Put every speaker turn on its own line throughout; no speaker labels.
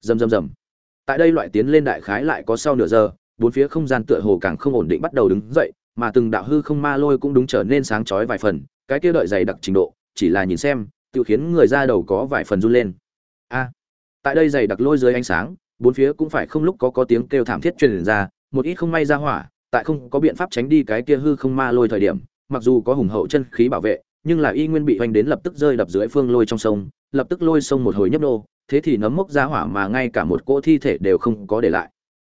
rầm rầm rầm. Tại đây loại tiến lên đại khái lại có sau nửa giờ, bốn phía không gian tựa hồ càng không ổn định bắt đầu đứng dậy, mà từng đạo hư không ma lôi cũng đúng trở nên sáng chói vài phần, cái kia đợi dày đặc trình độ, chỉ là nhìn xem, tự khiến người ra đầu có vài phần run lên. A, tại đây dày đặc lôi dưới ánh sáng, bốn phía cũng phải không lúc có có tiếng kêu thảm thiết truyền ra, một ít không may ra hỏa, tại không có biện pháp tránh đi cái kia hư không ma lôi thời điểm, mặc dù có hùng hậu chân khí bảo vệ, nhưng là y nguyên bị hoành đến lập tức rơi đập dưới phương lôi trong sông, lập tức lôi sông một hồi nhấp nô thế thì nấm mốc ra hỏa mà ngay cả một cỗ thi thể đều không có để lại.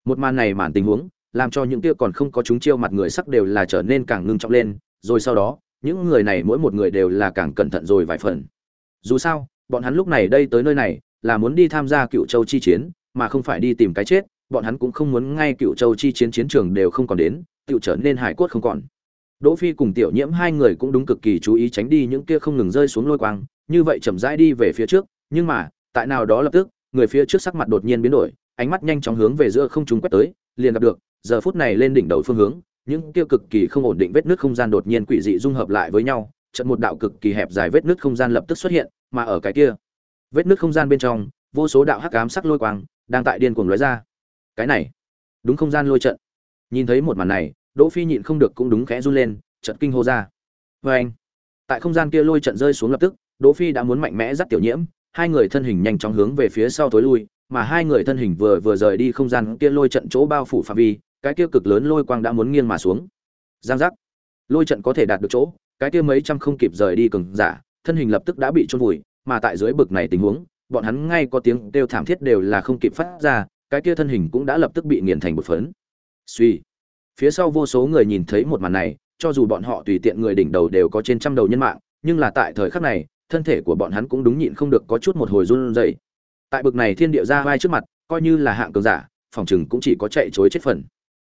Một màn này màn tình huống, làm cho những kia còn không có chúng chiêu mặt người sắc đều là trở nên càng ngưng trọng lên, rồi sau đó, những người này mỗi một người đều là càng cẩn thận rồi vài phần. Dù sao, bọn hắn lúc này đây tới nơi này, là muốn đi tham gia cựu châu chi chiến, mà không phải đi tìm cái chết, bọn hắn cũng không muốn ngay cựu châu chi chiến chiến trường đều không còn đến tự trở nên hải cốt không còn. Đỗ phi cùng tiểu nhiễm hai người cũng đúng cực kỳ chú ý tránh đi những kia không ngừng rơi xuống lôi quang, như vậy chậm rãi đi về phía trước, nhưng mà tại nào đó lập tức, người phía trước sắc mặt đột nhiên biến đổi, ánh mắt nhanh chóng hướng về giữa không trung quét tới, liền gặp được, giờ phút này lên đỉnh đầu phương hướng, những kia cực kỳ không ổn định vết nước không gian đột nhiên quỷ dị dung hợp lại với nhau, trận một đạo cực kỳ hẹp dài vết nước không gian lập tức xuất hiện, mà ở cái kia vết nước không gian bên trong, vô số đạo hắc ám sắc lôi quang đang tại điên cuồng lóe ra. Cái này, đúng không gian lôi trận. Nhìn thấy một màn này, đỗ phi nhịn không được cũng đúng khẽ run lên, trận kinh hô ra. Với anh tại không gian kia lôi trận rơi xuống lập tức, đỗ phi đã muốn mạnh mẽ dắt tiểu nhiễm hai người thân hình nhanh chóng hướng về phía sau tối lui, mà hai người thân hình vừa vừa rời đi không gian kia lôi trận chỗ bao phủ phạm vi, cái kia cực lớn lôi quang đã muốn nghiêng mà xuống. Giang giác. Lôi trận có thể đạt được chỗ, cái kia mấy trăm không kịp rời đi cường giả, thân hình lập tức đã bị chôn vùi, mà tại dưới bực này tình huống, bọn hắn ngay có tiếng kêu thảm thiết đều là không kịp phát ra, cái kia thân hình cũng đã lập tức bị nghiền thành một phấn. Suy. Phía sau vô số người nhìn thấy một màn này, cho dù bọn họ tùy tiện người đỉnh đầu đều có trên trăm đầu nhân mạng, nhưng là tại thời khắc này thân thể của bọn hắn cũng đúng nhịn không được có chút một hồi run rẩy. Tại bực này thiên địa ra vai trước mặt, coi như là hạng cường giả, phòng trừng cũng chỉ có chạy chối chết phần.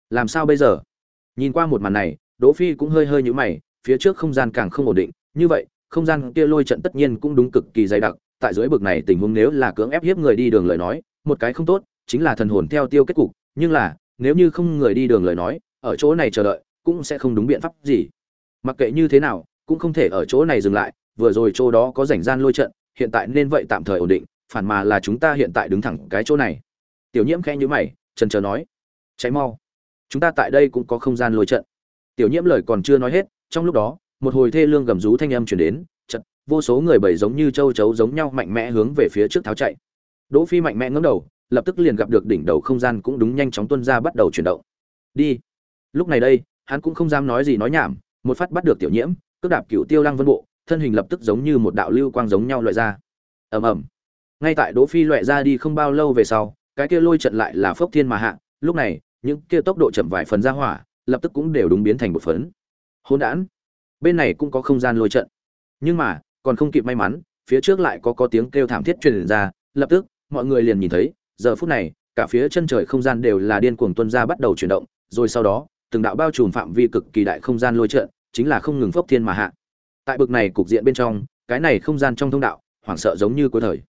Làm sao bây giờ? Nhìn qua một màn này, đỗ phi cũng hơi hơi nhíu mày, phía trước không gian càng không ổn định. Như vậy, không gian kia lôi trận tất nhiên cũng đúng cực kỳ dày đặc. Tại dưới bực này tình huống nếu là cưỡng ép hiếp người đi đường lời nói, một cái không tốt, chính là thần hồn theo tiêu kết cục. Nhưng là, nếu như không người đi đường lời nói, ở chỗ này chờ đợi, cũng sẽ không đúng biện pháp gì. Mặc kệ như thế nào, cũng không thể ở chỗ này dừng lại vừa rồi chỗ đó có rảnh gian lôi trận, hiện tại nên vậy tạm thời ổn định, phản mà là chúng ta hiện tại đứng thẳng cái chỗ này. Tiểu nhiễm khẽ nhữ mày, trần chờ nói, cháy mau. Chúng ta tại đây cũng có không gian lôi trận. Tiểu nhiễm lời còn chưa nói hết, trong lúc đó, một hồi thê lương gầm rú thanh âm truyền đến trận vô số người bầy giống như châu chấu giống nhau mạnh mẽ hướng về phía trước tháo chạy. Đỗ phi mạnh mẽ ngẩng đầu, lập tức liền gặp được đỉnh đầu không gian cũng đúng nhanh chóng tuôn ra bắt đầu chuyển động. Đi. Lúc này đây, hắn cũng không dám nói gì nói nhảm, một phát bắt được tiểu nhiễm cướp đạp cựu tiêu lăng vân bộ thân hình lập tức giống như một đạo lưu quang giống nhau loại ra. Ầm ầm. Ngay tại đỗ phi loại ra đi không bao lâu về sau, cái kia lôi trận lại là phốc thiên mà hạ, lúc này, những kia tốc độ chậm vài phần ra hỏa, lập tức cũng đều đúng biến thành một phấn. Hỗn đản. Bên này cũng có không gian lôi trận. Nhưng mà, còn không kịp may mắn, phía trước lại có có tiếng kêu thảm thiết truyền ra, lập tức, mọi người liền nhìn thấy, giờ phút này, cả phía chân trời không gian đều là điên cuồng tuân ra bắt đầu chuyển động, rồi sau đó, từng đạo bao trùm phạm vi cực kỳ đại không gian lôi trận, chính là không ngừng phốc thiên mà hạ tại bực này cục diện bên trong, cái này không gian trong thông đạo, hoảng sợ giống như cuối thời.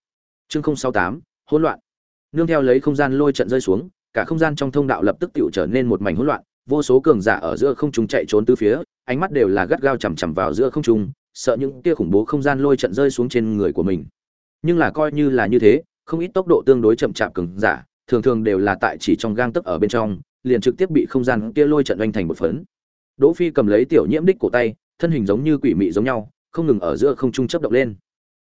Chương sáu tám, hỗn loạn. Nương theo lấy không gian lôi trận rơi xuống, cả không gian trong thông đạo lập tức tựu trở nên một mảnh hỗn loạn, vô số cường giả ở giữa không trung chạy trốn từ phía, ánh mắt đều là gắt gao chằm chằm vào giữa không trung, sợ những kia khủng bố không gian lôi trận rơi xuống trên người của mình. Nhưng là coi như là như thế, không ít tốc độ tương đối chậm chạp cường giả, thường thường đều là tại chỉ trong gang tấc ở bên trong, liền trực tiếp bị không gian kia lôi trận oanh thành một phấn. Đỗ phi cầm lấy tiểu nhiễm đích cổ tay thân hình giống như quỷ mị giống nhau, không ngừng ở giữa không trung chấp động lên.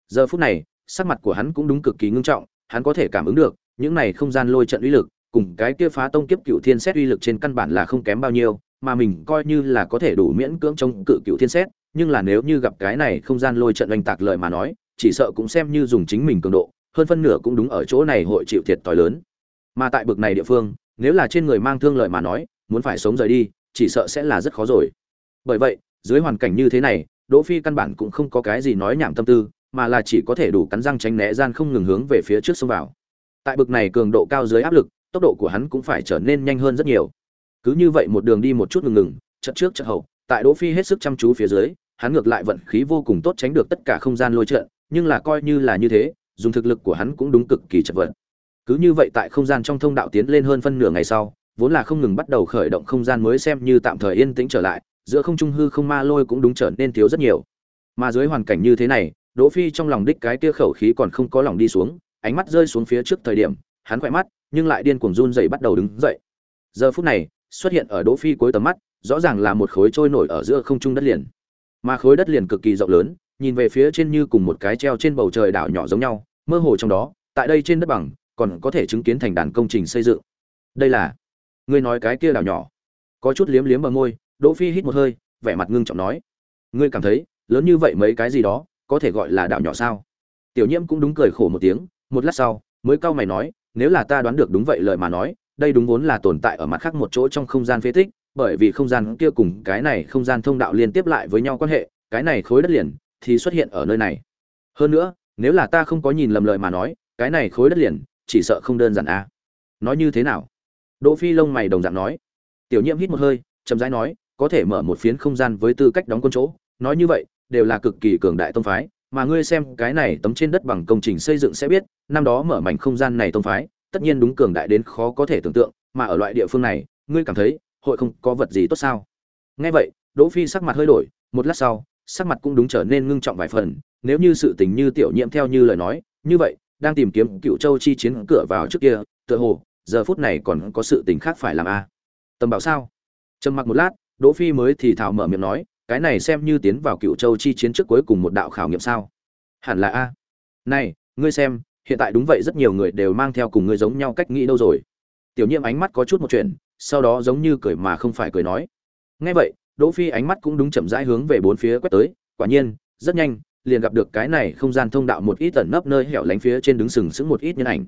Giờ phút này, sắc mặt của hắn cũng đúng cực kỳ ngưng trọng, hắn có thể cảm ứng được, những này không gian lôi trận uy lực, cùng cái kia phá tông kiếp cựu thiên xét uy lực trên căn bản là không kém bao nhiêu, mà mình coi như là có thể đủ miễn cưỡng chống cự cựu thiên xét, nhưng là nếu như gặp cái này không gian lôi trận oanh tạc lợi mà nói, chỉ sợ cũng xem như dùng chính mình cường độ, hơn phân nửa cũng đúng ở chỗ này hội chịu thiệt to lớn. Mà tại bực này địa phương, nếu là trên người mang thương lợi mà nói, muốn phải sống rời đi, chỉ sợ sẽ là rất khó rồi. Bởi vậy dưới hoàn cảnh như thế này, đỗ phi căn bản cũng không có cái gì nói nhảm tâm tư, mà là chỉ có thể đủ cắn răng tránh né gian không ngừng hướng về phía trước xông vào. Tại bực này cường độ cao dưới áp lực, tốc độ của hắn cũng phải trở nên nhanh hơn rất nhiều. Cứ như vậy một đường đi một chút ngừng ngừng chật trước chật hậu, tại đỗ phi hết sức chăm chú phía dưới, hắn ngược lại vận khí vô cùng tốt tránh được tất cả không gian lôi trận nhưng là coi như là như thế, dùng thực lực của hắn cũng đúng cực kỳ chật vật. Cứ như vậy tại không gian trong thông đạo tiến lên hơn phân nửa ngày sau, vốn là không ngừng bắt đầu khởi động không gian mới xem như tạm thời yên tĩnh trở lại giữa không trung hư không ma lôi cũng đúng trở nên thiếu rất nhiều. Mà dưới hoàn cảnh như thế này, đỗ phi trong lòng đích cái kia khẩu khí còn không có lòng đi xuống, ánh mắt rơi xuống phía trước thời điểm, hắn quẹt mắt, nhưng lại điên cuồng run dậy bắt đầu đứng dậy. Giờ phút này, xuất hiện ở đỗ phi cuối tầm mắt, rõ ràng là một khối trôi nổi ở giữa không trung đất liền. Mà khối đất liền cực kỳ rộng lớn, nhìn về phía trên như cùng một cái treo trên bầu trời đảo nhỏ giống nhau, mơ hồ trong đó, tại đây trên đất bằng, còn có thể chứng kiến thành đàn công trình xây dựng. Đây là, ngươi nói cái kia đảo nhỏ. Có chút liếm liếm bờ môi đỗ phi hít một hơi, vẻ mặt ngưng trọng nói, ngươi cảm thấy, lớn như vậy mấy cái gì đó, có thể gọi là đạo nhỏ sao? Tiểu nhiễm cũng đúng cười khổ một tiếng, một lát sau, mới cau mày nói, nếu là ta đoán được đúng vậy lời mà nói, đây đúng vốn là tồn tại ở mặt khác một chỗ trong không gian phế tích, bởi vì không gian kia cùng cái này không gian thông đạo liên tiếp lại với nhau quan hệ, cái này khối đất liền thì xuất hiện ở nơi này. Hơn nữa, nếu là ta không có nhìn lầm lời mà nói, cái này khối đất liền chỉ sợ không đơn giản a à. nói như thế nào? Đỗ phi lông mày đồng dạng nói. Tiểu nhiễm hít một hơi, chậm rãi nói có thể mở một phiến không gian với tư cách đóng quân chỗ. Nói như vậy, đều là cực kỳ cường đại tông phái, mà ngươi xem cái này tấm trên đất bằng công trình xây dựng sẽ biết, năm đó mở mảnh không gian này tông phái, tất nhiên đúng cường đại đến khó có thể tưởng tượng, mà ở loại địa phương này, ngươi cảm thấy, hội không có vật gì tốt sao? Nghe vậy, đỗ phi sắc mặt hơi đổi, một lát sau, sắc mặt cũng đúng trở nên ngưng trọng vài phần, nếu như sự tình như tiểu nhiễm theo như lời nói, như vậy, đang tìm kiếm cựu châu chi chiến cửa vào trước kia, tựa hồ, giờ phút này còn có sự tình khác phải làm a. À? tầm bảo sao? Trầm mặc một lát đỗ phi mới thì thào mở miệng nói, cái này xem như tiến vào cựu châu chi chiến trước cuối cùng một đạo khảo nghiệm sao? Hẳn là a. Này, ngươi xem, hiện tại đúng vậy rất nhiều người đều mang theo cùng ngươi giống nhau cách nghĩ đâu rồi. Tiểu Nhiệm ánh mắt có chút một chuyện, sau đó giống như cười mà không phải cười nói. Nghe vậy, đỗ phi ánh mắt cũng đúng chậm rãi hướng về bốn phía quét tới, quả nhiên, rất nhanh, liền gặp được cái này không gian thông đạo một ít tẩn nấp nơi hẻo lánh phía trên đứng sừng sững một ít nhân ảnh.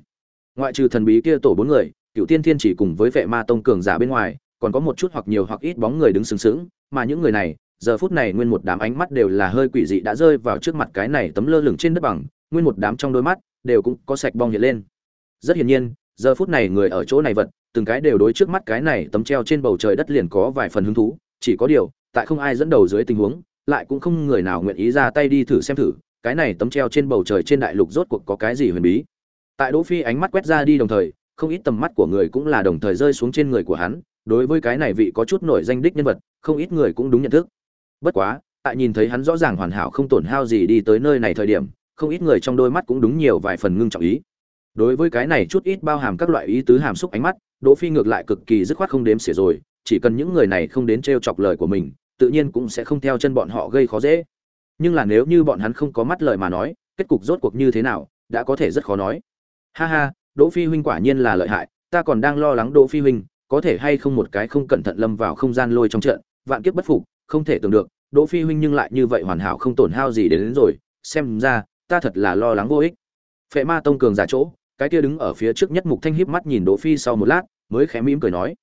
Ngoại trừ thần bí kia tổ bốn người, cựu tiên thiên chỉ cùng với vệ ma tông cường giả bên ngoài còn có một chút hoặc nhiều hoặc ít bóng người đứng sừng sững, mà những người này, giờ phút này nguyên một đám ánh mắt đều là hơi quỷ dị đã rơi vào trước mặt cái này tấm lơ lửng trên đất bằng, nguyên một đám trong đôi mắt đều cũng có sạch bong hiện lên. Rất hiển nhiên, giờ phút này người ở chỗ này vật, từng cái đều đối trước mắt cái này tấm treo trên bầu trời đất liền có vài phần hứng thú, chỉ có điều, tại không ai dẫn đầu dưới tình huống, lại cũng không người nào nguyện ý ra tay đi thử xem thử, cái này tấm treo trên bầu trời trên đại lục rốt cuộc có cái gì huyền bí. Tại đỗ phi ánh mắt quét ra đi đồng thời, không ít tầm mắt của người cũng là đồng thời rơi xuống trên người của hắn đối với cái này vị có chút nổi danh đích nhân vật, không ít người cũng đúng nhận thức. Bất quá, tại nhìn thấy hắn rõ ràng hoàn hảo không tổn hao gì đi tới nơi này thời điểm, không ít người trong đôi mắt cũng đúng nhiều vài phần ngưng trọng ý. Đối với cái này chút ít bao hàm các loại ý tứ hàm xúc ánh mắt, đỗ phi ngược lại cực kỳ dứt khoát không đếm xỉa rồi, chỉ cần những người này không đến trêu chọc lời của mình, tự nhiên cũng sẽ không theo chân bọn họ gây khó dễ. Nhưng là nếu như bọn hắn không có mắt lời mà nói, kết cục rốt cuộc như thế nào, đã có thể rất khó nói. Ha ha, đỗ phi huynh quả nhiên là lợi hại, ta còn đang lo lắng đỗ phi huynh có thể hay không một cái không cẩn thận lâm vào không gian lôi trong trận vạn kiếp bất phục không thể tưởng được đỗ phi huynh nhưng lại như vậy hoàn hảo không tổn hao gì đến, đến rồi xem ra ta thật là lo lắng vô ích. Phệ ma tông cường giả chỗ cái kia đứng ở phía trước nhất mục thanh híp mắt nhìn đỗ phi sau một lát mới khẽ mỉm cười nói.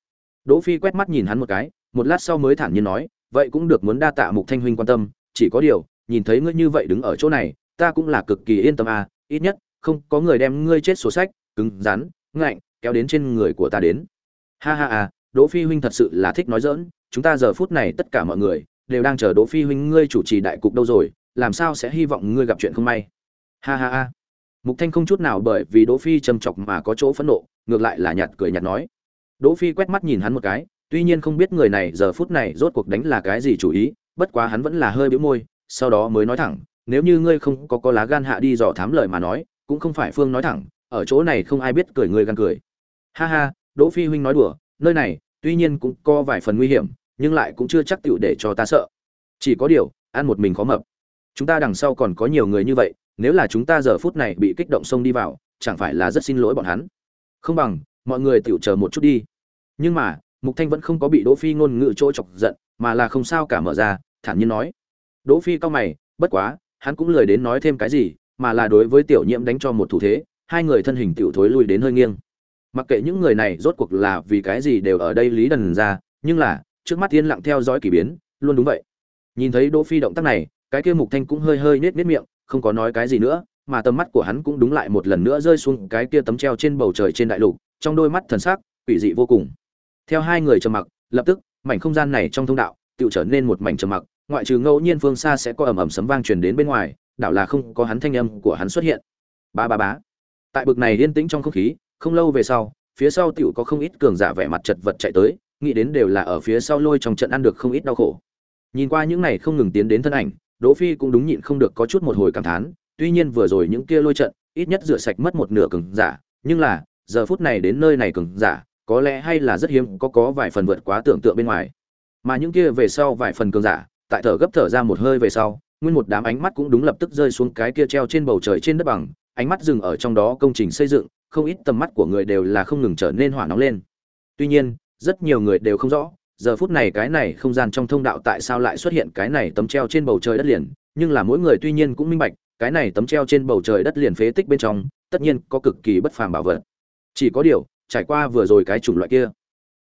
Đỗ phi quét mắt nhìn hắn một cái một lát sau mới thản nhiên nói vậy cũng được muốn đa tạ mục thanh huynh quan tâm chỉ có điều nhìn thấy ngươi như vậy đứng ở chỗ này ta cũng là cực kỳ yên tâm à ít nhất không có người đem ngươi chết sổ sách cứng rắn ngạnh kéo đến trên người của ta đến ha ha à đỗ phi huynh thật sự là thích nói dỡn chúng ta giờ phút này tất cả mọi người đều đang chờ đỗ phi huynh ngươi chủ trì đại cục đâu rồi, làm sao sẽ hy vọng ngươi gặp chuyện không may? Ha ha ha. Mục thanh không chút nào bởi vì đỗ phi trầm chọc mà có chỗ phẫn nộ, ngược lại là nhạt cười nhạt nói. Đỗ phi quét mắt nhìn hắn một cái, tuy nhiên không biết người này giờ phút này rốt cuộc đánh là cái gì chủ ý, bất quá hắn vẫn là hơi bĩu môi, sau đó mới nói thẳng, nếu như ngươi không có có lá gan hạ đi dò thám lời mà nói, cũng không phải phương nói thẳng, ở chỗ này không ai biết cười ngươi gan cười. Ha ha đỗ phi huynh nói đùa, nơi này, tuy nhiên cũng có vài phần nguy hiểm, nhưng lại cũng chưa chắc tiểu để cho ta sợ. Chỉ có điều, ăn một mình khó mập. Chúng ta đằng sau còn có nhiều người như vậy, nếu là chúng ta giờ phút này bị kích động xông đi vào, chẳng phải là rất xin lỗi bọn hắn? Không bằng, mọi người tiểu chờ một chút đi. Nhưng mà, mục thanh vẫn không có bị đỗ phi ngôn ngữ chỗ chọc giận, mà là không sao cả mở ra, thản nhiên nói. Đỗ phi cao mày, bất quá, hắn cũng lười đến nói thêm cái gì, mà là đối với tiểu nhiễm đánh cho một thủ thế, hai người thân hình tiểu thối lui đến hơi nghiêng mặc kệ những người này rốt cuộc là vì cái gì đều ở đây lý đần ra, nhưng là, trước mắt yên lặng theo dõi kỳ biến, luôn đúng vậy. Nhìn thấy đỗ phi động tác này, cái kia mục thanh cũng hơi hơi nết nết miệng, không có nói cái gì nữa, mà tầm mắt của hắn cũng đúng lại một lần nữa rơi xuống cái kia tấm treo trên bầu trời trên đại lục, trong đôi mắt thần sắc, quỷ dị vô cùng. Theo hai người trầm mặc, lập tức, mảnh không gian này trong thông đạo tự trở nên một mảnh trầm mặc, ngoại trừ ngẫu nhiên phương xa sẽ có ầm ầm sấm vang truyền đến bên ngoài, đảo là không có hắn thanh âm của hắn xuất hiện. Ba ba bá tại bực này yên tĩnh trong không khí không lâu về sau, phía sau tiểu có không ít cường giả vẻ mặt chật vật chạy tới, nghĩ đến đều là ở phía sau lôi trong trận ăn được không ít đau khổ. Nhìn qua những này không ngừng tiến đến thân ảnh, đỗ phi cũng đúng nhịn không được có chút một hồi cảm thán, tuy nhiên vừa rồi những kia lôi trận, ít nhất rửa sạch mất một nửa cường giả, nhưng là, giờ phút này đến nơi này cường giả, có lẽ hay là rất hiếm có có vài phần vượt quá tưởng tượng bên ngoài. Mà những kia về sau vài phần cường giả, tại thở gấp thở ra một hơi về sau, nguyên một đám ánh mắt cũng đúng lập tức rơi xuống cái kia treo trên bầu trời trên đất bằng, ánh mắt dừng ở trong đó công trình xây dựng không ít tầm mắt của người đều là không ngừng trở nên hỏa nóng lên. Tuy nhiên, rất nhiều người đều không rõ, giờ phút này cái này không gian trong thông đạo tại sao lại xuất hiện cái này tấm treo trên bầu trời đất liền, nhưng là mỗi người tuy nhiên cũng minh bạch, cái này tấm treo trên bầu trời đất liền phế tích bên trong, tất nhiên có cực kỳ bất phàm bảo vật. Chỉ có điều, trải qua vừa rồi cái chủng loại kia,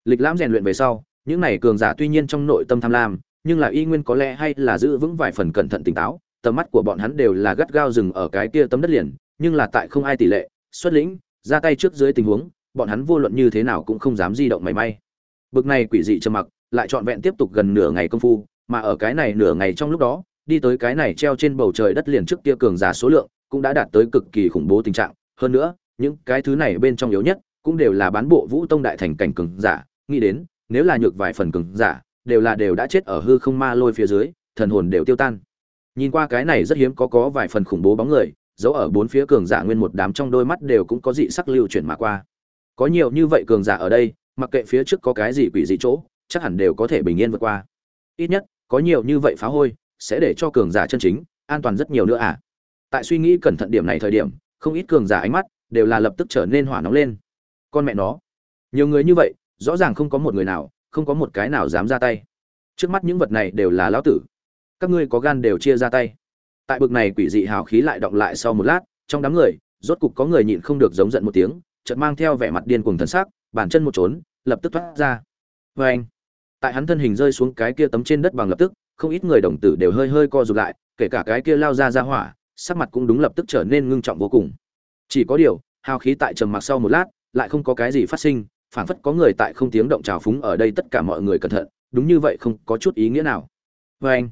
lịch lãm rèn luyện về sau, những này cường giả tuy nhiên trong nội tâm tham lam, nhưng là y nguyên có lẽ hay là giữ vững vài phần cẩn thận tỉnh táo, tầm mắt của bọn hắn đều là gắt gao dừng ở cái kia tấm đất liền, nhưng là tại không ai tỷ lệ, xuất lĩnh ra tay trước dưới tình huống, bọn hắn vô luận như thế nào cũng không dám di động mảy may. Bực này quỷ dị trầm mặc, lại trọn vẹn tiếp tục gần nửa ngày công phu, mà ở cái này nửa ngày trong lúc đó, đi tới cái này treo trên bầu trời đất liền trước kia cường giả số lượng, cũng đã đạt tới cực kỳ khủng bố tình trạng. Hơn nữa, những cái thứ này bên trong yếu nhất, cũng đều là bán bộ vũ tông đại thành cảnh cường giả. Nghĩ đến, nếu là nhược vài phần cường giả, đều là đều đã chết ở hư không ma lôi phía dưới, thần hồn đều tiêu tan. Nhìn qua cái này rất hiếm có có vài phần khủng bố bóng người dấu ở bốn phía cường giả nguyên một đám trong đôi mắt đều cũng có dị sắc lưu chuyển mà qua. Có nhiều như vậy cường giả ở đây, mặc kệ phía trước có cái gì quỷ dị chỗ, chắc hẳn đều có thể bình yên vượt qua. Ít nhất, có nhiều như vậy phá hôi, sẽ để cho cường giả chân chính an toàn rất nhiều nữa à? Tại suy nghĩ cẩn thận điểm này thời điểm, không ít cường giả ánh mắt đều là lập tức trở nên hỏa nóng lên. Con mẹ nó. Nhiều người như vậy, rõ ràng không có một người nào, không có một cái nào dám ra tay. Trước mắt những vật này đều là lão tử. Các ngươi có gan đều chia ra tay tại bực này quỷ dị hào khí lại động lại sau một lát, trong đám người, rốt cục có người nhịn không được giống giận một tiếng, chợt mang theo vẻ mặt điên cuồng thần sắc, bàn chân một trốn, lập tức thoát ra. Vê anh tại hắn thân hình rơi xuống cái kia tấm trên đất bằng lập tức, không ít người đồng tử đều hơi hơi co rụt lại, kể cả cái kia lao ra ra hỏa, sắc mặt cũng đúng lập tức trở nên ngưng trọng vô cùng. Chỉ có điều, hào khí tại trầm mặc sau một lát, lại không có cái gì phát sinh, phảng phất có người tại không tiếng động trào phúng ở đây tất cả mọi người cẩn thận, đúng như vậy không có chút ý nghĩa nào. Vê anh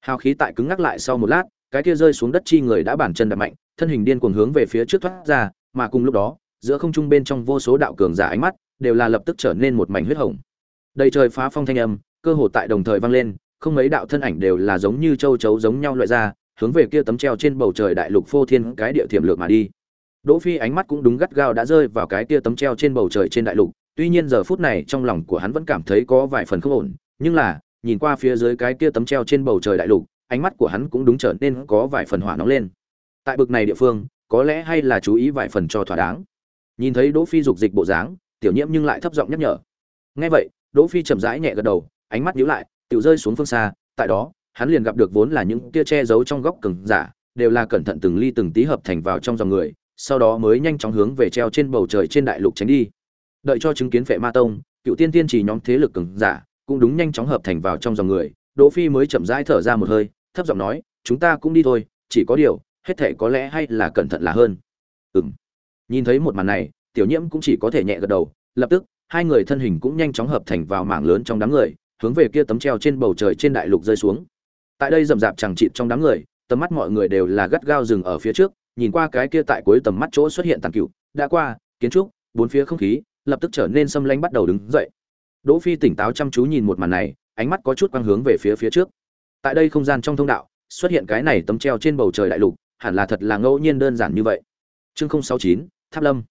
hào khí tại cứng ngắc lại sau một lát cái kia rơi xuống đất chi người đã bản chân đập mạnh, thân hình điên cuồng hướng về phía trước thoát ra, mà cùng lúc đó, giữa không trung bên trong vô số đạo cường giả ánh mắt đều là lập tức trở nên một mảnh huyết hồng. Đầy trời phá phong thanh âm, cơ hồ tại đồng thời vang lên, không mấy đạo thân ảnh đều là giống như châu chấu giống nhau loại ra, hướng về kia tấm treo trên bầu trời đại lục phô thiên cái địa thiểm lược mà đi. Đỗ phi ánh mắt cũng đúng gắt gao đã rơi vào cái kia tấm treo trên bầu trời trên đại lục, tuy nhiên giờ phút này trong lòng của hắn vẫn cảm thấy có vài phần không ổn, nhưng là, nhìn qua phía dưới cái kia tấm treo trên bầu trời đại lục ánh mắt của hắn cũng đúng trở nên có vài phần hỏa nóng lên. Tại bực này địa phương, có lẽ hay là chú ý vài phần cho thỏa đáng. Nhìn thấy đỗ phi dục dịch bộ dáng, tiểu nhiễm nhưng lại thấp giọng nhắc nhở. Nghe vậy, đỗ phi chậm rãi nhẹ gật đầu, ánh mắt nhíu lại, tiểu rơi xuống phương xa, tại đó, hắn liền gặp được vốn là những tia che giấu trong góc cường giả, đều là cẩn thận từng ly từng tí hợp thành vào trong dòng người, sau đó mới nhanh chóng hướng về treo trên bầu trời trên đại lục tránh đi. Đợi cho chứng kiến phệ ma tông, cựu tiên tiên chỉ nhóm thế lực cường giả, cũng đúng nhanh chóng hợp thành vào trong dòng người, đỗ phi mới chậm rãi thở ra một hơi thấp giọng nói, chúng ta cũng đi thôi, chỉ có điều, hết thể có lẽ hay là cẩn thận là hơn. Ừm. Nhìn thấy một màn này, tiểu nhiễm cũng chỉ có thể nhẹ gật đầu, lập tức, hai người thân hình cũng nhanh chóng hợp thành vào mảng lớn trong đám người, hướng về kia tấm treo trên bầu trời trên đại lục rơi xuống. Tại đây rậm rạp chẳng chịt trong đám người, tầm mắt mọi người đều là gắt gao dừng ở phía trước, nhìn qua cái kia tại cuối tầm mắt chỗ xuất hiện tàn cựu, đã qua, kiến trúc, bốn phía không khí, lập tức trở nên xâm lanh bắt đầu đứng dậy. Đỗ phi tỉnh táo chăm chú nhìn một màn này, ánh mắt có chút quang hướng về phía phía trước tại đây không gian trong thông đạo xuất hiện cái này tấm treo trên bầu trời đại lục hẳn là thật là ngẫu nhiên đơn giản như vậy. Chương 069, tháp lâm.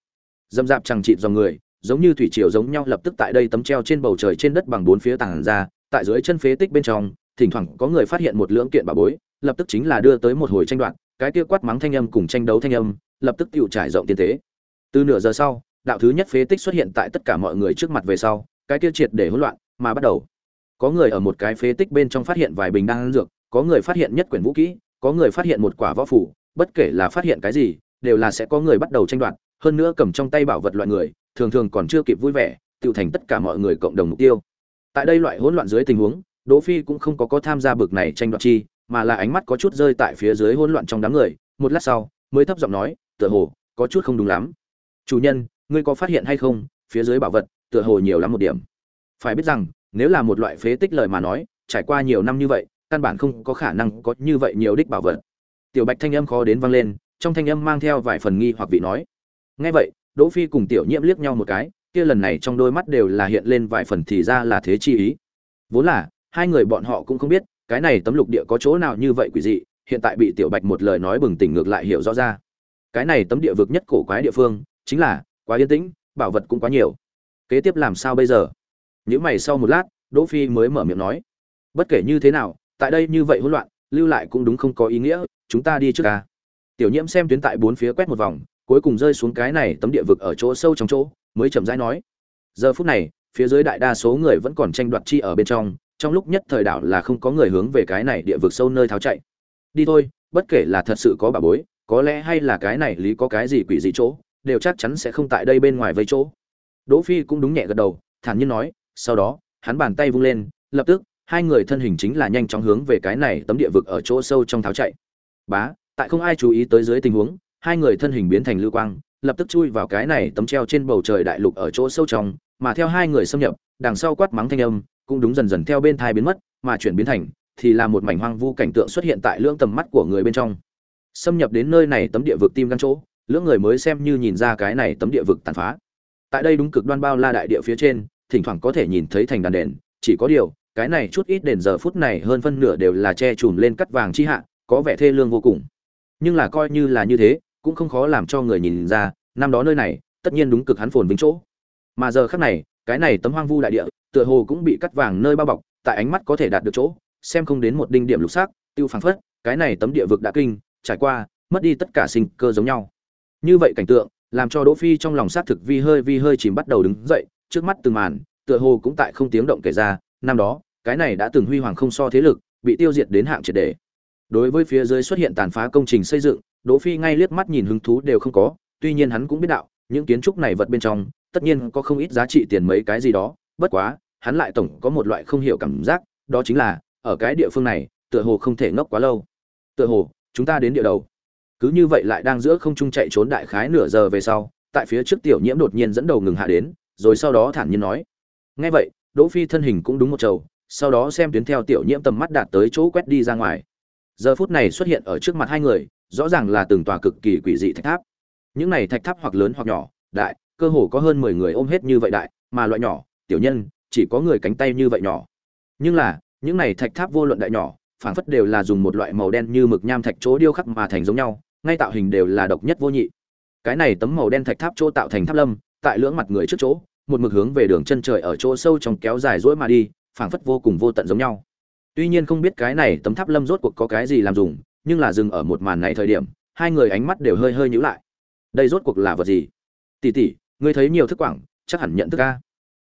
Dâm dạp chẳng chịt dòng người giống như thủy triều giống nhau lập tức tại đây tấm treo trên bầu trời trên đất bằng bốn phía tảng ra tại dưới chân phế tích bên trong thỉnh thoảng có người phát hiện một lưỡng kiện bà bối lập tức chính là đưa tới một hồi tranh đoạt cái kia quát mắng thanh âm cùng tranh đấu thanh âm lập tức tựu trải rộng tiên tế. Từ nửa giờ sau đạo thứ nhất phế tích xuất hiện tại tất cả mọi người trước mặt về sau cái kia triệt để hỗn loạn mà bắt đầu có người ở một cái phế tích bên trong phát hiện vài bình đan dược, có người phát hiện nhất quyển vũ kỹ, có người phát hiện một quả võ phủ, bất kể là phát hiện cái gì, đều là sẽ có người bắt đầu tranh đoạt, hơn nữa cầm trong tay bảo vật loại người, thường thường còn chưa kịp vui vẻ tự thành tất cả mọi người cộng đồng mục tiêu. Tại đây loại hỗn loạn dưới tình huống, đỗ phi cũng không có có tham gia bực này tranh đoạt chi, mà là ánh mắt có chút rơi tại phía dưới hỗn loạn trong đám người, một lát sau, mới thấp giọng nói, tựa hồ, có chút không đúng lắm. Chủ nhân, ngươi có phát hiện hay không? Phía dưới bảo vật, tựa hồ nhiều lắm một điểm. Phải biết rằng nếu là một loại phế tích lời mà nói, trải qua nhiều năm như vậy, căn bản không có khả năng có như vậy nhiều đích bảo vật. Tiểu bạch thanh âm khó đến vang lên, trong thanh âm mang theo vài phần nghi hoặc vị nói. Nghe vậy, đỗ phi cùng tiểu nhiễm liếc nhau một cái, kia lần này trong đôi mắt đều là hiện lên vài phần thì ra là thế chi ý. Vốn là, hai người bọn họ cũng không biết, cái này tấm lục địa có chỗ nào như vậy quỷ dị, hiện tại bị tiểu bạch một lời nói bừng tỉnh ngược lại hiểu rõ ra. Cái này tấm địa vực nhất cổ quái địa phương, chính là, quá yên tĩnh, bảo vật cũng quá nhiều. Kế tiếp làm sao bây giờ? Những mày sau một lát, đỗ phi mới mở miệng nói. Bất kể như thế nào, tại đây như vậy hỗn loạn, lưu lại cũng đúng không có ý nghĩa, chúng ta đi trước ca. Tiểu nhiễm xem tuyến tại bốn phía quét một vòng, cuối cùng rơi xuống cái này tấm địa vực ở chỗ sâu trong chỗ, mới chậm rãi nói. Giờ phút này, phía dưới đại đa số người vẫn còn tranh đoạt chi ở bên trong trong lúc nhất thời đảo là không có người hướng về cái này địa vực sâu nơi tháo chạy. Đi thôi, bất kể là thật sự có bà bối, có lẽ hay là cái này lý có cái gì quỷ gì chỗ, đều chắc chắn sẽ không tại đây bên ngoài vây chỗ. Đỗ phi cũng đúng nhẹ gật đầu, thản nhiên nói sau đó, hắn bàn tay vung lên, lập tức, hai người thân hình chính là nhanh chóng hướng về cái này tấm địa vực ở chỗ sâu trong tháo chạy. Bá, tại không ai chú ý tới dưới tình huống, hai người thân hình biến thành lưu quang, lập tức chui vào cái này tấm treo trên bầu trời đại lục ở chỗ sâu trong, mà theo hai người xâm nhập, đằng sau quát mắng thanh âm, cũng đúng dần dần theo bên thai biến mất, mà chuyển biến thành, thì là một mảnh hoang vu cảnh tượng xuất hiện tại lưỡng tầm mắt của người bên trong. Xâm nhập đến nơi này tấm địa vực tim gắn chỗ, lưỡng người mới xem như nhìn ra cái này tấm địa vực tàn phá. Tại đây đúng cực đoan bao la đại địa phía trên thỉnh thoảng có thể nhìn thấy thành đàn đền, chỉ có điều, cái này chút ít đền giờ phút này hơn phân nửa đều là che chùm lên cắt vàng chi hạ, có vẻ thê lương vô cùng. Nhưng là coi như là như thế, cũng không khó làm cho người nhìn ra, năm đó nơi này, tất nhiên đúng cực hắn phồn vinh chỗ. Mà giờ khắc này, cái này tấm hoang vu đại địa, tựa hồ cũng bị cắt vàng nơi bao bọc, tại ánh mắt có thể đạt được chỗ, xem không đến một đinh điểm lục sắc, tiêu phảng phất, cái này tấm địa vực đã kinh, trải qua, mất đi tất cả sinh cơ giống nhau. Như vậy cảnh tượng, làm cho đỗ phi trong lòng sát thực vi hơi vi hơi chìm bắt đầu đứng dậy trước mắt từng màn, tựa hồ cũng tại không tiếng động kể ra, năm đó, cái này đã từng huy hoàng không so thế lực, bị tiêu diệt đến hạng triệt để. Đối với phía dưới xuất hiện tàn phá công trình xây dựng, đỗ phi ngay liếc mắt nhìn hứng thú đều không có, tuy nhiên hắn cũng biết đạo, những kiến trúc này vật bên trong, tất nhiên có không ít giá trị tiền mấy cái gì đó, bất quá, hắn lại tổng có một loại không hiểu cảm giác, đó chính là, ở cái địa phương này, tựa hồ không thể ngốc quá lâu. Tựa hồ, chúng ta đến địa đầu. Cứ như vậy lại đang giữa không trung chạy trốn đại khái nửa giờ về sau, tại phía trước tiểu nhiễm đột nhiên dẫn đầu ngừng hạ đến rồi sau đó thản nhiên nói. Nghe vậy, đỗ phi thân hình cũng đúng một trầu, sau đó xem tuyến theo tiểu nhiễm tầm mắt đạt tới chỗ quét đi ra ngoài. Giờ phút này xuất hiện ở trước mặt hai người, rõ ràng là từng tòa cực kỳ quỷ dị thạch tháp. Những này thạch tháp hoặc lớn hoặc nhỏ, đại, cơ hồ có hơn mười người ôm hết như vậy đại, mà loại nhỏ, tiểu nhân, chỉ có người cánh tay như vậy nhỏ. Nhưng là, những này thạch tháp vô luận đại nhỏ, phảng phất đều là dùng một loại màu đen như mực nham thạch chỗ điêu khắc mà thành giống nhau, ngay tạo hình đều là độc nhất vô nhị. Cái này tấm màu đen thạch tháp chỗ tạo thành tháp lâm tại lưỡng mặt người trước chỗ, một mực hướng về đường chân trời ở chỗ sâu trong kéo dài rỗi mà đi, phảng phất vô cùng vô tận giống nhau. Tuy nhiên không biết cái này tấm tháp lâm rốt cuộc có cái gì làm dùng, nhưng là dừng ở một màn này thời điểm, hai người ánh mắt đều hơi hơi nhíu lại. Đây rốt cuộc là vật gì? Tỷ tỷ, ngươi thấy nhiều thức quảng, chắc hẳn nhận thức ca.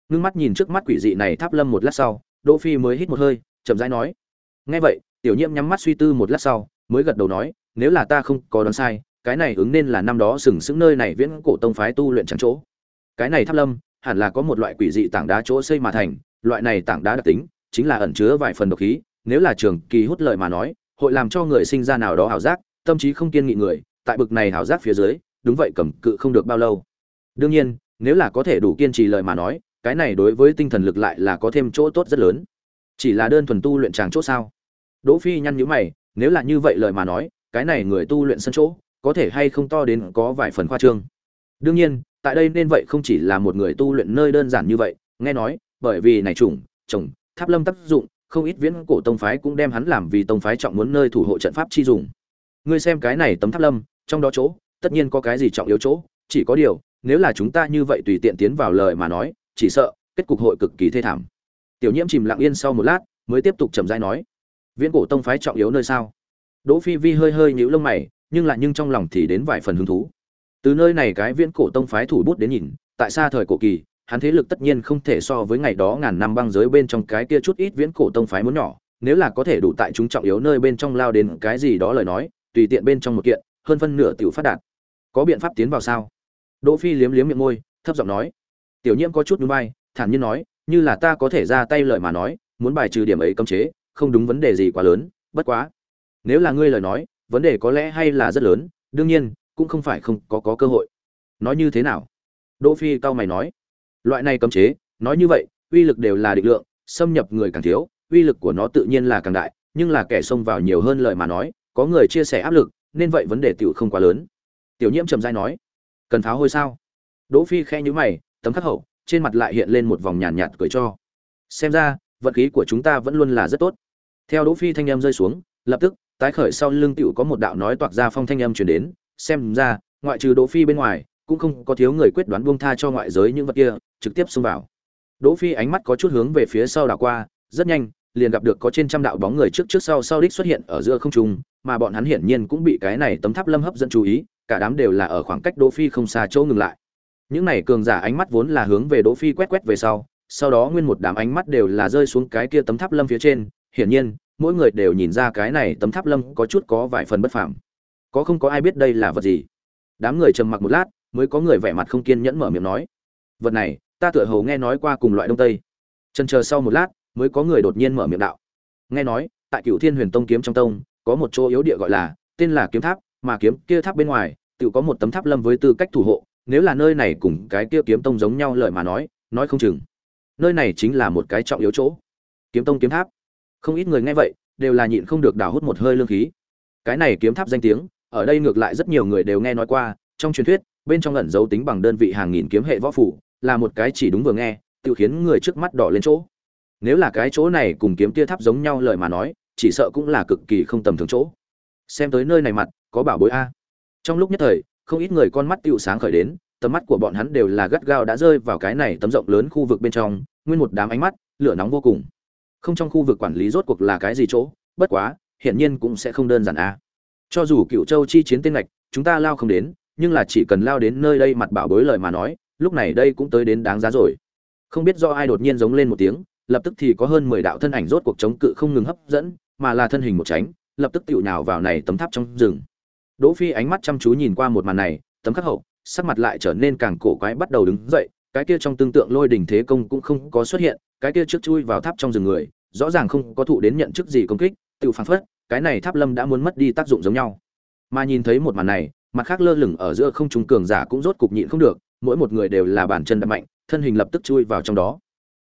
ngưng mắt nhìn trước mắt quỷ dị này tháp lâm một lát sau, đỗ phi mới hít một hơi, chậm rãi nói. Nghe vậy, tiểu nhiễm nhắm mắt suy tư một lát sau, mới gật đầu nói, nếu là ta không có đoán sai, cái này ứng nên là năm đó sừng sững nơi này viễn cổ tông phái tu luyện chẳng chỗ cái này tháp lâm, hẳn là có một loại quỷ dị tảng đá chỗ xây mà thành, loại này tảng đá đặc tính chính là ẩn chứa vài phần độc khí, nếu là trường kỳ hút lợi mà nói, hội làm cho người sinh ra nào đó hảo giác, tâm trí không kiên nghị người, tại bực này hảo giác phía dưới, đúng vậy cầm cự không được bao lâu. Đương nhiên, nếu là có thể đủ kiên trì lời mà nói, cái này đối với tinh thần lực lại là có thêm chỗ tốt rất lớn. Chỉ là đơn thuần tu luyện tràng chỗ sao? Đỗ phi nhăn nhíu mày, nếu là như vậy lời mà nói, cái này người tu luyện sân chỗ, có thể hay không to đến có vài phần khoa trương. Đương nhiên tại đây nên vậy không chỉ là một người tu luyện nơi đơn giản như vậy, nghe nói, bởi vì này chủng trồng tháp lâm tác dụng, không ít viễn cổ tông phái cũng đem hắn làm vì tông phái trọng muốn nơi thủ hộ trận pháp chi dùng. Ngươi xem cái này tấm tháp lâm, trong đó chỗ, tất nhiên có cái gì trọng yếu chỗ, chỉ có điều, nếu là chúng ta như vậy tùy tiện tiến vào lời mà nói, chỉ sợ, kết cục hội cực kỳ thê thảm. Tiểu nhiễm chìm lặng yên sau một lát, mới tiếp tục chậm rãi nói, viễn cổ tông phái trọng yếu nơi sao? Đỗ phi vi hơi hơi nhíu lông mày, nhưng lại nhưng trong lòng thì đến vài phần hứng thú từ nơi này cái viễn cổ tông phái thủ bút đến nhìn, tại xa thời cổ kỳ, hắn thế lực tất nhiên không thể so với ngày đó ngàn năm băng giới bên trong cái kia chút ít viễn cổ tông phái muốn nhỏ, nếu là có thể đủ tại chúng trọng yếu nơi bên trong lao đến cái gì đó lời nói, tùy tiện bên trong một kiện, hơn phân nửa tiểu phát đạt. Có biện pháp tiến vào sao? Đỗ phi liếm liếm miệng môi, thấp giọng nói. Tiểu nhiễm có chút núi bay thản nhiên nói, như là ta có thể ra tay lời mà nói, muốn bài trừ điểm ấy cấm chế, không đúng vấn đề gì quá lớn, bất quá. Nếu là ngươi lời nói, vấn đề có lẽ hay là rất lớn, đương nhiên cũng không phải không có có cơ hội. Nói như thế nào? Đỗ phi cao mày nói. Loại này cấm chế nói như vậy uy lực đều là định lượng xâm nhập người càng thiếu uy lực của nó tự nhiên là càng đại nhưng là kẻ xông vào nhiều hơn lời mà nói có người chia sẻ áp lực nên vậy vấn đề tiểu không quá lớn. Tiểu nhiễm trầm dai nói. Cần pháo hôi sao? Đỗ phi khe nhíu mày tấm khắc hậu trên mặt lại hiện lên một vòng nhàn nhạt, nhạt cười cho. Xem ra vận khí của chúng ta vẫn luôn là rất tốt. Theo đỗ phi thanh âm rơi xuống lập tức tái khởi sau lưng tiểu có một đạo nói toạc ra phong thanh âm truyền đến xem ra, ngoại trừ đỗ phi bên ngoài, cũng không có thiếu người quyết đoán buông tha cho ngoại giới những vật kia, trực tiếp xông vào. Đỗ phi ánh mắt có chút hướng về phía sau đảo qua, rất nhanh, liền gặp được có trên trăm đạo bóng người trước trước sau sau đích xuất hiện ở giữa không trung, mà bọn hắn hiển nhiên cũng bị cái này tấm tháp lâm hấp dẫn chú ý, cả đám đều là ở khoảng cách đỗ phi không xa chỗ ngừng lại. Những này cường giả ánh mắt vốn là hướng về đỗ phi quét quét về sau sau đó nguyên một đám ánh mắt đều là rơi xuống cái kia tấm tháp lâm phía trên, hiển nhiên, mỗi người đều nhìn ra cái này tấm tháp lâm có chút có vài phần bất phàm có không có ai biết đây là vật gì? Đám người trầm mặc một lát, mới có người vẻ mặt không kiên nhẫn mở miệng nói, vật này, ta tựa hồ nghe nói qua cùng loại đông tây. Trần chờ sau một lát, mới có người đột nhiên mở miệng đạo, nghe nói, tại cựu thiên huyền tông kiếm trong tông, có một chỗ yếu địa gọi là, tên là kiếm tháp, mà kiếm kia tháp bên ngoài, tự có một tấm tháp lâm với tư cách thủ hộ, nếu là nơi này cùng cái kia kiếm tông giống nhau lời mà nói nói không chừng, nơi này chính là một cái trọng yếu chỗ. Kiếm tông, kiếm tháp. Không ít người nghe vậy, đều là nhịn không được đào hút một hơi lương khí. Cái này kiếm tháp danh tiếng ở đây ngược lại rất nhiều người đều nghe nói qua, trong truyền thuyết, bên trong ẩn dấu tính bằng đơn vị hàng nghìn kiếm hệ võ phủ, là một cái chỉ đúng vừa nghe, tự khiến người trước mắt đỏ lên chỗ. Nếu là cái chỗ này cùng kiếm tia tháp giống nhau lời mà nói, chỉ sợ cũng là cực kỳ không tầm thường chỗ. Xem tới nơi này mặt, có bảo bối a. Trong lúc nhất thời, không ít người con mắt tựu sáng khởi đến, tầm mắt của bọn hắn đều là gắt gao đã rơi vào cái này tấm rộng lớn khu vực bên trong, nguyên một đám ánh mắt, lửa nóng vô cùng. Không trong khu vực quản lý rốt cuộc là cái gì chỗ, bất quá, hiển nhiên cũng sẽ không đơn giản a cho dù cựu châu chi chiến tên lệch chúng ta lao không đến, nhưng là chỉ cần lao đến nơi đây mặt bảo bối lời mà nói, lúc này đây cũng tới đến đáng giá rồi. Không biết do ai đột nhiên giống lên một tiếng, lập tức thì có hơn mười đạo thân ảnh rốt cuộc chống cự không ngừng hấp dẫn, mà là thân hình một tránh, lập tức tựu nhào vào này tấm tháp trong rừng. Đỗ phi ánh mắt chăm chú nhìn qua một màn này, tấm khắc hậu, sắc mặt lại trở nên càng cổ quái bắt đầu đứng dậy, cái kia trong tương tượng lôi đỉnh thế công cũng không có xuất hiện, cái kia trước chui vào tháp trong rừng người, rõ ràng không có thụ đến nhận chức gì công kích tự phản phất cái này tháp lâm đã muốn mất đi tác dụng giống nhau. Mà nhìn thấy một màn này, mặt khác lơ lửng ở giữa không trung cường giả cũng rốt cục nhịn không được, mỗi một người đều là bàn chân đập mạnh, thân hình lập tức chui vào trong đó.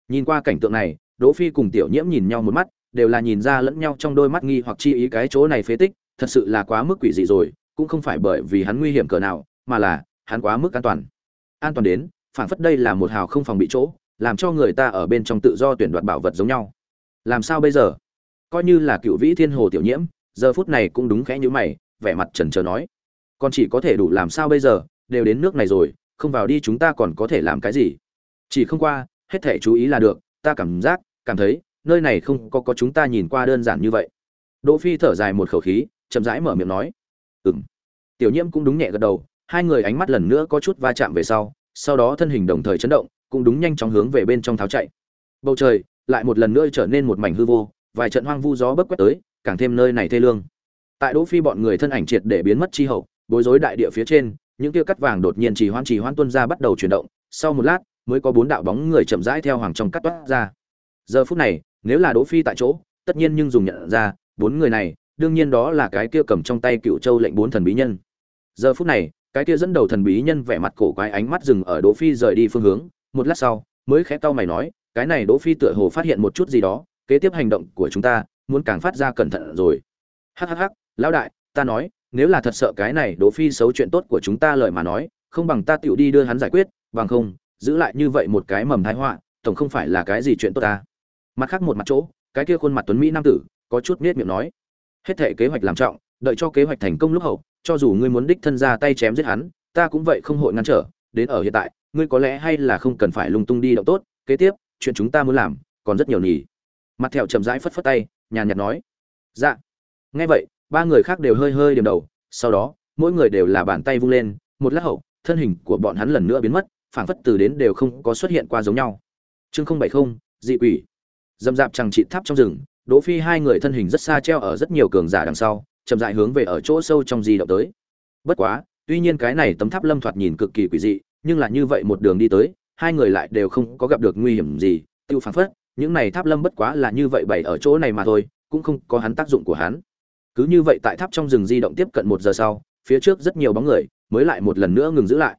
Nhìn qua cảnh tượng này, đỗ phi cùng tiểu nhiễm nhìn nhau một mắt, đều là nhìn ra lẫn nhau trong đôi mắt nghi hoặc chi ý cái chỗ này phế tích, thật sự là quá mức quỷ dị rồi, cũng không phải bởi vì hắn nguy hiểm cỡ nào, mà là hắn quá mức an toàn. An toàn đến, phản phất đây là một hào không phòng bị chỗ, làm cho người ta ở bên trong tự do tuyển đoạt bảo vật giống nhau. Làm sao bây giờ? Coi như là cựu vĩ thiên hồ tiểu nhiễm, giờ phút này cũng đúng khẽ như mày, vẻ mặt trần trờ nói còn chỉ có thể đủ làm sao bây giờ, đều đến nước này rồi, không vào đi chúng ta còn có thể làm cái gì? Chỉ không qua, hết thể chú ý là được, ta cảm giác, cảm thấy, nơi này không có có chúng ta nhìn qua đơn giản như vậy. Đỗ phi thở dài một khẩu khí, chậm rãi mở miệng nói, ừm. Tiểu nhiễm cũng đúng nhẹ gật đầu, hai người ánh mắt lần nữa có chút va chạm về sau sau đó thân hình đồng thời chấn động, cũng đúng nhanh chóng hướng về bên trong tháo chạy. Bầu trời lại một lần nữa trở nên một mảnh hư vô vài trận hoang vu gió bấc quét tới, càng thêm nơi này thê lương. Tại đỗ phi bọn người thân ảnh triệt để biến mất chi hậu, bối rối đại địa phía trên, những kia cắt vàng đột nhiên chỉ hoan chỉ hoan tuân ra bắt đầu chuyển động, sau một lát, mới có bốn đạo bóng người chậm rãi theo hoàng trong cắt toát ra. Giờ phút này, nếu là đỗ phi tại chỗ, tất nhiên nhưng dùng nhận ra, bốn người này, đương nhiên đó là cái kia cầm trong tay cựu châu lệnh bốn thần bí nhân. Giờ phút này, cái kia dẫn đầu thần bí nhân vẻ mặt cổ quái ánh mắt dừng ở đỗ phi rời đi phương hướng, một lát sau, mới khẽ cau mày nói, cái này đỗ phi tựa hồ phát hiện một chút gì đó kế tiếp hành động của chúng ta muốn càng phát ra cẩn thận rồi. Hắc hắc hắc, lão đại, ta nói, nếu là thật sợ cái này đỗ phi xấu chuyện tốt của chúng ta lời mà nói, không bằng ta tiểu đi đưa hắn giải quyết, bằng không, giữ lại như vậy một cái mầm thái họa, tổng không phải là cái gì chuyện tốt ta. Mặt khác một mặt chỗ, cái kia khuôn mặt tuấn mỹ nam tử, có chút nết miệng nói. Hết thể kế hoạch làm trọng, đợi cho kế hoạch thành công lúc hậu, cho dù ngươi muốn đích thân ra tay chém giết hắn, ta cũng vậy không hội ngăn trở, đến ở hiện tại, ngươi có lẽ hay là không cần phải lung tung đi động tốt, kế tiếp, chuyện chúng ta muốn làm, còn rất nhiều nhỉ mặt thẹo chậm rãi phất phất tay, nhàn nhạt nói. Dạ. Nghe vậy, ba người khác đều hơi hơi điểm đầu, sau đó, mỗi người đều là bàn tay vung lên, một lát hậu, thân hình của bọn hắn lần nữa biến mất, phảng phất từ đến đều không có xuất hiện qua giống nhau. Chương không bảy không, dị quỷ. Dầm dạp chẳng trị tháp trong rừng, đỗ phi hai người thân hình rất xa treo ở rất nhiều cường giả đằng sau, chậm rãi hướng về ở chỗ sâu trong di động tới. Bất quá, tuy nhiên cái này tấm tháp lâm thoạt nhìn cực kỳ quỷ dị, nhưng là như vậy một đường đi tới, hai người lại đều không có gặp được nguy hiểm gì, tiêu phảng phất những này tháp lâm bất quá là như vậy bày ở chỗ này mà thôi, cũng không có hắn tác dụng của hắn. Cứ như vậy tại tháp trong rừng di động tiếp cận một giờ sau, phía trước rất nhiều bóng người mới lại một lần nữa ngừng giữ lại.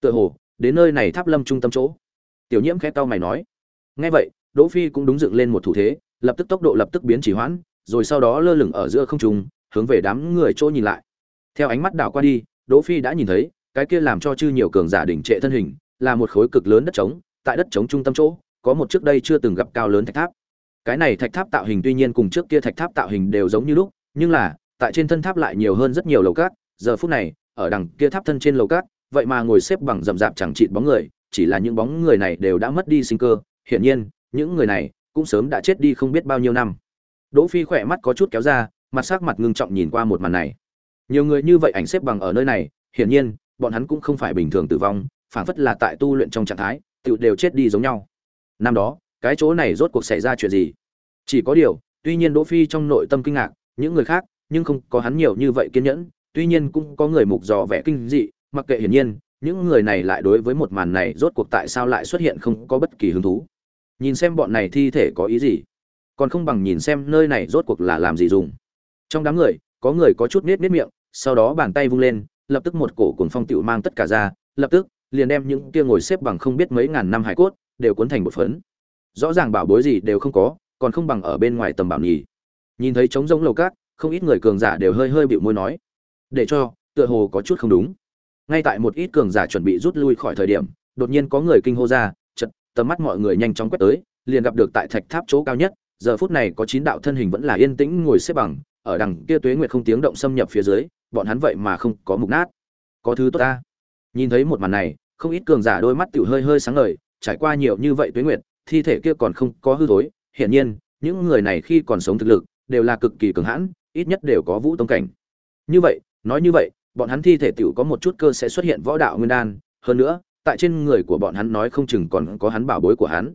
Tựa hồ, đến nơi này tháp lâm trung tâm chỗ. Tiểu nhiễm khẽ cau mày nói. Nghe vậy, đỗ phi cũng đúng dựng lên một thủ thế, lập tức tốc độ lập tức biến chỉ hoãn, rồi sau đó lơ lửng ở giữa không trung, hướng về đám người chỗ nhìn lại. Theo ánh mắt đảo qua đi, đỗ phi đã nhìn thấy, cái kia làm cho chư nhiều cường giả đỉnh trệ thân hình, là một khối cực lớn đất trống, tại đất trống trung tâm chỗ có một trước đây chưa từng gặp cao lớn thạch tháp. Cái này thạch tháp tạo hình tuy nhiên cùng trước kia thạch tháp tạo hình đều giống như lúc, nhưng là, tại trên thân tháp lại nhiều hơn rất nhiều lầu cát. Giờ phút này, ở đằng kia tháp thân trên lầu cát, vậy mà ngồi xếp bằng rậm rạp chẳng chịt bóng người, chỉ là những bóng người này đều đã mất đi sinh cơ. Hiển nhiên, những người này cũng sớm đã chết đi không biết bao nhiêu năm. Đỗ phi khỏe mắt có chút kéo ra, mặt sắc mặt ngưng trọng nhìn qua một màn này. Nhiều người như vậy ảnh xếp bằng ở nơi này, hiển nhiên, bọn hắn cũng không phải bình thường tử vong, phảng phất là tại tu luyện trong trạng thái tự đều chết đi giống nhau năm đó, cái chỗ này rốt cuộc xảy ra chuyện gì? Chỉ có điều, tuy nhiên đỗ phi trong nội tâm kinh ngạc, những người khác, nhưng không có hắn nhiều như vậy kiên nhẫn, tuy nhiên cũng có người mục dò vẻ kinh dị, mặc kệ hiển nhiên, những người này lại đối với một màn này rốt cuộc tại sao lại xuất hiện không có bất kỳ hứng thú. Nhìn xem bọn này thi thể có ý gì, còn không bằng nhìn xem nơi này rốt cuộc là làm gì dùng. Trong đám người, có người có chút nết nết miệng, sau đó bàn tay vung lên, lập tức một cổ cuồng phong tựu mang tất cả ra, lập tức, liền đem những kia ngồi xếp bằng không biết mấy ngàn năm hải cốt đều cuốn thành một phấn. Rõ ràng bảo bối gì đều không có, còn không bằng ở bên ngoài tầm bảo nhì nhìn thấy trống rỗng lầu cát không ít người cường giả đều hơi hơi bịu môi nói, để cho, tựa hồ có chút không đúng. Ngay tại một ít cường giả chuẩn bị rút lui khỏi thời điểm, đột nhiên có người kinh hô ra, chật, tầm mắt mọi người nhanh chóng quét tới, liền gặp được tại thạch tháp chỗ cao nhất, giờ phút này có chín đạo thân hình vẫn là yên tĩnh ngồi xếp bằng, ở đằng kia tuế nguyệt không tiếng động xâm nhập phía dưới, bọn hắn vậy mà không có mục nát. Có thứ tốt ta. Nhìn thấy một màn này, không ít cường giả đôi mắt tiểu hơi hơi sáng ngời trải qua nhiều như vậy tuế nguyệt, thi thể kia còn không có hư thối. Hiển nhiên, những người này khi còn sống thực lực đều là cực kỳ cường hãn, ít nhất đều có vũ tông cảnh. Như vậy, nói như vậy, bọn hắn thi thể tiểu có một chút cơ sẽ xuất hiện võ đạo nguyên đan. Hơn nữa, tại trên người của bọn hắn nói không chừng còn có hắn bảo bối của hắn.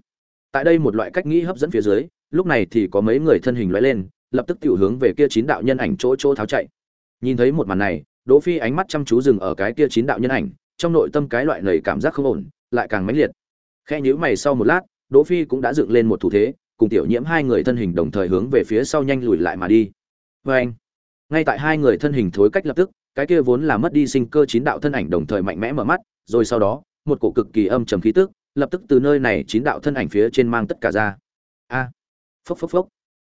Tại đây một loại cách nghĩ hấp dẫn phía dưới, lúc này thì có mấy người thân hình lóe lên, lập tức tiểu hướng về kia chín đạo nhân ảnh chỗ chỗ tháo chạy. Nhìn thấy một màn này, đỗ phi ánh mắt chăm chú dừng ở cái kia chín đạo nhân ảnh, trong nội tâm cái loại nảy cảm giác không ổn, lại càng mãnh liệt khe nhíu mày sau một lát, đỗ phi cũng đã dựng lên một thủ thế, cùng tiểu nhiễm hai người thân hình đồng thời hướng về phía sau nhanh lùi lại mà đi. Với anh, ngay tại hai người thân hình thối cách lập tức, cái kia vốn là mất đi sinh cơ chín đạo thân ảnh đồng thời mạnh mẽ mở mắt, rồi sau đó, một cổ cực kỳ âm trầm khí tức, lập tức từ nơi này chín đạo thân ảnh phía trên mang tất cả ra. A, phốc phốc phốc.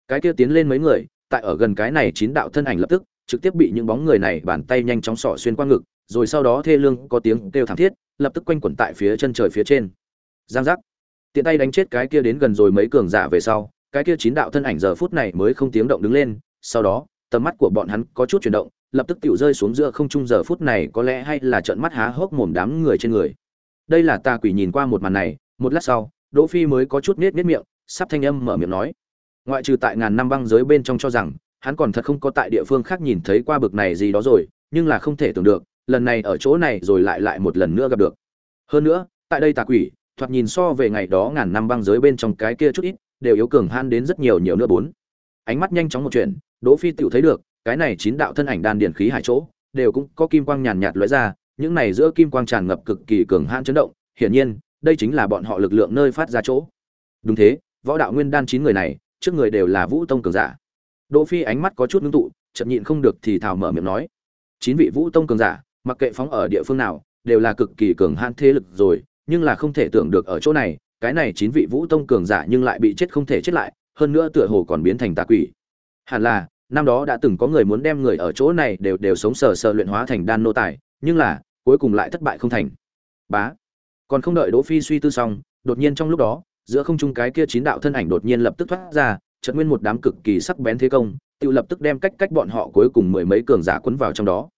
Cái kia tiến lên mấy người, tại ở gần cái này chín đạo thân ảnh lập tức, trực tiếp bị những bóng người này bàn tay nhanh chóng sọ xuyên qua ngực, rồi sau đó thê lương có tiếng kêu thảm thiết, lập tức quanh quẩn tại phía chân trời phía trên giang giác. Tiện tay đánh chết cái kia đến gần rồi mấy cường giả về sau, cái kia chín đạo thân ảnh giờ phút này mới không tiếng động đứng lên, sau đó, tầm mắt của bọn hắn có chút chuyển động, lập tức tiểu rơi xuống giữa không trung giờ phút này có lẽ hay là trợn mắt há hốc mồm đám người trên người. Đây là ta quỷ nhìn qua một màn này, một lát sau, đỗ phi mới có chút nết nết miệng, sắp thanh âm mở miệng nói. Ngoại trừ tại ngàn năm băng giới bên trong cho rằng, hắn còn thật không có tại địa phương khác nhìn thấy qua bực này gì đó rồi, nhưng là không thể tưởng được, lần này ở chỗ này rồi lại lại một lần nữa gặp được. Hơn nữa, tại đây tà quỷ thoạt nhìn so về ngày đó ngàn năm băng giới bên trong cái kia chút ít, đều yếu cường han đến rất nhiều nhiều nữa bốn. Ánh mắt nhanh chóng một chuyện đỗ phi tiểu thấy được, cái này chín đạo thân ảnh đan điển khí hải chỗ, đều cũng có kim quang nhàn nhạt lóe ra, những này giữa kim quang tràn ngập cực kỳ cường han chấn động, hiển nhiên, đây chính là bọn họ lực lượng nơi phát ra chỗ. Đúng thế, võ đạo nguyên đan chín người này, trước người đều là vũ tông cường giả. Đỗ phi ánh mắt có chút ngưng tụ, chậm nhịn không được thì thào mở miệng nói, chín vị vũ tông cường giả, mặc kệ phóng ở địa phương nào, đều là cực kỳ cường han thế lực rồi nhưng là không thể tưởng được ở chỗ này cái này chín vị vũ tông cường giả nhưng lại bị chết không thể chết lại hơn nữa tựa hồ còn biến thành tà quỷ. Hẳn là năm đó đã từng có người muốn đem người ở chỗ này đều đều sống sờ sờ luyện hóa thành đan nô tài nhưng là cuối cùng lại thất bại không thành. Bá! Còn không đợi đỗ phi suy tư xong đột nhiên trong lúc đó giữa không trung cái kia chín đạo thân ảnh đột nhiên lập tức thoát ra chợt nguyên một đám cực kỳ sắc bén thế công tự lập tức đem cách cách bọn họ cuối cùng mười mấy cường giả quấn vào trong đó.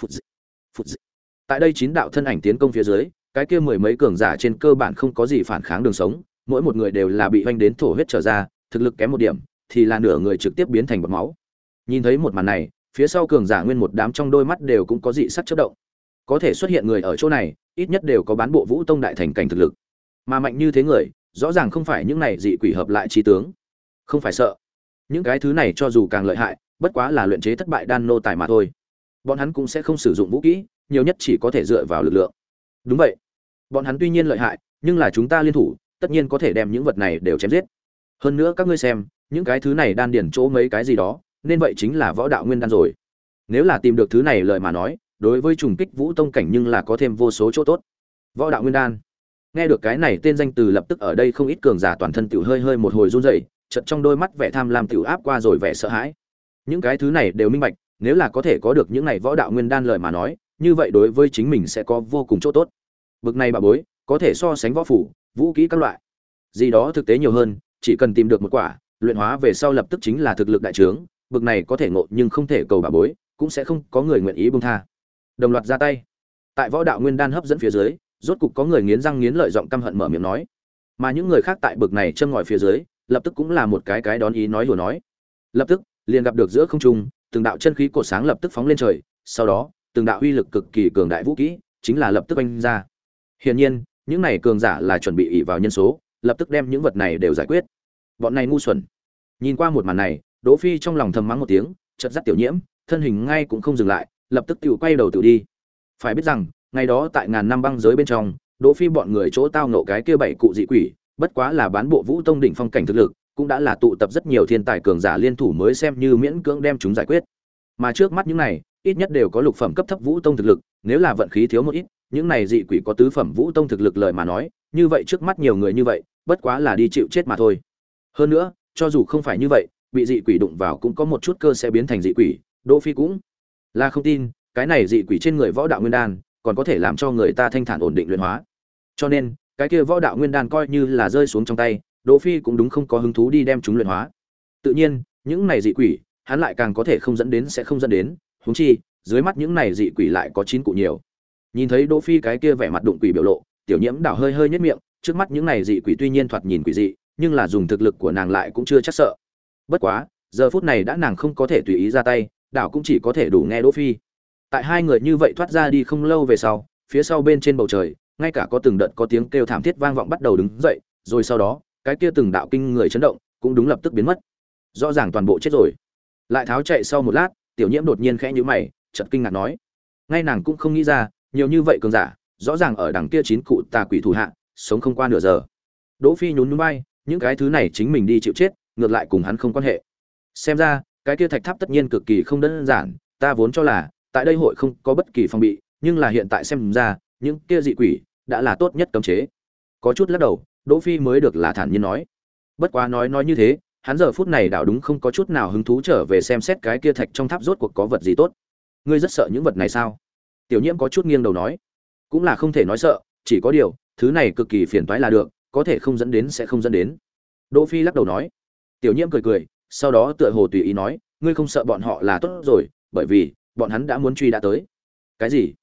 Phụt dị, phụt dị. tại đây chín đạo thân ảnh tiến công phía dưới cái kia mười mấy cường giả trên cơ bản không có gì phản kháng đường sống, mỗi một người đều là bị oanh đến thổ huyết trở ra, thực lực kém một điểm, thì là nửa người trực tiếp biến thành bọt máu. Nhìn thấy một màn này, phía sau cường giả nguyên một đám trong đôi mắt đều cũng có dị sắc chất động. Có thể xuất hiện người ở chỗ này, ít nhất đều có bán bộ vũ tông đại thành cảnh thực lực. Mà mạnh như thế người, rõ ràng không phải những này dị quỷ hợp lại trí tướng. Không phải sợ. Những cái thứ này cho dù càng lợi hại, bất quá là luyện chế thất bại đan nô tài mà thôi. Bọn hắn cũng sẽ không sử dụng vũ kỹ, nhiều nhất chỉ có thể dựa vào lực lượng. Đúng vậy bọn hắn tuy nhiên lợi hại, nhưng là chúng ta liên thủ, tất nhiên có thể đem những vật này đều chém giết. Hơn nữa các ngươi xem, những cái thứ này đan điển chỗ mấy cái gì đó, nên vậy chính là võ đạo nguyên đan rồi. Nếu là tìm được thứ này lời mà nói, đối với trùng kích vũ tông cảnh nhưng là có thêm vô số chỗ tốt. Võ đạo nguyên đan. Nghe được cái này tên danh từ lập tức ở đây không ít cường giả toàn thân tiểu hơi hơi một hồi run rẩy, chợt trong đôi mắt vẻ tham lam tiểu áp qua rồi vẻ sợ hãi. Những cái thứ này đều minh bạch, nếu là có thể có được những này võ đạo nguyên đan lời mà nói, như vậy đối với chính mình sẽ có vô cùng chỗ tốt bực này bà bối, có thể so sánh võ phủ, vũ kỹ các loại. Gì đó thực tế nhiều hơn, chỉ cần tìm được một quả, luyện hóa về sau lập tức chính là thực lực đại trướng, bực này có thể ngộ nhưng không thể cầu bà bối, cũng sẽ không có người nguyện ý buông tha. Đồng loạt ra tay. Tại võ đạo nguyên đan hấp dẫn phía dưới, rốt cục có người nghiến răng nghiến lợi giọng căm hận mở miệng nói. Mà những người khác tại bực này châm ngòi phía dưới, lập tức cũng là một cái cái đón ý nói đùa nói. Lập tức, liền gặp được giữa không trung, từng đạo chân khí cột sáng lập tức phóng lên trời, sau đó, từng đạo uy lực cực kỳ cường đại vũ kỹ, chính là lập tức oanh ra hiển nhiên, những này cường giả là chuẩn bị ỷ vào nhân số, lập tức đem những vật này đều giải quyết. Bọn này ngu xuẩn. Nhìn qua một màn này, đỗ phi trong lòng thầm mắng một tiếng, chợt dắt tiểu nhiễm, thân hình ngay cũng không dừng lại, lập tức tiểu quay đầu tự đi. Phải biết rằng, ngày đó tại ngàn năm băng giới bên trong, đỗ phi bọn người chỗ tao ngộ cái kia bảy cụ dị quỷ, bất quá là bán bộ vũ tông đỉnh phong cảnh thực lực, cũng đã là tụ tập rất nhiều thiên tài cường giả liên thủ mới xem như miễn cưỡng đem chúng giải quyết. Mà trước mắt những này, ít nhất đều có lục phẩm cấp thấp vũ tông thực lực, nếu là vận khí thiếu một ít những này dị quỷ có tứ phẩm vũ tông thực lực lời mà nói, như vậy trước mắt nhiều người như vậy, bất quá là đi chịu chết mà thôi. Hơn nữa, cho dù không phải như vậy, bị dị quỷ đụng vào cũng có một chút cơ sẽ biến thành dị quỷ, đỗ phi cũng là không tin, cái này dị quỷ trên người võ đạo nguyên đan, còn có thể làm cho người ta thanh thản ổn định luyện hóa. Cho nên, cái kia võ đạo nguyên đan coi như là rơi xuống trong tay, đỗ phi cũng đúng không có hứng thú đi đem chúng luyện hóa. Tự nhiên, những này dị quỷ, hắn lại càng có thể không dẫn đến sẽ không dẫn đến, huống chi, dưới mắt những này dị quỷ lại có chín cụ nhiều nhìn thấy đỗ phi cái kia vẻ mặt đụng quỷ biểu lộ, tiểu nhiễm đảo hơi hơi nhất miệng, trước mắt những này dị quỷ tuy nhiên thoạt nhìn quỷ dị, nhưng là dùng thực lực của nàng lại cũng chưa chắc sợ. Bất quá, giờ phút này đã nàng không có thể tùy ý ra tay, đảo cũng chỉ có thể đủ nghe đỗ phi. Tại hai người như vậy thoát ra đi không lâu về sau, phía sau bên trên bầu trời, ngay cả có từng đợt có tiếng kêu thảm thiết vang vọng bắt đầu đứng dậy, rồi sau đó, cái kia từng đạo kinh người chấn động cũng đúng lập tức biến mất. Rõ ràng toàn bộ chết rồi. Lại tháo chạy sau một lát, tiểu nhiễm đột nhiên khẽ nhíu mày, chợt kinh ngạc nói, ngay nàng cũng không nghĩ ra nhiều như vậy cường giả, rõ ràng ở đằng kia chín cụ tà quỷ thủ hạ, sống không qua nửa giờ. Đỗ phi nhún nhún bay những cái thứ này chính mình đi chịu chết, ngược lại cùng hắn không quan hệ. Xem ra, cái kia thạch tháp tất nhiên cực kỳ không đơn giản, ta vốn cho là, tại đây hội không có bất kỳ phòng bị, nhưng là hiện tại xem ra, những kia dị quỷ, đã là tốt nhất cấm chế. Có chút lắc đầu, đỗ phi mới được là thản nhiên nói. Bất quá nói nói như thế, hắn giờ phút này đảo đúng không có chút nào hứng thú trở về xem xét cái kia thạch trong tháp rốt cuộc có vật gì tốt. Ngươi rất sợ những vật này sao? Tiểu nhiễm có chút nghiêng đầu nói. Cũng là không thể nói sợ, chỉ có điều, thứ này cực kỳ phiền toái là được, có thể không dẫn đến sẽ không dẫn đến. Đỗ phi lắc đầu nói. Tiểu nhiễm cười cười, sau đó tựa hồ tùy ý nói, ngươi không sợ bọn họ là tốt rồi, bởi vì, bọn hắn đã muốn truy đã tới. Cái gì?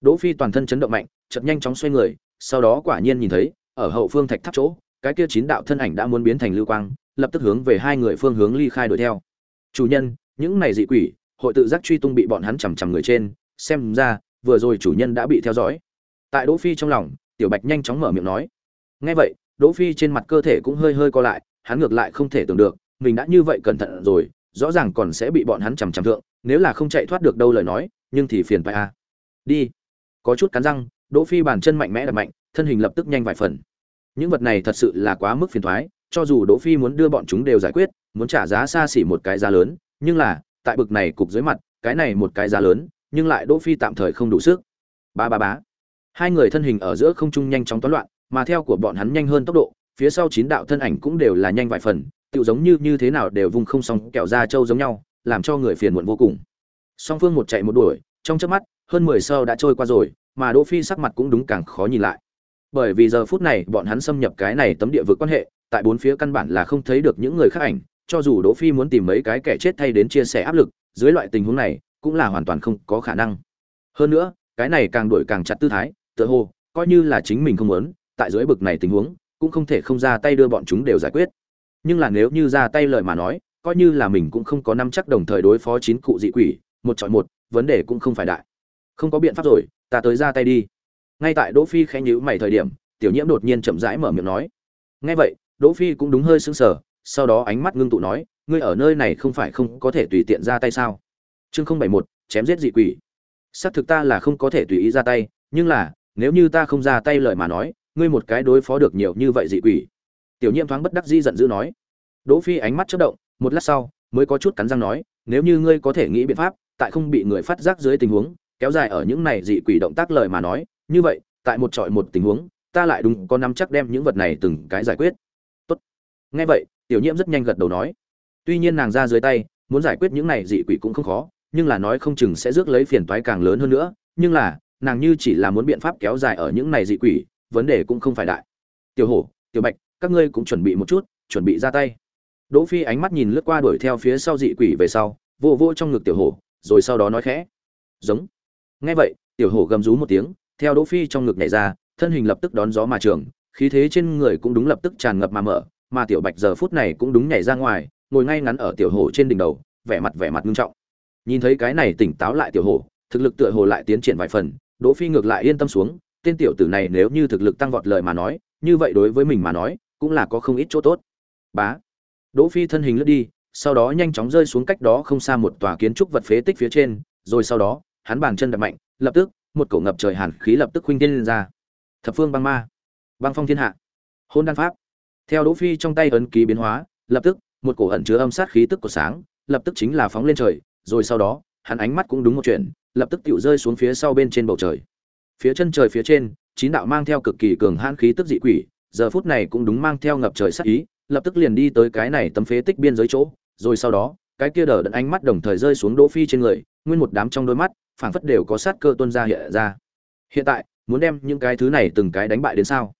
Đỗ phi toàn thân chấn động mạnh, chợt nhanh chóng xoay người, sau đó quả nhiên nhìn thấy, ở hậu phương thạch tháp chỗ, cái kia chín đạo thân ảnh đã muốn biến thành lưu quang, lập tức hướng về hai người phương hướng ly khai đuổi theo. Chủ nhân, những này dị quỷ, hội tự giác truy tung bị bọn hắn chằm chằm người trên, xem ra vừa rồi chủ nhân đã bị theo dõi. Tại đỗ phi trong lòng, tiểu bạch nhanh chóng mở miệng nói, nghe vậy, đỗ phi trên mặt cơ thể cũng hơi hơi co lại, hắn ngược lại không thể tưởng được, mình đã như vậy cẩn thận rồi, rõ ràng còn sẽ bị bọn hắn chằm chằm thượng, nếu là không chạy thoát được đâu lời nói, nhưng thì phiền phải a đi. Có chút cắn răng, đỗ phi bàn chân mạnh mẽ đập mạnh, thân hình lập tức nhanh vài phần. Những vật này thật sự là quá mức phiền toái, cho dù đỗ phi muốn đưa bọn chúng đều giải quyết, muốn trả giá xa xỉ một cái giá lớn, nhưng là, tại bực này cục dưới mặt, cái này một cái giá lớn nhưng lại đỗ phi tạm thời không đủ sức. Ba ba bá hai người thân hình ở giữa không trung nhanh chóng toán loạn, mà theo của bọn hắn nhanh hơn tốc độ, phía sau chín đạo thân ảnh cũng đều là nhanh vài phần, tựu giống như như thế nào đều vùng không xong, kẹo ra trâu giống nhau, làm cho người phiền muộn vô cùng. Song phương một chạy một đuổi, trong chớp mắt, hơn mười sau đã trôi qua rồi, mà đỗ phi sắc mặt cũng đúng càng khó nhìn lại. Bởi vì giờ phút này, bọn hắn xâm nhập cái này tấm địa vực quan hệ, tại bốn phía căn bản là không thấy được những người khác ảnh, cho dù đỗ phi muốn tìm mấy cái kẻ chết thay đến chia sẻ áp lực, dưới loại tình huống này cũng là hoàn toàn không có khả năng. Hơn nữa, cái này càng đuổi càng chặt tư thái, tựa hồ, coi như là chính mình không muốn, tại dưới bực này tình huống, cũng không thể không ra tay đưa bọn chúng đều giải quyết. Nhưng là nếu như ra tay lời mà nói, coi như là mình cũng không có năm chắc đồng thời đối phó chín cụ dị quỷ, một chọi một, vấn đề cũng không phải đại. Không có biện pháp rồi, ta tới ra tay đi. Ngay tại đỗ phi khẽ nhíu mày thời điểm, tiểu nhiễm đột nhiên chậm rãi mở miệng nói. Nghe vậy, đỗ phi cũng đúng hơi sững sờ, sau đó ánh mắt ngưng tụ nói, ngươi ở nơi này không phải không có thể tùy tiện ra tay sao? Chương không bảy một chém giết dị quỷ. Xác thực ta là không có thể tùy ý ra tay, nhưng là, nếu như ta không ra tay lời mà nói, ngươi một cái đối phó được nhiều như vậy dị quỷ. Tiểu nhiễm thoáng bất đắc dĩ giận dữ nói. Đỗ phi ánh mắt chớp động, một lát sau, mới có chút cắn răng nói, nếu như ngươi có thể nghĩ biện pháp, tại không bị người phát giác dưới tình huống, kéo dài ở những này dị quỷ động tác lời mà nói, như vậy, tại một trọi một tình huống, ta lại đúng có nắm chắc đem những vật này từng cái giải quyết. Tốt. Nghe vậy, tiểu nhiễm rất nhanh gật đầu nói. Tuy nhiên nàng ra dưới tay, muốn giải quyết những này dị quỷ cũng không khó nhưng là nói không chừng sẽ rước lấy phiền toái càng lớn hơn nữa, nhưng là, nàng như chỉ là muốn biện pháp kéo dài ở những này dị quỷ, vấn đề cũng không phải đại. Tiểu hổ, tiểu bạch, các ngươi cũng chuẩn bị một chút, chuẩn bị ra tay. Đỗ phi ánh mắt nhìn lướt qua đuổi theo phía sau dị quỷ về sau vỗ vỗ trong ngực tiểu hổ, rồi sau đó nói khẽ. Giống. Nghe vậy, tiểu hổ gầm rú một tiếng, theo đỗ phi trong ngực nhảy ra, thân hình lập tức đón gió mà trường, khí thế trên người cũng đúng lập tức tràn ngập mà mở, mà tiểu bạch giờ phút này cũng đúng nhảy ra ngoài, ngồi ngay ngắn ở tiểu hổ trên đỉnh đầu, vẻ mặt vẻ mặt nghiêm trọng nhìn thấy cái này tỉnh táo lại tiểu hổ thực lực tựa hồ lại tiến triển vài phần, đỗ phi ngược lại yên tâm xuống, tên tiểu tử này nếu như thực lực tăng vọt lời mà nói, như vậy đối với mình mà nói, cũng là có không ít chỗ tốt. Bá. Đỗ phi thân hình lướt đi, sau đó nhanh chóng rơi xuống cách đó không xa một tòa kiến trúc vật phế tích phía trên, rồi sau đó, hắn bàn chân đập mạnh, lập tức, một cổ ngập trời hàn khí lập tức khuynh thiên lên ra. Thập phương băng ma. Băng phong thiên hạ. Hôn đan pháp. Theo đỗ phi trong tay ấn ký biến hóa, lập tức, một cổ ẩn chứa âm sát khí tức của sáng, lập tức chính là phóng lên trời rồi sau đó, hắn ánh mắt cũng đúng một chuyện, lập tức tựu rơi xuống phía sau bên trên bầu trời. Phía chân trời phía trên, chín đạo mang theo cực kỳ cường hãn khí tức dị quỷ, giờ phút này cũng đúng mang theo ngập trời sát ý, lập tức liền đi tới cái này tấm phế tích biên giới chỗ, rồi sau đó, cái kia đờ đẫn ánh mắt đồng thời rơi xuống đỗ phi trên người, nguyên một đám trong đôi mắt, phảng phất đều có sát cơ tuôn ra hiện ra. Hiện tại, muốn đem những cái thứ này từng cái đánh bại đến sao?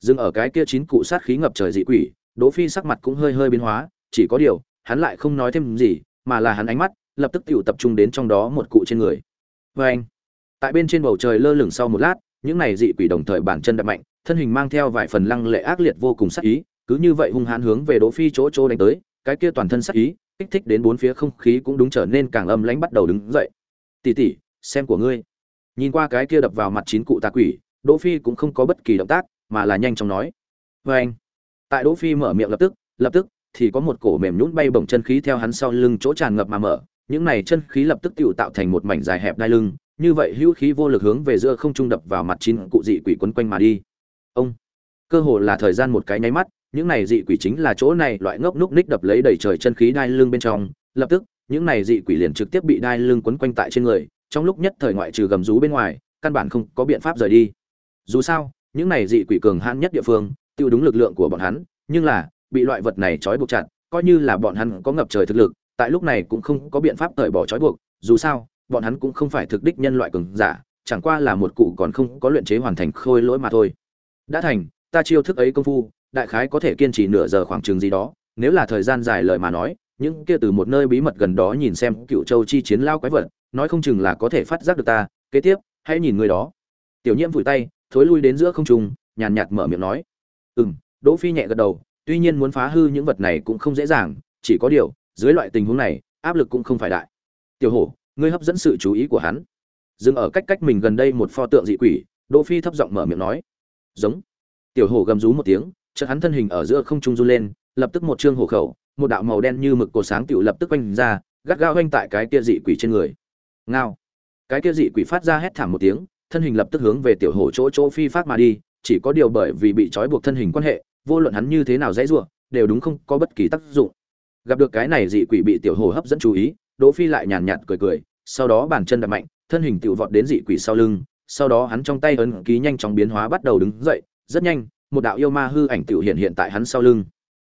Dừng ở cái kia chín cụ sát khí ngập trời dị quỷ, đỗ phi sắc mặt cũng hơi hơi biến hóa, chỉ có điều, hắn lại không nói thêm gì, mà là hắn ánh mắt lập tức tiểu tập trung đến trong đó một cụ trên người. Với anh, tại bên trên bầu trời lơ lửng sau một lát, những này dị quỷ đồng thời bản chân đập mạnh, thân hình mang theo vài phần lăng lệ ác liệt vô cùng sắc ý, cứ như vậy hung hãn hướng về đỗ phi chỗ chỗ đánh tới, cái kia toàn thân sắc ý, kích thích đến bốn phía không khí cũng đúng trở nên càng âm lãnh bắt đầu đứng dậy. Tỷ tỷ, xem của ngươi. Nhìn qua cái kia đập vào mặt chín cụ tà quỷ, đỗ phi cũng không có bất kỳ động tác, mà là nhanh chóng nói. Với anh. Tại đỗ phi mở miệng lập tức lập tức thì có một cổ mềm nhũn bay bổng chân khí theo hắn sau lưng chỗ tràn ngập mà mở những này chân khí lập tức tụ tạo thành một mảnh dài hẹp đai lưng, như vậy hữu khí vô lực hướng về giữa không trung đập vào mặt chín cụ dị quỷ quấn quanh mà đi. Ông, cơ hồ là thời gian một cái nháy mắt, những này dị quỷ chính là chỗ này loại ngốc núc ních đập lấy đầy trời chân khí đai lưng bên trong. Lập tức, những này dị quỷ liền trực tiếp bị đai lưng quấn quanh tại trên người, trong lúc nhất thời ngoại trừ gầm rú bên ngoài, căn bản không có biện pháp rời đi. Dù sao, những này dị quỷ cường hãn nhất địa phương tiêu đúng lực lượng của bọn hắn, nhưng là, bị loại vật này trói buộc chặt, coi như là bọn hắn có ngập trời thực lực tại lúc này cũng không có biện pháp cởi bỏ trói buộc, dù sao, bọn hắn cũng không phải thực đích nhân loại cường giả, chẳng qua là một cụ còn không có luyện chế hoàn thành khôi lỗi mà thôi. Đã thành, ta chiêu thức ấy công phu, đại khái có thể kiên trì nửa giờ khoảng chừng gì đó, nếu là thời gian dài lời mà nói, những kia từ một nơi bí mật gần đó nhìn xem cựu châu chi chiến lao quái vật, nói không chừng là có thể phát giác được ta, kế tiếp, hãy nhìn người đó. Tiểu nhiễm vùi tay, thối lui đến giữa không trung, nhàn nhạt mở miệng nói. Ừ m đỗ phi nhẹ gật đầu, tuy nhiên muốn phá hư những vật này cũng không dễ dàng, chỉ có điều dưới loại tình huống này, áp lực cũng không phải đại. Tiểu hổ, ngươi hấp dẫn sự chú ý của hắn. Dừng ở cách cách mình gần đây một pho tượng dị quỷ, đỗ phi thấp giọng mở miệng nói. Giống. Tiểu hổ gầm rú một tiếng, chợt hắn thân hình ở giữa không trung run lên, lập tức một trương hổ khẩu, một đạo màu đen như mực cổ sáng tiểu lập tức quanh ra, gắt gao quanh tại cái kia dị quỷ trên người. Ngao. Cái kia dị quỷ phát ra hét thảm một tiếng, thân hình lập tức hướng về tiểu hổ chỗ chỗ phi phát mà đi, chỉ có điều bởi vì bị trói buộc thân hình quan hệ, vô luận hắn như thế nào dễ dụa đều đúng không có bất kỳ tác dụng gặp được cái này dị quỷ bị tiểu hồ hấp dẫn chú ý, đỗ phi lại nhàn nhạt cười cười, sau đó bàn chân đặt mạnh, thân hình tiểu vọt đến dị quỷ sau lưng, sau đó hắn trong tay ấn ký nhanh chóng biến hóa bắt đầu đứng dậy, rất nhanh, một đạo yêu ma hư ảnh tiểu hiện hiện tại hắn sau lưng.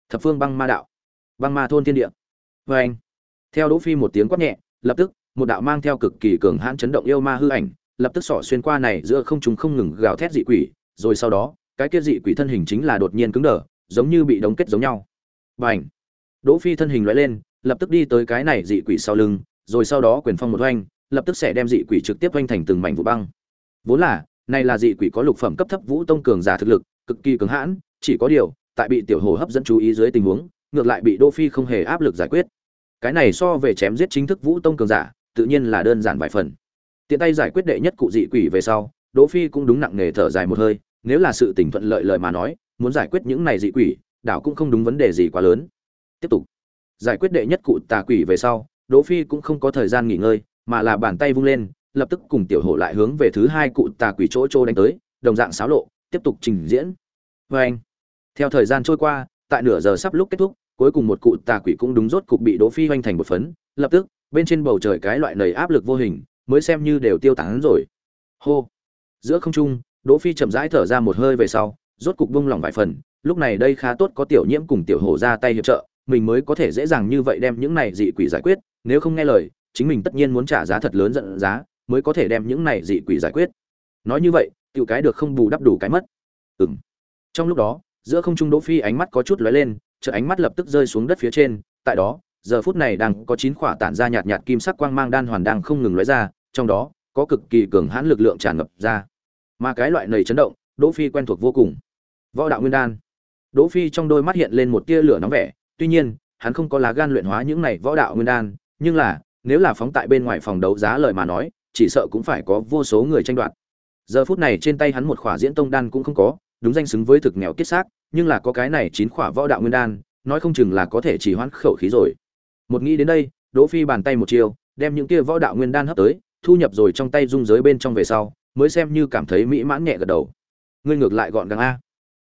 Thập phương băng ma đạo, băng ma thôn thiên địa. Vê anh theo đỗ phi một tiếng quát nhẹ, lập tức, một đạo mang theo cực kỳ cường hãn chấn động yêu ma hư ảnh, lập tức xỏ xuyên qua này giữa không trung không ngừng gào thét dị quỷ, rồi sau đó, cái kia dị quỷ thân hình chính là đột nhiên cứng đờ, giống như bị đóng kết giống nhau. Bành đỗ phi thân hình lóe lên lập tức đi tới cái này dị quỷ sau lưng rồi sau đó quyền phong một hoành, lập tức sẽ đem dị quỷ trực tiếp oanh thành từng mảnh vụ băng vốn là này là dị quỷ có lục phẩm cấp thấp vũ tông cường giả thực lực cực kỳ cứng hãn chỉ có điều tại bị tiểu hồ hấp dẫn chú ý dưới tình huống ngược lại bị Đỗ Phi không hề áp lực giải quyết. Cái này so về chém giết chính thức Vũ Tông cường giả, tự nhiên là đơn giản vài phần. Tiện tay giải quyết đệ nhất cụ dị quỷ về sau, Đỗ Phi cũng đúng nặng nề thở dài một hơi, nếu là sự tình thuận lợi lời mà nói, muốn giải quyết những này dị quỷ, đảo cũng không đúng vấn đề gì quá lớn. Tiếp tục. Giải quyết đệ nhất cụ tà quỷ về sau, Đỗ Phi cũng không có thời gian nghỉ ngơi, mà là bàn tay vung lên, lập tức cùng tiểu hổ lại hướng về thứ hai cụ tà quỷ chỗ trô đánh tới, đồng dạng xáo lộ, tiếp tục trình diễn. với anh. Theo thời gian trôi qua, tại nửa giờ sắp lúc kết thúc, cuối cùng một cụ tà quỷ cũng đúng rốt cục bị Đỗ Phi hoành thành một phấn, lập tức, bên trên bầu trời cái loại nầy áp lực vô hình, mới xem như đều tiêu tán rồi. Hô. Giữa không trung, Đỗ Phi chậm rãi thở ra một hơi về sau, rốt cục buông lỏng vài phần, lúc này đây khá tốt có tiểu nhiễm cùng tiểu hổ ra tay hiệp trợ, mình mới có thể dễ dàng như vậy đem những này dị quỷ giải quyết, nếu không nghe lời, chính mình tất nhiên muốn trả giá thật lớn giận giá, mới có thể đem những này dị quỷ giải quyết. Nói như vậy, tiểu cái được không bù đắp đủ cái mất. Ừm. Trong lúc đó, giữa không trung Đỗ Phi ánh mắt có chút lóe lên, chợt ánh mắt lập tức rơi xuống đất phía trên, tại đó, giờ phút này đang có chín khỏa tản ra nhạt nhạt kim sắc quang mang đan hoàn đang không ngừng lóe ra, trong đó có cực kỳ cường hãn lực lượng tràn ngập ra mà cái loại này chấn động đỗ phi quen thuộc vô cùng võ đạo nguyên đan đỗ phi trong đôi mắt hiện lên một tia lửa nóng vẻ tuy nhiên, hắn không có lá gan luyện hóa những này võ đạo nguyên đan, nhưng là, nếu là phóng tại bên ngoài phòng đấu giá lời mà nói, chỉ sợ cũng phải có vô số người tranh đoạt. Giờ phút này trên tay hắn một khỏa diễn tông đan cũng không có, đúng danh xứng với thực nghèo kết xác, nhưng là có cái này chín khỏa võ đạo nguyên đan, nói không chừng là có thể chỉ hoãn khẩu khí rồi. Một nghĩ đến đây, đỗ phi bàn tay một chiều đem những kia võ đạo nguyên đan hấp tới, thu nhập rồi trong tay dung giới bên trong về sau, mới xem như cảm thấy mỹ mãn nhẹ gật đầu. Ngươi ngược lại gọn gàng a.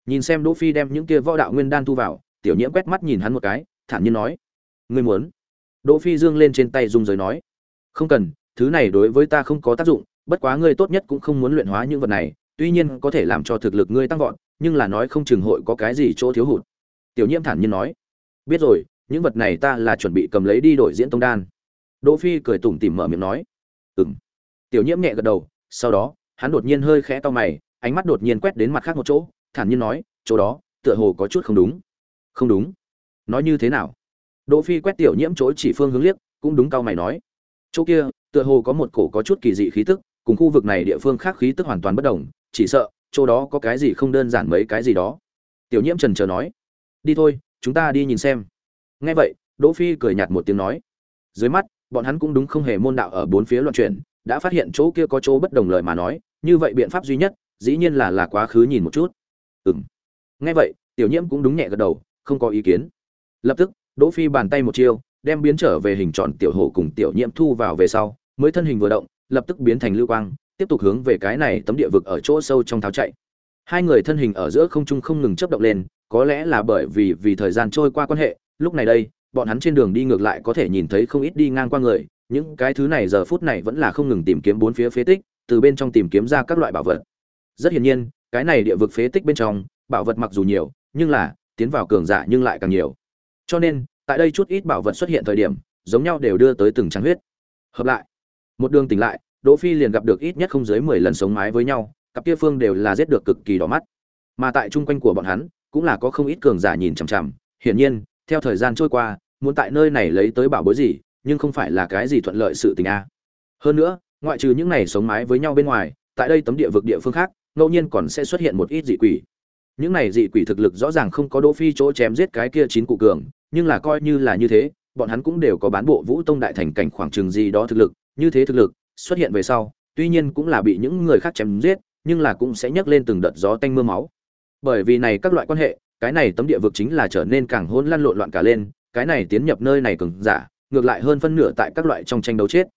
Nhìn xem đỗ phi đem những kia võ đạo nguyên đan thu vào tiểu nhiễm quét mắt nhìn hắn một cái, thản nhiên nói, ngươi muốn? Đỗ phi dương lên trên tay dung giới nói, không cần, thứ này đối với ta không có tác dụng, bất quá ngươi tốt nhất cũng không muốn luyện hóa những vật này, tuy nhiên có thể làm cho thực lực ngươi tăng vọt, nhưng là nói không chừng hội có cái gì chỗ thiếu hụt. Tiểu nhiễm thản nhiên nói, biết rồi, những vật này ta là chuẩn bị cầm lấy đi đổi diễn tông đan. Đỗ phi cười tủm tỉm mở miệng nói, ừm. Tiểu nhiễm nhẹ gật đầu, sau đó, hắn đột nhiên hơi khẽ to mày, ánh mắt đột nhiên quét đến mặt khác một chỗ, thản nhiên nói, chỗ đó, tựa hồ có chút không đúng không đúng. Nói như thế nào? Đỗ phi quét tiểu nhiễm chỗ chỉ phương hướng liếc, cũng đúng cao mày nói. Chỗ kia, tựa hồ có một cổ có chút kỳ dị khí tức, cùng khu vực này địa phương khác khí tức hoàn toàn bất đồng, chỉ sợ, chỗ đó có cái gì không đơn giản mấy cái gì đó. Tiểu nhiễm trần chờ nói. Đi thôi, chúng ta đi nhìn xem. Nghe vậy, đỗ phi cười nhạt một tiếng nói. Dưới mắt, bọn hắn cũng đúng không hề môn đạo ở bốn phía loạn chuyển, đã phát hiện chỗ kia có chỗ bất đồng lời mà nói, như vậy biện pháp duy nhất, dĩ nhiên là là quá khứ nhìn một chút. Ừm. Nghe vậy, tiểu nhiễm cũng đúng nhẹ gật đầu không có ý kiến. Lập tức, đỗ phi bàn tay một chiêu, đem biến trở về hình tròn tiểu hổ cùng tiểu nhiễm thu vào về sau, mới thân hình vừa động, lập tức biến thành lưu quang, tiếp tục hướng về cái này tấm địa vực ở chỗ sâu trong tháo chạy. Hai người thân hình ở giữa không trung không ngừng chớp động lên, có lẽ là bởi vì vì thời gian trôi qua quan hệ, lúc này đây, bọn hắn trên đường đi ngược lại có thể nhìn thấy không ít đi ngang qua người, những cái thứ này giờ phút này vẫn là không ngừng tìm kiếm bốn phía phế tích, từ bên trong tìm kiếm ra các loại bảo vật. Rất hiển nhiên, cái này địa vực phế tích bên trong, bảo vật mặc dù nhiều, nhưng là tiến vào cường giả nhưng lại càng nhiều. Cho nên, tại đây chút ít bảo vật xuất hiện thời điểm, giống nhau đều đưa tới từng trắng huyết. Hợp lại. Một đường tỉnh lại, đỗ phi liền gặp được ít nhất không dưới mười lần sống mái với nhau, cặp kia phương đều là giết được cực kỳ đỏ mắt. Mà tại trung quanh của bọn hắn, cũng là có không ít cường giả nhìn chằm chằm. Hiển nhiên, theo thời gian trôi qua, muốn tại nơi này lấy tới bảo bối gì, nhưng không phải là cái gì thuận lợi sự tình a. Hơn nữa, ngoại trừ những này sống mái với nhau bên ngoài, tại đây tấm địa vực địa phương khác, ngẫu nhiên còn sẽ xuất hiện một ít dị quỷ những này dị quỷ thực lực rõ ràng không có đỗ phi chỗ chém giết cái kia chín cụ cường, nhưng là coi như là như thế, bọn hắn cũng đều có bán bộ vũ tông đại thành cảnh khoảng trường gì đó thực lực, như thế thực lực, xuất hiện về sau, tuy nhiên cũng là bị những người khác chém giết, nhưng là cũng sẽ nhấc lên từng đợt gió tanh mưa máu. Bởi vì này các loại quan hệ, cái này tấm địa vực chính là trở nên càng hỗn lăn lộn loạn cả lên, cái này tiến nhập nơi này cường giả, ngược lại hơn phân nửa tại các loại trong tranh đấu chết.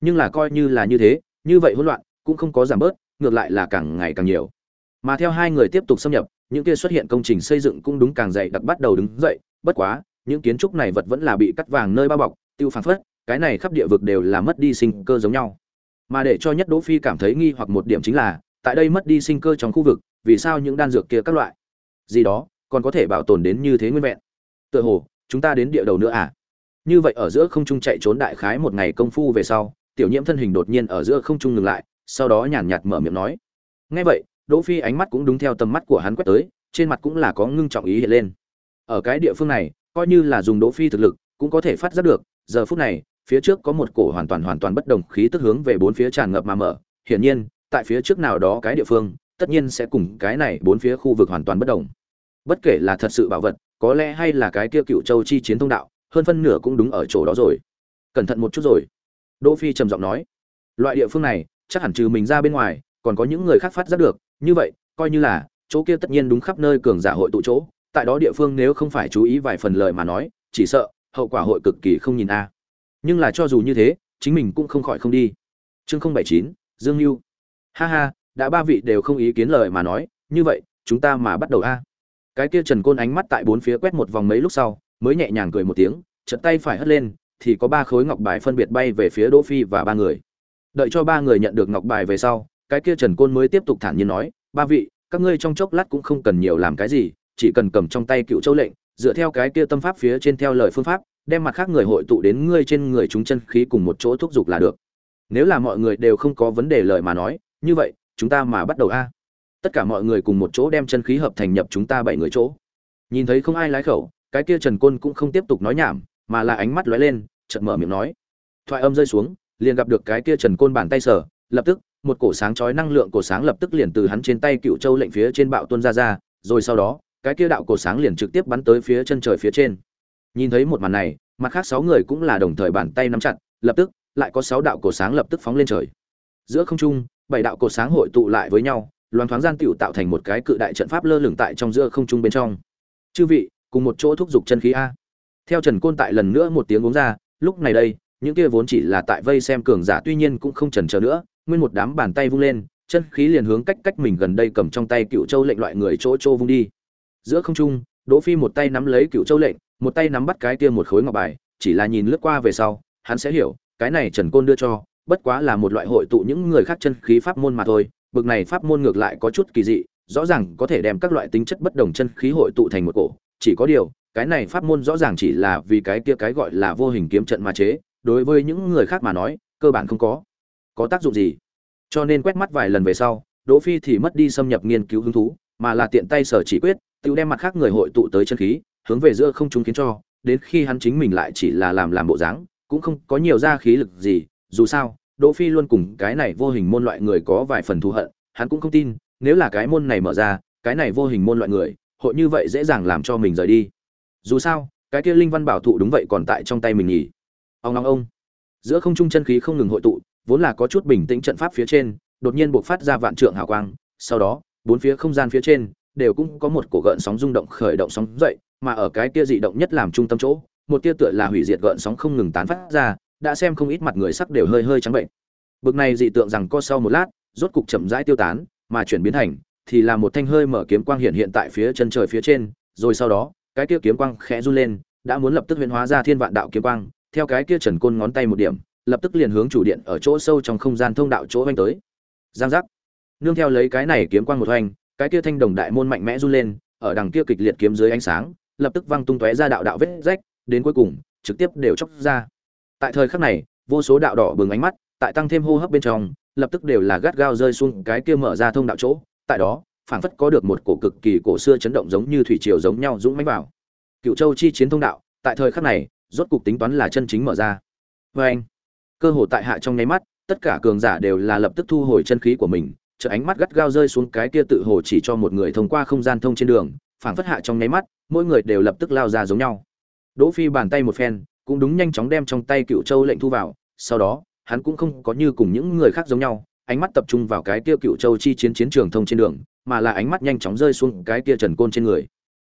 Nhưng là coi như là như thế, như vậy hỗn loạn, cũng không có giảm bớt, ngược lại là càng ngày càng nhiều. Mà theo hai người tiếp tục xâm nhập những kia xuất hiện công trình xây dựng cũng đúng càng dày đặc bắt đầu đứng dậy, bất quá, những kiến trúc này vật vẫn là bị cắt vàng nơi bao bọc, tiêu phán phất, cái này khắp địa vực đều là mất đi sinh cơ giống nhau. Mà để cho nhất đỗ phi cảm thấy nghi hoặc một điểm chính là, tại đây mất đi sinh cơ trong khu vực, vì sao những đan dược kia các loại? Gì đó, còn có thể bảo tồn đến như thế nguyên vẹn. Tựa hồ, chúng ta đến địa đầu nữa à? Như vậy ở giữa không trung chạy trốn đại khái một ngày công phu về sau, tiểu nhiễm thân hình đột nhiên ở giữa không trung ngừng lại, sau đó nhàn nhạt mở miệng nói. Nghe vậy đỗ phi ánh mắt cũng đúng theo tầm mắt của hắn quét tới, trên mặt cũng là có ngưng trọng ý hiện lên. Ở cái địa phương này, coi như là dùng đỗ phi thực lực, cũng có thể phát giác được, giờ phút này, phía trước có một cổ hoàn toàn hoàn toàn bất đồng khí tức hướng về bốn phía tràn ngập mà mở. Hiển nhiên, tại phía trước nào đó cái địa phương, tất nhiên sẽ cùng cái này bốn phía khu vực hoàn toàn bất đồng. Bất kể là thật sự bảo vật, có lẽ hay là cái kia cựu châu chi chiến thông đạo, hơn phân nửa cũng đúng ở chỗ đó rồi. Cẩn thận một chút rồi. Đỗ phi trầm giọng nói, loại địa phương này, chắc hẳn trừ mình ra bên ngoài, còn có những người khác phát giác được như vậy, coi như là, chỗ kia tất nhiên đúng khắp nơi cường giả hội tụ chỗ, tại đó địa phương nếu không phải chú ý vài phần lời mà nói, chỉ sợ, hậu quả hội cực kỳ không nhìn a. Nhưng là cho dù như thế, chính mình cũng không khỏi không đi. Chương không bảy chín, dương lưu ha ha, đã ba vị đều không ý kiến lời mà nói, như vậy, chúng ta mà bắt đầu a. Cái kia trần côn ánh mắt tại bốn phía quét một vòng mấy lúc sau, mới nhẹ nhàng cười một tiếng chật tay phải hất lên, thì có ba khối ngọc bài phân biệt bay về phía đỗ phi và ba người. Đợi cho ba người nhận được ngọc bài về sau cái kia trần côn mới tiếp tục thản nhiên nói, ba vị, các ngươi trong chốc lát cũng không cần nhiều làm cái gì, chỉ cần cầm trong tay cựu châu lệnh, dựa theo cái kia tâm pháp phía trên theo lời phương pháp, đem mặt khác người hội tụ đến ngươi trên người chúng chân khí cùng một chỗ thúc giục là được. Nếu là mọi người đều không có vấn đề lời mà nói, như vậy, chúng ta mà bắt đầu a. Tất cả mọi người cùng một chỗ đem chân khí hợp thành nhập chúng ta bảy người chỗ. Nhìn thấy không ai lái khẩu, cái kia trần côn cũng không tiếp tục nói nhảm, mà là ánh mắt lóe lên, chợt mở miệng nói. Thoại âm rơi xuống, liền gặp được cái kia trần côn bàn tay sở lập tức một cổ sáng chói năng lượng cổ sáng lập tức liền từ hắn trên tay cựu châu lệnh phía trên bạo tuôn ra ra, rồi sau đó, cái kia đạo cổ sáng liền trực tiếp bắn tới phía chân trời phía trên. Nhìn thấy một màn này, mặt khác sáu người cũng là đồng thời bàn tay nắm chặt, lập tức, lại có sáu đạo cổ sáng lập tức phóng lên trời. Giữa không trung, bảy đạo cổ sáng hội tụ lại với nhau, loan thoáng gian tiểu tạo thành một cái cự đại trận pháp lơ lửng tại trong giữa không trung bên trong. Chư vị, cùng một chỗ thúc giục chân khí a. Theo trần côn tại lần nữa một tiếng uống ra, lúc này đây, những kia vốn chỉ là tại vây xem cường giả tuy nhiên cũng không chần chờ nữa nguyên một đám bàn tay vung lên, chân khí liền hướng cách cách mình gần đây cầm trong tay cựu châu lệnh loại người chỗ chỗ vung đi. Giữa không trung, đỗ phi một tay nắm lấy cựu châu lệnh, một tay nắm bắt cái kia một khối ngọc bài, chỉ là nhìn lướt qua về sau, hắn sẽ hiểu, cái này trần côn đưa cho, bất quá là một loại hội tụ những người khác chân khí pháp môn mà thôi, bực này pháp môn ngược lại có chút kỳ dị, rõ ràng có thể đem các loại tính chất bất đồng chân khí hội tụ thành một cổ, chỉ có điều, cái này pháp môn rõ ràng chỉ là vì cái kia cái gọi là vô hình kiếm trận mà chế, đối với những người khác mà nói, cơ bản không có có tác dụng gì? Cho nên quét mắt vài lần về sau, đỗ phi thì mất đi xâm nhập nghiên cứu hứng thú, mà là tiện tay sở chỉ quyết, tự đem mặt khác người hội tụ tới chân khí, hướng về giữa không trung khiến cho, đến khi hắn chính mình lại chỉ là làm làm bộ dáng, cũng không có nhiều ra khí lực gì, dù sao, đỗ phi luôn cùng cái này vô hình môn loại người có vài phần thù hận, hắn cũng không tin, nếu là cái môn này mở ra, cái này vô hình môn loại người, hội như vậy dễ dàng làm cho mình rời đi. Dù sao, cái kia linh văn bảo thụ đúng vậy còn tại trong tay mình nhỉ. Ông long ông. Giữa không trung chân khí không ngừng hội tụ vốn là có chút bình tĩnh trận pháp phía trên, đột nhiên bộc phát ra vạn trượng hào quang, sau đó, bốn phía không gian phía trên, đều cũng có một cổ gợn sóng rung động khởi động sóng dậy, mà ở cái kia dị động nhất làm trung tâm chỗ, một tia tựa là hủy diệt gợn sóng không ngừng tán phát ra, đã xem không ít mặt người sắc đều hơi hơi trắng bệnh. Bực này dị tượng rằng co sau một lát, rốt cục chậm rãi tiêu tán, mà chuyển biến thành, thì là một thanh hơi mở kiếm quang hiện hiện tại phía chân trời phía trên, rồi sau đó, cái kia kiếm quang khẽ run lên, đã muốn lập tức huyễn hóa ra thiên vạn đạo kiếm quang, theo cái kia trần côn ngón tay một điểm lập tức liền hướng chủ điện ở chỗ sâu trong không gian thông đạo chỗ vanh tới. Giang giác. Nương theo lấy cái này kiếm quang một hoành, cái kia thanh đồng đại môn mạnh mẽ run lên, ở đằng kia kịch liệt kiếm dưới ánh sáng, lập tức văng tung tóe ra đạo đạo vết rách, đến cuối cùng, trực tiếp đều chóc ra. Tại thời khắc này, vô số đạo đỏ bừng ánh mắt, tại tăng thêm hô hấp bên trong, lập tức đều là gắt gao rơi xuống cái kia mở ra thông đạo chỗ, tại đó, phảng phất có được một cổ cực kỳ cổ xưa chấn động giống như thủy triều giống nhau dũng mãnh vào. Cựu châu chi chiến thông đạo, tại thời khắc này, rốt cục tính toán là chân chính mở ra. Vê anh cơ hội tại hạ trong nháy mắt, tất cả cường giả đều là lập tức thu hồi chân khí của mình chợ ánh mắt gắt gao rơi xuống cái kia tự hồ chỉ cho một người thông qua không gian thông trên đường, phảng phất hạ trong nháy mắt, mỗi người đều lập tức lao ra giống nhau. Đỗ phi bàn tay một phen, cũng đúng nhanh chóng đem trong tay cựu châu lệnh thu vào, sau đó, hắn cũng không có như cùng những người khác giống nhau, ánh mắt tập trung vào cái kia cựu châu chi chiến chiến trường thông trên đường, mà là ánh mắt nhanh chóng rơi xuống cái kia trần côn trên người.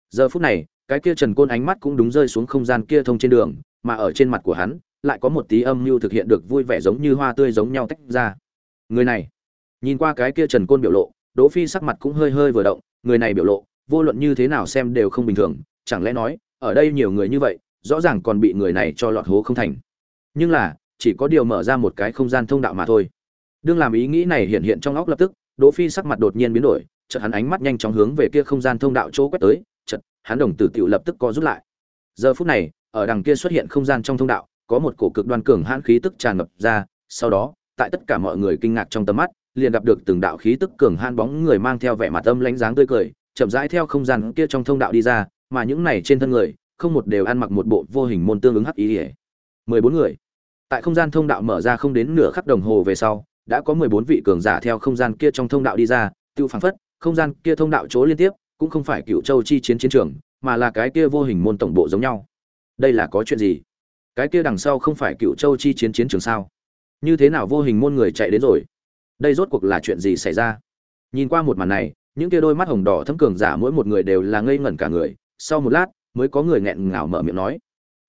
Giờ phút này, cái kia trần côn ánh mắt cũng đúng rơi xuống không gian kia thông trên đường, mà ở trên mặt của hắn lại có một tí âm mưu thực hiện được vui vẻ giống như hoa tươi giống nhau tách ra. Người này, nhìn qua cái kia trần côn biểu lộ, đỗ phi sắc mặt cũng hơi hơi vừa động, người này biểu lộ, vô luận như thế nào xem đều không bình thường, chẳng lẽ nói, ở đây nhiều người như vậy, rõ ràng còn bị người này cho lọt hố không thành. Nhưng là, chỉ có điều mở ra một cái không gian thông đạo mà thôi. Đương làm ý nghĩ này hiện hiện trong óc lập tức, đỗ phi sắc mặt đột nhiên biến đổi, chợt hắn ánh mắt nhanh chóng hướng về kia không gian thông đạo chỗ quét tới, chợt, hắn đồng tử tiểu lập tức co rút lại. Giờ phút này, ở đằng kia xuất hiện không gian trong thông đạo có một cổ cực đoan cường hãn khí tức tràn ngập ra, sau đó, tại tất cả mọi người kinh ngạc trong tầm mắt, liền gặp được từng đạo khí tức cường hãn bóng người mang theo vẻ mặt âm lãnh dáng tươi cười, chậm rãi theo không gian kia trong thông đạo đi ra, mà những này trên thân người, không một đều ăn mặc một bộ vô hình môn tương ứng hắc ý ỉa mười bốn người. Tại không gian thông đạo mở ra không đến nửa khắc đồng hồ về sau, đã có mười bốn vị cường giả theo không gian kia trong thông đạo đi ra, tiêu phảng phất, không gian kia thông đạo chỗ liên tiếp, cũng không phải cựu châu chi chiến chiến trường, mà là cái kia vô hình môn tổng bộ giống nhau. Đây là có chuyện gì? Cái kia đằng sau không phải cựu châu chi chiến chiến trường sao? Như thế nào vô hình môn người chạy đến rồi? Đây rốt cuộc là chuyện gì xảy ra? Nhìn qua một màn này, những kia đôi mắt hồng đỏ thâm cường giả mỗi một người đều là ngây ngẩn cả người, sau một lát, mới có người nghẹn ngào mở miệng nói.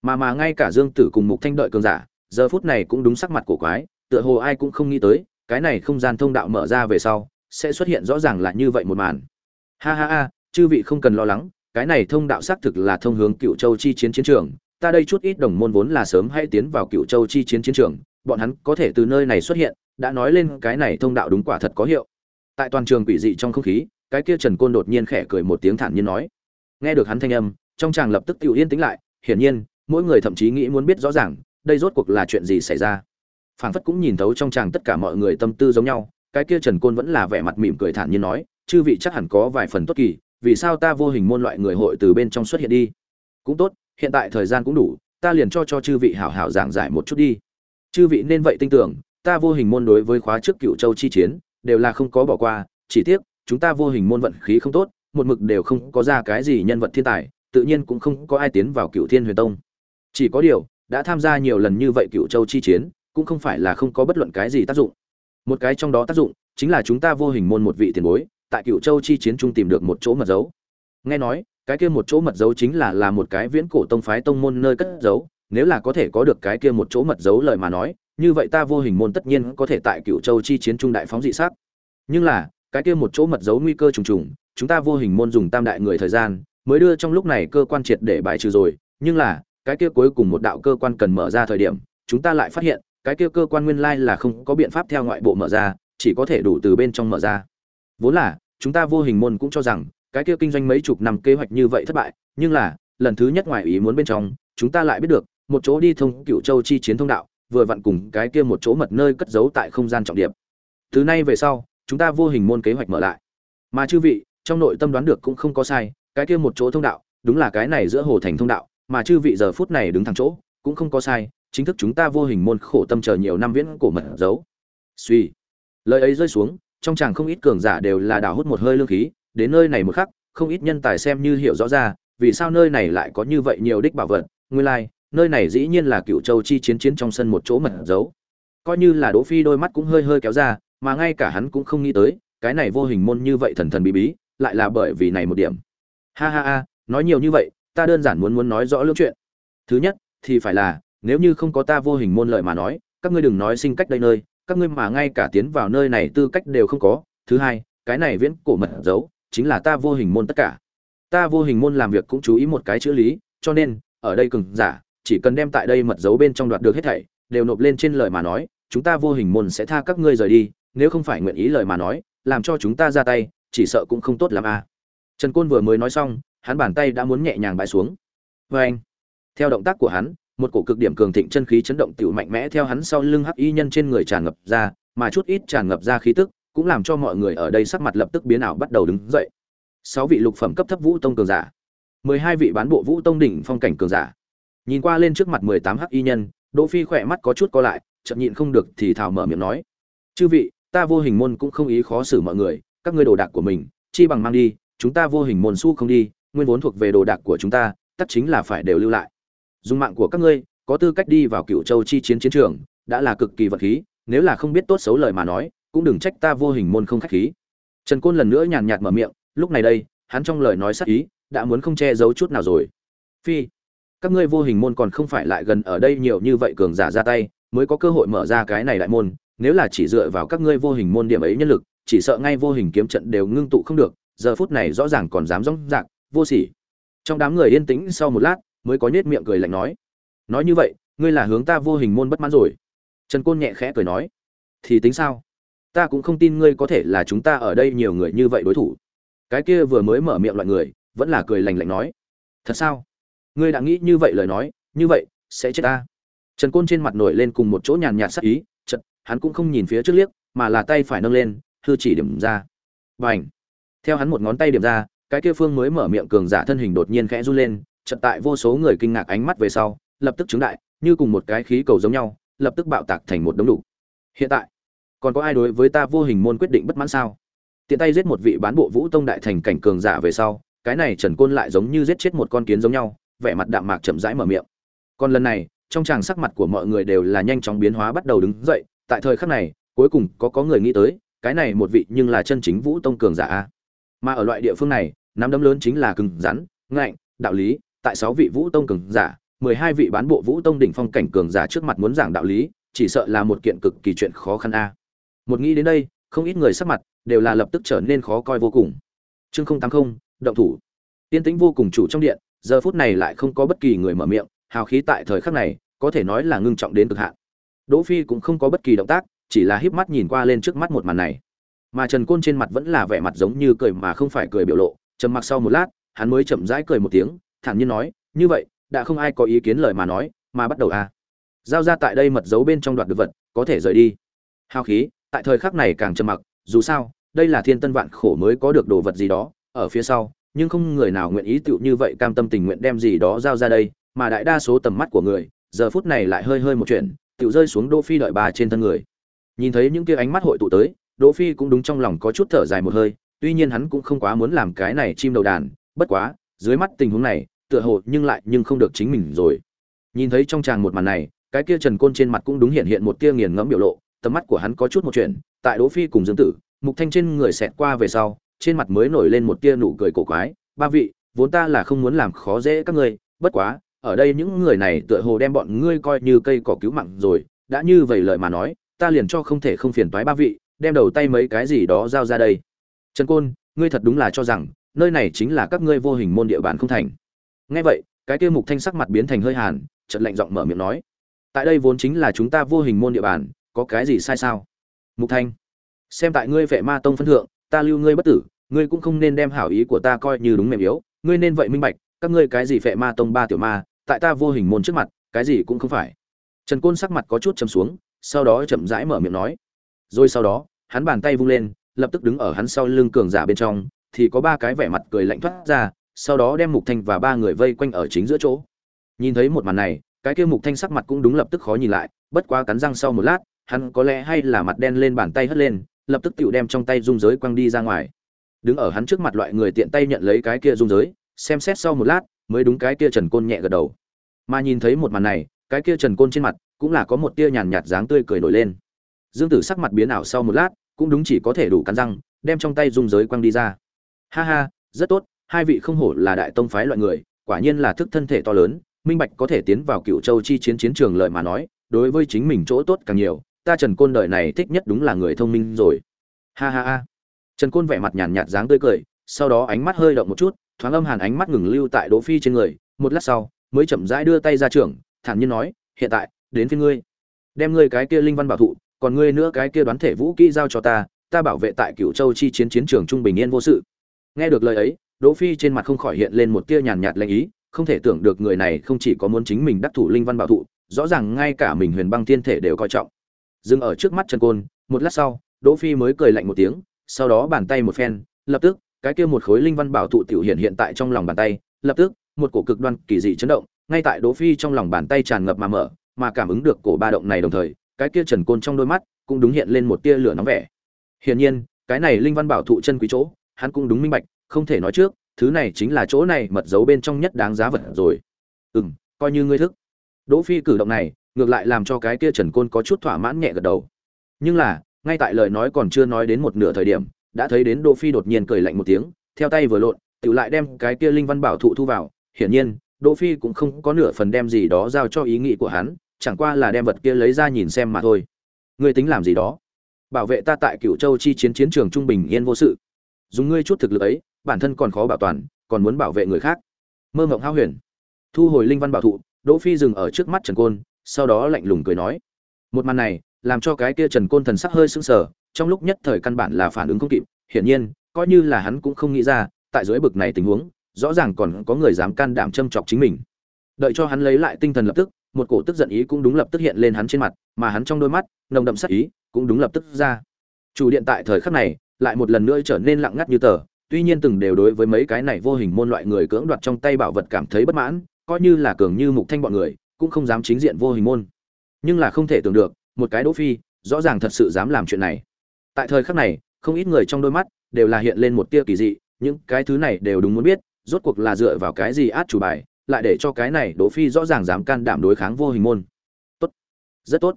Mà mà ngay cả dương tử cùng mục thanh đợi cường giả, giờ phút này cũng đúng sắc mặt của quái, tựa hồ ai cũng không nghĩ tới, cái này không gian thông đạo mở ra về sau, sẽ xuất hiện rõ ràng là như vậy một màn. Ha ha ha, chư vị không cần lo lắng, cái này thông đạo xác thực là thông hướng cựu châu chi chiến chiến trường ta đây chút ít đồng môn vốn là sớm hay tiến vào cựu châu chi chiến chiến trường, bọn hắn có thể từ nơi này xuất hiện, đã nói lên cái này thông đạo đúng quả thật có hiệu. Tại toàn trường quỷ dị trong không khí, cái kia trần côn đột nhiên khẽ cười một tiếng thản nhiên nói. Nghe được hắn thanh âm, trong chàng lập tức tự yên tĩnh lại, hiển nhiên, mỗi người thậm chí nghĩ muốn biết rõ ràng, đây rốt cuộc là chuyện gì xảy ra. Phảng phất cũng nhìn thấu trong chàng tất cả mọi người tâm tư giống nhau, cái kia trần côn vẫn là vẻ mặt mỉm cười thản nhiên nói, chư vị chắc hẳn có vài phần tốt kỳ, vì sao ta vô hình môn loại người hội từ bên trong xuất hiện đi? Cũng tốt hiện tại thời gian cũng đủ, ta liền cho cho chư vị hảo hảo giảng giải một chút đi. Chư vị nên vậy tin tưởng, ta vô hình môn đối với khóa trước cựu châu chi chiến, đều là không có bỏ qua, chỉ tiếc, chúng ta vô hình môn vận khí không tốt, một mực đều không có ra cái gì nhân vật thiên tài, tự nhiên cũng không có ai tiến vào cựu thiên huyền tông. Chỉ có điều, đã tham gia nhiều lần như vậy cựu châu chi chiến, cũng không phải là không có bất luận cái gì tác dụng. Một cái trong đó tác dụng, chính là chúng ta vô hình môn một vị tiền bối, tại cựu châu chi chiến trung tìm được một chỗ mật dấu. Nghe nói cái kia một chỗ mật dấu chính là là một cái viễn cổ tông phái tông môn nơi cất dấu nếu là có thể có được cái kia một chỗ mật dấu lời mà nói, như vậy ta vô hình môn tất nhiên có thể tại cựu châu chi chiến trung đại phóng dị sắc nhưng là, cái kia một chỗ mật dấu nguy cơ trùng trùng, chúng ta vô hình môn dùng tam đại người thời gian, mới đưa trong lúc này cơ quan triệt để bài trừ rồi. Nhưng là, cái kia cuối cùng một đạo cơ quan cần mở ra thời điểm, chúng ta lại phát hiện, cái kia cơ quan nguyên lai là không có biện pháp theo ngoại bộ mở ra, chỉ có thể đủ từ bên trong mở ra. Vốn là, chúng ta vô hình môn cũng cho rằng cái kia kinh doanh mấy chục năm kế hoạch như vậy thất bại, nhưng là, lần thứ nhất ngoài ý muốn bên trong, chúng ta lại biết được, một chỗ đi thông cựu châu chi chiến thông đạo, vừa vặn cùng cái kia một chỗ mật nơi cất giấu tại không gian trọng điểm. Từ nay về sau, chúng ta vô hình môn kế hoạch mở lại. Mà chư vị, trong nội tâm đoán được cũng không có sai, cái kia một chỗ thông đạo, đúng là cái này giữa hồ thành thông đạo, mà chư vị giờ phút này đứng thẳng chỗ, cũng không có sai, chính thức chúng ta vô hình môn khổ tâm chờ nhiều năm viễn cổ mật giấu. Suy lời ấy rơi xuống, trong chàng không ít cường giả đều là đảo hút một hơi lương khí đến nơi này một khắc không ít nhân tài xem như hiểu rõ ra vì sao nơi này lại có như vậy nhiều đích bảo vật nguyên lai like, nơi này dĩ nhiên là cựu châu chi chiến chiến trong sân một chỗ mật giấu coi như là đỗ phi đôi mắt cũng hơi hơi kéo ra mà ngay cả hắn cũng không nghĩ tới cái này vô hình môn như vậy thần thần bí bí lại là bởi vì này một điểm. Ha ha ha nói nhiều như vậy ta đơn giản muốn muốn nói rõ lưỡng chuyện. Thứ nhất thì phải là nếu như không có ta vô hình môn lợi mà nói các ngươi đừng nói sinh cách đây nơi các ngươi mà ngay cả tiến vào nơi này tư cách đều không có. Thứ hai cái này viễn cổ mật giấu chính là ta vô hình môn tất cả ta vô hình môn làm việc cũng chú ý một cái chữ lý, cho nên, ở đây cường giả, chỉ cần đem tại đây mật dấu bên trong đoạt được hết thảy, đều nộp lên trên lời mà nói, chúng ta vô hình môn sẽ tha các ngươi rời đi, nếu không phải nguyện ý lời mà nói, làm cho chúng ta ra tay, chỉ sợ cũng không tốt lắm à. trần côn vừa mới nói xong, hắn bàn tay đã muốn nhẹ nhàng bãi xuống vê anh, theo động tác của hắn, một cổ cực điểm cường thịnh chân khí chấn động tiểu mạnh mẽ theo hắn sau lưng hắc y nhân trên người tràn ngập ra, mà chút ít tràn ngập ra khí tức cũng làm cho mọi người ở đây sắc mặt lập tức biến ảo bắt đầu đứng dậy. Sáu vị lục phẩm cấp thấp vũ tông cường giả, mười hai vị bán bộ vũ tông đỉnh phong cảnh cường giả. Nhìn qua lên trước mặt mười tám hắc y nhân, đỗ phi khỏe mắt có chút co lại, chậm nhịn không được thì thào mở miệng nói, chư vị, ta vô hình môn cũng không ý khó xử mọi người, các ngươi đồ đạc của mình, chi bằng mang đi, chúng ta vô hình môn su không đi, nguyên vốn thuộc về đồ đạc của chúng ta, tất chính là phải đều lưu lại. Dùng mạng của các ngươi, có tư cách đi vào cựu châu chi chiến chiến trường, đã là cực kỳ vật khí, nếu là không biết tốt xấu lời mà nói cũng đừng trách ta vô hình môn không khách khí. Trần côn lần nữa nhàn nhạt mở miệng, lúc này đây, hắn trong lời nói sắc ý, đã muốn không che giấu chút nào rồi. Phi, các ngươi vô hình môn còn không phải lại gần ở đây nhiều như vậy cường giả ra tay, mới có cơ hội mở ra cái này đại môn, nếu là chỉ dựa vào các ngươi vô hình môn điểm ấy nhân lực, chỉ sợ ngay vô hình kiếm trận đều ngưng tụ không được, giờ phút này rõ ràng còn dám rong rạc, vô sỉ. Trong đám người yên tĩnh sau một lát, mới có nhếch miệng cười lạnh nói nói như vậy, ngươi là hướng ta vô hình môn bất mãn rồi. Trần côn nhẹ khẽ cười nói, thì tính sao? Ta cũng không tin ngươi có thể là chúng ta ở đây nhiều người như vậy đối thủ. Cái kia vừa mới mở miệng loại người, vẫn là cười lành lạnh nói. Thật sao? Ngươi đã nghĩ như vậy lời nói, như vậy, sẽ chết ta. Trần côn trên mặt nổi lên cùng một chỗ nhàn nhạt sắc ý chật hắn cũng không nhìn phía trước liếc, mà là tay phải nâng lên thư chỉ điểm ra. Và ảnh theo hắn một ngón tay điểm ra, cái kia phương mới mở miệng cường giả thân hình đột nhiên khẽ run lên chật tại vô số người kinh ngạc ánh mắt về sau, lập tức chứng đại, như cùng một cái khí cầu giống nhau, lập tức bạo tạc thành một đống đủ hiện tại còn có ai đối với ta vô hình môn quyết định bất mãn sao? Tiện tay giết một vị bán bộ vũ tông đại thành cảnh cường giả về sau, cái này trần côn lại giống như giết chết một con kiến giống nhau, vẻ mặt đạm mạc chậm rãi mở miệng. Còn lần này, trong tràng sắc mặt của mọi người đều là nhanh chóng biến hóa bắt đầu đứng dậy, tại thời khắc này, cuối cùng có có người nghĩ tới, cái này một vị nhưng là chân chính vũ tông cường giả a. Mà ở loại địa phương này, nắm đấm lớn chính là cứng rắn, ngạnh, đạo lý, tại sáu vị vũ tông cường giả, mười hai vị bán bộ vũ tông đỉnh phong cảnh cường giả trước mặt muốn giảng đạo lý, chỉ sợ là một kiện cực kỳ chuyện khó khăn a một nghĩ đến đây, không ít người sắc mặt đều là lập tức trở nên khó coi vô cùng. Chương không tám không, động thủ. Tiên tĩnh vô cùng chủ trong điện, giờ phút này lại không có bất kỳ người mở miệng, hào khí tại thời khắc này có thể nói là ngưng trọng đến cực hạn. Đỗ phi cũng không có bất kỳ động tác, chỉ là híp mắt nhìn qua lên trước mắt một màn này. Mà trần côn trên mặt vẫn là vẻ mặt giống như cười mà không phải cười biểu lộ, trầm mặc sau một lát, hắn mới chậm rãi cười một tiếng, thản nhiên nói, như vậy, đã không ai có ý kiến lời mà nói, mà bắt đầu a à. giao ra tại đây mật dấu bên trong đoạt được vật, có thể rời đi. Hào khí tại thời khắc này càng trầm mặc, dù sao, đây là thiên tân vạn khổ mới có được đồ vật gì đó, ở phía sau, nhưng không người nào nguyện ý tựu như vậy cam tâm tình nguyện đem gì đó giao ra đây, mà đại đa số tầm mắt của người, giờ phút này lại hơi hơi một chuyện, tựu rơi xuống đỗ phi đợi bà trên thân người. Nhìn thấy những kia ánh mắt hội tụ tới, đỗ phi cũng đúng trong lòng có chút thở dài một hơi, tuy nhiên hắn cũng không quá muốn làm cái này chim đầu đàn, bất quá, dưới mắt tình huống này, tựa hồ nhưng lại nhưng không được chính mình rồi. Nhìn thấy trong tràng một màn này, cái kia trần côn trên mặt cũng đúng hiện hiện một tia nghiền ngẫm biểu lộ tầm mắt của hắn có chút một chuyện, tại đỗ phi cùng dương tử, mục thanh trên người xẹt qua về sau, trên mặt mới nổi lên một tia nụ cười cổ quái, ba vị, vốn ta là không muốn làm khó dễ các ngươi, bất quá, ở đây những người này tựa hồ đem bọn ngươi coi như cây cỏ cứu mạng rồi, đã như vậy lời mà nói, ta liền cho không thể không phiền toái ba vị, đem đầu tay mấy cái gì đó giao ra đây. Trần côn, ngươi thật đúng là cho rằng, nơi này chính là các ngươi vô hình môn địa bàn không thành. Nghe vậy, cái kia mục thanh sắc mặt biến thành hơi hàn, chợt lạnh giọng mở miệng nói, tại đây vốn chính là chúng ta vô hình môn địa bàn có cái gì sai sao? Mục thanh, xem tại ngươi vệ ma tông phân thượng, ta lưu ngươi bất tử, ngươi cũng không nên đem hảo ý của ta coi như đúng mềm yếu, ngươi nên vậy minh bạch, các ngươi cái gì vệ ma tông ba tiểu ma, tại ta vô hình môn trước mặt, cái gì cũng không phải. Trần côn sắc mặt có chút chầm xuống, sau đó chậm rãi mở miệng nói. Rồi sau đó, hắn bàn tay vung lên, lập tức đứng ở hắn sau lưng cường giả bên trong, thì có ba cái vẻ mặt cười lạnh thoát ra, sau đó đem mục thanh và ba người vây quanh ở chính giữa chỗ. Nhìn thấy một màn này, cái kia mục thanh sắc mặt cũng đúng lập tức khó nhìn lại, bất quá cắn răng sau một lát hắn có lẽ hay là mặt đen lên bàn tay hất lên, lập tức tựu đem trong tay dung giới quăng đi ra ngoài. Đứng ở hắn trước mặt loại người tiện tay nhận lấy cái kia dung giới, xem xét sau một lát, mới đúng cái kia trần côn nhẹ gật đầu. Mà nhìn thấy một màn này, cái kia trần côn trên mặt cũng là có một tia nhàn nhạt dáng tươi cười nổi lên. Dương tử sắc mặt biến ảo sau một lát, cũng đúng chỉ có thể đủ cắn răng, đem trong tay dung giới quăng đi ra. Ha ha, rất tốt, hai vị không hổ là đại tông phái loại người, quả nhiên là thức thân thể to lớn, minh bạch có thể tiến vào cựu châu chi chiến chiến trường lợi mà nói, đối với chính mình chỗ tốt càng nhiều ta trần côn đời này thích nhất đúng là người thông minh rồi. Ha ha ha. Trần côn vẻ mặt nhàn nhạt dáng tươi cười, sau đó ánh mắt hơi động một chút, thoáng âm hàn ánh mắt ngừng lưu tại đỗ phi trên người, một lát sau, mới chậm rãi đưa tay ra trưởng, thản nhiên nói, hiện tại, đến phía ngươi. Đem ngươi cái kia linh văn bảo thụ, còn ngươi nữa cái kia đoán thể vũ kỹ giao cho ta ta bảo vệ tại Cửu châu chi chiến chiến trường trung bình yên vô sự. Nghe được lời ấy, đỗ phi trên mặt không khỏi hiện lên một tia nhàn nhạt lệnh ý, không thể tưởng được người này không chỉ có muốn chính mình đắc thủ linh văn bảo thụ, rõ ràng ngay cả mình huyền băng thiên thể đều coi trọng dừng ở trước mắt trần côn, một lát sau, đỗ phi mới cười lạnh một tiếng, sau đó bàn tay một phen, lập tức, cái kia một khối linh văn bảo thụ tiểu hiện hiện tại trong lòng bàn tay, lập tức, một cổ cực đoan, kỳ dị chấn động, ngay tại đỗ phi trong lòng bàn tay tràn ngập mà mở, mà cảm ứng được cổ ba động này đồng thời, cái kia trần côn trong đôi mắt cũng đúng hiện lên một tia lửa nóng vẻ. Hiển nhiên, cái này linh văn bảo thụ chân quý chỗ, hắn cũng đúng minh bạch, không thể nói trước, thứ này chính là chỗ này mật dấu bên trong nhất đáng giá vật rồi. Ừm, coi như ngươi thức. Đỗ phi cử động này ngược lại làm cho cái kia trần côn có chút thỏa mãn nhẹ gật đầu. Nhưng là, ngay tại lời nói còn chưa nói đến một nửa thời điểm, đã thấy đến đỗ phi đột nhiên cười lạnh một tiếng, theo tay vừa lộn tự lại đem cái kia linh văn bảo thụ thu vào. Hiển nhiên, đỗ phi cũng không có nửa phần đem gì đó giao cho ý nghĩ của hắn, chẳng qua là đem vật kia lấy ra nhìn xem mà thôi. Ngươi tính làm gì đó? Bảo vệ ta tại Cửu châu chi chiến chiến trường trung bình yên vô sự. Dùng ngươi chút thực lực ấy, bản thân còn khó bảo toàn, còn muốn bảo vệ người khác. Mơ mộng hao huyền. Thu hồi linh văn bảo thụ, đỗ phi dừng ở trước mắt trần côn sau đó lạnh lùng cười nói, một màn này làm cho cái kia trần côn thần sắc hơi sững sờ, trong lúc nhất thời căn bản là phản ứng không kịp, hiển nhiên, coi như là hắn cũng không nghĩ ra, tại dưới bực này tình huống, rõ ràng còn có người dám can đảm châm chọc chính mình. Đợi cho hắn lấy lại tinh thần lập tức, một cổ tức giận ý cũng đúng lập tức hiện lên hắn trên mặt, mà hắn trong đôi mắt, nồng đậm sắc ý cũng đúng lập tức ra. Chủ điện tại thời khắc này lại một lần nữa trở nên lặng ngắt như tờ, tuy nhiên từng đều đối với mấy cái này vô hình môn loại người cưỡng đoạt trong tay bảo vật cảm thấy bất mãn, coi như là cường như mục thanh bọn người cũng không dám chính diện vô hình môn. Nhưng là không thể tưởng được, một cái đỗ phi, rõ ràng thật sự dám làm chuyện này. Tại thời khắc này, không ít người trong đôi mắt đều là hiện lên một tia kỳ dị, những cái thứ này đều đúng muốn biết, rốt cuộc là dựa vào cái gì át chủ bài, lại để cho cái này đỗ phi rõ ràng dám can đảm đối kháng vô hình môn. Tốt. Rất tốt.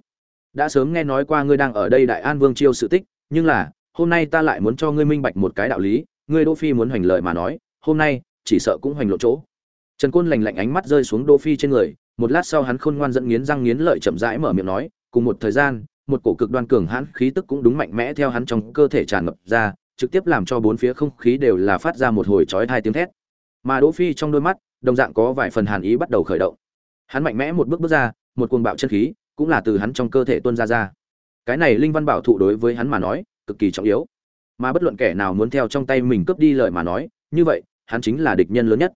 Đã sớm nghe nói qua ngươi đang ở đây đại an vương chiêu sự tích, nhưng là, hôm nay ta lại muốn cho ngươi minh bạch một cái đạo lý, ngươi đỗ phi muốn hoành lợi mà nói, hôm nay, chỉ sợ cũng hoành lộ chỗ. Trần côn lạnh lạnh ánh mắt rơi xuống đỗ phi trên người một lát sau hắn khôn ngoan dẫn nghiến răng nghiến lợi chậm rãi mở miệng nói, cùng một thời gian, một cổ cực đoan cường hãn khí tức cũng đúng mạnh mẽ theo hắn trong cơ thể tràn ngập ra, trực tiếp làm cho bốn phía không khí đều là phát ra một hồi chói hai tiếng thét. Mà đỗ phi trong đôi mắt, đồng dạng có vài phần hàn ý bắt đầu khởi động. Hắn mạnh mẽ một bước bước ra, một cuồng bạo chân khí cũng là từ hắn trong cơ thể tuôn ra ra. Cái này linh văn bảo thụ đối với hắn mà nói, cực kỳ trọng yếu. Mà bất luận kẻ nào muốn theo trong tay mình cướp đi lời mà nói, như vậy, hắn chính là địch nhân lớn nhất.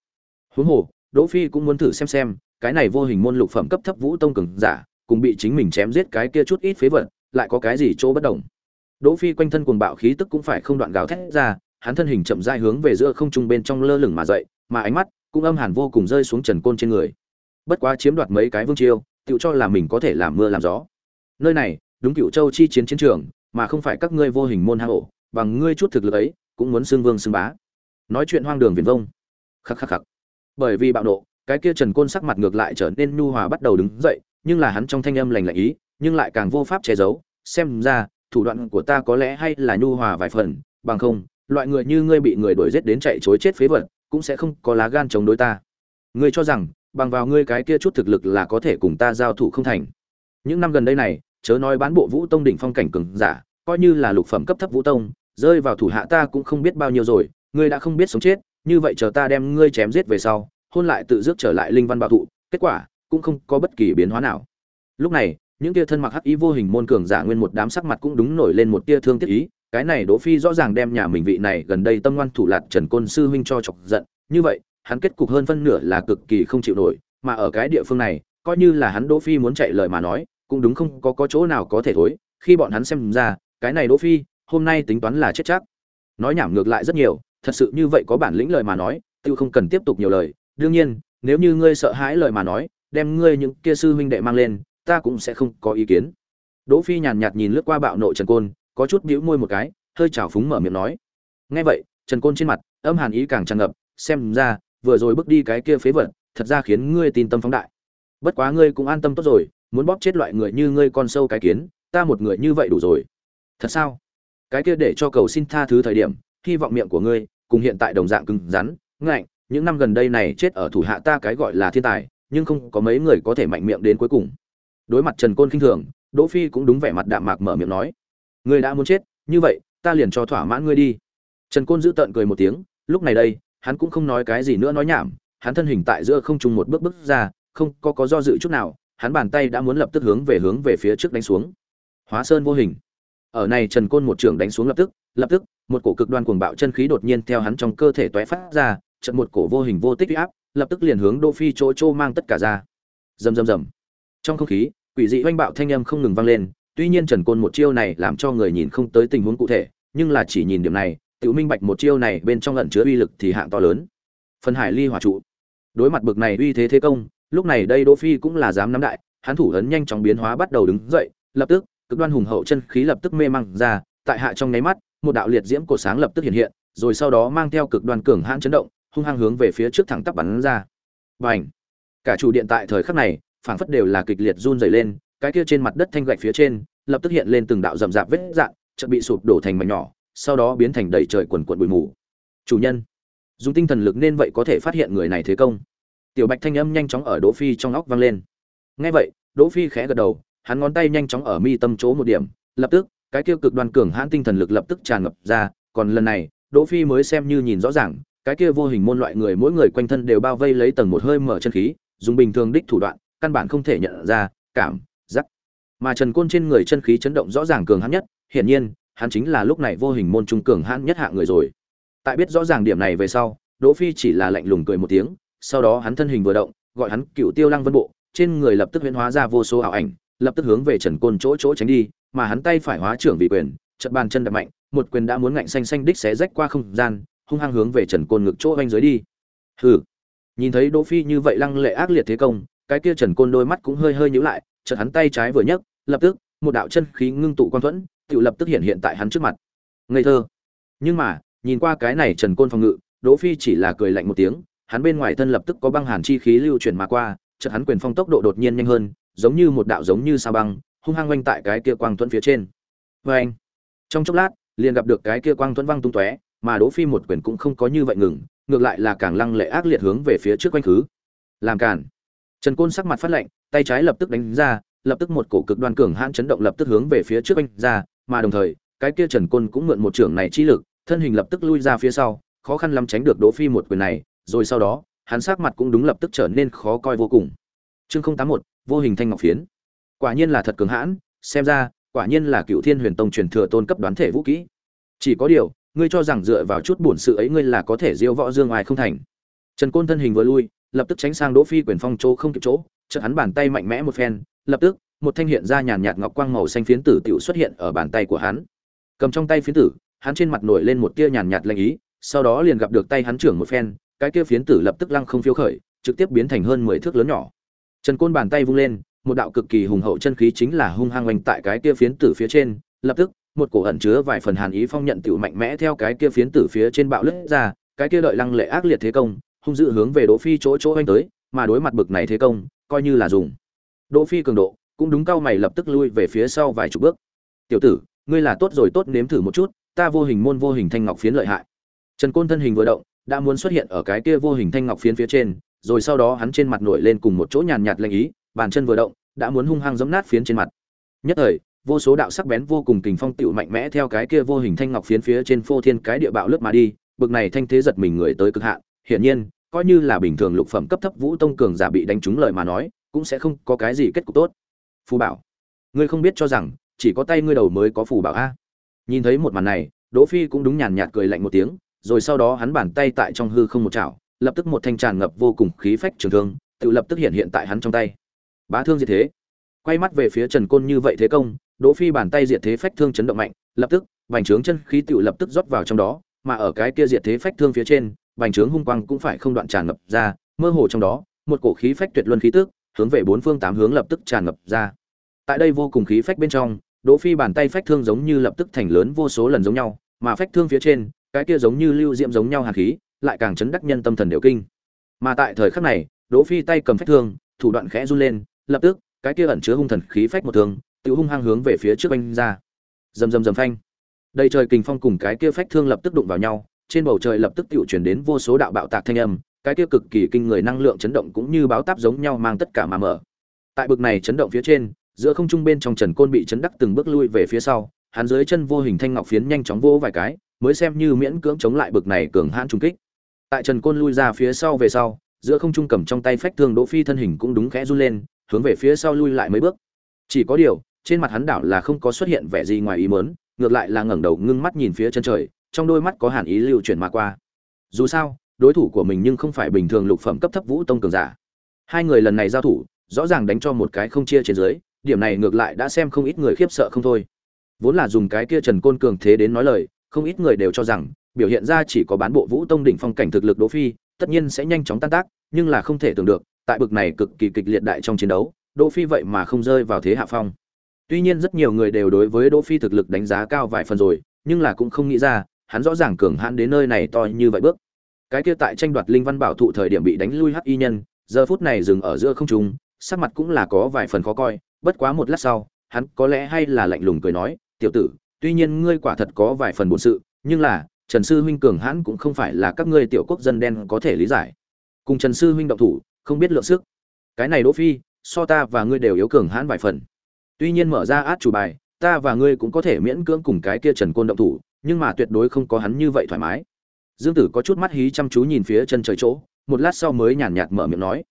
Huống hồ, đỗ phi cũng muốn thử xem xem cái này vô hình môn lục phẩm cấp thấp vũ tông cường giả, cùng bị chính mình chém giết cái kia chút ít phế vật, lại có cái gì chỗ bất đồng? Đỗ phi quanh thân cuồng bạo khí tức cũng phải không đoạn gào thét ra, hắn thân hình chậm rãi hướng về giữa không trung bên trong lơ lửng mà dậy, mà ánh mắt cũng âm hàn vô cùng rơi xuống trần côn trên người. Bất quá chiếm đoạt mấy cái vương chiêu tự cho là mình có thể làm mưa làm gió. Nơi này, đúng cựu châu chi chiến chiến trường, mà không phải các ngươi vô hình môn hang ổ, bằng ngươi chút thực lực ấy, cũng muốn xưng vương xưng bá. Nói chuyện hoang đường viền vông. Khắc khắc khắc. Bởi vì bạo nộ cái kia trần côn sắc mặt ngược lại trở nên nhu hòa bắt đầu đứng dậy, nhưng là hắn trong thanh âm lành lạnh ý, nhưng lại càng vô pháp che giấu, xem ra, thủ đoạn của ta có lẽ hay là nhu hòa vài phần, bằng không, loại người như ngươi bị người đuổi giết đến chạy chối chết phế vật, cũng sẽ không có lá gan chống đối ta. Ngươi cho rằng, bằng vào ngươi cái kia chút thực lực là có thể cùng ta giao thủ không thành. Những năm gần đây này, chớ nói bán bộ vũ tông đỉnh phong cảnh cường giả, coi như là lục phẩm cấp thấp vũ tông, rơi vào thủ hạ ta cũng không biết bao nhiêu rồi, ngươi đã không biết sống chết, như vậy chờ ta đem ngươi chém giết về sau hôn lại tự dước trở lại linh văn bảo thụ, kết quả cũng không có bất kỳ biến hóa nào. Lúc này, những tia thân mặc hắc ý vô hình môn cường giả nguyên một đám sắc mặt cũng đúng nổi lên một tia thương tiếc ý, cái này đỗ phi rõ ràng đem nhà mình vị này gần đây tâm ngoan thủ lạt trần côn sư huynh cho chọc giận, như vậy, hắn kết cục hơn phân nửa là cực kỳ không chịu nổi, mà ở cái địa phương này, coi như là hắn đỗ phi muốn chạy lời mà nói, cũng đúng không có có chỗ nào có thể thối, khi bọn hắn xem ra, cái này đỗ phi, hôm nay tính toán là chết chắc. Nói nhảm ngược lại rất nhiều, thật sự như vậy có bản lĩnh lời mà nói, tiêu không cần tiếp tục nhiều lời đương nhiên, nếu như ngươi sợ hãi lời mà nói, đem ngươi những kia sư huynh đệ mang lên, ta cũng sẽ không có ý kiến. Đỗ phi nhàn nhạt nhìn lướt qua bạo nộ trần côn, có chút bĩu môi một cái, hơi trào phúng mở miệng nói. Nghe vậy, trần côn trên mặt, âm hàn ý càng tràn ngập, xem ra, vừa rồi bước đi cái kia phế vật, thật ra khiến ngươi tin tâm phóng đại. Bất quá ngươi cũng an tâm tốt rồi, muốn bóp chết loại người như ngươi con sâu cái kiến, ta một người như vậy đủ rồi. Thật sao? Cái kia để cho cầu xin tha thứ thời điểm, hy vọng miệng của ngươi, cùng hiện tại đồng dạng cứng rắn, ngạnh những năm gần đây này chết ở thủ hạ ta cái gọi là thiên tài, nhưng không có mấy người có thể mạnh miệng đến cuối cùng. Đối mặt trần côn khinh thường, đỗ phi cũng đúng vẻ mặt đạm mạc mở miệng nói, ngươi đã muốn chết, như vậy, ta liền cho thỏa mãn ngươi đi. Trần côn giữ tợn cười một tiếng, lúc này đây, hắn cũng không nói cái gì nữa nói nhảm, hắn thân hình tại giữa không trung một bước bước ra, không có có do dự chút nào, hắn bàn tay đã muốn lập tức hướng về hướng về phía trước đánh xuống. Hóa sơn vô hình. Ở này trần côn một trường đánh xuống lập tức lập tức, một cổ cực đoan cuồng bạo chân khí đột nhiên theo hắn trong cơ thể tóe phát ra trận một cổ vô hình vô tích uy áp, lập tức liền hướng Đỗ phi chỗ chỗ mang tất cả ra. Rầm rầm rầm. Trong không khí, quỷ dị oanh bạo thanh âm không ngừng vang lên, tuy nhiên trần côn một chiêu này làm cho người nhìn không tới tình huống cụ thể, nhưng là chỉ nhìn điểm này tự minh bạch một chiêu này bên trong ẩn chứa uy lực thì hạng to lớn. Phân hải ly hỏa trụ. Đối mặt bực này uy thế thế công, lúc này đây đỗ phi cũng là dám nắm đại, hắn thủ ấn nhanh chóng biến hóa bắt đầu đứng dậy, lập tức, cực đoan hùng hậu chân khí lập tức mê mang ra, tại hạ trong nháy mắt, một đạo liệt diễm cổ sáng lập tức hiện hiện, rồi sau đó mang theo cực đoan cường hãn chấn động hung hăng hướng về phía trước thẳng tắp bắn ra. Bành! Cả chủ điện tại thời khắc này, phảng phất đều là kịch liệt run rẩy lên, cái kia trên mặt đất thanh gạch phía trên, lập tức hiện lên từng đạo rậm rạp vết dạn chợt bị sụp đổ thành mảnh nhỏ, sau đó biến thành đầy trời quần quần bụi mù. Chủ nhân! Dùng tinh thần lực nên vậy có thể phát hiện người này thế công. Tiểu bạch thanh âm nhanh chóng ở đỗ phi trong óc vang lên. Nghe vậy, đỗ phi khẽ gật đầu, hắn ngón tay nhanh chóng ở mi tâm chỗ một điểm, lập tức, cái kia cực đoan cường hãn tinh thần lực lập tức tràn ngập ra, còn lần này, đỗ phi mới xem như nhìn rõ ràng cái kia vô hình môn loại người mỗi người quanh thân đều bao vây lấy tầng một hơi mở chân khí, dùng bình thường đích thủ đoạn, căn bản không thể nhận ra, cảm, giác. Mà trần côn trên người chân khí chấn động rõ ràng cường hãn nhất, hiển nhiên, hắn chính là lúc này vô hình môn trung cường hãn nhất hạ người rồi. Tại biết rõ ràng điểm này về sau, đỗ phi chỉ là lạnh lùng cười một tiếng, sau đó hắn thân hình vừa động, gọi hắn cựu tiêu lăng vân bộ, trên người lập tức huyễn hóa ra vô số ảo ảnh, lập tức hướng về trần côn chỗ chỗ tránh đi, mà hắn tay phải hóa trưởng vị quyền chật bàn chân đập mạnh, một quyền đã muốn ngạnh xanh xanh đích xé rách qua không gian hung hăng hướng về trần côn ngực chỗ oanh dưới đi. Hừ. Nhìn thấy đỗ phi như vậy lăng lệ ác liệt thế công, cái kia trần côn đôi mắt cũng hơi hơi nhíu lại, chợt hắn tay trái vừa nhấc, lập tức, một đạo chân khí ngưng tụ quan thuẫn tự lập tức hiện hiện tại hắn trước mặt. Ngây thơ. Nhưng mà, nhìn qua cái này trần côn phòng ngự, đỗ phi chỉ là cười lạnh một tiếng, hắn bên ngoài thân lập tức có băng hàn chi khí lưu chuyển mà qua, chợt hắn quyền phong tốc độ đột nhiên nhanh hơn, giống như một đạo giống như sao băng, hung hăng quanh tại cái kia quang thuẫn phía trên. Với anh trong chốc lát, liền gặp được cái kia quang thuẫn văng tung tóe mà đỗ phi một quyền cũng không có như vậy ngừng, ngược lại là càng lăng lệ ác liệt hướng về phía trước quanh khứ. Làm cản trần côn sắc mặt phát lạnh, tay trái lập tức đánh ra, lập tức một cổ cực đoan cường hãn chấn động lập tức hướng về phía trước quanh ra, mà đồng thời, cái kia trần côn cũng mượn một trưởng này chi lực, thân hình lập tức lui ra phía sau, khó khăn lắm tránh được đỗ phi một quyền này, rồi sau đó, hắn sắc mặt cũng đúng lập tức trở nên khó coi vô cùng. Chương không tám một, vô hình thanh ngọc phiến. Quả nhiên là thật cường hãn, xem ra, quả nhiên là cựu thiên huyền tông truyền thừa tôn cấp đoán thể vũ kỹ. Chỉ có điều ngươi cho rằng dựa vào chút bổn sự ấy ngươi là có thể diêu võ dương ai không thành. Trần côn thân hình vừa lui lập tức tránh sang đỗ phi quyền phong chỗ không kịp chỗ chợt hắn bàn tay mạnh mẽ một phen lập tức một thanh hiện ra nhàn nhạt ngọc quang màu xanh phiến tử tiểu xuất hiện ở bàn tay của hắn. Cầm trong tay phiến tử hắn trên mặt nổi lên một tia nhàn nhạt lanh ý sau đó liền gặp được tay hắn trưởng một phen cái kia phiến tử lập tức lăng không phiêu khởi trực tiếp biến thành hơn mười thước lớn nhỏ. Trần côn bàn tay vung lên một đạo cực kỳ hùng hậu chân khí chính là hung hăng oanh tại cái kia phiến tử phía trên, lập tức, một cổ ẩn chứa vài phần hàn ý phong nhận tiểu mạnh mẽ theo cái kia phiến tử phía trên bạo lướt ra, cái kia đợi lăng lệ ác liệt thế công, hung dữ hướng về Đỗ Phi chỗ chỗ anh tới, mà đối mặt bực này thế công, coi như là dùng. Đỗ Phi cường độ, cũng đúng cao mày lập tức lui về phía sau vài chục bước. "Tiểu tử, ngươi là tốt rồi tốt nếm thử một chút, ta vô hình môn vô hình thanh ngọc phiến lợi hại." Trần Côn thân hình vừa động, đã muốn xuất hiện ở cái kia vô hình thanh ngọc phiến phía trên, rồi sau đó hắn trên mặt nổi lên cùng một chỗ nhàn nhạt lạnh ý, bàn chân vừa động, đã muốn hung hăng giẫm nát phiến trên mặt. Nhất thời, vô số đạo sắc bén vô cùng kình phong tựu mạnh mẽ theo cái kia vô hình thanh ngọc phiến phía trên phô thiên cái địa bạo lướt mà đi, bực này thanh thế giật mình người tới cực hạn, hiển nhiên, coi như là bình thường lục phẩm cấp thấp vũ tông cường giả bị đánh trúng lời mà nói, cũng sẽ không có cái gì kết cục tốt. Phù bảo, ngươi không biết cho rằng chỉ có tay ngươi đầu mới có phù bảo a. Nhìn thấy một màn này, Đỗ Phi cũng đúng nhàn nhạt cười lạnh một tiếng, rồi sau đó hắn bàn tay tại trong hư không một chảo, lập tức một thanh tràn ngập vô cùng khí phách trường thương, tự lập tức hiện hiện tại hắn trong tay. Bá thương gì thế. Quay mắt về phía Trần Côn như vậy thế công, Đỗ Phi bàn tay diệt thế phách thương chấn động mạnh, lập tức, vành trướng chân khí tự lập tức rót vào trong đó, mà ở cái kia diệt thế phách thương phía trên, vành trướng hung quang cũng phải không đoạn tràn ngập ra, mơ hồ trong đó, một cổ khí phách tuyệt luân khí tức, hướng về bốn phương tám hướng lập tức tràn ngập ra. Tại đây vô cùng khí phách bên trong, Đỗ Phi bàn tay phách thương giống như lập tức thành lớn vô số lần giống nhau, mà phách thương phía trên, cái kia giống như lưu diễm giống nhau hàn khí, lại càng chấn đắc nhân tâm thần đều kinh. Mà tại thời khắc này, Đỗ Phi tay cầm phách thương, thủ đoạn khẽ run lên, lập tức, cái kia ẩn chứa hung thần khí phách một thương, tự hung hăng hướng về phía trước anh ra. Rầm rầm rầm phanh. Đầy trời kình phong cùng cái kia phách thương lập tức đụng vào nhau, trên bầu trời lập tức tự chuyển đến vô số đạo bạo tạc thanh âm, cái kia cực kỳ kinh người năng lượng chấn động cũng như báo táp giống nhau mang tất cả mà mở. Tại bực này chấn động phía trên, giữa không trung bên trong Trần Côn bị chấn đắc từng bước lui về phía sau, hắn dưới chân vô hình thanh ngọc phiến nhanh chóng vô vài cái, mới xem như miễn cưỡng chống lại bực này cường hãn trung kích. Tại Trần Côn lui ra phía sau về sau, giữa không trung cầm trong tay phách thương Đỗ Phi thân hình cũng đúng khẽ run lên, hướng về phía sau lui lại mấy bước. Chỉ có điều, trên mặt hắn đảo là không có xuất hiện vẻ gì ngoài ý muốn, ngược lại là ngẩng đầu ngưng mắt nhìn phía chân trời, trong đôi mắt có hàn ý lưu chuyển mà qua. Dù sao, đối thủ của mình nhưng không phải bình thường lục phẩm cấp thấp vũ tông cường giả. Hai người lần này giao thủ, rõ ràng đánh cho một cái không chia trên dưới, điểm này ngược lại đã xem không ít người khiếp sợ không thôi. Vốn là dùng cái kia Trần Côn cường thế đến nói lời, không ít người đều cho rằng biểu hiện ra chỉ có bán bộ vũ tông đỉnh phong cảnh thực lực Đỗ Phi, tất nhiên sẽ nhanh chóng tan tác, nhưng là không thể tưởng được, tại bực này cực kỳ kịch liệt đại trong chiến đấu, Đỗ Phi vậy mà không rơi vào thế hạ phong. Tuy nhiên rất nhiều người đều đối với Đỗ Phi thực lực đánh giá cao vài phần rồi, nhưng là cũng không nghĩ ra, hắn rõ ràng cường hãn đến nơi này to như vậy bước. Cái kia tại tranh đoạt linh văn bảo thụ thời điểm bị đánh lui hắc y nhân, giờ phút này dừng ở giữa không trung, sắc mặt cũng là có vài phần khó coi, bất quá một lát sau, hắn có lẽ hay là lạnh lùng cười nói, "Tiểu tử, tuy nhiên ngươi quả thật có vài phần buồn sự, nhưng là, Trần sư huynh cường hãn cũng không phải là các ngươi tiểu quốc dân đen có thể lý giải. Cùng Trần sư huynh động thủ, không biết lượng sức. Cái này Đỗ Phi, so ta và ngươi đều yếu cường hãn vài phần. Tuy nhiên mở ra át chủ bài, ta và ngươi cũng có thể miễn cưỡng cùng cái kia Trần Côn động thủ, nhưng mà tuyệt đối không có hắn như vậy thoải mái. Dương Tử có chút mắt hí chăm chú nhìn phía chân trời chỗ, một lát sau mới nhàn nhạt mở miệng nói: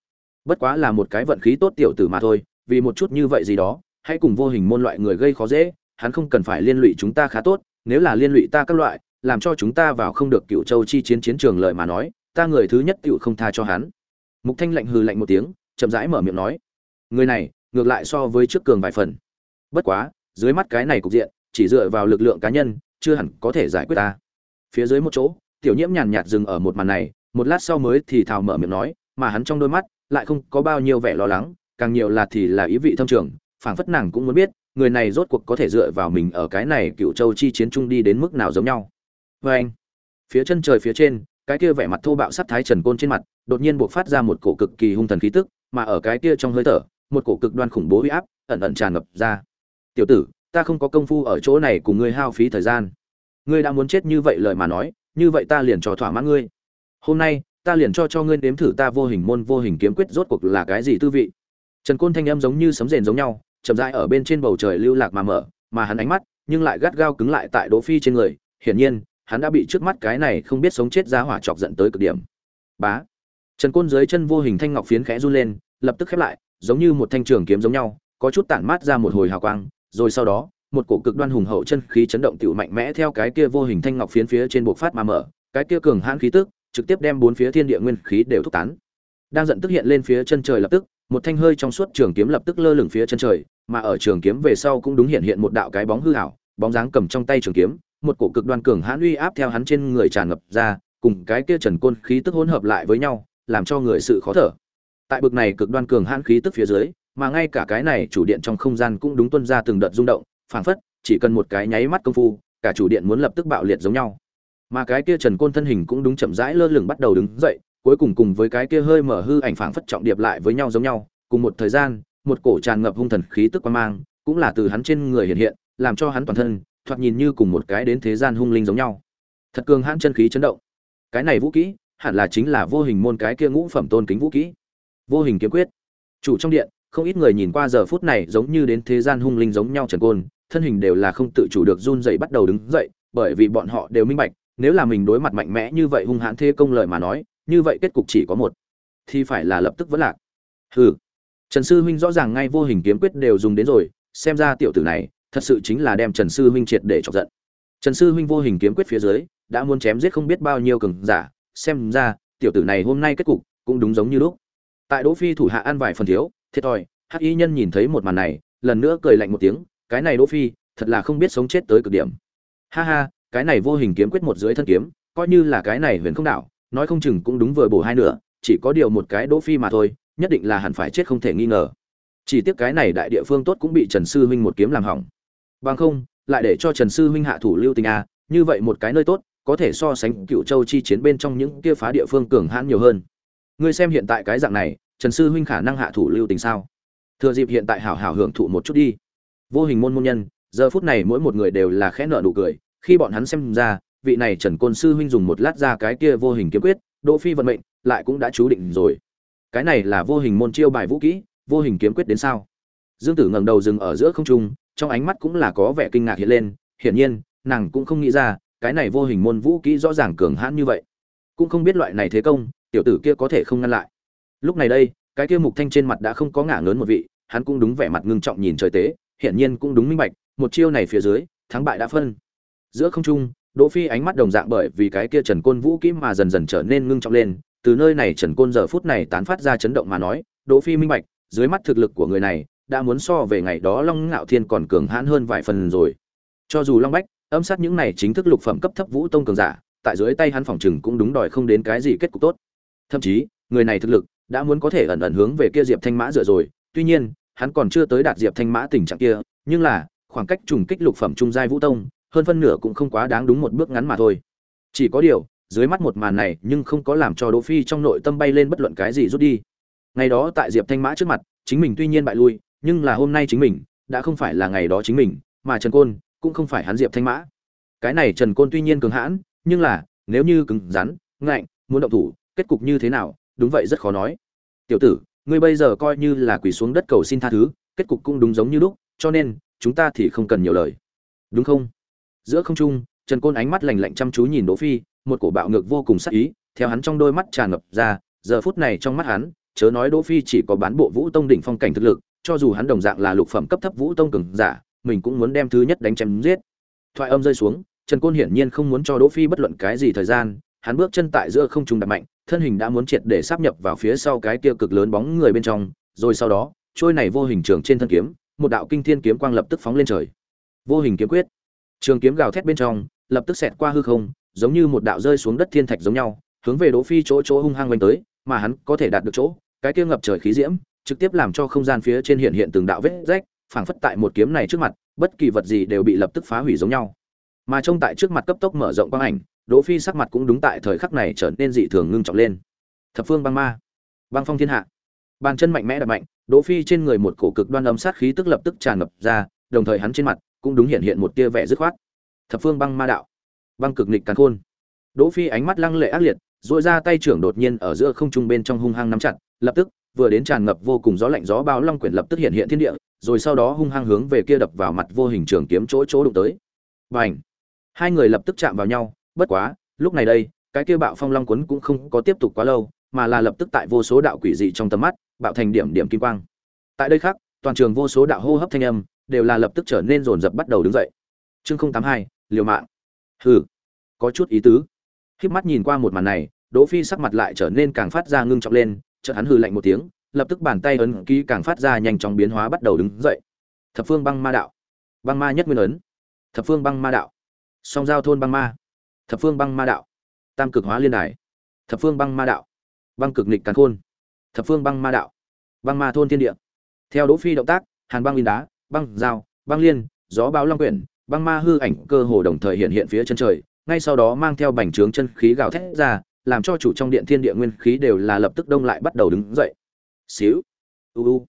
"Bất quá là một cái vận khí tốt tiểu tử mà thôi, vì một chút như vậy gì đó, hãy cùng vô hình môn loại người gây khó dễ, hắn không cần phải liên lụy chúng ta khá tốt, nếu là liên lụy ta các loại, làm cho chúng ta vào không được Cựu Châu chi chiến chiến trường lợi mà nói, ta người thứ nhất tiểu không tha cho hắn." Mục Thanh lạnh hừ lạnh một tiếng, chậm rãi mở miệng nói: "Người này, ngược lại so với trước cường vài phần. Bất quá, dưới mắt cái này cục diện, chỉ dựa vào lực lượng cá nhân, chưa hẳn có thể giải quyết ta." Phía dưới một chỗ, Tiểu Nhiễm nhàn nhạt dừng ở một màn này, một lát sau mới thì thào mở miệng nói, mà hắn trong đôi mắt lại không có bao nhiêu vẻ lo lắng, càng nhiều là thì là ý vị thâm trường, phảng phất nàng cũng muốn biết, người này rốt cuộc có thể dựa vào mình ở cái này cựu châu chi chiến trung đi đến mức nào giống nhau vê anh phía chân trời phía trên cái kia vẻ mặt thô bạo sắt thái trần côn trên mặt đột nhiên buộc phát ra một cổ cực kỳ hung thần khí tức mà ở cái kia trong hơi thở một cổ cực đoan khủng bố uy áp ẩn ẩn tràn ngập ra. Tiểu tử ta không có công phu ở chỗ này cùng ngươi hao phí thời gian. Ngươi đã muốn chết như vậy lời mà nói như vậy ta liền cho thỏa mãn ngươi. Hôm nay ta liền cho cho ngươi nếm thử ta vô hình môn vô hình kiếm quyết rốt cuộc là cái gì tư vị. Trần côn thanh âm giống như sấm rền giống nhau chậm rãi ở bên trên bầu trời lưu lạc mà mở, mà hắn ánh mắt nhưng lại gắt gao cứng lại tại Đỗ Phi trên người, hiển nhiên, hắn đã bị trước mắt cái này không biết sống chết ra hỏa chọc giận tới cực điểm. Bá. Trần Côn dưới chân vô hình thanh ngọc phiến khẽ run lên, lập tức khép lại, giống như một thanh trường kiếm giống nhau, có chút tản mát ra một hồi hào quang, rồi sau đó, một cổ cực đoan hùng hậu chân khí chấn động tiểu mạnh mẽ theo cái kia vô hình thanh ngọc phiến phía trên bộc phát mà mở, cái kia cường hãn khí tức, trực tiếp đem bốn phía thiên địa nguyên khí đều thúc tán. Đang giận tức hiện lên phía chân trời lập tức, một thanh hơi trong suốt trường kiếm lập tức lơ lửng phía chân trời, mà ở trường kiếm về sau cũng đúng hiện hiện một đạo cái bóng hư ảo, bóng dáng cầm trong tay trường kiếm, một cổ cực đoan cường hãn uy áp theo hắn trên người tràn ngập ra, cùng cái kia Trần Côn khí tức hỗn hợp lại với nhau, làm cho người sự khó thở. Tại bực này cực đoan cường hãn khí tức phía dưới, mà ngay cả cái này chủ điện trong không gian cũng đúng tuân ra từng đợt rung động phảng phất chỉ cần một cái nháy mắt công phu cả chủ điện muốn lập tức bạo liệt giống nhau. Mà cái kia trần côn thân hình cũng đúng chậm rãi lơ lửng bắt đầu đứng dậy cuối cùng cùng với cái kia hơi mở hư ảnh phảng phất trọng điệp lại với nhau giống nhau cùng một thời gian một cổ tràn ngập hung thần khí tức quan mang cũng là từ hắn trên người hiện hiện làm cho hắn toàn thân thoạt nhìn như cùng một cái đến thế gian hung linh giống nhau. Thật cường hãn chân khí chấn động. Cái này vũ kỹ hẳn là chính là vô hình môn cái kia ngũ phẩm tôn kính vũ kỹ vô hình kiếm quyết. Chủ trong điện, không ít người nhìn qua giờ phút này giống như đến thế gian hung linh giống nhau trần côn, thân hình đều là không tự chủ được run dậy bắt đầu đứng dậy, bởi vì bọn họ đều minh bạch, nếu là mình đối mặt mạnh mẽ như vậy hung hãn thế công lợi mà nói, như vậy kết cục chỉ có một, thì phải là lập tức vẫn lạc. Hừ. Trần sư huynh rõ ràng ngay vô hình kiếm quyết đều dùng đến rồi, xem ra tiểu tử này, thật sự chính là đem trần sư huynh triệt để chọc giận. Trần sư huynh vô hình kiếm quyết phía dưới, đã muốn chém giết không biết bao nhiêu cường giả, xem ra, tiểu tử này hôm nay kết cục cũng đúng giống như lúc tại đỗ phi thủ hạ ăn vài phần thiếu, thiệt thòi, hắc y nhân nhìn thấy một màn này, lần nữa cười lạnh một tiếng, cái này đỗ phi, thật là không biết sống chết tới cực điểm. Ha ha, cái này vô hình kiếm quyết một dưới thân kiếm, coi như là cái này huyền không đảo. nói không chừng cũng đúng vừa bổ hai nữa chỉ có điều một cái đỗ phi mà thôi, nhất định là hẳn phải chết không thể nghi ngờ. Chỉ tiếc cái này đại địa phương tốt cũng bị trần sư huynh một kiếm làm hỏng. Bằng không, lại để cho trần sư huynh hạ thủ lưu tình a như vậy một cái nơi tốt, có thể so sánh cựu châu chi chiến bên trong những kia phá địa phương cường hãn nhiều hơn ngươi xem hiện tại cái dạng này, trần sư huynh khả năng hạ thủ lưu tình sao? Thừa dịp hiện tại hảo hảo hưởng thụ một chút đi. Vô hình môn môn nhân, giờ phút này mỗi một người đều là khẽ nợ nụ cười, khi bọn hắn xem ra, vị này trần côn sư huynh dùng một lát ra cái kia vô hình kiếm quyết, đỗ phi vận mệnh, lại cũng đã chú định rồi. Cái này là vô hình môn chiêu bài vũ kỹ, vô hình kiếm quyết đến sao? Dương tử ngẩng đầu dừng ở giữa không trung, trong ánh mắt cũng là có vẻ kinh ngạc hiện lên, hiển nhiên, nàng cũng không nghĩ ra, cái này vô hình môn vũ kỹ rõ ràng cường hãn như vậy. Cũng không biết loại này thế công tiểu tử kia có thể không ngăn lại. Lúc này đây, cái kia mục thanh trên mặt đã không có ngả ngớn một vị, hắn cũng đúng vẻ mặt ngưng trọng nhìn trời tế, hiển nhiên cũng đúng minh bạch, một chiêu này phía dưới, thắng bại đã phân. Giữa không trung, đỗ phi ánh mắt đồng dạng bởi vì cái kia trần côn vũ kỹ mà dần dần trở nên ngưng trọng lên, từ nơi này trần côn giờ phút này tán phát ra chấn động mà nói, đỗ phi minh bạch, dưới mắt thực lực của người này, đã muốn so về ngày đó long ngạo thiên còn cường hãn hơn vài phần rồi. Cho dù long bách, âm sát những này chính thức lục phẩm cấp thấp vũ tông cường giả, tại dưới tay hắn phòng trừng cũng đúng đòi không đến cái gì kết cục tốt thậm chí, người này thực lực đã muốn có thể ẩn ẩn hướng về kia diệp thanh mã dựa rồi. Tuy nhiên, hắn còn chưa tới đạt diệp thanh mã tình trạng kia, nhưng là, khoảng cách trùng kích lục phẩm trung giai vũ tông, hơn phân nửa cũng không quá đáng đúng một bước ngắn mà thôi. Chỉ có điều, dưới mắt một màn này nhưng không có làm cho đỗ phi trong nội tâm bay lên bất luận cái gì rút đi. Ngày đó tại diệp thanh mã trước mặt, chính mình tuy nhiên bại lui, nhưng là hôm nay chính mình đã không phải là ngày đó chính mình, mà trần côn cũng không phải hắn diệp thanh mã. Cái này trần côn tuy nhiên cường hãn, nhưng là, nếu như cứng rắn, ngạnh, muốn động thủ kết cục như thế nào, đúng vậy rất khó nói. Tiểu tử, ngươi bây giờ coi như là quỳ xuống đất cầu xin tha thứ, kết cục cũng đúng giống như lúc, cho nên, chúng ta thì không cần nhiều lời. Đúng không? Giữa không trung, trần côn ánh mắt lạnh lạnh chăm chú nhìn đỗ phi, một cổ bạo ngược vô cùng sắc ý, theo hắn trong đôi mắt tràn ngập ra, giờ phút này trong mắt hắn, chớ nói đỗ phi chỉ có bán bộ vũ tông đỉnh phong cảnh thực lực, cho dù hắn đồng dạng là lục phẩm cấp thấp vũ tông cường giả, mình cũng muốn đem thứ nhất đánh chém giết. Thoại âm rơi xuống, trần côn hiển nhiên không muốn cho đỗ phi bất luận cái gì thời gian, hắn bước chân tại giữa không trung đạp mạnh thân hình đã muốn triệt để sắp nhập vào phía sau cái kia cực lớn bóng người bên trong, rồi sau đó, trôi này vô hình trường trên thân kiếm, một đạo kinh thiên kiếm quang lập tức phóng lên trời. Vô hình kiếm quyết. Trường kiếm gào thét bên trong, lập tức xẹt qua hư không, giống như một đạo rơi xuống đất thiên thạch giống nhau, hướng về đỗ phi chỗ chỗ hung hăng vánh tới, mà hắn có thể đạt được chỗ, cái kia ngập trời khí diễm, trực tiếp làm cho không gian phía trên hiện hiện từng đạo vết rách, phảng phất tại một kiếm này trước mặt, bất kỳ vật gì đều bị lập tức phá hủy giống nhau. Mà trông tại trước mặt cấp tốc mở rộng quang ảnh đỗ phi sắc mặt cũng đúng tại thời khắc này trở nên dị thường ngưng trọng lên. Thập phương băng ma, băng phong thiên hạ. Bàn chân mạnh mẽ đập mạnh, đỗ phi trên người một cổ cực đoan âm sát khí tức lập tức tràn ngập ra, đồng thời hắn trên mặt cũng đúng hiện hiện một tia vẻ dứt khoát. Thập phương băng ma đạo, băng cực nghịch càn khôn. Đỗ phi ánh mắt lăng lệ ác liệt, duỗi ra tay trưởng đột nhiên ở giữa không trung bên trong hung hăng nắm chặt, lập tức, vừa đến tràn ngập vô cùng gió lạnh gió bao long quyển lập tức hiện hiện thiên địa, rồi sau đó hung hăng hướng về kia đập vào mặt vô hình trường kiếm chỗ chỗ đụng tới. Bành! Hai người lập tức chạm vào nhau bất quá, lúc này đây, cái kia bạo phong long quấn cũng không có tiếp tục quá lâu, mà là lập tức tại vô số đạo quỷ dị trong tầm mắt, bạo thành điểm điểm kim quang. Tại đây khác toàn trường vô số đạo hô hấp thanh âm đều là lập tức trở nên rồn rập bắt đầu đứng dậy. Chương không tám hai, liều mạng. Hừ, có chút ý tứ. Khiếp mắt nhìn qua một màn này, đỗ phi sắc mặt lại trở nên càng phát ra ngưng trọng lên, chợt hắn hừ lạnh một tiếng, lập tức bàn tay ấn ký càng phát ra nhanh chóng biến hóa bắt đầu đứng dậy. Thập phương băng ma đạo. Băng ma nhất nguyên ấn. Thập phương băng ma đạo. Song giao thôn băng ma thập phương băng ma đạo. Tam cực hóa liên đài. Thập phương băng ma đạo. Băng cực nịch càn khôn. Thập phương băng ma đạo. Băng ma thôn thiên địa. Theo đỗ phi động tác, hàn băng in đá, băng dao băng liên, gió bão long quyển, băng ma hư ảnh cơ hồ đồng thời hiện hiện phía chân trời, ngay sau đó mang theo bành trướng chân khí gào thét ra, làm cho chủ trong điện thiên địa nguyên khí đều là lập tức đông lại bắt đầu đứng dậy. Xíu. U u.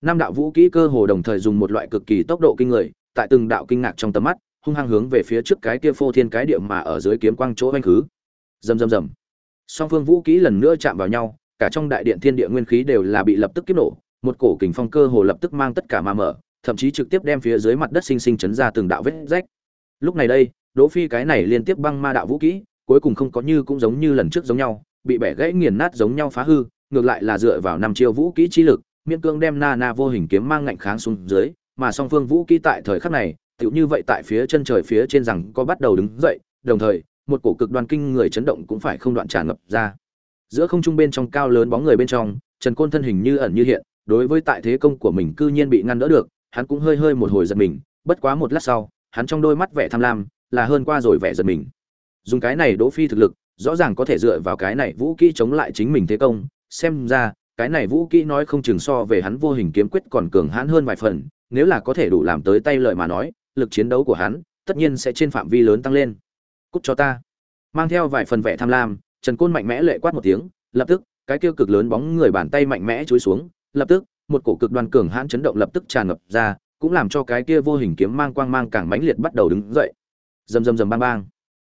Năm đạo vũ kỹ cơ hồ đồng thời dùng một loại cực kỳ tốc độ kinh người, tại từng đạo kinh ngạc trong tầm mắt hung hăng hướng về phía trước cái kia phô thiên cái địa mà ở dưới kiếm quang chỗ anh khứ. Rầm rầm rầm. Song phương vũ kỹ lần nữa chạm vào nhau, cả trong đại điện thiên địa nguyên khí đều là bị lập tức kiếp nổ, một cổ kình phong cơ hồ lập tức mang tất cả mà mở, thậm chí trực tiếp đem phía dưới mặt đất sinh sinh chấn ra từng đạo vết rách. Lúc này đây, đỗ phi cái này liên tiếp băng ma đạo vũ kỹ, cuối cùng không có như cũng giống như lần trước giống nhau, bị bẻ gãy nghiền nát giống nhau phá hư, ngược lại là dựa vào năm chiêu vũ kỹ chi lực, miễn cương đem na na vô hình kiếm mang ngạnh kháng xuống dưới, mà song phương vũ kỹ tại thời khắc này tựu như vậy tại phía chân trời phía trên rằng có bắt đầu đứng dậy, đồng thời, một cổ cực đoan kinh người chấn động cũng phải không đoạn tràn ngập ra. Giữa không trung bên trong cao lớn bóng người bên trong, trần côn thân hình như ẩn như hiện, đối với tại thế công của mình cư nhiên bị ngăn đỡ được, hắn cũng hơi hơi một hồi giật mình, bất quá một lát sau, hắn trong đôi mắt vẻ tham lam, là hơn qua rồi vẻ giật mình. Dùng cái này đỗ phi thực lực, rõ ràng có thể dựa vào cái này vũ kỹ chống lại chính mình thế công, xem ra, cái này vũ kỹ nói không chừng so về hắn vô hình kiếm quyết còn cường hãn hơn vài phần, nếu là có thể đủ làm tới tay lợi mà nói lực chiến đấu của hắn, tất nhiên sẽ trên phạm vi lớn tăng lên. Cút cho ta. Mang theo vài phần vẻ tham lam, trần côn mạnh mẽ lệ quát một tiếng, lập tức, cái tiêu cực lớn bóng người bàn tay mạnh mẽ chối xuống, lập tức, một cổ cực đoan cường hãn chấn động lập tức tràn ngập ra, cũng làm cho cái kia vô hình kiếm mang quang mang càng mãnh liệt bắt đầu đứng dậy. Rầm rầm rầm bang bang.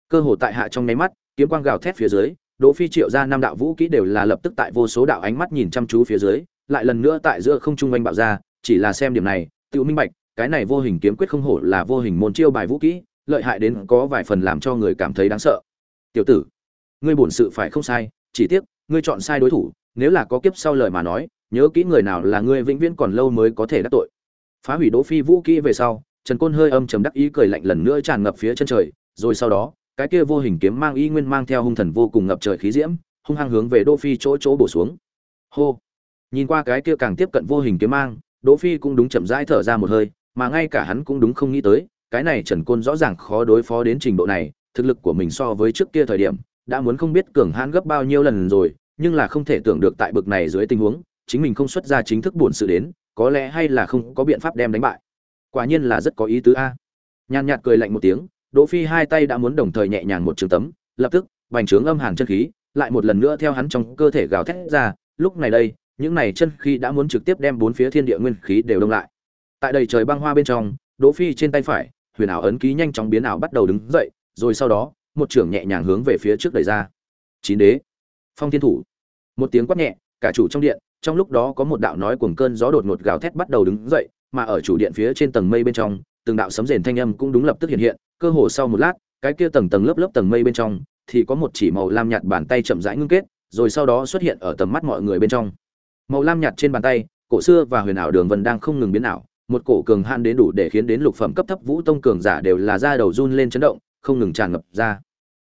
Cơ hồ tại hạ trong nháy mắt, kiếm quang gào thét phía dưới, đỗ phi triệu ra năm đạo vũ kỹ đều là lập tức tại vô số đạo ánh mắt nhìn chăm chú phía dưới, lại lần nữa tại giữa không trung anh bạo ra, chỉ là xem điểm này tự minh bạch cái này vô hình kiếm quyết không hổ là vô hình môn chiêu bài vũ kỹ, lợi hại đến có vài phần làm cho người cảm thấy đáng sợ. Tiểu tử, ngươi bổn sự phải không sai, chỉ tiếc, ngươi chọn sai đối thủ, nếu là có kiếp sau lời mà nói, nhớ kỹ người nào là ngươi vĩnh viễn còn lâu mới có thể đắc tội. Phá hủy đỗ phi vũ kỹ về sau, trần côn hơi âm trầm đắc ý cười lạnh lần nữa tràn ngập phía chân trời, rồi sau đó, cái kia vô hình kiếm mang y nguyên mang theo hung thần vô cùng ngập trời khí diễm, hung hăng hướng về đỗ phi chỗ chỗ bổ xuống. Hô! Nhìn qua cái kia càng tiếp cận vô hình kiếm mang, đỗ phi cũng đúng chậm rãi thở ra một hơi mà ngay cả hắn cũng đúng không nghĩ tới, cái này trần côn rõ ràng khó đối phó đến trình độ này, thực lực của mình so với trước kia thời điểm, đã muốn không biết cường hãn gấp bao nhiêu lần rồi, nhưng là không thể tưởng được tại bực này dưới tình huống, chính mình không xuất ra chính thức buồn sự đến, có lẽ hay là không có biện pháp đem đánh bại. Quả nhiên là rất có ý tứ a. Nhàn nhạt cười lạnh một tiếng, đỗ phi hai tay đã muốn đồng thời nhẹ nhàng một trường tấm, lập tức, vành trướng âm hàn chân khí, lại một lần nữa theo hắn trong cơ thể gào thét ra, lúc này đây, những này chân khí đã muốn trực tiếp đem bốn phía thiên địa nguyên khí đều đông lại tại đầy trời băng hoa bên trong, đỗ phi trên tay phải, huyền ảo ấn ký nhanh chóng biến ảo bắt đầu đứng dậy, rồi sau đó, một trưởng nhẹ nhàng hướng về phía trước đẩy ra. Chín đế, phong thiên thủ. Một tiếng quát nhẹ, cả chủ trong điện, trong lúc đó có một đạo nói cuồng cơn gió đột ngột gào thét bắt đầu đứng dậy, mà ở chủ điện phía trên tầng mây bên trong, từng đạo sấm rền thanh âm cũng đúng lập tức hiện hiện, cơ hồ sau một lát, cái kia tầng tầng lớp lớp tầng mây bên trong, thì có một chỉ màu lam nhạt bàn tay chậm rãi ngưng kết, rồi sau đó xuất hiện ở tầm mắt mọi người bên trong. Màu lam nhạt trên bàn tay, cổ xưa và huyền ảo đường vân đang không ngừng biến ảo một cổ cường han đến đủ để khiến đến lục phẩm cấp thấp vũ tông cường giả đều là da đầu run lên chấn động, không ngừng tràn ngập ra.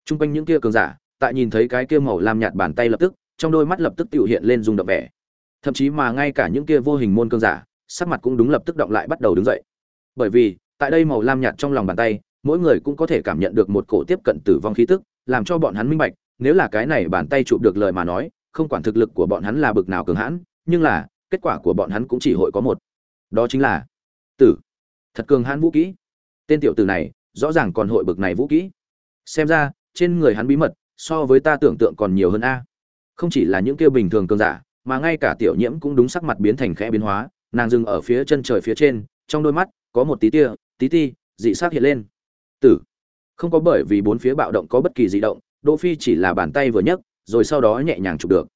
Trung quanh những kia cường giả, tại nhìn thấy cái kia màu lam nhạt bàn tay lập tức, trong đôi mắt lập tức tự hiện lên dùng đập vẻ. Thậm chí mà ngay cả những kia vô hình môn cường giả, sắc mặt cũng đúng lập tức động lại bắt đầu đứng dậy. Bởi vì, tại đây màu lam nhạt trong lòng bàn tay, mỗi người cũng có thể cảm nhận được một cổ tiếp cận tử vong khí tức, làm cho bọn hắn minh bạch, nếu là cái này bàn tay chụp được lời mà nói, không quản thực lực của bọn hắn là bực nào cường hãn, nhưng là, kết quả của bọn hắn cũng chỉ hội có một. Đó chính là tử. Thật cường hãn vũ kỹ. Tên tiểu tử này, rõ ràng còn hội bực này vũ kỹ. Xem ra, trên người hắn bí mật, so với ta tưởng tượng còn nhiều hơn a. Không chỉ là những kêu bình thường cường giả, mà ngay cả tiểu nhiễm cũng đúng sắc mặt biến thành khẽ biến hóa, nàng dừng ở phía chân trời phía trên, trong đôi mắt, có một tí tia, tí ti, dị sát hiện lên. Tử. Không có bởi vì bốn phía bạo động có bất kỳ dị động, đỗ phi chỉ là bàn tay vừa nhấc, rồi sau đó nhẹ nhàng chụp được.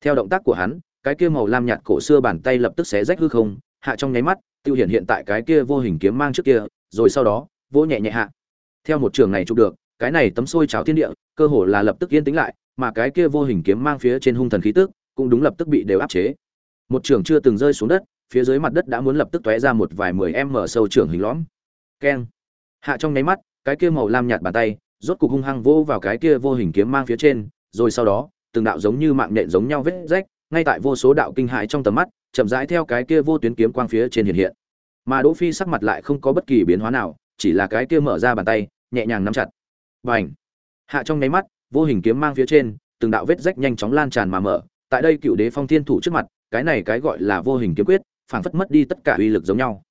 Theo động tác của hắn, cái kia màu lam nhạt cổ xưa bàn tay lập tức xé rách hư không, hạ trong nháy mắt tiêu hiện hiện tại cái kia vô hình kiếm mang trước kia, rồi sau đó, vỗ nhẹ nhẹ hạ. Theo một trường này chụp được, cái này tấm sôi trào thiên địa, cơ hồ là lập tức yên tĩnh lại, mà cái kia vô hình kiếm mang phía trên hung thần khí tức, cũng đúng lập tức bị đều áp chế. Một trường chưa từng rơi xuống đất, phía dưới mặt đất đã muốn lập tức tóe ra một vài mười em mở sâu trường hình lõm. Keng. Hạ trong nháy mắt, cái kia màu lam nhạt bàn tay, rốt cục hung hăng vô vào cái kia vô hình kiếm mang phía trên, rồi sau đó, từng đạo giống như mạng nhện giống nhau vết rách ngay tại vô số đạo kinh hãi trong tầm mắt, chậm rãi theo cái kia vô tuyến kiếm quang phía trên hiện hiện. Mà đỗ phi sắc mặt lại không có bất kỳ biến hóa nào, chỉ là cái kia mở ra bàn tay, nhẹ nhàng nắm chặt. Bành! Hạ trong nháy mắt, vô hình kiếm mang phía trên, từng đạo vết rách nhanh chóng lan tràn mà mở. Tại đây cựu đế phong thiên thủ trước mặt, cái này cái gọi là vô hình kiếm quyết, phảng phất mất đi tất cả uy lực giống nhau.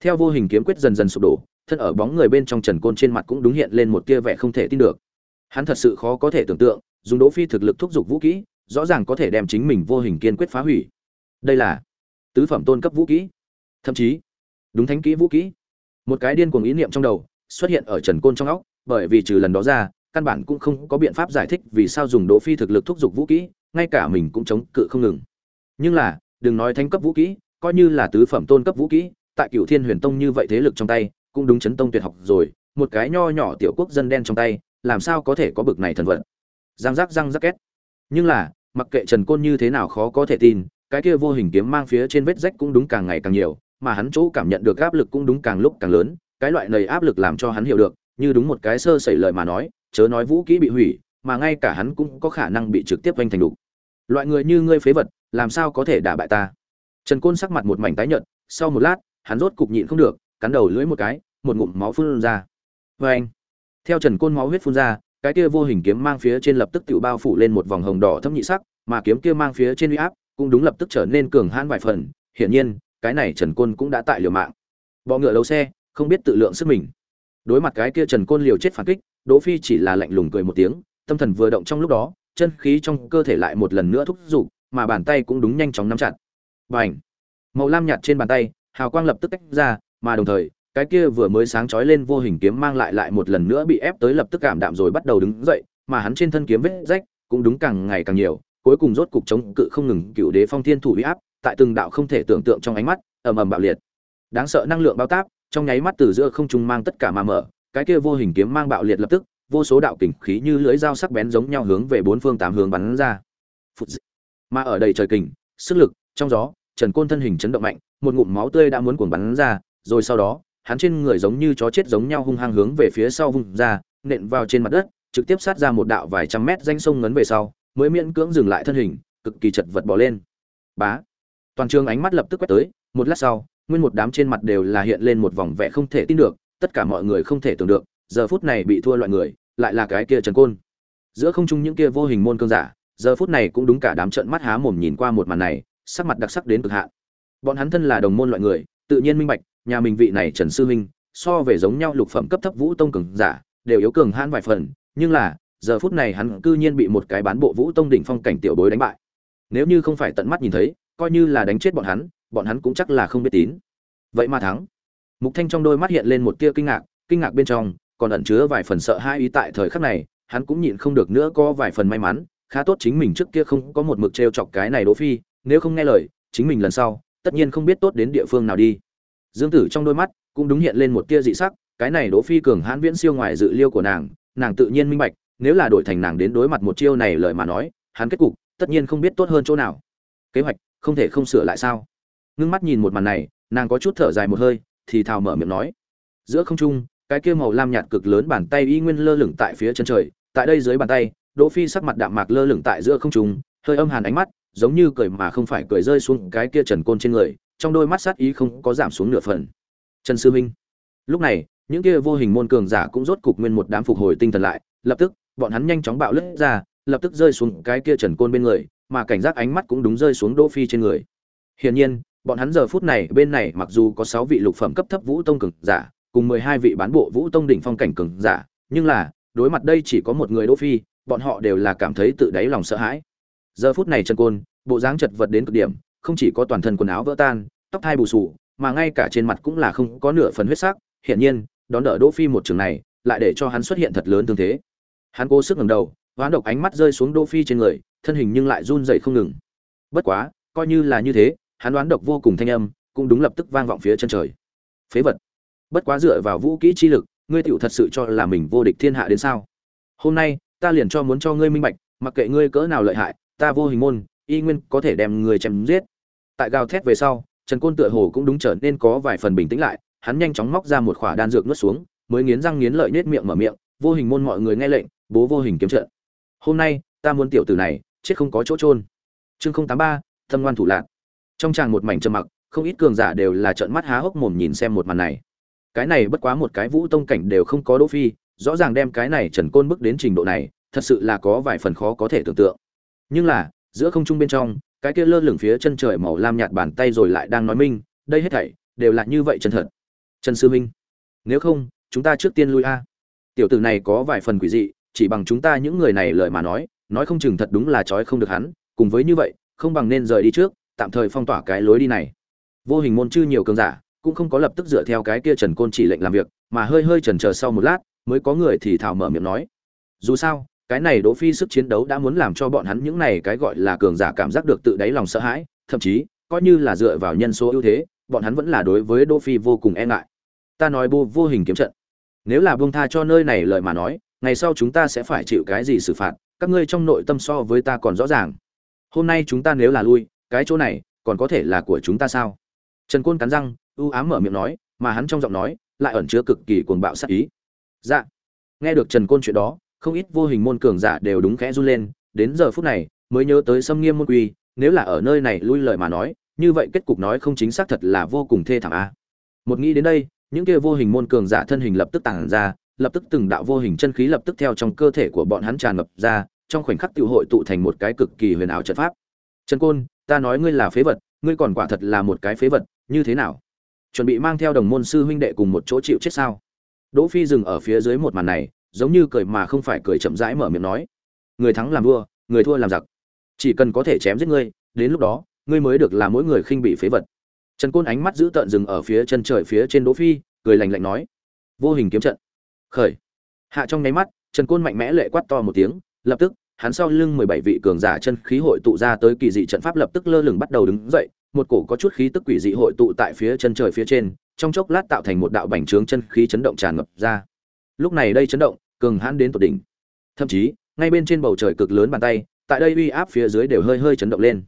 Theo vô hình kiếm quyết dần dần sụp đổ, thân ở bóng người bên trong trần côn trên mặt cũng đúng hiện lên một tia vẻ không thể tin được. Hắn thật sự khó có thể tưởng tượng, dùng đỗ phi thực lực thúc giục vũ kỹ rõ ràng có thể đem chính mình vô hình kiên quyết phá hủy. Đây là tứ phẩm tôn cấp vũ kỹ. Thậm chí, đúng thánh kỹ vũ kỹ. Một cái điên cuồng ý niệm trong đầu xuất hiện ở trần côn trong óc, bởi vì trừ lần đó ra, căn bản cũng không có biện pháp giải thích vì sao dùng đỗ phi thực lực thúc giục vũ kỹ, ngay cả mình cũng chống cự không ngừng. Nhưng là, đừng nói thánh cấp vũ kỹ, coi như là tứ phẩm tôn cấp vũ kỹ, tại cựu thiên huyền tông như vậy thế lực trong tay, cũng đúng chấn tông tuyệt học rồi, một cái nho nhỏ tiểu quốc dân đen trong tay, làm sao có thể có bực này thần vận? Răng rắc răng rắc két. Nhưng là mặc kệ trần côn như thế nào khó có thể tin, cái kia vô hình kiếm mang phía trên vết rách cũng đúng càng ngày càng nhiều, mà hắn chỗ cảm nhận được áp lực cũng đúng càng lúc càng lớn, cái loại này áp lực làm cho hắn hiểu được, như đúng một cái sơ sẩy lời mà nói, chớ nói vũ kỹ bị hủy, mà ngay cả hắn cũng có khả năng bị trực tiếp vanh thành đục. Loại người như ngươi phế vật, làm sao có thể đả bại ta? Trần côn sắc mặt một mảnh tái nhợt, sau một lát, hắn rốt cục nhịn không được, cắn đầu lưỡi một cái, một ngụm máu phun ra. Vê anh theo trần côn máu huyết phun ra cái kia vô hình kiếm mang phía trên lập tức tự bao phủ lên một vòng hồng đỏ thâm nhị sắc, mà kiếm kia mang phía trên uy áp cũng đúng lập tức trở nên cường hãn vài phần. Hiển nhiên, cái này trần côn cũng đã tại liều mạng. Bọ ngựa đấu xe, không biết tự lượng sức mình. Đối mặt cái kia trần côn liều chết phản kích, đỗ phi chỉ là lạnh lùng cười một tiếng, tâm thần vừa động trong lúc đó, chân khí trong cơ thể lại một lần nữa thúc giục, mà bàn tay cũng đúng nhanh chóng nắm chặt. Bành! Màu lam nhạt trên bàn tay, hào quang lập tức tách ra, mà đồng thời cái kia vừa mới sáng chói lên vô hình kiếm mang lại lại một lần nữa bị ép tới lập tức cảm đạm rồi bắt đầu đứng dậy, mà hắn trên thân kiếm vết rách cũng đúng càng ngày càng nhiều, cuối cùng rốt cục chống cự không ngừng cựu đế phong thiên thủ uy áp, tại từng đạo không thể tưởng tượng trong ánh mắt, ầm ầm bạo liệt. Đáng sợ năng lượng bao táp, trong nháy mắt từ giữa không trung mang tất cả mà mở, cái kia vô hình kiếm mang bạo liệt lập tức, vô số đạo kình khí như lưỡi dao sắc bén giống nhau hướng về bốn phương tám hướng bắn ra. Mà ở đầy trời kình, sức lực, trong gió, trần côn thân hình chấn động mạnh, một ngụm máu tươi đã muốn cuồng bắn ra, rồi sau đó hắn trên người giống như chó chết giống nhau hung hăng hướng về phía sau vùng ra, nện vào trên mặt đất, trực tiếp sát ra một đạo vài trăm mét danh sông ngấn về sau, mới miễn cưỡng dừng lại thân hình, cực kỳ chật vật bỏ lên. Bá! Toàn trường ánh mắt lập tức quét tới, một lát sau, nguyên một đám trên mặt đều là hiện lên một vòng vẻ không thể tin được, tất cả mọi người không thể tưởng được, giờ phút này bị thua loại người, lại là cái kia trần côn. Giữa không trung những kia vô hình môn cương giả, giờ phút này cũng đúng cả đám trận mắt há mồm nhìn qua một màn này, sắc mặt đặc sắc đến cực hạn. Bọn hắn thân là đồng môn loại người, tự nhiên minh bạch nhà mình vị này trần sư huynh so về giống nhau lục phẩm cấp thấp vũ tông cường giả, đều yếu cường hãn vài phần, nhưng là, giờ phút này hắn cư nhiên bị một cái bán bộ vũ tông đỉnh phong cảnh tiểu bối đánh bại. Nếu như không phải tận mắt nhìn thấy, coi như là đánh chết bọn hắn bọn hắn cũng chắc là không biết tín. Vậy mà thắng. Mục thanh trong đôi mắt hiện lên một tia kinh ngạc kinh ngạc bên trong, còn ẩn chứa vài phần sợ hai ý tại thời khắc này, hắn cũng nhịn không được nữa có vài phần may mắn, khá tốt chính mình trước kia không có một mực trêu chọc cái này đỗ phi, nếu không nghe lời, chính mình lần sau, tất nhiên không biết tốt đến địa phương nào đi dương tử trong đôi mắt cũng đúng hiện lên một tia dị sắc, cái này đỗ phi cường hãn viễn siêu ngoài dự liêu của nàng nàng tự nhiên minh bạch, nếu là đổi thành nàng đến đối mặt một chiêu này lời mà nói, hắn kết cục tất nhiên không biết tốt hơn chỗ nào. Kế hoạch, không thể không sửa lại sao? Ngưng mắt nhìn một màn này, nàng có chút thở dài một hơi, thì thào mở miệng nói. Giữa không trung, cái kia màu lam nhạt cực lớn bàn tay y nguyên lơ lửng tại phía chân trời, tại đây dưới bàn tay, đỗ phi sắc mặt đạm mạc lơ lửng tại giữa không trung, hơi âm hàn ánh mắt, giống như cười mà không phải cười rơi xuống cái kia trần côn trên người trong đôi mắt sát ý không có giảm xuống nửa phần. Trần sư minh, lúc này, những kia vô hình môn cường giả cũng rốt cục nguyên một đám phục hồi tinh thần lại, lập tức, bọn hắn nhanh chóng bạo lướt ra, lập tức rơi xuống cái kia trần côn bên người, mà cảnh giác ánh mắt cũng đúng rơi xuống đỗ phi trên người. Hiển nhiên, bọn hắn giờ phút này, bên này mặc dù có 6 vị lục phẩm cấp thấp vũ tông cường giả, cùng 12 vị bán bộ vũ tông đỉnh phong cảnh cường giả, nhưng là, đối mặt đây chỉ có một người đỗ phi, bọn họ đều là cảm thấy tự đáy lòng sợ hãi. Giờ phút này trần côn, bộ dáng chật vật đến cực điểm không chỉ có toàn thân quần áo vỡ tan, tóc thai bù sù mà ngay cả trên mặt cũng là không có nửa phần huyết sắc. Hiển nhiên, đón đỡ đỗ phi một trường này, lại để cho hắn xuất hiện thật lớn tương thế. Hắn cố sức ngẩng đầu, hoán độc ánh mắt rơi xuống đỗ phi trên người, thân hình nhưng lại run rẩy không ngừng. Bất quá, coi như là như thế, hắn đoán độc vô cùng thanh âm cũng đúng lập tức vang vọng phía chân trời. Phế vật. Bất quá dựa vào vũ kỹ chi lực, ngươi tiểu thật sự cho là mình vô địch thiên hạ đến sao? Hôm nay, ta liền cho muốn cho ngươi minh bạch, mặc kệ ngươi cỡ nào lợi hại, ta vô hình môn, y nguyên có thể đem người chém giết tại gào thét về sau, trần côn tựa hồ cũng đúng trở nên có vài phần bình tĩnh lại, hắn nhanh chóng móc ra một khỏa đan dược nuốt xuống, mới nghiến răng nghiến lợi nết miệng mở miệng, vô hình môn mọi người nghe lệnh, bố vô hình kiếm trận. Hôm nay, ta muốn tiểu tử này, chết không có chỗ trôn chương không tám ba, thâm ngoan thủ lạc. Trong tràng một mảnh trầm mặc, không ít cường giả đều là trợn mắt há hốc mồm nhìn xem một màn này. Cái này bất quá một cái vũ tông cảnh đều không có đỗ phi, rõ ràng đem cái này trần côn bước đến trình độ này, thật sự là có vài phần khó có thể tưởng tượng. Nhưng là, giữa không trung bên trong cái kia lơ lửng phía chân trời màu lam nhạt bàn tay rồi lại đang nói minh, đây hết thảy đều là như vậy chân thật. Trần sư minh, nếu không, chúng ta trước tiên lui a. Tiểu tử này có vài phần quỷ dị, chỉ bằng chúng ta những người này lời mà nói nói không chừng thật đúng là trói không được hắn, cùng với như vậy, không bằng nên rời đi trước, tạm thời phong tỏa cái lối đi này. Vô hình môn chư nhiều cường giả, cũng không có lập tức dựa theo cái kia trần côn chỉ lệnh làm việc, mà hơi hơi chần chờ sau một lát, mới có người thì thảo mở miệng nói. Dù sao cái này đỗ phi sức chiến đấu đã muốn làm cho bọn hắn những này cái gọi là cường giả cảm giác được tự đáy lòng sợ hãi, thậm chí, coi như là dựa vào nhân số ưu thế, bọn hắn vẫn là đối với đỗ phi vô cùng e ngại. Ta nói bu vô hình kiếm trận. Nếu là buông tha cho nơi này lời mà nói, ngày sau chúng ta sẽ phải chịu cái gì xử phạt, các ngươi trong nội tâm so với ta còn rõ ràng. Hôm nay chúng ta nếu là lui, cái chỗ này, còn có thể là của chúng ta sao? Trần côn cắn răng, u ám mở miệng nói, mà hắn trong giọng nói, lại ẩn chứa cực kỳ cuồng bạo sát ý. Dạ. Nghe được trần côn chuyện đó không ít vô hình môn cường giả đều đúng khẽ run lên, đến giờ phút này, mới nhớ tới xâm nghiêm môn quy, nếu là ở nơi này lui lời mà nói, như vậy kết cục nói không chính xác thật là vô cùng thê thảm a. Một nghĩ đến đây, những kia vô hình môn cường giả thân hình lập tức tàng ra, lập tức từng đạo vô hình chân khí lập tức theo trong cơ thể của bọn hắn tràn ngập ra, trong khoảnh khắc tiêu hội tụ thành một cái cực kỳ huyền ảo trận pháp. Trần côn, ta nói ngươi là phế vật, ngươi còn quả thật là một cái phế vật, như thế nào? Chuẩn bị mang theo đồng môn sư huynh đệ cùng một chỗ chịu chết sao? Đỗ phi dừng ở phía dưới một màn này giống như cười mà không phải cười chậm rãi mở miệng nói. Người thắng làm vua, người thua làm giặc. Chỉ cần có thể chém giết ngươi, đến lúc đó, ngươi mới được là mỗi người khinh bị phế vật. Trần côn ánh mắt giữ tợn dừng ở phía chân trời phía trên đỗ phi, cười lạnh lạnh nói. Vô hình kiếm trận. Khởi. Hạ trong nháy mắt, trần côn mạnh mẽ lệ quát to một tiếng, lập tức, hắn sau lưng mười bảy vị cường giả chân khí hội tụ ra tới kỳ dị trận pháp lập tức lơ lửng bắt đầu đứng dậy, một cổ có chút khí tức quỷ dị hội tụ tại phía chân trời phía trên, trong chốc lát tạo thành một đạo bành trướng chân khí chấn động tràn ngập ra. Lúc này đây chấn động cường hãn đến tột đỉnh. Thậm chí, ngay bên trên bầu trời cực lớn bàn tay, tại đây uy áp phía dưới đều hơi hơi chấn động lên.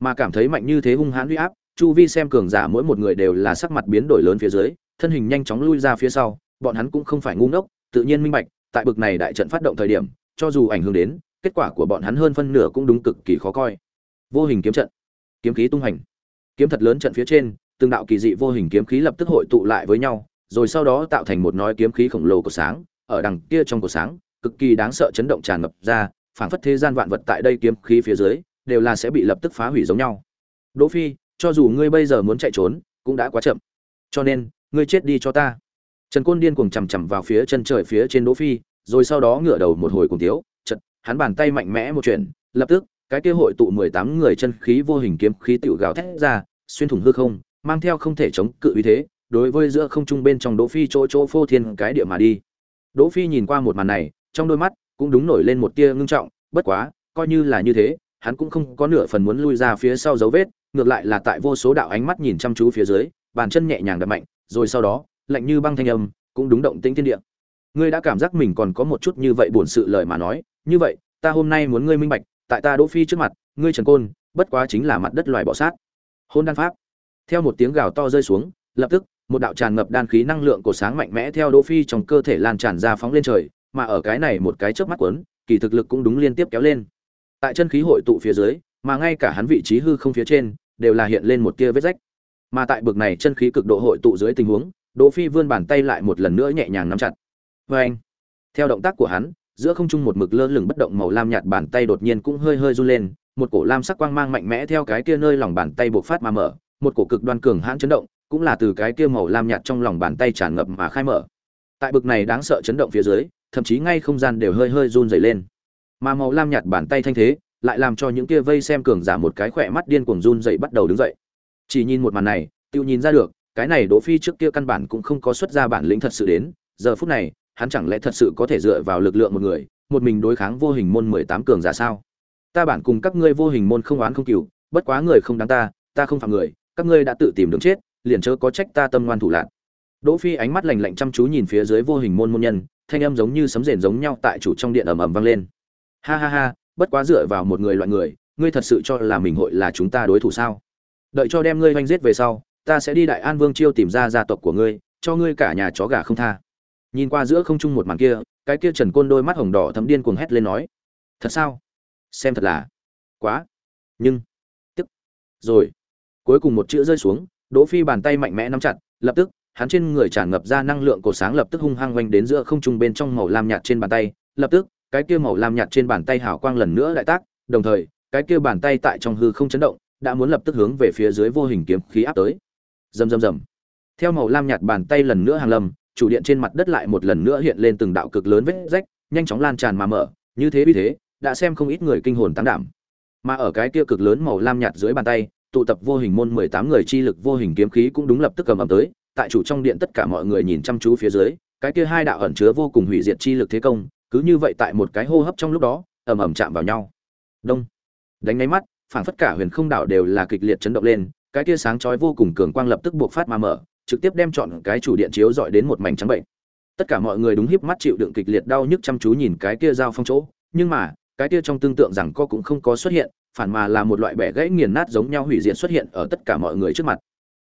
Mà cảm thấy mạnh như thế hung hãn uy áp, chu vi xem cường giả mỗi một người đều là sắc mặt biến đổi lớn phía dưới, thân hình nhanh chóng lui ra phía sau, bọn hắn cũng không phải ngu ngốc, tự nhiên minh bạch, tại bực này đại trận phát động thời điểm, cho dù ảnh hưởng đến, kết quả của bọn hắn hơn phân nửa cũng đúng cực kỳ khó coi. Vô hình kiếm trận, kiếm khí tung hành. Kiếm thật lớn trận phía trên, từng đạo kỳ dị vô hình kiếm khí lập tức hội tụ lại với nhau, rồi sau đó tạo thành một nói kiếm khí khổng lồ của sáng ở đằng kia trong cổ sáng cực kỳ đáng sợ chấn động tràn ngập ra phảng phất thế gian vạn vật tại đây kiếm khí phía dưới đều là sẽ bị lập tức phá hủy giống nhau. Đỗ phi cho dù ngươi bây giờ muốn chạy trốn cũng đã quá chậm. Cho nên ngươi chết đi cho ta. Trần côn điên cuồng chầm chậm vào phía chân trời phía trên đỗ phi rồi sau đó ngửa đầu một hồi cùng thiếu, chật hắn bàn tay mạnh mẽ một chuyển lập tức cái kia hội tụ 18 người chân khí vô hình kiếm khí tiểu gào thét ra xuyên thủng hư không mang theo không thể chống cự uy thế đối với giữa không trung bên trong đỗ phi chỗ chỗ phô thiên cái địa mà đi đỗ phi nhìn qua một màn này, trong đôi mắt cũng đúng nổi lên một tia ngưng trọng, bất quá, coi như là như thế, hắn cũng không có nửa phần muốn lui ra phía sau dấu vết, ngược lại là tại vô số đạo ánh mắt nhìn chăm chú phía dưới, bàn chân nhẹ nhàng đập mạnh, rồi sau đó, lạnh như băng thanh âm cũng đúng động tĩnh thiên địa. Ngươi đã cảm giác mình còn có một chút như vậy buồn sự lời mà nói, như vậy, ta hôm nay muốn ngươi minh bạch, tại ta đỗ phi trước mặt, ngươi trần côn, bất quá chính là mặt đất loài bỏ sát. Hôn đan pháp. Theo một tiếng gào to rơi xuống, lập tức một đạo tràn ngập đan khí năng lượng của sáng mạnh mẽ theo đỗ phi trong cơ thể lan tràn ra phóng lên trời, mà ở cái này một cái chớp mắt quấn kỳ thực lực cũng đúng liên tiếp kéo lên. Tại chân khí hội tụ phía dưới, mà ngay cả hắn vị trí hư không phía trên, đều là hiện lên một tia vết rách. Mà tại bực này chân khí cực độ hội tụ dưới tình huống, đỗ phi vươn bàn tay lại một lần nữa nhẹ nhàng nắm chặt. Với anh theo động tác của hắn, giữa không trung một mực lơ lửng bất động màu lam nhạt bàn tay đột nhiên cũng hơi hơi run lên, một cổ lam sắc quang mang mạnh mẽ theo cái kia nơi lòng bàn tay bộc phát mà mở một cổ cực đoan cường hãn chấn động cũng là từ cái kia màu lam nhạt trong lòng bàn tay tràn ngập mà khai mở. Tại bực này đáng sợ chấn động phía dưới thậm chí ngay không gian đều hơi hơi run rẩy lên. Mà màu lam nhạt bàn tay thanh thế lại làm cho những kia vây xem cường giả một cái khỏe mắt điên cuồng run rẩy bắt đầu đứng dậy. Chỉ nhìn một màn này tiêu nhìn ra được cái này đỗ phi trước kia căn bản cũng không có xuất ra bản lĩnh thật sự đến giờ phút này hắn chẳng lẽ thật sự có thể dựa vào lực lượng một người một mình đối kháng vô hình môn mười tám cường giả sao? Ta bản cùng các ngươi vô hình môn không oán không kỷ, bất quá người không đáng ta ta không phạm người các ngươi đã tự tìm đường chết, liền chớ có trách ta tâm ngoan thủ lạn. Đỗ phi ánh mắt lạnh lạnh chăm chú nhìn phía dưới vô hình môn môn nhân, thanh âm giống như sấm rền giống nhau tại chủ trong điện ầm ầm vang lên. Ha ha ha, bất quá dựa vào một người loại người, ngươi thật sự cho là mình hội là chúng ta đối thủ sao? Đợi cho đem ngươi oanh giết về sau, ta sẽ đi đại an vương chiêu tìm ra gia tộc của ngươi, cho ngươi cả nhà chó gà không tha. Nhìn qua giữa không trung một màn kia, cái kia trần côn đôi mắt hồng đỏ thấm điên cuồng hét lên nói, thật sao? Xem thật là quá. Nhưng, tức, rồi cuối cùng một chữ rơi xuống, đỗ phi bàn tay mạnh mẽ nắm chặt, lập tức, hắn trên người tràn ngập ra năng lượng cổ sáng lập tức hung hăng quanh đến giữa không trung bên trong màu lam nhạt trên bàn tay, lập tức, cái kia màu lam nhạt trên bàn tay hào quang lần nữa đại tác, đồng thời, cái kia bàn tay tại trong hư không chấn động, đã muốn lập tức hướng về phía dưới vô hình kiếm khí áp tới. Rầm rầm rầm. Theo màu lam nhạt bàn tay lần nữa hàng lâm, chủ điện trên mặt đất lại một lần nữa hiện lên từng đạo cực lớn vết rách, nhanh chóng lan tràn mà mở, như thế vì thế, đã xem không ít người kinh hồn tán đảm. Mà ở cái kia cực lớn màu lam nhạt dưới bàn tay tụ tập vô hình môn mười tám người chi lực vô hình kiếm khí cũng đúng lập tức cầm ầm tới. Tại chủ trong điện tất cả mọi người nhìn chăm chú phía dưới, cái kia hai đạo ẩn chứa vô cùng hủy diệt chi lực thế công, cứ như vậy tại một cái hô hấp trong lúc đó, ầm ầm chạm vào nhau. Đông. Đánh ngay mắt phản phất cả huyền không đảo đều là kịch liệt chấn động lên, cái kia sáng chói vô cùng cường quang lập tức buộc phát mà mở, trực tiếp đem chọn cái chủ điện chiếu dọi đến một mảnh trắng bệnh. Tất cả mọi người đúng híp mắt chịu đựng kịch liệt đau nhức chăm chú nhìn cái kia giao phong chỗ, nhưng mà, cái kia trong tương tượng rằng co cũng không có xuất hiện phản mà là một loại bẻ gãy nghiền nát giống nhau hủy diệt xuất hiện ở tất cả mọi người trước mặt.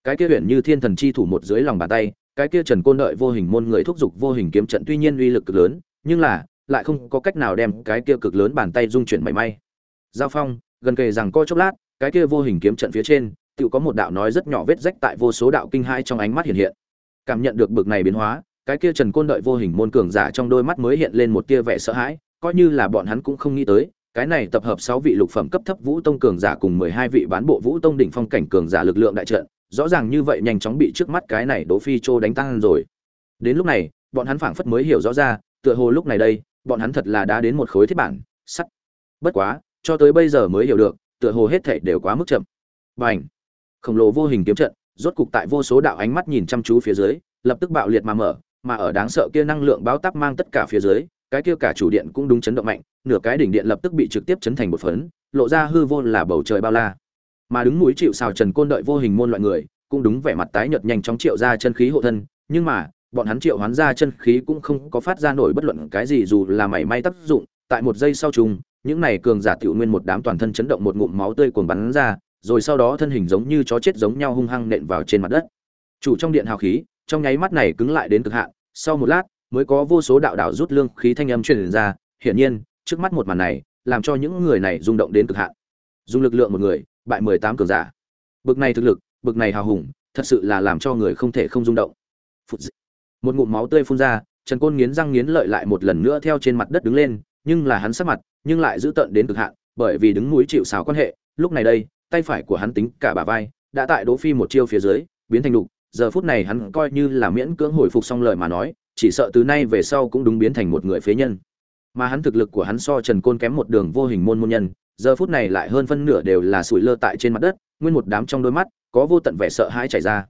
Cái kia huyền như thiên thần chi thủ một dưới lòng bàn tay, cái kia trần côn đợi vô hình môn người thúc giục vô hình kiếm trận tuy nhiên uy lực cực lớn, nhưng là, lại không có cách nào đem cái kia cực lớn bàn tay dung chuyển mảy may. Giao phong, gần kề rằng co chốc lát, cái kia vô hình kiếm trận phía trên, tự có một đạo nói rất nhỏ vết rách tại vô số đạo kinh hai trong ánh mắt hiện hiện. Cảm nhận được bực này biến hóa, cái kia trần côn đợi vô hình môn cường giả trong đôi mắt mới hiện lên một tia vẻ sợ hãi, coi như là bọn hắn cũng không nghĩ tới cái này tập hợp sáu vị lục phẩm cấp thấp vũ tông cường giả cùng mười hai vị bán bộ vũ tông đỉnh phong cảnh cường giả lực lượng đại trận, rõ ràng như vậy nhanh chóng bị trước mắt cái này đỗ phi châu đánh tăng rồi. Đến lúc này, bọn hắn phảng phất mới hiểu rõ ra, tựa hồ lúc này đây, bọn hắn thật là đã đến một khối thiết bản, sắt. Bất quá, cho tới bây giờ mới hiểu được, tựa hồ hết thảy đều quá mức chậm. Bành! Khổng lồ vô hình kiếm trận, rốt cục tại vô số đạo ánh mắt nhìn chăm chú phía dưới, lập tức bạo liệt mà mở, mà ở đáng sợ kia năng lượng báo táp mang tất cả phía dưới cái kia cả chủ điện cũng đúng chấn động mạnh nửa cái đỉnh điện lập tức bị trực tiếp chấn thành một phấn lộ ra hư vô là bầu trời bao la. Mà đứng núi chịu sào trần côn đợi vô hình môn loại người cũng đúng vẻ mặt tái nhợt nhanh chóng triệu ra chân khí hộ thân nhưng mà bọn hắn triệu hoán ra chân khí cũng không có phát ra nổi bất luận cái gì dù là mảy may tác dụng tại một giây sau trùng, những này cường giả tiểu nguyên một đám toàn thân chấn động một ngụm máu tươi cuồn bắn ra rồi sau đó thân hình giống như chó chết giống nhau hung hăng nện vào trên mặt đất. Chủ trong điện hào khí trong nháy mắt này cứng lại đến cực hạn sau một lát mới có vô số đạo đạo rút lương khí thanh âm truyền ra, hiển nhiên, trước mắt một màn này, làm cho những người này rung động đến cực hạn. Dùng lực lượng một người, bại mười tám cường giả. Bực này thực lực, bực này hào hùng, thật sự là làm cho người không thể không rung động. Một ngụm máu tươi phun ra, trần côn nghiến răng nghiến lợi lại một lần nữa theo trên mặt đất đứng lên, nhưng là hắn sắc mặt, nhưng lại giữ tận đến cực hạn, bởi vì đứng núi chịu sào quan hệ, lúc này đây, tay phải của hắn tính cả bả vai, đã tại đỗ phi một chiêu phía dưới, biến thành đục, giờ phút này hắn coi như là miễn cưỡng hồi phục xong lời mà nói chỉ sợ từ nay về sau cũng đúng biến thành một người phế nhân. Mà hắn thực lực của hắn so trần côn kém một đường vô hình môn môn nhân, giờ phút này lại hơn phân nửa đều là sủi lơ tại trên mặt đất, nguyên một đám trong đôi mắt, có vô tận vẻ sợ hãi chảy ra.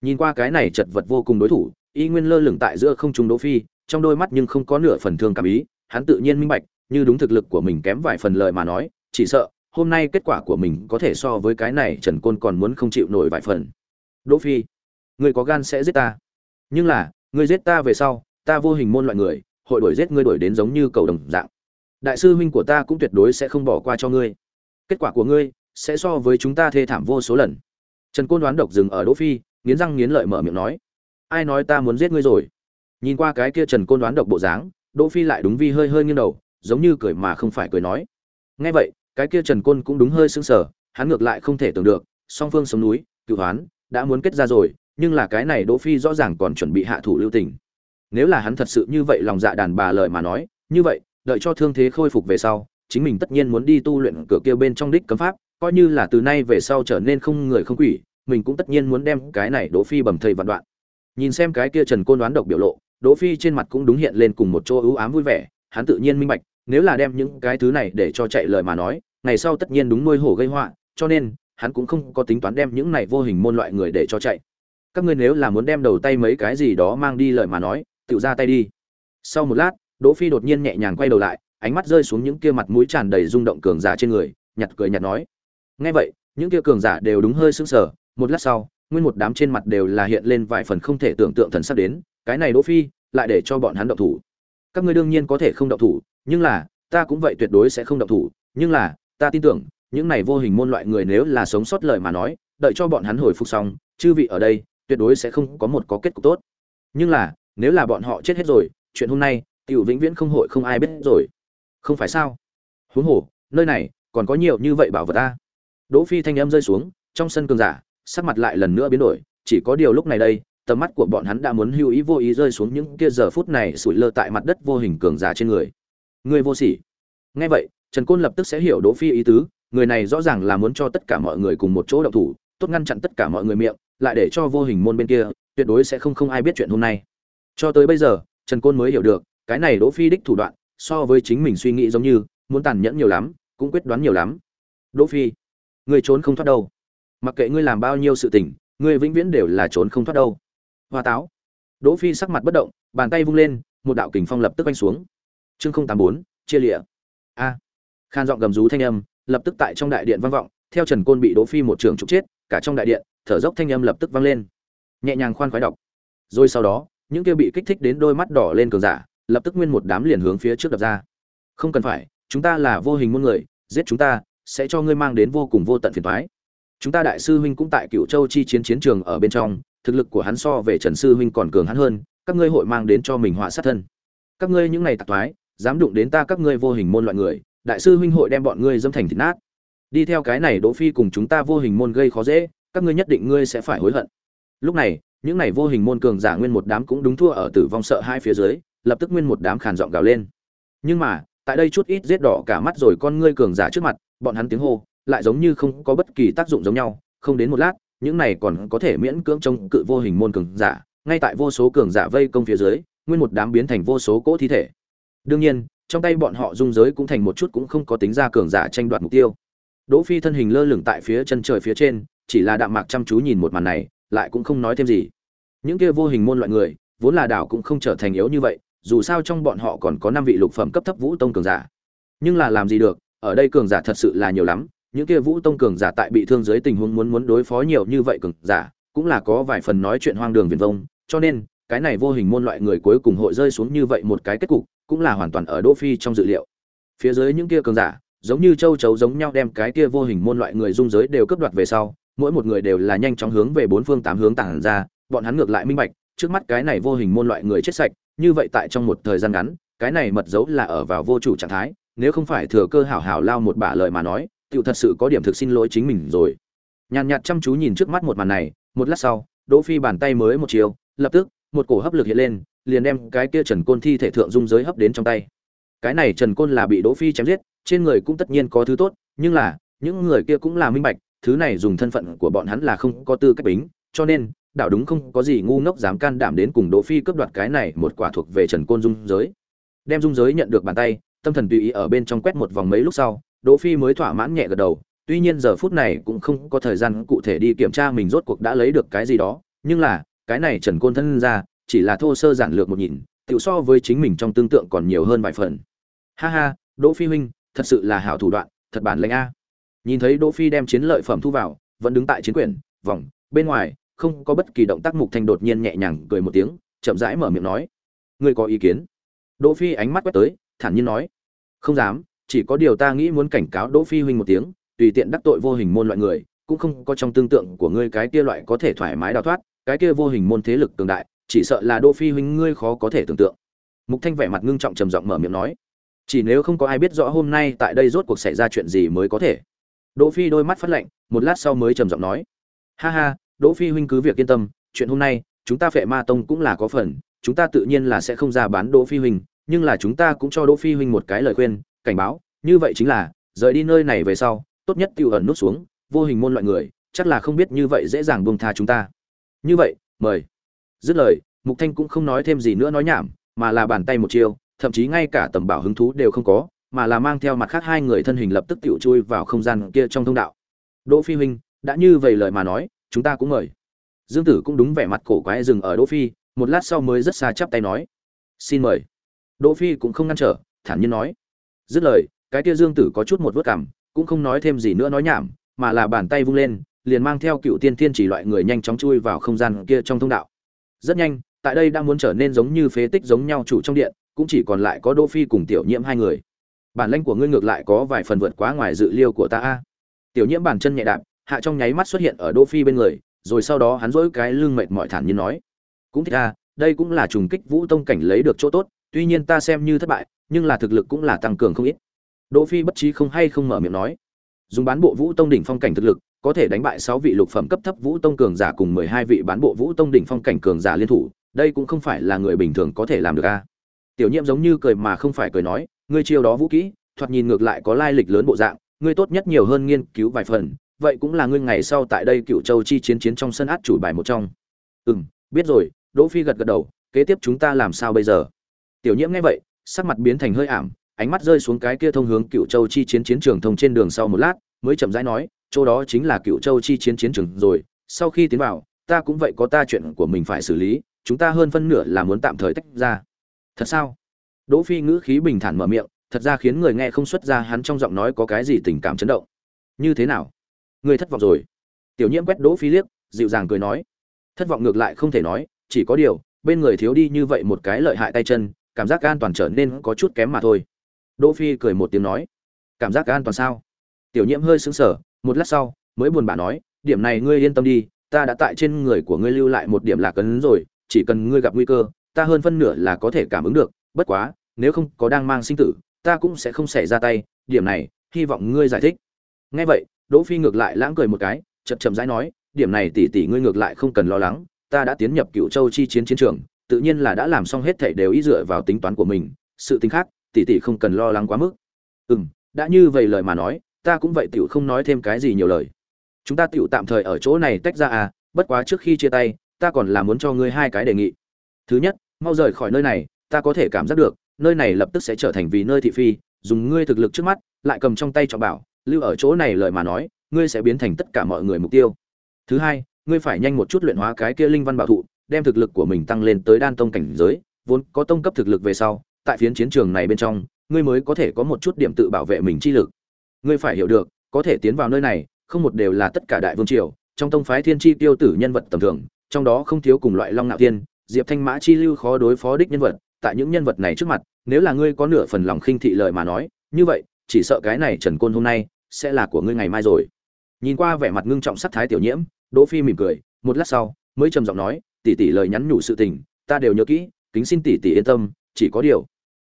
Nhìn qua cái này chật vật vô cùng đối thủ, y nguyên lơ lửng tại giữa không trung đỗ phi, trong đôi mắt nhưng không có nửa phần thương cảm ý, hắn tự nhiên minh bạch, như đúng thực lực của mình kém vài phần lời mà nói, chỉ sợ, hôm nay kết quả của mình có thể so với cái này trần côn còn muốn không chịu nổi vài phần. Đỗ phi ngươi có gan sẽ giết ta. Nhưng là ngươi giết ta về sau, ta vô hình môn loại người, hội đuổi giết ngươi đuổi đến giống như cầu đồng dạng. Đại sư huynh của ta cũng tuyệt đối sẽ không bỏ qua cho ngươi. Kết quả của ngươi sẽ so với chúng ta thê thảm vô số lần. Trần côn đoán độc dừng ở đỗ phi, nghiến răng nghiến lợi mở miệng nói, ai nói ta muốn giết ngươi rồi? Nhìn qua cái kia trần côn đoán độc bộ dáng, đỗ phi lại đúng vi hơi hơi nghiêng đầu, giống như cười mà không phải cười nói. Nghe vậy, cái kia trần côn cũng đúng hơi sững sờ, hắn ngược lại không thể tưởng được, song phương sống núi cựu hoán, đã muốn kết ra rồi nhưng là cái này đỗ phi rõ ràng còn chuẩn bị hạ thủ lưu tình. Nếu là hắn thật sự như vậy lòng dạ đàn bà lời mà nói, như vậy, đợi cho thương thế khôi phục về sau, chính mình tất nhiên muốn đi tu luyện cửa kia bên trong đích cấm pháp, coi như là từ nay về sau trở nên không người không quỷ, mình cũng tất nhiên muốn đem cái này đỗ phi bầm thây vạn đoạn. Nhìn xem cái kia trần côn đoán độc biểu lộ, đỗ phi trên mặt cũng đúng hiện lên cùng một chỗ ưu ám vui vẻ, hắn tự nhiên minh bạch, nếu là đem những cái thứ này để cho chạy lời mà nói, ngày sau tất nhiên đúng nuôi hổ gây họa, cho nên, hắn cũng không có tính toán đem những này vô hình môn loại người để cho chạy các ngươi nếu là muốn đem đầu tay mấy cái gì đó mang đi lời mà nói, tự ra tay đi. Sau một lát, đỗ phi đột nhiên nhẹ nhàng quay đầu lại, ánh mắt rơi xuống những kia mặt mũi tràn đầy rung động cường giả trên người, nhặt cười nhặt nói. Nghe vậy, những kia cường giả đều đúng hơi sững sờ, một lát sau, nguyên một đám trên mặt đều là hiện lên vài phần không thể tưởng tượng thần sắc đến, cái này đỗ phi, lại để cho bọn hắn động thủ. Các ngươi đương nhiên có thể không động thủ, nhưng là, ta cũng vậy tuyệt đối sẽ không động thủ, nhưng là, ta tin tưởng, những này vô hình môn loại người nếu là sống sót lời mà nói, đợi cho bọn hắn hồi phục xong, chư vị ở đây tuyệt đối sẽ không có một có kết cục tốt. Nhưng là, nếu là bọn họ chết hết rồi, chuyện hôm nay, tiểu vĩnh viễn không hội không ai biết rồi. Không phải sao? Huống hồ, nơi này, còn có nhiều như vậy bảo vật ta. Đỗ phi thanh âm rơi xuống, trong sân cường giả, sắc mặt lại lần nữa biến đổi, chỉ có điều lúc này đây, tầm mắt của bọn hắn đã muốn hưu ý vô ý rơi xuống những kia giờ phút này sủi lơ tại mặt đất vô hình cường giả trên người. Người vô sỉ. Nghe vậy, trần côn lập tức sẽ hiểu đỗ phi ý tứ, người này rõ ràng là muốn cho tất cả mọi người cùng một chỗ động thủ, tốt ngăn chặn tất cả mọi người miệng lại để cho vô hình môn bên kia, tuyệt đối sẽ không không ai biết chuyện hôm nay. Cho tới bây giờ, trần côn mới hiểu được, cái này đỗ phi đích thủ đoạn, so với chính mình suy nghĩ giống như, muốn tàn nhẫn nhiều lắm, cũng quyết đoán nhiều lắm. Đỗ phi, ngươi trốn không thoát đâu. Mặc kệ ngươi làm bao nhiêu sự tình, ngươi vĩnh viễn đều là trốn không thoát đâu. Hoa táo, đỗ phi sắc mặt bất động, bàn tay vung lên, một đạo kình phong lập tức quanh xuống. Chương không tám bốn, chia lịa a. Khan giọng gầm rú thanh âm, lập tức tại trong đại điện vang vọng theo trần côn bị đỗ phi một trường trục chết, cả trong đại điện, thở dốc thanh âm lập tức vang lên. Nhẹ nhàng khoan khoái đọc. Rồi sau đó, những kia bị kích thích đến đôi mắt đỏ lên cường giả, lập tức nguyên một đám liền hướng phía trước đập ra. Không cần phải, chúng ta là vô hình môn người, giết chúng ta, sẽ cho ngươi mang đến vô cùng vô tận phiền toái. Chúng ta đại sư huynh cũng tại Cửu châu chi chiến chiến trường ở bên trong, thực lực của hắn so về trần sư huynh còn cường hắn hơn, các ngươi hội mang đến cho mình họa sát thân. Các ngươi những này tạp toái, dám đụng đến ta các ngươi vô hình môn loại người, đại sư huynh hội đem bọn ngươi dâm thành thịt nát đi theo cái này đỗ phi cùng chúng ta vô hình môn gây khó dễ, các ngươi nhất định ngươi sẽ phải hối hận. Lúc này, những này vô hình môn cường giả nguyên một đám cũng đúng thua ở tử vong sợ hai phía dưới, lập tức nguyên một đám khàn giọng gào lên. Nhưng mà, tại đây chút ít giết đỏ cả mắt rồi con ngươi cường giả trước mặt, bọn hắn tiếng hô lại giống như không có bất kỳ tác dụng giống nhau. Không đến một lát, những này còn có thể miễn cưỡng chống cự vô hình môn cường giả, ngay tại vô số cường giả vây công phía dưới, nguyên một đám biến thành vô số cỗ thi thể. Đương nhiên, trong tay bọn họ dung giới cũng thành một chút cũng không có tính ra cường giả tranh đoạt mục tiêu đỗ phi thân hình lơ lửng tại phía chân trời phía trên, chỉ là đạm mạc chăm chú nhìn một màn này, lại cũng không nói thêm gì. Những kia vô hình môn loại người, vốn là đảo cũng không trở thành yếu như vậy, dù sao trong bọn họ còn có năm vị lục phẩm cấp thấp vũ tông cường giả. Nhưng là làm gì được, ở đây cường giả thật sự là nhiều lắm, những kia vũ tông cường giả tại bị thương dưới tình huống muốn muốn đối phó nhiều như vậy cường giả, cũng là có vài phần nói chuyện hoang đường viển vông, cho nên, cái này vô hình môn loại người cuối cùng hội rơi xuống như vậy một cái kết cục, cũng là hoàn toàn ở đỗ phi trong dự liệu. Phía dưới những kia cường giả giống như châu chấu giống nhau đem cái kia vô hình môn loại người dung giới đều cướp đoạt về sau, mỗi một người đều là nhanh chóng hướng về bốn phương tám hướng tản ra, bọn hắn ngược lại minh bạch, trước mắt cái này vô hình môn loại người chết sạch, như vậy tại trong một thời gian ngắn, cái này mật dấu là ở vào vô chủ trạng thái, nếu không phải thừa cơ hảo hảo lao một bả lời mà nói tựu thật sự có điểm thực xin lỗi chính mình rồi. Nhàn nhạt chăm chú nhìn trước mắt một màn này, một lát sau, đỗ phi bàn tay mới một chiều, lập tức, một cổ hấp lực hiện lên, liền đem cái kia trần côn thi thể thượng dung giới hấp đến trong tay cái này trần côn là bị đỗ phi chém giết, trên người cũng tất nhiên có thứ tốt, nhưng là, những người kia cũng là minh bạch, thứ này dùng thân phận của bọn hắn là không có tư cách bính, cho nên, đạo đúng không có gì ngu ngốc dám can đảm đến cùng đỗ phi cướp đoạt cái này một quả thuộc về trần côn dung giới. Đem dung giới nhận được bàn tay, tâm thần tùy ý ở bên trong quét một vòng mấy lúc sau, đỗ phi mới thỏa mãn nhẹ gật đầu, tuy nhiên giờ phút này cũng không có thời gian cụ thể đi kiểm tra mình rốt cuộc đã lấy được cái gì đó, nhưng là, cái này trần côn thân ra, chỉ là thô sơ giản lược một nhìn, tiểu so với chính mình trong tương tượng còn nhiều hơn vài phần ha ha, đỗ phi huynh, thật sự là hảo thủ đoạn, thật bản lĩnh a. Nhìn thấy đỗ phi đem chiến lợi phẩm thu vào, vẫn đứng tại chiến quyển vòng, bên ngoài, không có bất kỳ động tác mục thanh đột nhiên nhẹ nhàng cười một tiếng, chậm rãi mở miệng nói. Ngươi có ý kiến? Đỗ phi ánh mắt quét tới, thản nhiên nói. Không dám, chỉ có điều ta nghĩ muốn cảnh cáo đỗ phi huynh một tiếng, tùy tiện đắc tội vô hình môn loại người, cũng không có trong tương tượng của ngươi cái kia loại có thể thoải mái đào thoát, cái kia vô hình môn thế lực cường đại, chỉ sợ là đỗ phi huynh ngươi khó có thể tưởng tượng. Mục thanh vẻ mặt ngưng trọng trầm giọng mở miệng nói chỉ nếu không có ai biết rõ hôm nay tại đây rốt cuộc xảy ra chuyện gì mới có thể. Đỗ phi đôi mắt phát lạnh, một lát sau mới trầm giọng nói. Ha ha, đỗ phi huynh cứ việc yên tâm, chuyện hôm nay, chúng ta phệ ma tông cũng là có phần, chúng ta tự nhiên là sẽ không ra bán đỗ phi huynh, nhưng là chúng ta cũng cho đỗ phi huynh một cái lời khuyên, cảnh báo, như vậy chính là, rời đi nơi này về sau, tốt nhất tiêu ẩn nút xuống, vô hình môn loại người, chắc là không biết như vậy dễ dàng buông tha chúng ta. Như vậy, mời. Dứt lời, mục thanh cũng không nói thêm gì nữa nói nhảm, mà là bàn tay một chiêu thậm chí ngay cả tầm bảo hứng thú đều không có, mà là mang theo mặt khác hai người thân hình lập tức tiểu chui vào không gian kia trong thông đạo. Đỗ phi huynh, đã như vậy lời mà nói, chúng ta cũng mời. Dương tử cũng đúng vẻ mặt cổ quái dừng ở đỗ phi, một lát sau mới rất xa chắp tay nói. Xin mời. Đỗ phi cũng không ngăn trở, thản nhiên nói. Dứt lời, cái kia dương tử có chút một vớt cảm, cũng không nói thêm gì nữa nói nhảm, mà là bàn tay vung lên, liền mang theo cựu tiên thiên chỉ loại người nhanh chóng chui vào không gian kia trong thông đạo. Rất nhanh, tại đây đang muốn trở nên giống như phế tích giống nhau chủ trong điện cũng chỉ còn lại có đỗ phi cùng tiểu nhiễm hai người. Bản lĩnh của ngươi ngược lại có vài phần vượt quá ngoài dự liêu của ta a. Tiểu nhiễm bàn chân nhẹ đạp, hạ trong nháy mắt xuất hiện ở đỗ phi bên người, rồi sau đó hắn dỗi cái lưng mệt mỏi thản nhiên nói. Cũng thích a, đây cũng là trùng kích vũ tông cảnh lấy được chỗ tốt, tuy nhiên ta xem như thất bại, nhưng là thực lực cũng là tăng cường không ít. Đỗ phi bất trí không hay không mở miệng nói. Dùng bán bộ vũ tông đỉnh phong cảnh thực lực, có thể đánh bại sáu vị lục phẩm cấp thấp vũ tông cường giả cùng mười hai vị bán bộ vũ tông đỉnh phong cảnh cường giả liên thủ, đây cũng không phải là người bình thường có thể làm được a tiểu nhiệm giống như cười mà không phải cười nói, ngươi chiêu đó vũ kỹ, thoạt nhìn ngược lại có lai lịch lớn bộ dạng, ngươi tốt nhất nhiều hơn nghiên cứu vài phần, vậy cũng là ngươi ngày sau tại đây cựu châu chi chiến chiến trong sân át chủ bài một trong. Ừ m biết rồi, đỗ phi gật gật đầu, kế tiếp chúng ta làm sao bây giờ? Tiểu nhiễm nghe vậy, sắc mặt biến thành hơi ảm, ánh mắt rơi xuống cái kia thông hướng cựu châu chi chiến chiến trường thông trên đường sau một lát, mới chậm rãi nói, chỗ đó chính là cựu châu chi chiến chiến trường rồi, sau khi tiến vào, ta cũng vậy có ta chuyện của mình phải xử lý, chúng ta hơn phân nửa là muốn tạm thời tách ra thật sao? Đỗ phi ngữ khí bình thản mở miệng, thật ra khiến người nghe không xuất ra hắn trong giọng nói có cái gì tình cảm chấn động. Như thế nào? Người thất vọng rồi. Tiểu nhiễm quét đỗ phi liếc, dịu dàng cười nói. Thất vọng ngược lại không thể nói, chỉ có điều, bên người thiếu đi như vậy một cái lợi hại tay chân, cảm giác an toàn trở nên có chút kém mà thôi. Đỗ phi cười một tiếng nói. Cảm giác an toàn sao? Tiểu nhiễm hơi sững sờ, một lát sau, mới buồn bã nói, điểm này ngươi yên tâm đi, ta đã tại trên người của ngươi lưu lại một điểm lạc ấn rồi, chỉ cần ngươi gặp nguy cơ ta hơn phân nửa là có thể cảm ứng được, bất quá, nếu không có đang mang sinh tử, ta cũng sẽ không xảy ra tay, điểm này, hy vọng ngươi giải thích. Nghe vậy, đỗ phi ngược lại lãng cười một cái, chậm chậm rãi nói, điểm này tỷ tỷ ngươi ngược lại không cần lo lắng, ta đã tiến nhập cựu châu chi chiến chiến trường, tự nhiên là đã làm xong hết thảy đều ý dựa vào tính toán của mình, sự tính khác, tỷ tỷ không cần lo lắng quá mức. Ừm, đã như vậy lời mà nói, ta cũng vậy tiểu không nói thêm cái gì nhiều lời. Chúng ta tiểu tạm thời ở chỗ này tách ra à bất quá trước khi chia tay, ta còn là muốn cho ngươi hai cái đề nghị thứ nhất, mau rời khỏi nơi này, ta có thể cảm giác được, nơi này lập tức sẽ trở thành vì nơi thị phi, dùng ngươi thực lực trước mắt, lại cầm trong tay trọng bảo, lưu ở chỗ này lời mà nói, ngươi sẽ biến thành tất cả mọi người mục tiêu. Thứ hai, ngươi phải nhanh một chút luyện hóa cái kia linh văn bảo thụ, đem thực lực của mình tăng lên tới đan tông cảnh giới, vốn có tông cấp thực lực về sau, tại phiến chiến trường này bên trong, ngươi mới có thể có một chút điểm tự bảo vệ mình chi lực. Ngươi phải hiểu được, có thể tiến vào nơi này, không một đều là tất cả đại vương triều, trong tông phái thiên chi tiêu tử nhân vật tầm thường, trong đó không thiếu cùng loại long nạo tiên diệp thanh mã chi lưu khó đối phó đích nhân vật tại những nhân vật này trước mặt nếu là ngươi có nửa phần lòng khinh thị lời mà nói như vậy chỉ sợ cái này trần côn hôm nay sẽ là của ngươi ngày mai rồi. Nhìn qua vẻ mặt ngưng trọng sắc thái tiểu nhiễm đỗ phi mỉm cười một lát sau mới trầm giọng nói tỷ tỷ lời nhắn nhủ sự tình ta đều nhớ kỹ kính xin tỷ tỷ yên tâm chỉ có điều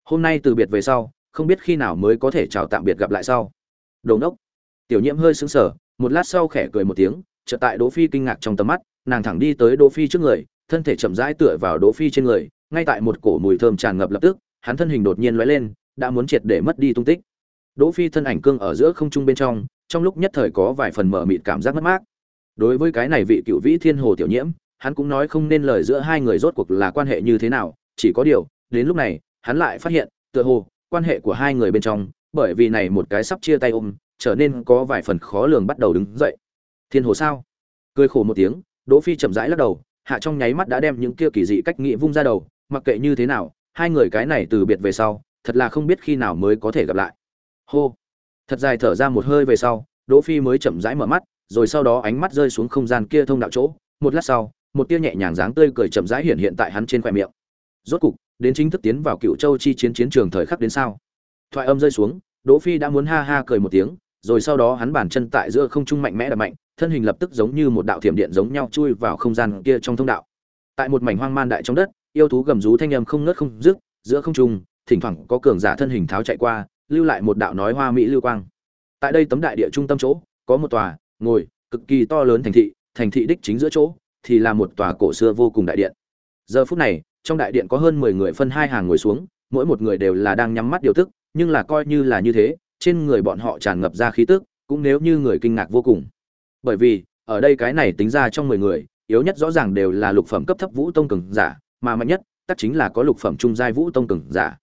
hôm nay từ biệt về sau không biết khi nào mới có thể chào tạm biệt gặp lại sau. Đồ nốc, tiểu nhiễm hơi sững sờ một lát sau khẽ cười một tiếng chợt tại đỗ phi kinh ngạc trong tầm mắt nàng thẳng đi tới đỗ phi trước người thân thể chậm rãi tựa vào đỗ phi trên người, ngay tại một cổ mùi thơm tràn ngập lập tức, hắn thân hình đột nhiên lóe lên, đã muốn triệt để mất đi tung tích. Đỗ phi thân ảnh cương ở giữa không trung bên trong trong lúc nhất thời có vài phần mở mịt cảm giác mất mát. Đối với cái này vị cựu vĩ thiên hồ tiểu nhiễm, hắn cũng nói không nên lời giữa hai người rốt cuộc là quan hệ như thế nào, chỉ có điều, đến lúc này, hắn lại phát hiện, tựa hồ, quan hệ của hai người bên trong, bởi vì này một cái sắp chia tay ôm, trở nên có vài phần khó lường bắt đầu đứng dậy. Thiên hồ sao? Cười khổ một tiếng, đỗ phi chậm rãi lắc đầu hạ trong nháy mắt đã đem những kia kỳ dị cách nghĩ vung ra đầu, mặc kệ như thế nào, hai người cái này từ biệt về sau, thật là không biết khi nào mới có thể gặp lại. Hô. Thật dài thở ra một hơi về sau, đỗ phi mới chậm rãi mở mắt, rồi sau đó ánh mắt rơi xuống không gian kia thông đạo chỗ. Một lát sau, một tia nhẹ nhàng dáng tươi cười chậm rãi hiện hiện tại hắn trên khoe miệng. Rốt cục, đến chính thức tiến vào cựu châu chi chiến chiến trường thời khắc đến sao? Thoại âm rơi xuống, đỗ phi đã muốn ha ha cười một tiếng, rồi sau đó hắn bàn chân tại giữa không trung mạnh mẽ đập mạnh thân hình lập tức giống như một đạo thiểm điện giống nhau chui vào không gian kia trong thông đạo. Tại một mảnh hoang man đại trong đất, yêu thú gầm rú thanh âm không ngớt không dứt, giữa không trung, thỉnh thoảng có cường giả thân hình tháo chạy qua, lưu lại một đạo nói hoa mỹ lưu quang. Tại đây tấm đại địa trung tâm chỗ, có một tòa, ngồi, cực kỳ to lớn thành thị thành thị đích chính giữa chỗ, thì là một tòa cổ xưa vô cùng đại điện. Giờ phút này, trong đại điện có hơn mười người phân hai hàng ngồi xuống, mỗi một người đều là đang nhắm mắt điều tức, nhưng là coi như là như thế, trên người bọn họ tràn ngập ra khí tức, cũng nếu như người kinh ngạc vô cùng bởi vì, ở đây cái này tính ra trong mười người, yếu nhất rõ ràng đều là lục phẩm cấp thấp vũ tông cường giả, mà mạnh nhất tất chính là có lục phẩm trung giai vũ tông cường giả.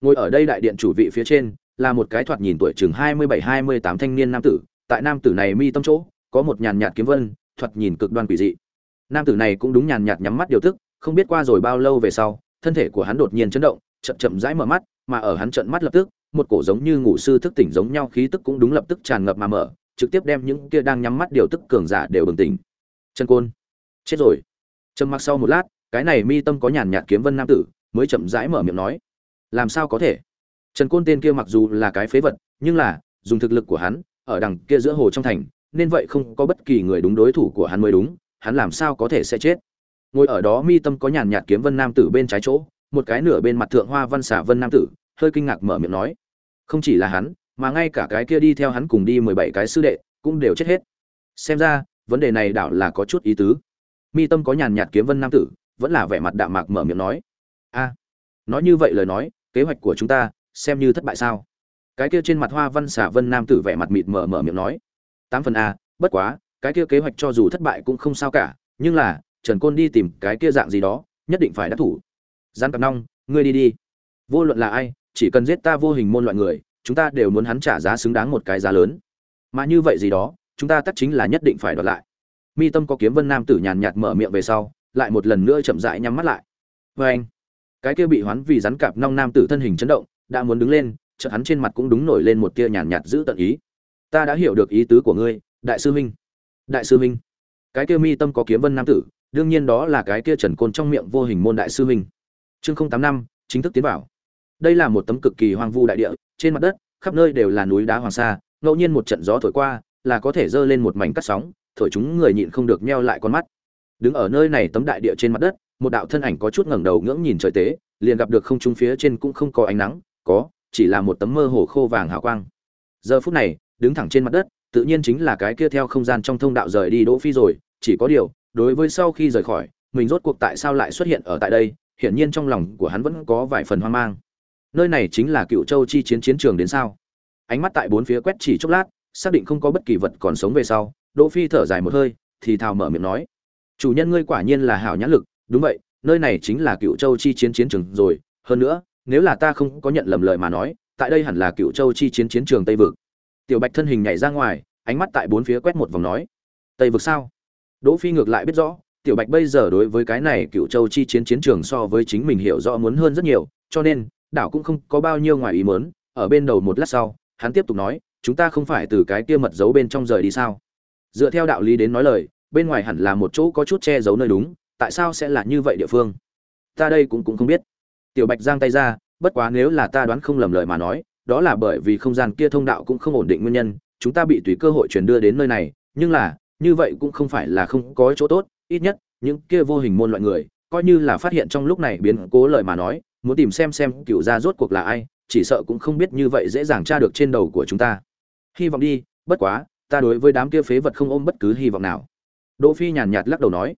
Ngồi ở đây đại điện chủ vị phía trên, là một cái thoạt nhìn tuổi chừng hai mươi bảy, hai mươi tám thanh niên nam tử. Tại nam tử này mi tâm chỗ, có một nhàn nhạt kiếm vân, thoạt nhìn cực đoan quỷ dị. Nam tử này cũng đúng nhàn nhạt nhắm mắt điều tức, không biết qua rồi bao lâu về sau, thân thể của hắn đột nhiên chấn động, chậm chậm rãi mở mắt, mà ở hắn trận mắt lập tức, một cổ giống như ngủ sư thức tỉnh giống nhau khí tức cũng đúng lập tức tràn ngập mà mở trực tiếp đem những kia đang nhắm mắt điều tức cường giả đều bừng tỉnh. Chân côn, chết rồi. Trầm mặc sau một lát, cái này mi tâm có nhàn nhạt kiếm vân nam tử, mới chậm rãi mở miệng nói, làm sao có thể? Trần côn tên kia mặc dù là cái phế vật, nhưng là, dùng thực lực của hắn, ở đằng kia giữa hồ trong thành, nên vậy không có bất kỳ người đúng đối thủ của hắn mới đúng, hắn làm sao có thể sẽ chết? Ngồi ở đó mi tâm có nhàn nhạt kiếm vân nam tử bên trái chỗ, một cái nửa bên mặt thượng hoa văn xả vân nam tử, hơi kinh ngạc mở miệng nói, không chỉ là hắn mà ngay cả cái kia đi theo hắn cùng đi mười bảy cái sư đệ, cũng đều chết hết. Xem ra, vấn đề này đảo là có chút ý tứ. Mi tâm có nhàn nhạt kiếm vân nam tử, vẫn là vẻ mặt đạm mạc mở miệng nói. A, nói như vậy lời nói, kế hoạch của chúng ta, xem như thất bại sao? Cái kia trên mặt hoa văn xả vân nam tử vẻ mặt mịt mở mở miệng nói. Tám phần a, bất quá, cái kia kế hoạch cho dù thất bại cũng không sao cả, nhưng là, trần côn đi tìm cái kia dạng gì đó, nhất định phải đắc thủ. Gian cặp nong, ngươi đi đi. Vô luận là ai, chỉ cần giết ta vô hình môn loại người chúng ta đều muốn hắn trả giá xứng đáng một cái giá lớn. Mà như vậy gì đó, chúng ta tất chính là nhất định phải đoạt lại. Mi tâm có kiếm vân nam tử nhàn nhạt mở miệng về sau, lại một lần nữa chậm rãi nhắm mắt lại. Vê anh. Cái kia bị hoán vì rắn cạp nong nam tử thân hình chấn động, đã muốn đứng lên, chợt hắn trên mặt cũng đúng nổi lên một tia nhàn nhạt giữ tận ý. Ta đã hiểu được ý tứ của ngươi, đại sư huynh. Đại sư huynh. Cái kia mi tâm có kiếm vân nam tử, đương nhiên đó là cái kia trần côn trong miệng vô hình môn đại sư huynh. Chương không tám năm, chính thức tiến vào. Đây là một tấm cực kỳ hoang vu đại địa trên mặt đất, khắp nơi đều là núi đá hoàng sa, ngẫu nhiên một trận gió thổi qua, là có thể dơ lên một mảnh cắt sóng, thổi chúng người nhịn không được meo lại con mắt. Đứng ở nơi này tấm đại địa trên mặt đất, một đạo thân ảnh có chút ngẩng đầu ngưỡng nhìn trời tế, liền gặp được không trung phía trên cũng không có ánh nắng, có, chỉ là một tấm mơ hồ khô vàng hào quang. Giờ phút này, đứng thẳng trên mặt đất, tự nhiên chính là cái kia theo không gian trong thông đạo rời đi đỗ phi rồi, chỉ có điều, đối với sau khi rời khỏi, mình rốt cuộc tại sao lại xuất hiện ở tại đây, hiển nhiên trong lòng của hắn vẫn có vài phần hoang mang nơi này chính là cựu châu chi chiến chiến trường đến sao? Ánh mắt tại bốn phía quét chỉ chốc lát, xác định không có bất kỳ vật còn sống về sau, đỗ phi thở dài một hơi, thì thào mở miệng nói, chủ nhân ngươi quả nhiên là hảo nhãn lực, đúng vậy, nơi này chính là cựu châu chi chiến chiến trường rồi, hơn nữa, nếu là ta không có nhận lầm lời mà nói, tại đây hẳn là cựu châu chi chiến chiến trường tây vực. Tiểu bạch thân hình nhảy ra ngoài, ánh mắt tại bốn phía quét một vòng nói, tây vực sao? Đỗ phi ngược lại biết rõ, tiểu bạch bây giờ đối với cái này cựu châu chi chiến chiến trường so với chính mình hiểu rõ muốn hơn rất nhiều, cho nên đảo cũng không có bao nhiêu ngoài ý mớn ở bên đầu một lát sau, hắn tiếp tục nói, chúng ta không phải từ cái kia mật giấu bên trong rời đi sao? Dựa theo đạo lý đến nói lời, bên ngoài hẳn là một chỗ có chút che giấu nơi đúng, tại sao sẽ là như vậy địa phương? Ta đây cũng cũng không biết. Tiểu bạch giang tay ra, bất quá nếu là ta đoán không lầm lời mà nói, đó là bởi vì không gian kia thông đạo cũng không ổn định nguyên nhân, chúng ta bị tùy cơ hội chuyển đưa đến nơi này, nhưng là, như vậy cũng không phải là không có chỗ tốt, ít nhất, những kia vô hình môn loại người, coi như là phát hiện trong lúc này biến cố lời mà nói muốn tìm xem xem cựu gia rốt cuộc là ai, chỉ sợ cũng không biết như vậy dễ dàng tra được trên đầu của chúng ta. Hy vọng đi, bất quá, ta đối với đám kia phế vật không ôm bất cứ hy vọng nào. Đỗ phi nhàn nhạt lắc đầu nói.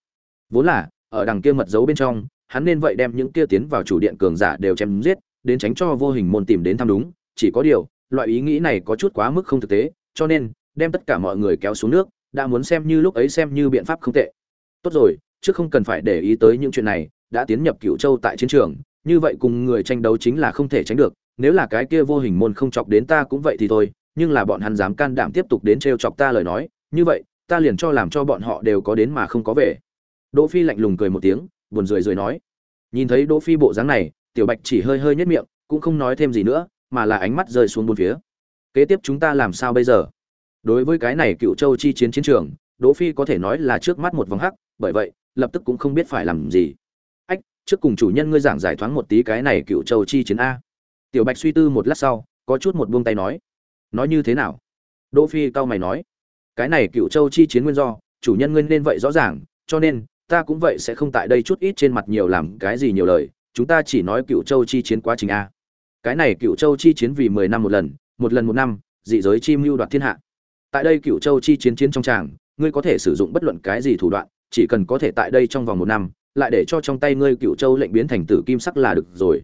Vốn là, ở đằng kia mật giấu bên trong, hắn nên vậy đem những kia tiến vào chủ điện cường giả đều chém giết, đến tránh cho vô hình môn tìm đến thăm đúng, chỉ có điều, loại ý nghĩ này có chút quá mức không thực tế, cho nên, đem tất cả mọi người kéo xuống nước, đã muốn xem như lúc ấy xem như biện pháp không tệ. Tốt rồi, chứ không cần phải để ý tới những chuyện này, đã tiến nhập cựu châu tại chiến trường như vậy cùng người tranh đấu chính là không thể tránh được, nếu là cái kia vô hình môn không chọc đến ta cũng vậy thì thôi, nhưng là bọn hắn dám can đảm tiếp tục đến trêu chọc ta lời nói, như vậy, ta liền cho làm cho bọn họ đều có đến mà không có về. Đỗ phi lạnh lùng cười một tiếng, buồn rười rười nói. Nhìn thấy đỗ phi bộ dáng này, tiểu bạch chỉ hơi hơi nhếch miệng, cũng không nói thêm gì nữa, mà là ánh mắt rơi xuống bốn phía. Kế tiếp chúng ta làm sao bây giờ? Đối với cái này cựu châu chi chiến chiến trường, đỗ phi có thể nói là trước mắt một vòng hắc, bởi vậy, lập tức cũng không biết phải làm gì trước cùng chủ nhân ngươi giảng giải thoáng một tí cái này cựu châu chi chiến a. Tiểu bạch suy tư một lát sau, có chút một buông tay nói. Nói như thế nào? Đỗ phi cao mày nói. Cái này cựu châu chi chiến nguyên do, chủ nhân ngươi nên vậy rõ ràng, cho nên, ta cũng vậy sẽ không tại đây chút ít trên mặt nhiều làm cái gì nhiều lời, chúng ta chỉ nói cựu châu chi chiến quá trình a. Cái này cựu châu chi chiến vì mười năm một lần một lần một năm, dị giới chim lưu đoạt thiên hạ. Tại đây cựu châu chi chiến chiến trong tràng, ngươi có thể sử dụng bất luận cái gì thủ đoạn, chỉ cần có thể tại đây trong vòng một năm lại để cho trong tay ngươi cựu châu lệnh biến thành tử kim sắc là được rồi.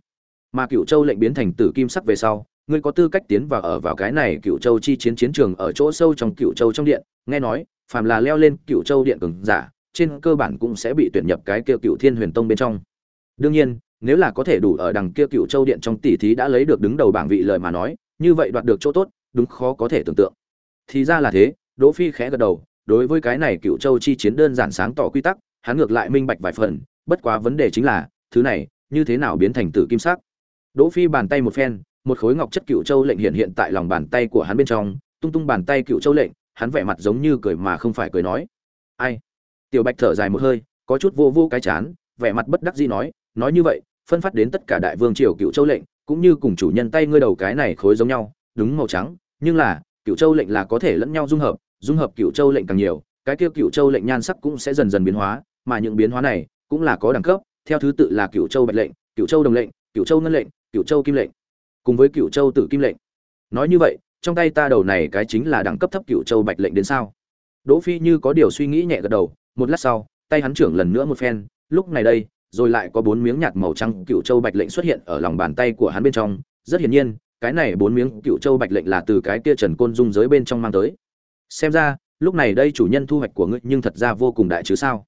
Mà cựu châu lệnh biến thành tử kim sắc về sau, ngươi có tư cách tiến vào ở vào cái này cựu châu chi chiến chiến trường ở chỗ sâu trong cựu châu trong điện. Nghe nói, phàm là leo lên cựu châu điện cường giả, trên cơ bản cũng sẽ bị tuyển nhập cái kia cựu thiên huyền tông bên trong. Đương nhiên, nếu là có thể đủ ở đằng kia cựu châu điện trong tỷ thí đã lấy được đứng đầu bảng vị lời mà nói, như vậy đoạt được chỗ tốt, đúng khó có thể tưởng tượng. Thì ra là thế, đỗ phi khẽ gật đầu, đối với cái này cựu châu chi chiến đơn giản sáng tỏ quy tắc hắn ngược lại minh bạch vài phần, bất quá vấn đề chính là, thứ này, như thế nào biến thành tử kim sắc? Đỗ phi bàn tay một phen, một khối ngọc chất cựu châu lệnh hiện hiện tại lòng bàn tay của hắn bên trong, tung tung bàn tay cựu châu lệnh, hắn vẻ mặt giống như cười mà không phải cười nói. Ai? Tiểu bạch thở dài một hơi, có chút vô vô cái chán, vẻ mặt bất đắc dĩ nói nói như vậy, phân phát đến tất cả đại vương triều cựu châu lệnh, cũng như cùng chủ nhân tay ngươi đầu cái này khối giống nhau, đúng màu trắng, nhưng là, cựu châu lệnh là có thể lẫn nhau dung hợp dung hợp cựu châu lệnh càng nhiều, cái kia cựu châu lệnh nhan sắc cũng sẽ dần dần biến hóa mà những biến hóa này cũng là có đẳng cấp, theo thứ tự là cửu châu bạch lệnh, cửu châu đồng lệnh, cửu châu ngân lệnh, cửu châu kim lệnh. Cùng với cửu châu tử kim lệnh. Nói như vậy, trong tay ta đầu này cái chính là đẳng cấp thấp cửu châu bạch lệnh đến sao? Đỗ phi như có điều suy nghĩ nhẹ gật đầu, một lát sau, tay hắn trưởng lần nữa một phen, lúc này đây, rồi lại có bốn miếng nhạt màu trắng cửu châu bạch lệnh xuất hiện ở lòng bàn tay của hắn bên trong. Rất hiển nhiên, cái này bốn miếng cửu châu bạch lệnh là từ cái kia trần côn dung giới bên trong mang tới. Xem ra, lúc này đây chủ nhân thu hoạch của ngươi nhưng thật ra vô cùng đại chứ sao?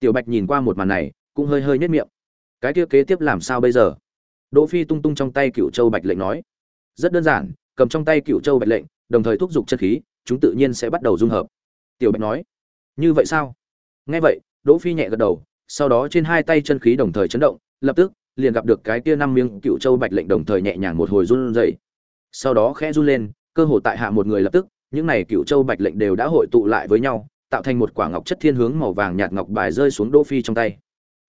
Tiểu bạch nhìn qua một màn này, cũng hơi hơi nhếch miệng. Cái kia kế tiếp làm sao bây giờ? Đỗ phi tung tung trong tay cựu châu bạch lệnh nói. Rất đơn giản, cầm trong tay cựu châu bạch lệnh, đồng thời thúc giục chân khí, chúng tự nhiên sẽ bắt đầu dung hợp. Tiểu bạch nói. Như vậy sao? Nghe vậy, đỗ phi nhẹ gật đầu, sau đó trên hai tay chân khí đồng thời chấn động, lập tức, liền gặp được cái kia năm miếng cựu châu bạch lệnh đồng thời nhẹ nhàng một hồi run rẩy. Sau đó khẽ run lên, cơ hồ tại hạ một người lập tức, những này cựu châu bạch lệnh đều đã hội tụ lại với nhau tạo thành một quả ngọc chất thiên hướng màu vàng nhạt ngọc bài rơi xuống đỗ phi trong tay.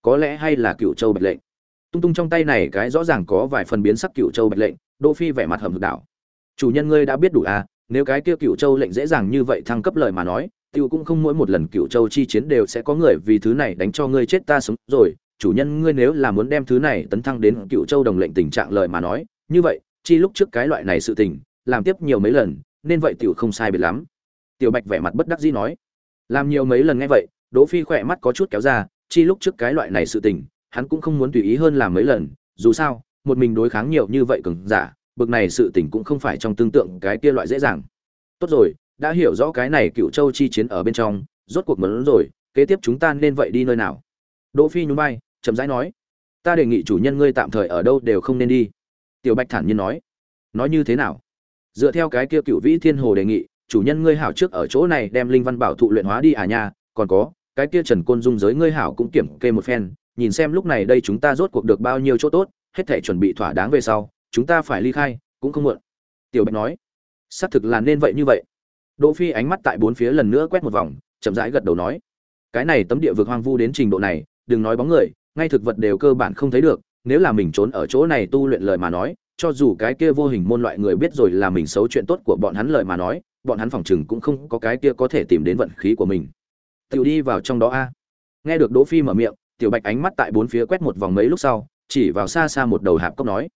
Có lẽ hay là cựu châu bạch lệnh. Tung tung trong tay này cái rõ ràng có vài phần biến sắc cựu châu bạch lệnh, đỗ phi vẻ mặt hầm hực đảo chủ nhân ngươi đã biết đủ à nếu cái kia cựu châu lệnh dễ dàng như vậy thăng cấp lời mà nói, tiêu cũng không mỗi một lần cựu châu chi chiến đều sẽ có người vì thứ này đánh cho ngươi chết ta sống rồi. Chủ nhân ngươi nếu là muốn đem thứ này tấn thăng đến cựu châu đồng lệnh tình trạng lời mà nói, như vậy, chi lúc trước cái loại này sự tình, làm tiếp nhiều mấy lần, nên vậy tiểu không sai biệt lắm. Tiểu bạch vẻ mặt bất đắc dĩ nói làm nhiều mấy lần nghe vậy, đỗ phi khỏe mắt có chút kéo ra, chi lúc trước cái loại này sự tình, hắn cũng không muốn tùy ý hơn làm mấy lần, dù sao, một mình đối kháng nhiều như vậy cường giả, bực này sự tình cũng không phải trong tương tượng cái kia loại dễ dàng. Tốt rồi, đã hiểu rõ cái này cựu châu chi chiến ở bên trong, rốt cuộc muốn rồi, kế tiếp chúng ta nên vậy đi nơi nào? Đỗ phi nhún vai, chậm rãi nói, ta đề nghị chủ nhân ngươi tạm thời ở đâu đều không nên đi. Tiểu bạch thản nhiên nói nói như thế nào? Dựa theo cái kia cựu vĩ thiên hồ đề nghị chủ nhân ngươi hảo trước ở chỗ này đem linh văn bảo thụ luyện hóa đi à nha, còn có, cái kia trần côn dung giới ngươi hảo cũng kiểm kê một phen, nhìn xem lúc này đây chúng ta rốt cuộc được bao nhiêu chỗ tốt, hết thể chuẩn bị thỏa đáng về sau, chúng ta phải ly khai, cũng không muộn. Tiểu bạch nói, xác thực là nên vậy như vậy. Đỗ phi ánh mắt tại bốn phía lần nữa quét một vòng, chậm rãi gật đầu nói, cái này tấm địa vực hoang vu đến trình độ này, đừng nói bóng người, ngay thực vật đều cơ bản không thấy được, nếu là mình trốn ở chỗ này tu luyện lời mà nói, cho dù cái kia vô hình môn loại người biết rồi là mình xấu chuyện tốt của bọn hắn lời mà nói bọn hắn phòng chừng cũng không có cái kia có thể tìm đến vận khí của mình. Tiểu đi vào trong đó a. Nghe được đỗ phi mở miệng, tiểu bạch ánh mắt tại bốn phía quét một vòng mấy lúc sau, chỉ vào xa xa một đầu hạp cốc nói.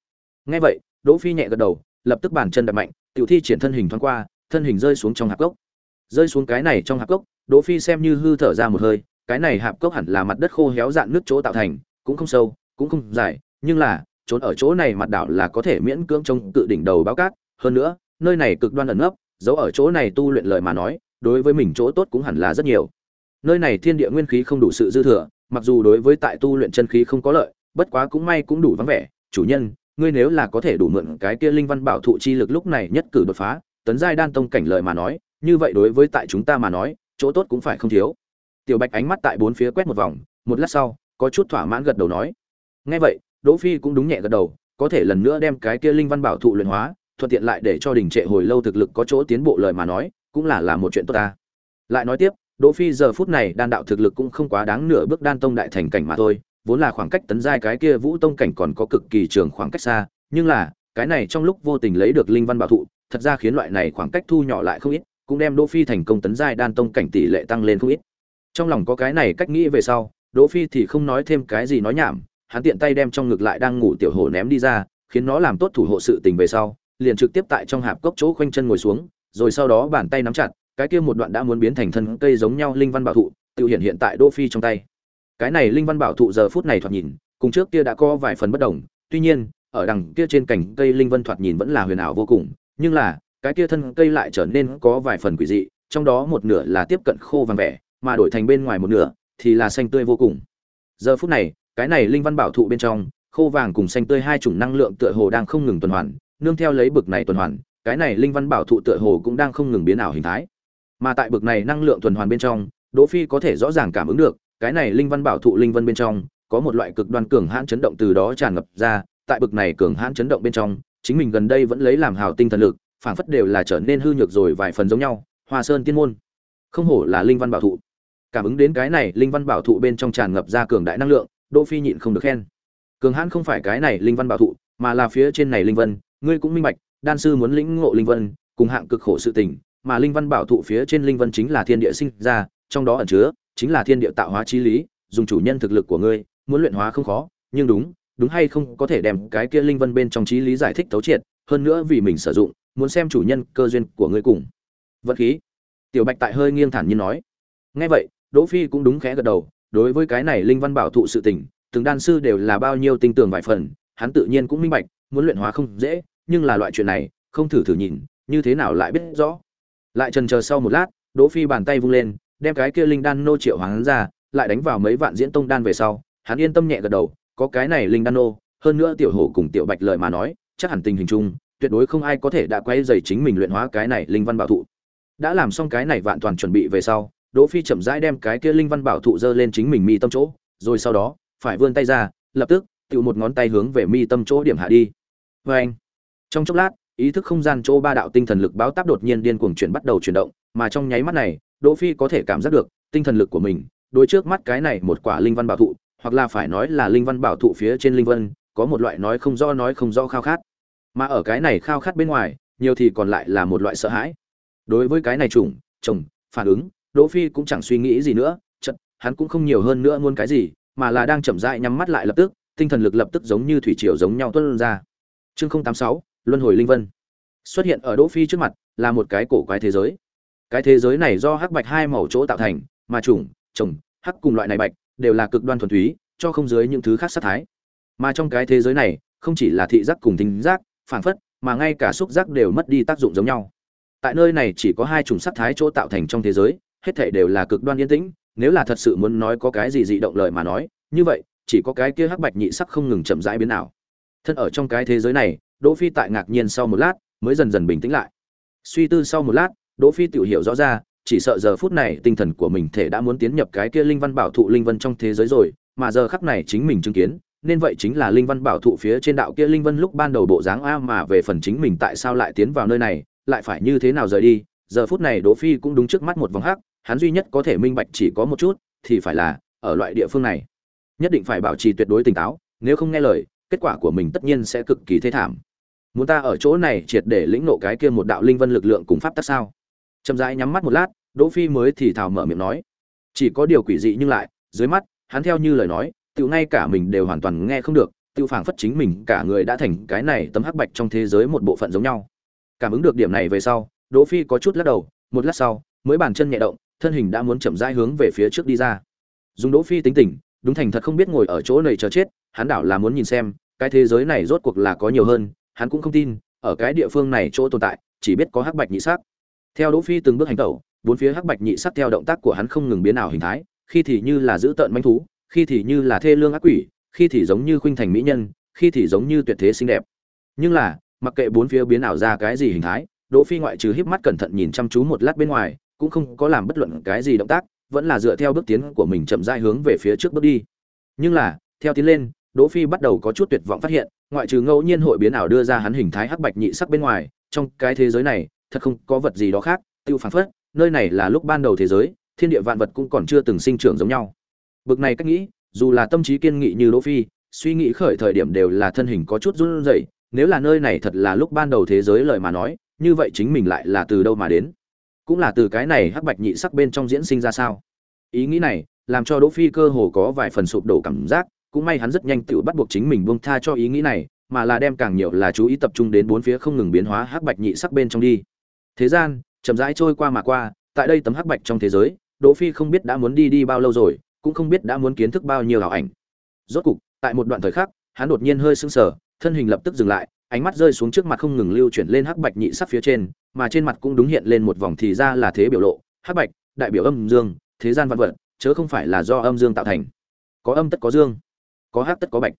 Nghe vậy, đỗ phi nhẹ gật đầu, lập tức bàn chân đập mạnh, tiểu thi triển thân hình thoáng qua, thân hình rơi xuống trong hạp cốc. Rơi xuống cái này trong hạp cốc, đỗ phi xem như hư thở ra một hơi, cái này hạp cốc hẳn là mặt đất khô héo dạn nước chỗ tạo thành, cũng không sâu, cũng không dài, nhưng là, trốn ở chỗ này mặt đảo là có thể miễn cưỡng trông tự đỉnh đầu báo cát. Hơn nữa, nơi này cực đoan ẩn nấp giấu ở chỗ này tu luyện lời mà nói, đối với mình chỗ tốt cũng hẳn là rất nhiều. Nơi này thiên địa nguyên khí không đủ sự dư thừa, mặc dù đối với tại tu luyện chân khí không có lợi, bất quá cũng may cũng đủ vắng vẻ. Chủ nhân, ngươi nếu là có thể đủ mượn cái kia linh văn bảo thụ chi lực lúc này nhất cử đột phá, tấn giai đan tông cảnh lợi mà nói, như vậy đối với tại chúng ta mà nói, chỗ tốt cũng phải không thiếu. Tiểu bạch ánh mắt tại bốn phía quét một vòng, một lát sau, có chút thỏa mãn gật đầu nói. Nghe vậy, đỗ phi cũng đúng nhẹ gật đầu, có thể lần nữa đem cái kia linh văn bảo thụ luyện hóa thuận tiện lại để cho đình trệ hồi lâu thực lực có chỗ tiến bộ lời mà nói, cũng là là một chuyện tốt ta. Lại nói tiếp, đỗ phi giờ phút này đan đạo thực lực cũng không quá đáng nửa bước đan tông đại thành cảnh mà thôi, vốn là khoảng cách tấn giai cái kia vũ tông cảnh còn có cực kỳ trường khoảng cách xa, nhưng là, cái này trong lúc vô tình lấy được linh văn bảo thụ, thật ra khiến loại này khoảng cách thu nhỏ lại không ít, cũng đem đỗ phi thành công tấn giai đan tông cảnh tỷ lệ tăng lên không ít. Trong lòng có cái này cách nghĩ về sau, đỗ phi thì không nói thêm cái gì nói nhảm, hắn tiện tay đem trong ngực lại đang ngủ tiểu hổ ném đi ra, khiến nó làm tốt thủ hộ sự tình về sau liền trực tiếp tại trong hạp cốc chỗ khoanh chân ngồi xuống, rồi sau đó bàn tay nắm chặt, cái kia một đoạn đã muốn biến thành thân cây giống nhau linh văn bảo thụ tự hiện hiện tại đỗ phi trong tay. Cái này linh văn bảo thụ giờ phút này thoạt nhìn, cùng trước kia đã có vài phần bất đồng, tuy nhiên, ở đằng kia trên cành cây linh vân thoạt nhìn vẫn là huyền ảo vô cùng, nhưng là, cái kia thân cây lại trở nên có vài phần quỷ dị, trong đó một nửa là tiếp cận khô vàng vẻ, mà đổi thành bên ngoài một nửa, thì là xanh tươi vô cùng. Giờ phút này, cái này linh văn bảo thụ bên trong, khô vàng cùng xanh tươi hai chủng năng lượng tựa hồ đang không ngừng tuần hoàn nương theo lấy bực này tuần hoàn, cái này linh văn bảo thụ tựa hồ cũng đang không ngừng biến ảo hình thái. Mà tại bực này năng lượng tuần hoàn bên trong, đỗ phi có thể rõ ràng cảm ứng được, cái này linh văn bảo thụ linh văn bên trong, có một loại cực đoan cường hãn chấn động từ đó tràn ngập ra, tại bực này cường hãn chấn động bên trong, chính mình gần đây vẫn lấy làm hào tinh thần lực, phảng phất đều là trở nên hư nhược rồi vài phần giống nhau, hoa sơn tiên môn. Không hổ là linh văn bảo thụ. Cảm ứng đến cái này linh văn bảo thụ bên trong tràn ngập ra cường đại năng lượng, đỗ phi nhịn không được khen. Cường hãn không phải cái này linh văn bảo thụ, mà là phía trên này linh vân ngươi cũng minh bạch, đan sư muốn lĩnh ngộ linh vân, cùng hạng cực khổ sự tình, mà linh văn bảo thụ phía trên linh vân chính là thiên địa sinh ra, trong đó ẩn chứa, chính là thiên địa tạo hóa chí lý, dùng chủ nhân thực lực của ngươi, muốn luyện hóa không khó, nhưng đúng đúng hay không có thể đem cái kia linh vân bên trong trí lý giải thích thấu triệt, hơn nữa vì mình sử dụng, muốn xem chủ nhân cơ duyên của ngươi cùng. Vận khí. Tiểu bạch tại hơi nghiêng thản nhiên nói. Nghe vậy, đỗ phi cũng đúng khẽ gật đầu, đối với cái này linh văn bảo thụ sự tình, từng đan sư đều là bao nhiêu tinh tường vài phần, hắn tự nhiên cũng minh bạch, muốn luyện hóa không dễ nhưng là loại chuyện này không thử thử nhìn như thế nào lại biết rõ lại trần chờ sau một lát Đỗ Phi bàn tay vung lên, đem cái kia linh đan nô triệu hoán ra, lại đánh vào mấy vạn diễn tông đan về sau, hắn yên tâm nhẹ gật đầu, có cái này linh đan nô, hơn nữa tiểu hổ cùng tiểu bạch lợi mà nói, chắc hẳn tình hình chung, tuyệt đối không ai có thể đã quay dày chính mình luyện hóa cái này linh văn bảo thụ. Đã làm xong cái này vạn toàn chuẩn bị về sau, Đỗ Phi chậm rãi đem cái kia linh văn bảo thụ giơ lên chính mình mi tâm chỗ, rồi sau đó, phải vươn tay ra, lập tức, tiểu một ngón tay hướng về mi tâm chỗ điểm hạ đi. Và anh. Trong chốc lát, ý thức không gian chỗ ba đạo tinh thần lực báo táp đột nhiên điên cuồng chuyển bắt đầu chuyển động, mà trong nháy mắt này, Đỗ Phi có thể cảm giác được tinh thần lực của mình, đối trước mắt cái này một quả linh văn bảo thụ, hoặc là phải nói là linh văn bảo thụ phía trên linh vân, có một loại nói không rõ nói không rõ khao khát. Mà ở cái này khao khát bên ngoài, nhiều thì còn lại là một loại sợ hãi. Đối với cái này trùng, trồng, phản ứng, Đỗ Phi cũng chẳng suy nghĩ gì nữa, chật hắn cũng không nhiều hơn nữa muốn cái gì, mà là đang chậm rãi nhắm mắt lại lập tức, tinh thần lực lập tức giống như thủy triều giống nhau tuôn ra. Chương 086, Luân hồi linh vân. Xuất hiện ở Đỗ Phi trước mặt, là một cái cổ quái thế giới. Cái thế giới này do hắc bạch hai màu chỗ tạo thành, mà trùng, trồng, hắc cùng loại này bạch đều là cực đoan thuần túy, cho không dưới những thứ khác sát thái. Mà trong cái thế giới này, không chỉ là thị giác cùng thính giác, phản phất, mà ngay cả xúc giác đều mất đi tác dụng giống nhau. Tại nơi này chỉ có hai chủng sát thái chỗ tạo thành trong thế giới, hết thảy đều là cực đoan yên tĩnh, nếu là thật sự muốn nói có cái gì dị động lời mà nói, như vậy, chỉ có cái kia hắc bạch nhị sắc không ngừng chậm rãi biến ảo. Thân ở trong cái thế giới này, Đỗ Phi tại ngạc nhiên sau một lát, mới dần dần bình tĩnh lại. Suy tư sau một lát, Đỗ Phi tự hiểu rõ ra, chỉ sợ giờ phút này tinh thần của mình thể đã muốn tiến nhập cái kia linh văn bảo thụ linh vân trong thế giới rồi, mà giờ khắc này chính mình chứng kiến, nên vậy chính là linh văn bảo thụ phía trên đạo kia linh vân lúc ban đầu bộ dáng a mà về phần chính mình tại sao lại tiến vào nơi này, lại phải như thế nào rời đi, giờ phút này Đỗ Phi cũng đúng trước mắt một vòng hắc, hắn duy nhất có thể minh bạch chỉ có một chút, thì phải là ở loại địa phương này, nhất định phải bảo trì tuyệt đối tỉnh táo, nếu không nghe lời, kết quả của mình tất nhiên sẽ cực kỳ thê thảm. Muốn ta ở chỗ này triệt để lĩnh ngộ cái kia một đạo linh vân lực lượng cùng pháp tắc sao? Chậm rãi nhắm mắt một lát, Đỗ Phi mới thì thào mở miệng nói, chỉ có điều quỷ dị nhưng lại, dưới mắt, hắn theo như lời nói, tiểu ngay cả mình đều hoàn toàn nghe không được, tiêu phảng phất chính mình cả người đã thành cái này tấm hắc bạch trong thế giới một bộ phận giống nhau. Cảm ứng được điểm này về sau, Đỗ Phi có chút lắc đầu, một lát sau, mới bàn chân nhẹ động, thân hình đã muốn chậm rãi hướng về phía trước đi ra. Dùng Đỗ Phi tính tình, đúng thành thật không biết ngồi ở chỗ này chờ chết, hắn đảo là muốn nhìn xem, cái thế giới này rốt cuộc là có nhiều hơn, hắn cũng không tin, ở cái địa phương này chỗ tồn tại, chỉ biết có hắc bạch nhị sắc. Theo Đỗ Phi từng bước hành tẩu, bốn phía hắc bạch nhị sắc theo động tác của hắn không ngừng biến ảo hình thái, khi thì như là giữ tợn manh thú, khi thì như là thê lương ác quỷ, khi thì giống như khuynh thành mỹ nhân, khi thì giống như tuyệt thế xinh đẹp. Nhưng là, mặc kệ bốn phía biến ảo ra cái gì hình thái, Đỗ Phi ngoại trừ híp mắt cẩn thận nhìn chăm chú một lát bên ngoài, cũng không có làm bất luận cái gì động tác, vẫn là dựa theo bước tiến của mình chậm rãi hướng về phía trước bước đi. Nhưng là, theo tiến lên, Đỗ Phi bắt đầu có chút tuyệt vọng phát hiện, ngoại trừ ngẫu nhiên hội biến ảo đưa ra hắn hình thái hắc bạch nhị sắc bên ngoài, trong cái thế giới này, thật không có vật gì đó khác, tiêu phản phất, nơi này là lúc ban đầu thế giới, thiên địa vạn vật cũng còn chưa từng sinh trưởng giống nhau. Bực này cách nghĩ, dù là tâm trí kiên nghị như Đỗ Phi, suy nghĩ khởi thời điểm đều là thân hình có chút run rẩy, nếu là nơi này thật là lúc ban đầu thế giới lời mà nói, như vậy chính mình lại là từ đâu mà đến? Cũng là từ cái này hắc bạch nhị sắc bên trong diễn sinh ra sao? Ý nghĩ này, làm cho Đỗ Phi cơ hồ có vài phần sụp đổ cảm giác, cũng may hắn rất nhanh tự bắt buộc chính mình buông tha cho ý nghĩ này, mà là đem càng nhiều là chú ý tập trung đến bốn phía không ngừng biến hóa hắc bạch nhị sắc bên trong đi. Thế gian, chậm rãi trôi qua mà qua, tại đây tấm hắc bạch trong thế giới, Đỗ Phi không biết đã muốn đi đi bao lâu rồi, cũng không biết đã muốn kiến thức bao nhiêu ảo ảnh. Rốt cục, tại một đoạn thời khắc, hắn đột nhiên hơi sững sờ, thân hình lập tức dừng lại, ánh mắt rơi xuống trước mặt không ngừng lưu chuyển lên hắc bạch nhị sắc phía trên, mà trên mặt cũng đúng hiện lên một vòng thì ra là thế biểu lộ, hắc bạch, đại biểu âm dương, thế gian văn vật, chớ không phải là do âm dương tạo thành. Có âm tất có dương, có hắc tất có bạch.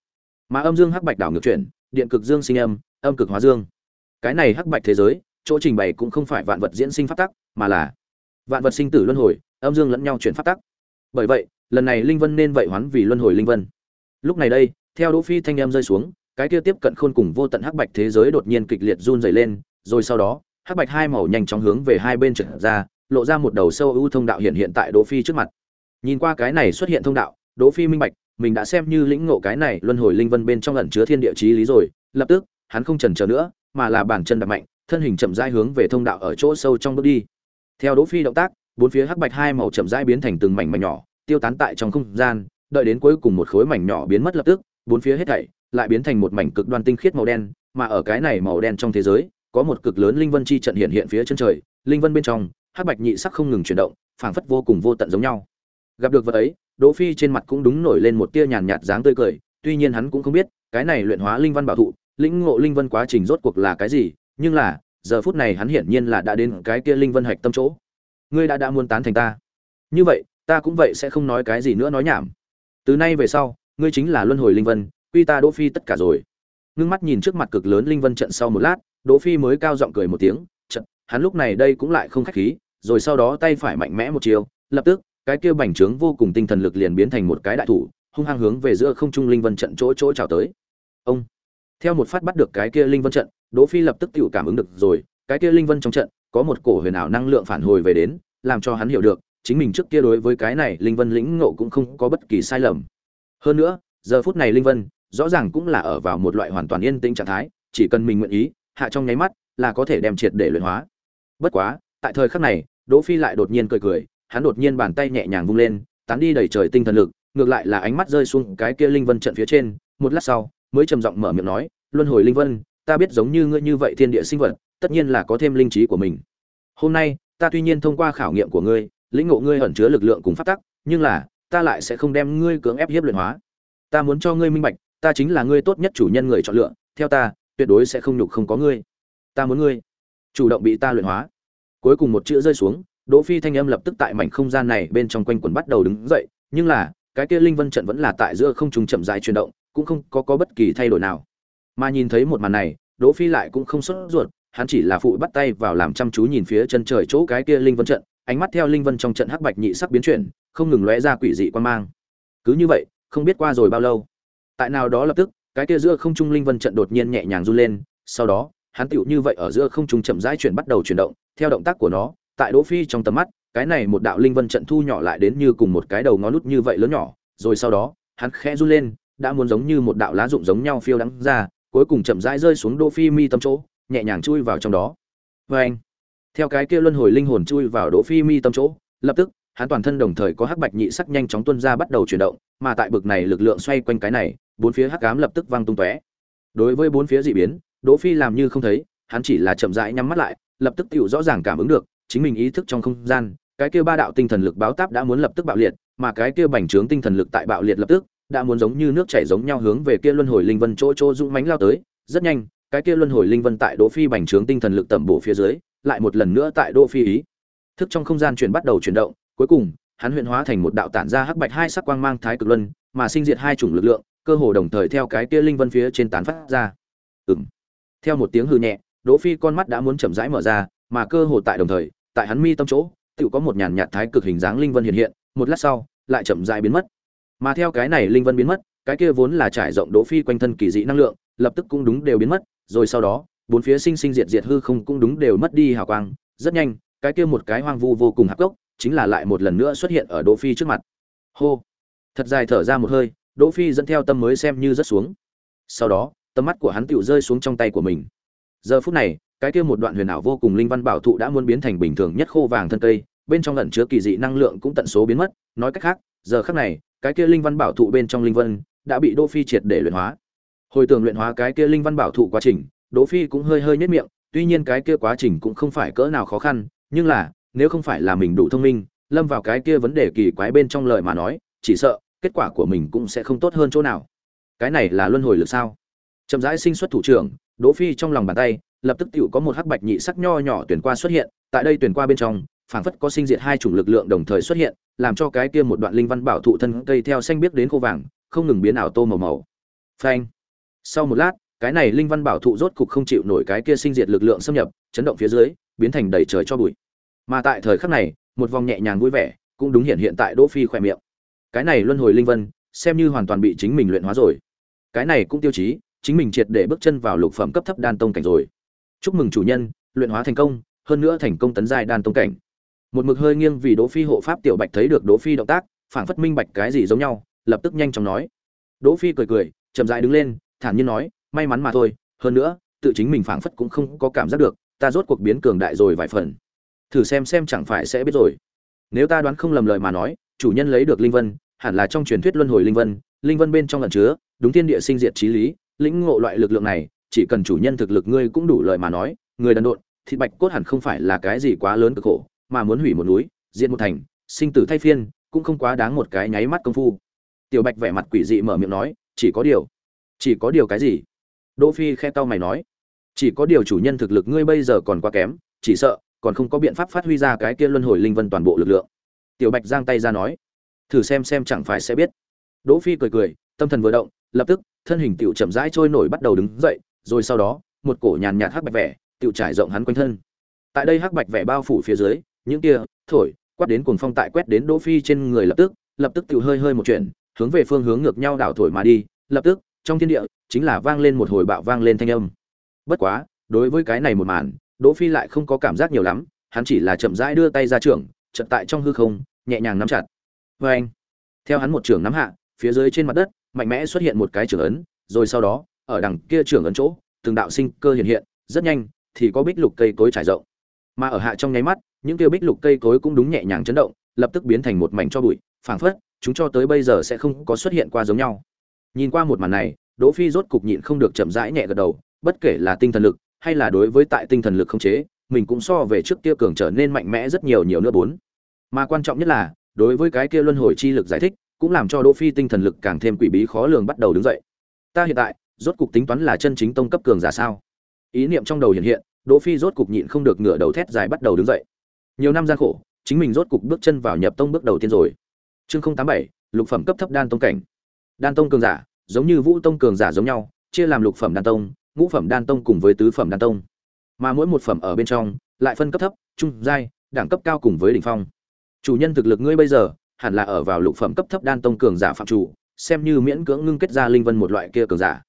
Mà âm dương hắc bạch đảo ngược chuyển, điện cực dương sinh âm, âm cực hóa dương. Cái này hắc bạch thế giới, chỗ trình bày cũng không phải vạn vật diễn sinh phát tắc, mà là vạn vật sinh tử luân hồi, âm dương lẫn nhau chuyển phát tắc. Bởi vậy, lần này linh vân nên vậy hoán vì luân hồi linh vân. Lúc này đây, theo Đỗ Phi thanh em rơi xuống, cái kia tiếp cận khôn cùng vô tận hắc bạch thế giới đột nhiên kịch liệt run rẩy lên, rồi sau đó, hắc bạch hai màu nhanh chóng hướng về hai bên trượt ra, lộ ra một đầu sâu ưu thông đạo hiện hiện tại Đỗ Phi trước mặt. Nhìn qua cái này xuất hiện thông đạo, Đỗ Phi minh bạch, mình đã xem như lĩnh ngộ cái này luân hồi linh vân bên trong ẩn chứa thiên địa chí lý rồi, lập tức, hắn không chần chờ nữa, mà là bàn chân đạp mạnh, thân hình chậm rãi hướng về thông đạo ở chỗ sâu trong bước đi. Theo Đỗ Phi động tác, bốn phía hắc bạch hai màu chậm rãi biến thành từng mảnh mảnh nhỏ, tiêu tán tại trong không gian, đợi đến cuối cùng một khối mảnh nhỏ biến mất lập tức, bốn phía hết thảy lại biến thành một mảnh cực đoan tinh khiết màu đen, mà ở cái này màu đen trong thế giới, có một cực lớn linh vân chi trận hiện hiện phía chân trời, linh vân bên trong, hắc bạch nhị sắc không ngừng chuyển động, phảng phất vô cùng vô tận giống nhau. Gặp được vật ấy, Đỗ Phi trên mặt cũng đúng nổi lên một tia nhàn nhạt dáng tươi cười, tuy nhiên hắn cũng không biết, cái này luyện hóa linh văn bảo thụ, lĩnh ngộ linh văn quá trình rốt cuộc là cái gì, nhưng là, giờ phút này hắn hiển nhiên là đã đến cái kia linh văn hạch tâm chỗ. ngươi đã đã muốn tán thành ta. Như vậy ta cũng vậy sẽ không nói cái gì nữa nói nhảm. Từ nay về sau ngươi chính là luân hồi linh văn, quy ta đỗ phi tất cả rồi. Ngưng mắt nhìn trước mặt cực lớn linh văn trận sau một lát đỗ phi mới cao giọng cười một tiếng trận hắn lúc này đây cũng lại không khách khí rồi sau đó tay phải mạnh mẽ một chiều lập tức cái kia bành trướng vô cùng tinh thần lực liền biến thành một cái đại thủ, hung hăng hướng về giữa không trung linh vân trận chỗ chỗ chào tới. Ông! Theo một phát bắt được cái kia linh vân trận, đỗ phi lập tức tự cảm ứng được rồi, cái kia linh vân trong trận, có một cổ huyền ảo năng lượng phản hồi về đến, làm cho hắn hiểu được, chính mình trước kia đối với cái này linh vân lĩnh ngộ cũng không có bất kỳ sai lầm. Hơn nữa, giờ phút này linh vân, rõ ràng cũng là ở vào một loại hoàn toàn yên tĩnh trạng thái, chỉ cần mình nguyện ý, hạ trong nháy mắt là có thể đem triệt để luyện hóa. Bất quá, tại thời khắc này, đỗ phi lại đột nhiên cười cười hắn đột nhiên bàn tay nhẹ nhàng vung lên, tán đi đầy trời tinh thần lực, ngược lại là ánh mắt rơi xuống cái kia linh vân trận phía trên, một lát sau, mới trầm giọng mở miệng nói, luân hồi linh vân, ta biết giống như ngươi như vậy thiên địa sinh vật, tất nhiên là có thêm linh trí của mình. Hôm nay, ta tuy nhiên thông qua khảo nghiệm của ngươi, lĩnh ngộ ngươi ẩn chứa lực lượng cùng phát tắc, nhưng là, ta lại sẽ không đem ngươi cưỡng ép hiếp luyện hóa. Ta muốn cho ngươi minh bạch, ta chính là ngươi tốt nhất chủ nhân người chọn lựa, theo ta, tuyệt đối sẽ không nhục không có ngươi. Ta muốn ngươi chủ động bị ta luyện hóa. Cuối cùng một chữ rơi xuống đỗ phi thanh âm lập tức tại mảnh không gian này bên trong quanh quần bắt đầu đứng dậy, nhưng là, cái kia linh vân trận vẫn là tại giữa không trung chậm rãi chuyển động, cũng không có có bất kỳ thay đổi nào. Mà nhìn thấy một màn này, đỗ phi lại cũng không sốt ruột, hắn chỉ là phụ bắt tay vào làm chăm chú nhìn phía chân trời chỗ cái kia linh vân trận, ánh mắt theo linh vân trong trận hắc bạch nhị sắc biến chuyển, không ngừng lóe ra quỷ dị quan mang. Cứ như vậy, không biết qua rồi bao lâu, tại nào đó lập tức, cái kia giữa không trung linh vân trận đột nhiên nhẹ nhàng run lên, sau đó, hắn tựu như vậy ở giữa không trung chậm rãi chuyển bắt đầu chuyển động, theo động tác của nó tại đỗ phi trong tầm mắt, cái này một đạo linh vân trận thu nhỏ lại đến như cùng một cái đầu ngón nút như vậy lớn nhỏ, rồi sau đó, hắn khẽ run lên, đã muốn giống như một đạo lá rụng giống nhau phiêu đắng ra, cuối cùng chậm rãi rơi xuống đỗ phi mi tâm chỗ, nhẹ nhàng chui vào trong đó. Và anh theo cái kia luân hồi linh hồn chui vào đỗ phi mi tâm chỗ, lập tức, hắn toàn thân đồng thời có hắc bạch nhị sắc nhanh chóng tuôn ra bắt đầu chuyển động, mà tại bực này lực lượng xoay quanh cái này, bốn phía hắc ám lập tức vang tung tóe. Đối với bốn phía dị biến, đỗ phi làm như không thấy, hắn chỉ là chậm rãi nhắm mắt lại, lập tức tiểu rõ ràng cảm ứng được chính mình ý thức trong không gian, cái kia ba đạo tinh thần lực báo táp đã muốn lập tức bạo liệt, mà cái kia bành trướng tinh thần lực tại bạo liệt lập tức, đã muốn giống như nước chảy giống nhau hướng về kia luân hồi linh vân chỗ chỗ dũng mãnh lao tới. Rất nhanh, cái kia luân hồi linh vân tại đỗ phi bành trướng tinh thần lực tẩm bổ phía dưới, lại một lần nữa tại đỗ phi ý thức trong không gian chuyển bắt đầu chuyển động. Cuối cùng, hắn huyện hóa thành một đạo tản ra hắc bạch hai sắc quang mang thái cực luân, mà sinh diệt hai chủng lực lượng, cơ hồ đồng thời theo cái kia linh vân phía trên tán phát ra. Ừm. Theo một tiếng hư nhẹ, đỗ phi con mắt đã muốn chậm rãi mở ra, mà cơ hồ tại đồng thời tại hắn mi tâm chỗ tự có một nhàn nhạt thái cực hình dáng linh vân hiện hiện, một lát sau, lại chậm rãi biến mất. Mà theo cái này linh vân biến mất, cái kia vốn là trải rộng đỗ phi quanh thân kỳ dị năng lượng, lập tức cũng đúng đều biến mất, rồi sau đó, bốn phía sinh sinh diệt diệt hư không cũng đúng đều mất đi hào quang. Rất nhanh, cái kia một cái hoang vu vô cùng hắc gốc, chính là lại một lần nữa xuất hiện ở đỗ phi trước mặt. Hô! Thật dài thở ra một hơi, đỗ phi dẫn theo tâm mới xem như rất xuống. Sau đó, tầm mắt của hắn tựu rơi xuống trong tay của mình. Giờ phút này cái kia một đoạn huyền ảo vô cùng linh văn bảo thụ đã muốn biến thành bình thường nhất khô vàng thân cây, bên trong ẩn chứa kỳ dị năng lượng cũng tận số biến mất. Nói cách khác, giờ khắc này, cái kia linh văn bảo thụ bên trong linh vân đã bị đỗ phi triệt để luyện hóa. Hồi tưởng luyện hóa cái kia linh văn bảo thụ quá trình, đỗ phi cũng hơi hơi nhếch miệng, tuy nhiên cái kia quá trình cũng không phải cỡ nào khó khăn, nhưng là, nếu không phải là mình đủ thông minh, lâm vào cái kia vấn đề kỳ quái bên trong lời mà nói, chỉ sợ, kết quả của mình cũng sẽ không tốt hơn chỗ nào. Cái này là luân hồi lực sao? Chậm rãi sinh xuất thủ trưởng, đỗ phi trong lòng bàn tay lập tức tựu có một hắc bạch nhị sắc nho nhỏ tuyển qua xuất hiện, tại đây tuyển qua bên trong, phảng phất có sinh diệt hai chủng lực lượng đồng thời xuất hiện, làm cho cái kia một đoạn linh văn bảo thụ thân cây theo xanh biết đến khô vàng, không ngừng biến ảo tô màu màu. Phanh. Sau một lát, cái này linh văn bảo thụ rốt cục không chịu nổi cái kia sinh diệt lực lượng xâm nhập, chấn động phía dưới, biến thành đầy trời cho bụi. Mà tại thời khắc này, một vòng nhẹ nhàng vui vẻ, cũng đúng hiện hiện tại đỗ phi khỏe miệng. Cái này luân hồi linh vân xem như hoàn toàn bị chính mình luyện hóa rồi. Cái này cũng tiêu chí, chính mình triệt để bước chân vào lục phẩm cấp thấp đan tông cảnh rồi chúc mừng chủ nhân, luyện hóa thành công, hơn nữa thành công tấn giai đan tông cảnh. Một mực hơi nghiêng vì đỗ phi hộ pháp tiểu bạch thấy được đỗ phi động tác, phảng phất minh bạch cái gì giống nhau, lập tức nhanh chóng nói. Đỗ phi cười cười, chậm rãi đứng lên, thản nhiên nói, may mắn mà thôi, hơn nữa, tự chính mình phảng phất cũng không có cảm giác được, ta rốt cuộc biến cường đại rồi vài phần. Thử xem xem chẳng phải sẽ biết rồi. Nếu ta đoán không lầm lời mà nói, chủ nhân lấy được linh vân, hẳn là trong truyền thuyết luân hồi linh vân linh vân bên trong ẩn chứa, đúng thiên địa sinh diệt trí lý, lĩnh ngộ loại lực lượng này chỉ cần chủ nhân thực lực ngươi cũng đủ lời mà nói, người đần độn, thịt bạch cốt hẳn không phải là cái gì quá lớn cực khổ, mà muốn hủy một núi, diệt một thành, sinh tử thay phiên, cũng không quá đáng một cái nháy mắt công phu. Tiểu bạch vẻ mặt quỷ dị mở miệng nói, chỉ có điều, chỉ có điều cái gì? Đỗ phi khe tao mày nói, chỉ có điều chủ nhân thực lực ngươi bây giờ còn quá kém, chỉ sợ, còn không có biện pháp phát huy ra cái kia luân hồi linh vân toàn bộ lực lượng. Tiểu bạch giang tay ra nói, thử xem xem chẳng phải sẽ biết. Đỗ phi cười cười, tâm thần vừa động, lập tức, thân hình tiểu chậm rãi trôi nổi bắt đầu đứng dậy rồi sau đó, một cổ nhàn nhạt hắc bạch vẻ tiểu trải rộng hắn quanh thân. Tại đây hắc bạch vẻ bao phủ phía dưới, những kia, thổi, quát đến cuồng phong tại quét đến đỗ phi trên người lập tức lập tức tiểu hơi hơi một chuyện hướng về phương hướng ngược nhau đảo thổi mà đi, lập tức, trong thiên địa, chính là vang lên một hồi bạo vang lên thanh âm. Bất quá, đối với cái này một màn, đỗ phi lại không có cảm giác nhiều lắm, hắn chỉ là chậm rãi đưa tay ra trưởng, chợt tại trong hư không, nhẹ nhàng nắm chặt. Với anh theo hắn một trưởng nắm hạ, phía dưới trên mặt đất, mạnh mẽ xuất hiện một cái trưởng ấn, rồi sau đó ở đằng kia trưởng ấn chỗ, từng đạo sinh cơ hiện hiện, rất nhanh thì có bích lục cây cối trải rộng. Mà ở hạ trong nháy mắt, những kia bích lục cây cối cũng đúng nhẹ nhàng chấn động, lập tức biến thành một mảnh cho bụi, phảng phất chúng cho tới bây giờ sẽ không có xuất hiện qua giống nhau. Nhìn qua một màn này, đỗ phi rốt cục nhịn không được chậm rãi nhẹ gật đầu, bất kể là tinh thần lực hay là đối với tại tinh thần lực không chế, mình cũng so về trước kia cường trở nên mạnh mẽ rất nhiều nhiều nữa bốn. Mà quan trọng nhất là, đối với cái kia luân hồi chi lực giải thích, cũng làm cho đỗ phi tinh thần lực càng thêm quỷ bí khó lường bắt đầu đứng dậy. Ta hiện tại rốt cục tính toán là chân chính tông cấp cường giả sao? Ý niệm trong đầu hiện hiện, đỗ phi rốt cục nhịn không được ngửa đầu thét dài bắt đầu đứng dậy. Nhiều năm gian khổ, chính mình rốt cục bước chân vào nhập tông bước đầu tiên rồi. Chương không tám bảy, lục phẩm cấp thấp đan tông cảnh. Đan tông cường giả, giống như vũ tông cường giả giống nhau, chia làm lục phẩm đan tông, ngũ phẩm đan tông cùng với tứ phẩm đan tông. Mà mỗi một phẩm ở bên trong, lại phân cấp thấp, trung, giai, đẳng cấp cao cùng với đỉnh phong. Chủ nhân thực lực ngươi bây giờ, hẳn là ở vào lục phẩm cấp thấp đan tông cường giả phạm chủ, xem như miễn cưỡng ngưng kết ra linh vân một loại kia cường giả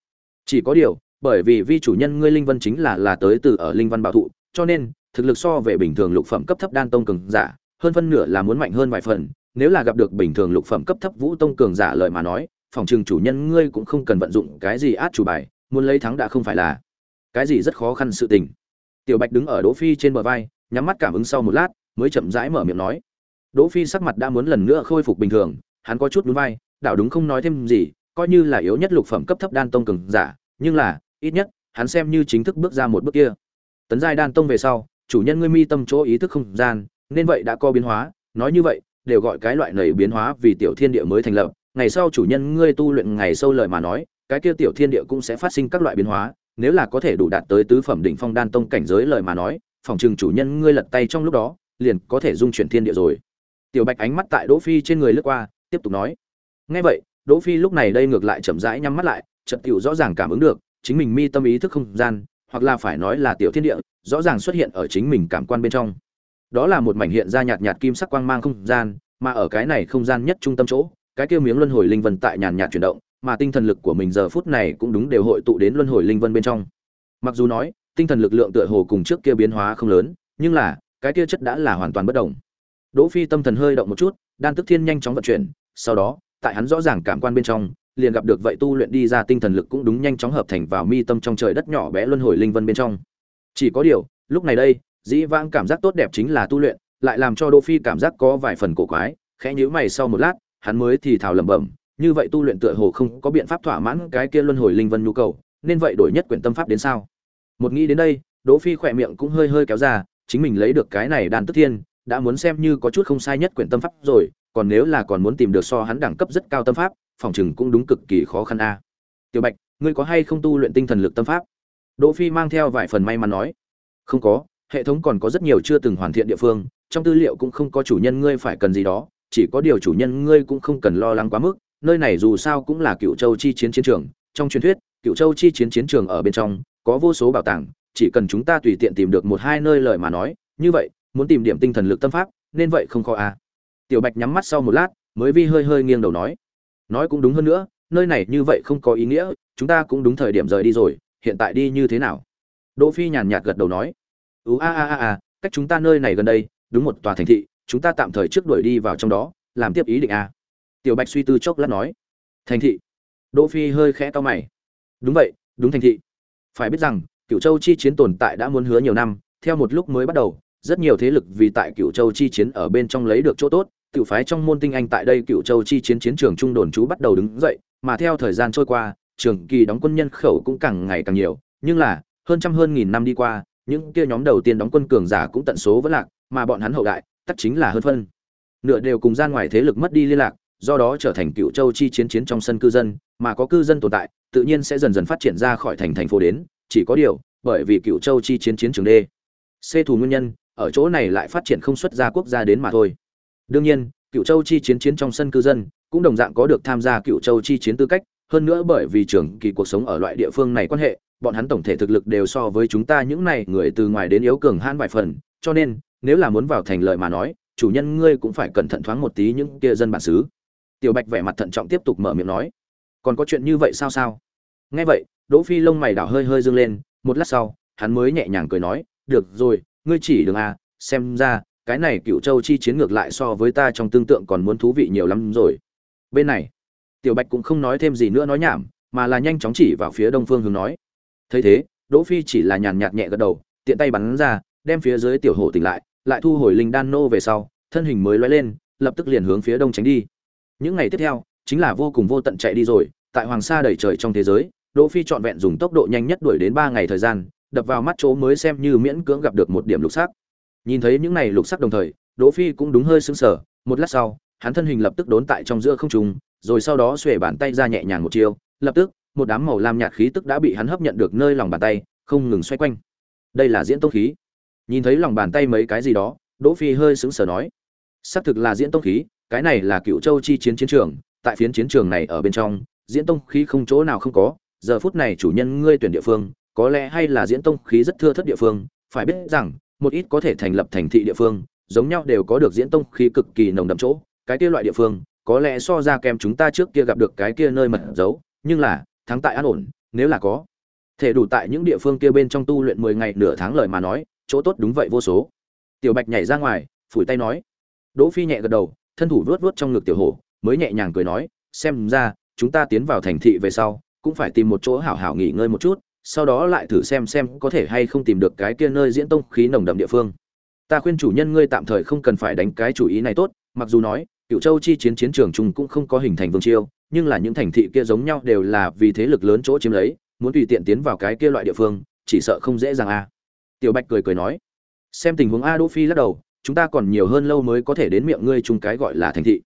chỉ có điều, bởi vì vi chủ nhân ngươi linh vân chính là là tới từ ở linh văn bảo thụ, cho nên, thực lực so về bình thường lục phẩm cấp thấp đan tông cường giả, hơn phân nửa là muốn mạnh hơn vài phần. Nếu là gặp được bình thường lục phẩm cấp thấp vũ tông cường giả lời mà nói, phòng trường chủ nhân ngươi cũng không cần vận dụng cái gì át chủ bài, muốn lấy thắng đã không phải là cái gì rất khó khăn sự tình. Tiểu bạch đứng ở đỗ phi trên bờ vai, nhắm mắt cảm ứng sau một lát, mới chậm rãi mở miệng nói. Đỗ phi sắc mặt đã muốn lần nữa khôi phục bình thường, hắn có chút nhún vai, đảo đúng không nói thêm gì coi như là yếu nhất lục phẩm cấp thấp đan tông cường giả, nhưng là, ít nhất, hắn xem như chính thức bước ra một bước kia. Tấn giai đan tông về sau, chủ nhân ngươi mi tâm chỗ ý thức không gian, nên vậy đã có biến hóa, nói như vậy, đều gọi cái loại này biến hóa vì tiểu thiên địa mới thành lập, ngày sau chủ nhân ngươi tu luyện ngày sâu lời mà nói, cái kia tiểu thiên địa cũng sẽ phát sinh các loại biến hóa, nếu là có thể đủ đạt tới tứ phẩm đỉnh phong đan tông cảnh giới lời mà nói, phòng trường chủ nhân ngươi lật tay trong lúc đó, liền có thể dung chuyển thiên địa rồi. Tiểu bạch ánh mắt tại đỗ phi trên người lướt qua, tiếp tục nói. Nghe vậy đỗ phi lúc này đây ngược lại chậm rãi nhắm mắt lại, chợt tiểu rõ ràng cảm ứng được, chính mình mi tâm ý thức không gian, hoặc là phải nói là tiểu thiên địa, rõ ràng xuất hiện ở chính mình cảm quan bên trong. Đó là một mảnh hiện ra nhạt nhạt kim sắc quang mang không gian, mà ở cái này không gian nhất trung tâm chỗ, cái kia miếng luân hồi linh vân tại nhàn nhạt chuyển động, mà tinh thần lực của mình giờ phút này cũng đúng đều hội tụ đến luân hồi linh vân bên trong. Mặc dù nói, tinh thần lực lượng tựa hồ cùng trước kia biến hóa không lớn, nhưng là, cái kia chất đã là hoàn toàn bất động đỗ phi tâm thần hơi động một chút, đan tức thiên nhanh chóng vận chuyển, sau đó tại hắn rõ ràng cảm quan bên trong, liền gặp được vậy tu luyện đi ra tinh thần lực cũng đúng nhanh chóng hợp thành vào mi tâm trong trời đất nhỏ bé luân hồi linh vân bên trong. Chỉ có điều, lúc này đây, dĩ vãng cảm giác tốt đẹp chính là tu luyện, lại làm cho đỗ phi cảm giác có vài phần cổ quái, khẽ nhíu mày sau một lát, hắn mới thì thào lẩm bẩm, như vậy tu luyện tựa hồ không có biện pháp thỏa mãn cái kia luân hồi linh vân nhu cầu, nên vậy đổi nhất quyển tâm pháp đến sao? Một nghĩ đến đây, đỗ phi khỏe miệng cũng hơi hơi kéo ra, chính mình lấy được cái này đan tức thiên, đã muốn xem như có chút không sai nhất quyển tâm pháp rồi còn nếu là còn muốn tìm được so hắn đẳng cấp rất cao tâm pháp, phòng chừng cũng đúng cực kỳ khó khăn a. Tiểu bạch, ngươi có hay không tu luyện tinh thần lực tâm pháp? Đỗ phi mang theo vài phần may mắn nói. Không có, hệ thống còn có rất nhiều chưa từng hoàn thiện địa phương, trong tư liệu cũng không có chủ nhân ngươi phải cần gì đó, chỉ có điều chủ nhân ngươi cũng không cần lo lắng quá mức, nơi này dù sao cũng là cựu châu chi chiến chiến trường, trong truyền thuyết, cựu châu chi chiến chiến trường ở bên trong, có vô số bảo tàng, chỉ cần chúng ta tùy tiện tìm được một hai nơi lời mà nói, như vậy, muốn tìm điểm tinh thần lực tâm pháp, nên vậy không khó à tiểu bạch nhắm mắt sau một lát, mới vi hơi hơi nghiêng đầu nói. Nói cũng đúng hơn nữa, nơi này như vậy không có ý nghĩa, chúng ta cũng đúng thời điểm rời đi rồi, hiện tại đi như thế nào? Đỗ phi nhàn nhạt gật đầu nói. Ú a a a a, cách chúng ta nơi này gần đây, đúng một tòa thành thị, chúng ta tạm thời trước đuổi đi vào trong đó, làm tiếp ý định a. Tiểu bạch suy tư chốc lát nói. Thành thị. Đỗ phi hơi khẽ to mày. Đúng vậy, đúng thành thị. Phải biết rằng cựu châu chi chiến tồn tại đã muốn hứa nhiều năm, theo một lúc mới bắt đầu, rất nhiều thế lực vì tại cựu châu chi chiến ở bên trong lấy được chỗ tốt tiểu phái trong môn tinh anh tại đây cựu châu chi chiến chiến trường trung đồn trú bắt đầu đứng dậy, mà theo thời gian trôi qua, trường kỳ đóng quân nhân khẩu cũng càng ngày càng nhiều, nhưng là, hơn trăm hơn nghìn năm đi qua, những kia nhóm đầu tiên đóng quân cường giả cũng tận số vẫn lạc, mà bọn hắn hậu đại, tất chính là hơn phân. Nửa đều cùng gian ngoài thế lực mất đi liên lạc, do đó trở thành cựu châu chi chiến chiến trong sân cư dân, mà có cư dân tồn tại, tự nhiên sẽ dần dần phát triển ra khỏi thành thành phố đến, chỉ có điều, bởi vì cựu châu chi chiến chiến trường đê, xê thù nguyên nhân, ở chỗ này lại phát triển không xuất ra quốc gia đến mà thôi đương nhiên, cựu châu chi chiến chiến trong sân cư dân cũng đồng dạng có được tham gia cựu châu chi chiến tư cách, hơn nữa bởi vì trường kỳ cuộc sống ở loại địa phương này quan hệ, bọn hắn tổng thể thực lực đều so với chúng ta những này người từ ngoài đến yếu cường hãn vài phần, cho nên, nếu là muốn vào thành lợi mà nói, chủ nhân ngươi cũng phải cẩn thận thoáng một tí những kia dân bản xứ. Tiểu bạch vẻ mặt thận trọng tiếp tục mở miệng nói, còn có chuyện như vậy sao sao? Nghe vậy, đỗ phi lông mày đảo hơi hơi dương lên, một lát sau, hắn mới nhẹ nhàng cười nói, được rồi, ngươi chỉ đường à xem ra cái này cựu châu chi chiến ngược lại so với ta trong tương tượng còn muốn thú vị nhiều lắm rồi. Bên này, tiểu bạch cũng không nói thêm gì nữa nói nhảm, mà là nhanh chóng chỉ vào phía đông phương hướng nói. Thấy thế, đỗ phi chỉ là nhàn nhạt nhẹ gật đầu, tiện tay bắn ra, đem phía dưới tiểu hổ tỉnh lại lại thu hồi linh đan nô về sau, thân hình mới lóe lên, lập tức liền hướng phía đông tránh đi. Những ngày tiếp theo, chính là vô cùng vô tận chạy đi rồi, tại hoàng sa đầy trời trong thế giới, đỗ phi trọn vẹn dùng tốc độ nhanh nhất đuổi đến ba ngày thời gian, đập vào mắt chỗ mới xem như miễn cưỡng gặp được một điểm lục sắc nhìn thấy những này lục sắc đồng thời, đỗ phi cũng đúng hơi sững sờ. Một lát sau, hắn thân hình lập tức đốn tại trong giữa không trung, rồi sau đó xuề bàn tay ra nhẹ nhàng một chiêu. Lập tức, một đám màu lam nhạt khí tức đã bị hắn hấp nhận được nơi lòng bàn tay, không ngừng xoay quanh. Đây là diễn tông khí. Nhìn thấy lòng bàn tay mấy cái gì đó, đỗ phi hơi sững sờ nói, xác thực là diễn tông khí, cái này là cựu châu chi chiến chiến trường, tại phiến chiến trường này ở bên trong, diễn tông khí không chỗ nào không có. Giờ phút này chủ nhân ngươi tuyển địa phương, có lẽ hay là diễn tông khí rất thưa thất địa phương, phải biết rằng một ít có thể thành lập thành thị địa phương, giống nhau đều có được diễn tông khí cực kỳ nồng đậm chỗ. Cái kia loại địa phương, có lẽ so ra kém chúng ta trước kia gặp được cái kia nơi mật giấu, nhưng là, thắng tại an ổn, nếu là có thể đủ tại những địa phương kia bên trong tu luyện mười ngày nửa tháng lời mà nói, chỗ tốt đúng vậy vô số. Tiểu bạch nhảy ra ngoài, phủi tay nói. Đỗ phi nhẹ gật đầu, thân thủ vuốt vuốt trong ngực tiểu hổ, mới nhẹ nhàng cười nói, xem ra, chúng ta tiến vào thành thị về sau, cũng phải tìm một chỗ hảo hảo nghỉ ngơi một chút sau đó lại thử xem xem có thể hay không tìm được cái kia nơi diễn tông khí nồng đậm địa phương. Ta khuyên chủ nhân ngươi tạm thời không cần phải đánh cái chủ ý này tốt, mặc dù nói cựu châu chi chiến chiến trường chung cũng không có hình thành vương chiêu nhưng là những thành thị kia giống nhau đều là vì thế lực lớn chỗ chiếm lấy, muốn tùy tiện tiến vào cái kia loại địa phương, chỉ sợ không dễ dàng a tiểu bạch cười cười nói, xem tình huống a đỗ phi lắc đầu, chúng ta còn nhiều hơn lâu mới có thể đến miệng ngươi chung cái gọi là thành thị.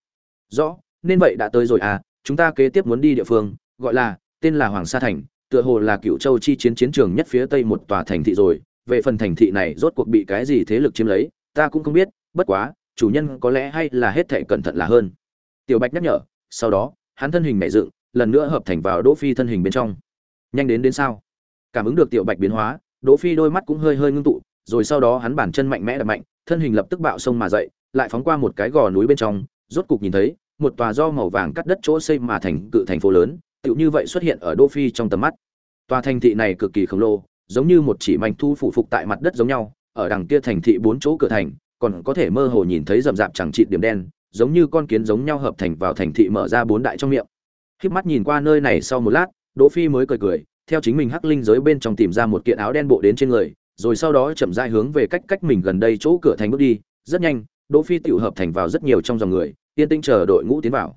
Rõ, nên vậy đã tới rồi à chúng ta kế tiếp muốn đi địa phương, gọi là, tên là hoàng sa thành tựa hồ là cựu châu chi chiến chiến trường nhất phía tây một tòa thành thị rồi, về phần thành thị này rốt cuộc bị cái gì thế lực chiếm lấy, ta cũng không biết, bất quá, chủ nhân có lẽ hay là hết thệ cẩn thận là hơn. Tiểu bạch nhắc nhở, sau đó, hắn thân hình mẹ dựng, lần nữa hợp thành vào đỗ phi thân hình bên trong. Nhanh đến đến sao? Cảm ứng được tiểu bạch biến hóa, đỗ phi đôi mắt cũng hơi hơi ngưng tụ, rồi sau đó hắn bản chân mạnh mẽ đập mạnh, thân hình lập tức bạo sông mà dậy, lại phóng qua một cái gò núi bên trong, rốt cục nhìn thấy, một tòa do màu vàng cắt đất chỗ xây mà thành cự thành phố lớn tựu như vậy xuất hiện ở Đô phi trong tầm mắt. Tòa thành thị này cực kỳ khổng lồ, giống như một chỉ manh thu phụ phục tại mặt đất giống nhau, ở đằng kia thành thị bốn chỗ cửa thành, còn có thể mơ hồ nhìn thấy rậm rạp chẳng trị điểm đen, giống như con kiến giống nhau hợp thành vào thành thị mở ra bốn đại trong miệng. Khiếp mắt nhìn qua nơi này sau một lát, đỗ phi mới cười cười, theo chính mình hắc linh giới bên trong tìm ra một kiện áo đen bộ đến trên người, rồi sau đó chậm rãi hướng về cách cách mình gần đây chỗ cửa thành bước đi. Rất nhanh, đỗ phi tiểu hợp thành vào rất nhiều trong dòng người, yên tĩnh chờ đội ngũ tiến vào.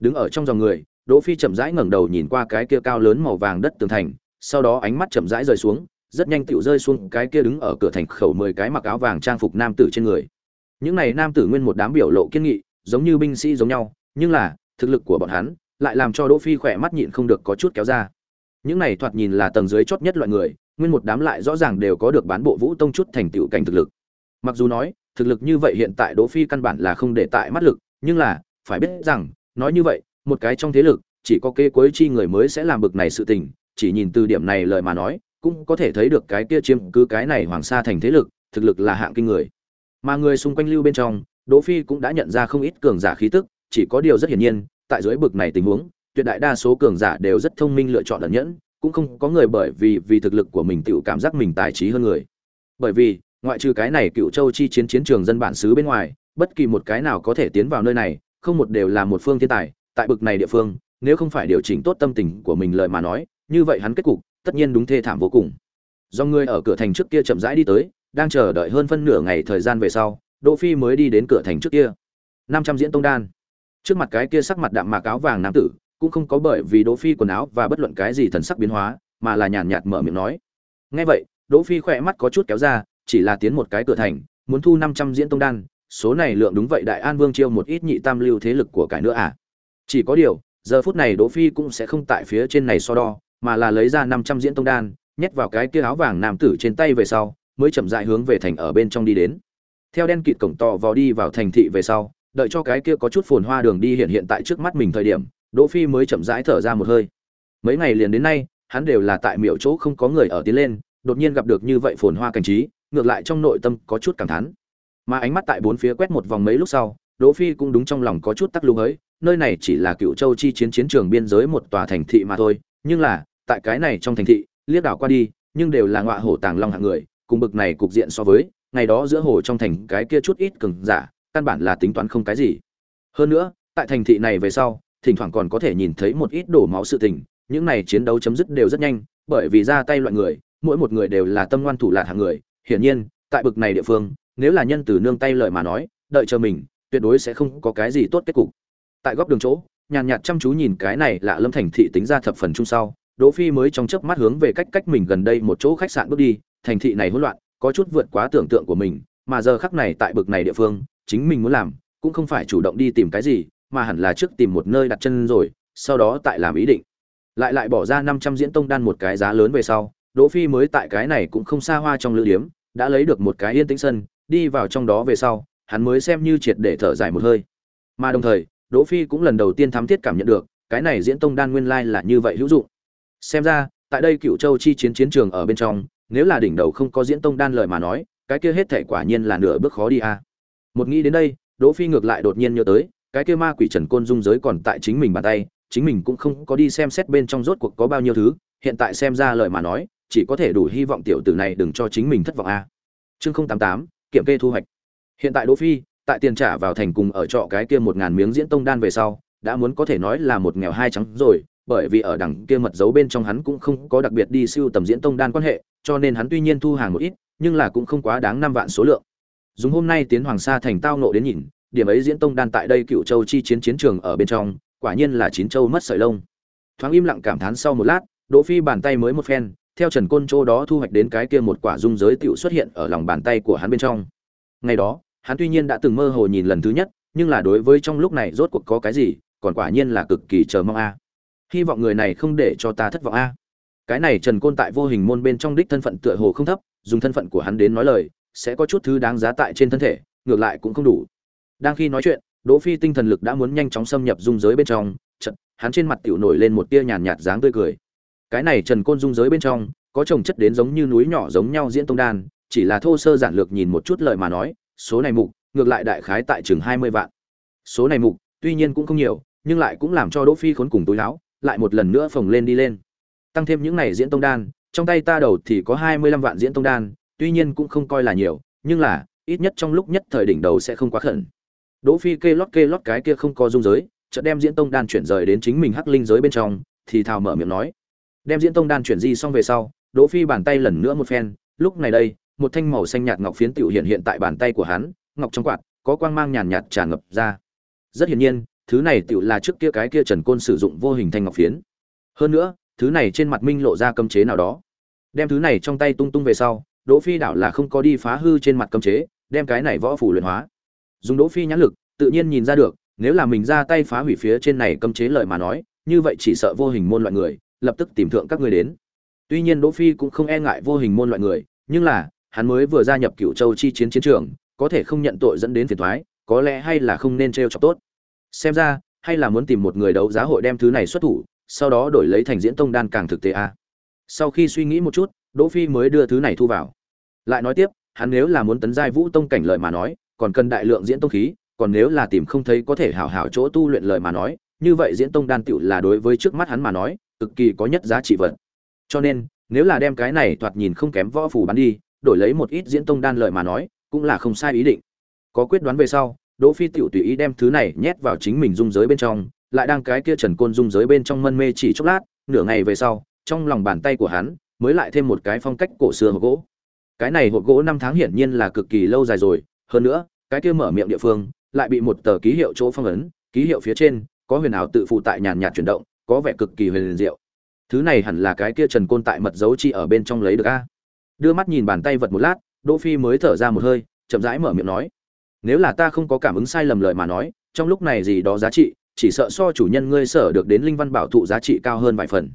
Đứng ở trong dòng người đỗ phi chậm rãi ngẩng đầu nhìn qua cái kia cao lớn màu vàng đất tường thành, sau đó ánh mắt chậm rãi rơi xuống, rất nhanh tiểu rơi xuống cái kia đứng ở cửa thành khẩu mười cái mặc áo vàng trang phục nam tử trên người. Những này nam tử nguyên một đám biểu lộ kiên nghị, giống như binh sĩ giống nhau, nhưng là, thực lực của bọn hắn lại làm cho đỗ phi khỏe mắt nhịn không được có chút kéo ra. Những này thoạt nhìn là tầng dưới chót nhất loại người, nguyên một đám lại rõ ràng đều có được bán bộ vũ tông chút thành tựu cảnh thực lực. Mặc dù nói, thực lực như vậy hiện tại đỗ phi căn bản là không để tại mắt lực, nhưng là, phải biết rằng, nói như vậy một cái trong thế lực, chỉ có kê cuối chi người mới sẽ làm bực này sự tình, chỉ nhìn từ điểm này lời mà nói, cũng có thể thấy được cái kia chiếm cứ cái này hoàng sa thành thế lực, thực lực là hạng kinh người. Mà người xung quanh lưu bên trong, đỗ phi cũng đã nhận ra không ít cường giả khí tức, chỉ có điều rất hiển nhiên, tại dưới bực này tình huống, tuyệt đại đa số cường giả đều rất thông minh lựa chọn lẫn nhẫn, cũng không có người bởi vì vì thực lực của mình tự cảm giác mình tài trí hơn người. Bởi vì, ngoại trừ cái này cựu châu chi chiến chiến trường dân bản xứ bên ngoài, bất kỳ một cái nào có thể tiến vào nơi này, không một đều là một phương thiên tài tại bực này địa phương, nếu không phải điều chỉnh tốt tâm tình của mình lời mà nói, như vậy hắn kết cục, tất nhiên đúng thê thảm vô cùng. Do người ở cửa thành trước kia chậm rãi đi tới, đang chờ đợi hơn phân nửa ngày thời gian về sau, đỗ phi mới đi đến cửa thành trước kia. Năm trăm diễn tông đan. Trước mặt cái kia sắc mặt đạm mạc áo vàng nam tử, cũng không có bởi vì đỗ phi quần áo và bất luận cái gì thần sắc biến hóa, mà là nhàn nhạt mở miệng nói. Nghe vậy, đỗ phi khỏe mắt có chút kéo ra, chỉ là tiến một cái cửa thành, muốn thu năm trăm diễn tông đan, số này lượng đúng vậy đại an vương chiêu một ít nhị tam lưu thế lực của cải nữa à? Chỉ có điều, giờ phút này đỗ phi cũng sẽ không tại phía trên này so đo, mà là lấy ra năm trăm diễn tông đan, nhét vào cái kia áo vàng nam tử trên tay về sau, mới chậm rãi hướng về thành ở bên trong đi đến. Theo đen kịt cổng to vào đi vào thành thị về sau, đợi cho cái kia có chút phồn hoa đường đi hiện hiện tại trước mắt mình thời điểm, đỗ phi mới chậm rãi thở ra một hơi. Mấy ngày liền đến nay, hắn đều là tại miệu chỗ không có người ở tiến lên, đột nhiên gặp được như vậy phồn hoa cảnh trí, ngược lại trong nội tâm có chút cảm thán. Mà ánh mắt tại bốn phía quét một vòng mấy lúc sau đỗ phi cũng đúng trong lòng có chút tắc lung ấy nơi này chỉ là cựu châu chi chiến chiến trường biên giới một tòa thành thị mà thôi, nhưng là, tại cái này trong thành thị, liếc đảo qua đi, nhưng đều là ngọa hổ tàng long hạng người, cùng bực này cục diện so với, ngày đó giữa hồ trong thành cái kia chút ít cường giả, căn bản là tính toán không cái gì. Hơn nữa, tại thành thị này về sau, thỉnh thoảng còn có thể nhìn thấy một ít đổ máu sự tình, những này chiến đấu chấm dứt đều rất nhanh, bởi vì ra tay loại người, mỗi một người đều là tâm ngoan thủ lạn hạng người. Hiển nhiên, tại bực này địa phương, nếu là nhân từ nương tay lợi mà nói, đợi chờ mình tuyệt đối sẽ không có cái gì tốt kết cục. Tại góc đường chỗ, nhàn nhạt chăm chú nhìn cái này lạ lâm thành thị tính ra thập phần chung sau, đỗ phi mới trong chớp mắt hướng về cách cách mình gần đây một chỗ khách sạn bước đi, thành thị này hỗn loạn, có chút vượt quá tưởng tượng của mình, mà giờ khắc này tại bực này địa phương, chính mình muốn làm, cũng không phải chủ động đi tìm cái gì, mà hẳn là trước tìm một nơi đặt chân rồi, sau đó tại làm ý định. Lại lại bỏ ra 500 diễn tông đan một cái giá lớn về sau, đỗ phi mới tại cái này cũng không xa hoa trong lữ điếm, đã lấy được một cái yên tĩnh sân, đi vào trong đó về sau hắn mới xem như triệt để thở dài một hơi. Mà đồng thời, đỗ phi cũng lần đầu tiên thám thiết cảm nhận được, cái này diễn tông đan nguyên lai là như vậy hữu dụng. Xem ra, tại đây cựu châu chi chiến chiến trường ở bên trong, nếu là đỉnh đầu không có diễn tông đan lời mà nói, cái kia hết thể quả nhiên là nửa bước khó đi a. Một nghĩ đến đây, đỗ phi ngược lại đột nhiên nhớ tới, cái kia ma quỷ trần côn dung giới còn tại chính mình bàn tay, chính mình cũng không có đi xem xét bên trong rốt cuộc có bao nhiêu thứ, hiện tại xem ra lời mà nói, chỉ có thể đủ hy vọng tiểu tử này đừng cho chính mình thất vọng a. Chương không tám tám, kiểm kê thu hoạch hiện tại đỗ phi, tại tiền trả vào thành cùng ở trọ cái kia một ngàn miếng diễn tông đan về sau, đã muốn có thể nói là một nghèo hai trắng rồi, bởi vì ở đằng kia mật dấu bên trong hắn cũng không có đặc biệt đi siêu tầm diễn tông đan quan hệ, cho nên hắn tuy nhiên thu hàng một ít, nhưng là cũng không quá đáng năm vạn số lượng. Dùng hôm nay tiến hoàng sa thành tao nộ đến nhìn, điểm ấy diễn tông đan tại đây cựu châu chi chiến chiến trường ở bên trong, quả nhiên là chín châu mất sợi lông. Thoáng im lặng cảm thán sau một lát, đỗ phi bàn tay mới một phen, theo trần côn châu đó thu hoạch đến cái kia một quả dung giới tiểu xuất hiện ở lòng bàn tay của hắn bên trong. Ngày đó hắn tuy nhiên đã từng mơ hồ nhìn lần thứ nhất, nhưng là đối với trong lúc này rốt cuộc có cái gì, còn quả nhiên là cực kỳ chờ mong a. Hy vọng người này không để cho ta thất vọng a. Cái này trần côn tại vô hình môn bên trong đích thân phận tựa hồ không thấp, dùng thân phận của hắn đến nói lời, sẽ có chút thứ đáng giá tại trên thân thể, ngược lại cũng không đủ. Đang khi nói chuyện, đỗ phi tinh thần lực đã muốn nhanh chóng xâm nhập dung giới bên trong trận hắn trên mặt tiểu nổi lên một tia nhàn nhạt dáng tươi cười. Cái này trần côn dung giới bên trong, có trồng chất đến giống như núi nhỏ giống nhau diễn tông đan, chỉ là thô sơ giản lược nhìn một chút lời mà nói số này mục, ngược lại đại khái tại chừng hai mươi vạn. Số này mục, tuy nhiên cũng không nhiều, nhưng lại cũng làm cho đỗ phi khốn cùng tối áo lại một lần nữa phồng lên đi lên. Tăng thêm những này diễn tông đan, trong tay ta đầu thì có hai mươi lăm vạn diễn tông đan, tuy nhiên cũng không coi là nhiều, nhưng là, ít nhất trong lúc nhất thời đỉnh đầu sẽ không quá khẩn. Đỗ phi kê lót kê lót cái kia không có dung giới, chợt đem diễn tông đan chuyển rời đến chính mình hắc linh giới bên trong, thì thào mở miệng nói. Đem diễn tông đan chuyển di xong về sau, đỗ phi bàn tay lần nữa một phen, lúc này đây một thanh màu xanh nhạt ngọc phiến tiểu hiện hiện tại bàn tay của hắn ngọc trong quạt có quang mang nhàn nhạt tràn ngập ra rất hiển nhiên thứ này tiểu là trước kia cái kia Trần Côn sử dụng vô hình thanh ngọc phiến. Hơn nữa, thứ này trên mặt minh lộ ra cấm chế nào đó. Đem thứ này trong tay tung tung về sau, Đỗ Phi đảo là không có đi phá hư trên mặt cấm chế, đem cái này võ phủ luyện hóa. Dùng Đỗ Phi nhãn lực, tự nhiên nhìn ra được, nếu là mình ra tay phá hủy phía trên này cấm chế lợi mà nói, như vậy chỉ sợ vô hình môn loại người, lập tức tìm thượng các ngươi đến. Tuy nhiên Đỗ Phi cũng không e ngại vô hình môn loại người, nhưng là, hắn mới vừa gia nhập Cửu Châu chi chiến chiến trường, có thể không nhận tội dẫn đến phiền thoái có lẽ hay là không nên trêu chọc tốt. Xem ra hay là muốn tìm một người đấu giá hội đem thứ này xuất thủ sau đó đổi lấy thành diễn tông đan càng thực tế a. À. sau khi suy nghĩ một chút đỗ phi mới đưa thứ này thu vào. Lại nói tiếp hắn nếu là muốn tấn giai vũ tông cảnh lợi mà nói còn cần đại lượng diễn tông khí còn nếu là tìm không thấy có thể hảo hảo chỗ tu luyện lợi mà nói như vậy diễn tông đan tựu là đối với trước mắt hắn mà nói cực kỳ có nhất giá trị vật. Cho nên nếu là đem cái này thoạt nhìn không kém võ phủ bán đi đổi lấy một ít diễn tông đan lợi mà nói cũng là không sai ý định có quyết đoán về sau Đỗ Phi tiểu tùy ý đem thứ này nhét vào chính mình dung giới bên trong, lại đang cái kia Trần Côn dung giới bên trong mân mê chỉ chốc lát, nửa ngày về sau, trong lòng bàn tay của hắn mới lại thêm một cái phong cách cổ xưa hộp gỗ. Cái này hộp gỗ năm tháng hiển nhiên là cực kỳ lâu dài rồi, hơn nữa, cái kia mở miệng địa phương lại bị một tờ ký hiệu chỗ phong ấn, ký hiệu phía trên có huyền ảo tự phụ tại nhàn nhạt chuyển động, có vẻ cực kỳ huyền diệu. Thứ này hẳn là cái kia Trần Côn tại mật dấu chi ở bên trong lấy được a. Đưa mắt nhìn bàn tay vật một lát, Đỗ Phi mới thở ra một hơi, chậm rãi mở miệng nói: nếu là ta không có cảm ứng sai lầm lời mà nói trong lúc này gì đó giá trị chỉ sợ so chủ nhân ngươi sở được đến linh văn bảo thụ giá trị cao hơn vài phần.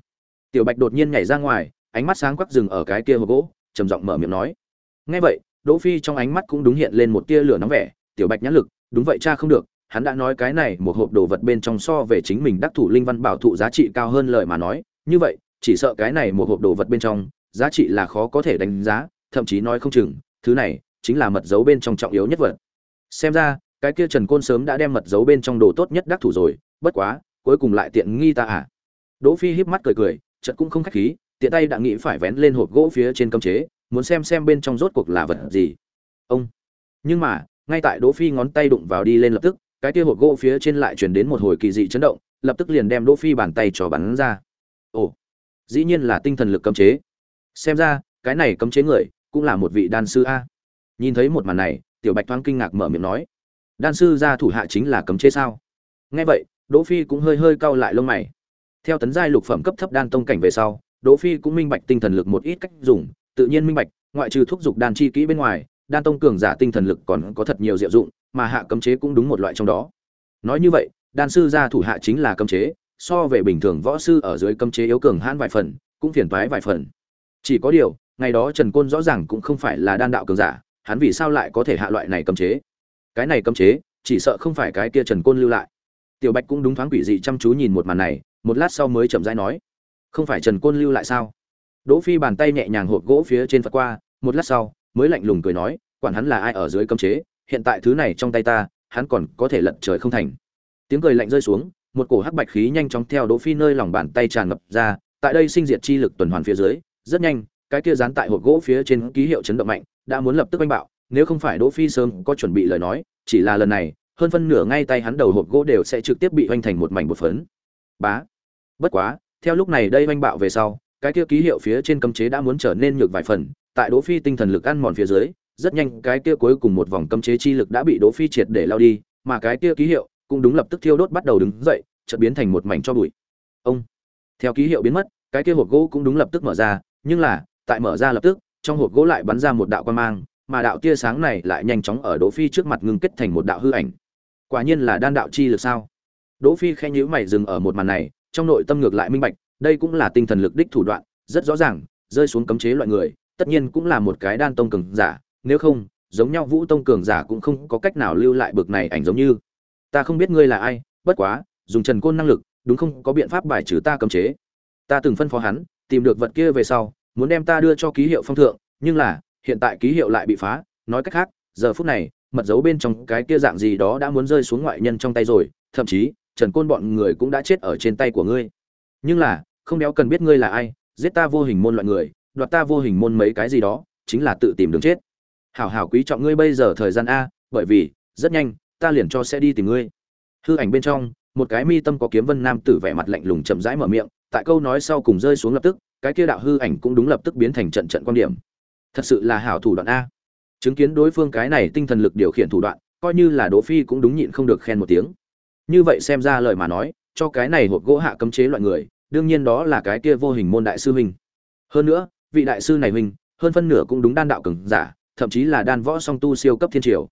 Tiểu bạch đột nhiên nhảy ra ngoài ánh mắt sáng quắc rừng ở cái kia hộp gỗ trầm giọng mở miệng nói ngay vậy đỗ phi trong ánh mắt cũng đúng hiện lên một tia lửa nóng vẻ tiểu bạch nhãn lực đúng vậy cha không được hắn đã nói cái này một hộp đồ vật bên trong so về chính mình đắc thủ linh văn bảo thụ giá trị cao hơn lời mà nói như vậy chỉ sợ cái này một hộp đồ vật bên trong giá trị là khó có thể đánh giá, thậm chí nói không chừng, thứ này chính là mật dấu bên trong trọng yếu nhất vật. Xem ra, cái kia trần côn sớm đã đem mật dấu bên trong đồ tốt nhất đắc thủ rồi, bất quá, cuối cùng lại tiện nghi ta à? Đỗ phi híp mắt cười cười, chợt cũng không khách khí, tiện tay đã nghĩ phải vén lên hộp gỗ phía trên cấm chế, muốn xem xem bên trong rốt cuộc là vật gì. Ông! Nhưng mà, ngay tại đỗ phi ngón tay đụng vào đi lên lập tức, cái kia hộp gỗ phía trên lại truyền đến một hồi kỳ dị chấn động, lập tức liền đem đỗ phi bàn tay cho bắn ra. Ồ! Dĩ nhiên là tinh thần lực cấm chế xem ra, cái này cấm chế người, cũng là một vị đan sư a. Nhìn thấy một màn này, tiểu bạch thoáng kinh ngạc mở miệng nói, đan sư gia thủ hạ chính là cấm chế sao? Nghe vậy, đỗ phi cũng hơi hơi cau lại lông mày. Theo tấn giai lục phẩm cấp thấp đan tông cảnh về sau, đỗ phi cũng minh bạch tinh thần lực một ít cách dùng, tự nhiên minh bạch, ngoại trừ thúc dục đan chi kỹ bên ngoài, đan tông cường giả tinh thần lực còn có thật nhiều diệu dụng, mà hạ cấm chế cũng đúng một loại trong đó. Nói như vậy, đan sư gia thủ hạ chính là cấm chế, so về bình thường võ sư ở dưới cấm chế yếu cường hãn vài phần, cũng phiền toái vài phần chỉ có điều, ngày đó trần côn rõ ràng cũng không phải là đan đạo cường giả, hắn vì sao lại có thể hạ loại này cấm chế? Cái này cấm chế, chỉ sợ không phải cái kia trần côn lưu lại. Tiểu bạch cũng đúng thoáng quỷ dị chăm chú nhìn một màn này, một lát sau mới chậm rãi nói, không phải trần côn lưu lại sao? Đỗ phi bàn tay nhẹ nhàng hộp gỗ phía trên phật qua, một lát sau, mới lạnh lùng cười nói, quản hắn là ai ở dưới cấm chế, hiện tại thứ này trong tay ta, hắn còn có thể lật trời không thành. Tiếng cười lạnh rơi xuống, một cổ hắc bạch khí nhanh chóng theo đỗ phi nơi lòng bàn tay tràn ngập ra, tại đây sinh diệt chi lực tuần hoàn phía dưới rất nhanh, cái kia dán tại hộp gỗ phía trên ký hiệu chấn động mạnh, đã muốn lập tức oanh bạo, nếu không phải đỗ phi sớm có chuẩn bị lời nói, chỉ là lần này, hơn phân nửa ngay tay hắn đầu hộp gỗ đều sẽ trực tiếp bị oanh thành một mảnh bột phấn. Bá! Bất quá, theo lúc này đây oanh bạo về sau, cái kia ký hiệu phía trên cấm chế đã muốn trở nên nhược vài phần, tại đỗ phi tinh thần lực ăn mòn phía dưới, rất nhanh cái kia cuối cùng một vòng cấm chế chi lực đã bị đỗ phi triệt để lao đi, mà cái kia ký hiệu cũng đúng lập tức thiêu đốt bắt đầu đứng dậy, chợt biến thành một mảnh cho bụi. Ông! Theo ký hiệu biến mất, cái kia hộp gỗ cũng đúng lập tức mở ra nhưng là, tại mở ra lập tức, trong hộp gỗ lại bắn ra một đạo quan mang, mà đạo tia sáng này lại nhanh chóng ở đỗ phi trước mặt ngưng kết thành một đạo hư ảnh. Quả nhiên là đan đạo chi lực sao? Đỗ phi khen nhíu mày dừng ở một màn này, trong nội tâm ngược lại minh bạch, đây cũng là tinh thần lực đích thủ đoạn, rất rõ ràng, rơi xuống cấm chế loại người, tất nhiên cũng là một cái đan tông cường giả, nếu không, giống nhau vũ tông cường giả cũng không có cách nào lưu lại bực này ảnh giống như. Ta không biết ngươi là ai, bất quá, dùng trần côn năng lực, đúng không có biện pháp bài trừ ta cấm chế. Ta từng phân phó hắn tìm được vật kia về sau, muốn đem ta đưa cho ký hiệu phong thượng, nhưng là, hiện tại ký hiệu lại bị phá, nói cách khác, giờ phút này, mật dấu bên trong cái kia dạng gì đó đã muốn rơi xuống ngoại nhân trong tay rồi, thậm chí, trần côn bọn người cũng đã chết ở trên tay của ngươi. Nhưng là, không đéo cần biết ngươi là ai, giết ta vô hình môn loại người, đoạt ta vô hình môn mấy cái gì đó, chính là tự tìm đường chết. Hảo hảo quý trọng ngươi bây giờ thời gian a, bởi vì, rất nhanh, ta liền cho sẽ đi tìm ngươi. Hư ảnh bên trong, một cái mi tâm có kiếm vân nam tử vẻ mặt lạnh lùng chậm rãi mở miệng tại câu nói sau cùng rơi xuống lập tức, cái kia đạo hư ảnh cũng đúng lập tức biến thành trận trận quan điểm. Thật sự là hảo thủ đoạn a. Chứng kiến đối phương cái này tinh thần lực điều khiển thủ đoạn, coi như là đỗ phi cũng đúng nhịn không được khen một tiếng. Như vậy xem ra lời mà nói, cho cái này hộp gỗ hạ cấm chế loại người, đương nhiên đó là cái kia vô hình môn đại sư huynh. Hơn nữa, vị đại sư này huynh, hơn phân nửa cũng đúng đan đạo cường giả, thậm chí là đan võ song tu siêu cấp thiên triều.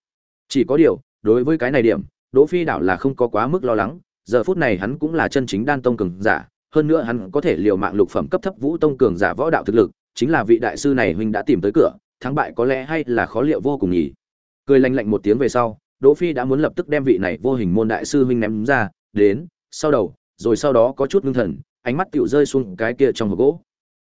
Chỉ có điều, đối với cái này điểm, đỗ phi đảo là không có quá mức lo lắng, giờ phút này hắn cũng là chân chính đan tông cường giả hơn nữa hắn có thể liều mạng lục phẩm cấp thấp vũ tông cường giả võ đạo thực lực, chính là vị đại sư này huynh đã tìm tới cửa, thắng bại có lẽ hay là khó liệu vô cùng nhỉ? Cười lanh lạnh một tiếng về sau, đỗ phi đã muốn lập tức đem vị này vô hình môn đại sư huynh ném ra, đến, sau đầu, rồi sau đó có chút ngưng thần, ánh mắt tựu rơi xuống cái kia trong hộp gỗ.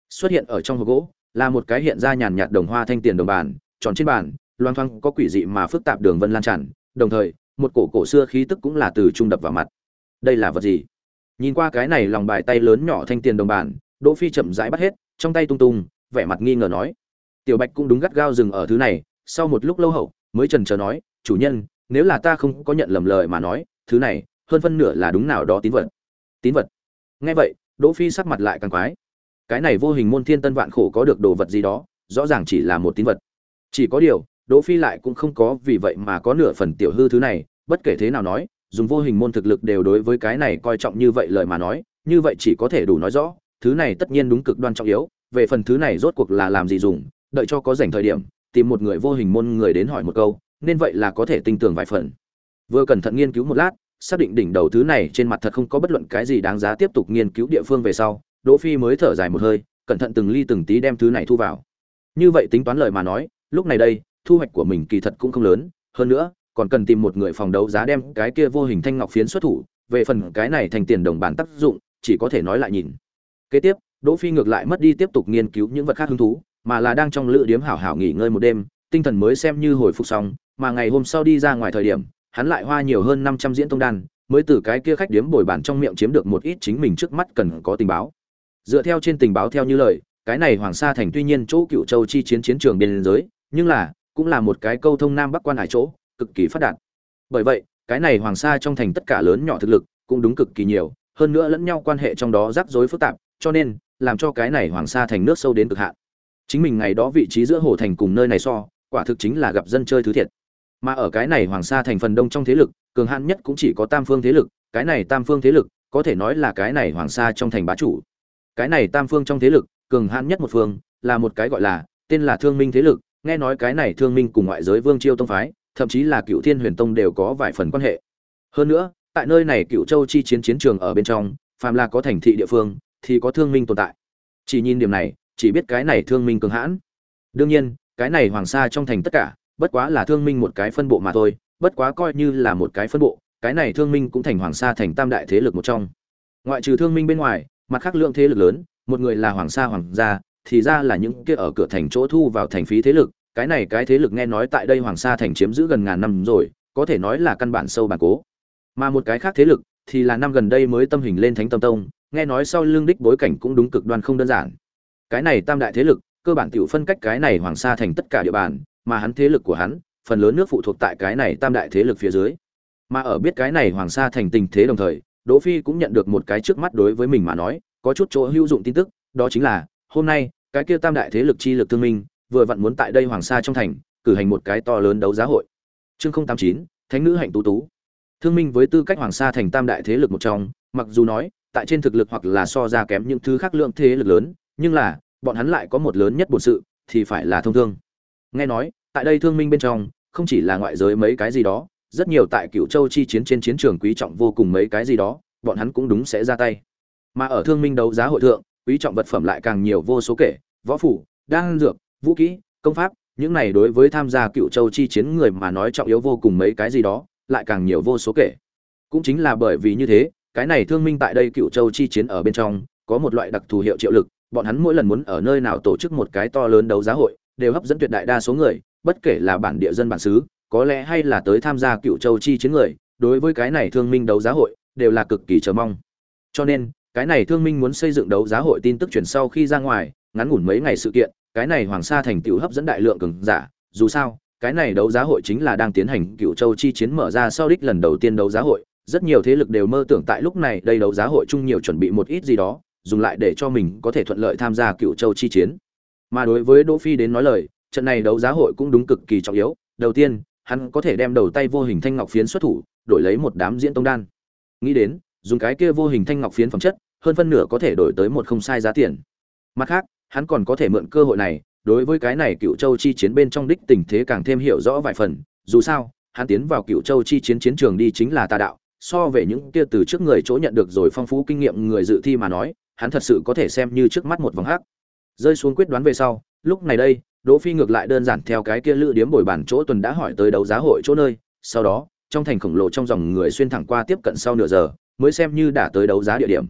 Xuất hiện ở trong hộp gỗ, là một cái hiện ra nhàn nhạt đồng hoa thanh tiền đồng bàn, tròn trên bàn, loang thoang có quỷ dị mà phức tạp đường vân lan tràn, đồng thời, một cổ cổ xưa khí tức cũng là từ trung đập vào mặt. Đây là vật gì? Nhìn qua cái này lòng bài tay lớn nhỏ thanh tiền đồng bản, đỗ phi chậm rãi bắt hết, trong tay tung tung, vẻ mặt nghi ngờ nói. Tiểu bạch cũng đúng gắt gao dừng ở thứ này, sau một lúc lâu hậu, mới trần chờ nói, chủ nhân, nếu là ta không có nhận lầm lời mà nói, thứ này, hơn phân nửa là đúng nào đó tín vật. Tín vật? Nghe vậy, đỗ phi sắc mặt lại càng quái. Cái này vô hình môn thiên tân vạn khổ có được đồ vật gì đó, rõ ràng chỉ là một tín vật. Chỉ có điều, đỗ phi lại cũng không có vì vậy mà có nửa phần tiểu hư thứ này, bất kể thế nào nói dùng vô hình môn thực lực đều đối với cái này coi trọng như vậy lời mà nói, như vậy chỉ có thể đủ nói rõ, thứ này tất nhiên đúng cực đoan trọng yếu, về phần thứ này rốt cuộc là làm gì dùng, đợi cho có rảnh thời điểm, tìm một người vô hình môn người đến hỏi một câu, nên vậy là có thể tinh tường vài phần. Vừa cẩn thận nghiên cứu một lát, xác định đỉnh đầu thứ này trên mặt thật không có bất luận cái gì đáng giá tiếp tục nghiên cứu địa phương về sau, đỗ phi mới thở dài một hơi, cẩn thận từng ly từng tí đem thứ này thu vào. Như vậy tính toán lời mà nói, lúc này đây, thu hoạch của mình kỳ thật cũng không lớn, hơn nữa còn cần tìm một người phòng đấu giá đem cái kia vô hình thanh ngọc phiến xuất thủ, về phần cái này thành tiền đồng bản tác dụng, chỉ có thể nói lại nhìn. Kế tiếp, đỗ phi ngược lại mất đi tiếp tục nghiên cứu những vật khác hứng thú, mà là đang trong lữ điếm hảo hảo nghỉ ngơi một đêm, tinh thần mới xem như hồi phục xong, mà ngày hôm sau đi ra ngoài thời điểm, hắn lại hoa nhiều hơn 500 diễn tông đan, mới từ cái kia khách điếm bồi bản trong miệng chiếm được một ít chính mình trước mắt cần có tình báo. Dựa theo trên tình báo theo như lời, cái này hoàng sa thành tuy nhiên chỗ cựu châu chi chiến chiến trường biên giới, nhưng là, cũng là một cái câu thông nam bắc quan hải chỗ cực kỳ phát đạt. Bởi vậy, cái này hoàng sa trong thành tất cả lớn nhỏ thực lực cũng đúng cực kỳ nhiều, hơn nữa lẫn nhau quan hệ trong đó rắc rối phức tạp, cho nên làm cho cái này hoàng sa thành nước sâu đến cực hạn. Chính mình ngày đó vị trí giữa hồ thành cùng nơi này so, quả thực chính là gặp dân chơi thứ thiệt. Mà ở cái này hoàng sa thành phần đông trong thế lực, cường hạn nhất cũng chỉ có tam phương thế lực, cái này tam phương thế lực có thể nói là cái này hoàng sa trong thành bá chủ. Cái này tam phương trong thế lực, cường hạn nhất một phương, là một cái gọi là, tên là thương minh thế lực, nghe nói cái này thương minh cùng ngoại giới vương chiêu tông phái thậm chí là cựu thiên huyền tông đều có vài phần quan hệ. Hơn nữa, tại nơi này cựu châu chi chiến chiến trường ở bên trong, phàm là có thành thị địa phương, thì có thương minh tồn tại. Chỉ nhìn điểm này, chỉ biết cái này thương minh cường hãn. Đương nhiên, cái này hoàng sa trong thành tất cả, bất quá là thương minh một cái phân bộ mà thôi, bất quá coi như là một cái phân bộ, cái này thương minh cũng thành hoàng sa thành tam đại thế lực một trong. Ngoại trừ thương minh bên ngoài, mặt khác lượng thế lực lớn, một người là hoàng sa hoàng gia, thì ra là những kia ở cửa thành chỗ thu vào thành phí thế lực cái này cái thế lực nghe nói tại đây hoàng sa thành chiếm giữ gần ngàn năm rồi, có thể nói là căn bản sâu bản cố. Mà một cái khác thế lực, thì là năm gần đây mới tâm hình lên thánh tâm tông, nghe nói sau lương đích bối cảnh cũng đúng cực đoan không đơn giản. Cái này tam đại thế lực, cơ bản tiểu phân cách cái này hoàng sa thành tất cả địa bàn, mà hắn thế lực của hắn, phần lớn nước phụ thuộc tại cái này tam đại thế lực phía dưới. Mà ở biết cái này hoàng sa thành tình thế đồng thời, đỗ phi cũng nhận được một cái trước mắt đối với mình mà nói, có chút chỗ hữu dụng tin tức, đó chính là, hôm nay, cái kia tam đại thế lực chi lực thương minh vừa vặn muốn tại đây hoàng sa trong thành, cử hành một cái to lớn đấu giá hội. Chương không tám chín, thánh nữ hạnh tú tú. Thương minh với tư cách hoàng sa thành tam đại thế lực một trong, mặc dù nói, tại trên thực lực hoặc là so ra kém những thứ khác lượng thế lực lớn, nhưng là, bọn hắn lại có một lớn nhất bổn sự, thì phải là thông thương. Nghe nói, tại đây thương minh bên trong, không chỉ là ngoại giới mấy cái gì đó, rất nhiều tại cựu châu chi chiến trên chiến trường quý trọng vô cùng mấy cái gì đó, bọn hắn cũng đúng sẽ ra tay. Mà ở thương minh đấu giá hội thượng, quý trọng vật phẩm lại càng nhiều vô số kể, võ phủ, đan dược vũ kỹ, công pháp, những này đối với tham gia cựu châu chi chiến người mà nói trọng yếu vô cùng mấy cái gì đó, lại càng nhiều vô số kể. Cũng chính là bởi vì như thế, cái này thương minh tại đây cựu châu chi chiến ở bên trong, có một loại đặc thù hiệu triệu lực, bọn hắn mỗi lần muốn ở nơi nào tổ chức một cái to lớn đấu giá hội, đều hấp dẫn tuyệt đại đa số người, bất kể là bản địa dân bản xứ, có lẽ hay là tới tham gia cựu châu chi chiến người, đối với cái này thương minh đấu giá hội, đều là cực kỳ chờ mong. Cho nên, cái này thương minh muốn xây dựng đấu giá hội tin tức chuyển sau khi ra ngoài, ngắn ngủn mấy ngày sự kiện cái này hoàng sa thành tựu hấp dẫn đại lượng cường giả, dù sao, cái này đấu giá hội chính là đang tiến hành cựu châu chi chiến mở ra sau đích lần đầu tiên đấu giá hội. Rất nhiều thế lực đều mơ tưởng tại lúc này đây đấu giá hội chung nhiều chuẩn bị một ít gì đó, dùng lại để cho mình có thể thuận lợi tham gia cựu châu chi chiến. Mà đối với đỗ phi đến nói lời, trận này đấu giá hội cũng đúng cực kỳ trọng yếu. Đầu tiên, hắn có thể đem đầu tay vô hình thanh ngọc phiến xuất thủ, đổi lấy một đám diễn tông đan. Nghĩ đến, dùng cái kia vô hình thanh ngọc phiến phẩm chất, hơn phân nửa có thể đổi tới một không sai giá tiền. Mặt khác hắn còn có thể mượn cơ hội này, đối với cái này cựu châu chi chiến bên trong đích tình thế càng thêm hiểu rõ vài phần. Dù sao, hắn tiến vào cựu châu chi chiến chiến trường đi chính là tà đạo, so về những kia từ trước người chỗ nhận được rồi phong phú kinh nghiệm người dự thi mà nói, hắn thật sự có thể xem như trước mắt một vòng hắc. Rơi xuống quyết đoán về sau, lúc này đây, đỗ phi ngược lại đơn giản theo cái kia lữ điếm bồi bản chỗ tuần đã hỏi tới đấu giá hội chỗ nơi, sau đó, trong thành khổng lồ trong dòng người xuyên thẳng qua tiếp cận sau nửa giờ, mới xem như đã tới đấu giá địa điểm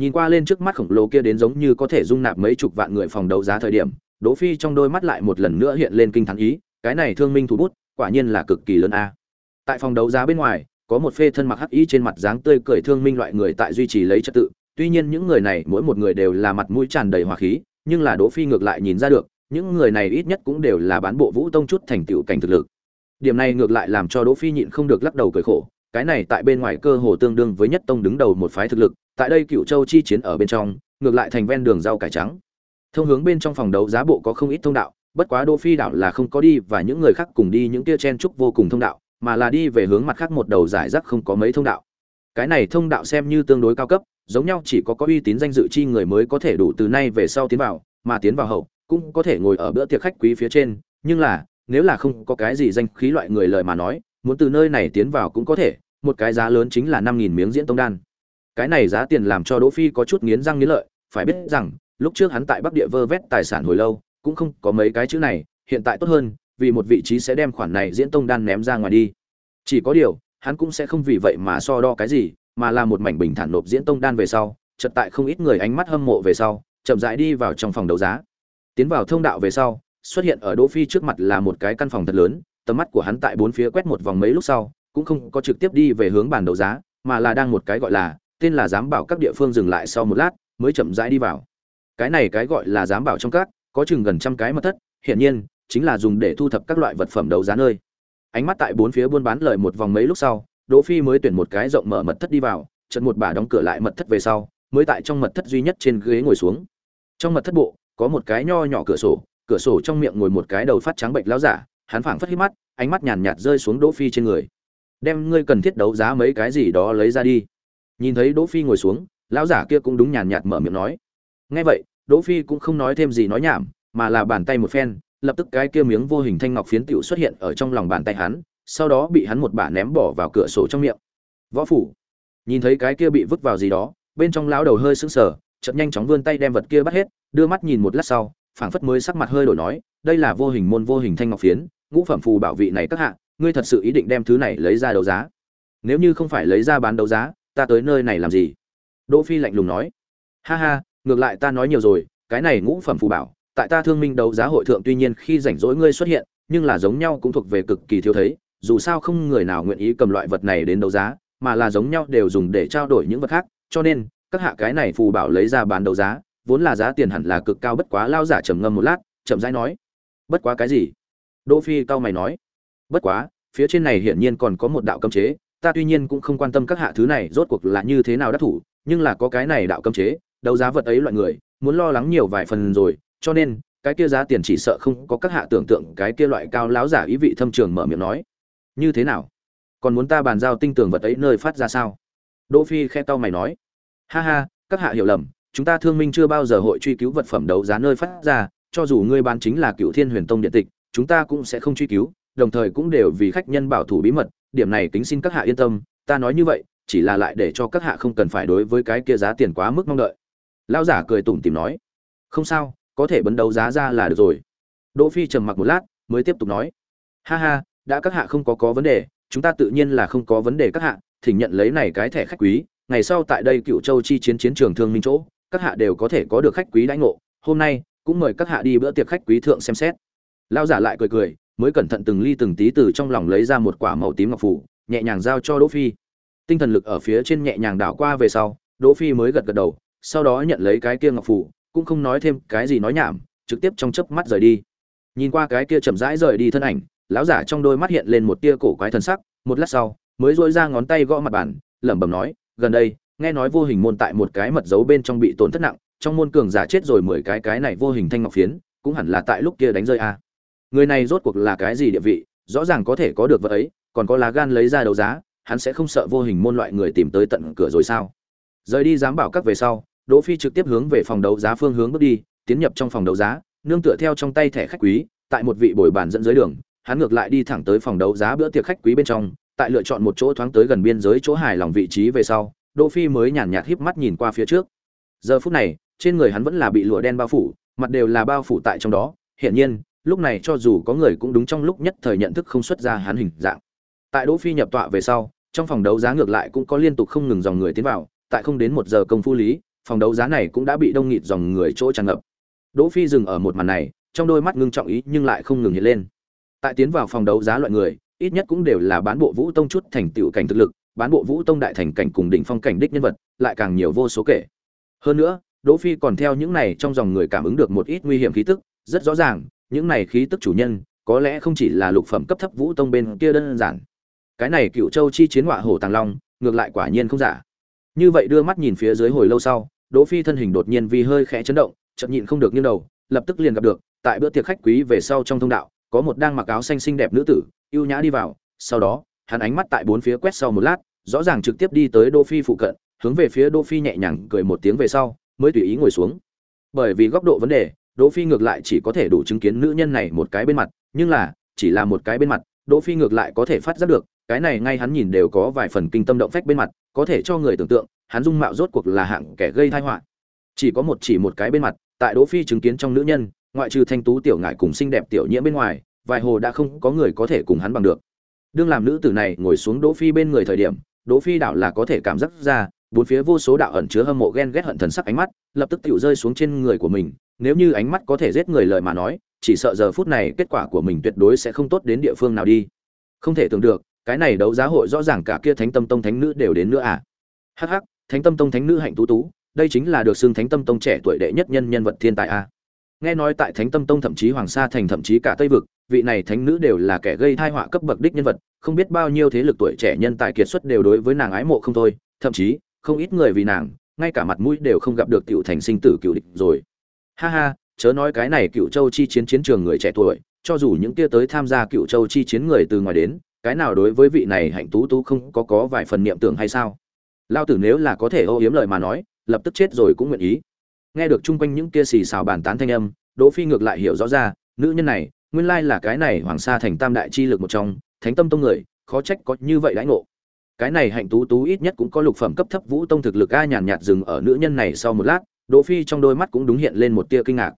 nhìn qua lên trước mắt khổng lồ kia đến giống như có thể dung nạp mấy chục vạn người phòng đấu giá thời điểm, đỗ phi trong đôi mắt lại một lần nữa hiện lên kinh thắng ý, cái này thương minh thủ bút, quả nhiên là cực kỳ lớn a. Tại phòng đấu giá bên ngoài, có một phê thân mặc hắc y trên mặt dáng tươi cười thương minh loại người tại duy trì lấy trật tự, tuy nhiên những người này mỗi một người đều là mặt mũi tràn đầy hòa khí, nhưng là đỗ phi ngược lại nhìn ra được, những người này ít nhất cũng đều là bán bộ vũ tông chút thành tựu cảnh thực lực. Điểm này ngược lại làm cho đỗ phi nhịn không được lắc đầu cười khổ cái này tại bên ngoài cơ hồ tương đương với nhất tông đứng đầu một phái thực lực, tại đây cựu châu chi chiến ở bên trong, ngược lại thành ven đường rau cải trắng. Thông hướng bên trong phòng đấu giá bộ có không ít thông đạo, bất quá đỗ phi đạo là không có đi và những người khác cùng đi, những kia chen trúc vô cùng thông đạo, mà là đi về hướng mặt khác một đầu giải rác không có mấy thông đạo. Cái này thông đạo xem như tương đối cao cấp, giống nhau chỉ có có uy tín danh dự chi người mới có thể đủ từ nay về sau tiến vào, mà tiến vào hậu, cũng có thể ngồi ở bữa tiệc khách quý phía trên, nhưng là, nếu là không có cái gì danh khí loại người lời mà nói muốn từ nơi này tiến vào cũng có thể, một cái giá lớn chính là năm nghìn miếng diễn tông đan. Cái này giá tiền làm cho đỗ phi có chút nghiến răng nghiến lợi, phải biết rằng, lúc trước hắn tại bắc địa vơ vét tài sản hồi lâu, cũng không có mấy cái chữ này, hiện tại tốt hơn, vì một vị trí sẽ đem khoản này diễn tông đan ném ra ngoài đi. Chỉ có điều, hắn cũng sẽ không vì vậy mà so đo cái gì, mà là một mảnh bình thản nộp diễn tông đan về sau, chợt tại không ít người ánh mắt hâm mộ về sau, chậm rãi đi vào trong phòng đấu giá. Tiến vào thông đạo về sau, xuất hiện ở đỗ phi trước mặt là một cái căn phòng thật lớn tầm mắt của hắn tại bốn phía quét một vòng mấy lúc sau, cũng không có trực tiếp đi về hướng bàn đấu giá, mà là đang một cái gọi là, tên là giám bảo các địa phương dừng lại sau một lát, mới chậm rãi đi vào. Cái này cái gọi là giám bảo trong các, có chừng gần trăm cái mật thất, hiển nhiên, chính là dùng để thu thập các loại vật phẩm đấu giá nơi. Ánh mắt tại bốn phía buôn bán lời một vòng mấy lúc sau, đỗ phi mới tuyển một cái rộng mở mật thất đi vào, chợt một bà đóng cửa lại mật thất về sau, mới tại trong mật thất duy nhất trên ghế ngồi xuống. Trong mật thất bộ, có một cái nho nhỏ cửa sổ cửa sổ trong miệng ngồi một cái đầu phát trắng bệnh lão giả hắn phảng phất hít mắt, ánh mắt nhàn nhạt rơi xuống đỗ phi trên người. Đem ngươi cần thiết đấu giá mấy cái gì đó lấy ra đi. Nhìn thấy đỗ phi ngồi xuống, lão giả kia cũng đúng nhàn nhạt mở miệng nói. Nghe vậy, đỗ phi cũng không nói thêm gì nói nhảm, mà là bàn tay một phen, lập tức cái kia miếng vô hình thanh ngọc phiến tiểu xuất hiện ở trong lòng bàn tay hắn, sau đó bị hắn một bả ném bỏ vào cửa sổ trong miệng. Võ phủ. Nhìn thấy cái kia bị vứt vào gì đó, bên trong lão đầu hơi sững sờ, chợt nhanh chóng vươn tay đem vật kia bắt hết, đưa mắt nhìn một lát sau, phảng phất mới sắc mặt hơi đổi nói, đây là vô hình môn vô hình thanh ngọc phiến ngũ phẩm phù bảo vị này các hạ, ngươi thật sự ý định đem thứ này lấy ra đấu giá? Nếu như không phải lấy ra bán đấu giá, ta tới nơi này làm gì? Đỗ phi lạnh lùng nói. Ha ha, ngược lại ta nói nhiều rồi, cái này ngũ phẩm phù bảo, tại ta thương minh đấu giá hội thượng tuy nhiên khi rảnh rỗi ngươi xuất hiện, nhưng là giống nhau cũng thuộc về cực kỳ thiếu thấy, dù sao không người nào nguyện ý cầm loại vật này đến đấu giá, mà là giống nhau đều dùng để trao đổi những vật khác, cho nên, các hạ cái này phù bảo lấy ra bán đấu giá, vốn là giá tiền hẳn là cực cao bất quá lao giả trầm ngâm một lát, chậm rãi nói. Bất quá cái gì? Đỗ phi cao mày nói, bất quá, phía trên này hiển nhiên còn có một đạo cấm chế, ta tuy nhiên cũng không quan tâm các hạ thứ này rốt cuộc là như thế nào đắc thủ, nhưng là có cái này đạo cấm chế, đấu giá vật ấy loại người, muốn lo lắng nhiều vài phần rồi, cho nên, cái kia giá tiền chỉ sợ không có các hạ tưởng tượng cái kia loại cao láo giả ý vị thâm trường mở miệng nói, như thế nào? Còn muốn ta bàn giao tinh tường vật ấy nơi phát ra sao? Đỗ phi khẽ cao mày nói, ha ha, các hạ hiểu lầm, chúng ta thương minh chưa bao giờ hội truy cứu vật phẩm đấu giá nơi phát ra, cho dù ngươi bán chính là cựu thiên huyền tông điện tịch chúng ta cũng sẽ không truy cứu, đồng thời cũng đều vì khách nhân bảo thủ bí mật, điểm này kính xin các hạ yên tâm, ta nói như vậy, chỉ là lại để cho các hạ không cần phải đối với cái kia giá tiền quá mức mong đợi. Lão giả cười tủm tỉm nói. Không sao, có thể bấn đấu giá ra là được rồi. Đỗ phi trầm mặc một lát, mới tiếp tục nói. Ha ha, đã các hạ không có có vấn đề, chúng ta tự nhiên là không có vấn đề các hạ, thỉnh nhận lấy này cái thẻ khách quý, ngày sau tại đây cựu châu chi chiến chiến trường thương minh chỗ, các hạ đều có thể có được khách quý đãi ngộ, hôm nay cũng mời các hạ đi bữa tiệc khách quý thượng xem xét lão giả lại cười cười, mới cẩn thận từng ly từng tí từ trong lòng lấy ra một quả màu tím ngọc phủ, nhẹ nhàng giao cho đỗ phi. Tinh thần lực ở phía trên nhẹ nhàng đảo qua về sau, đỗ phi mới gật gật đầu, sau đó nhận lấy cái kia ngọc phủ, cũng không nói thêm cái gì nói nhảm, trực tiếp trong chớp mắt rời đi. Nhìn qua cái kia chậm rãi rời đi thân ảnh, lão giả trong đôi mắt hiện lên một tia cổ quái thần sắc, một lát sau, mới duỗi ra ngón tay gõ mặt bàn, lẩm bẩm nói, gần đây, nghe nói vô hình môn tại một cái mật dấu bên trong bị tổn thất nặng, trong môn cường giả chết rồi mười cái cái này vô hình thanh ngọc phiến, cũng hẳn là tại lúc kia đánh rơi a người này rốt cuộc là cái gì địa vị, rõ ràng có thể có được vật ấy, còn có lá gan lấy ra đấu giá, hắn sẽ không sợ vô hình môn loại người tìm tới tận cửa rồi sao? Rời đi dám bảo các về sau, đỗ phi trực tiếp hướng về phòng đấu giá phương hướng bước đi, tiến nhập trong phòng đấu giá, nương tựa theo trong tay thẻ khách quý, tại một vị bồi bàn dẫn dưới đường, hắn ngược lại đi thẳng tới phòng đấu giá bữa tiệc khách quý bên trong, tại lựa chọn một chỗ thoáng tới gần biên giới chỗ hài lòng vị trí về sau, đỗ phi mới nhàn nhạt híp mắt nhìn qua phía trước. Giờ phút này, trên người hắn vẫn là bị lụa đen bao phủ, mặt đều là bao phủ tại trong đó, hiển nhiên lúc này cho dù có người cũng đúng trong lúc nhất thời nhận thức không xuất ra hắn hình dạng. Tại đỗ phi nhập tọa về sau, trong phòng đấu giá ngược lại cũng có liên tục không ngừng dòng người tiến vào, tại không đến một giờ công phu lý, phòng đấu giá này cũng đã bị đông nghịt dòng người chỗ tràn ngập. Đỗ phi dừng ở một màn này, trong đôi mắt ngưng trọng ý nhưng lại không ngừng hiện lên. Tại tiến vào phòng đấu giá loại người, ít nhất cũng đều là bán bộ vũ tông chút thành tựu cảnh thực lực, bán bộ vũ tông đại thành cảnh cùng đỉnh phong cảnh đích nhân vật, lại càng nhiều vô số kể. Hơn nữa, đỗ phi còn theo những này trong dòng người cảm ứng được một ít nguy hiểm khí tức, rất rõ ràng những này khí tức chủ nhân, có lẽ không chỉ là lục phẩm cấp thấp vũ tông bên kia đơn giản. Cái này cựu châu chi chiến họa hổ tàng long, ngược lại quả nhiên không giả. Như vậy đưa mắt nhìn phía dưới hồi lâu sau, đỗ phi thân hình đột nhiên vì hơi khẽ chấn động chậm nhịn không được nghiêng đầu, lập tức liền gặp được, tại bữa tiệc khách quý về sau trong thông đạo, có một đang mặc áo xanh xinh đẹp nữ tử yêu nhã đi vào, sau đó, hắn ánh mắt tại bốn phía quét sau một lát, rõ ràng trực tiếp đi tới đỗ phi phụ cận, hướng về phía đỗ phi nhẹ nhàng cười một tiếng về sau, mới tùy ý ngồi xuống. Bởi vì góc độ vấn đề Đỗ Phi ngược lại chỉ có thể đủ chứng kiến nữ nhân này một cái bên mặt, nhưng là, chỉ là một cái bên mặt, Đỗ Phi ngược lại có thể phát giác được, cái này ngay hắn nhìn đều có vài phần kinh tâm động phách bên mặt, có thể cho người tưởng tượng, hắn dung mạo rốt cuộc là hạng kẻ gây tai họa. Chỉ có một chỉ một cái bên mặt, tại Đỗ Phi chứng kiến trong nữ nhân, ngoại trừ thanh tú tiểu ngải cùng xinh đẹp tiểu nhiễm bên ngoài, vài hồ đã không có người có thể cùng hắn bằng được đương làm nữ tử này ngồi xuống đỗ phi bên người thời điểm đỗ phi đảo là có thể cảm giác ra bốn phía vô số đạo ẩn chứa hâm mộ ghen ghét hận thần sắc ánh mắt lập tức tiểu rơi xuống trên người của mình nếu như ánh mắt có thể giết người lời mà nói, chỉ sợ giờ phút này kết quả của mình tuyệt đối sẽ không tốt đến địa phương nào đi. Không thể tưởng được, cái này đấu giá hội rõ ràng cả kia thánh tâm tông thánh nữ đều đến nữa à? Hắc hắc, thánh tâm tông thánh nữ hạnh tú tú, đây chính là được xưng thánh tâm tông trẻ tuổi đệ nhất nhân nhân vật thiên tài a nghe nói tại thánh tâm tông thậm chí hoàng sa thành thậm chí cả tây vực, vị này thánh nữ đều là kẻ gây thai họa cấp bậc đích nhân vật, không biết bao nhiêu thế lực tuổi trẻ nhân tài kiệt xuất đều đối với nàng ái mộ không thôi, thậm chí, không ít người vì nàng, ngay cả mặt mũi đều không gặp được tiểu thành sinh tử cựu địch rồi ha ha, chớ nói cái này cựu châu chi chiến chiến trường người trẻ tuổi, cho dù những kia tới tham gia cựu châu chi chiến người từ ngoài đến, cái nào đối với vị này hạnh tú tú không có có vài phần niệm tưởng hay sao? Lao tử nếu là có thể ô yếm lời mà nói, lập tức chết rồi cũng nguyện ý. Nghe được chung quanh những kia xì xào bàn tán thanh âm, đỗ phi ngược lại hiểu rõ ra, nữ nhân này, nguyên lai là cái này hoàng sa thành tam đại chi lực một trong, thánh tâm tông người, khó trách có như vậy đãi ngộ. Cái này hạnh tú tú ít nhất cũng có lục phẩm cấp thấp vũ tông thực lực a nhàn nhạt dừng ở nữ nhân này sau một lát đỗ phi trong đôi mắt cũng đúng hiện lên một tia kinh ngạc.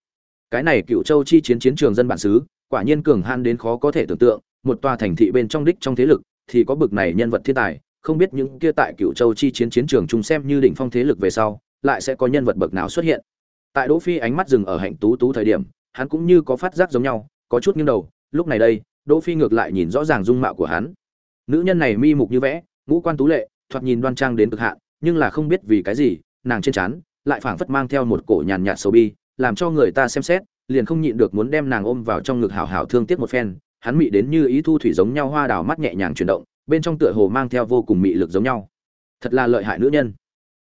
Cái này cựu châu chi chiến chiến trường dân bản xứ, quả nhiên cường han đến khó có thể tưởng tượng, một tòa thành thị bên trong đích trong thế lực, thì có bực này nhân vật thiên tài, không biết những kia tại cựu châu chi chiến chiến trường chung xem như đỉnh phong thế lực về sau, lại sẽ có nhân vật bậc nào xuất hiện. Tại đỗ phi ánh mắt dừng ở hạnh tú tú thời điểm, hắn cũng như có phát giác giống nhau, có chút nghiêng đầu, lúc này đây, đỗ phi ngược lại nhìn rõ ràng dung mạo của hắn. Nữ nhân này mi mục như vẽ, ngũ quan tú lệ, thoạt nhìn đoan trang đến cực hạn, nhưng là không biết vì cái gì, nàng trên trán lại phảng phất mang theo một cổ nhàn nhạt xấu bi, làm cho người ta xem xét, liền không nhịn được muốn đem nàng ôm vào trong ngực hảo hảo thương tiếc một phen. Hắn mị đến như ý thu thủy giống nhau, hoa đào mắt nhẹ nhàng chuyển động, bên trong tựa hồ mang theo vô cùng mị lực giống nhau. Thật là lợi hại nữ nhân.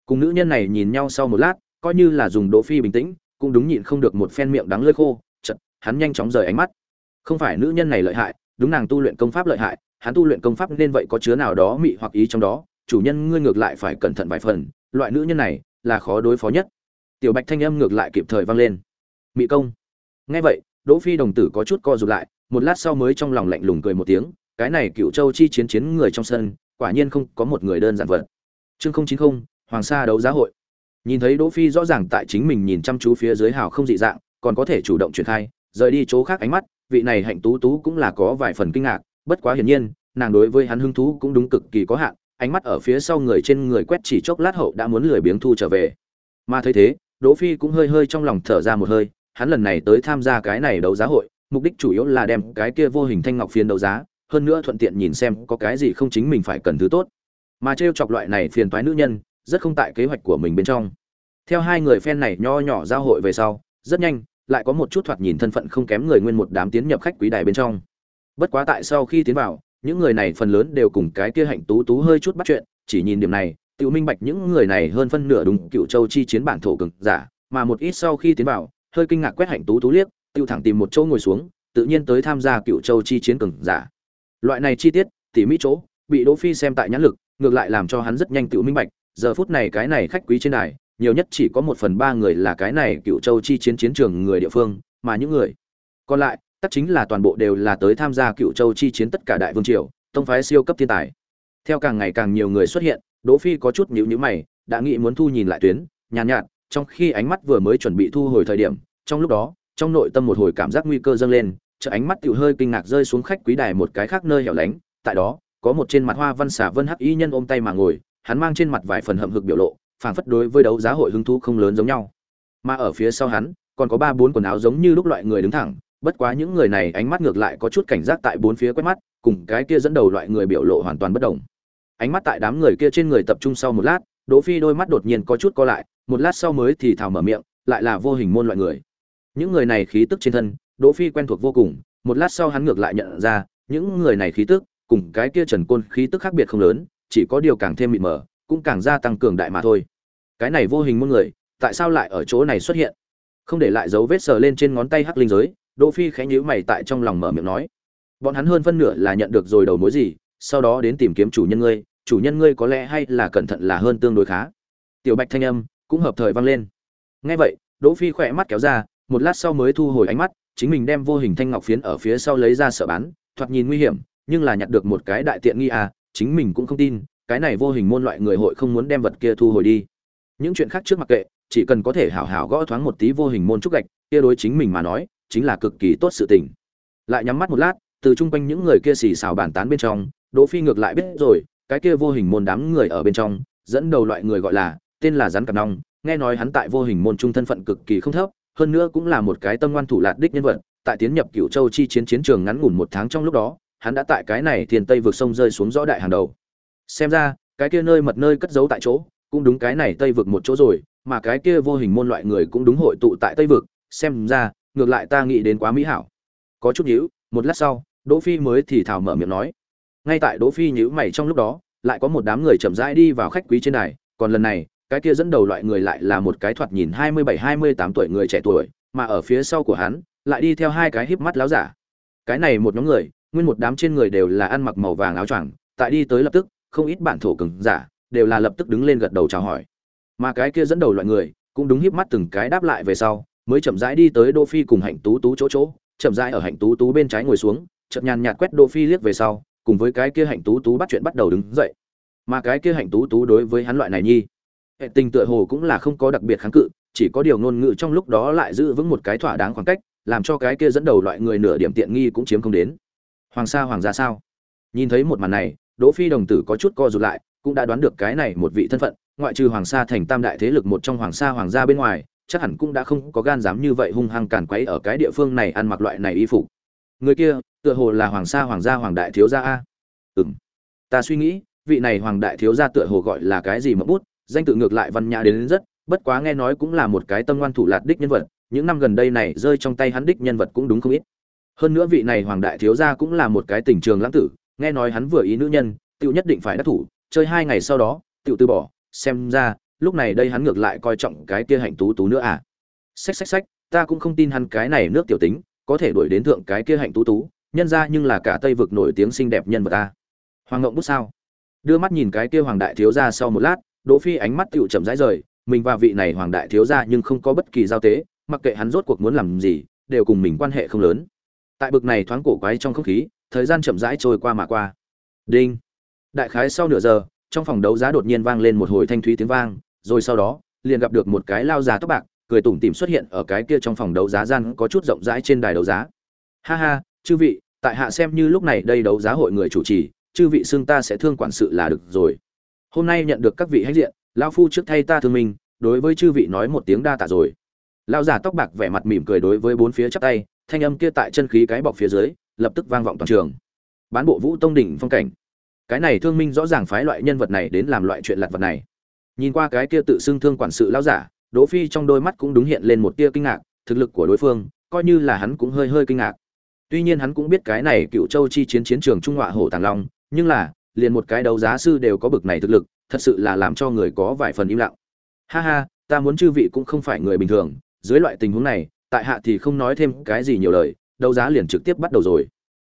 Cùng nữ nhân này nhìn nhau sau một lát, coi như là dùng đỗ phi bình tĩnh, cũng đúng nhịn không được một phen miệng đắng lưỡi khô. Chợt, hắn nhanh chóng rời ánh mắt. Không phải nữ nhân này lợi hại, đúng nàng tu luyện công pháp lợi hại, hắn tu luyện công pháp nên vậy có chứa nào đó mị hoặc ý trong đó. Chủ nhân ngươi ngược lại phải cẩn thận vài phần, loại nữ nhân này là khó đối phó nhất. Tiểu bạch thanh âm ngược lại kịp thời vang lên. Mị công. Nghe vậy, đỗ phi đồng tử có chút co rụt lại, một lát sau mới trong lòng lạnh lùng cười một tiếng, cái này cựu châu chi chiến chiến người trong sân, quả nhiên không có một người đơn giản vật. Chương không chín không, hoàng sa đấu giá hội. Nhìn thấy đỗ phi rõ ràng tại chính mình nhìn chăm chú phía dưới hào không dị dạng, còn có thể chủ động chuyển khai, rời đi chỗ khác ánh mắt, vị này hạnh tú tú cũng là có vài phần kinh ngạc, bất quá hiển nhiên, nàng đối với hắn hứng thú cũng đúng cực kỳ có hạn ánh mắt ở phía sau người trên người quét chỉ chốc lát hậu đã muốn lười biếng thu trở về. Mà thấy thế, đỗ phi cũng hơi hơi trong lòng thở ra một hơi, hắn lần này tới tham gia cái này đấu giá hội, mục đích chủ yếu là đem cái kia vô hình thanh ngọc phiến đấu giá, hơn nữa thuận tiện nhìn xem có cái gì không chính mình phải cần thứ tốt. Mà trêu chọc loại này phiền toái nữ nhân, rất không tại kế hoạch của mình bên trong. Theo hai người phen này nho nhỏ giao hội về sau, rất nhanh, lại có một chút thoạt nhìn thân phận không kém người nguyên một đám tiến nhập khách quý đài bên trong. Bất quá tại sau khi tiến vào những người này phần lớn đều cùng cái kia hạnh tú tú hơi chút bắt chuyện, chỉ nhìn điểm này tự minh bạch những người này hơn phân nửa đúng cựu châu chi chiến bản thổ cực giả, mà một ít sau khi tiến vào, hơi kinh ngạc quét hạnh tú tú liếc tiêu thẳng tìm một chỗ ngồi xuống, tự nhiên tới tham gia cựu châu chi chiến cường giả. Loại này chi tiết, tỉ mỹ chỗ, bị đỗ phi xem tại nhãn lực, ngược lại làm cho hắn rất nhanh tự minh bạch, giờ phút này cái này khách quý trên đài, nhiều nhất chỉ có một phần ba người là cái này cựu châu chi chiến chiến trường người địa phương, mà những người còn lại tất chính là toàn bộ đều là tới tham gia cựu châu chi chiến tất cả đại vương triều tông phái siêu cấp thiên tài. Theo càng ngày càng nhiều người xuất hiện đỗ phi có chút nhíu nhíu mày đã nghĩ muốn thu nhìn lại tuyến nhàn nhạt, nhạt trong khi ánh mắt vừa mới chuẩn bị thu hồi thời điểm trong lúc đó trong nội tâm một hồi cảm giác nguy cơ dâng lên chợ ánh mắt tiểu hơi kinh ngạc rơi xuống khách quý đài một cái khác nơi hẻo lánh tại đó có một trên mặt hoa văn xả vân hắc y nhân ôm tay mà ngồi hắn mang trên mặt vài phần hậm hực biểu lộ phảng phất đối với đấu giá hội hứng thú không lớn giống nhau. Mà ở phía sau hắn còn có ba bốn quần áo giống như lúc loại người đứng thẳng bất quá những người này ánh mắt ngược lại có chút cảnh giác tại bốn phía quét mắt, cùng cái kia dẫn đầu loại người biểu lộ hoàn toàn bất đồng. Ánh mắt tại đám người kia trên người tập trung sau một lát, đỗ phi đôi mắt đột nhiên có chút co lại, một lát sau mới thì thào mở miệng, lại là vô hình môn loại người. Những người này khí tức trên thân, đỗ phi quen thuộc vô cùng, một lát sau hắn ngược lại nhận ra, những người này khí tức, cùng cái kia trần côn khí tức khác biệt không lớn, chỉ có điều càng thêm mịt mờ, cũng càng gia tăng cường đại mà thôi. Cái này vô hình môn người, tại sao lại ở chỗ này xuất hiện? Không để lại dấu vết sờ lên trên ngón tay hắc linh giới đỗ phi khẽ nhíu mày tại trong lòng mở miệng nói, bọn hắn hơn phân nửa là nhận được rồi đầu mối gì, sau đó đến tìm kiếm chủ nhân ngươi, chủ nhân ngươi có lẽ hay là cẩn thận là hơn tương đối khá. Tiểu bạch thanh âm cũng hợp thời vang lên. Nghe vậy, đỗ phi khỏe mắt kéo ra, một lát sau mới thu hồi ánh mắt, chính mình đem vô hình thanh ngọc phiến ở phía sau lấy ra sợ bán, thoạt nhìn nguy hiểm, nhưng là nhặt được một cái đại tiện nghi à chính mình cũng không tin, cái này vô hình môn loại người hội không muốn đem vật kia thu hồi đi. Những chuyện khác trước mặc kệ, chỉ cần có thể hảo hảo gõ thoáng một tí vô hình môn trúc gạch, kia đối chính mình mà nói chính là cực kỳ tốt sự tình. Lại nhắm mắt một lát, từ chung quanh những người kia xì xào bàn tán bên trong, đỗ phi ngược lại biết rồi, cái kia vô hình môn đám người ở bên trong, dẫn đầu loại người gọi là, tên là rắn cặp nong nghe nói hắn tại vô hình môn trung thân phận cực kỳ không thấp, hơn nữa cũng là một cái tâm ngoan thủ lạt đích nhân vật, tại tiến nhập cựu châu chi chiến chiến trường ngắn ngủn một tháng trong lúc đó, hắn đã tại cái này thiên tây vượt sông rơi xuống rõ đại hàng đầu. Xem ra, cái kia nơi mật nơi cất giấu tại chỗ, cũng đúng cái này tây vực một chỗ rồi, mà cái kia vô hình môn loại người cũng đúng hội tụ tại tây vực, xem ra ngược lại ta nghĩ đến quá mỹ hảo. Có chút nhíu, một lát sau, đỗ phi mới thì thào mở miệng nói. Ngay tại đỗ phi nhíu mày trong lúc đó, lại có một đám người chậm rãi đi vào khách quý trên đài, còn lần này, cái kia dẫn đầu loại người lại là một cái thoạt nhìn hai mươi bảy, hai mươi tám tuổi người trẻ tuổi, mà ở phía sau của hắn, lại đi theo hai cái híp mắt láo giả. Cái này một nhóm người, nguyên một đám trên người đều là ăn mặc màu vàng áo choàng, tại đi tới lập tức, không ít bản thổ cường giả, đều là lập tức đứng lên gật đầu chào hỏi. Mà cái kia dẫn đầu loại người, cũng đúng híp mắt từng cái đáp lại về sau mới chậm rãi đi tới Đỗ phi cùng hạnh tú tú chỗ chỗ, chậm rãi ở hạnh tú tú bên trái ngồi xuống, chậm nhàn nhạt quét Đỗ phi liếc về sau, cùng với cái kia hạnh tú tú bắt chuyện bắt đầu đứng dậy. Mà cái kia hạnh tú tú đối với hắn loại này nhi, hệ tình tựa hồ cũng là không có đặc biệt kháng cự, chỉ có điều ngôn ngữ trong lúc đó lại giữ vững một cái thỏa đáng khoảng cách, làm cho cái kia dẫn đầu loại người nửa điểm tiện nghi cũng chiếm không đến. Hoàng sa, hoàng gia sao? Nhìn thấy một màn này, đỗ phi đồng tử có chút co rụt lại, cũng đã đoán được cái này một vị thân phận, ngoại trừ hoàng sa thành tam đại thế lực một trong hoàng sa, hoàng gia bên ngoài chắc hẳn cũng đã không có gan dám như vậy hung hăng càn quấy ở cái địa phương này ăn mặc loại này y phục. Người kia tựa hồ là hoàng sa hoàng gia hoàng đại thiếu gia a. Ừm. Ta suy nghĩ vị này hoàng đại thiếu gia tựa hồ gọi là cái gì mà bút danh tự ngược lại văn nhã đến, đến rất bất quá nghe nói cũng là một cái tâm ngoan thủ lạt đích nhân vật những năm gần đây này rơi trong tay hắn đích nhân vật cũng đúng không ít. Hơn nữa vị này hoàng đại thiếu gia cũng là một cái tình trường lãng tử nghe nói hắn vừa ý nữ nhân tự nhất định phải đắc thủ chơi hai ngày sau đó tự từ bỏ xem ra lúc này đây hắn ngược lại coi trọng cái kia hạnh tú tú nữa à. Xách xách xách, ta cũng không tin hắn cái này nước tiểu tính, có thể đuổi đến thượng cái kia hạnh tú tú, nhân ra nhưng là cả tây vực nổi tiếng xinh đẹp nhân vật ta. Hoàng ngộng bút sao? Đưa mắt nhìn cái kia hoàng đại thiếu gia sau một lát, đỗ phi ánh mắt tựu chậm rãi rời, mình và vị này hoàng đại thiếu gia nhưng không có bất kỳ giao tế, mặc kệ hắn rốt cuộc muốn làm gì, đều cùng mình quan hệ không lớn. Tại bực này thoáng cổ quái trong không khí, thời gian chậm rãi trôi qua mà qua. Đinh. Đại khái sau nửa giờ, trong phòng đấu giá đột nhiên vang lên một hồi thanh thúy tiếng vang rồi sau đó, liền gặp được một cái lao già tóc bạc, cười tủm tỉm xuất hiện ở cái kia trong phòng đấu giá gian có chút rộng rãi trên đài đấu giá. Ha ha, chư vị, tại hạ xem như lúc này đây đấu giá hội người chủ trì, chư vị xưng ta sẽ thương quản sự là được rồi. Hôm nay nhận được các vị hãnh diện lao phu trước thay ta thương mình đối với chư vị nói một tiếng đa tạ rồi. Lao già tóc bạc vẻ mặt mỉm cười đối với bốn phía chắp tay, thanh âm kia tại chân khí cái bọc phía dưới, lập tức vang vọng toàn trường. Bán bộ vũ tông đỉnh phong cảnh. Cái này thương minh rõ ràng phái loại nhân vật này đến làm loại chuyện lặt vật này nhìn qua cái kia tự xưng thương quản sự lão giả, đỗ phi trong đôi mắt cũng đúng hiện lên một tia kinh ngạc, thực lực của đối phương, coi như là hắn cũng hơi hơi kinh ngạc. Tuy nhiên hắn cũng biết cái này cựu châu chi chiến chiến trường trung họa hổ tàng long, nhưng là, liền một cái đấu giá sư đều có bực này thực lực, thật sự là làm cho người có vài phần im lặng. Ha ha, ta muốn chư vị cũng không phải người bình thường, dưới loại tình huống này, tại hạ thì không nói thêm cái gì nhiều lời, đấu giá liền trực tiếp bắt đầu rồi.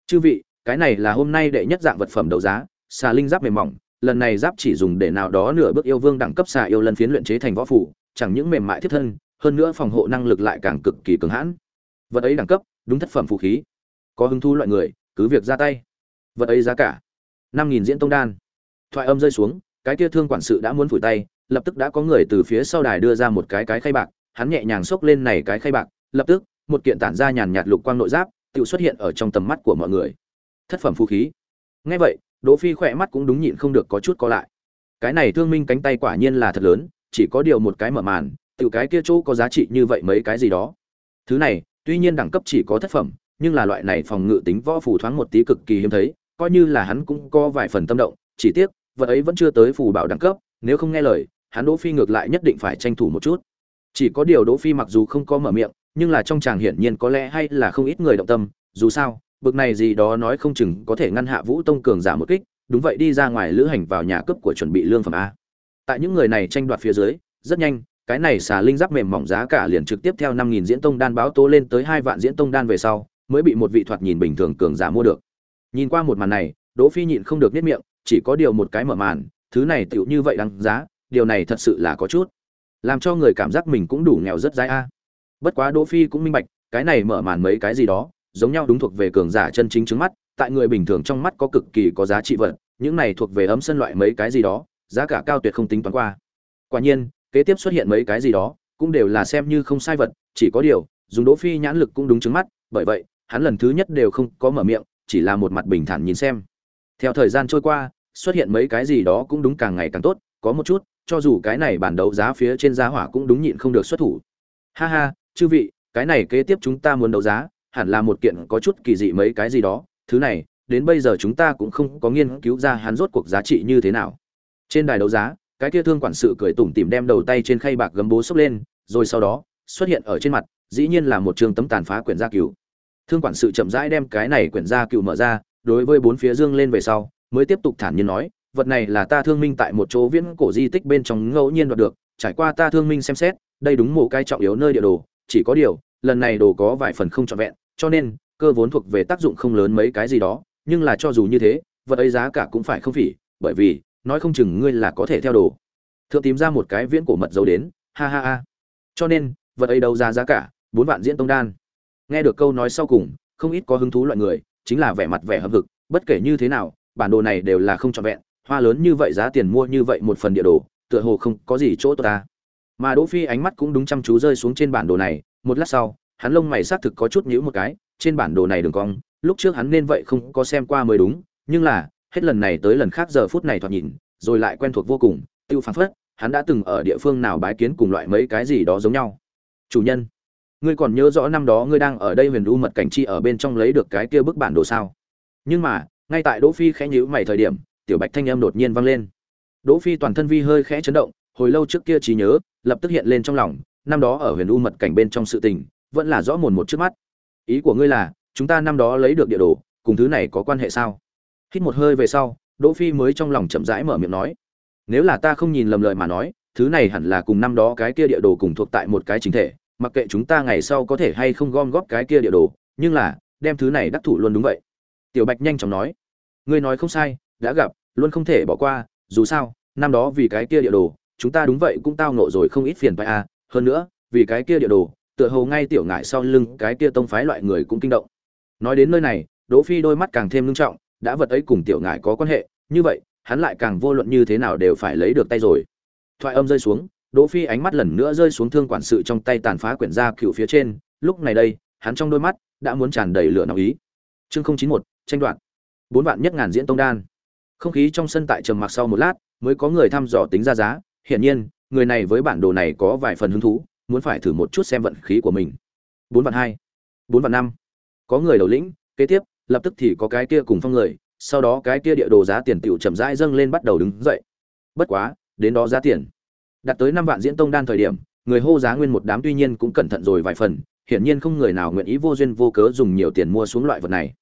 Chư vị, cái này là hôm nay đệ nhất dạng vật phẩm đấu giá, xà linh giáp mềm mỏng lần này giáp chỉ dùng để nào đó nửa bước yêu vương đẳng cấp xà yêu lần phiến luyện chế thành võ phủ, chẳng những mềm mại thiết thân, hơn nữa phòng hộ năng lực lại càng cực kỳ cường hãn. Vật ấy đẳng cấp, đúng thất phẩm vũ khí. Có hứng thu loại người, cứ việc ra tay. Vật ấy giá cả, năm nghìn diễn tông đan. Thoại âm rơi xuống, cái kia thương quản sự đã muốn phủi tay, lập tức đã có người từ phía sau đài đưa ra một cái cái khay bạc, hắn nhẹ nhàng xốc lên này cái khay bạc, lập tức, một kiện tản ra nhàn nhạt lục quang nội giáp tự xuất hiện ở trong tầm mắt của mọi người. Thất phẩm phù khí. Ngay vậy đỗ phi khỏe mắt cũng đúng nhịn không được có chút co lại. Cái này thương minh cánh tay quả nhiên là thật lớn, chỉ có điều một cái mở màn, tiểu cái kia chỗ có giá trị như vậy mấy cái gì đó. Thứ này, tuy nhiên đẳng cấp chỉ có thất phẩm, nhưng là loại này phòng ngự tính võ phù thoáng một tí cực kỳ hiếm thấy, coi như là hắn cũng có vài phần tâm động, chỉ tiếc, vật ấy vẫn chưa tới phù bảo đẳng cấp, nếu không nghe lời, hắn đỗ phi ngược lại nhất định phải tranh thủ một chút. Chỉ có điều đỗ phi mặc dù không có mở miệng, nhưng là trong chàng hiển nhiên có lẽ hay là không ít người động tâm, dù sao bực này gì đó nói không chừng có thể ngăn hạ vũ tông cường giả một kích, đúng vậy đi ra ngoài lữ hành vào nhà cướp của chuẩn bị lương phẩm a. Tại những người này tranh đoạt phía dưới, rất nhanh, cái này xà linh giáp mềm mỏng giá cả liền trực tiếp theo năm nghìn diễn tông đan báo tố lên tới hai vạn diễn tông đan về sau, mới bị một vị thoạt nhìn bình thường cường giả mua được. Nhìn qua một màn này, đỗ phi nhịn không được nhất miệng, chỉ có điều một cái mở màn, thứ này tựu như vậy đáng giá, điều này thật sự là có chút, làm cho người cảm giác mình cũng đủ nghèo rất dai a. Bất quá đỗ phi cũng minh bạch, cái này mở màn mấy cái gì đó giống nhau đúng thuộc về cường giả chân chính trước mắt, tại người bình thường trong mắt có cực kỳ có giá trị vật, những này thuộc về ấm sân loại mấy cái gì đó, giá cả cao tuyệt không tính toán qua. Quả nhiên, kế tiếp xuất hiện mấy cái gì đó, cũng đều là xem như không sai vật, chỉ có điều, dùng đỗ phi nhãn lực cũng đúng chứng mắt, bởi vậy, hắn lần thứ nhất đều không có mở miệng, chỉ là một mặt bình thản nhìn xem. Theo thời gian trôi qua, xuất hiện mấy cái gì đó cũng đúng càng ngày càng tốt, có một chút, cho dù cái này bản đấu giá phía trên giá hỏa cũng đúng nhịn không được xuất thủ. Ha ha, chư vị, cái này kế tiếp chúng ta muốn đấu giá hẳn là một kiện có chút kỳ dị mấy cái gì đó, thứ này, đến bây giờ chúng ta cũng không có nghiên cứu ra hắn rốt cuộc giá trị như thế nào. Trên đài đấu giá, cái kia thương quản sự cười tủm tỉm đem đầu tay trên khay bạc gấm bố xốc lên, rồi sau đó, xuất hiện ở trên mặt, dĩ nhiên là một trường tấm tàn phá quyển gia cựu thương quản sự chậm rãi đem cái này quyển gia cựu mở ra, đối với bốn phía dương lên về sau, mới tiếp tục thản nhiên nói, vật này là ta thương minh tại một chỗ viễn cổ di tích bên trong ngẫu nhiên đoạt được, trải qua ta thương minh xem xét, đây đúng một cái trọng yếu nơi địa đồ, chỉ có điều, lần này đồ có vài phần không trọn vẹn cho nên, cơ vốn thuộc về tác dụng không lớn mấy cái gì đó, nhưng là cho dù như thế, vật ấy giá cả cũng phải không phỉ, bởi vì, nói không chừng ngươi là có thể theo đồ. Thượng tìm ra một cái viễn cổ mật dấu đến, ha ha ha. Cho nên, vật ấy đấu giá giá cả, bốn vạn diễn tông đan. Nghe được câu nói sau cùng, không ít có hứng thú loại người, chính là vẻ mặt vẻ hâm hực, bất kể như thế nào, bản đồ này đều là không trọn vẹn, hoa lớn như vậy giá tiền mua như vậy một phần địa đồ, tựa hồ không có gì chỗ tốt ta. Mà đỗ phi ánh mắt cũng đúng chăm chú rơi xuống trên bản đồ này, một lát sau hắn lông mày xác thực có chút nhíu một cái, trên bản đồ này đường cong, lúc trước hắn nên vậy không có xem qua mới đúng, nhưng là, hết lần này tới lần khác giờ phút này thoạt nhìn, rồi lại quen thuộc vô cùng, tiêu phán phất, hắn đã từng ở địa phương nào bái kiến cùng loại mấy cái gì đó giống nhau. Chủ nhân, ngươi còn nhớ rõ năm đó ngươi đang ở đây huyền u mật cảnh chi ở bên trong lấy được cái kia bức bản đồ sao? Nhưng mà, ngay tại đỗ phi khẽ nhíu mày thời điểm, tiểu bạch thanh âm đột nhiên vang lên. Đỗ phi toàn thân vi hơi khẽ chấn động, hồi lâu trước kia trí nhớ, lập tức hiện lên trong lòng, năm đó ở huyền u mật cảnh bên trong sự tình vẫn là rõ mồn một trước mắt. Ý của ngươi là, chúng ta năm đó lấy được địa đồ, cùng thứ này có quan hệ sao? Hít một hơi về sau, đỗ phi mới trong lòng chậm rãi mở miệng nói. Nếu là ta không nhìn lầm lời mà nói, thứ này hẳn là cùng năm đó cái kia địa đồ cùng thuộc tại một cái chính thể, mặc kệ chúng ta ngày sau có thể hay không gom góp cái kia địa đồ, nhưng là, đem thứ này đắc thủ luôn đúng vậy. Tiểu bạch nhanh chóng nói. Ngươi nói không sai, đã gặp, luôn không thể bỏ qua, dù sao, năm đó vì cái kia địa đồ, chúng ta đúng vậy cũng tao nộ rồi không ít phiền phải à hơn nữa, vì cái kia địa đồ tựa hồ ngay tiểu ngại sau lưng cái kia tông phái loại người cũng kinh động. Nói đến nơi này, đỗ phi đôi mắt càng thêm nghiêm trọng, đã vật ấy cùng tiểu ngại có quan hệ, như vậy, hắn lại càng vô luận như thế nào đều phải lấy được tay rồi. Thoại âm rơi xuống, đỗ phi ánh mắt lần nữa rơi xuống thương quản sự trong tay tàn phá quyển gia cựu phía trên, lúc này đây, hắn trong đôi mắt đã muốn tràn đầy lửa nóng ý. Chương không chín một, tranh đoạn bốn vạn nhất ngàn diễn tông đan. Không khí trong sân tại trầm mặc sau một lát, mới có người thăm dò tính ra giá, hiển nhiên, người này với bản đồ này có vài phần hứng thú muốn phải thử một chút xem vận khí của mình. Bốn vạn hai, bốn vạn năm. Có người đầu lĩnh, kế tiếp, lập tức thì có cái kia cùng phong người, sau đó cái kia địa đồ giá tiền tiểu chậm rãi dâng lên bắt đầu đứng dậy. Bất quá, đến đó giá tiền. Đạt tới năm vạn diễn tông đan thời điểm, người hô giá nguyên một đám tuy nhiên cũng cẩn thận rồi vài phần, hiển nhiên không người nào nguyện ý vô duyên vô cớ dùng nhiều tiền mua xuống loại vật này.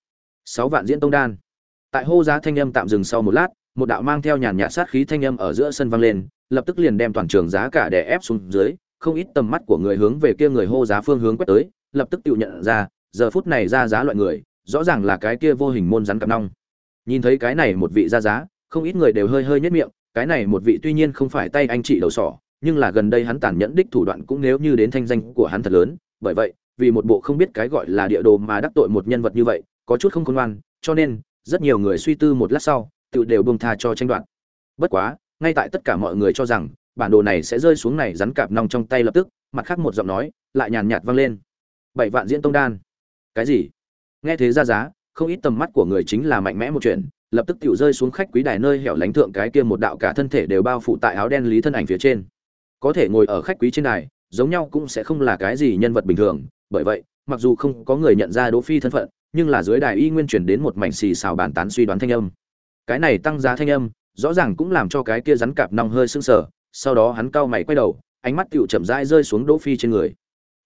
Sáu vạn diễn tông đan. Tại hô giá thanh âm tạm dừng sau một lát, một đạo mang theo nhàn nhạt sát khí thanh âm ở giữa sân vang lên, lập tức liền đem toàn trường giá cả đè ép xuống dưới không ít tầm mắt của người hướng về kia người hô giá phương hướng quét tới, lập tức tự nhận ra, giờ phút này ra giá loại người, rõ ràng là cái kia vô hình môn rắn cặp nong. Nhìn thấy cái này một vị ra giá, không ít người đều hơi hơi nhất miệng, cái này một vị tuy nhiên không phải tay anh chị đầu sỏ, nhưng là gần đây hắn tàn nhẫn đích thủ đoạn cũng nếu như đến thanh danh của hắn thật lớn, bởi vậy, vì một bộ không biết cái gọi là địa đồ mà đắc tội một nhân vật như vậy, có chút không khôn ngoan, cho nên, rất nhiều người suy tư một lát sau, tự đều buông tha cho tranh đoạt. Bất quá, ngay tại tất cả mọi người cho rằng bản đồ này sẽ rơi xuống này rắn cạp nong trong tay lập tức, mặt khác một giọng nói, lại nhàn nhạt vang lên. Bảy vạn diễn tông đan. Cái gì? Nghe thế ra giá, không ít tầm mắt của người chính là mạnh mẽ một chuyện, lập tức tiểu rơi xuống khách quý đài nơi hẻo lánh thượng cái kia một đạo cả thân thể đều bao phủ tại áo đen lý thân ảnh phía trên. Có thể ngồi ở khách quý trên đài, giống nhau cũng sẽ không là cái gì nhân vật bình thường, bởi vậy, mặc dù không có người nhận ra đỗ phi thân phận, nhưng là dưới đài y nguyên truyền đến một mảnh xì xào bàn tán suy đoán thanh âm. Cái này tăng giá thanh âm, rõ ràng cũng làm cho cái kia rắn cạp nong hơi sưng sờ sau đó hắn cau mày quay đầu, ánh mắt tựu chậm rãi rơi xuống đỗ phi trên người.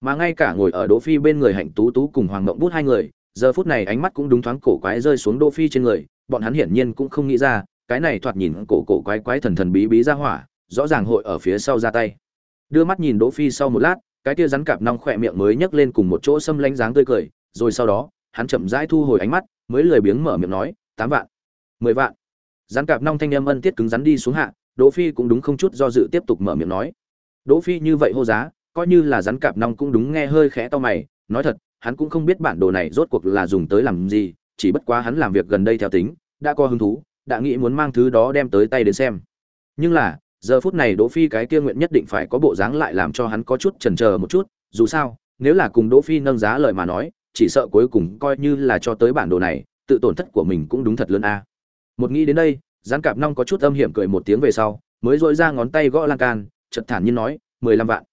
Mà ngay cả ngồi ở đỗ phi bên người hạnh tú tú cùng hoàng Ngộng bút hai người, giờ phút này ánh mắt cũng đúng thoáng cổ quái rơi xuống đỗ phi trên người, bọn hắn hiển nhiên cũng không nghĩ ra, cái này thoạt nhìn cổ cổ quái quái thần thần bí bí ra hỏa, rõ ràng hội ở phía sau ra tay. Đưa mắt nhìn đỗ phi sau một lát, cái kia rắn cạp nong khỏe miệng mới nhấc lên cùng một chỗ xâm lánh dáng tươi cười, rồi sau đó, hắn chậm rãi thu hồi ánh mắt, mới lười biếng mở miệng nói, tám vạn, mười vạn. Rắn cạp nong thanh âm ân tiết cứng rắn đi xuống hạ đỗ phi cũng đúng không chút do dự tiếp tục mở miệng nói. Đỗ phi như vậy hô giá, coi như là rắn cạp nong cũng đúng nghe hơi khẽ to mày, nói thật, hắn cũng không biết bản đồ này rốt cuộc là dùng tới làm gì, chỉ bất quá hắn làm việc gần đây theo tính, đã có hứng thú, đã nghĩ muốn mang thứ đó đem tới tay đến xem. Nhưng là, giờ phút này đỗ phi cái kia nguyện nhất định phải có bộ dáng lại làm cho hắn có chút chần chờ một chút, dù sao, nếu là cùng đỗ phi nâng giá lời mà nói, chỉ sợ cuối cùng coi như là cho tới bản đồ này, tự tổn thất của mình cũng đúng thật lớn a. Một nghĩ đến đây Gián cạp nong có chút âm hiểm cười một tiếng về sau, mới dội ra ngón tay gõ lan can chật thản nhiên nói, mười lăm vạn.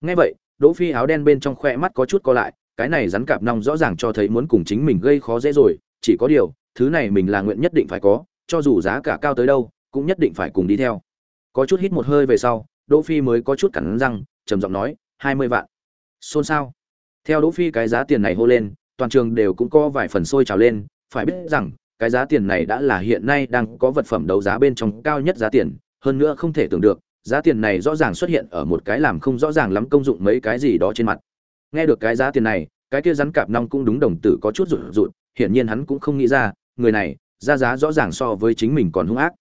Ngay vậy, đỗ phi áo đen bên trong khoe mắt có chút co lại, cái này rắn cạp nong rõ ràng cho thấy muốn cùng chính mình gây khó dễ rồi, chỉ có điều, thứ này mình là nguyện nhất định phải có, cho dù giá cả cao tới đâu, cũng nhất định phải cùng đi theo. Có chút hít một hơi về sau, đỗ phi mới có chút cắn răng, trầm giọng nói, hai mươi vạn. Xôn xao. Theo đỗ phi cái giá tiền này hô lên, toàn trường đều cũng có vài phần sôi trào lên, phải biết rằng cái giá tiền này đã là hiện nay đang có vật phẩm đấu giá bên trong cao nhất giá tiền, hơn nữa không thể tưởng được, giá tiền này rõ ràng xuất hiện ở một cái làm không rõ ràng lắm công dụng mấy cái gì đó trên mặt. Nghe được cái giá tiền này, cái kia rắn cạp nong cũng đúng đồng tử có chút rụt rụt, hiển nhiên hắn cũng không nghĩ ra, người này, ra giá rõ ràng so với chính mình còn hung ác.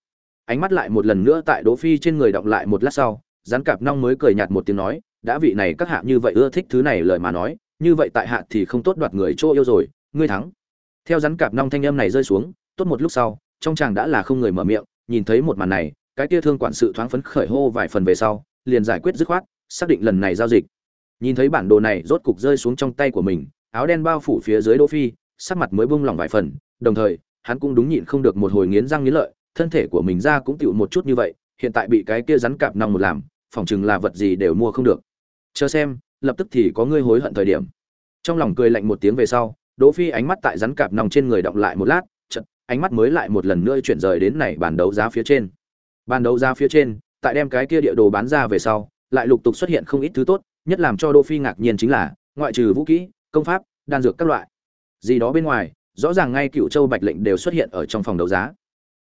Ánh mắt lại một lần nữa tại đỗ phi trên người đọc lại một lát sau, rắn cạp nong mới cười nhạt một tiếng nói, đã vị này các hạ như vậy ưa thích thứ này lời mà nói, như vậy tại hạ thì không tốt đoạt người chỗ yêu rồi, ngươi thắng theo rắn cạp nong thanh âm này rơi xuống, tốt một lúc sau, trong chàng đã là không người mở miệng, nhìn thấy một màn này, cái kia thương quản sự thoáng phấn khởi hô vài phần về sau, liền giải quyết dứt khoát, xác định lần này giao dịch. Nhìn thấy bản đồ này, rốt cục rơi xuống trong tay của mình, áo đen bao phủ phía dưới đỗ phi, sắc mặt mới bung lỏng vài phần, đồng thời, hắn cũng đúng nhịn không được một hồi nghiến răng nghiến lợi, thân thể của mình ra cũng tựu một chút như vậy, hiện tại bị cái kia rắn cạp nong một làm, phỏng chừng là vật gì đều mua không được. Chờ xem, lập tức thì có ngươi hối hận thời điểm. Trong lòng cười lạnh một tiếng về sau đỗ phi ánh mắt tại rắn cạp nong trên người động lại một lát chợt ánh mắt mới lại một lần nữa chuyển rời đến này bàn đấu giá phía trên. Bàn đấu giá phía trên tại đem cái kia địa đồ bán ra về sau lại lục tục xuất hiện không ít thứ tốt nhất làm cho đỗ phi ngạc nhiên chính là ngoại trừ vũ khí, công pháp đan dược các loại. Gì đó bên ngoài rõ ràng ngay cựu châu bạch lệnh đều xuất hiện ở trong phòng đấu giá.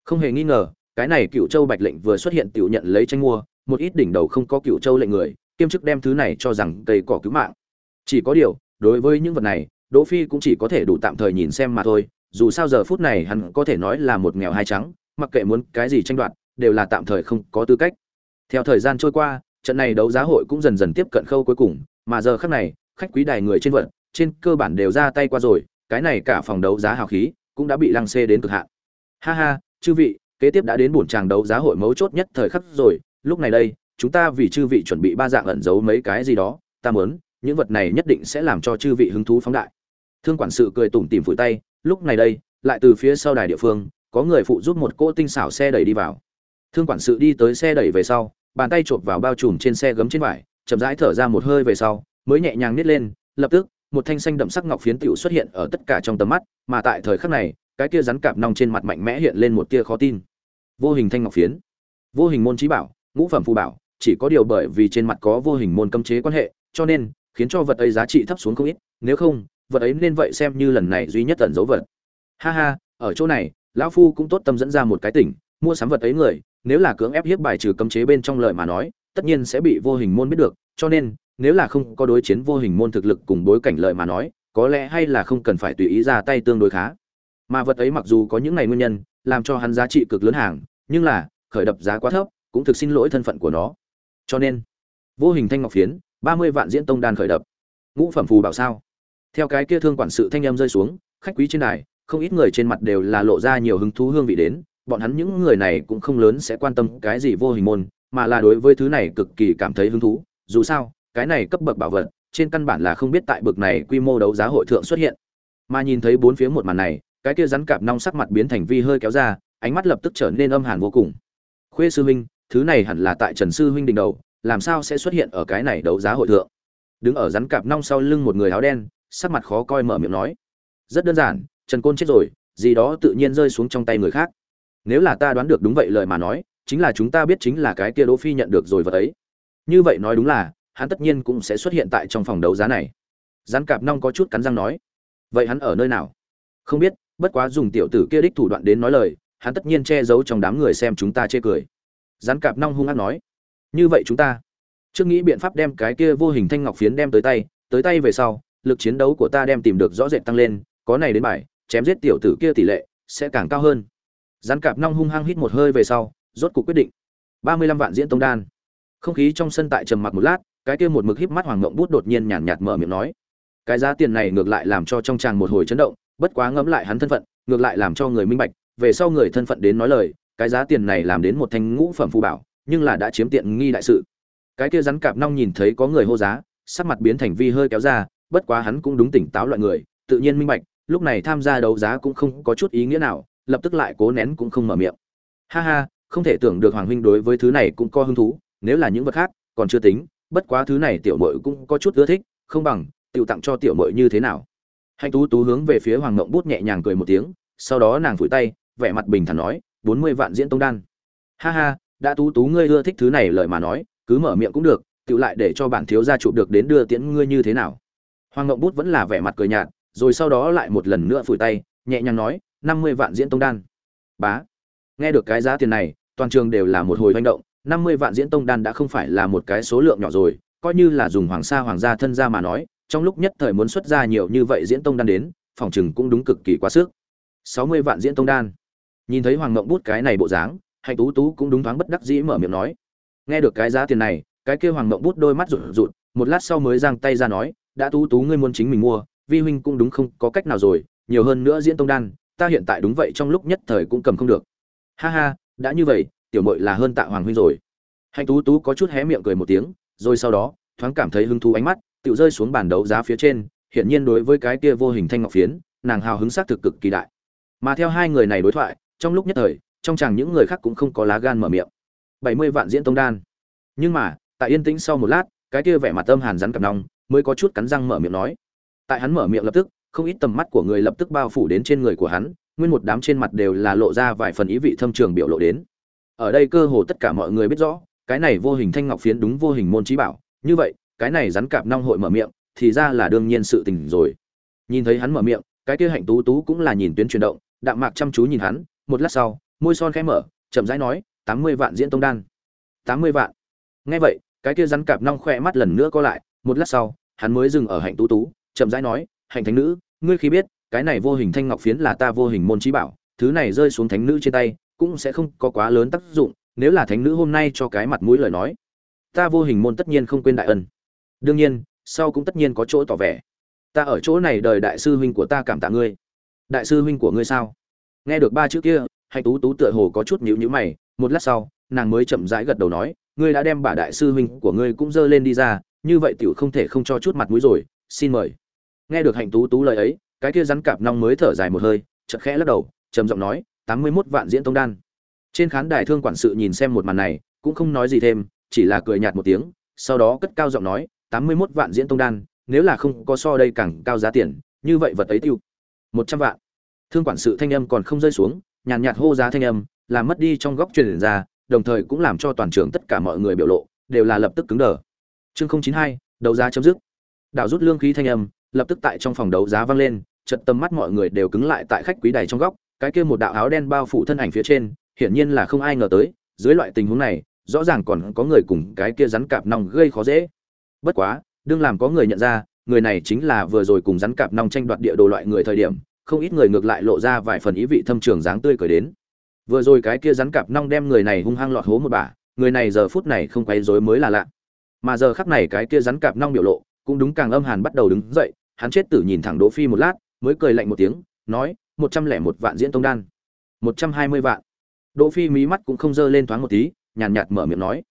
Không hề nghi ngờ cái này cựu châu bạch lệnh vừa xuất hiện tiểu nhận lấy tranh mua một ít đỉnh đầu không có cựu châu lệnh người kiêm chức đem thứ này cho rằng cây cỏ cứu mạng. Chỉ có điều đối với những vật này đỗ phi cũng chỉ có thể đủ tạm thời nhìn xem mà thôi, dù sao giờ phút này hắn có thể nói là một nghèo hai trắng, mặc kệ muốn cái gì tranh đoạt, đều là tạm thời không có tư cách. Theo thời gian trôi qua, trận này đấu giá hội cũng dần dần tiếp cận khâu cuối cùng, mà giờ khắc này, khách quý đài người trên vận, trên cơ bản đều ra tay qua rồi, cái này cả phòng đấu giá hào khí cũng đã bị lăng xê đến cực hạn. Ha ha, chư vị, kế tiếp đã đến buổi tràng đấu giá hội mấu chốt nhất thời khắc rồi, lúc này đây, chúng ta vì chư vị chuẩn bị ba dạng ẩn giấu mấy cái gì đó, ta muốn, những vật này nhất định sẽ làm cho chư vị hứng thú phóng đại thương quản sự cười tủm tỉm phủi tay, lúc này đây, lại từ phía sau đài địa phương, có người phụ giúp một cỗ tinh xảo xe đẩy đi vào. Thương quản sự đi tới xe đẩy về sau, bàn tay chộp vào bao trùm trên xe gấm trên vải, chậm rãi thở ra một hơi về sau, mới nhẹ nhàng nít lên, lập tức, một thanh xanh đậm sắc ngọc phiến tiểu xuất hiện ở tất cả trong tầm mắt, mà tại thời khắc này, cái kia rắn cạp nong trên mặt mạnh mẽ hiện lên một tia khó tin. Vô hình thanh ngọc phiến. Vô hình môn trí bảo, ngũ phẩm phù bảo, chỉ có điều bởi vì trên mặt có vô hình môn cấm chế quan hệ, cho nên, khiến cho vật ấy giá trị thấp xuống không ít, nếu không vật ấy nên vậy xem như lần này duy nhất tận dấu vật. Ha ha, ở chỗ này, lão phu cũng tốt tâm dẫn ra một cái tỉnh, mua sắm vật ấy người, nếu là cưỡng ép hiếp bài trừ cấm chế bên trong lời mà nói, tất nhiên sẽ bị vô hình môn biết được, cho nên, nếu là không có đối chiến vô hình môn thực lực cùng bối cảnh lợi mà nói, có lẽ hay là không cần phải tùy ý ra tay tương đối khá. Mà vật ấy mặc dù có những này nguyên nhân, làm cho hắn giá trị cực lớn hàng, nhưng là, khởi đập giá quá thấp, cũng thực xin lỗi thân phận của nó. Cho nên, vô hình thanh ngọc phiến, ba mươi vạn diễn tông đan khởi đập. Ngũ phẩm phù bảo sao? Theo cái kia thương quản sự thanh em rơi xuống, khách quý trên đài, không ít người trên mặt đều là lộ ra nhiều hứng thú hương vị đến, bọn hắn những người này cũng không lớn sẽ quan tâm cái gì vô hình môn, mà là đối với thứ này cực kỳ cảm thấy hứng thú. Dù sao, cái này cấp bậc bảo vật, trên căn bản là không biết tại bậc này quy mô đấu giá hội thượng xuất hiện. Mà nhìn thấy bốn phía một màn này, cái kia rắn cạp nong sắc mặt biến thành vi hơi kéo ra, ánh mắt lập tức trở nên âm hàn vô cùng. Khuê sư huynh, thứ này hẳn là tại trần sư huynh đỉnh đầu, làm sao sẽ xuất hiện ở cái này đấu giá hội thượng? Đứng ở rắn cạp nong sau lưng một người áo đen sắc mặt khó coi mở miệng nói. Rất đơn giản, trần côn chết rồi, gì đó tự nhiên rơi xuống trong tay người khác. Nếu là ta đoán được đúng vậy lời mà nói, chính là chúng ta biết chính là cái kia đỗ phi nhận được rồi vật ấy. Như vậy nói đúng là, hắn tất nhiên cũng sẽ xuất hiện tại trong phòng đấu giá này. Rắn cạp nong có chút cắn răng nói. Vậy hắn ở nơi nào? Không biết, bất quá dùng tiểu tử kia đích thủ đoạn đến nói lời, hắn tất nhiên che giấu trong đám người xem chúng ta chê cười. Rắn cạp nong hung ác nói. Như vậy chúng ta, trước nghĩ biện pháp đem cái kia vô hình thanh ngọc phiến đem tới tay tới tay về sau lực chiến đấu của ta đem tìm được rõ rệt tăng lên, có này đến bài, chém giết tiểu tử kia tỷ lệ sẽ càng cao hơn. Rắn cạp nong hung hăng hít một hơi về sau, rốt cuộc quyết định. Ba mươi lăm vạn diễn tông đan. Không khí trong sân tại trầm mặc một lát, cái kia một mực híp mắt hoàng ngộng bút đột nhiên nhàn nhạt mở miệng nói. Cái giá tiền này ngược lại làm cho trong tràng một hồi chấn động, bất quá ngẫm lại hắn thân phận, ngược lại làm cho người minh bạch, về sau người thân phận đến nói lời, cái giá tiền này làm đến một thanh ngũ phẩm phù bảo, nhưng là đã chiếm tiện nghi đại sự. Cái kia rắn cạp nong nhìn thấy có người hô giá, sắc mặt biến thành vi hơi kéo ra bất quá hắn cũng đúng tỉnh táo loại người, tự nhiên minh bạch, lúc này tham gia đấu giá cũng không có chút ý nghĩa nào, lập tức lại cố nén cũng không mở miệng. Ha ha, không thể tưởng được hoàng huynh đối với thứ này cũng có hứng thú, nếu là những vật khác, còn chưa tính, bất quá thứ này tiểu muội cũng có chút ưa thích, không bằng, tiểu tặng cho tiểu muội như thế nào. Hành tú tú hướng về phía hoàng ngộng bút nhẹ nhàng cười một tiếng, sau đó nàng phủi tay, vẻ mặt bình thản nói, bốn mươi vạn diễn tông đan. Ha ha, đã tú tú ngươi ưa thích thứ này lời mà nói, cứ mở miệng cũng được, tiểu lại để cho bản thiếu gia chụp được đến đưa tiễn ngươi như thế nào hoàng ngộng bút vẫn là vẻ mặt cười nhạt, rồi sau đó lại một lần nữa phủi tay, nhẹ nhàng nói, năm mươi vạn diễn tông đan. Bá. Nghe được cái giá tiền này, toàn trường đều là một hồi manh động, năm mươi vạn diễn tông đan đã không phải là một cái số lượng nhỏ rồi, coi như là dùng hoàng sa hoàng gia thân gia mà nói, trong lúc nhất thời muốn xuất ra nhiều như vậy diễn tông đan đến, phòng chừng cũng đúng cực kỳ quá sức. Sáu mươi vạn diễn tông đan. Nhìn thấy hoàng ngộng bút cái này bộ dáng, hạnh tú tú cũng đúng thoáng bất đắc dĩ mở miệng nói. Nghe được cái giá tiền này, cái kia hoàng ngộng bút đôi mắt rụt rụt, một lát sau mới giang tay ra nói đã tú tú ngươi muốn chính mình mua, vi huynh cũng đúng không có cách nào rồi, nhiều hơn nữa diễn tông đan, ta hiện tại đúng vậy trong lúc nhất thời cũng cầm không được. Ha ha, đã như vậy, tiểu mội là hơn tạ hoàng huynh rồi. Hạnh tú tú có chút hé miệng cười một tiếng, rồi sau đó, thoáng cảm thấy hứng thú ánh mắt, tự rơi xuống bàn đấu giá phía trên, hiển nhiên đối với cái kia vô hình thanh ngọc phiến, nàng hào hứng xác thực cực kỳ đại. Mà theo hai người này đối thoại, trong lúc nhất thời, trong chàng những người khác cũng không có lá gan mở miệng. Bảy mươi vạn diễn tông đan. Nhưng mà, tại yên tĩnh sau một lát, cái kia vẻ mặt âm hàn rắn cặp nong mới có chút cắn răng mở miệng nói. Tại hắn mở miệng lập tức, không ít tầm mắt của người lập tức bao phủ đến trên người của hắn, nguyên một đám trên mặt đều là lộ ra vài phần ý vị thâm trường biểu lộ đến. Ở đây cơ hồ tất cả mọi người biết rõ, cái này vô hình thanh ngọc phiến đúng vô hình môn trí bảo. Như vậy, cái này rắn cạp nong hội mở miệng, thì ra là đương nhiên sự tình rồi. Nhìn thấy hắn mở miệng, cái kia hạnh tú tú cũng là nhìn tuyến chuyển động, đạm mạc chăm chú nhìn hắn, một lát sau, môi son khẽ mở, chậm rãi nói, tám mươi vạn diễn tông đan. Tám mươi vạn? Nghe vậy, cái kia rắn cạp nong khoe mắt lần nữa co lại một lát sau, hắn mới dừng ở hạnh tú tú, chậm rãi nói, hạnh thánh nữ, ngươi khi biết, cái này vô hình thanh ngọc phiến là ta vô hình môn trí bảo, thứ này rơi xuống thánh nữ trên tay, cũng sẽ không có quá lớn tác dụng, nếu là thánh nữ hôm nay cho cái mặt mũi lời nói, ta vô hình môn tất nhiên không quên đại ân. Đương nhiên, sau cũng tất nhiên có chỗ tỏ vẻ. Ta ở chỗ này đời đại sư huynh của ta cảm tạ ngươi. Đại sư huynh của ngươi sao? Nghe được ba chữ kia, hạnh tú tú tựa hồ có chút nhíu nhíu mày, một lát sau, nàng mới chậm rãi gật đầu nói, ngươi đã đem bà đại sư huynh của ngươi cũng dơ lên đi ra như vậy tiểu không thể không cho chút mặt mũi rồi, xin mời. Nghe được hạnh tú tú lời ấy, cái kia rắn cạp nong mới thở dài một hơi, chợt khẽ lắc đầu, trầm giọng nói, tám mươi 81 vạn diễn tông đan. Trên khán đài thương quản sự nhìn xem một màn này, cũng không nói gì thêm, chỉ là cười nhạt một tiếng, sau đó cất cao giọng nói, tám mươi 81 vạn diễn tông đan, nếu là không có so đây càng cao giá tiền, như vậy vật ấy tiêu một trăm vạn. Thương quản sự thanh âm còn không rơi xuống, nhàn nhạt hô giá thanh âm, làm mất đi trong góc truyền ra, đồng thời cũng làm cho toàn trường tất cả mọi người biểu lộ, đều là lập tức cứng đờ chương chín hai đấu giá chấm dứt. Đảo rút lương khí thanh âm lập tức tại trong phòng đấu giá vang lên chợt tầm mắt mọi người đều cứng lại tại khách quý đài trong góc cái kia một đạo áo đen bao phủ thân ảnh phía trên hiển nhiên là không ai ngờ tới dưới loại tình huống này rõ ràng còn có người cùng cái kia rắn cạp nong gây khó dễ. Bất quá đương làm có người nhận ra người này chính là vừa rồi cùng rắn cạp nong tranh đoạt địa đồ loại người thời điểm không ít người ngược lại lộ ra vài phần ý vị thâm trường dáng tươi cười đến. Vừa rồi cái kia rắn cạp nong đem người này hung hăng lọt hố một bà, người này giờ phút này không quấy rối mới là lạ mà giờ khắc này cái kia rắn cạp nong biểu lộ cũng đúng càng âm hàn bắt đầu đứng dậy, hắn chết tử nhìn thẳng đỗ phi một lát, mới cười lạnh một tiếng, nói, một trăm lẻ một vạn diễn tông đan. Một trăm hai mươi vạn. Đỗ phi mí mắt cũng không dơ lên thoáng một tí, nhàn nhạt mở miệng nói,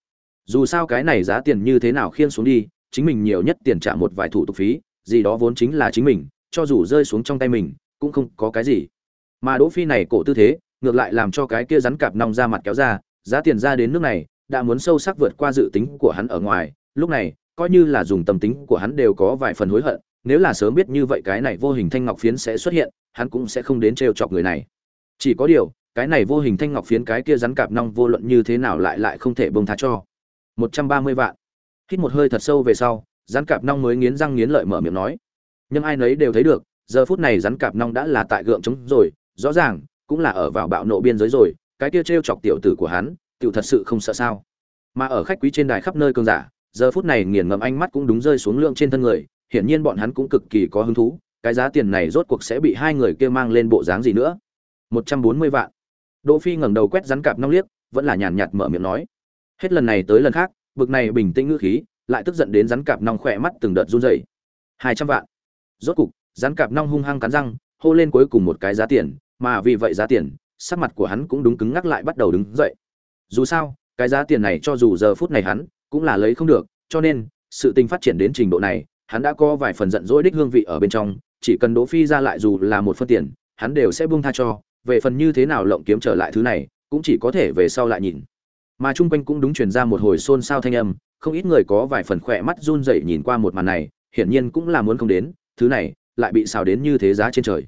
dù sao cái này giá tiền như thế nào khiên xuống đi, chính mình nhiều nhất tiền trả một vài thủ tục phí, gì đó vốn chính là chính mình, cho dù rơi xuống trong tay mình, cũng không có cái gì. Mà đỗ phi này cổ tư thế, ngược lại làm cho cái kia rắn cạp nong ra mặt kéo ra, giá tiền ra đến nước này, đã muốn sâu sắc vượt qua dự tính của hắn ở ngoài lúc này, coi như là dùng tâm tính của hắn đều có vài phần hối hận, nếu là sớm biết như vậy cái này vô hình thanh ngọc phiến sẽ xuất hiện, hắn cũng sẽ không đến trêu chọc người này. Chỉ có điều, cái này vô hình thanh ngọc phiến cái kia rắn cạp nong vô luận như thế nào lại lại không thể bông tha cho. Một trăm ba mươi vạn. Hít một hơi thật sâu về sau, rắn cạp nong mới nghiến răng nghiến lợi mở miệng nói. Nhưng ai nấy đều thấy được, giờ phút này rắn cạp nong đã là tại gượng trống rồi, rõ ràng, cũng là ở vào bạo nộ biên giới rồi, cái kia trêu chọc tiểu tử của hắn, tiểu thật sự không sợ sao. Mà ở khách quý trên đài khắp nơi cơn giả giờ phút này nghiền ngẫm ánh mắt cũng đúng rơi xuống lượng trên thân người, hiển nhiên bọn hắn cũng cực kỳ có hứng thú, cái giá tiền này rốt cuộc sẽ bị hai người kia mang lên bộ dáng gì nữa. Một trăm bốn mươi vạn. Đỗ phi ngẩng đầu quét rắn cạp nong liếc, vẫn là nhàn nhạt mở miệng nói. Hết lần này tới lần khác, bực này bình tĩnh ngữ khí, lại tức giận đến rắn cạp nong khỏe mắt từng đợt run rẩy. Hai trăm vạn. Rốt cục, rắn cạp nong hung hăng cắn răng, hô lên cuối cùng một cái giá tiền, mà vì vậy giá tiền, sắc mặt của hắn cũng đúng cứng ngắc lại bắt đầu đứng dậy. Dù sao, cái giá tiền này cho dù giờ phút này hắn cũng là lấy không được cho nên sự tình phát triển đến trình độ này hắn đã có vài phần giận dỗi đích hương vị ở bên trong chỉ cần Đỗ Phi ra lại dù là một phân tiền, hắn đều sẽ buông tha cho, về phần như thế nào lộng kiếm trở lại thứ này, cũng chỉ có thể về sau lại nhìn. Mà trung quanh cũng đúng truyền ra một hồi xôn xao thanh âm, không ít người có vài phần khỏe mắt run rẩy nhìn qua một màn này, hiển nhiên cũng là muốn không đến, thứ này lại bị xào đến như thế giá trên trời.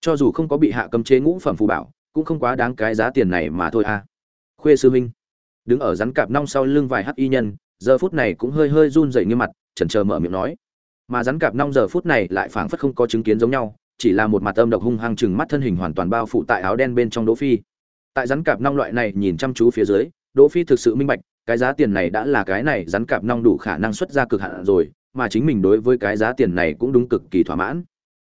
Cho dù không có bị hạ cấm chế ngũ phẩm phù bảo, cũng không quá đáng cái giá tiền này mà thôi a. À. Khuê sư huynh, đứng ở rắn cạp nong sau lưng vài hắc y nhân, giờ phút này cũng hơi hơi run rẩy như mặt, chần chờ mở miệng nói. Mà rắn cạp nong giờ phút này lại phảng phất không có chứng kiến giống nhau, chỉ là một mặt âm độc hung hăng chừng mắt thân hình hoàn toàn bao phủ tại áo đen bên trong Đỗ Phi. Tại rắn cạp nong loại này nhìn chăm chú phía dưới, Đỗ Phi thực sự minh bạch, cái giá tiền này đã là cái này rắn cạp nong đủ khả năng xuất ra cực hạn rồi, mà chính mình đối với cái giá tiền này cũng đúng cực kỳ thỏa mãn.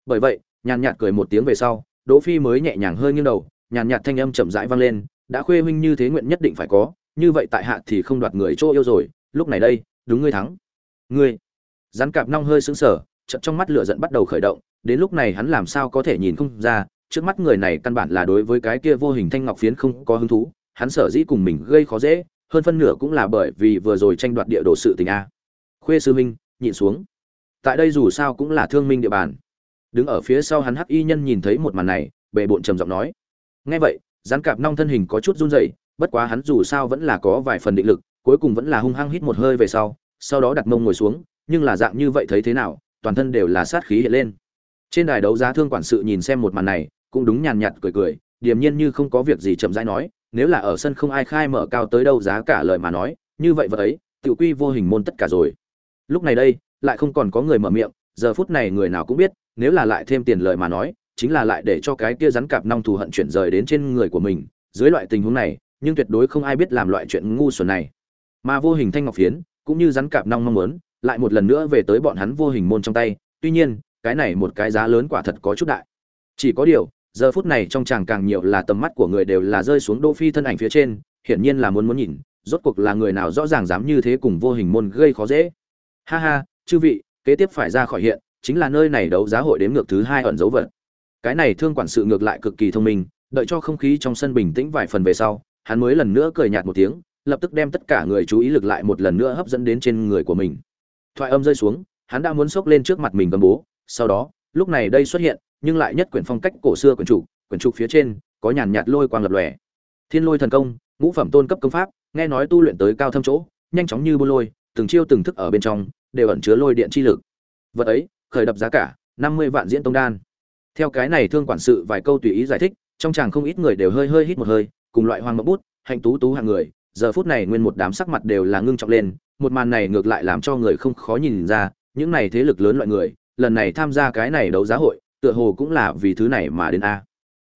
Bởi vậy, nhàn nhạt cười một tiếng về sau, Đỗ Phi mới nhẹ nhàng hơi nghiêng đầu, nhàn nhạt thanh âm chậm rãi vang lên, đã khuê huynh như thế nguyện nhất định phải có, như vậy tại hạ thì không đoạt người chỗ yêu rồi, lúc này đây, đúng ngươi thắng. Ngươi. Rắn cạp nong hơi sững sờ, chợt trong mắt lửa giận bắt đầu khởi động, đến lúc này hắn làm sao có thể nhìn không ra, trước mắt người này căn bản là đối với cái kia vô hình thanh ngọc phiến không có hứng thú, hắn sở dĩ cùng mình gây khó dễ, hơn phân nửa cũng là bởi vì vừa rồi tranh đoạt địa đồ sự tình a. Khuê sư minh, nhịn xuống. Tại đây dù sao cũng là thương minh địa bàn. Đứng ở phía sau hắn Hắc Y nhân nhìn thấy một màn này, bệ bộn trầm giọng nói. Nghe vậy, gián cạp nong thân hình có chút run rẩy, bất quá hắn dù sao vẫn là có vài phần định lực, cuối cùng vẫn là hung hăng hít một hơi về sau, sau đó đặt mông ngồi xuống, nhưng là dạng như vậy thấy thế nào, toàn thân đều là sát khí hiện lên. Trên đài đấu giá thương quản sự nhìn xem một màn này, cũng đúng nhàn nhạt cười cười, điềm nhiên như không có việc gì chậm rãi nói, nếu là ở sân không ai khai mở cao tới đâu giá cả lời mà nói, như vậy vật ấy, tiểu quy vô hình môn tất cả rồi. Lúc này đây, lại không còn có người mở miệng, giờ phút này người nào cũng biết, nếu là lại thêm tiền lời mà nói, chính là lại để cho cái kia rắn cạp nong thù hận chuyển rời đến trên người của mình, dưới loại tình huống này, nhưng tuyệt đối không ai biết làm loại chuyện ngu xuẩn này. Mà vô hình thanh ngọc phiến, cũng như rắn cạp nong mong muốn, lại một lần nữa về tới bọn hắn vô hình môn trong tay, tuy nhiên, cái này một cái giá lớn quả thật có chút đại. Chỉ có điều, giờ phút này trong chàng càng nhiều là tầm mắt của người đều là rơi xuống Đỗ Phi thân ảnh phía trên, hiển nhiên là muốn muốn nhìn, rốt cuộc là người nào rõ ràng dám như thế cùng vô hình môn gây khó dễ. Ha ha, chư vị, kế tiếp phải ra khỏi hiện, chính là nơi này đấu giá hội đếm ngược thứ hai ẩn dấu vật. Cái này thương quản sự ngược lại cực kỳ thông minh, đợi cho không khí trong sân bình tĩnh vài phần về sau, hắn mới lần nữa cười nhạt một tiếng, lập tức đem tất cả người chú ý lực lại một lần nữa hấp dẫn đến trên người của mình. Thoại âm rơi xuống, hắn đã muốn xốc lên trước mặt mình gầm bố, sau đó, lúc này đây xuất hiện, nhưng lại nhất quyển phong cách cổ xưa quyển trục, quyển trục phía trên có nhàn nhạt lôi quang lập lòe. Thiên Lôi thần công, ngũ phẩm tôn cấp công pháp, nghe nói tu luyện tới cao thâm chỗ, nhanh chóng như buôn lôi, từng chiêu từng thức ở bên trong đều ẩn chứa lôi điện chi lực. Vật ấy, khởi đập giá cả năm mươi vạn diễn tông đan. Theo cái này thương quản sự vài câu tùy ý giải thích, trong chàng không ít người đều hơi hơi hít một hơi, cùng loại hoàng mộng bút, hạnh tú tú hàng người, giờ phút này nguyên một đám sắc mặt đều là ngưng trọng lên, một màn này ngược lại làm cho người không khó nhìn ra, những này thế lực lớn loại người, lần này tham gia cái này đấu giá hội, tựa hồ cũng là vì thứ này mà đến a.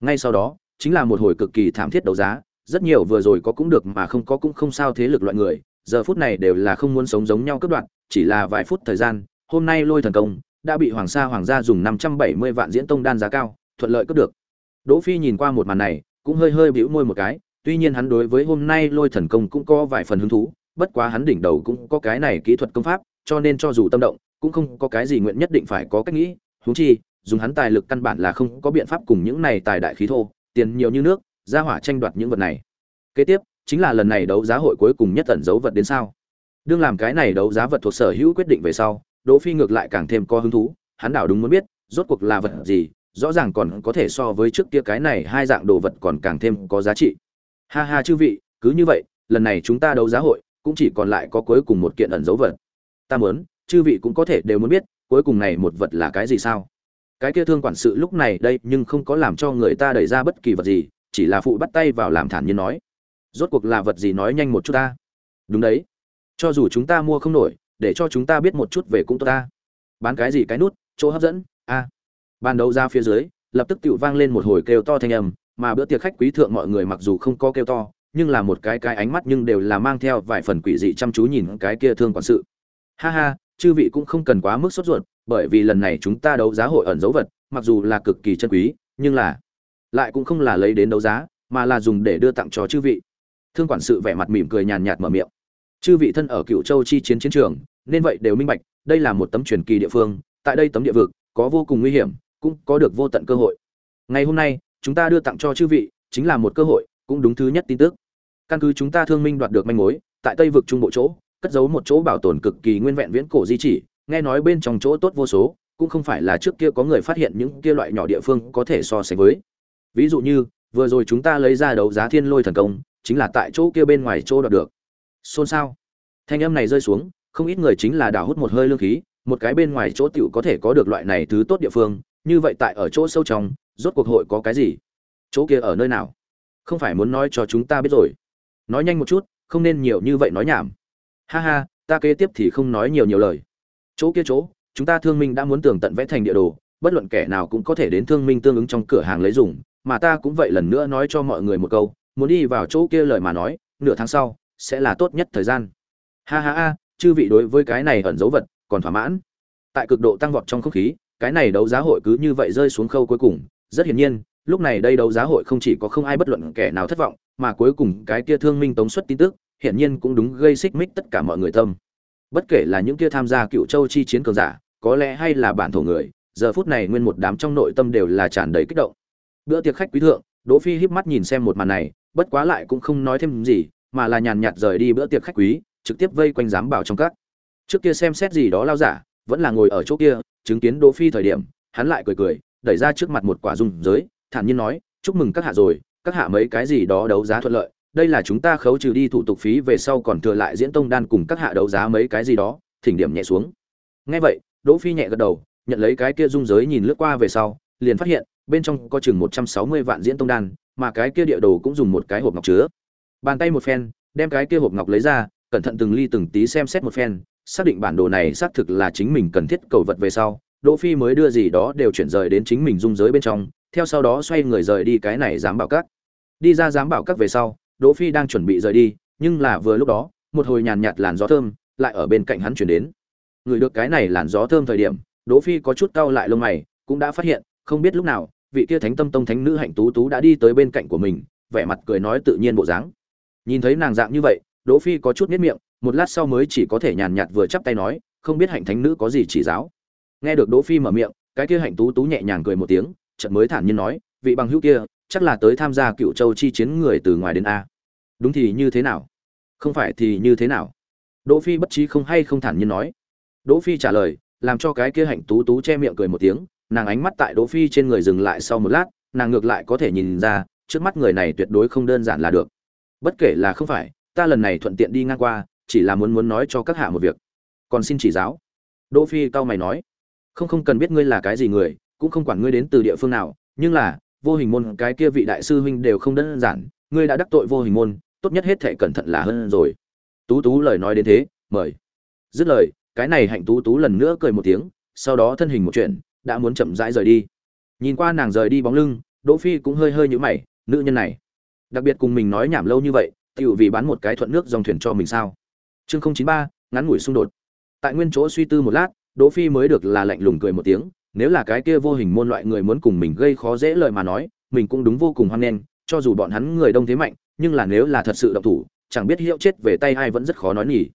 Ngay sau đó, chính là một hồi cực kỳ thảm thiết đấu giá, rất nhiều vừa rồi có cũng được mà không có cũng không sao thế lực loại người, giờ phút này đều là không muốn sống giống nhau cướp đoạn, chỉ là vài phút thời gian, hôm nay Lôi thần công đã bị Hoàng Sa Hoàng gia dùng 570 vạn diễn tông đan giá cao, thuận lợi cướp được. Đỗ Phi nhìn qua một màn này, cũng hơi hơi bĩu môi một cái, tuy nhiên hắn đối với hôm nay Lôi thần công cũng có vài phần hứng thú, bất quá hắn đỉnh đầu cũng có cái này kỹ thuật công pháp, cho nên cho dù tâm động, cũng không có cái gì nguyện nhất định phải có cách nghĩ, huống chi, dùng hắn tài lực căn bản là không có biện pháp cùng những này tài đại khí thô, tiền nhiều như nước, ra hỏa tranh đoạt những vật này. Kế tiếp, chính là lần này đấu giá hội cuối cùng nhất tận dấu vật đến sao? Đương làm cái này đấu giá vật thuộc sở hữu quyết định về sau, Đỗ Phi ngược lại càng thêm có hứng thú, hắn đảo đúng muốn biết, rốt cuộc là vật gì, rõ ràng còn có thể so với trước kia cái này hai dạng đồ vật còn càng thêm có giá trị. Ha ha chư vị, cứ như vậy, lần này chúng ta đấu giá hội cũng chỉ còn lại có cuối cùng một kiện ẩn dấu vật. Ta muốn, chư vị cũng có thể đều muốn biết, cuối cùng này một vật là cái gì sao? cái kia thương quản sự lúc này đây nhưng không có làm cho người ta đẩy ra bất kỳ vật gì chỉ là phụ bắt tay vào làm thản nhiên nói rốt cuộc là vật gì nói nhanh một chút ta đúng đấy cho dù chúng ta mua không nổi để cho chúng ta biết một chút về cũng tốt ta bán cái gì cái nút chỗ hấp dẫn a ban đầu ra phía dưới lập tức tự vang lên một hồi kêu to thanh âm mà bữa tiệc khách quý thượng mọi người mặc dù không có kêu to nhưng là một cái cái ánh mắt nhưng đều là mang theo vài phần quỷ dị chăm chú nhìn cái kia thương quản sự ha ha chư vị cũng không cần quá mức sốt ruột bởi vì lần này chúng ta đấu giá hội ẩn dấu vật, mặc dù là cực kỳ chân quý, nhưng là lại cũng không là lấy đến đấu giá, mà là dùng để đưa tặng cho chư vị. Thương quản sự vẻ mặt mỉm cười nhàn nhạt mở miệng. Chư vị thân ở Cựu Châu chi chiến chiến trường, nên vậy đều minh bạch, đây là một tấm truyền kỳ địa phương, tại đây tấm địa vực có vô cùng nguy hiểm, cũng có được vô tận cơ hội. Ngày hôm nay, chúng ta đưa tặng cho chư vị, chính là một cơ hội, cũng đúng thứ nhất tin tức. Căn cứ chúng ta thương minh đoạt được manh mối, tại Tây vực trung bộ chỗ, cất giấu một chỗ bảo tồn cực kỳ nguyên vẹn viễn cổ di chỉ, nghe nói bên trong chỗ tốt vô số, cũng không phải là trước kia có người phát hiện những kia loại nhỏ địa phương có thể so sánh với ví dụ như vừa rồi chúng ta lấy ra đấu giá thiên lôi thần công chính là tại chỗ kia bên ngoài chỗ đoạt được xôn xao thanh âm này rơi xuống không ít người chính là đào hút một hơi lương khí một cái bên ngoài chỗ tiểu có thể có được loại này thứ tốt địa phương như vậy tại ở chỗ sâu trong, rốt cuộc hội có cái gì? Chỗ kia ở nơi nào? Không phải muốn nói cho chúng ta biết rồi. Nói nhanh một chút, không nên nhiều như vậy nói nhảm. Ha ha, ta kế tiếp thì không nói nhiều nhiều lời. Chỗ kia chỗ, chúng ta thương minh đã muốn tường tận vẽ thành địa đồ, bất luận kẻ nào cũng có thể đến thương minh tương ứng trong cửa hàng lấy dùng, mà ta cũng vậy lần nữa nói cho mọi người một câu, muốn đi vào chỗ kia lời mà nói, nửa tháng sau, sẽ là tốt nhất thời gian. Ha ha ha, chư vị đối với cái này ẩn dấu vật, còn thỏa mãn. Tại cực độ tăng vọt trong không khí cái này đấu giá hội cứ như vậy rơi xuống khâu cuối cùng. Rất hiển nhiên, lúc này đây đấu giá hội không chỉ có không ai bất luận kẻ nào thất vọng, mà cuối cùng cái kia thương minh tống xuất tin tức, hiển nhiên cũng đúng gây xích mích tất cả mọi người tâm. Bất kể là những kia tham gia cựu châu chi chiến cường giả, có lẽ hay là bản thổ người, giờ phút này nguyên một đám trong nội tâm đều là tràn đầy kích động. Bữa tiệc khách quý thượng, đỗ phi híp mắt nhìn xem một màn này, bất quá lại cũng không nói thêm gì, mà là nhàn nhạt rời đi bữa tiệc khách quý, trực tiếp vây quanh giám bảo trong các. Trước kia xem xét gì đó lao giả vẫn là ngồi ở chỗ kia, chứng kiến đỗ phi thời điểm, hắn lại cười cười, đẩy ra trước mặt một quả dung giới, thản nhiên nói, chúc mừng các hạ rồi, các hạ mấy cái gì đó đấu giá thuận lợi, đây là chúng ta khấu trừ đi thủ tục phí về sau còn thừa lại diễn tông đan cùng các hạ đấu giá mấy cái gì đó. Thỉnh điểm nhẹ xuống. Nghe vậy, đỗ phi nhẹ gật đầu, nhận lấy cái kia dung giới nhìn lướt qua về sau, liền phát hiện, bên trong có chừng một trăm sáu mươi vạn diễn tông đan, mà cái kia địa đồ cũng dùng một cái hộp ngọc chứa. Bàn tay một phen, đem cái kia hộp ngọc lấy ra, cẩn thận từng ly từng tí xem xét một phen xác định bản đồ này xác thực là chính mình cần thiết cầu vật về sau, đỗ phi mới đưa gì đó đều chuyển rời đến chính mình dung giới bên trong, theo sau đó xoay người rời đi cái này dám bảo các. Đi ra dám bảo các về sau, đỗ phi đang chuẩn bị rời đi, nhưng là vừa lúc đó, một hồi nhàn nhạt làn gió thơm lại ở bên cạnh hắn chuyển đến. Người được cái này làn gió thơm thời điểm, đỗ phi có chút cau lại lông mày, cũng đã phát hiện, không biết lúc nào, vị kia thánh tâm tông thánh nữ hạnh tú tú đã đi tới bên cạnh của mình, vẻ mặt cười nói tự nhiên bộ dáng. Nhìn thấy nàng dạng như vậy, đỗ phi có chút nhếch miệng một lát sau mới chỉ có thể nhàn nhạt vừa chắp tay nói, không biết hạnh thánh nữ có gì chỉ giáo. Nghe được đỗ phi mở miệng, cái kia hạnh tú tú nhẹ nhàng cười một tiếng, chợt mới thản nhiên nói, vị bằng hữu kia, chắc là tới tham gia cựu châu chi chiến người từ ngoài đến a. Đúng thì như thế nào? Không phải thì như thế nào? Đỗ phi bất trí không hay không thản nhiên nói. Đỗ phi trả lời, làm cho cái kia hạnh tú tú che miệng cười một tiếng, nàng ánh mắt tại đỗ phi trên người dừng lại sau một lát, nàng ngược lại có thể nhìn ra, trước mắt người này tuyệt đối không đơn giản là được. Bất kể là không phải, ta lần này thuận tiện đi ngang qua chỉ là muốn muốn nói cho các hạ một việc. Còn xin chỉ giáo. Đỗ phi cao mày nói, không không cần biết ngươi là cái gì người, cũng không quản ngươi đến từ địa phương nào, nhưng là, vô hình môn cái kia vị đại sư huynh đều không đơn giản, ngươi đã đắc tội vô hình môn, tốt nhất hết thể cẩn thận là hơn rồi. Tú tú lời nói đến thế, mời. Dứt lời, cái này hạnh tú tú lần nữa cười một tiếng, sau đó thân hình một chuyện, đã muốn chậm rãi rời đi. Nhìn qua nàng rời đi bóng lưng, đỗ phi cũng hơi hơi nhíu mày, nữ nhân này, đặc biệt cùng mình nói nhảm lâu như vậy, tiểu vì bán một cái thuận nước dòng thuyền cho mình sao? Chương không chín ba, ngắn ngủi xung đột. Tại nguyên chỗ suy tư một lát, đỗ phi mới được là lạnh lùng cười một tiếng, nếu là cái kia vô hình môn loại người muốn cùng mình gây khó dễ lời mà nói, mình cũng đúng vô cùng hoan nghênh, cho dù bọn hắn người đông thế mạnh, nhưng là nếu là thật sự động thủ, chẳng biết hiệu chết về tay ai vẫn rất khó nói nhỉ.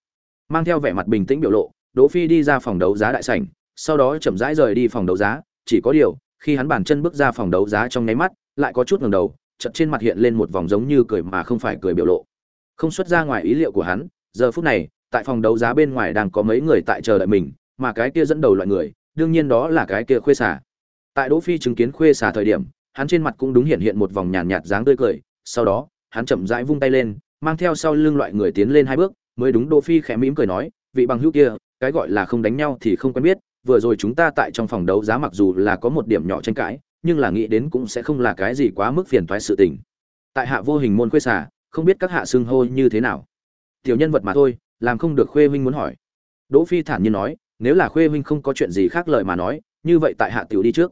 Mang theo vẻ mặt bình tĩnh biểu lộ, đỗ phi đi ra phòng đấu giá đại sảnh, sau đó chậm rãi rời đi phòng đấu giá, chỉ có điều, khi hắn bàn chân bước ra phòng đấu giá trong nháy mắt, lại có chút ngẩng đầu, chợt trên mặt hiện lên một vòng giống như cười mà không phải cười biểu lộ. Không xuất ra ngoài ý liệu của hắn giờ phút này, tại phòng đấu giá bên ngoài đang có mấy người tại chờ đợi mình, mà cái kia dẫn đầu loại người, đương nhiên đó là cái kia khuê xả tại đỗ phi chứng kiến khuê xả thời điểm, hắn trên mặt cũng đúng hiện hiện một vòng nhàn nhạt dáng tươi cười, sau đó, hắn chậm rãi vung tay lên, mang theo sau lưng loại người tiến lên hai bước, mới đúng đỗ phi khẽ mỉm cười nói, vị bằng hữu kia, cái gọi là không đánh nhau thì không quen biết, vừa rồi chúng ta tại trong phòng đấu giá mặc dù là có một điểm nhỏ tranh cãi, nhưng là nghĩ đến cũng sẽ không là cái gì quá mức phiền toái sự tình. Tại hạ vô hình môn khuê xả không biết các hạ xưng hô như thế nào tiểu nhân vật mà thôi, làm không được khuê huynh muốn hỏi. Đỗ phi thản nhiên nói, nếu là khuê huynh không có chuyện gì khác lời mà nói, như vậy tại hạ tiểu đi trước.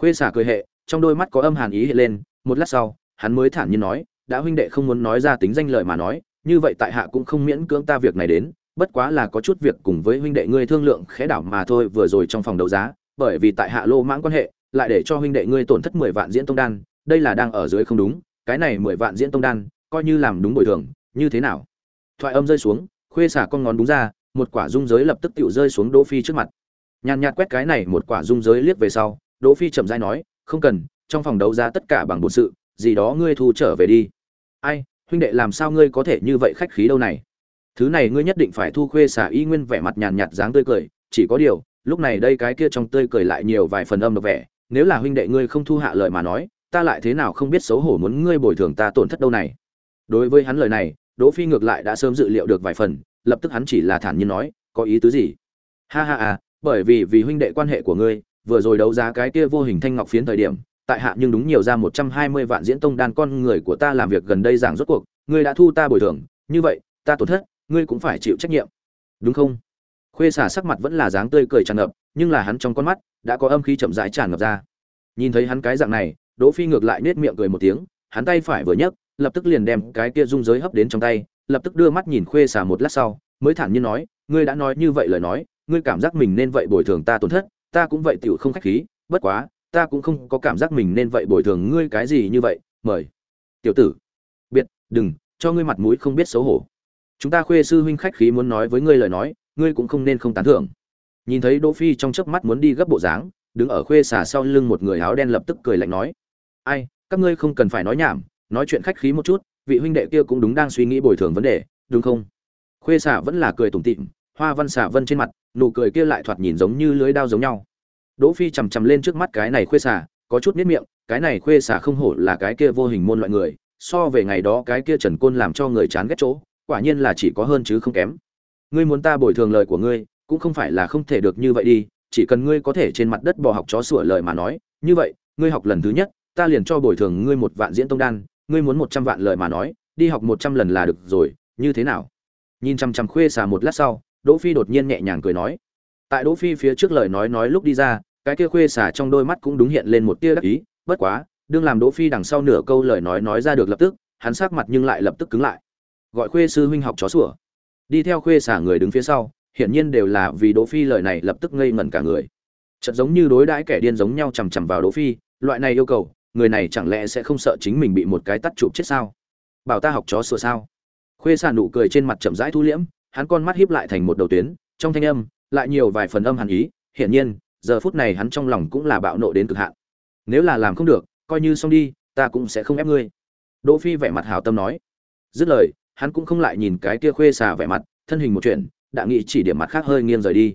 Khuê xả cười hệ, trong đôi mắt có âm hàn ý hiện lên, một lát sau, hắn mới thản nhiên nói, đã huynh đệ không muốn nói ra tính danh lợi mà nói, như vậy tại hạ cũng không miễn cưỡng ta việc này đến, bất quá là có chút việc cùng với huynh đệ ngươi thương lượng khẽ đảo mà thôi vừa rồi trong phòng đấu giá, bởi vì tại hạ lô mãng quan hệ, lại để cho huynh đệ ngươi tổn thất mười vạn diễn tông đan, đây là đang ở dưới không đúng, cái này mười vạn diễn tông đan, coi như làm đúng bồi thường, như thế nào? Thoại âm rơi xuống, khuê xả con ngón đúng ra, một quả dung giới lập tức tựu rơi xuống đỗ phi trước mặt. Nhàn nhạt quét cái này một quả dung giới liếc về sau, đỗ phi chậm rãi nói, không cần, trong phòng đấu giá tất cả bằng bổn sự, gì đó ngươi thu trở về đi. Ai, huynh đệ làm sao ngươi có thể như vậy khách khí đâu này? Thứ này ngươi nhất định phải thu khuê xả y nguyên vẻ mặt nhàn nhạt dáng tươi cười, chỉ có điều, lúc này đây cái kia trong tươi cười lại nhiều vài phần âm độc vẻ, nếu là huynh đệ ngươi không thu hạ lời mà nói, ta lại thế nào không biết xấu hổ muốn ngươi bồi thường ta tổn thất đâu này? Đối với hắn lời này đỗ phi ngược lại đã sớm dự liệu được vài phần, lập tức hắn chỉ là thản nhiên nói, có ý tứ gì? Ha ha à bởi vì vì huynh đệ quan hệ của ngươi, vừa rồi đấu giá cái kia vô hình thanh ngọc phiến thời điểm, tại hạ nhưng đúng nhiều ra một trăm hai mươi vạn diễn tông đan con người của ta làm việc gần đây giảng rốt cuộc, ngươi đã thu ta bồi thường, như vậy, ta tổn thất, ngươi cũng phải chịu trách nhiệm. Đúng không? Khuê xả sắc mặt vẫn là dáng tươi cười tràn ngập, nhưng là hắn trong con mắt đã có âm khí chậm rãi tràn ngập ra. Nhìn thấy hắn cái dạng này, đỗ phi ngược lại nết miệng cười một tiếng, hắn tay phải vừa nhấc lập tức liền đem cái kia dung giới hấp đến trong tay, lập tức đưa mắt nhìn khuê xả một lát sau, mới thản nhiên nói, ngươi đã nói như vậy lời nói, ngươi cảm giác mình nên vậy bồi thường ta tổn thất, ta cũng vậy tiểu không khách khí, bất quá, ta cũng không có cảm giác mình nên vậy bồi thường ngươi cái gì như vậy, mời. Tiểu tử, biệt, đừng, cho ngươi mặt mũi không biết xấu hổ. Chúng ta khuê sư huynh khách khí muốn nói với ngươi lời nói, ngươi cũng không nên không tán thưởng. Nhìn thấy đỗ phi trong chớp mắt muốn đi gấp bộ dáng, đứng ở khuê xà sau lưng một người áo đen lập tức cười lạnh nói, ai, các ngươi không cần phải nói nhảm nói chuyện khách khí một chút vị huynh đệ kia cũng đúng đang suy nghĩ bồi thường vấn đề đúng không? Khuê xả vẫn là cười tủm tỉm hoa văn xả vân trên mặt nụ cười kia lại thoạt nhìn giống như lưới đao giống nhau. Đỗ phi chầm chầm lên trước mắt cái này khuê xả, có chút miết miệng cái này khuê xả không hổ là cái kia vô hình môn loại người so về ngày đó cái kia trần côn làm cho người chán ghét chỗ quả nhiên là chỉ có hơn chứ không kém. Ngươi muốn ta bồi thường lời của ngươi cũng không phải là không thể được như vậy đi chỉ cần ngươi có thể trên mặt đất bò học chó sủa lời mà nói như vậy ngươi học lần thứ nhất ta liền cho bồi thường ngươi một vạn diễn tông đan ngươi muốn một trăm vạn lời mà nói, đi học một trăm lần là được rồi, như thế nào? Nhìn chăm chăm khuê xà một lát sau, đỗ phi đột nhiên nhẹ nhàng cười nói. Tại đỗ phi phía trước lời nói nói lúc đi ra, cái kia khuê xà trong đôi mắt cũng đúng hiện lên một tia đắc ý, bất quá, đương làm đỗ phi đằng sau nửa câu lời nói nói ra được lập tức, hắn sắc mặt nhưng lại lập tức cứng lại. Gọi khuê sư huynh học chó sủa. Đi theo khuê xả người đứng phía sau, hiển nhiên đều là vì đỗ phi lời này lập tức ngây ngẩn cả người. Chợt giống như đối đãi kẻ điên giống nhau chằm chằm vào đỗ phi, loại này yêu cầu người này chẳng lẽ sẽ không sợ chính mình bị một cái tắt chụp chết sao? Bảo ta học chó sủa sao? Khuê xà nụ cười trên mặt chậm rãi thu liễm, hắn con mắt hiếp lại thành một đầu tuyến, trong thanh âm lại nhiều vài phần âm hàn ý, hiển nhiên, giờ phút này hắn trong lòng cũng là bạo nộ đến cực hạn. Nếu là làm không được, coi như xong đi, ta cũng sẽ không ép ngươi. Đỗ phi vẻ mặt hào tâm nói. Dứt lời, hắn cũng không lại nhìn cái kia khuê xà vẻ mặt, thân hình một chuyện đã nghĩ chỉ điểm mặt khác hơi nghiêng rời đi.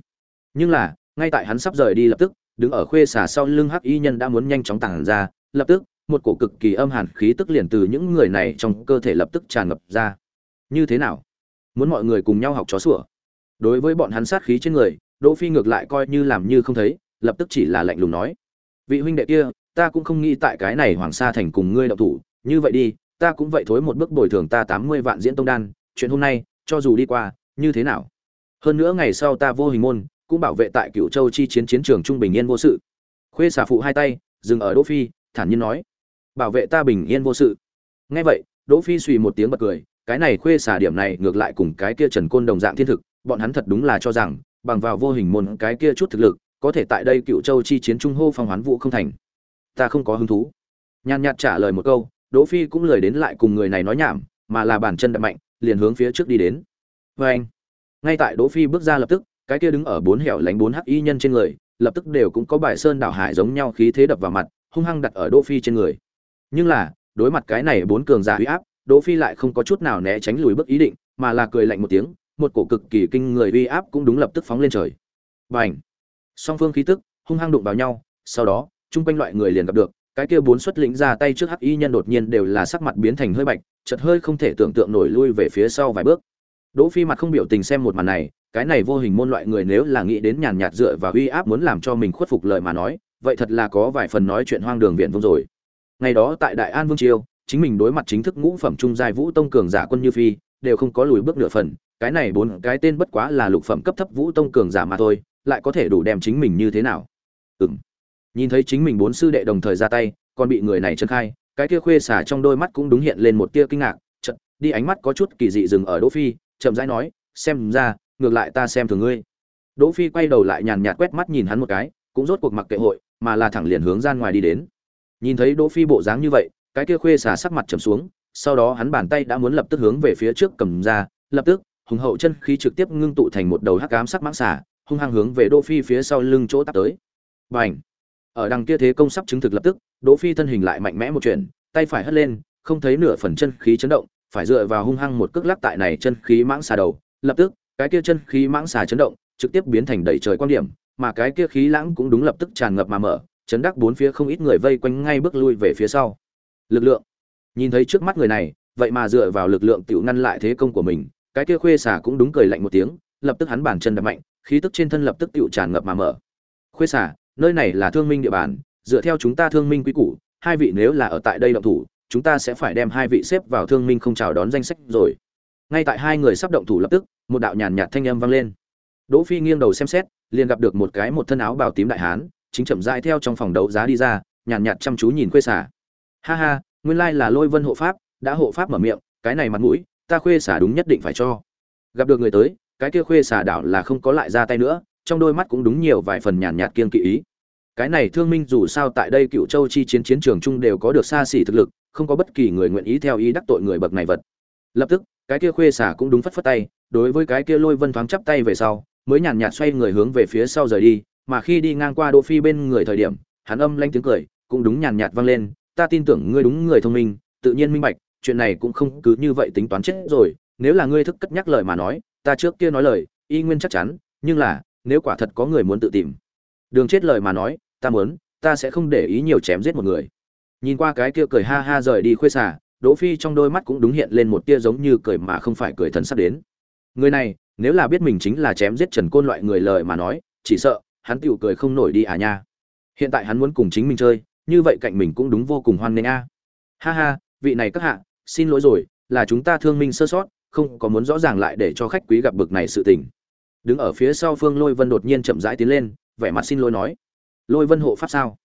Nhưng là, ngay tại hắn sắp rời đi lập tức, đứng ở khuê xà sau lưng hắc y nhân đã muốn nhanh chóng tàng ra lập tức, một cổ cực kỳ âm hàn khí tức liền từ những người này trong cơ thể lập tức tràn ngập ra. Như thế nào? Muốn mọi người cùng nhau học chó sủa? Đối với bọn hắn sát khí trên người, đỗ phi ngược lại coi như làm như không thấy, lập tức chỉ là lạnh lùng nói. Vị huynh đệ kia, ta cũng không nghĩ tại cái này hoàng sa thành cùng ngươi động thủ. Như vậy đi, ta cũng vậy thối một bước bồi thường ta tám mươi vạn diễn tông đan. Chuyện hôm nay, cho dù đi qua, như thế nào? Hơn nữa ngày sau ta vô hình môn, cũng bảo vệ tại cựu châu chi chiến chiến trường trung bình yên vô sự. Khuê xả phụ hai tay, dừng ở đỗ phi thản nhiên nói bảo vệ ta bình yên vô sự. Nghe vậy đỗ phi suy một tiếng bật cười cái này khuê xả điểm này ngược lại cùng cái kia trần côn đồng dạng thiên thực bọn hắn thật đúng là cho rằng bằng vào vô hình môn cái kia chút thực lực có thể tại đây cựu châu chi chiến trung hô phong hoán vũ không thành. Ta không có hứng thú. Nhàn nhạt trả lời một câu Đỗ Phi cũng lời đến lại cùng người này nói nhảm, mà là bản chân đập mạnh, liền hướng phía trước đi đến. với anh, ngay tại Đỗ Phi bước ra lập tức, cái kia đứng ở bốn hẻo lánh bốn hắc y nhân trên người, lập tức đều cũng có bài sơn đảo hải giống nhau khí thế đập vào mặt, hung hăng đặt ở Đỗ Phi trên người. Nhưng là, đối mặt cái này bốn cường giả uy áp, Đỗ Phi lại không có chút nào né tránh lùi bước ý định, mà là cười lạnh một tiếng, một cổ cực kỳ kinh người uy áp cũng đúng lập tức phóng lên trời. Bành! Song phương khí tức hung hăng đụng vào nhau, sau đó, trung quanh loại người liền gặp được, cái kia bốn xuất lĩnh ra tay trước hắc y nhân đột nhiên đều là sắc mặt biến thành hơi bạch chợt hơi không thể tưởng tượng nổi lui về phía sau vài bước đỗ phi mặt không biểu tình xem một màn này cái này vô hình môn loại người nếu là nghĩ đến nhàn nhạt dựa và uy áp muốn làm cho mình khuất phục lời mà nói vậy thật là có vài phần nói chuyện hoang đường viện vông rồi. Ngày đó tại đại an vương triều, chính mình đối mặt chính thức ngũ phẩm trung giai vũ tông cường giả quân như phi, đều không có lùi bước nửa phần, cái này bốn cái tên bất quá là lục phẩm cấp thấp vũ tông cường giả mà thôi, lại có thể đủ đem chính mình như thế nào? Ừm. Nhìn thấy chính mình bốn sư đệ đồng thời ra tay, còn bị người này chân khai, cái kia khuê xả trong đôi mắt cũng đúng hiện lên một tia kinh ngạc, chợt, đi ánh mắt có chút kỳ dị dừng ở đỗ phi, chậm rãi nói, xem ra, ngược lại ta xem thường ngươi. Đỗ phi quay đầu lại nhàn nhạt quét mắt nhìn hắn một cái, cũng rốt cuộc mặc kệ hội mà là thẳng liền hướng ra ngoài đi đến. Nhìn thấy đỗ phi bộ dáng như vậy, cái kia khuê xả sắc mặt trầm xuống, sau đó hắn bàn tay đã muốn lập tức hướng về phía trước cầm ra, lập tức, hùng hậu chân khí trực tiếp ngưng tụ thành một đầu hắc ám sắc mãng xả hung hăng hướng về đỗ phi phía sau lưng chỗ tắt tới. Bành! Ở đằng kia thế công sắp chứng thực lập tức, đỗ phi thân hình lại mạnh mẽ một chuyện tay phải hất lên, không thấy nửa phần chân khí chấn động, phải dựa vào hung hăng một cước lắc tại này chân khí mãng xà đầu, lập tức, cái kia chân khí mãng xà chấn động, trực tiếp biến thành đầy trời quan điểm mà cái kia khí lãng cũng đúng lập tức tràn ngập mà mở, chấn đắc bốn phía không ít người vây quanh ngay bước lui về phía sau. Lực lượng. Nhìn thấy trước mắt người này, vậy mà dựa vào lực lượng tiểu ngăn lại thế công của mình, cái kia khuê xả cũng đúng cười lạnh một tiếng, lập tức hắn bàn chân đập mạnh, khí tức trên thân lập tức tiểu tràn ngập mà mở. Khuê xả nơi này là thương minh địa bàn, dựa theo chúng ta thương minh quý củ, hai vị nếu là ở tại đây động thủ, chúng ta sẽ phải đem hai vị xếp vào thương minh không chào đón danh sách rồi. Ngay tại hai người sắp động thủ lập tức, một đạo nhàn nhạt thanh âm vang lên đỗ phi nghiêng đầu xem xét, liền gặp được một cái một thân áo bào tím đại hán, chính chậm rãi theo trong phòng đấu giá đi ra, nhàn nhạt chăm chú nhìn khuê xả. Ha ha, nguyên lai là lôi vân hộ pháp, đã hộ pháp mở miệng, cái này mặt mũi, ta khuê xả đúng nhất định phải cho. Gặp được người tới, cái kia khuê xả đảo là không có lại ra tay nữa, trong đôi mắt cũng đúng nhiều vài phần nhàn nhạt kiên kỵ ý. Cái này thương minh dù sao tại đây cựu châu chi chiến chiến trường chung đều có được xa xỉ thực lực, không có bất kỳ người nguyện ý theo ý đắc tội người bậc này vật. Lập tức, cái kia khuê xả cũng đúng phất phất tay, đối với cái kia lôi vân thoáng chắp tay về sau mới nhàn nhạt xoay người hướng về phía sau rời đi, mà khi đi ngang qua đỗ phi bên người thời điểm, hắn âm lanh tiếng cười, cũng đúng nhàn nhạt vang lên, ta tin tưởng ngươi đúng người thông minh, tự nhiên minh bạch, chuyện này cũng không cứ như vậy tính toán chết rồi, nếu là ngươi thức cất nhắc lời mà nói, ta trước kia nói lời, y nguyên chắc chắn, nhưng là, nếu quả thật có người muốn tự tìm đường chết lời mà nói, ta muốn, ta sẽ không để ý nhiều chém giết một người. Nhìn qua cái kia cười ha ha rời đi khuê xả đỗ phi trong đôi mắt cũng đúng hiện lên một tia giống như cười mà không phải cười thần sắp đến. Người này nếu là biết mình chính là chém giết trần côn loại người lời mà nói, chỉ sợ, hắn tiểu cười không nổi đi à nha. Hiện tại hắn muốn cùng chính mình chơi, như vậy cạnh mình cũng đúng vô cùng hoan nghênh a. Ha ha, vị này các hạ, xin lỗi rồi, là chúng ta thương minh sơ sót, không có muốn rõ ràng lại để cho khách quý gặp bực này sự tình. Đứng ở phía sau phương lôi vân đột nhiên chậm rãi tiến lên, vẻ mặt xin lỗi nói. Lôi vân hộ pháp sao?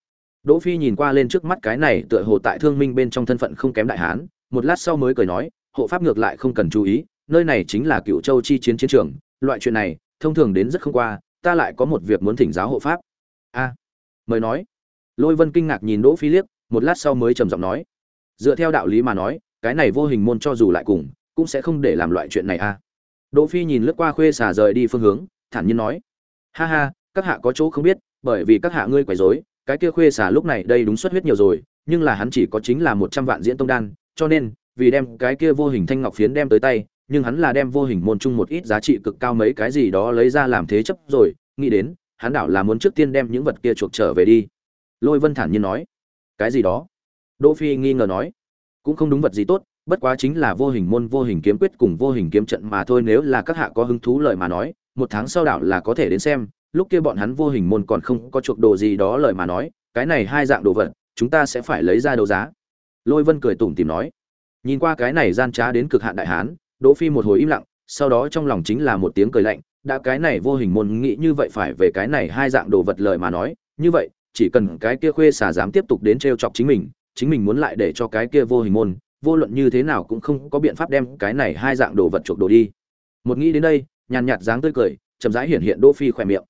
Đỗ phi nhìn qua lên trước mắt cái này tựa hồ tại thương minh bên trong thân phận không kém đại hán, một lát sau mới cười nói, hộ pháp ngược lại không cần chú ý nơi này chính là cựu châu chi chiến chiến trường, loại chuyện này, thông thường đến rất không qua, ta lại có một việc muốn thỉnh giáo hộ pháp. A, mời nói. Lôi vân kinh ngạc nhìn đỗ phi liếc, một lát sau mới trầm giọng nói. Dựa theo đạo lý mà nói, cái này vô hình môn cho dù lại cùng, cũng sẽ không để làm loại chuyện này a. Đỗ phi nhìn lướt qua khuê xả rời đi phương hướng, thản nhiên nói. Ha ha, các hạ có chỗ không biết, bởi vì các hạ ngươi quấy rối, cái kia khuê xả lúc này đây đúng xuất huyết nhiều rồi, nhưng là hắn chỉ có chính là một trăm vạn diễn tông đan, cho nên, vì đem cái kia vô hình thanh ngọc phiến đem tới tay nhưng hắn là đem vô hình môn chung một ít giá trị cực cao mấy cái gì đó lấy ra làm thế chấp rồi, nghĩ đến, hắn đảo là muốn trước tiên đem những vật kia chuộc trở về đi. Lôi vân thản nhiên nói. Cái gì đó? Đỗ phi nghi ngờ nói. Cũng không đúng vật gì tốt, bất quá chính là vô hình môn, vô hình kiếm quyết cùng vô hình kiếm trận mà thôi, nếu là các hạ có hứng thú lời mà nói, một tháng sau đảo là có thể đến xem, lúc kia bọn hắn vô hình môn còn không có chuộc đồ gì đó lời mà nói, cái này hai dạng đồ vật, chúng ta sẽ phải lấy ra đấu giá. Lôi vân cười tủm tỉm nói. Nhìn qua cái này gian trá đến cực hạn đại hán đỗ phi một hồi im lặng, sau đó trong lòng chính là một tiếng cười lạnh, đã cái này vô hình môn nghĩ như vậy phải về cái này hai dạng đồ vật lời mà nói, như vậy, chỉ cần cái kia khuê xà dám tiếp tục đến trêu chọc chính mình chính mình muốn lại để cho cái kia vô hình môn, vô luận như thế nào cũng không có biện pháp đem cái này hai dạng đồ vật chuộc đồ đi. Một nghĩ đến đây, nhàn nhạt dáng tươi cười, chậm rãi hiện hiện đỗ phi khỏe miệng.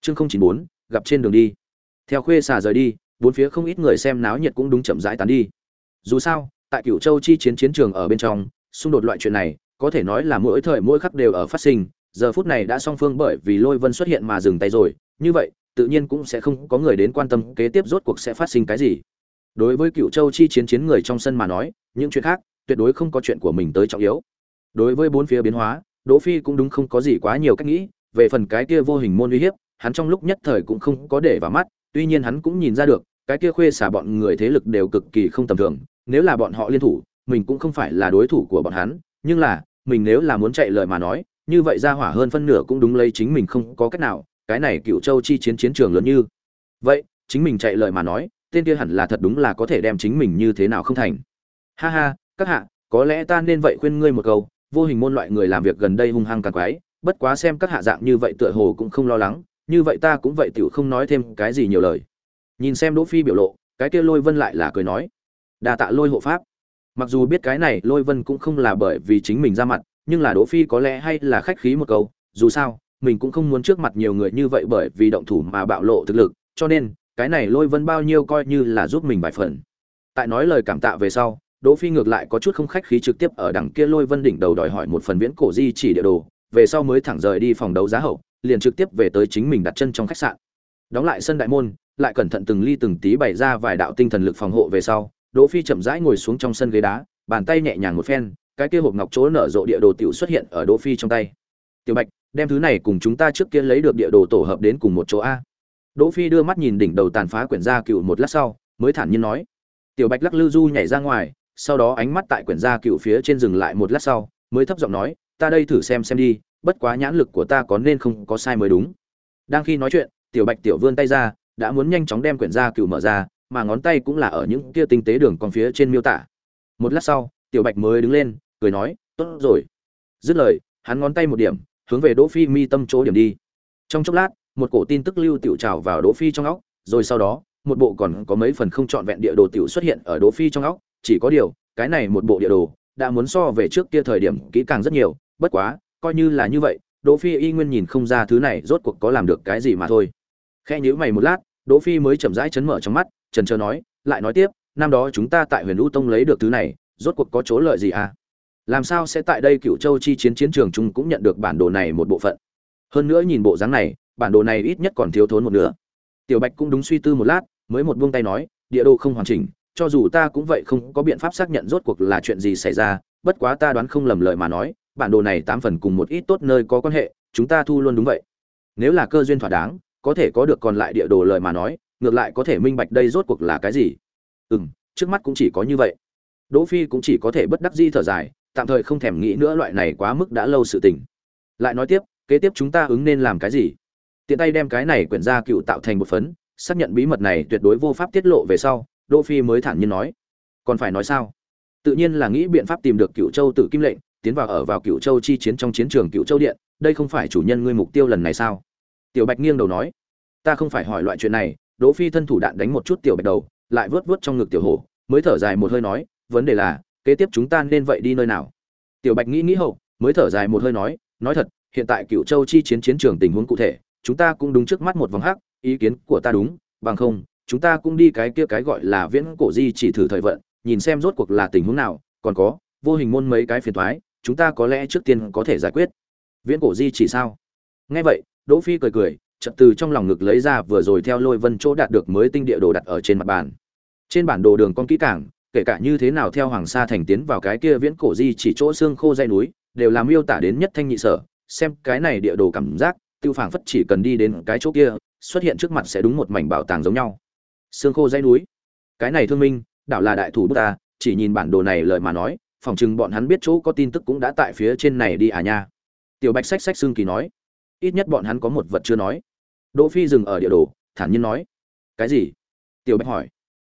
Chương không chín bốn, gặp trên đường đi. Theo khuê xà rời đi, bốn phía không ít người xem náo nhiệt cũng đúng chậm rãi tán đi. Dù sao, tại cửu châu chi chiến chiến trường ở bên trong, xung đột loại chuyện này có thể nói là mỗi thời mỗi khắc đều ở phát sinh, giờ phút này đã song phương bởi vì lôi vân xuất hiện mà dừng tay rồi, như vậy, tự nhiên cũng sẽ không có người đến quan tâm kế tiếp rốt cuộc sẽ phát sinh cái gì. Đối với cựu châu chi chiến chiến người trong sân mà nói, những chuyện khác, tuyệt đối không có chuyện của mình tới trọng yếu. Đối với bốn phía biến hóa, đỗ phi cũng đúng không có gì quá nhiều cách nghĩ, về phần cái kia vô hình môn uy hiếp, hắn trong lúc nhất thời cũng không có để vào mắt, tuy nhiên hắn cũng nhìn ra được, cái kia khuê xả bọn người thế lực đều cực kỳ không tầm thường, nếu là bọn họ liên thủ, mình cũng không phải là đối thủ của bọn hắn, nhưng là mình nếu là muốn chạy lời mà nói, như vậy ra hỏa hơn phân nửa cũng đúng lấy chính mình không có cách nào, cái này cựu châu chi chiến chiến trường lớn như. Vậy, chính mình chạy lời mà nói, tên kia hẳn là thật đúng là có thể đem chính mình như thế nào không thành. Ha ha, các hạ, có lẽ ta nên vậy khuyên ngươi một câu, vô hình môn loại người làm việc gần đây hung hăng càng quái, bất quá xem các hạ dạng như vậy tựa hồ cũng không lo lắng, như vậy ta cũng vậy tiểu không nói thêm cái gì nhiều lời. Nhìn xem đỗ phi biểu lộ, cái kia lôi vân lại là cười nói, đa tạ lôi hộ pháp mặc dù biết cái này lôi vân cũng không là bởi vì chính mình ra mặt, nhưng là đỗ phi có lẽ hay là khách khí một câu, dù sao, mình cũng không muốn trước mặt nhiều người như vậy bởi vì động thủ mà bạo lộ thực lực, cho nên, cái này lôi vân bao nhiêu coi như là giúp mình vài phần. Tại nói lời cảm tạ về sau, đỗ phi ngược lại có chút không khách khí trực tiếp ở đằng kia lôi vân đỉnh đầu đòi hỏi một phần viễn cổ di chỉ địa đồ, về sau mới thẳng rời đi phòng đấu giá hậu, liền trực tiếp về tới chính mình đặt chân trong khách sạn. Đóng lại sân đại môn, lại cẩn thận từng ly từng tí bày ra vài đạo tinh thần lực phòng hộ về sau đỗ phi chậm rãi ngồi xuống trong sân ghế đá, bàn tay nhẹ nhàng một phen, cái kia hộp ngọc chỗ nở rộ địa đồ tiểu xuất hiện ở đỗ phi trong tay. Tiểu bạch, đem thứ này cùng chúng ta trước kia lấy được địa đồ tổ hợp đến cùng một chỗ a. Đỗ phi đưa mắt nhìn đỉnh đầu tàn phá quyển gia cựu một lát sau, mới thản nhiên nói. Tiểu bạch lắc lư du nhảy ra ngoài, sau đó ánh mắt tại quyển gia cựu phía trên dừng lại một lát sau, mới thấp giọng nói, ta đây thử xem xem đi, bất quá nhãn lực của ta có nên không có sai mới đúng. Đang khi nói chuyện, tiểu bạch tiểu vươn tay ra, đã muốn nhanh chóng đem quyển gia cựu mở ra mà ngón tay cũng là ở những kia tinh tế đường còn phía trên miêu tả. Một lát sau, tiểu bạch mới đứng lên, cười nói, tốt rồi. Dứt lời, hắn ngón tay một điểm, hướng về đỗ phi mi tâm chỗ điểm đi. Trong chốc lát, một cổ tin tức lưu tiểu trào vào đỗ phi trong óc, rồi sau đó, một bộ còn có mấy phần không trọn vẹn địa đồ tiểu xuất hiện ở đỗ phi trong óc, chỉ có điều, cái này một bộ địa đồ, đã muốn so về trước kia thời điểm kỹ càng rất nhiều, bất quá, coi như là như vậy, đỗ phi y nguyên nhìn không ra thứ này rốt cuộc có làm được cái gì mà thôi. Khẽ nhíu mày một lát, đỗ phi mới chậm rãi chấn mở trong mắt trần trờ nói, lại nói tiếp, năm đó chúng ta tại huyền U tông lấy được thứ này, rốt cuộc có chỗ lợi gì à? Làm sao sẽ tại đây cựu châu chi chiến chiến trường chung cũng nhận được bản đồ này một bộ phận? Hơn nữa nhìn bộ dáng này, bản đồ này ít nhất còn thiếu thốn một nửa. Tiểu bạch cũng đúng suy tư một lát, mới một buông tay nói, địa đồ không hoàn chỉnh, cho dù ta cũng vậy không có biện pháp xác nhận rốt cuộc là chuyện gì xảy ra, bất quá ta đoán không lầm lời mà nói, bản đồ này tám phần cùng một ít tốt nơi có quan hệ, chúng ta thu luôn đúng vậy. Nếu là cơ duyên thỏa đáng, có thể có được còn lại địa đồ lời mà nói ngược lại có thể minh bạch đây rốt cuộc là cái gì. Ừ m trước mắt cũng chỉ có như vậy. Đỗ phi cũng chỉ có thể bất đắc di thở dài, tạm thời không thèm nghĩ nữa loại này quá mức đã lâu sự tình. Lại nói tiếp, kế tiếp chúng ta ứng nên làm cái gì? Tiện tay đem cái này quyển ra cựu tạo thành một phấn, xác nhận bí mật này tuyệt đối vô pháp tiết lộ về sau, đỗ phi mới thản nhiên nói. Còn phải nói sao? Tự nhiên là nghĩ biện pháp tìm được cựu châu tử kim lệnh, tiến vào ở vào cựu châu chi chiến trong chiến trường cựu châu điện, đây không phải chủ nhân ngươi mục tiêu lần này sao? Tiểu bạch nghiêng đầu nói. Ta không phải hỏi loại chuyện này đỗ phi thân thủ đạn đánh một chút tiểu bạch đầu, lại vớt vớt trong ngực tiểu hổ, mới thở dài một hơi nói, vấn đề là, kế tiếp chúng ta nên vậy đi nơi nào? Tiểu bạch nghĩ nghĩ hậu, mới thở dài một hơi nói nói thật, hiện tại cựu châu chi chiến chiến trường tình huống cụ thể, chúng ta cũng đúng trước mắt một vòng hắc, ý kiến của ta đúng, bằng không, chúng ta cũng đi cái kia cái gọi là viễn cổ di chỉ thử thời vận, nhìn xem rốt cuộc là tình huống nào, còn có, vô hình môn mấy cái phiền toái, chúng ta có lẽ trước tiên có thể giải quyết. Viễn cổ di chỉ sao? Nghe vậy, đỗ phi cười cười chợt từ trong lòng ngực lấy ra vừa rồi theo lôi vân chỗ đạt được mới tinh địa đồ đặt ở trên mặt bàn. Trên bản đồ đường con kỹ cảng kể cả như thế nào theo hoàng sa thành tiến vào cái kia viễn cổ di chỉ chỗ xương khô dây núi, đều làm miêu tả đến nhất thanh nhị sở, xem cái này địa đồ cảm giác, tiêu phảng phất chỉ cần đi đến cái chỗ kia, xuất hiện trước mặt sẽ đúng một mảnh bảo tàng giống nhau. Xương khô dây núi. Cái này thương minh, đảo là đại thủ bút ta, chỉ nhìn bản đồ này lời mà nói, phòng chừng bọn hắn biết chỗ có tin tức cũng đã tại phía trên này đi à nha. Tiểu bạch sách sách xương kỳ nói, ít nhất bọn hắn có một vật chưa nói đỗ phi dừng ở địa đồ, thản nhiên nói, cái gì? Tiểu bạch hỏi.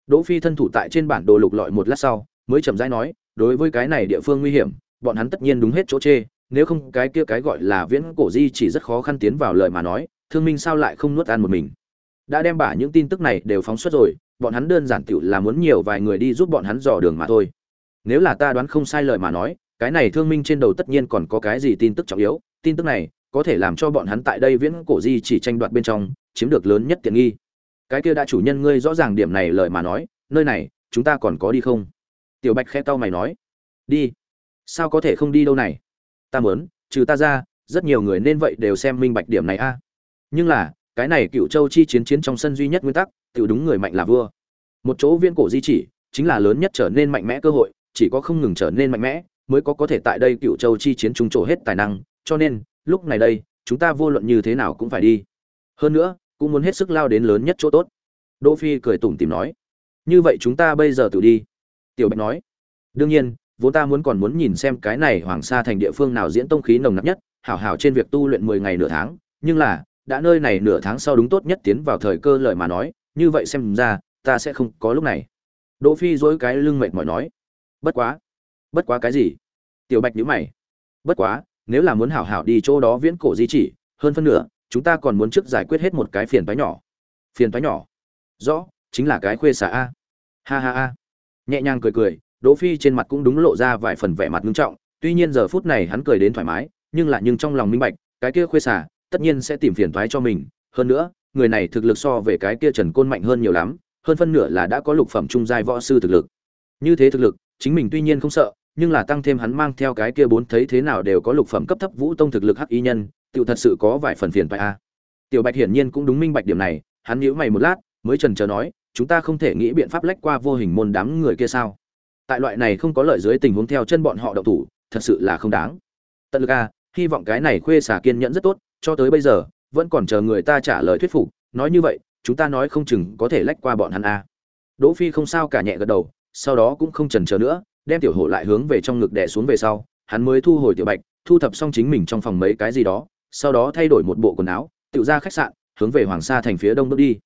Đỗ phi thân thủ tại trên bản đồ lục lọi một lát sau, mới chậm rãi nói, đối với cái này địa phương nguy hiểm, bọn hắn tất nhiên đúng hết chỗ chê, nếu không cái kia cái gọi là viễn cổ di chỉ rất khó khăn tiến vào lời mà nói, thương minh sao lại không nuốt ăn một mình? Đã đem bả những tin tức này đều phóng xuất rồi, bọn hắn đơn giản tiểu là muốn nhiều vài người đi giúp bọn hắn dò đường mà thôi. Nếu là ta đoán không sai lời mà nói, cái này thương minh trên đầu tất nhiên còn có cái gì tin tức trọng yếu, tin tức này có thể làm cho bọn hắn tại đây viễn cổ di chỉ tranh đoạt bên trong, chiếm được lớn nhất tiện nghi. Cái kia đã chủ nhân ngươi rõ ràng điểm này lời mà nói, nơi này, chúng ta còn có đi không? Tiểu bạch khẽ tao mày nói, đi. Sao có thể không đi đâu này? Ta mớn trừ ta ra, rất nhiều người nên vậy đều xem minh bạch điểm này a. Nhưng là, cái này cựu châu chi chiến chiến trong sân duy nhất nguyên tắc tự đúng người mạnh là vua. Một chỗ viên cổ di chỉ, chính là lớn nhất trở nên mạnh mẽ cơ hội, chỉ có không ngừng trở nên mạnh mẽ, mới có có thể tại đây cựu châu chi chiến trung trổ hết tài năng, cho nên lúc này đây, chúng ta vô luận như thế nào cũng phải đi. Hơn nữa, cũng muốn hết sức lao đến lớn nhất chỗ tốt. Đỗ phi cười tủm tỉm nói. Như vậy chúng ta bây giờ tự đi. Tiểu bạch nói. Đương nhiên, vốn ta muốn còn muốn nhìn xem cái này hoàng sa thành địa phương nào diễn tông khí nồng nặc nhất, hảo hảo trên việc tu luyện 10 ngày nửa tháng. Nhưng là, đã nơi này nửa tháng sau đúng tốt nhất tiến vào thời cơ lời mà nói, như vậy xem ra, ta sẽ không có lúc này. Đỗ phi dối cái lưng mệt mỏi nói. Bất quá. Bất quá cái gì? Tiểu bạch nhíu mày. Bất quá nếu là muốn hảo hảo đi chỗ đó viễn cổ di chỉ, hơn phân nửa, chúng ta còn muốn trước giải quyết hết một cái phiền toái nhỏ. Phiền toái nhỏ. Rõ, chính là cái khuê xả a. Ha ha ha. Nhẹ nhàng cười cười, đỗ phi trên mặt cũng đúng lộ ra vài phần vẻ mặt nghiêm trọng, tuy nhiên giờ phút này hắn cười đến thoải mái, nhưng lại nhưng trong lòng minh bạch, cái kia khuê xả, tất nhiên sẽ tìm phiền toái cho mình. Hơn nữa, người này thực lực so về cái kia trần côn mạnh hơn nhiều lắm, hơn phân nửa là đã có lục phẩm trung giai võ sư thực lực. Như thế thực lực, chính mình tuy nhiên không sợ nhưng là tăng thêm hắn mang theo cái kia bốn thấy thế nào đều có lục phẩm cấp thấp vũ tông thực lực hắc y nhân, tiểu thật sự có vài phần phiền phải a. Tiểu bạch hiển nhiên cũng đúng minh bạch điểm này, hắn nhíu mày một lát, mới trần chờ nói, chúng ta không thể nghĩ biện pháp lách qua vô hình môn đám người kia sao? Tại loại này không có lợi dưới tình huống theo chân bọn họ đậu thủ, thật sự là không đáng. Tận lực a, hy vọng cái này khuê xả kiên nhẫn rất tốt, cho tới bây giờ, vẫn còn chờ người ta trả lời thuyết phục, nói như vậy, chúng ta nói không chừng có thể lách qua bọn hắn a. Đỗ phi không sao cả nhẹ gật đầu, sau đó cũng không chần chờ nữa đem tiểu hổ lại hướng về trong ngực đè xuống về sau, hắn mới thu hồi tiểu bạch, thu thập xong chính mình trong phòng mấy cái gì đó, sau đó thay đổi một bộ quần áo, tự ra khách sạn, hướng về hoàng sa thành phía đông bước đi.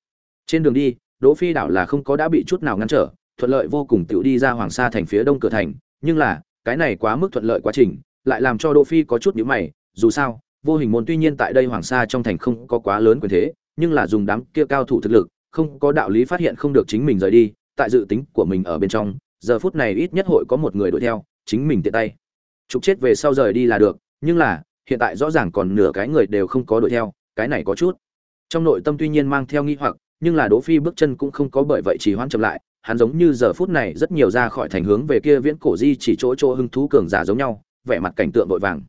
Trên đường đi, đỗ phi đảo là không có đã bị chút nào ngăn trở, thuận lợi vô cùng tự đi ra hoàng sa thành phía đông cửa thành, nhưng là, cái này quá mức thuận lợi quá trình, lại làm cho đỗ phi có chút nhíu mày, dù sao, vô hình môn tuy nhiên tại đây hoàng sa trong thành không có quá lớn quyền thế, nhưng là dùng đám kia cao thủ thực lực, không có đạo lý phát hiện không được chính mình rời đi, tại dự tính của mình ở bên trong giờ phút này ít nhất hội có một người đuổi theo, chính mình tiện tay. Trục chết về sau rời đi là được, nhưng là, hiện tại rõ ràng còn nửa cái người đều không có đuổi theo, cái này có chút. Trong nội tâm tuy nhiên mang theo nghi hoặc, nhưng là đỗ phi bước chân cũng không có bởi vậy chỉ hoãn chậm lại, hắn giống như giờ phút này rất nhiều ra khỏi thành hướng về kia viễn cổ di chỉ chỗ chỗ hưng thú cường giả giống nhau, vẻ mặt cảnh tượng vội vàng.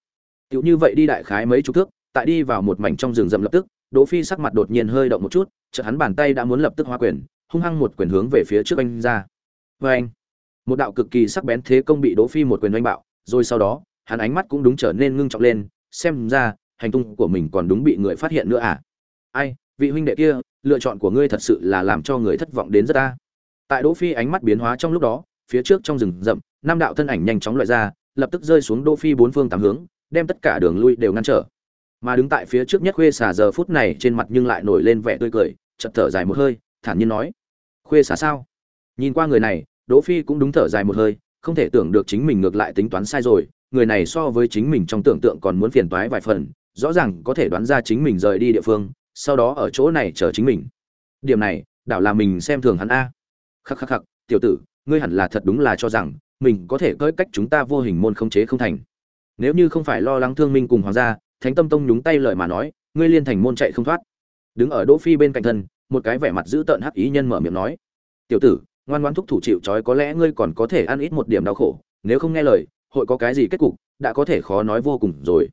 Tựu như vậy đi đại khái mấy chục thước, tại đi vào một mảnh trong rừng rậm lập tức, đỗ phi sắc mặt đột nhiên hơi động một chút, chợt hắn bàn tay đã muốn lập tức hóa quyền, hung hăng một quyền hướng về phía trước anh ra. Với anh một đạo cực kỳ sắc bén thế công bị đỗ phi một quyền đánh bạo, rồi sau đó, hắn ánh mắt cũng đúng trở nên ngưng trọng lên, xem ra, hành tung của mình còn đúng bị người phát hiện nữa à? Ai, vị huynh đệ kia, lựa chọn của ngươi thật sự là làm cho người thất vọng đến rất ta. Tại đỗ phi ánh mắt biến hóa trong lúc đó, phía trước trong rừng rậm, năm đạo thân ảnh nhanh chóng loại ra, lập tức rơi xuống đỗ phi bốn phương tám hướng, đem tất cả đường lui đều ngăn trở. Mà đứng tại phía trước nhất khuê xà giờ phút này trên mặt nhưng lại nổi lên vẻ tươi cười, chợt thở dài một hơi, thản nhiên nói, khuê xà sao? Nhìn qua người này đỗ phi cũng đúng thở dài một hơi, không thể tưởng được chính mình ngược lại tính toán sai rồi, người này so với chính mình trong tưởng tượng còn muốn phiền toái vài phần, rõ ràng có thể đoán ra chính mình rời đi địa phương, sau đó ở chỗ này chờ chính mình. Điểm này, đảo là mình xem thường hắn a. Khắc khắc khắc, tiểu tử, ngươi hẳn là thật đúng là cho rằng, mình có thể cưỡi cách chúng ta vô hình môn không chế không thành. Nếu như không phải lo lắng thương minh cùng hoàng gia, thánh tâm tông nhúng tay lời mà nói, ngươi liên thành môn chạy không thoát. Đứng ở đỗ phi bên cạnh thân, một cái vẻ mặt dữ tợn hắc ý nhân mở miệng nói. Tiểu tử ngoan ngoãn thúc thủ chịu trói có lẽ ngươi còn có thể ăn ít một điểm đau khổ, nếu không nghe lời, hội có cái gì kết cục, đã có thể khó nói vô cùng rồi.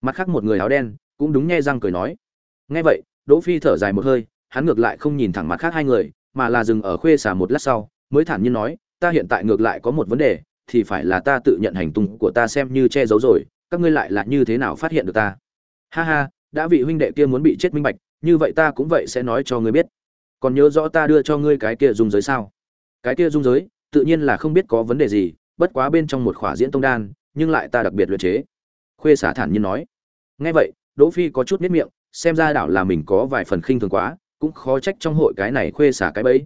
Mặt khác một người áo đen cũng đúng nghe răng cười nói. Nghe vậy, đỗ phi thở dài một hơi, hắn ngược lại không nhìn thẳng mặt khác hai người, mà là dừng ở khuê xả một lát sau, mới thản nhiên nói, ta hiện tại ngược lại có một vấn đề, thì phải là ta tự nhận hành tung của ta xem như che giấu rồi, các ngươi lại là như thế nào phát hiện được ta? Ha ha, đã vị huynh đệ kia muốn bị chết minh bạch, như vậy ta cũng vậy sẽ nói cho ngươi biết. Còn nhớ rõ ta đưa cho ngươi cái kia dùng giới sao? Cái kia dung giới, tự nhiên là không biết có vấn đề gì, bất quá bên trong một khỏa diễn tông đan, nhưng lại ta đặc biệt luyện chế. Khuê xả thản nhiên nói. Nghe vậy, đỗ phi có chút miết miệng, xem ra đảo là mình có vài phần khinh thường quá, cũng khó trách trong hội cái này khuê xả cái bẫy.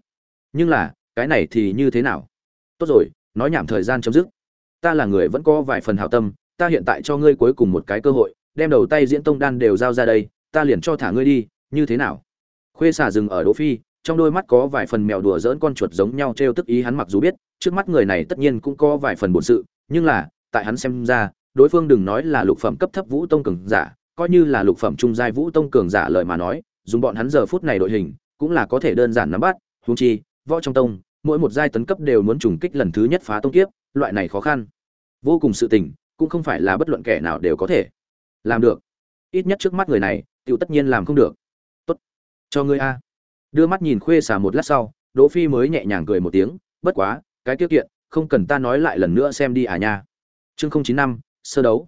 Nhưng là, cái này thì như thế nào? Tốt rồi, nói nhảm thời gian chấm dứt. Ta là người vẫn có vài phần hảo tâm, ta hiện tại cho ngươi cuối cùng một cái cơ hội, đem đầu tay diễn tông đan đều giao ra đây, ta liền cho thả ngươi đi, như thế nào? Khuê xả dừng ở đỗ phi trong đôi mắt có vài phần mèo đùa giỡn con chuột giống nhau trêu tức ý hắn mặc dù biết, trước mắt người này tất nhiên cũng có vài phần bổn sự, nhưng là, tại hắn xem ra, đối phương đừng nói là lục phẩm cấp thấp vũ tông cường giả, coi như là lục phẩm trung giai vũ tông cường giả lời mà nói, dùng bọn hắn giờ phút này đội hình, cũng là có thể đơn giản nắm bắt, huống chi, võ trong tông, mỗi một giai tấn cấp đều muốn trùng kích lần thứ nhất phá tông kiếp, loại này khó khăn. Vô cùng sự tình, cũng không phải là bất luận kẻ nào đều có thể làm được. Ít nhất trước mắt người này tựu tất nhiên làm không được. Tốt. Cho ngươi a đưa mắt nhìn khuê xà một lát sau, đỗ phi mới nhẹ nhàng cười một tiếng, bất quá, cái tiêu kiện, không cần ta nói lại lần nữa xem đi à nha. Chương không chín năm, sơ đấu.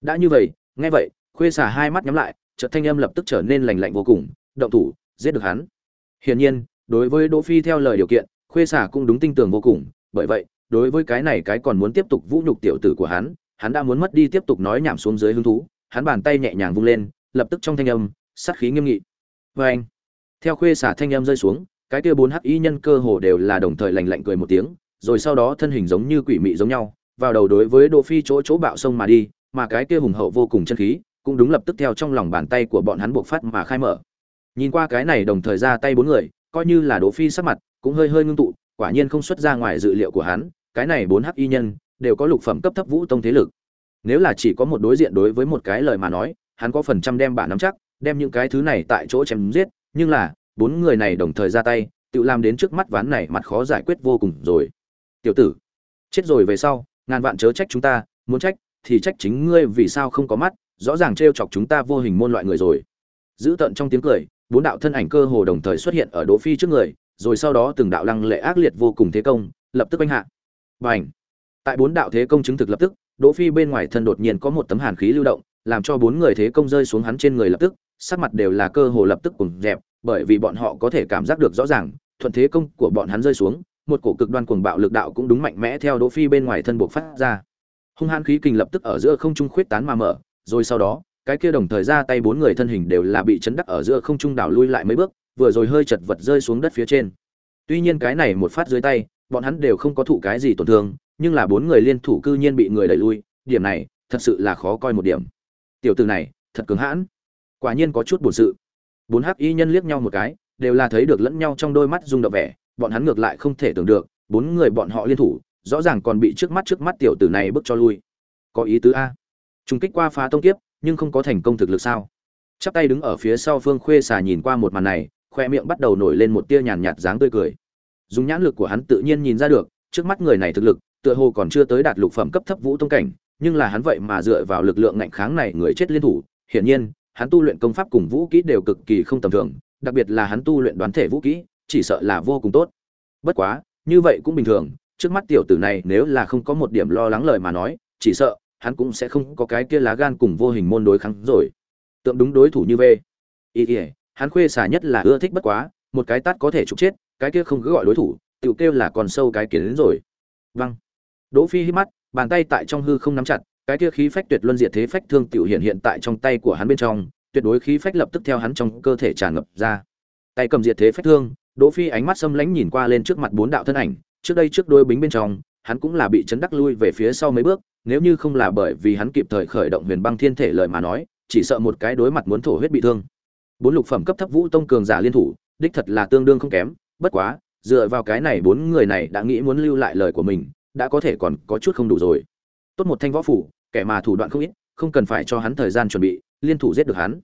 Đã như vậy, nghe vậy, khuê xà hai mắt nhắm lại, chợt thanh âm lập tức trở nên lành lạnh vô cùng, động thủ, giết được hắn. Hiển nhiên, đối với đỗ phi theo lời điều kiện, khuê xà cũng đúng tinh tường vô cùng, bởi vậy, đối với cái này cái còn muốn tiếp tục vũ nhục tiểu tử của hắn hắn đã muốn mất đi tiếp tục nói nhảm xuống dưới hứng thú, hắn bàn tay nhẹ nhàng vung lên, lập tức trong thanh âm, sát khí nghiêm nghị. Với anh theo khuê xả thanh em rơi xuống, cái kia bốn hắc y nhân cơ hồ đều là đồng thời lành lạnh cười một tiếng, rồi sau đó thân hình giống như quỷ mị giống nhau, vào đầu đối với đỗ phi chỗ chỗ bạo sông mà đi, mà cái kia hùng hậu vô cùng chân khí, cũng đúng lập tức theo trong lòng bàn tay của bọn hắn buộc phát mà khai mở. Nhìn qua cái này đồng thời ra tay bốn người, coi như là đỗ phi sắc mặt cũng hơi hơi ngưng tụ, quả nhiên không xuất ra ngoài dự liệu của hắn, cái này bốn hắc y nhân đều có lục phẩm cấp thấp vũ tông thế lực. Nếu là chỉ có một đối diện đối với một cái lời mà nói, hắn có phần trăm đem bản nắm chắc, đem những cái thứ này tại chỗ chém giết nhưng là, bốn người này đồng thời ra tay, tự làm đến trước mắt ván này mặt khó giải quyết vô cùng rồi. Tiểu tử, chết rồi về sau, ngàn vạn chớ trách chúng ta, muốn trách thì trách chính ngươi vì sao không có mắt, rõ ràng t chọc chúng ta vô hình môn loại người rồi. Giữ tận trong tiếng cười, bốn đạo thân ảnh cơ hồ đồng thời xuất hiện ở đỗ phi trước người, rồi sau đó từng đạo lăng lệ ác liệt vô cùng thế công, lập tức oanh hạ. Bành. tại bốn đạo thế công chứng thực lập tức, đỗ phi bên ngoài thân đột nhiên có một tấm hàn khí lưu động, làm cho bốn người thế công rơi xuống hắn trên người lập tức sắc mặt đều là cơ hồ lập tức cùng dẹp, bởi vì bọn họ có thể cảm giác được rõ ràng, thuận thế công của bọn hắn rơi xuống, một cổ cực đoan cuồng bạo lực đạo cũng đúng mạnh mẽ theo đỗ phi bên ngoài thân buộc phát ra. Hung hãn khí kình lập tức ở giữa không trung khuyết tán mà mở, rồi sau đó, cái kia đồng thời ra tay bốn người thân hình đều là bị chấn đắc ở giữa không trung đảo lui lại mấy bước, vừa rồi hơi chật vật rơi xuống đất phía trên. Tuy nhiên cái này một phát dưới tay, bọn hắn đều không có thụ cái gì tổn thương, nhưng là bốn người liên thủ cư nhiên bị người đẩy lui, điểm này thật sự là khó coi một điểm. Tiểu tử này, thật cứng hãn quả nhiên có chút buồn sự. Bốn hắc y nhân liếc nhau một cái, đều là thấy được lẫn nhau trong đôi mắt rung động vẻ, bọn hắn ngược lại không thể tưởng được, bốn người bọn họ liên thủ, rõ ràng còn bị trước mắt trước mắt tiểu tử này bước cho lui. Có ý tứ a. Trùng kích qua phá tông kiếp, nhưng không có thành công thực lực sao? Chắp tay đứng ở phía sau phương khuê xà nhìn qua một màn này, khoe miệng bắt đầu nổi lên một tia nhàn nhạt dáng tươi cười. Dùng nhãn lực của hắn tự nhiên nhìn ra được, trước mắt người này thực lực, tựa hồ còn chưa tới đạt lục phẩm cấp thấp vũ tông cảnh, nhưng là hắn vậy mà dựa vào lực lượng ngạnh kháng này người chết liên thủ, hiển nhiên hắn tu luyện công pháp cùng vũ kỹ đều cực kỳ không tầm thường đặc biệt là hắn tu luyện đoán thể vũ kỹ chỉ sợ là vô cùng tốt. Bất quá như vậy cũng bình thường trước mắt tiểu tử này nếu là không có một điểm lo lắng lời mà nói chỉ sợ hắn cũng sẽ không có cái kia lá gan cùng vô hình môn đối kháng rồi. Tượng đúng đối thủ như về ý ý, hắn khuê xả nhất là ưa thích bất quá một cái tát có thể trục chết cái kia không cứ gọi đối thủ tiểu kêu là còn sâu cái kiến đến rồi. Văng đỗ phi hít mắt bàn tay tại trong hư không nắm chặt cái kia khí phách tuyệt luân diệt thế phách thương tiểu hiện hiện tại trong tay của hắn bên trong, tuyệt đối khí phách lập tức theo hắn trong cơ thể tràn ngập ra. Tay cầm diệt thế phách thương, đỗ phi ánh mắt sâm lánh nhìn qua lên trước mặt bốn đạo thân ảnh, trước đây trước đôi bính bên trong, hắn cũng là bị chấn đắc lui về phía sau mấy bước, nếu như không là bởi vì hắn kịp thời khởi động huyền băng thiên thể lời mà nói, chỉ sợ một cái đối mặt muốn thổ huyết bị thương. Bốn lục phẩm cấp thấp vũ tông cường giả liên thủ, đích thật là tương đương không kém, bất quá, dựa vào cái này bốn người này đã nghĩ muốn lưu lại lời của mình, đã có thể còn có chút không đủ rồi. Tốt một thanh võ phủ kẻ mà thủ đoạn không ít, không cần phải cho hắn thời gian chuẩn bị, liên thủ giết được hắn.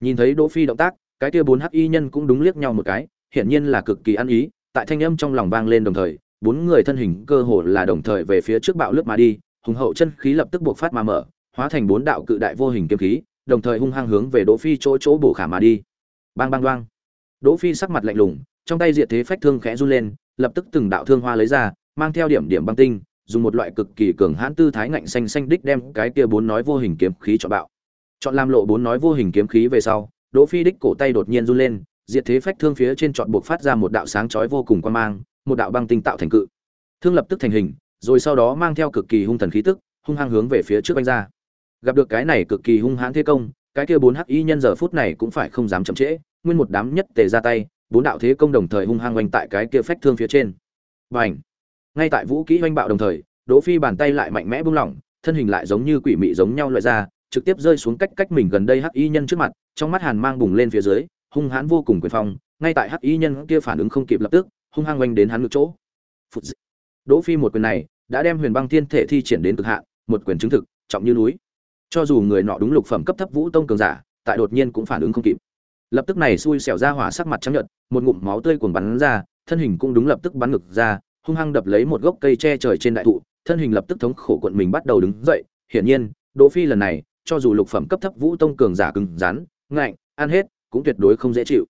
Nhìn thấy đỗ phi động tác, cái kia bốn hắc y nhân cũng đúng liếc nhau một cái, hiển nhiên là cực kỳ ăn ý, tại thanh âm trong lòng vang lên đồng thời, bốn người thân hình cơ hồ là đồng thời về phía trước bạo lướt mà đi, hùng hậu chân khí lập tức buộc phát mà mở, hóa thành bốn đạo cự đại vô hình kiếm khí, đồng thời hung hăng hướng về đỗ phi chỗ chỗ bổ khả mà đi. Bang bang bang. Đỗ phi sắc mặt lạnh lùng, trong tay diệt thế phách thương khẽ run lên, lập tức từng đạo thương hoa lấy ra, mang theo điểm điểm băng tinh dùng một loại cực kỳ cường hãn tư thái ngạnh xanh xanh đích đem cái kia bốn nói vô hình kiếm khí cho bạo. Chọn làm lộ bốn nói vô hình kiếm khí về sau, đỗ phi đích cổ tay đột nhiên run lên, diệt thế phách thương phía trên chọn buộc phát ra một đạo sáng chói vô cùng quan mang, một đạo băng tinh tạo thành cự. Thương lập tức thành hình, rồi sau đó mang theo cực kỳ hung thần khí tức, hung hăng hướng về phía trước anh ra. Gặp được cái này cực kỳ hung hãn thế công, cái kia bốn hắc y nhân giờ phút này cũng phải không dám chậm trễ, nguyên một đám nhất tề ra tay, bốn đạo thế công đồng thời hung hăng oanh tại cái kia phách thương phía trên. Bành! Ngay tại vũ kỹ oanh bạo đồng thời, đỗ phi bàn tay lại mạnh mẽ buông lỏng, thân hình lại giống như quỷ mị giống nhau loại ra, trực tiếp rơi xuống cách cách mình gần đây hắc y nhân trước mặt, trong mắt hàn mang bùng lên phía dưới, hung hãn vô cùng quyền phong, ngay tại hắc y nhân kia phản ứng không kịp lập tức, hung hăng oanh đến hắn ngược chỗ. Phụt dị. đỗ phi một quyền này đã đem huyền băng thiên thể thi triển đến cực hạn, một quyền chứng thực, trọng như núi. Cho dù người nọ đúng lục phẩm cấp thấp vũ tông cường giả, tại đột nhiên cũng phản ứng không kịp. Lập tức này xui xẻo ra hỏa sắc mặt trắng nhợt, một ngụm máu tươi cuồng bắn ra, thân hình cũng đúng lập tức bắn ngược ra hung hăng đập lấy một gốc cây che trời trên đại thụ, thân hình lập tức thống khổ cuộn mình bắt đầu đứng dậy. Hiển nhiên, đỗ phi lần này, cho dù lục phẩm cấp thấp vũ tông cường giả cứng rắn, ngạnh, ăn hết, cũng tuyệt đối không dễ chịu.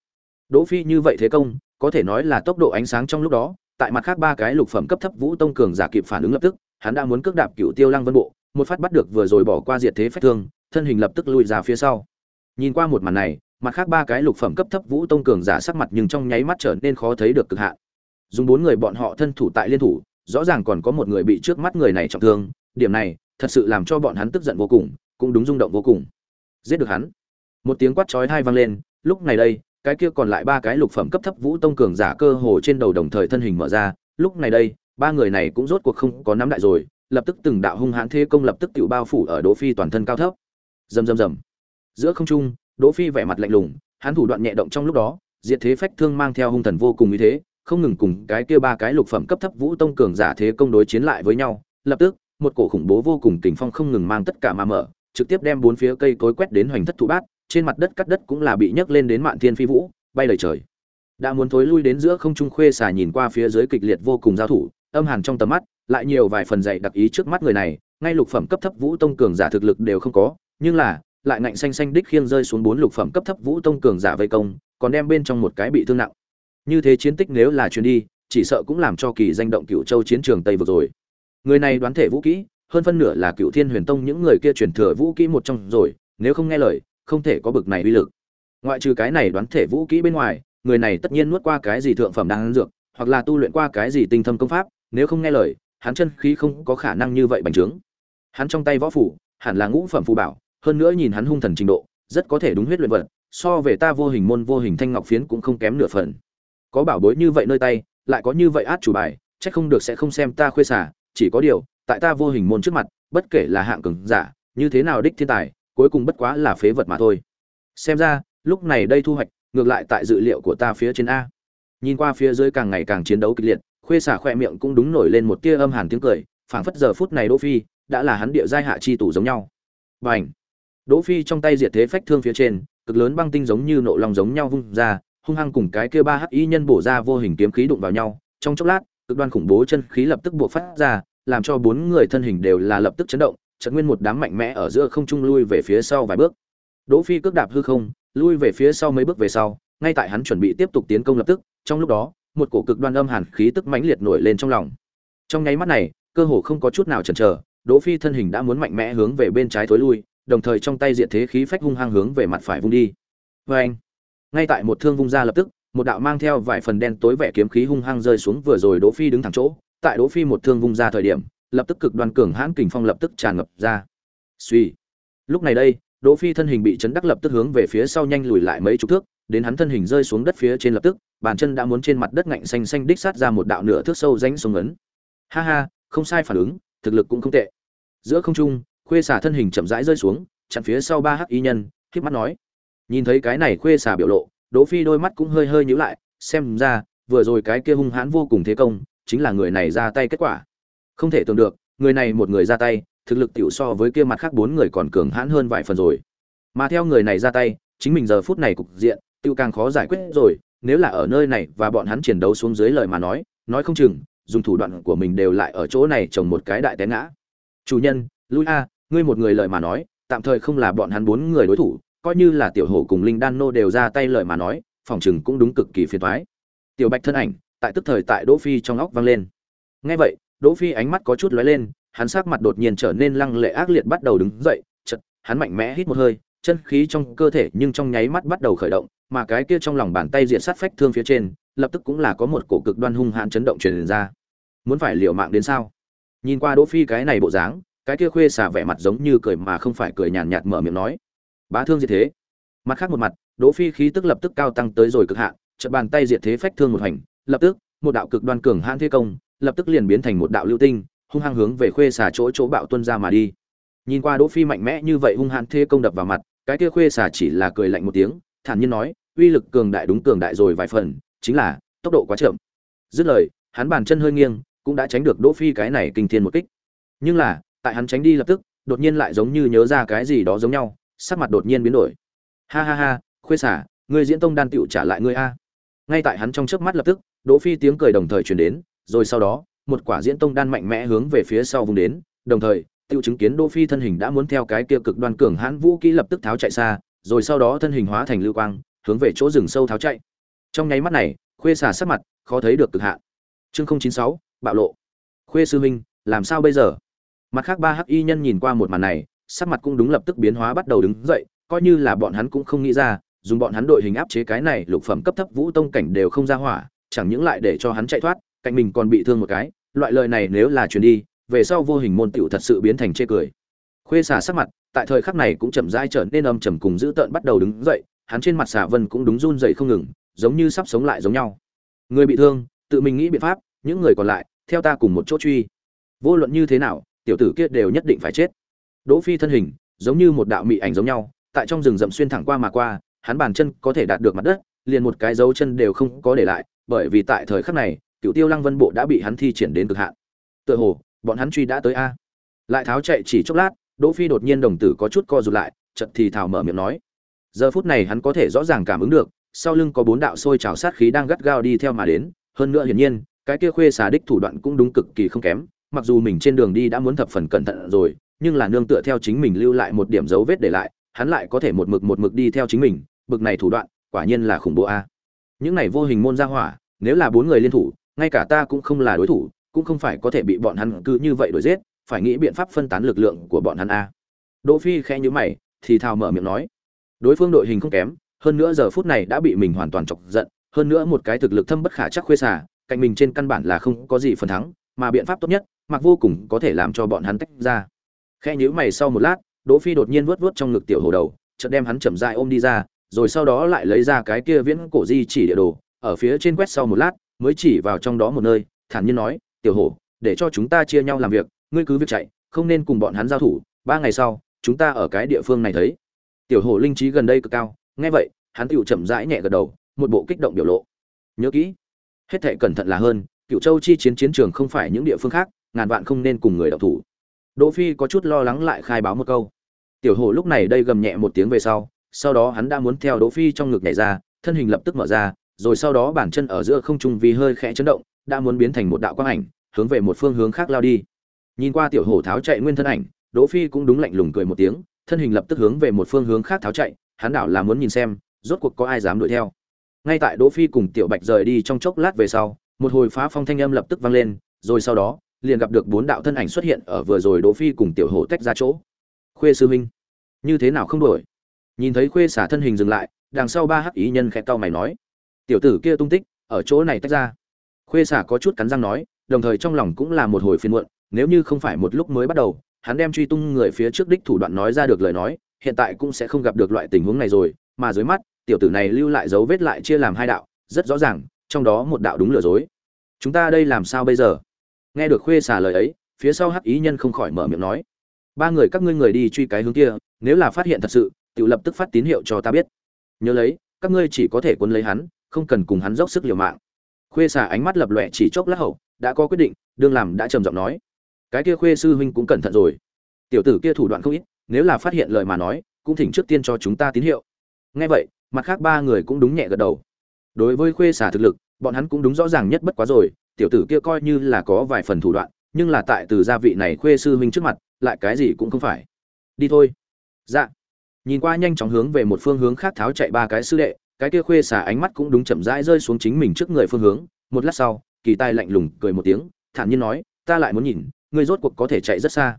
Đỗ phi như vậy thế công, có thể nói là tốc độ ánh sáng trong lúc đó, tại mặt khác ba cái lục phẩm cấp thấp vũ tông cường giả kịp phản ứng lập tức, hắn đã muốn cước đạp cựu tiêu lăng vân bộ, một phát bắt được vừa rồi bỏ qua diệt thế phách thương, thân hình lập tức lùi ra phía sau. Nhìn qua một màn này, mặt khác ba cái lục phẩm cấp thấp vũ tông cường giả sắc mặt nhưng trong nháy mắt trở nên khó thấy được cực hạn dùng bốn người bọn họ thân thủ tại liên thủ, rõ ràng còn có một người bị trước mắt người này trọng thương, điểm này thật sự làm cho bọn hắn tức giận vô cùng, cũng đúng rung động vô cùng. Giết được hắn. Một tiếng quát chói hai vang lên, lúc này đây, cái kia còn lại ba cái lục phẩm cấp thấp vũ tông cường giả cơ hồ trên đầu đồng thời thân hình mở ra, lúc này đây, ba người này cũng rốt cuộc không có nắm đại rồi, lập tức từng đạo hung hãn thế công lập tức tự bao phủ ở đỗ phi toàn thân cao thấp. Rầm rầm rầm. Giữa không trung, đỗ phi vẻ mặt lạnh lùng, hắn thủ đoạn nhẹ động trong lúc đó, diệt thế phách thương mang theo hung thần vô cùng như thế không ngừng cùng cái kia ba cái lục phẩm cấp thấp vũ tông cường giả thế công đối chiến lại với nhau, lập tức, một cổ khủng bố vô cùng kình phong không ngừng mang tất cả mà mở, trực tiếp đem bốn phía cây cối quét đến hoành thất thủ bát, trên mặt đất cắt đất cũng là bị nhấc lên đến mạn thiên phi vũ, bay lời trời. Đã muốn thối lui đến giữa không trung khuê xà nhìn qua phía dưới kịch liệt vô cùng giao thủ, âm hàn trong tầm mắt, lại nhiều vài phần dạy đặc ý trước mắt người này, ngay lục phẩm cấp thấp vũ tông cường giả thực lực đều không có, nhưng là, lại ngạnh xanh xanh đích khiêng rơi xuống bốn lục phẩm cấp thấp vũ tông cường giả vây công, còn đem bên trong một cái bị thương nặng như thế chiến tích nếu là chuyến đi, chỉ sợ cũng làm cho kỳ danh động cựu châu chiến trường tây vực rồi. Người này đoán thể vũ kỹ, hơn phân nửa là cựu thiên huyền tông những người kia truyền thừa vũ kỹ một trong rồi, nếu không nghe lời, không thể có bực này uy lực. Ngoại trừ cái này đoán thể vũ kỹ bên ngoài, người này tất nhiên nuốt qua cái gì thượng phẩm đang dược, hoặc là tu luyện qua cái gì tinh thâm công pháp, nếu không nghe lời, hắn chân khí không có khả năng như vậy bành trướng. Hắn trong tay võ phủ, hẳn là ngũ phẩm phù bảo, hơn nữa nhìn hắn hung thần trình độ, rất có thể đúng huyết luyện vật, so về ta vô hình môn vô hình thanh ngọc phiến cũng không kém nửa phần có bảo bối như vậy nơi tay, lại có như vậy át chủ bài, chắc không được sẽ không xem ta khuê xả chỉ có điều, tại ta vô hình môn trước mặt, bất kể là hạng cường giả, như thế nào đích thiên tài, cuối cùng bất quá là phế vật mà thôi. Xem ra, lúc này đây thu hoạch, ngược lại tại dự liệu của ta phía trên a. Nhìn qua phía dưới càng ngày càng chiến đấu kịch liệt, khuê xả khoe miệng cũng đúng nổi lên một tia âm hàn tiếng cười, phảng phất giờ phút này đỗ phi, đã là hắn địa giai hạ chi tủ giống nhau. Bành! Đỗ phi trong tay diệt thế phách thương phía trên, cực lớn băng tinh giống như nộ lòng giống nhau vung ra hung hăng cùng cái kia ba hắc y nhân bổ ra vô hình kiếm khí đụng vào nhau, trong chốc lát, cực đoan khủng bố chân khí lập tức buộc phát ra, làm cho bốn người thân hình đều là lập tức chấn động trận nguyên một đám mạnh mẽ ở giữa không trung lui về phía sau vài bước. Đỗ phi cước đạp hư không, lui về phía sau mấy bước về sau, ngay tại hắn chuẩn bị tiếp tục tiến công lập tức, trong lúc đó, một cổ cực đoan âm hàn khí tức mãnh liệt nổi lên trong lòng. Trong nháy mắt này, cơ hồ không có chút nào chần chờ, đỗ phi thân hình đã muốn mạnh mẽ hướng về bên trái thối lui, đồng thời trong tay diện thế khí phách hung hăng hướng về mặt phải vung đi. Vê anh ngay tại một thương vung ra lập tức, một đạo mang theo vài phần đen tối vẻ kiếm khí hung hăng rơi xuống vừa rồi đỗ phi đứng thẳng chỗ. Tại đỗ phi một thương vung ra thời điểm, lập tức cực đoan cường hãn kình phong lập tức tràn ngập ra. Suy. Lúc này đây, đỗ phi thân hình bị chấn đắc lập tức hướng về phía sau nhanh lùi lại mấy chục thước, đến hắn thân hình rơi xuống đất phía trên lập tức, bàn chân đã muốn trên mặt đất ngạnh xanh xanh đích sát ra một đạo nửa thước sâu rãnh xuống ấn. Ha ha, không sai phản ứng, thực lực cũng không tệ. Giữa không trung, khuê xả thân hình chậm rãi rơi xuống, chặn phía sau ba hắc y nhân khiếp mắt nói nhìn thấy cái này khuê xà biểu lộ, đỗ phi đôi mắt cũng hơi hơi nhíu lại, xem ra, vừa rồi cái kia hung hãn vô cùng thế công, chính là người này ra tay kết quả. Không thể tưởng được, người này một người ra tay, thực lực tiểu so với kia mặt khác bốn người còn cường hãn hơn vài phần rồi. Mà theo người này ra tay, chính mình giờ phút này cục diện, tiêu càng khó giải quyết rồi, nếu là ở nơi này và bọn hắn chiến đấu xuống dưới lời mà nói nói không chừng, dùng thủ đoạn của mình đều lại ở chỗ này trồng một cái đại té ngã. Chủ nhân, lui a, ngươi một người lời mà nói, tạm thời không là bọn hắn bốn người đối thủ coi như là tiểu hổ cùng linh đan nô đều ra tay lời mà nói, phòng chừng cũng đúng cực kỳ phiền toái. Tiểu bạch thân ảnh, tại tức thời tại đỗ phi trong óc vang lên. Nghe vậy, đỗ phi ánh mắt có chút lóe lên, hắn sắc mặt đột nhiên trở nên lăng lệ ác liệt bắt đầu đứng dậy chật hắn mạnh mẽ hít một hơi, chân khí trong cơ thể nhưng trong nháy mắt bắt đầu khởi động, mà cái kia trong lòng bàn tay diện sát phách thương phía trên, lập tức cũng là có một cổ cực đoan hung hãn chấn động truyền ra. Muốn phải liều mạng đến sao? Nhìn qua đỗ phi cái này bộ dáng, cái kia khuê xả vẻ mặt giống như cười mà không phải cười nhàn nhạt mở miệng nói bá thương diệt thế. Mặt khác một mặt, đỗ phi khí tức lập tức cao tăng tới rồi cực hạn, chợt bàn tay diệt thế phách thương một hành lập tức, một đạo cực đoan cường hãn thế công, lập tức liền biến thành một đạo lưu tinh, hung hăng hướng về khuê xà chỗ chỗ bạo tuân ra mà đi. Nhìn qua đỗ phi mạnh mẽ như vậy hung hãn thế công đập vào mặt, cái kia khuê xà chỉ là cười lạnh một tiếng, thản nhiên nói, uy lực cường đại đúng cường đại rồi vài phần, chính là tốc độ quá chậm. Dứt lời, hắn bàn chân hơi nghiêng, cũng đã tránh được đỗ phi cái này kinh thiên một kích. Nhưng là, tại hắn tránh đi lập tức, đột nhiên lại giống như nhớ ra cái gì đó giống nhau sắc mặt đột nhiên biến đổi. Ha ha ha khuê xả ngươi diễn tông đan tựu trả lại ngươi a. Ngay tại hắn trong chớp mắt lập tức đỗ phi tiếng cười đồng thời truyền đến rồi sau đó một quả diễn tông đan mạnh mẽ hướng về phía sau vùng đến đồng thời tiêu chứng kiến đỗ phi thân hình đã muốn theo cái kia cực đoan cường hãn vũ kỹ lập tức tháo chạy xa rồi sau đó thân hình hóa thành lưu quang hướng về chỗ rừng sâu tháo chạy. Trong nháy mắt này khuê xả sắc mặt khó thấy được cực hạn. Chương 096, bạo lộ. Khuê sư huynh làm sao bây giờ? Mặt khác ba hắc y nhân nhìn qua một màn này sắc mặt cũng đúng lập tức biến hóa bắt đầu đứng dậy, coi như là bọn hắn cũng không nghĩ ra, dùng bọn hắn đội hình áp chế cái này lục phẩm cấp thấp vũ tông cảnh đều không ra hỏa, chẳng những lại để cho hắn chạy thoát, cạnh mình còn bị thương một cái, loại lời này nếu là truyền đi, về sau vô hình môn tiểu thật sự biến thành chê cười. Khuê xả sắc mặt, tại thời khắc này cũng chậm rãi trở nên âm trầm cùng dữ tợn bắt đầu đứng dậy, hắn trên mặt xả vân cũng đúng run dậy không ngừng, giống như sắp sống lại giống nhau. Người bị thương, tự mình nghĩ biện pháp, những người còn lại, theo ta cùng một chỗ truy. Vô luận như thế nào, tiểu tử kia đều nhất định phải chết đỗ phi thân hình giống như một đạo mị ảnh giống nhau, tại trong rừng rậm xuyên thẳng qua mà qua, hắn bàn chân có thể đạt được mặt đất, liền một cái dấu chân đều không có để lại, bởi vì tại thời khắc này, cửu tiêu lăng vân bộ đã bị hắn thi triển đến cực hạn. Tựa hồ, bọn hắn truy đã tới a. Lại tháo chạy chỉ chốc lát, đỗ phi đột nhiên đồng tử có chút co rụt lại, chợt thì thào mở miệng nói. Giờ phút này hắn có thể rõ ràng cảm ứng được, sau lưng có bốn đạo sôi trào sát khí đang gắt gao đi theo mà đến, hơn nữa hiển nhiên, cái kia khuê xà đích thủ đoạn cũng đúng cực kỳ không kém, mặc dù mình trên đường đi đã muốn thập phần cẩn thận rồi nhưng là nương tựa theo chính mình lưu lại một điểm dấu vết để lại, hắn lại có thể một mực một mực đi theo chính mình, bực này thủ đoạn, quả nhiên là khủng bố a. Những này vô hình môn ra hỏa, nếu là bốn người liên thủ, ngay cả ta cũng không là đối thủ, cũng không phải có thể bị bọn hắn cứ như vậy đuổi giết, phải nghĩ biện pháp phân tán lực lượng của bọn hắn a. Đỗ phi khẽ nhíu mày, thì thào mở miệng nói, đối phương đội hình không kém, hơn nữa giờ phút này đã bị mình hoàn toàn chọc giận, hơn nữa một cái thực lực thâm bất khả chắc khuê xả cạnh mình trên căn bản là không có gì phần thắng, mà biện pháp tốt nhất, mặc vô cùng có thể làm cho bọn hắn tách ra khe nhíu mày sau một lát, đỗ phi đột nhiên vuốt vuốt trong ngực tiểu hồ đầu, chợt đem hắn chậm rãi ôm đi ra, rồi sau đó lại lấy ra cái kia viễn cổ di chỉ địa đồ, ở phía trên quét sau một lát, mới chỉ vào trong đó một nơi, thản nhiên nói, tiểu hổ để cho chúng ta chia nhau làm việc, ngươi cứ việc chạy, không nên cùng bọn hắn giao thủ, ba ngày sau, chúng ta ở cái địa phương này thấy. Tiểu hổ linh trí gần đây cực cao, nghe vậy, hắn tiểu chậm rãi nhẹ gật đầu, một bộ kích động biểu lộ. Nhớ kỹ, hết thảy cẩn thận là hơn cựu châu chi chiến chiến trường không phải những địa phương khác, ngàn vạn không nên cùng người đạo thủ đỗ phi có chút lo lắng lại khai báo một câu. Tiểu hổ lúc này đây gầm nhẹ một tiếng về sau sau đó hắn đã muốn theo đỗ phi trong ngực nhảy ra, thân hình lập tức mở ra, rồi sau đó bản chân ở giữa không trung vì hơi khẽ chấn động, đã muốn biến thành một đạo quang ảnh, hướng về một phương hướng khác lao đi. Nhìn qua tiểu hổ tháo chạy nguyên thân ảnh, đỗ phi cũng đúng lạnh lùng cười một tiếng, thân hình lập tức hướng về một phương hướng khác tháo chạy, hắn đảo là muốn nhìn xem, rốt cuộc có ai dám đuổi theo. Ngay tại đỗ phi cùng tiểu bạch rời đi trong chốc lát về sau, một hồi phá phong thanh âm lập tức vang lên, rồi sau đó liền gặp được bốn đạo thân ảnh xuất hiện ở vừa rồi đỗ phi cùng tiểu hổ tách ra chỗ. Khuê sư huynh như thế nào không đổi? Nhìn thấy khuê xả thân hình dừng lại, đằng sau ba hắc ý nhân khẽ cau mày nói. Tiểu tử kia tung tích, ở chỗ này tách ra. Khuê xả có chút cắn răng nói, đồng thời trong lòng cũng là một hồi phiền muộn, nếu như không phải một lúc mới bắt đầu, hắn đem truy tung người phía trước đích thủ đoạn nói ra được lời nói, hiện tại cũng sẽ không gặp được loại tình huống này rồi, mà dưới mắt, tiểu tử này lưu lại dấu vết lại chia làm hai đạo, rất rõ ràng, trong đó một đạo đúng lừa dối. Chúng ta đây làm sao bây giờ? Nghe được khuê xả lời ấy, phía sau hắc ý nhân không khỏi mở miệng nói, ba người các ngươi người đi truy cái hướng kia, nếu là phát hiện thật sự tự lập tức phát tín hiệu cho ta biết. Nhớ lấy, các ngươi chỉ có thể quân lấy hắn, không cần cùng hắn dốc sức liều mạng. Khuê xà ánh mắt lập lòe chỉ chốc lát hậu, đã có quyết định, đương làm đã trầm giọng nói, cái kia khuê sư huynh cũng cẩn thận rồi. Tiểu tử kia thủ đoạn không ít, nếu là phát hiện lời mà nói, cũng thỉnh trước tiên cho chúng ta tín hiệu. Nghe vậy, mặt khác ba người cũng đúng nhẹ gật đầu. Đối với khuê xà thực lực, bọn hắn cũng đúng rõ ràng nhất bất quá rồi tiểu tử kia coi như là có vài phần thủ đoạn, nhưng là tại từ gia vị này khuê sư huynh trước mặt, lại cái gì cũng không phải. Đi thôi. Dạ. Nhìn qua nhanh chóng hướng về một phương hướng khác tháo chạy ba cái sư đệ, cái kia khuê xả ánh mắt cũng đúng chậm rãi rơi xuống chính mình trước người phương hướng. Một lát sau, kỳ tai lạnh lùng cười một tiếng, thản nhiên nói, ta lại muốn nhìn, ngươi rốt cuộc có thể chạy rất xa.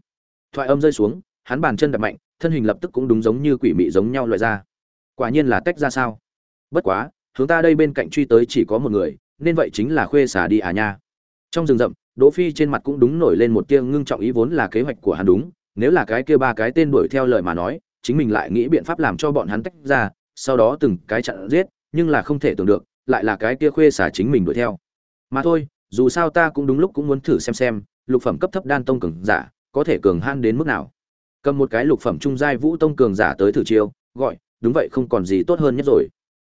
Thoại âm rơi xuống, hắn bàn chân đập mạnh, thân hình lập tức cũng đúng giống như quỷ mị giống nhau loại ra. Quả nhiên là tách ra sao? Bất quá, hướng ta đây bên cạnh truy tới chỉ có một người nên vậy chính là khuê xả đi à nha. Trong rừng rậm, đỗ phi trên mặt cũng đúng nổi lên một tia ngưng trọng ý vốn là kế hoạch của hắn đúng, nếu là cái kia ba cái tên đuổi theo lời mà nói, chính mình lại nghĩ biện pháp làm cho bọn hắn tách ra, sau đó từng cái chặn giết, nhưng là không thể tưởng được, lại là cái kia khuê xả chính mình đuổi theo. Mà thôi, dù sao ta cũng đúng lúc cũng muốn thử xem xem, lục phẩm cấp thấp đan tông cường giả, có thể cường han đến mức nào. Cầm một cái lục phẩm trung giai vũ tông cường giả tới thử chiêu, gọi, đúng vậy không còn gì tốt hơn nhất rồi.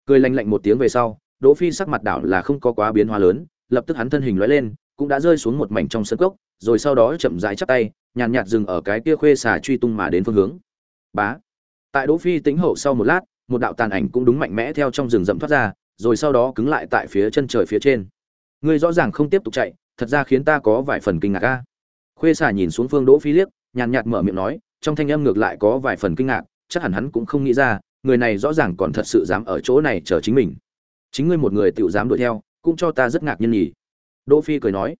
Cười lạnh lạnh một tiếng về sau đỗ phi sắc mặt đảo là không có quá biến hóa lớn, lập tức hắn thân hình lóe lên, cũng đã rơi xuống một mảnh trong sân cốc, rồi sau đó chậm rãi chắp tay, nhàn nhạt dừng ở cái kia khuê xà truy tung mà đến phương hướng. Bá! Tại đỗ phi tính hậu sau một lát, một đạo tàn ảnh cũng đúng mạnh mẽ theo trong rừng rậm thoát ra, rồi sau đó cứng lại tại phía chân trời phía trên. Ngươi rõ ràng không tiếp tục chạy, thật ra khiến ta có vài phần kinh ngạc a. Khuê xà nhìn xuống phương đỗ phi liếc, nhàn nhạt mở miệng nói, trong thanh âm ngược lại có vài phần kinh ngạc, chắc hẳn hắn cũng không nghĩ ra, người này rõ ràng còn thật sự dám ở chỗ này chờ chính mình chính ngươi một người tiểu dám đuổi theo, cũng cho ta rất ngạc nhiên nhỉ. Đỗ phi cười nói.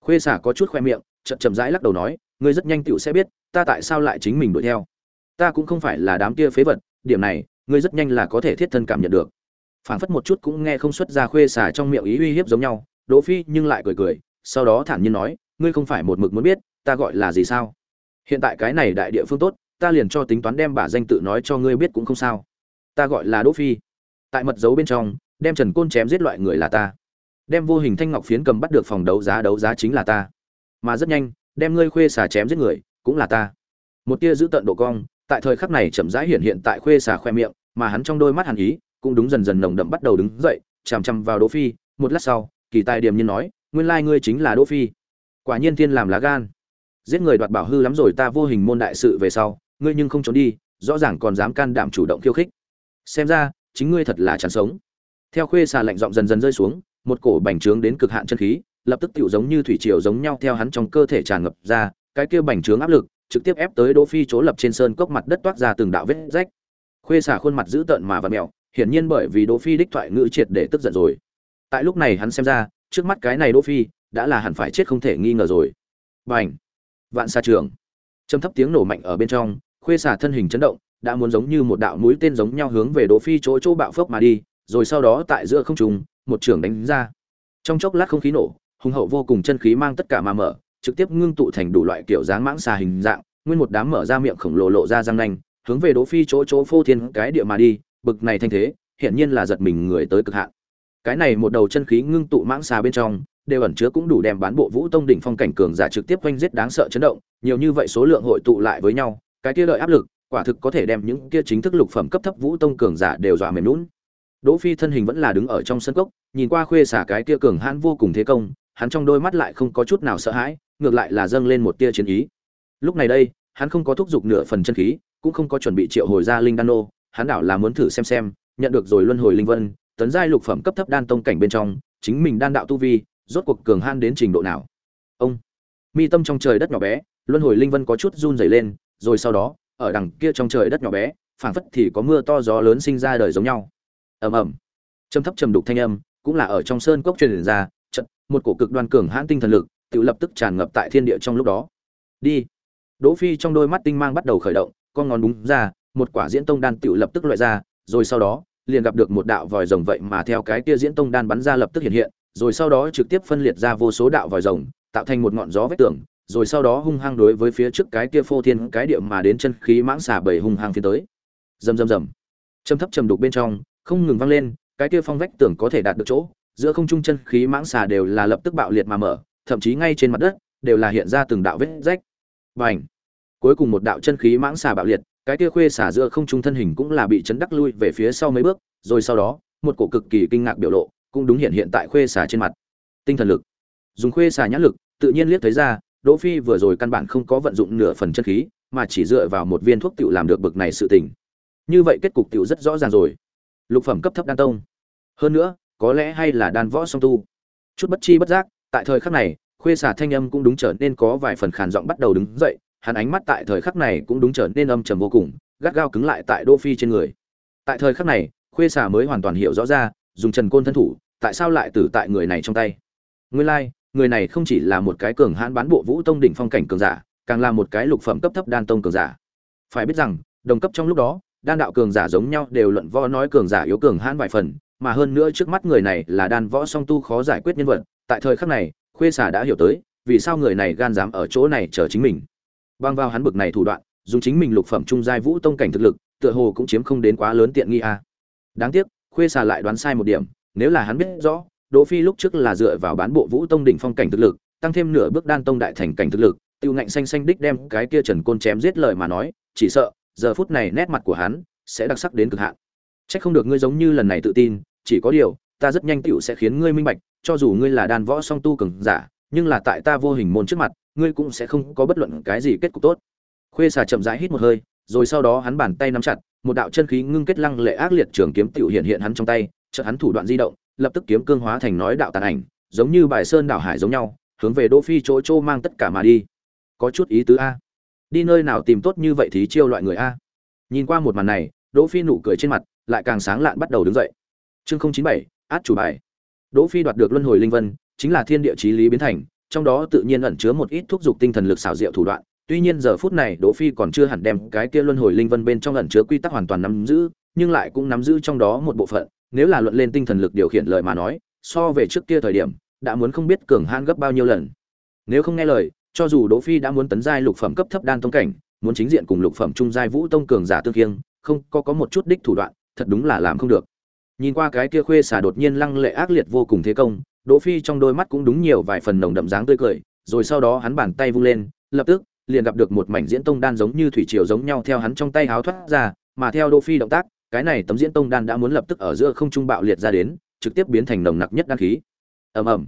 Khuê Xả có chút khoe miệng, chậm chậm rãi lắc đầu nói, ngươi rất nhanh tựu sẽ biết, ta tại sao lại chính mình đuổi theo. Ta cũng không phải là đám kia phế vật, điểm này, ngươi rất nhanh là có thể thiết thân cảm nhận được. Phảng phất một chút cũng nghe không xuất ra khuê xả trong miệng ý uy hiếp giống nhau, đỗ phi nhưng lại cười cười, sau đó thản nhiên nói, ngươi không phải một mực muốn biết, ta gọi là gì sao? Hiện tại cái này đại địa phương tốt, ta liền cho tính toán đem bả danh tự nói cho ngươi biết cũng không sao. Ta gọi là đỗ phi. Tại mật dấu bên trong đem trần côn chém giết loại người là ta. Đem vô hình thanh ngọc phiến cầm bắt được phòng đấu giá đấu giá chính là ta. Mà rất nhanh, đem ngươi khuê xà chém giết người, cũng là ta. Một tia giữ tận độ cong, tại thời khắc này chậm rãi hiện hiện tại khuê xà khoe miệng, mà hắn trong đôi mắt hàn ý, cũng đúng dần dần nồng đậm bắt đầu đứng dậy, chằm chằm vào đỗ phi. Một lát sau, kỳ tài điểm nhiên nói, nguyên lai ngươi chính là đỗ phi. Quả nhiên thiên làm lá gan. Giết người đoạt bảo hư lắm rồi, ta vô hình môn đại sự về sau, ngươi nhưng không trốn đi, rõ ràng còn dám can đảm chủ động khiêu khích. Xem ra, chính ngươi thật là chán sống theo khuê xà lạnh giọng dần dần rơi xuống một cổ bành trướng đến cực hạn chân khí lập tức tựu giống như thủy triều giống nhau theo hắn trong cơ thể tràn ngập ra cái kia bành trướng áp lực trực tiếp ép tới Đỗ Phi chỗ lập trên sơn cốc mặt đất toát ra từng đạo vết rách. Khuê xả khuôn mặt dữ tợn mà vặn mèo, hiển nhiên bởi vì Đỗ Phi đích thoại ngữ triệt để tức giận rồi. Tại lúc này hắn xem ra, trước mắt cái này Đỗ Phi đã là hẳn phải chết không thể nghi ngờ rồi. Bành! Vạn xa trường. Trầm thấp tiếng nổ mạnh ở bên trong, khuê xả thân hình chấn động, đã muốn giống như một đạo mũi tên giống nhau hướng về Đỗ Phi chỗ chỗ bạo phốc mà đi, rồi sau đó tại giữa không trung, một trường đánh ra. Trong chốc lát không khí nổ, hùng hậu vô cùng chân khí mang tất cả mà mở, trực tiếp ngưng tụ thành đủ loại kiểu dáng mãng xà hình dạng, nguyên một đám mở ra miệng khổng lồ lộ ra răng nanh, hướng về Đỗ Phi chỗ chỗ phô thiên cái địa mà đi, bực này thanh thế, hiển nhiên là giật mình người tới cực hạn. Cái này một đầu chân khí ngưng tụ mãng xà bên trong, đều ẩn chứa cũng đủ đem bán bộ Vũ Tông đỉnh phong cảnh cường giả trực tiếp quanh giết đáng sợ chấn động, nhiều như vậy số lượng hội tụ lại với nhau, cái kia lợi áp lực, quả thực có thể đem những kia chính thức lục phẩm cấp thấp Vũ Tông cường giả đều dọa mềm nhũn. Đỗ Phi thân hình vẫn là đứng ở trong sân cốc, nhìn qua khuê xả cái kia cường hãn vô cùng thế công, hắn trong đôi mắt lại không có chút nào sợ hãi, ngược lại là dâng lên một tia chiến ý. Lúc này đây, hắn không có thúc giục nửa phần chân khí, cũng không có chuẩn bị triệu hồi ra linh đan nô, hắn đảo là muốn thử xem xem, nhận được rồi luân hồi linh vân, tấn giai lục phẩm cấp thấp đan tông cảnh bên trong, chính mình đan đạo tu vi, rốt cuộc cường han đến trình độ nào. Ông, mi tâm trong trời đất nhỏ bé, luân hồi linh vân có chút run rẩy lên, rồi sau đó, ở đằng kia trong trời đất nhỏ bé, phảng phất thì có mưa to gió lớn sinh ra đời giống nhau. Ầm ầm. Trầm thấp trầm đục thanh âm, cũng là ở trong sơn cốc truyền ra, chợt, một cổ cực đoan cường hãn tinh thần lực, tự lập tức tràn ngập tại thiên địa trong lúc đó. Đi. Đỗ Phi trong đôi mắt tinh mang bắt đầu khởi động, con ngón đúng ra, một quả diễn tông đan tự lập tức loại ra, rồi sau đó, liền gặp được một đạo vòi rồng vậy mà theo cái kia diễn tông đan bắn ra lập tức hiện hiện, rồi sau đó trực tiếp phân liệt ra vô số đạo vòi rồng, tạo thành một ngọn gió vết tường, rồi sau đó hung hăng đối với phía trước cái kia phô thiên cái địa mà đến chân khí mãng xà bảy hung hăng phía tới. Rầm rầm rầm. Trầm thấp trầm đục bên trong, không ngừng vang lên, cái kia phong vách tường có thể đạt được chỗ, giữa không trung chân khí mãng xà đều là lập tức bạo liệt mà mở, thậm chí ngay trên mặt đất đều là hiện ra từng đạo vết rách. Bành. Cuối cùng một đạo chân khí mãng xà bạo liệt, cái kia khuê xả giữa không trung thân hình cũng là bị chấn đắc lui về phía sau mấy bước, rồi sau đó, một cổ cực kỳ kinh ngạc biểu lộ, cũng đúng hiện hiện tại khuê xả trên mặt. Tinh thần lực. Dùng khuê xả nhãn lực, tự nhiên liếc thấy ra, Đỗ Phi vừa rồi căn bản không có vận dụng nửa phần chân khí, mà chỉ dựa vào một viên thuốc tiểu làm được bực này sự tình. Như vậy kết cục tiểu rất rõ ràng rồi. Lục phẩm cấp thấp đan tông. Hơn nữa, có lẽ hay là đan võ song tu. Chút bất chi bất giác, tại thời khắc này, khuê xả thanh âm cũng đúng trở nên có vài phần khàn giọng bắt đầu đứng dậy, hắn ánh mắt tại thời khắc này cũng đúng trở nên âm trầm vô cùng, gắt gao cứng lại tại đô Phi trên người. Tại thời khắc này, Khuê Xà mới hoàn toàn hiểu rõ ra, dùng Trần Côn thân thủ, tại sao lại tử tại người này trong tay. Nguyên lai、like, người này không chỉ là một cái cường hãn bán bộ Vũ Tông đỉnh phong cảnh cường giả, càng là một cái lục phẩm cấp thấp đan tông cường giả. Phải biết rằng, đồng cấp trong lúc đó, đan đạo cường giả giống nhau đều luận võ nói cường giả yếu cường hãn vài phần, mà hơn nữa trước mắt người này là đan võ song tu khó giải quyết nhân vật, tại thời khắc này, Khuê Xà đã hiểu tới, vì sao người này gan dám ở chỗ này chờ chính mình. Bang vào hắn bực này thủ đoạn, dùng chính mình lục phẩm trung giai vũ tông cảnh thực lực, tựa hồ cũng chiếm không đến quá lớn tiện nghi a. Đáng tiếc, Khuê Xà lại đoán sai một điểm, nếu là hắn biết rõ, Đỗ Phi lúc trước là dựa vào bán bộ vũ tông đỉnh phong cảnh thực lực, tăng thêm nửa bước đan tông đại thành cảnh thực lực, tiêu ngạnh xanh xanh đích đem cái kia Trần Côn chém giết lời mà nói, chỉ sợ, giờ phút này nét mặt của hắn sẽ đặc sắc đến cực hạn. Chắc không được ngươi giống như lần này tự tin, chỉ có điều, ta rất nhanh tiểu sẽ khiến ngươi minh bạch, cho dù ngươi là đan võ song tu cường giả, nhưng là tại ta vô hình môn trước mặt, ngươi cũng sẽ không có bất luận cái gì kết cục tốt. Khuê xà chậm rãi hít một hơi rồi sau đó hắn bàn tay nắm chặt một đạo chân khí ngưng kết lăng lệ ác liệt trường kiếm tiểu hiện hiện hắn trong tay chợt hắn thủ đoạn di động lập tức kiếm cương hóa thành nói đạo tàn ảnh giống như bài sơn đảo hải giống nhau hướng về đỗ phi chỗ chỗ mang tất cả mà đi. Có chút ý tứ a đi nơi nào tìm tốt như vậy thì chiêu loại người a. Nhìn qua một màn này đỗ phi nụ cười trên mặt lại càng sáng lạn bắt đầu đứng dậy. Chương 097, át chủ bài. Đỗ phi đoạt được luân hồi linh vân chính là thiên địa chí lý biến thành trong đó tự nhiên ẩn chứa một ít thúc giục tinh thần lực xảo diệu thủ đoạn. Tuy nhiên giờ phút này đỗ phi còn chưa hẳn đem cái kia luân hồi linh vân bên trong ẩn chứa quy tắc hoàn toàn nắm giữ nhưng lại cũng nắm giữ trong đó một bộ phận. Nếu là luận lên tinh thần lực điều khiển lời mà nói so về trước kia thời điểm đã muốn không biết cường hãn gấp bao nhiêu lần. Nếu không nghe lời cho dù đỗ phi đã muốn tấn giai lục phẩm cấp thấp đan tông cảnh muốn chính diện cùng lục phẩm trung giai vũ tông cường giả tương kiêng không có có một chút đích thủ đoạn thật đúng là làm không được nhìn qua cái kia khuê xả đột nhiên lăng lệ ác liệt vô cùng thế công Đỗ Phi trong đôi mắt cũng đúng nhiều vài phần nồng đậm dáng tươi cười, rồi sau đó hắn bàn tay vung lên, lập tức liền gặp được một mảnh diễn tông đan giống như thủy triều giống nhau theo hắn trong tay háo thoát ra, mà theo Đỗ Phi động tác, cái này tấm diễn tông đan đã muốn lập tức ở giữa không trung bạo liệt ra đến, trực tiếp biến thành nồng nặc nhất đan khí. Ầm ầm.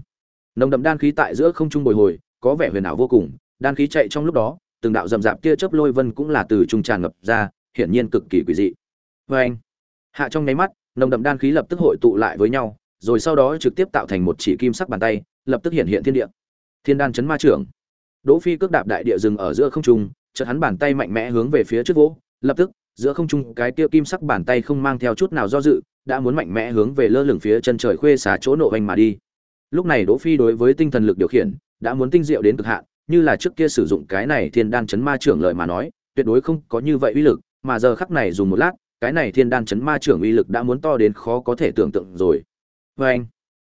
Nồng đậm đan khí tại giữa không trung bồi hồi, có vẻ huyền ảo vô cùng, đan khí chạy trong lúc đó, từng đạo rầm rạp kia chớp lôi vân cũng là từ trung tràn ngập ra, hiển nhiên cực kỳ quỷ dị. Oeng. Hạ trong nháy mắt, nồng đậm đan khí lập tức hội tụ lại với nhau, rồi sau đó trực tiếp tạo thành một chỉ kim sắc bàn tay, lập tức hiện hiện thiên địa. Thiên đan chấn ma trưởng. Đỗ Phi cước đạp đại địa dừng ở giữa không trung, chợt hắn bàn tay mạnh mẽ hướng về phía trước vỗ, lập tức, giữa không trung cái kia kim sắc bàn tay không mang theo chút nào do dự, đã muốn mạnh mẽ hướng về lơ lửng phía chân trời khuê xả chỗ nộ hoành mà đi. Lúc này Đỗ Phi đối với tinh thần lực điều khiển, đã muốn tinh diệu đến cực hạn, như là trước kia sử dụng cái này thiên đan chấn ma trưởng lợi mà nói, tuyệt đối không có như vậy uy lực, mà giờ khắc này dùng một lát cái này thiên đan chấn ma trưởng uy lực đã muốn to đến khó có thể tưởng tượng rồi. Và anh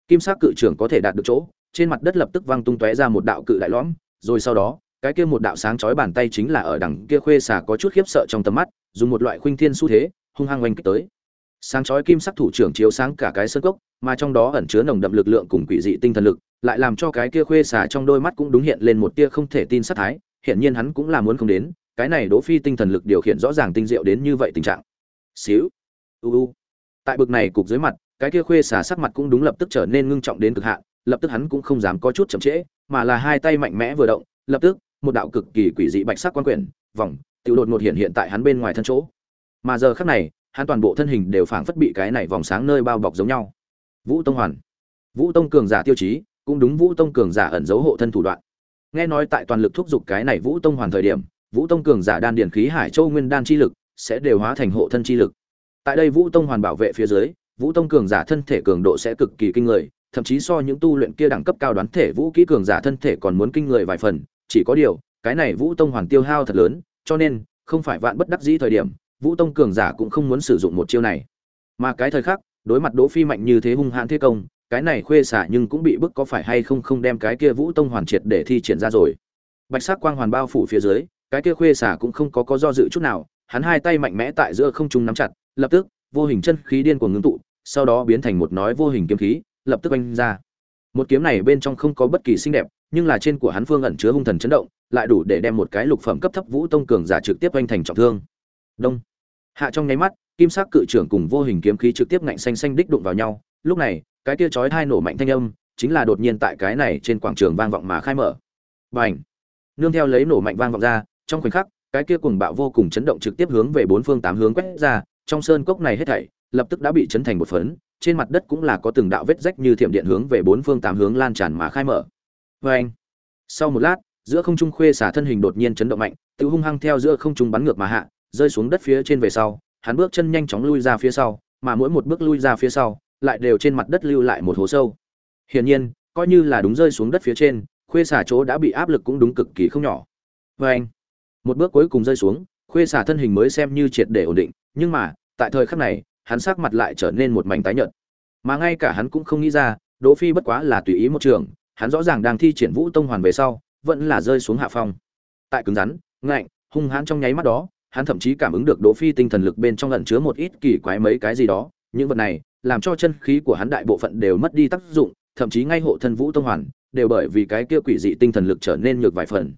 kim sắc cự trưởng có thể đạt được chỗ trên mặt đất lập tức văng tung tóe ra một đạo cự đại lõm rồi sau đó cái kia một đạo sáng chói bàn tay chính là ở đằng kia khuê xà có chút khiếp sợ trong tầm mắt dùng một loại khuynh thiên xu thế hung hăng oanh kích tới. Sáng chói kim sắc thủ trưởng chiếu sáng cả cái sân cốc mà trong đó ẩn chứa nồng đậm lực lượng cùng quỷ dị tinh thần lực lại làm cho cái kia khuê xả trong đôi mắt cũng đúng hiện lên một tia không thể tin sát thái hiện nhiên hắn cũng là muốn không đến, cái này đỗ phi tinh thần lực điều khiển rõ ràng tinh diệu đến như vậy tình trạng. Xíu, u u. Tại bực này cục dưới mặt, cái kia khuê xả sắc mặt cũng đúng lập tức trở nên ngưng trọng đến cực hạn, lập tức hắn cũng không dám có chút chậm trễ, mà là hai tay mạnh mẽ vừa động, lập tức, một đạo cực kỳ quỷ dị bạch sắc quan quyển, vòng tự đột ngột hiện hiện tại hắn bên ngoài thân chỗ. Mà giờ khắc này, hắn toàn bộ thân hình đều phảng phất bị cái này vòng sáng nơi bao bọc giống nhau. Vũ tông hoàn. Vũ tông cường giả tiêu chí cũng đúng vũ tông cường giả ẩn giấu hộ thân thủ đoạn. Nghe nói tại toàn lực thúc giục cái này vũ tông hoàn thời điểm, vũ tông cường giả đan điển khí hải châu nguyên đan chi lực sẽ đều hóa thành hộ thân chi lực. Tại đây vũ tông hoàn bảo vệ phía dưới, vũ tông cường giả thân thể cường độ sẽ cực kỳ kinh người, thậm chí so những tu luyện kia đẳng cấp cao đoán thể vũ kỹ cường giả thân thể còn muốn kinh người vài phần, chỉ có điều, cái này vũ tông hoàn tiêu hao thật lớn, cho nên, không phải vạn bất đắc dĩ thời điểm, vũ tông cường giả cũng không muốn sử dụng một chiêu này. Mà cái thời khắc, đối mặt đỗ phi mạnh như thế hung hãn thế công cái này khuê xả nhưng cũng bị bức có phải hay không không đem cái kia vũ tông hoàn triệt để thi triển ra rồi. Bạch sắc quang hoàn bao phủ phía dưới, cái kia khuê xả cũng không có có do dự chút nào, hắn hai tay mạnh mẽ tại giữa không trung nắm chặt, lập tức, vô hình chân khí điên cuồng ngưng tụ, sau đó biến thành một nói vô hình kiếm khí, lập tức oanh ra. Một kiếm này bên trong không có bất kỳ xinh đẹp, nhưng là trên của hắn phương ẩn chứa hung thần chấn động, lại đủ để đem một cái lục phẩm cấp thấp vũ tông cường giả trực tiếp oanh thành trọng thương. Đông. Hạ trong nháy mắt, kim sắc cự trưởng cùng vô hình kiếm khí trực tiếp ngạnh xanh xanh đích đụng vào nhau, lúc này cái kia chói hai nổ mạnh thanh âm, chính là đột nhiên tại cái này trên quảng trường vang vọng mà khai mở. Bành! Nương theo lấy nổ mạnh vang vọng ra, trong khoảnh khắc, cái kia cuồng bạo vô cùng chấn động trực tiếp hướng về bốn phương tám hướng quét ra, trong sơn cốc này hết thảy, lập tức đã bị chấn thành một phấn, trên mặt đất cũng là có từng đạo vết rách như thiểm điện hướng về bốn phương tám hướng lan tràn mà khai mở. Vê sau một lát, giữa không trung khuê xả thân hình đột nhiên chấn động mạnh, tự hung hăng theo giữa không trung bắn ngược mà hạ, rơi xuống đất phía trên về sau, hắn bước chân nhanh chóng lui ra phía sau, mà mỗi một bước lui ra phía sau lại đều trên mặt đất lưu lại một hố sâu. Hiển nhiên, coi như là đúng rơi xuống đất phía trên, khuê xả chỗ đã bị áp lực cũng đúng cực kỳ không nhỏ. Vê một bước cuối cùng rơi xuống, khuê xả thân hình mới xem như triệt để ổn định, nhưng mà, tại thời khắc này, hắn sắc mặt lại trở nên một mảnh tái nhợt. Mà ngay cả hắn cũng không nghĩ ra, đỗ phi bất quá là tùy ý một trường, hắn rõ ràng đang thi triển vũ tông hoàn về sau, vẫn là rơi xuống hạ phong. Tại cứng rắn, ngạnh, hung hãn trong nháy mắt đó, hắn thậm chí cảm ứng được đỗ phi tinh thần lực bên trong ẩn chứa một ít kỳ quái mấy cái gì đó, những vật này làm cho chân khí của hắn đại bộ phận đều mất đi tác dụng, thậm chí ngay hộ thân vũ tông hoàn đều bởi vì cái kia quỷ dị tinh thần lực trở nên nhược vài phần.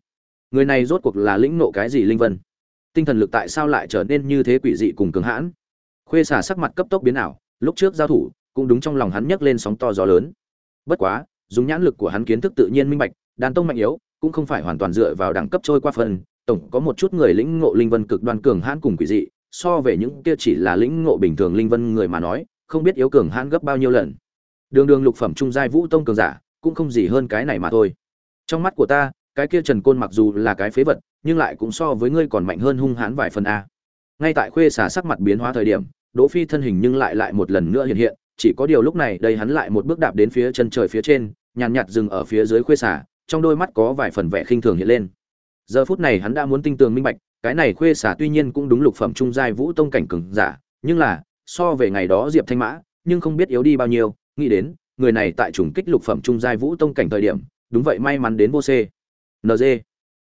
Người này rốt cuộc là lĩnh ngộ cái gì linh vân? Tinh thần lực tại sao lại trở nên như thế quỷ dị cùng cường hãn? Khuê xả sắc mặt cấp tốc biến ảo, lúc trước giao thủ cũng đúng trong lòng hắn nhấc lên sóng to gió lớn. Bất quá, dùng nhãn lực của hắn kiến thức tự nhiên minh bạch, đàn tông mạnh yếu, cũng không phải hoàn toàn dựa vào đẳng cấp trôi qua phần, tổng có một chút người lĩnh ngộ linh vân cực đoan cường hãn cùng quỷ dị, so về những kia chỉ là lĩnh ngộ bình thường linh vân người mà nói không biết yếu cường hãn gấp bao nhiêu lần. Đường đường lục phẩm trung giai vũ tông cường giả cũng không gì hơn cái này mà thôi. Trong mắt của ta cái kia trần côn mặc dù là cái phế vật nhưng lại cũng so với ngươi còn mạnh hơn hung hãn vài phần a. Ngay tại khuê xả sắc mặt biến hóa thời điểm Đỗ Phi thân hình nhưng lại lại một lần nữa hiện hiện, chỉ có điều lúc này đây hắn lại một bước đạp đến phía chân trời phía trên, nhàn nhạt dừng ở phía dưới khuê xả, trong đôi mắt có vài phần vẻ khinh thường hiện lên. Giờ phút này hắn đã muốn tinh tường minh bạch, cái này khuê xả tuy nhiên cũng đúng lục phẩm trung giai vũ tông cảnh cường giả, nhưng là so về ngày đó Diệp Thanh Mã, nhưng không biết yếu đi bao nhiêu, nghĩ đến, người này tại trùng kích lục phẩm trung giai vũ tông cảnh thời điểm, đúng vậy may mắn đến vô c. nd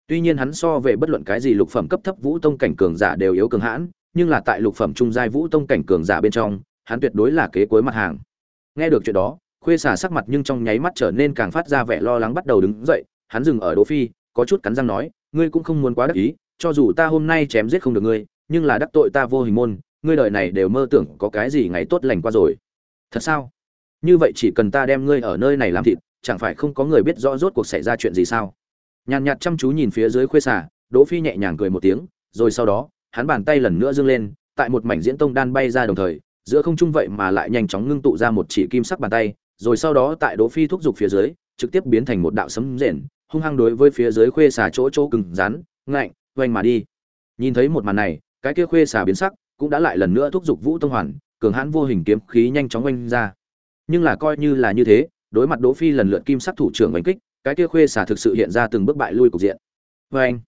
Tuy nhiên hắn so về bất luận cái gì lục phẩm cấp thấp vũ tông cảnh cường giả đều yếu cường hãn, nhưng là tại lục phẩm trung giai vũ tông cảnh cường giả bên trong, hắn tuyệt đối là kế cuối mặt hàng. Nghe được chuyện đó, Khuê Xà sắc mặt nhưng trong nháy mắt trở nên càng phát ra vẻ lo lắng bắt đầu đứng dậy, hắn dừng ở Đỗ Phi, có chút cắn răng nói, ngươi cũng không muốn quá đắc ý, cho dù ta hôm nay chém giết không được ngươi, nhưng là đắc tội ta vô hình môn, ngươi đời này đều mơ tưởng có cái gì ngày tốt lành qua rồi. Thật sao? Như vậy chỉ cần ta đem ngươi ở nơi này làm thịt, chẳng phải không có người biết rõ rốt cuộc xảy ra chuyện gì sao? Nhàn nhạt chăm chú nhìn phía dưới Khuê Xà, Đỗ Phi nhẹ nhàng cười một tiếng, rồi sau đó, hắn bàn tay lần nữa dương lên, tại một mảnh diễn tông đan bay ra đồng thời, giữa không trung vậy mà lại nhanh chóng ngưng tụ ra một chỉ kim sắc bàn tay, rồi sau đó tại Đỗ Phi thúc dục phía dưới, trực tiếp biến thành một đạo sấm rền, hung hăng đối với phía dưới khuê xà chỗ chỗ cứng rắn, ngạnh, oanh mà đi. Nhìn thấy một màn này, cái kia khuê xà biến sắc, cũng đã lại lần nữa thúc giục Vũ Tông Hoàn, cường hãn vô hình kiếm khí nhanh chóng oanh ra. Nhưng là coi như là như thế, đối mặt Đỗ Phi lần lượt kim sắc thủ trưởng đánh kích, cái kia khuê xả thực sự hiện ra từng bước bại lui cục diện. với anh,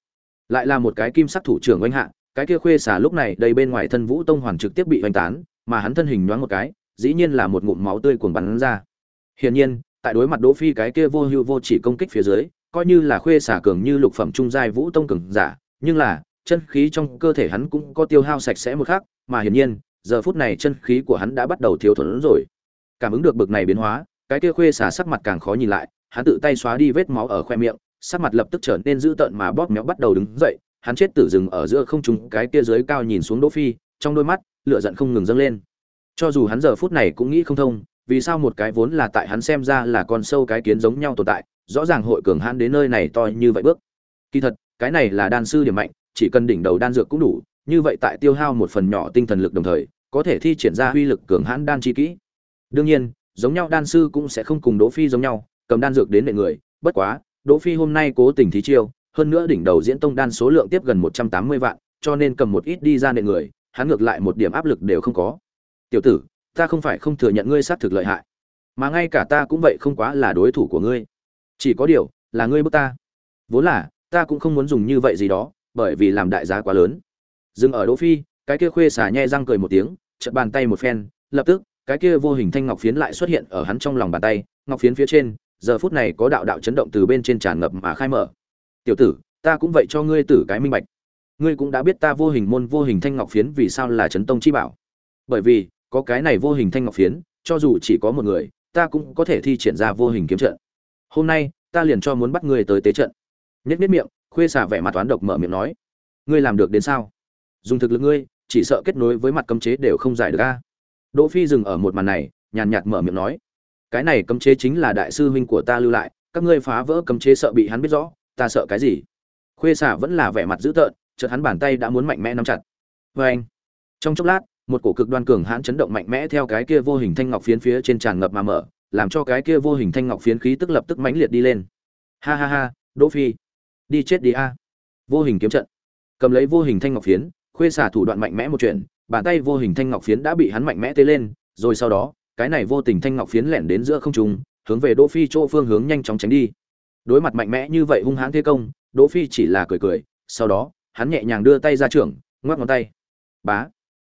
lại là một cái kim sắc thủ trưởng oanh hạ, cái kia khuê xả lúc này đây bên ngoài thân vũ tông hoàn trực tiếp bị oanh tán mà hắn thân hình nhoáng một cái dĩ nhiên là một ngụm máu tươi cuồng bắn ra hiển nhiên tại đối mặt đỗ phi cái kia vô hưu vô chỉ công kích phía dưới coi như là khuê xả cường như lục phẩm trung giai vũ tông cường giả nhưng là chân khí trong cơ thể hắn cũng có tiêu hao sạch sẽ một khác, mà hiển nhiên, giờ phút này chân khí của hắn đã bắt đầu thiếu thốn rồi. Cảm ứng được bực này biến hóa, cái kia khuê xả sắc mặt càng khó nhìn lại, hắn tự tay xóa đi vết máu ở khoe miệng, sắc mặt lập tức trở nên dữ tợn mà bóp méo bắt đầu đứng dậy, hắn chết tử dừng ở giữa không trung, cái kia dưới cao nhìn xuống đỗ phi, trong đôi mắt, lửa giận không ngừng dâng lên. Cho dù hắn giờ phút này cũng nghĩ không thông, vì sao một cái vốn là tại hắn xem ra là con sâu cái kiến giống nhau tồn tại, rõ ràng hội cường hãn đến nơi này to như vậy bước. Kỳ thật, cái này là đan sư điểm mạnh chỉ cần đỉnh đầu đan dược cũng đủ, như vậy tại tiêu hao một phần nhỏ tinh thần lực đồng thời, có thể thi triển ra uy lực cường hãn đan chi kỹ. Đương nhiên, giống nhau đan sư cũng sẽ không cùng đỗ phi giống nhau, cầm đan dược đến đệ người, bất quá, đỗ phi hôm nay cố tình thí chiêu, hơn nữa đỉnh đầu diễn tông đan số lượng tiếp gần một trăm tám mươi vạn, cho nên cầm một ít đi ra đệ người, hắn ngược lại một điểm áp lực đều không có. Tiểu tử, ta không phải không thừa nhận ngươi sát thực lợi hại, mà ngay cả ta cũng vậy không quá là đối thủ của ngươi. Chỉ có điều, là ngươi bức ta. Vốn là, ta cũng không muốn dùng như vậy gì đó bởi vì làm đại giá quá lớn. Dừng ở đỗ phi, cái kia khuê xả nhe răng cười một tiếng, chợt bàn tay một phen, lập tức, cái kia vô hình thanh ngọc phiến lại xuất hiện ở hắn trong lòng bàn tay, ngọc phiến phía trên, giờ phút này có đạo đạo chấn động từ bên trên tràn ngập mà khai mở. Tiểu tử, ta cũng vậy cho ngươi tử cái minh bạch. Ngươi cũng đã biết ta vô hình môn vô hình thanh ngọc phiến vì sao là chấn tông chi bảo. Bởi vì, có cái này vô hình thanh ngọc phiến, cho dù chỉ có một người, ta cũng có thể thi triển ra vô hình kiếm trận. Hôm nay, ta liền cho muốn bắt ngươi tới tế trận. Nhất biết miệng khuê xả vẻ mặt toán độc mở miệng nói, ngươi làm được đến sao? Dùng thực lực ngươi, chỉ sợ kết nối với mặt cấm chế đều không giải được a. Đỗ phi dừng ở một màn này, nhàn nhạt mở miệng nói, cái này cấm chế chính là đại sư huynh của ta lưu lại, các ngươi phá vỡ cấm chế sợ bị hắn biết rõ, ta sợ cái gì? Khuê xả vẫn là vẻ mặt dữ tợn, chợt hắn bàn tay đã muốn mạnh mẽ nắm chặt. Với anh. Trong chốc lát, một cổ cực đoan cường hãn chấn động mạnh mẽ theo cái kia vô hình thanh ngọc phiến phía trên tràn ngập mà mở, làm cho cái kia vô hình thanh ngọc phiến khí tức lập tức mãnh liệt đi lên. Ha ha ha, đỗ phi đi chết đi a. Vô hình kiếm trận. Cầm lấy vô hình thanh ngọc phiến, khuê xả thủ đoạn mạnh mẽ một chuyện, bàn tay vô hình thanh ngọc phiến đã bị hắn mạnh mẽ tê lên, rồi sau đó, cái này vô tình thanh ngọc phiến lẻn đến giữa không trung, hướng về đỗ phi chỗ phương hướng nhanh chóng tránh đi. Đối mặt mạnh mẽ như vậy hung hãn thế công, đỗ phi chỉ là cười cười, sau đó, hắn nhẹ nhàng đưa tay ra trưởng, ngoắc ngón tay. Bá.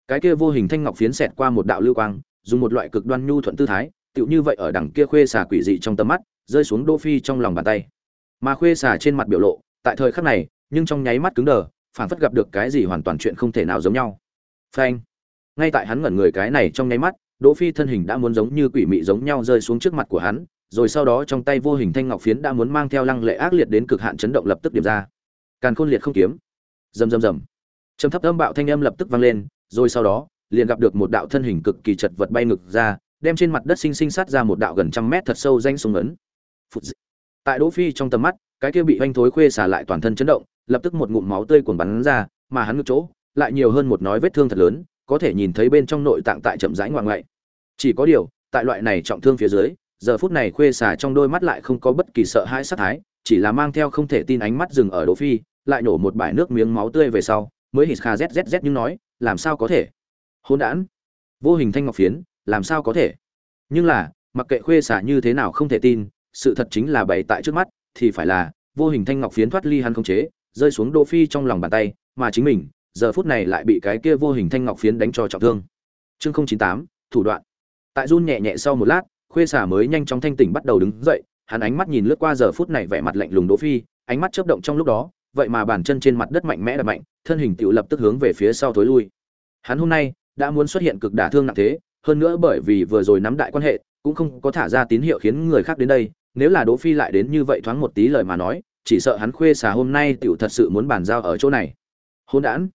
Cái kia vô hình thanh ngọc phiến xẹt qua một đạo lưu quang, dùng một loại cực đoan nhu thuận tư thái, tựu như vậy ở đằng kia khuê xà quỷ dị trong tầm mắt, rơi xuống đỗ phi trong lòng bàn tay. Mà khuê xà trên mặt biểu lộ tại thời khắc này, nhưng trong nháy mắt cứng đờ, phản phất gặp được cái gì hoàn toàn chuyện không thể nào giống nhau. Phanh. Ngay tại hắn ngẩn người cái này trong nháy mắt, đỗ phi thân hình đã muốn giống như quỷ mị giống nhau rơi xuống trước mặt của hắn, rồi sau đó trong tay vô hình thanh ngọc phiến đã muốn mang theo lăng lệ ác liệt đến cực hạn chấn động lập tức điểm ra. Càn khôn liệt không kiếm. Rầm rầm rầm. Trầm thấp âm bạo thanh âm lập tức vang lên, rồi sau đó, liền gặp được một đạo thân hình cực kỳ chật vật bay ngực ra, đem trên mặt đất sinh sinh sát ra một đạo gần trăm mét thật sâu danh súng ấn. Tại đỗ phi trong tầm mắt cái kia bị hoanh thối khuê xả lại toàn thân chấn động, lập tức một ngụm máu tươi cuồn bắn ra, mà hắn ngực chỗ, lại nhiều hơn một nói vết thương thật lớn, có thể nhìn thấy bên trong nội tạng tại chậm rãi ngoạn ngoại. Chỉ có điều, tại loại này trọng thương phía dưới, giờ phút này khuê xả trong đôi mắt lại không có bất kỳ sợ hãi sát thái, chỉ là mang theo không thể tin ánh mắt dừng ở đỗ phi, lại nổ một bãi nước miếng máu tươi về sau, mới hít kha zzz nhưng nói, làm sao có thể? Hôn đản, vô hình thanh ngọc phiến, làm sao có thể? Nhưng là, mặc kệ khuê xả như thế nào không thể tin, sự thật chính là bày tại trước mắt thì phải là, vô hình thanh ngọc phiến thoát ly hắn không chế, rơi xuống đỗ phi trong lòng bàn tay, mà chính mình, giờ phút này lại bị cái kia vô hình thanh ngọc phiến đánh cho trọng thương. Chương không chín tám, thủ đoạn. Tại run nhẹ nhẹ sau một lát, khuê xả mới nhanh chóng thanh tỉnh bắt đầu đứng dậy, hắn ánh mắt nhìn lướt qua giờ phút này vẻ mặt lạnh lùng đỗ phi, ánh mắt chớp động trong lúc đó, vậy mà bàn chân trên mặt đất mạnh mẽ đập mạnh, thân hình tựu lập tức hướng về phía sau thối lui. Hắn hôm nay, đã muốn xuất hiện cực đả thương nặng thế, hơn nữa bởi vì vừa rồi nắm đại quan hệ, cũng không có thả ra tín hiệu khiến người khác đến đây nếu là đỗ phi lại đến như vậy thoáng một tí lời mà nói, chỉ sợ hắn khuê xà hôm nay tiểu thật sự muốn bàn giao ở chỗ này. Hôn đản,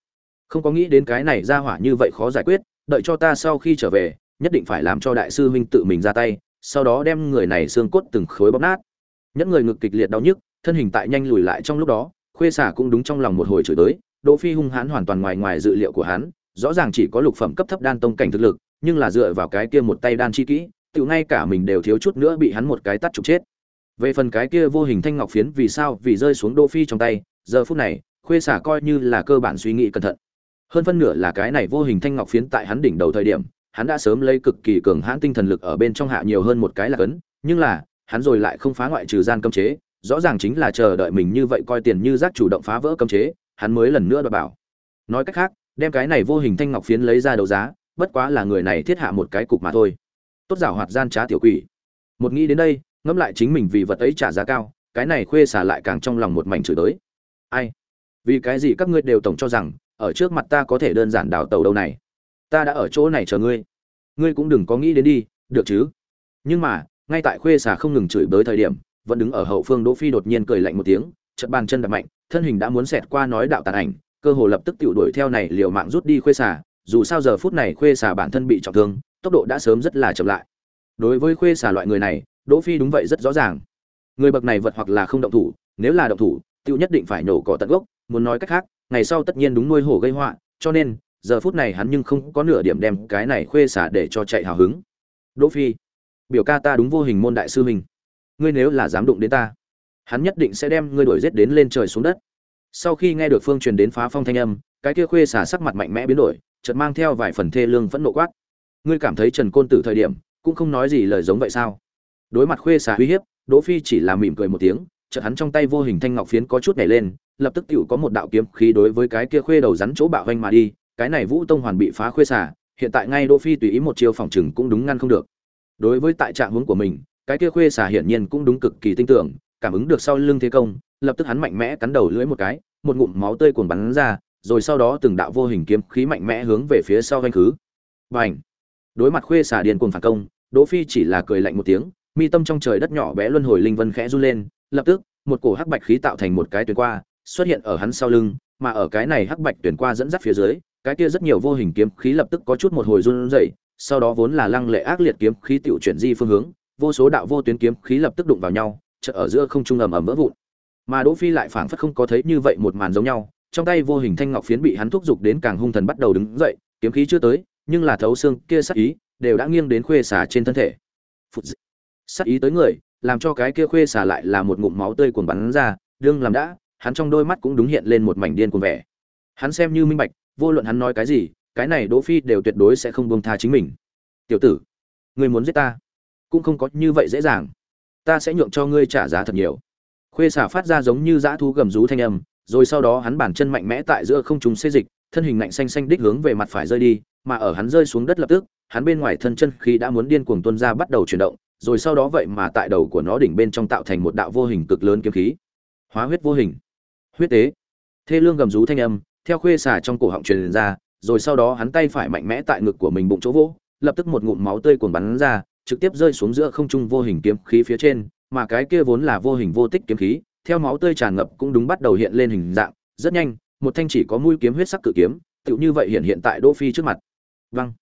không có nghĩ đến cái này ra hỏa như vậy khó giải quyết, đợi cho ta sau khi trở về, nhất định phải làm cho đại sư huynh tự mình ra tay, sau đó đem người này xương cốt từng khối bóp nát. Nhẫn người ngực kịch liệt đau nhức, thân hình tại nhanh lùi lại trong lúc đó, khuê Xà cũng đúng trong lòng một hồi chửi tới, đỗ phi hung hãn hoàn toàn ngoài ngoài dự liệu của hắn, rõ ràng chỉ có lục phẩm cấp thấp đan tông cảnh thực lực, nhưng là dựa vào cái kia một tay đan chi kỹ, tự ngay cả mình đều thiếu chút nữa bị hắn một cái tát trục chết về phần cái kia vô hình thanh ngọc phiến vì sao vì rơi xuống đô phi trong tay, giờ phút này, khuê xả coi như là cơ bản suy nghĩ cẩn thận. Hơn phân nửa là cái này vô hình thanh ngọc phiến tại hắn đỉnh đầu thời điểm, hắn đã sớm lấy cực kỳ cường hãn tinh thần lực ở bên trong hạ nhiều hơn một cái là cấn, nhưng là, hắn rồi lại không phá ngoại trừ gian cấm chế, rõ ràng chính là chờ đợi mình như vậy coi tiền như rác chủ động phá vỡ cấm chế, hắn mới lần nữa đòi bảo. Nói cách khác, đem cái này vô hình thanh ngọc phiến lấy ra đấu giá, bất quá là người này thiết hạ một cái cục mà thôi. Tốt giảo hoạt gian trá tiểu quỷ. Một nghĩ đến đây ngẫm lại chính mình vì vật ấy trả giá cao, cái này khuê xả lại càng trong lòng một mảnh chửi tới. Ai? Vì cái gì các ngươi đều tổng cho rằng, ở trước mặt ta có thể đơn giản đào tàu đâu này? Ta đã ở chỗ này chờ ngươi. Ngươi cũng đừng có nghĩ đến đi, được chứ? Nhưng mà, ngay tại khuê xà không ngừng chửi bới thời điểm, vẫn đứng ở hậu phương đỗ phi đột nhiên cười lạnh một tiếng chật bàn chân đập mạnh, thân hình đã muốn xẹt qua nói đạo tàn ảnh, cơ hồ lập tức tiểu đuổi theo này liều mạng rút đi khuê xà dù sao giờ phút này khuê xà bản thân bị trọng thương, tốc độ đã sớm rất là chậm lại. Đối với khuê xà loại người này đỗ phi đúng vậy rất rõ ràng. Người bậc này vật hoặc là không động thủ, nếu là động thủ tiêu nhất định phải nổ cỏ tận gốc, muốn nói cách khác, ngày sau tất nhiên đúng nuôi hổ gây họa, cho nên, giờ phút này hắn nhưng không có nửa điểm đem cái này khuê xả để cho chạy hào hứng. Đỗ phi, biểu ca ta đúng vô hình môn đại sư mình ngươi nếu là dám đụng đến ta, hắn nhất định sẽ đem ngươi đuổi giết đến lên trời xuống đất. Sau khi nghe được phương truyền đến phá phong thanh âm, cái kia khuê xả sắc mặt mạnh mẽ biến đổi, chợt mang theo vài phần thê lương phẫn nộ quát. Ngươi cảm thấy trần côn tử thời điểm, cũng không nói gì lời giống vậy sao? Đối mặt khuê xả uy hiếp, đỗ phi chỉ là mỉm cười một tiếng, chợt hắn trong tay vô hình thanh ngọc phiến có chút nhảy lên, lập tức tiểu có một đạo kiếm khí đối với cái kia khuê đầu rắn chỗ bạo vanh mà đi, cái này vũ tông hoàn bị phá khuê xả hiện tại ngay đỗ phi tùy ý một chiêu phòng trừng cũng đúng ngăn không được. Đối với tại trạng hướng của mình, cái kia khuê xả hiển nhiên cũng đúng cực kỳ tinh tưởng, cảm ứng được sau lưng thế công, lập tức hắn mạnh mẽ cắn đầu lưỡi một cái, một ngụm máu tươi cuồn bắn ra, rồi sau đó từng đạo vô hình kiếm khí mạnh mẽ hướng về phía sau vanh khứ. Bành! Đối mặt khuê xả điên cuồng phản công, đỗ phi chỉ là cười lạnh một tiếng mi tâm trong trời đất nhỏ bé luân hồi linh vân khẽ run lên, lập tức, một cổ hắc bạch khí tạo thành một cái tuyến qua, xuất hiện ở hắn sau lưng, mà ở cái này hắc bạch tuyển qua dẫn dắt phía dưới, cái kia rất nhiều vô hình kiếm khí lập tức có chút một hồi run rẩy, sau đó vốn là lăng lệ ác liệt kiếm khí tiểu chuyển di phương hướng, vô số đạo vô tuyến kiếm khí lập tức đụng vào nhau chợ ở giữa không trung ầm ầm vỡ vụn. Mà đỗ phi lại phảng phất không có thấy như vậy một màn giống nhau, trong tay vô hình thanh ngọc phiến bị hắn thúc giục đến càng hung thần bắt đầu đứng dậy, kiếm khí chưa tới, nhưng là thấu xương kia sắc ý, đều đã nghiêng đến khuê xả trên thân thể. Phụt sắc ý tới người, làm cho cái kia khuê xả lại là một ngụm máu tươi cuồn bắn ra, đương làm đã, hắn trong đôi mắt cũng đúng hiện lên một mảnh điên cuồng vẻ. Hắn xem như minh bạch, vô luận hắn nói cái gì, cái này đỗ phi đều tuyệt đối sẽ không buông tha chính mình. Tiểu tử, ngươi muốn giết ta? Cũng không có như vậy dễ dàng. Ta sẽ nhượng cho ngươi trả giá thật nhiều. Khuê xả phát ra giống như dã thú gầm rú thanh âm, rồi sau đó hắn bản chân mạnh mẽ tại giữa không trung xê dịch, thân hình lạnh xanh xanh đích hướng về mặt phải rơi đi, mà ở hắn rơi xuống đất lập tức, hắn bên ngoài thân chân khi đã muốn điên cuồng tuôn ra bắt đầu chuyển động rồi sau đó vậy mà tại đầu của nó đỉnh bên trong tạo thành một đạo vô hình cực lớn kiếm khí. Hóa huyết vô hình. Huyết tế. Thê lương gầm rú thanh âm, theo khuê xả trong cổ họng truyền ra, rồi sau đó hắn tay phải mạnh mẽ tại ngực của mình bụng chỗ vỗ, lập tức một ngụm máu tươi cuồn bắn ra, trực tiếp rơi xuống giữa không trung vô hình kiếm khí phía trên, mà cái kia vốn là vô hình vô tích kiếm khí, theo máu tươi tràn ngập cũng đúng bắt đầu hiện lên hình dạng, rất nhanh, một thanh chỉ có mũi kiếm huyết sắc cự kiếm, tựu như vậy hiện hiện tại đỗ phi trước mặt. Văng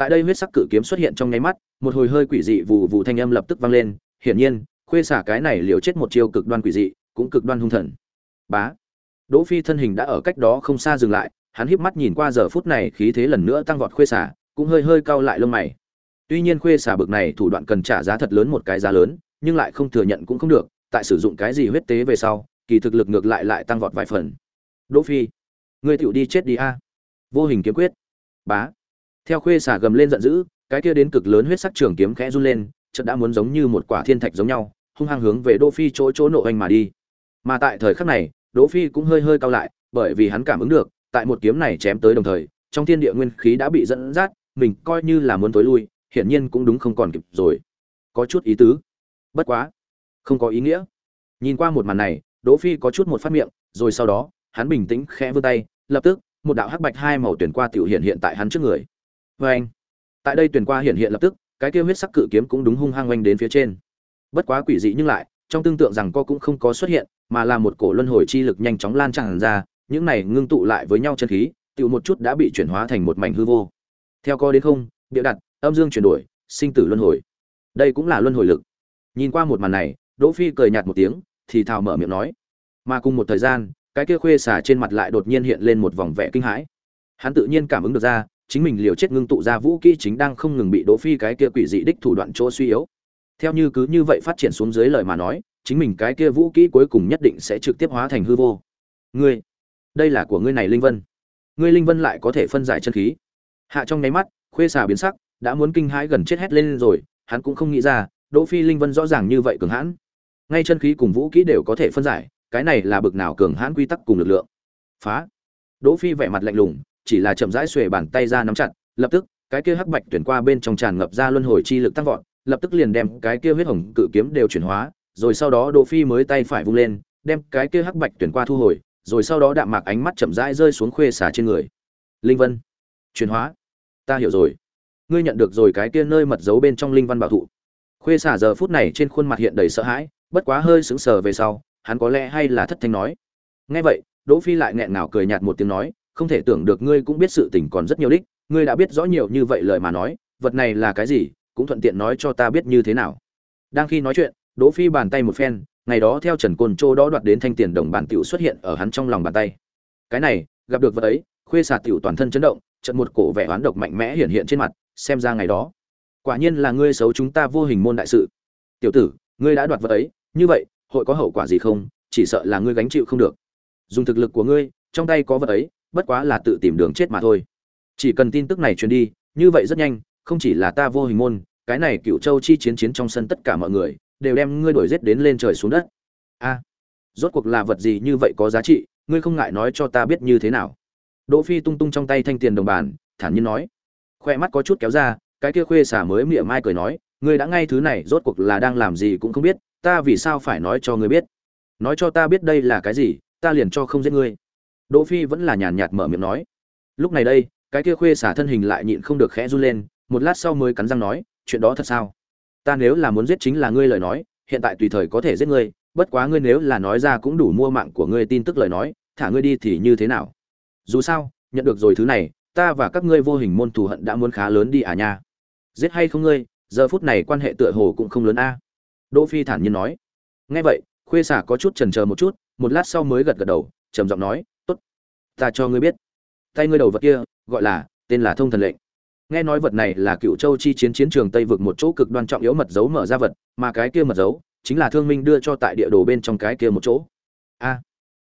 tại đây huyết sắc cự kiếm xuất hiện trong nháy mắt, một hồi hơi quỷ dị vù vù thanh âm lập tức vang lên, hiển nhiên, khuê xả cái này liều chết một chiêu cực đoan quỷ dị, cũng cực đoan hung thần. Bá. Đỗ phi thân hình đã ở cách đó không xa dừng lại, hắn híp mắt nhìn qua giờ phút này khí thế lần nữa tăng vọt khuê xả, cũng hơi hơi cau lại lông mày. Tuy nhiên khuê xả bực này thủ đoạn cần trả giá thật lớn một cái giá lớn, nhưng lại không thừa nhận cũng không được, tại sử dụng cái gì huyết tế về sau, kỳ thực lực ngược lại lại tăng vọt vài phần. Đỗ phi, ngươi tiểu đi chết đi a. Vô hình kiếm quyết. Bá theo khuê xả gầm lên giận dữ, cái kia đến cực lớn huyết sắc trường kiếm khẽ run lên, chợt đã muốn giống như một quả thiên thạch giống nhau, hung hăng hướng về đỗ phi chỗ chỗ nộ anh mà đi. Mà tại thời khắc này, đỗ phi cũng hơi hơi cao lại, bởi vì hắn cảm ứng được, tại một kiếm này chém tới đồng thời, trong thiên địa nguyên khí đã bị dẫn dắt, mình coi như là muốn tối lui, hiển nhiên cũng đúng không còn kịp rồi. Có chút ý tứ. Bất quá. Không có ý nghĩa. Nhìn qua một màn này, đỗ phi có chút một phát miệng, rồi sau đó, hắn bình tĩnh khẽ vươn tay, lập tức, một đạo hắc bạch hai màu tuyển qua tiểu hiện hiện tại hắn trước người anh, tại đây tuyển qua hiện hiện lập tức, cái kia huyết sắc cự kiếm cũng đúng hung hăng oanh đến phía trên. Bất quá quỷ dị nhưng lại, trong tương tượng rằng co cũng không có xuất hiện, mà là một cổ luân hồi chi lực nhanh chóng lan tràn ra, những này ngưng tụ lại với nhau chân khí tiểu một chút đã bị chuyển hóa thành một mảnh hư vô. Theo co đến không, bịa đặt, âm dương chuyển đổi, sinh tử luân hồi. Đây cũng là luân hồi lực. Nhìn qua một màn này, đỗ phi cười nhạt một tiếng, thì thào mở miệng nói. Mà cùng một thời gian, cái kia khuê xả trên mặt lại đột nhiên hiện lên một vòng vẻ kinh hãi. Hắn tự nhiên cảm ứng được ra chính mình liều chết ngưng tụ ra vũ kỹ chính đang không ngừng bị đỗ phi cái kia quỷ dị đích thủ đoạn chỗ suy yếu. Theo như cứ như vậy phát triển xuống dưới lời mà nói, chính mình cái kia vũ kỹ cuối cùng nhất định sẽ trực tiếp hóa thành hư vô. Ngươi, đây là của ngươi này linh vân. Ngươi linh vân lại có thể phân giải chân khí. Hạ trong nháy mắt, khuê xà biến sắc, đã muốn kinh hãi gần chết hét lên rồi, hắn cũng không nghĩ ra, đỗ phi linh vân rõ ràng như vậy cường hãn. Ngay chân khí cùng vũ kỹ đều có thể phân giải, cái này là bực nào cường hãn quy tắc cùng lực lượng. Phá. Đỗ phi vẻ mặt lạnh lùng chỉ là chậm rãi xuề bàn tay ra nắm chặt, lập tức, cái kia hắc bạch tuyển qua bên trong tràn ngập ra luân hồi chi lực tăng vọt, lập tức liền đem cái kia huyết hồng cự kiếm đều chuyển hóa, rồi sau đó đỗ phi mới tay phải vung lên, đem cái kia hắc bạch tuyển qua thu hồi, rồi sau đó đạm mạc ánh mắt chậm rãi rơi xuống khuê xả trên người. Linh vân, chuyển hóa. Ta hiểu rồi. Ngươi nhận được rồi cái kia nơi mật giấu bên trong linh văn bảo thụ. Khuê xả giờ phút này trên khuôn mặt hiện đầy sợ hãi, bất quá hơi sững sờ về sau, hắn có lẽ hay là thất thanh nói. Nghe vậy, đỗ phi lại nghẹn ngào cười nhạt một tiếng nói không thể tưởng được ngươi cũng biết sự tình còn rất nhiều đích, ngươi đã biết rõ nhiều như vậy lời mà nói, vật này là cái gì, cũng thuận tiện nói cho ta biết như thế nào. Đang khi nói chuyện, đỗ phi bàn tay một phen, ngày đó theo trần côn châu đó đoạt đến thanh tiền đồng bản tiểu xuất hiện ở hắn trong lòng bàn tay. Cái này, gặp được vật ấy, khuê xà tiểu toàn thân chấn động trận một cổ vẻ oán độc mạnh mẽ hiện hiện trên mặt, xem ra ngày đó, quả nhiên là ngươi xấu chúng ta vô hình môn đại sự. Tiểu tử, ngươi đã đoạt vật ấy, như vậy, hội có hậu quả gì không? Chỉ sợ là ngươi gánh chịu không được. Dùng thực lực của ngươi, trong tay có vật ấy bất quá là tự tìm đường chết mà thôi. Chỉ cần tin tức này truyền đi, như vậy rất nhanh, không chỉ là ta vô hình môn, cái này cựu châu chi chiến chiến trong sân tất cả mọi người, đều đem ngươi đuổi giết đến lên trời xuống đất. A, rốt cuộc là vật gì như vậy có giá trị, ngươi không ngại nói cho ta biết như thế nào? Đỗ phi tung tung trong tay thanh tiền đồng bàn thản nhiên nói. Khoe mắt có chút kéo ra, cái kia khuê xả mới miệng mai cười nói, ngươi đã ngay thứ này, rốt cuộc là đang làm gì cũng không biết, ta vì sao phải nói cho ngươi biết? Nói cho ta biết đây là cái gì, ta liền cho không giết ngươi đỗ phi vẫn là nhàn nhạt mở miệng nói. Lúc này đây, cái kia khuê xả thân hình lại nhịn không được khẽ run lên, một lát sau mới cắn răng nói, chuyện đó thật sao? Ta nếu là muốn giết chính là ngươi lời nói, hiện tại tùy thời có thể giết ngươi, bất quá ngươi nếu là nói ra cũng đủ mua mạng của ngươi tin tức lời nói, thả ngươi đi thì như thế nào? Dù sao, nhận được rồi thứ này, ta và các ngươi vô hình môn thù hận đã muốn khá lớn đi à nha. Giết hay không ngươi, giờ phút này quan hệ tựa hồ cũng không lớn a. Đỗ phi thản nhiên nói. Nghe vậy, khuê xả có chút chần chờ một chút, một lát sau mới gật gật đầu, trầm giọng nói ta cho ngươi biết. Tay ngươi đầu vật kia, gọi là, tên là thông thần lệnh. Nghe nói vật này là cựu châu chi chiến chiến trường tây vực một chỗ cực đoan trọng yếu mật dấu mở ra vật, mà cái kia mật dấu, chính là thương minh đưa cho tại địa đồ bên trong cái kia một chỗ. A.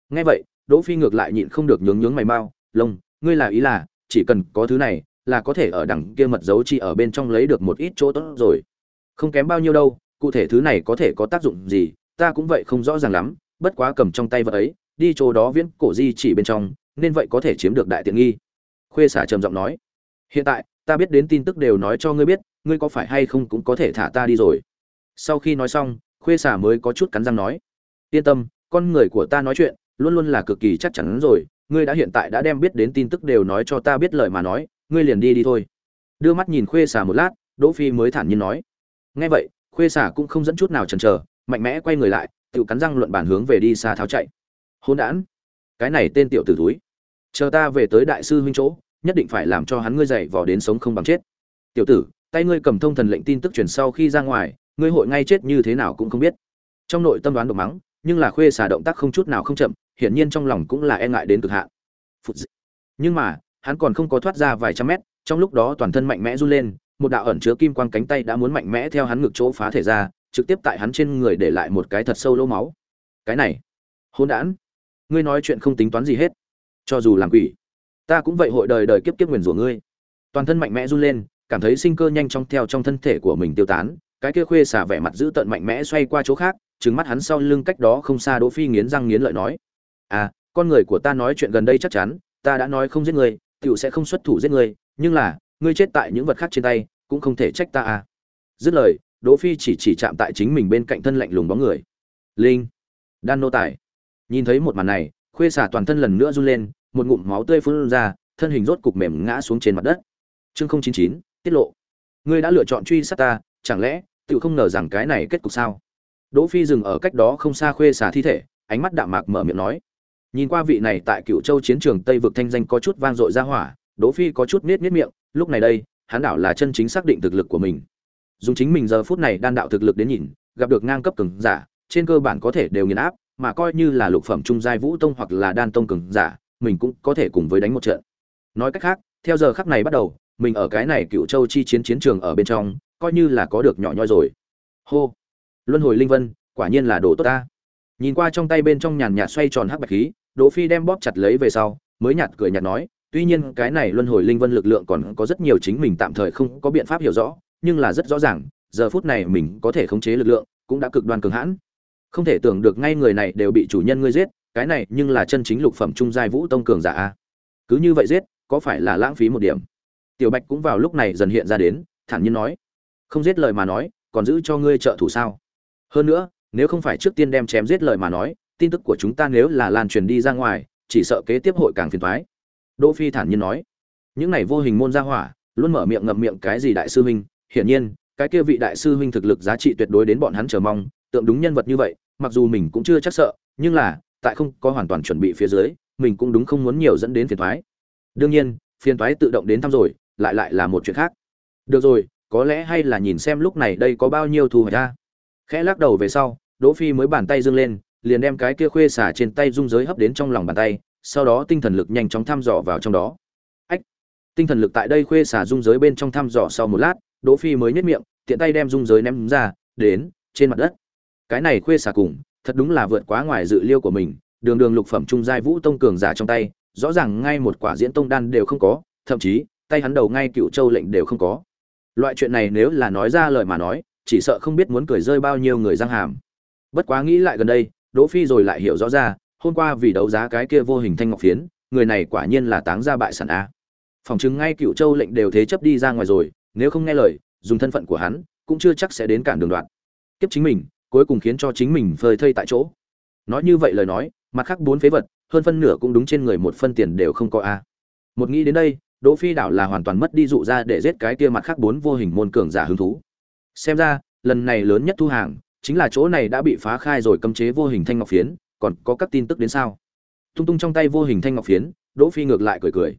Nghe vậy, đỗ phi ngược lại nhịn không được nhướng nhướng mày mau, lông, ngươi là ý là, chỉ cần có thứ này, là có thể ở đằng kia mật dấu chi ở bên trong lấy được một ít chỗ tốt rồi. Không kém bao nhiêu đâu, cụ thể thứ này có thể có tác dụng gì, ta cũng vậy không rõ ràng lắm, bất quá cầm trong tay vật ấy, đi chỗ đó viễn cổ di chỉ bên trong nên vậy có thể chiếm được đại tiện nghi. Khuê xả trầm giọng nói, hiện tại, ta biết đến tin tức đều nói cho ngươi biết, ngươi có phải hay không cũng có thể thả ta đi rồi. Sau khi nói xong, khuê xả mới có chút cắn răng nói, yên tâm, con người của ta nói chuyện, luôn luôn là cực kỳ chắc chắn rồi, ngươi đã hiện tại đã đem biết đến tin tức đều nói cho ta biết lời mà nói, ngươi liền đi đi thôi. Đưa mắt nhìn khuê xả một lát, đỗ phi mới thản nhiên nói, nghe vậy, khuê xả cũng không dẫn chút nào chần chờ, mạnh mẽ quay người lại, tự cắn răng luận bản hướng về đi xa tháo chạy. Hôn đản, cái này tên tiểu tử túi chờ ta về tới đại sư huynh chỗ, nhất định phải làm cho hắn ngươi dậy vò đến sống không bằng chết. Tiểu tử, tay ngươi cầm thông thần lệnh tin tức truyền sau khi ra ngoài, ngươi hội ngay chết như thế nào cũng không biết. Trong nội tâm đoán độc mắng, nhưng là khuê xả động tác không chút nào không chậm, hiển nhiên trong lòng cũng là e ngại đến cực hạn. Nhưng mà, hắn còn không có thoát ra vài trăm mét, trong lúc đó toàn thân mạnh mẽ run lên, một đạo ẩn chứa kim quang cánh tay đã muốn mạnh mẽ theo hắn ngực chỗ phá thể ra, trực tiếp tại hắn trên người để lại một cái thật sâu lỗ máu. Cái này. Hôn đản. Ngươi nói chuyện không tính toán gì hết cho dù làm quỷ, ta cũng vậy hội đời đời kiếp kiếp nguyền rủa ngươi. Toàn thân mạnh mẽ run lên, cảm thấy sinh cơ nhanh chóng theo trong thân thể của mình tiêu tán, cái kia khuê xả vẻ mặt giữ tợn mạnh mẽ xoay qua chỗ khác, trừng mắt hắn sau lưng cách đó không xa đỗ phi nghiến răng nghiến lợi nói à con người của ta nói chuyện gần đây chắc chắn, ta đã nói không giết ngươi, tiểu sẽ không xuất thủ giết ngươi, nhưng là, ngươi chết tại những vật khác trên tay, cũng không thể trách ta à. Dứt lời, đỗ phi chỉ chỉ chạm tại chính mình bên cạnh thân lạnh lùng bóng người. Linh, đan nô tài. Nhìn thấy một màn này khuê xả toàn thân lần nữa run lên, một ngụm máu tươi phun ra, thân hình rốt cục mềm ngã xuống trên mặt đất. Chương không chín chín, tiết lộ. Ngươi đã lựa chọn truy sát ta, chẳng lẽ tự không ngờ rằng cái này kết cục sao? Đỗ phi dừng ở cách đó không xa khuê xả thi thể, ánh mắt đạm mạc mở miệng nói. Nhìn qua vị này tại cựu châu chiến trường tây vực thanh danh có chút vang dội ra hỏa, đỗ phi có chút nết nết miệng, lúc này đây, hắn đảo là chân chính xác định thực lực của mình. Dùng chính mình giờ phút này đan đạo thực lực đến nhìn, gặp được ngang cấp cường giả, trên cơ bản có thể đều nghiền áp mà coi như là lục phẩm trung giai vũ tông hoặc là đan tông cường giả, mình cũng có thể cùng với đánh một trận. Nói cách khác, theo giờ khắc này bắt đầu, mình ở cái này cựu châu chi chiến chiến trường ở bên trong, coi như là có được nhỏ nhoi rồi. Hô! Luân hồi linh vân, quả nhiên là đồ tốt ta. Nhìn qua trong tay bên trong nhàn nhạt xoay tròn hắc bạch khí, đỗ phi đem bóp chặt lấy về sau, mới nhạt cười nhạt nói, tuy nhiên cái này luân hồi linh vân lực lượng còn có rất nhiều chính mình tạm thời không có biện pháp hiểu rõ, nhưng là rất rõ ràng, giờ phút này mình có thể khống chế lực lượng, cũng đã cực đoan cường hãn không thể tưởng được ngay người này đều bị chủ nhân ngươi giết, cái này nhưng là chân chính lục phẩm trung giai vũ tông cường giả a. Cứ như vậy giết, có phải là lãng phí một điểm? Tiểu bạch cũng vào lúc này dần hiện ra đến, thản nhiên nói. Không giết lời mà nói, còn giữ cho ngươi trợ thủ sao? Hơn nữa, nếu không phải trước tiên đem chém giết lời mà nói, tin tức của chúng ta nếu là lan truyền đi ra ngoài, chỉ sợ kế tiếp hội càng phiền toái. Đỗ phi thản nhiên nói. Những này vô hình môn gia hỏa, luôn mở miệng ngậm miệng cái gì đại sư huynh? Hiển nhiên, cái kia vị đại sư huynh thực lực giá trị tuyệt đối đến bọn hắn chờ mong, tượng đúng nhân vật như vậy mặc dù mình cũng chưa chắc sợ, nhưng là, tại không có hoàn toàn chuẩn bị phía dưới, mình cũng đúng không muốn nhiều dẫn đến phiền toái. Đương nhiên, phiền toái tự động đến thăm rồi, lại lại là một chuyện khác. Được rồi, có lẽ hay là nhìn xem lúc này đây có bao nhiêu thu hoạch ra. Khẽ lắc đầu về sau, đỗ phi mới bàn tay dương lên, liền đem cái kia khuê xả trên tay dung giới hấp đến trong lòng bàn tay, sau đó tinh thần lực nhanh chóng thăm dò vào trong đó. Ách! Tinh thần lực tại đây khuê xả dung giới bên trong thăm dò sau một lát, đỗ phi mới nhếch miệng, tiện tay đem dung giới ném ra, đến, trên mặt đất cái này khuê xả cùng, thật đúng là vượt quá ngoài dự liêu của mình, đường đường lục phẩm trung giai vũ tông cường giả trong tay, rõ ràng ngay một quả diễn tông đan đều không có, thậm chí, tay hắn đầu ngay cựu châu lệnh đều không có. Loại chuyện này nếu là nói ra lời mà nói, chỉ sợ không biết muốn cười rơi bao nhiêu người răng hàm. Bất quá nghĩ lại gần đây, đỗ phi rồi lại hiểu rõ ra, hôm qua vì đấu giá cái kia vô hình thanh ngọc phiến, người này quả nhiên là táng ra bại sản a. Phòng chứng ngay cựu châu lệnh đều thế chấp đi ra ngoài rồi, nếu không nghe lời, dùng thân phận của hắn, cũng chưa chắc sẽ đến cản đường đoạn. Kiếp chính mình cuối cùng khiến cho chính mình phơi thây tại chỗ. Nói như vậy lời nói, mặt khác bốn phế vật, hơn phân nửa cũng đúng trên người một phân tiền đều không có a. Một nghĩ đến đây, đỗ phi đảo là hoàn toàn mất đi dụ ra để giết cái kia mặt khác bốn vô hình môn cường giả hứng thú. Xem ra, lần này lớn nhất thu hàng, chính là chỗ này đã bị phá khai rồi cấm chế vô hình thanh ngọc phiến, còn có các tin tức đến sao? Tung tung trong tay vô hình thanh ngọc phiến, đỗ phi ngược lại cười cười.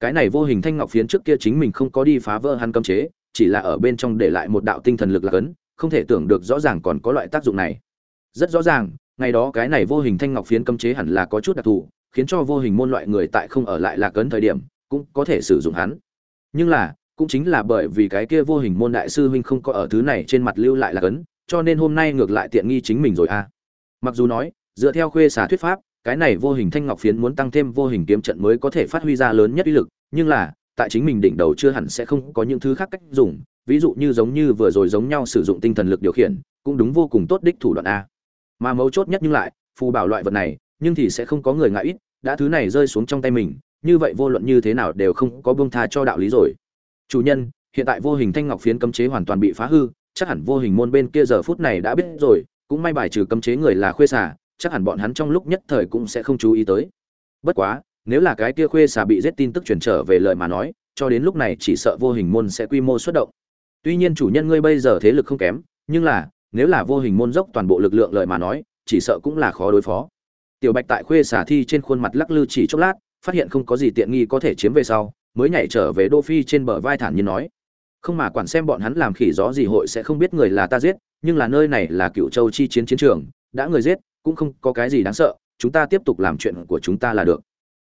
Cái này vô hình thanh ngọc phiến trước kia chính mình không có đi phá vỡ hắn cấm chế, chỉ là ở bên trong để lại một đạo tinh thần lực là cấn không thể tưởng được rõ ràng còn có loại tác dụng này. Rất rõ ràng, ngày đó cái này vô hình thanh ngọc phiến cấm chế hẳn là có chút đặc thù, khiến cho vô hình môn loại người tại không ở lại lạc cấn thời điểm, cũng có thể sử dụng hắn. Nhưng là, cũng chính là bởi vì cái kia vô hình môn đại sư huynh không có ở thứ này trên mặt lưu lại là cấn cho nên hôm nay ngược lại tiện nghi chính mình rồi à. Mặc dù nói, dựa theo khuê xả thuyết pháp, cái này vô hình thanh ngọc phiến muốn tăng thêm vô hình kiếm trận mới có thể phát huy ra lớn nhất uy lực, nhưng là, tại chính mình đỉnh đầu chưa hẳn sẽ không có những thứ khác cách dùng ví dụ như giống như vừa rồi giống nhau sử dụng tinh thần lực điều khiển, cũng đúng vô cùng tốt đích thủ đoạn a. Mà mấu chốt nhất nhưng lại, phù bảo loại vật này, nhưng thì sẽ không có người ngại ít, đã thứ này rơi xuống trong tay mình, như vậy vô luận như thế nào đều không có buông tha cho đạo lý rồi. Chủ nhân, hiện tại vô hình thanh ngọc phiến cấm chế hoàn toàn bị phá hư, chắc hẳn vô hình môn bên kia giờ phút này đã biết rồi, cũng may bài trừ cấm chế người là khuê xà, chắc hẳn bọn hắn trong lúc nhất thời cũng sẽ không chú ý tới. Bất quá, nếu là cái kia khuê xà bị giết tin tức truyền trở về lời mà nói, cho đến lúc này chỉ sợ vô hình môn sẽ quy mô xuất động tuy nhiên chủ nhân ngươi bây giờ thế lực không kém, nhưng là, nếu là vô hình môn dốc toàn bộ lực lượng lợi mà nói, chỉ sợ cũng là khó đối phó. Tiểu bạch tại khuê xả thi trên khuôn mặt lắc lư chỉ chốc lát, phát hiện không có gì tiện nghi có thể chiếm về sau, mới nhảy trở về đô phi trên bờ vai thản nhiên nói. Không mà quản xem bọn hắn làm khỉ gió gì hội sẽ không biết người là ta giết, nhưng là nơi này là cựu châu chi chiến chiến trường, đã người giết, cũng không có cái gì đáng sợ, chúng ta tiếp tục làm chuyện của chúng ta là được.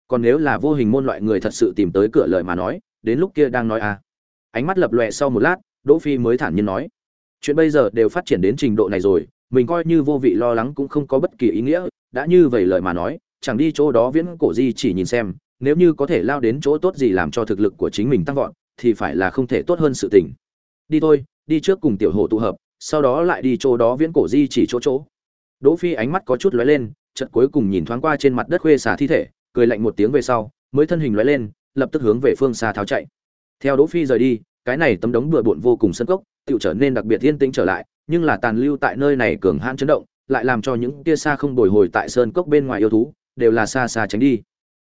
Còn nếu là vô hình môn loại người thật sự tìm tới cửa lời mà nói, đến lúc kia đang nói à. Ánh mắt lập lòe sau một lát đỗ phi mới thản nhiên nói, chuyện bây giờ đều phát triển đến trình độ này rồi, mình coi như vô vị lo lắng cũng không có bất kỳ ý nghĩa. Đã như vậy lời mà nói, chẳng đi chỗ đó viễn cổ di chỉ nhìn xem, nếu như có thể lao đến chỗ tốt gì làm cho thực lực của chính mình tăng vọt, thì phải là không thể tốt hơn sự tình. Đi thôi, đi trước cùng tiểu hồ tụ hợp, sau đó lại đi chỗ đó viễn cổ di chỉ chỗ chỗ. Đỗ phi ánh mắt có chút lóe lên, chợt cuối cùng nhìn thoáng qua trên mặt đất khuê xả thi thể, cười lạnh một tiếng về sau, mới thân hình lóe lên, lập tức hướng về phương xa tháo chạy. Theo đỗ phi rời đi cái này tấm đống bừa bộn vô cùng sân cốc, tựu trở nên đặc biệt yên tĩnh trở lại, nhưng là tàn lưu tại nơi này cường hãn chấn động, lại làm cho những tia xa không bồi hồi tại sơn cốc bên ngoài yêu thú, đều là xa xa tránh đi.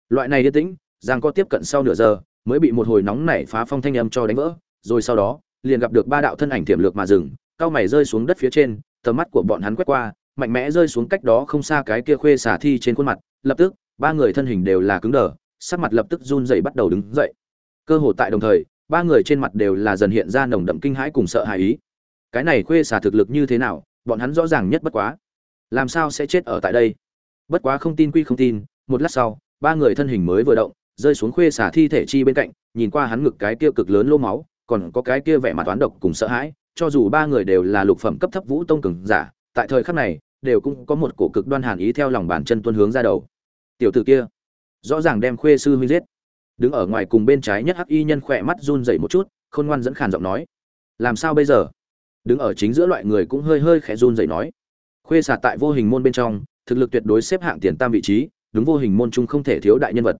Loại này yên tĩnh, giang có tiếp cận sau nửa giờ, mới bị một hồi nóng nảy phá phong thanh âm cho đánh vỡ, rồi sau đó, liền gặp được ba đạo thân ảnh tiềm lược mà dừng, cao mày rơi xuống đất phía trên, tầm mắt của bọn hắn quét qua, mạnh mẽ rơi xuống cách đó không xa cái kia khuê xả thi trên khuôn mặt, lập tức, ba người thân hình đều là cứng đờ, sắc mặt lập tức run rẩy bắt đầu đứng dậy. Cơ hồ tại đồng thời ba người trên mặt đều là dần hiện ra nồng đậm kinh hãi cùng sợ hãi ý. Cái này khuê xả thực lực như thế nào, bọn hắn rõ ràng nhất bất quá. Làm sao sẽ chết ở tại đây? Bất quá không tin quy không tin, một lát sau, ba người thân hình mới vừa động, rơi xuống khuê xả thi thể chi bên cạnh, nhìn qua hắn ngực cái kia cực lớn lô máu, còn có cái kia vẻ mặt toán độc cùng sợ hãi, cho dù ba người đều là lục phẩm cấp thấp vũ tông cường giả, tại thời khắc này, đều cũng có một cổ cực đoan hàn ý theo lòng bàn chân tuân hướng ra đầu. Tiểu tử kia, rõ ràng đem khuê sư huynh giết đứng ở ngoài cùng bên trái nhất hắc y nhân khỏe mắt run dậy một chút, khôn ngoan dẫn khàn giọng nói, làm sao bây giờ? Đứng ở chính giữa loại người cũng hơi hơi khẽ run dậy nói, khuê xả tại vô hình môn bên trong, thực lực tuyệt đối xếp hạng tiền tam vị trí, đúng vô hình môn chung không thể thiếu đại nhân vật.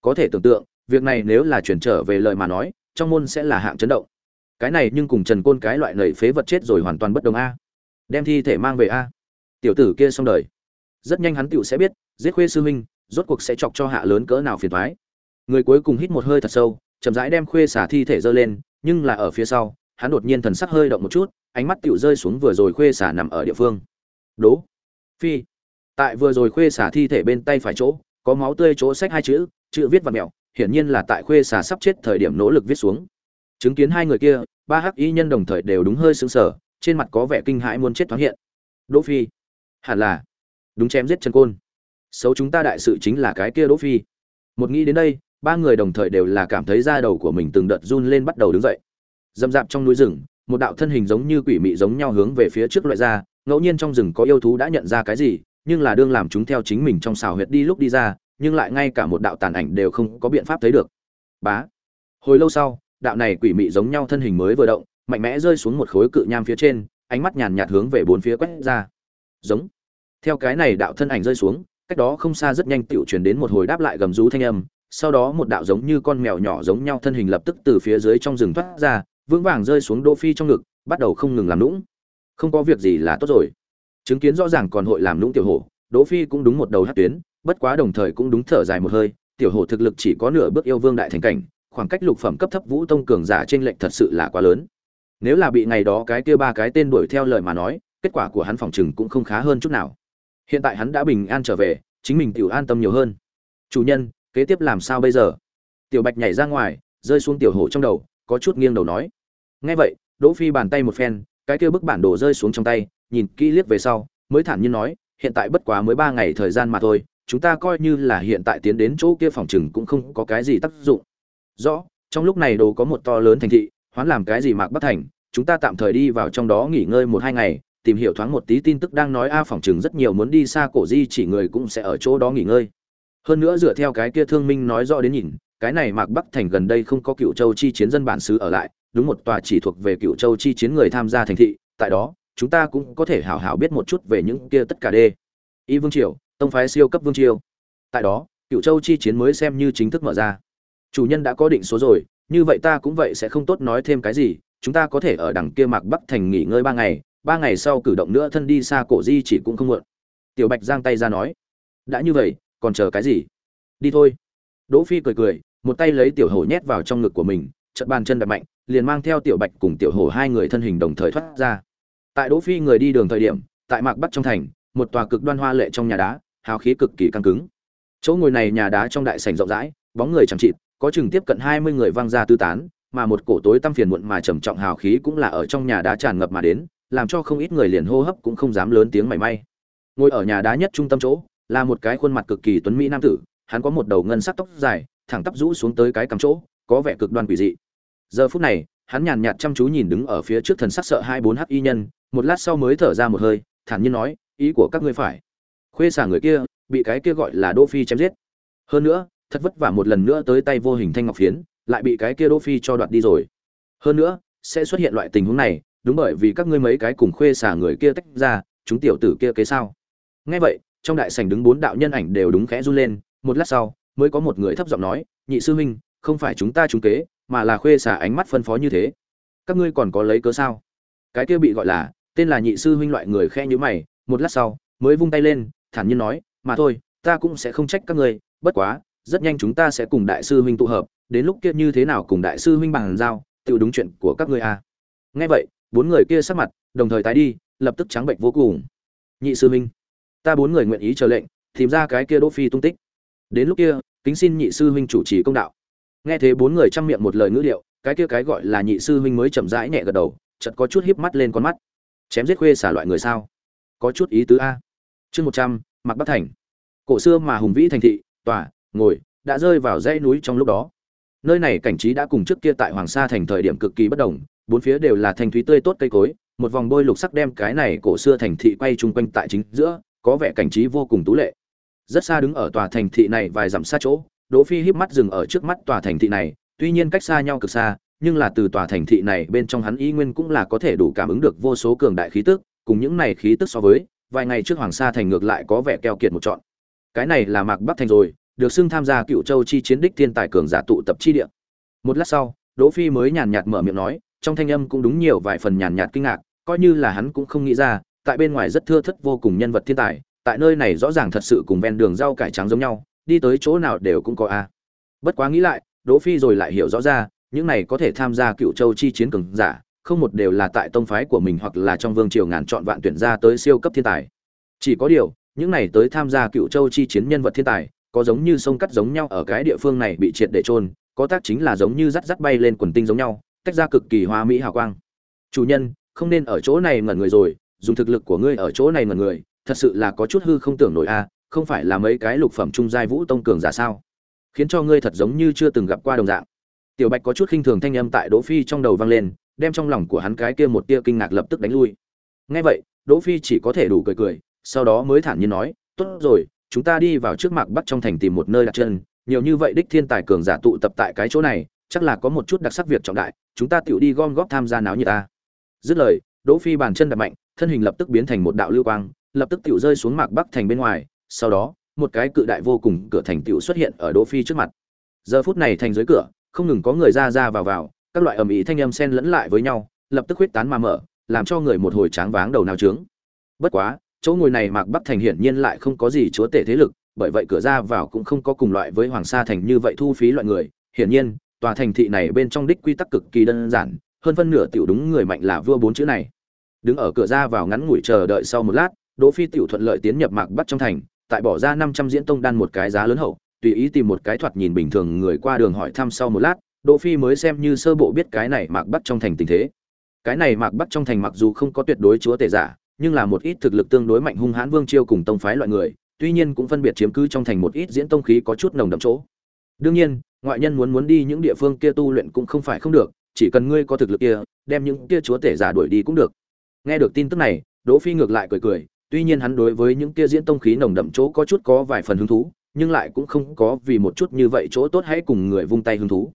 Có thể tưởng tượng, việc này nếu là chuyển trở về lời mà nói, trong môn sẽ là hạng chấn động. Cái này nhưng cùng trần côn cái loại nầy phế vật chết rồi hoàn toàn bất đồng a. Đem thi thể mang về a. Tiểu tử kia xong đời. Rất nhanh hắn tựu sẽ biết, giết khuê sư huynh, rốt cuộc sẽ chọc cho hạ lớn cỡ nào phiền thoái người cuối cùng hít một hơi thật sâu, chậm rãi đem khuê xả thi thể giơ lên, nhưng là ở phía sau, hắn đột nhiên thần sắc hơi động một chút, ánh mắt tựu rơi xuống vừa rồi khuê xả nằm ở địa phương. Đố, phi, tại vừa rồi khuê xả thi thể bên tay phải chỗ, có máu tươi chỗ sách hai chữ chữ viết và mẹo, hiển nhiên là tại khuê xả sắp chết thời điểm nỗ lực viết xuống. Chứng kiến hai người kia, ba hắc y nhân đồng thời đều đúng hơi sững sờ, trên mặt có vẻ kinh hãi muốn chết thoáng hiện. Đỗ phi, hẳn là, đúng chém giết chân côn. Xấu chúng ta đại sự chính là cái kia đỗ phi. Một nghĩ đến đây ba người đồng thời đều là cảm thấy da đầu của mình từng đợt run lên bắt đầu đứng dậy. Dâm dạp trong núi rừng, một đạo thân hình giống như quỷ mị giống nhau hướng về phía trước loại ra, ngẫu nhiên trong rừng có yêu thú đã nhận ra cái gì, nhưng là đương làm chúng theo chính mình trong xào huyệt đi lúc đi ra, nhưng lại ngay cả một đạo tàn ảnh đều không có biện pháp thấy được. Bá! Hồi lâu sau, đạo này quỷ mị giống nhau thân hình mới vừa động, mạnh mẽ rơi xuống một khối cự nham phía trên, ánh mắt nhàn nhạt hướng về bốn phía quét ra. Giống! Theo cái này đạo thân ảnh rơi xuống, cách đó không xa rất nhanh tựu truyền đến một hồi đáp lại gầm rú thanh âm sau đó một đạo giống như con mèo nhỏ giống nhau thân hình lập tức từ phía dưới trong rừng thoát ra, vững vàng rơi xuống đỗ phi trong ngực, bắt đầu không ngừng làm nũng. Không có việc gì là tốt rồi. Chứng kiến rõ ràng còn hội làm nũng tiểu hổ, đỗ phi cũng đúng một đầu hát tuyến, bất quá đồng thời cũng đúng thở dài một hơi, tiểu hổ thực lực chỉ có nửa bước yêu vương đại thành cảnh, khoảng cách lục phẩm cấp thấp vũ tông cường giả trên lệnh thật sự là quá lớn. Nếu là bị ngày đó cái kia ba cái tên đuổi theo lời mà nói, kết quả của hắn phòng chừng cũng không khá hơn chút nào. Hiện tại hắn đã bình an trở về, chính mình tiểu an tâm nhiều hơn. Chủ nhân kế tiếp làm sao bây giờ? Tiểu bạch nhảy ra ngoài, rơi xuống tiểu hổ trong đầu, có chút nghiêng đầu nói. Nghe vậy, đỗ phi bàn tay một phen, cái kia bức bản đồ rơi xuống trong tay, nhìn kỹ liếc về sau, mới thản nhiên nói, hiện tại bất quá mới ba ngày thời gian mà thôi, chúng ta coi như là hiện tại tiến đến chỗ kia phòng chừng cũng không có cái gì tác dụng. Rõ, trong lúc này đồ có một to lớn thành thị, hoán làm cái gì mạc bất thành, chúng ta tạm thời đi vào trong đó nghỉ ngơi một hai ngày, tìm hiểu thoáng một tí tin tức đang nói a phòng chừng rất nhiều muốn đi xa cổ di chỉ người cũng sẽ ở chỗ đó nghỉ ngơi hơn nữa dựa theo cái kia thương minh nói rõ đến nhìn, cái này mạc bắc thành gần đây không có cựu châu chi chiến dân bản xứ ở lại, đúng một tòa chỉ thuộc về cựu châu chi chiến người tham gia thành thị, tại đó, chúng ta cũng có thể hảo hảo biết một chút về những kia tất cả đê. Y vương triều, tông phái siêu cấp vương triều. Tại đó, cựu châu chi chiến mới xem như chính thức mở ra. Chủ nhân đã có định số rồi, như vậy ta cũng vậy sẽ không tốt nói thêm cái gì, chúng ta có thể ở đằng kia mạc bắc thành nghỉ ngơi ba ngày ba ngày sau cử động nữa thân đi xa cổ di chỉ cũng không muộn. Tiểu bạch giang tay ra nói, đã như vậy còn chờ cái gì? Đi thôi. Đỗ phi cười cười, một tay lấy tiểu hổ nhét vào trong ngực của mình, chợt bàn chân đập mạnh, liền mang theo tiểu bạch cùng tiểu hổ hai người thân hình đồng thời thoát ra. Tại đỗ phi người đi đường thời điểm, tại mạc bắc trong thành, một tòa cực đoan hoa lệ trong nhà đá, hào khí cực kỳ căng cứng. Chỗ ngồi này nhà đá trong đại sảnh rộng rãi, bóng người chẳng chịt, có chừng tiếp cận hai mươi người vang ra tư tán, mà một cổ tối tăm phiền muộn mà trầm trọng hào khí cũng là ở trong nhà đá tràn ngập mà đến, làm cho không ít người liền hô hấp cũng không dám lớn tiếng mảy may. Ngồi ở nhà đá nhất trung tâm chỗ là một cái khuôn mặt cực kỳ tuấn mỹ nam tử, hắn có một đầu ngân sắc tóc dài, thẳng tắp rũ xuống tới cái cằm chỗ, có vẻ cực đoan quỷ dị. Giờ phút này, hắn nhàn nhạt chăm chú nhìn đứng ở phía trước thần sắc sợ hai bốn hắc y nhân, một lát sau mới thở ra một hơi, thản nhiên nói, ý của các ngươi phải khuê xả người kia, bị cái kia gọi là đô phi chém giết. Hơn nữa, thật vất vả một lần nữa tới tay vô hình thanh ngọc phiến, lại bị cái kia đô phi cho đoạt đi rồi. Hơn nữa, sẽ xuất hiện loại tình huống này, đúng bởi vì các ngươi mấy cái cùng khuê xả người kia tách ra, chúng tiểu tử kia kế sao? Nghe vậy trong đại sảnh đứng bốn đạo nhân ảnh đều đúng khẽ run lên, một lát sau, mới có một người thấp giọng nói, nhị sư huynh, không phải chúng ta trúng kế, mà là khuê xả ánh mắt phân phó như thế. Các ngươi còn có lấy cớ sao? Cái kia bị gọi là, tên là nhị sư huynh loại người khẽ nhíu mày, một lát sau, mới vung tay lên, thản nhiên nói, mà thôi, ta cũng sẽ không trách các ngươi, bất quá, rất nhanh chúng ta sẽ cùng đại sư huynh tụ hợp, đến lúc kia như thế nào cùng đại sư huynh bằng giao tự đúng chuyện của các ngươi à. Nghe vậy, bốn người kia sắc mặt, đồng thời tái đi, lập tức trắng bệnh vô cùng. Nhị sư huynh ta bốn người nguyện ý chờ lệnh, tìm ra cái kia đỗ phi tung tích. Đến lúc kia, kính xin nhị sư huynh chủ trì công đạo. Nghe thế bốn người chăm miệng một lời ngữ điệu, cái kia cái gọi là nhị sư huynh mới chậm rãi nhẹ gật đầu, chợt có chút híp mắt lên con mắt. Chém giết khuê xả loại người sao? Có chút ý tứ a. Chương một trăm mặc bắc thành. Cổ xưa mà hùng vĩ thành thị, tòa, ngồi, đã rơi vào dãy núi trong lúc đó. Nơi này cảnh trí đã cùng trước kia tại hoàng sa thành thời điểm cực kỳ bất đồng, bốn phía đều là thanh thúy tươi tốt cây cối, một vòng bôi lục sắc đem cái này cổ xưa thành thị quay chung quanh tại chính giữa có vẻ cảnh trí vô cùng tú lệ. Rất xa đứng ở tòa thành thị này vài dặm xa chỗ, đỗ phi híp mắt dừng ở trước mắt tòa thành thị này, tuy nhiên cách xa nhau cực xa, nhưng là từ tòa thành thị này bên trong hắn y nguyên cũng là có thể đủ cảm ứng được vô số cường đại khí tức, cùng những này khí tức so với, vài ngày trước hoàng sa thành ngược lại có vẻ keo kiệt một trọn. Cái này là mạc bắc thành rồi, được xưng tham gia cựu châu chi chiến đích thiên tài cường giả tụ tập chi địa. Một lát sau, đỗ phi mới nhàn nhạt mở miệng nói, trong thanh âm cũng đúng nhiều vài phần nhàn nhạt kinh ngạc, coi như là hắn cũng không nghĩ ra tại bên ngoài rất thưa thất vô cùng nhân vật thiên tài, tại nơi này rõ ràng thật sự cùng ven đường rau cải trắng giống nhau, đi tới chỗ nào đều cũng có a. Bất quá nghĩ lại, đỗ phi rồi lại hiểu rõ ra, những này có thể tham gia cựu châu chi chiến cường giả, không một đều là tại tông phái của mình hoặc là trong vương triều ngàn chọn vạn tuyển ra tới siêu cấp thiên tài. Chỉ có điều, những này tới tham gia cựu châu chi chiến nhân vật thiên tài, có giống như sông cắt giống nhau ở cái địa phương này bị triệt để trôn có tác chính là giống như rắt rắt bay lên quần tinh giống nhau, tách ra cực kỳ hoa mỹ hào quang. Chủ nhân, không nên ở chỗ này ngẩn người rồi dùng thực lực của ngươi ở chỗ này ngẩn người, thật sự là có chút hư không tưởng nổi a, không phải là mấy cái lục phẩm trung giai vũ tông cường giả sao? Khiến cho ngươi thật giống như chưa từng gặp qua đồng dạng. Tiểu bạch có chút khinh thường thanh âm tại đỗ phi trong đầu vang lên, đem trong lòng của hắn cái kia một tia kinh ngạc lập tức đánh lui. Nghe vậy, đỗ phi chỉ có thể đủ cười cười, sau đó mới thản nhiên nói, tốt rồi, chúng ta đi vào trước mạc bắc trong thành tìm một nơi đặt chân, nhiều như vậy đích thiên tài cường giả tụ tập tại cái chỗ này, chắc là có một chút đặc sắc việc trọng đại, chúng ta tiểu đi gom góp tham gia náo như ta. Dứt lời, đỗ phi bàn chân đặt mạnh thân hình lập tức biến thành một đạo lưu quang, lập tức tiểu rơi xuống mạc bắc thành bên ngoài, sau đó, một cái cự đại vô cùng cửa thành tiểu xuất hiện ở đỗ phi trước mặt. Giờ phút này thành dưới cửa, không ngừng có người ra ra vào vào, các loại ầm ĩ thanh âm xen lẫn lại với nhau, lập tức huyết tán mà mở, làm cho người một hồi tráng váng đầu nào trướng. Bất quá, chỗ ngồi này mạc bắc thành hiển nhiên lại không có gì chúa tể thế lực, bởi vậy cửa ra vào cũng không có cùng loại với hoàng sa thành như vậy thu phí loại người. Hiển nhiên, tòa thành thị này bên trong đích quy tắc cực kỳ đơn giản, hơn phân nửa tiểu đúng người mạnh là vua bốn chữ này đứng ở cửa ra vào ngắn ngủi chờ đợi sau một lát, đỗ phi tiểu thuận lợi tiến nhập mạc bắc trong thành, tại bỏ ra 500 diễn tông đan một cái giá lớn hậu, tùy ý tìm một cái thoạt nhìn bình thường người qua đường hỏi thăm sau một lát, đỗ phi mới xem như sơ bộ biết cái này mạc bắc trong thành tình thế. Cái này mạc bắc trong thành mặc dù không có tuyệt đối chúa tể giả, nhưng là một ít thực lực tương đối mạnh hung hãn vương chiêu cùng tông phái loại người, tuy nhiên cũng phân biệt chiếm cứ trong thành một ít diễn tông khí có chút nồng đậm chỗ. Đương nhiên, ngoại nhân muốn muốn đi những địa phương kia tu luyện cũng không phải không được, chỉ cần ngươi có thực lực kia, đem những kia chúa tể giả đuổi đi cũng được nghe được tin tức này, đỗ phi ngược lại cười cười, tuy nhiên hắn đối với những kia diễn tông khí nồng đậm chỗ có chút có vài phần hứng thú, nhưng lại cũng không có vì một chút như vậy chỗ tốt hãy cùng người vung tay hứng thú.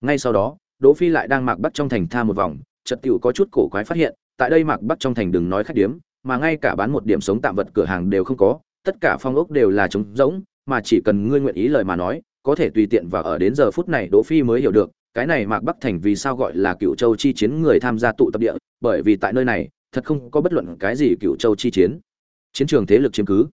Ngay sau đó, đỗ phi lại đang mạc bắc trong thành tha một vòng, chợt tiểu có chút cổ quái phát hiện, tại đây mạc bắc trong thành đừng nói khách điếm, mà ngay cả bán một điểm sống tạm vật cửa hàng đều không có, tất cả phong ốc đều là trống rỗng, mà chỉ cần ngươi nguyện ý lời mà nói, có thể tùy tiện và ở đến giờ phút này đỗ phi mới hiểu được, cái này mạc bắc thành vì sao gọi là cựu châu chi chiến người tham gia tụ tập địa, bởi vì tại nơi này thật không có bất luận cái gì cựu châu chi chiến. Chiến trường thế lực chiếm cứ.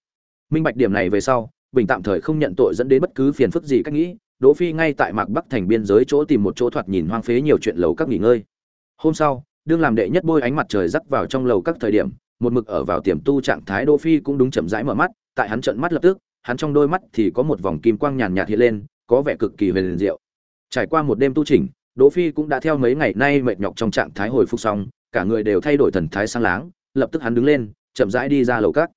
Minh bạch điểm này về sau, bình tạm thời không nhận tội dẫn đến bất cứ phiền phức gì cách nghĩ, đỗ phi ngay tại mạc bắc thành biên giới chỗ tìm một chỗ thoạt nhìn hoang phế nhiều chuyện lầu các nghỉ ngơi. Hôm sau, đương làm đệ nhất bôi ánh mặt trời rắc vào trong lầu các thời điểm, một mực ở vào tiềm tu trạng thái đỗ phi cũng đúng chậm rãi mở mắt, tại hắn trợn mắt lập tức, hắn trong đôi mắt thì có một vòng kim quang nhàn nhạt hiện lên, có vẻ cực kỳ huyền diệu. Trải qua một đêm tu chỉnh, đỗ phi cũng đã theo mấy ngày nay mệt nhọc trong trạng thái hồi phục xong cả người đều thay đổi thần thái sang láng, lập tức hắn đứng lên, chậm rãi đi ra lầu các.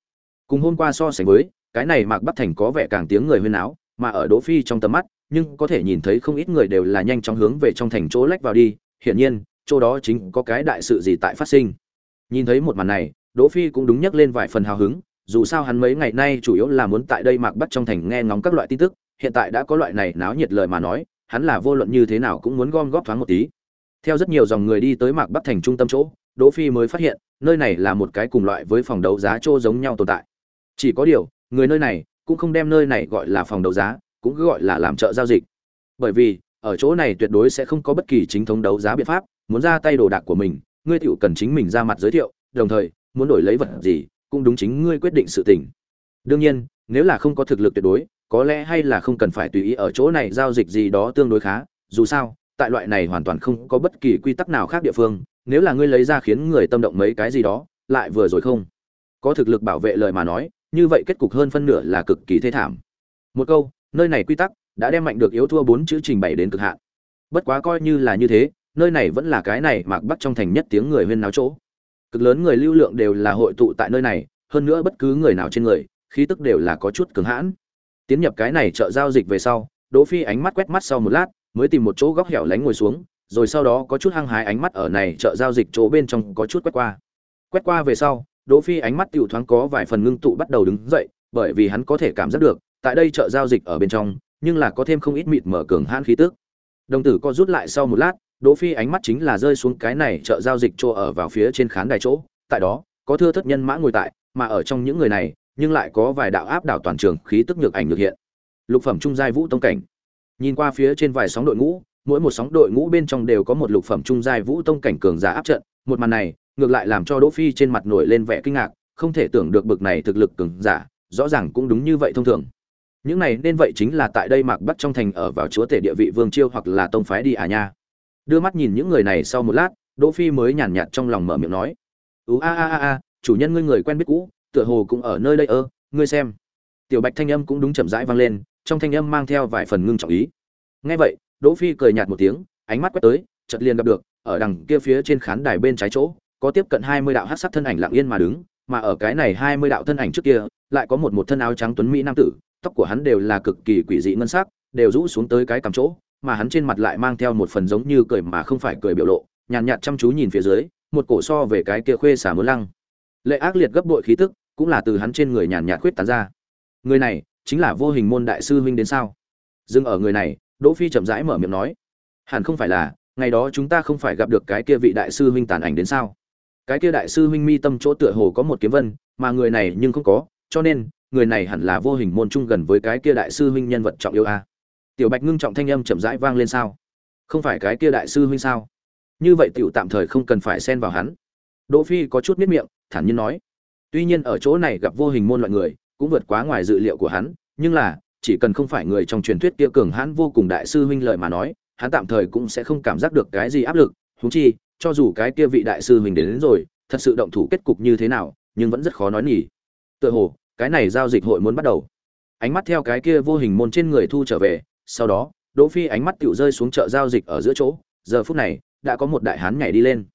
Cùng hôm qua so sánh với, cái này mạc bắc thành có vẻ càng tiếng người huyên áo, mà ở đỗ phi trong tầm mắt, nhưng có thể nhìn thấy không ít người đều là nhanh chóng hướng về trong thành chỗ lách vào đi, hiển nhiên, chỗ đó chính có cái đại sự gì tại phát sinh. Nhìn thấy một màn này, đỗ phi cũng đúng nhắc lên vài phần hào hứng, dù sao hắn mấy ngày nay chủ yếu là muốn tại đây mạc bắc trong thành nghe ngóng các loại tin tức, hiện tại đã có loại này náo nhiệt lời mà nói, hắn là vô luận như thế nào cũng muốn gom góp thoáng một tí theo rất nhiều dòng người đi tới mạc bắc thành trung tâm chỗ, đỗ phi mới phát hiện, nơi này là một cái cùng loại với phòng đấu giá chỗ giống nhau tồn tại. Chỉ có điều, người nơi này cũng không đem nơi này gọi là phòng đấu giá, cũng cứ gọi là làm chợ giao dịch. Bởi vì, ở chỗ này tuyệt đối sẽ không có bất kỳ chính thống đấu giá biện pháp, muốn ra tay đồ đạc của mình, ngươi tiểu cần chính mình ra mặt giới thiệu, đồng thời, muốn đổi lấy vật gì, cũng đúng chính ngươi quyết định sự tình. Đương nhiên, nếu là không có thực lực tuyệt đối, có lẽ hay là không cần phải tùy ý ở chỗ này giao dịch gì đó tương đối khá, dù sao tại loại này hoàn toàn không có bất kỳ quy tắc nào khác địa phương, nếu là ngươi lấy ra khiến người tâm động mấy cái gì đó, lại vừa rồi không? Có thực lực bảo vệ lời mà nói, như vậy kết cục hơn phân nửa là cực kỳ thê thảm. Một câu, nơi này quy tắc đã đem mạnh được yếu thua bốn chữ trình bày đến cực hạn. Bất quá coi như là như thế, nơi này vẫn là cái này mạc bắc trong thành nhất tiếng người huyên náo chỗ. Cực lớn người lưu lượng đều là hội tụ tại nơi này, hơn nữa bất cứ người nào trên người, khí tức đều là có chút cứng hãn. Tiến nhập cái này chợ giao dịch về sau, đỗ phi ánh mắt quét mắt sau một lát mới tìm một chỗ góc hẻo lánh ngồi xuống, rồi sau đó có chút hăng hái ánh mắt ở này chợ giao dịch chỗ bên trong có chút quét qua. Quét qua về sau, đỗ phi ánh mắt tiểu thoáng có vài phần ngưng tụ bắt đầu đứng dậy, bởi vì hắn có thể cảm giác được, tại đây chợ giao dịch ở bên trong, nhưng là có thêm không ít mịt mở cường hãn khí tức. Đồng tử co rút lại sau một lát, đỗ phi ánh mắt chính là rơi xuống cái này chợ giao dịch chỗ ở vào phía trên khán đài chỗ, tại đó, có thưa thất nhân mã ngồi tại, mà ở trong những người này, nhưng lại có vài đạo áp đảo toàn trường khí tức nhược ảnh được hiện. Lục phẩm trung giai vũ tông cảnh nhìn qua phía trên vài sóng đội ngũ, mỗi một sóng đội ngũ bên trong đều có một lục phẩm trung giai vũ tông cảnh cường giả áp trận. Một màn này, ngược lại làm cho đỗ phi trên mặt nổi lên vẻ kinh ngạc, không thể tưởng được bực này thực lực cường giả, rõ ràng cũng đúng như vậy thông thường. Những này nên vậy chính là tại đây mạc bắc trong thành ở vào chúa tể địa vị vương chiêu hoặc là tông phái đi à nha. Đưa mắt nhìn những người này sau một lát, đỗ phi mới nhàn nhạt trong lòng mở miệng nói. Ú a a a a, chủ nhân ngươi người quen biết cũ, tựa hồ cũng ở nơi đây ơ, ngươi xem. Tiểu bạch thanh âm cũng đúng chậm rãi vang lên trong thanh âm mang theo vài phần ngưng trọng ý. Nghe vậy, đỗ phi cười nhạt một tiếng, ánh mắt quét tới, chợt liền gặp được, ở đằng kia phía trên khán đài bên trái chỗ, có tiếp cận 20 đạo hắc sắc thân ảnh lặng yên mà đứng, mà ở cái này 20 đạo thân ảnh trước kia, lại có một một thân áo trắng tuấn mỹ nam tử, tóc của hắn đều là cực kỳ quỷ dị ngân sắc, đều rũ xuống tới cái cằm chỗ, mà hắn trên mặt lại mang theo một phần giống như cười mà không phải cười biểu lộ, nhàn nhạt chăm chú nhìn phía dưới, một cổ so về cái kia khuê xả muốn lăng. Lệ ác liệt gấp bội khí tức, cũng là từ hắn trên người nhàn nhạt khuyết tán ra. Người này chính là vô hình môn đại sư huynh đến sao? Dừng ở người này, đỗ phi chậm rãi mở miệng nói. Hẳn không phải là, ngày đó chúng ta không phải gặp được cái kia vị đại sư huynh tàn ảnh đến sao? Cái kia đại sư huynh mi tâm chỗ tựa hồ có một kiếm vân, mà người này nhưng không có, cho nên, người này hẳn là vô hình môn trung gần với cái kia đại sư huynh nhân vật trọng yêu a. Tiểu bạch ngưng trọng thanh âm chậm rãi vang lên sao? Không phải cái kia đại sư huynh sao? Như vậy tiểu tạm thời không cần phải xen vào hắn. Đỗ phi có chút miết miệng, thản nhiên nói. Tuy nhiên ở chỗ này gặp vô hình môn loại người cũng vượt quá ngoài dự liệu của hắn nhưng là chỉ cần không phải người trong truyền thuyết kia cường hãn vô cùng đại sư huynh lợi mà nói hắn tạm thời cũng sẽ không cảm giác được cái gì áp lực huống chi cho dù cái kia vị đại sư huynh đến, đến rồi thật sự động thủ kết cục như thế nào nhưng vẫn rất khó nói nhỉ. Tựa hồ cái này giao dịch hội muốn bắt đầu. Ánh mắt theo cái kia vô hình môn trên người thu trở về sau đó đỗ phi ánh mắt tựu rơi xuống chợ giao dịch ở giữa chỗ giờ phút này đã có một đại hán nhảy đi lên.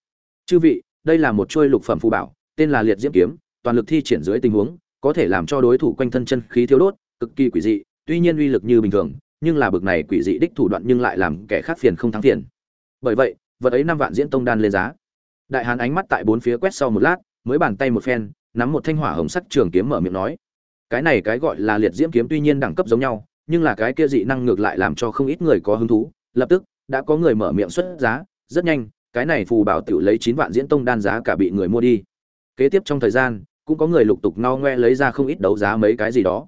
Chư vị đây là một trôi lục phẩm phù bảo tên là liệt diễm kiếm toàn lực thi triển dưới tình huống có thể làm cho đối thủ quanh thân chân khí thiếu đốt, cực kỳ quỷ dị, tuy nhiên uy lực như bình thường, nhưng là bực này quỷ dị đích thủ đoạn nhưng lại làm kẻ khác phiền không thắng phiền. Bởi vậy, vật ấy năm vạn diễn tông đan lên giá. Đại hán ánh mắt tại bốn phía quét sau một lát, mới bàn tay một phen, nắm một thanh hỏa hồng sắc trường kiếm mở miệng nói, cái này cái gọi là liệt diễm kiếm tuy nhiên đẳng cấp giống nhau, nhưng là cái kia dị năng ngược lại làm cho không ít người có hứng thú, lập tức đã có người mở miệng xuất giá, rất nhanh, cái này phù bảo tiểu lấy chín vạn diễn tông đan giá cả bị người mua đi. Kế tiếp trong thời gian cũng có người lục tục no ngoe lấy ra không ít đấu giá mấy cái gì đó.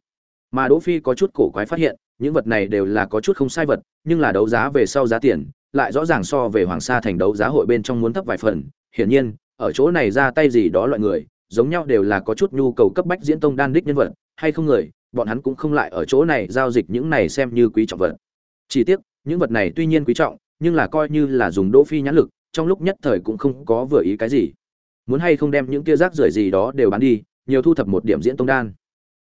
Mà đỗ phi có chút cổ quái phát hiện, những vật này đều là có chút không sai vật, nhưng là đấu giá về sau giá tiền, lại rõ ràng so về hoàng sa thành đấu giá hội bên trong muốn thấp vài phần. Hiển nhiên, ở chỗ này ra tay gì đó loại người, giống nhau đều là có chút nhu cầu cấp bách diễn tông đan đích nhân vật, hay không người, bọn hắn cũng không lại ở chỗ này giao dịch những này xem như quý trọng vật. Chỉ tiếc, những vật này tuy nhiên quý trọng, nhưng là coi như là dùng đỗ phi nhãn lực, trong lúc nhất thời cũng không có vừa ý cái gì muốn hay không đem những kia rác rưởi gì đó đều bán đi, nhiều thu thập một điểm diễn tông đan.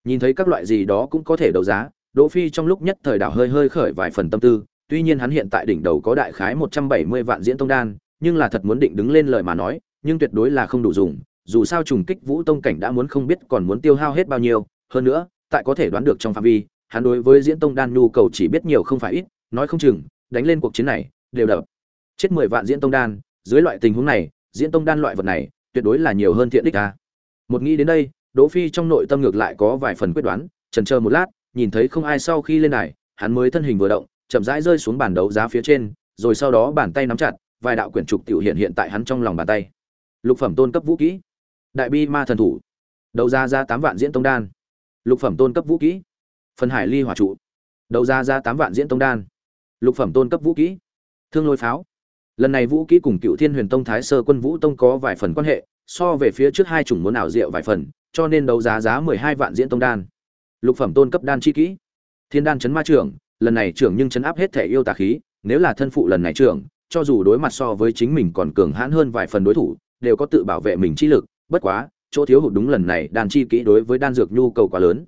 Nhìn thấy các loại gì đó cũng có thể đấu giá, đỗ phi trong lúc nhất thời đảo hơi hơi khởi vài phần tâm tư, tuy nhiên hắn hiện tại đỉnh đầu có đại khái 170 vạn diễn tông đan, nhưng là thật muốn định đứng lên lời mà nói, nhưng tuyệt đối là không đủ dùng, dù sao trùng kích vũ tông cảnh đã muốn không biết còn muốn tiêu hao hết bao nhiêu, hơn nữa, tại có thể đoán được trong phạm vi, hắn đối với diễn tông đan nhu cầu chỉ biết nhiều không phải ít, nói không chừng, đánh lên cuộc chiến này, đều đập. Chết mười vạn diễn tông đan, dưới loại tình huống này, diễn tông đan loại vật này tuyệt đối là nhiều hơn thiện đích a một nghĩ đến đây, đỗ phi trong nội tâm ngược lại có vài phần quyết đoán, chần chờ một lát, nhìn thấy không ai sau khi lên đài, hắn mới thân hình vừa động, chậm rãi rơi xuống bàn đấu giá phía trên, rồi sau đó bàn tay nắm chặt, vài đạo quyển trục tiểu hiện hiện tại hắn trong lòng bàn tay. Lục phẩm tôn cấp vũ kỹ. Đại bi ma thần thủ. Đấu giá ra tám vạn diễn tông đan. Lục phẩm tôn cấp vũ kỹ. Phần hải ly hỏa trụ. Đấu giá ra tám vạn diễn tông đan. Lục phẩm tôn cấp vũ kỹ. Thương lôi pháo lần này vũ kỹ cùng cựu thiên huyền tông thái sơ quân vũ tông có vài phần quan hệ, so về phía trước hai chủng muốn ảo diệu vài phần, cho nên đấu giá giá mười hai vạn diễn tông đan. Lục phẩm tôn cấp đan chi kỹ. Thiên đan chấn ma trưởng, lần này trưởng nhưng chấn áp hết thể yêu tà khí, nếu là thân phụ lần này trưởng, cho dù đối mặt so với chính mình còn cường hãn hơn vài phần đối thủ, đều có tự bảo vệ mình chi lực, bất quá, chỗ thiếu hụt đúng lần này đan chi kỹ đối với đan dược nhu cầu quá lớn.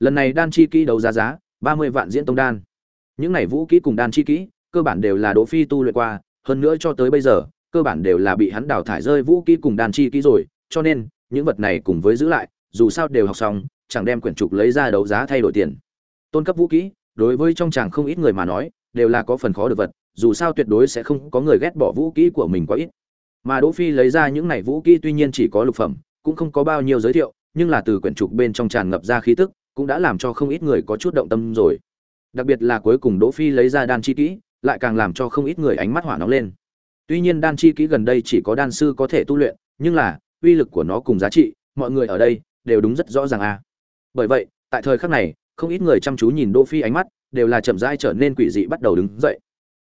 Lần này đan chi kỹ đấu giá giá ba mươi vạn diễn tông đan. Những này vũ kỹ cùng đan chi kỹ, cơ bản đều là đỗ phi tu luyện qua hơn nữa cho tới bây giờ, cơ bản đều là bị hắn đào thải rơi vũ kỹ cùng đan chi kỹ rồi, cho nên, những vật này cùng với giữ lại, dù sao đều học xong, chẳng đem quyển trục lấy ra đấu giá thay đổi tiền. Tôn cấp vũ kỹ, đối với trong chàng không ít người mà nói, đều là có phần khó được vật, dù sao tuyệt đối sẽ không có người ghét bỏ vũ kỹ của mình quá ít. Mà đỗ phi lấy ra những này vũ kỹ tuy nhiên chỉ có lục phẩm, cũng không có bao nhiêu giới thiệu, nhưng là từ quyển trục bên trong tràn ngập ra khí tức, cũng đã làm cho không ít người có chút động tâm rồi. Đặc biệt là cuối cùng đỗ phi lấy ra đan chi kỹ lại càng làm cho không ít người ánh mắt hỏa nóng lên. Tuy nhiên đan chi kỹ gần đây chỉ có đan sư có thể tu luyện, nhưng là, uy lực của nó cùng giá trị, mọi người ở đây đều đúng rất rõ ràng a. Bởi vậy, tại thời khắc này, không ít người chăm chú nhìn đỗ phi ánh mắt đều là chậm rãi trở nên quỷ dị bắt đầu đứng dậy.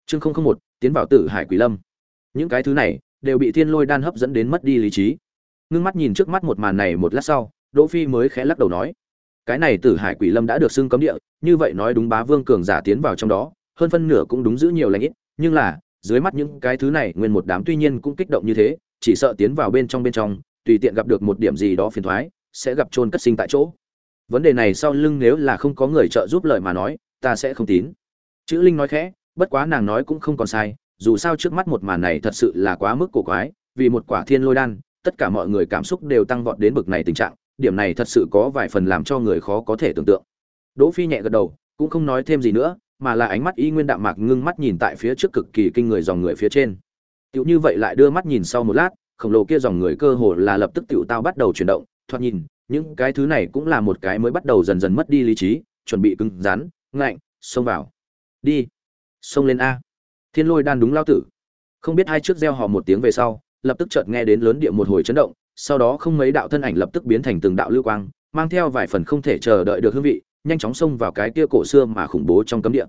Chương không không một, tiến vào tử hải quỷ lâm. Những cái thứ này đều bị thiên lôi đan hấp dẫn đến mất đi lý trí. Ngưng mắt nhìn trước mắt một màn này một lát sau, đỗ phi mới khẽ lắc đầu nói, cái này tử hải quỷ lâm đã được xưng cấm địa, như vậy nói đúng bá vương cường giả tiến vào trong đó hơn phân nửa cũng đúng giữ nhiều lãnh ít, nhưng là, dưới mắt những cái thứ này, nguyên một đám tuy nhiên cũng kích động như thế, chỉ sợ tiến vào bên trong bên trong, tùy tiện gặp được một điểm gì đó phiền thoái, sẽ gặp trôn cất sinh tại chỗ. Vấn đề này sau lưng nếu là không có người trợ giúp lời mà nói, ta sẽ không tín. Chữ linh nói khẽ, bất quá nàng nói cũng không còn sai, dù sao trước mắt một màn này thật sự là quá mức cổ quái, vì một quả thiên lôi đan, tất cả mọi người cảm xúc đều tăng vọt đến bực này tình trạng, điểm này thật sự có vài phần làm cho người khó có thể tưởng tượng. Đỗ phi nhẹ gật đầu, cũng không nói thêm gì nữa mà là ánh mắt y nguyên đạm mạc ngưng mắt nhìn tại phía trước cực kỳ kinh người dòng người phía trên. Tiểu như vậy lại đưa mắt nhìn sau một lát, khổng lồ kia dòng người cơ hồ là lập tức tiểu tao bắt đầu chuyển động, thoạt nhìn, những cái thứ này cũng là một cái mới bắt đầu dần dần mất đi lý trí, chuẩn bị cứng rắn, ngạnh, xông vào. Đi, xông lên a. Thiên lôi đan đúng lao tử. Không biết hai trước gieo họ một tiếng về sau, lập tức chợt nghe đến lớn địa một hồi chấn động, sau đó không mấy đạo thân ảnh lập tức biến thành từng đạo lưu quang, mang theo vài phần không thể chờ đợi được hương vị nhanh chóng xông vào cái kia cổ xưa mà khủng bố trong cấm địa.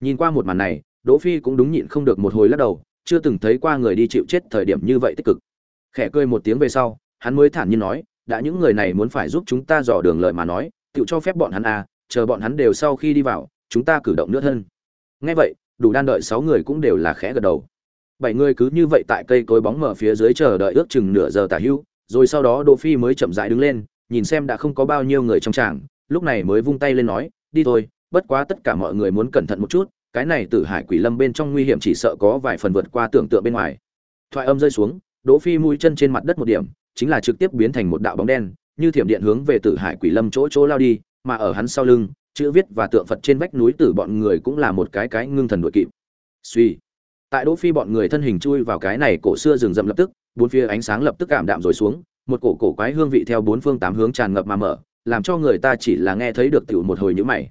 Nhìn qua một màn này, đỗ phi cũng đúng nhịn không được một hồi lắc đầu, chưa từng thấy qua người đi chịu chết thời điểm như vậy tích cực. Khẽ cười một tiếng về sau, hắn mới thản nhiên nói, đã những người này muốn phải giúp chúng ta dò đường lợi mà nói tựu cho phép bọn hắn à chờ bọn hắn đều sau khi đi vào, chúng ta cử động nữa thân. Nghe vậy, đủ đan đợi sáu người cũng đều là khẽ gật đầu. Bảy người cứ như vậy tại cây cối bóng mở phía dưới chờ đợi ước chừng nửa giờ tả hữu rồi sau đó đỗ phi mới chậm rãi đứng lên, nhìn xem đã không có bao nhiêu người trong tràng lúc này mới vung tay lên nói, đi thôi, bất quá tất cả mọi người muốn cẩn thận một chút, cái này tử hải quỷ lâm bên trong nguy hiểm chỉ sợ có vài phần vượt qua tưởng tượng bên ngoài. Thoại âm rơi xuống, đỗ phi mũi chân trên mặt đất một điểm, chính là trực tiếp biến thành một đạo bóng đen, như thiểm điện hướng về tử hải quỷ lâm chỗ chỗ lao đi, mà ở hắn sau lưng, chữ viết và tượng phật trên vách núi tử bọn người cũng là một cái cái ngưng thần đuổi kịp. Suy. Tại đỗ phi bọn người thân hình chui vào cái này cổ xưa rừng rậm lập tức, bốn phía ánh sáng lập tức cảm đạm rồi xuống, một cổ cổ quái hương vị theo bốn phương tám hướng tràn ngập mà mở làm cho người ta chỉ là nghe thấy được tiểu một hồi nhíu mày.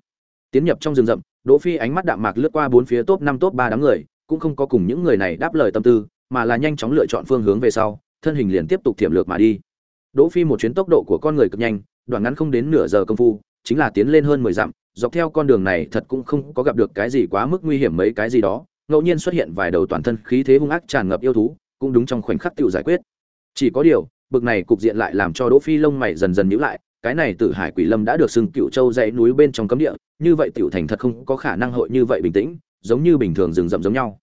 Tiến nhập trong rừng rậm, đỗ phi ánh mắt đạm mạc lướt qua bốn phía top năm top ba đám người, cũng không có cùng những người này đáp lời tâm tư, mà là nhanh chóng lựa chọn phương hướng về sau, thân hình liền tiếp tục thiểm lược mà đi. Đỗ phi một chuyến tốc độ của con người cực nhanh, đoạn ngắn không đến nửa giờ công phu, chính là tiến lên hơn mười dặm, dọc theo con đường này thật cũng không có gặp được cái gì quá mức nguy hiểm mấy cái gì đó, ngẫu nhiên xuất hiện vài đầu toàn thân khí thế hung ác tràn ngập yêu thú, cũng đúng trong khoảnh khắc tự giải quyết. Chỉ có điều, bực này cục diện lại làm cho đỗ phi lông mày dần dần nhíu lại cái này tử hải quỷ lâm đã được xưng cựu châu dãy núi bên trong cấm địa, như vậy tiểu thành thật không có khả năng hội như vậy bình tĩnh, giống như bình thường rừng rậm giống nhau.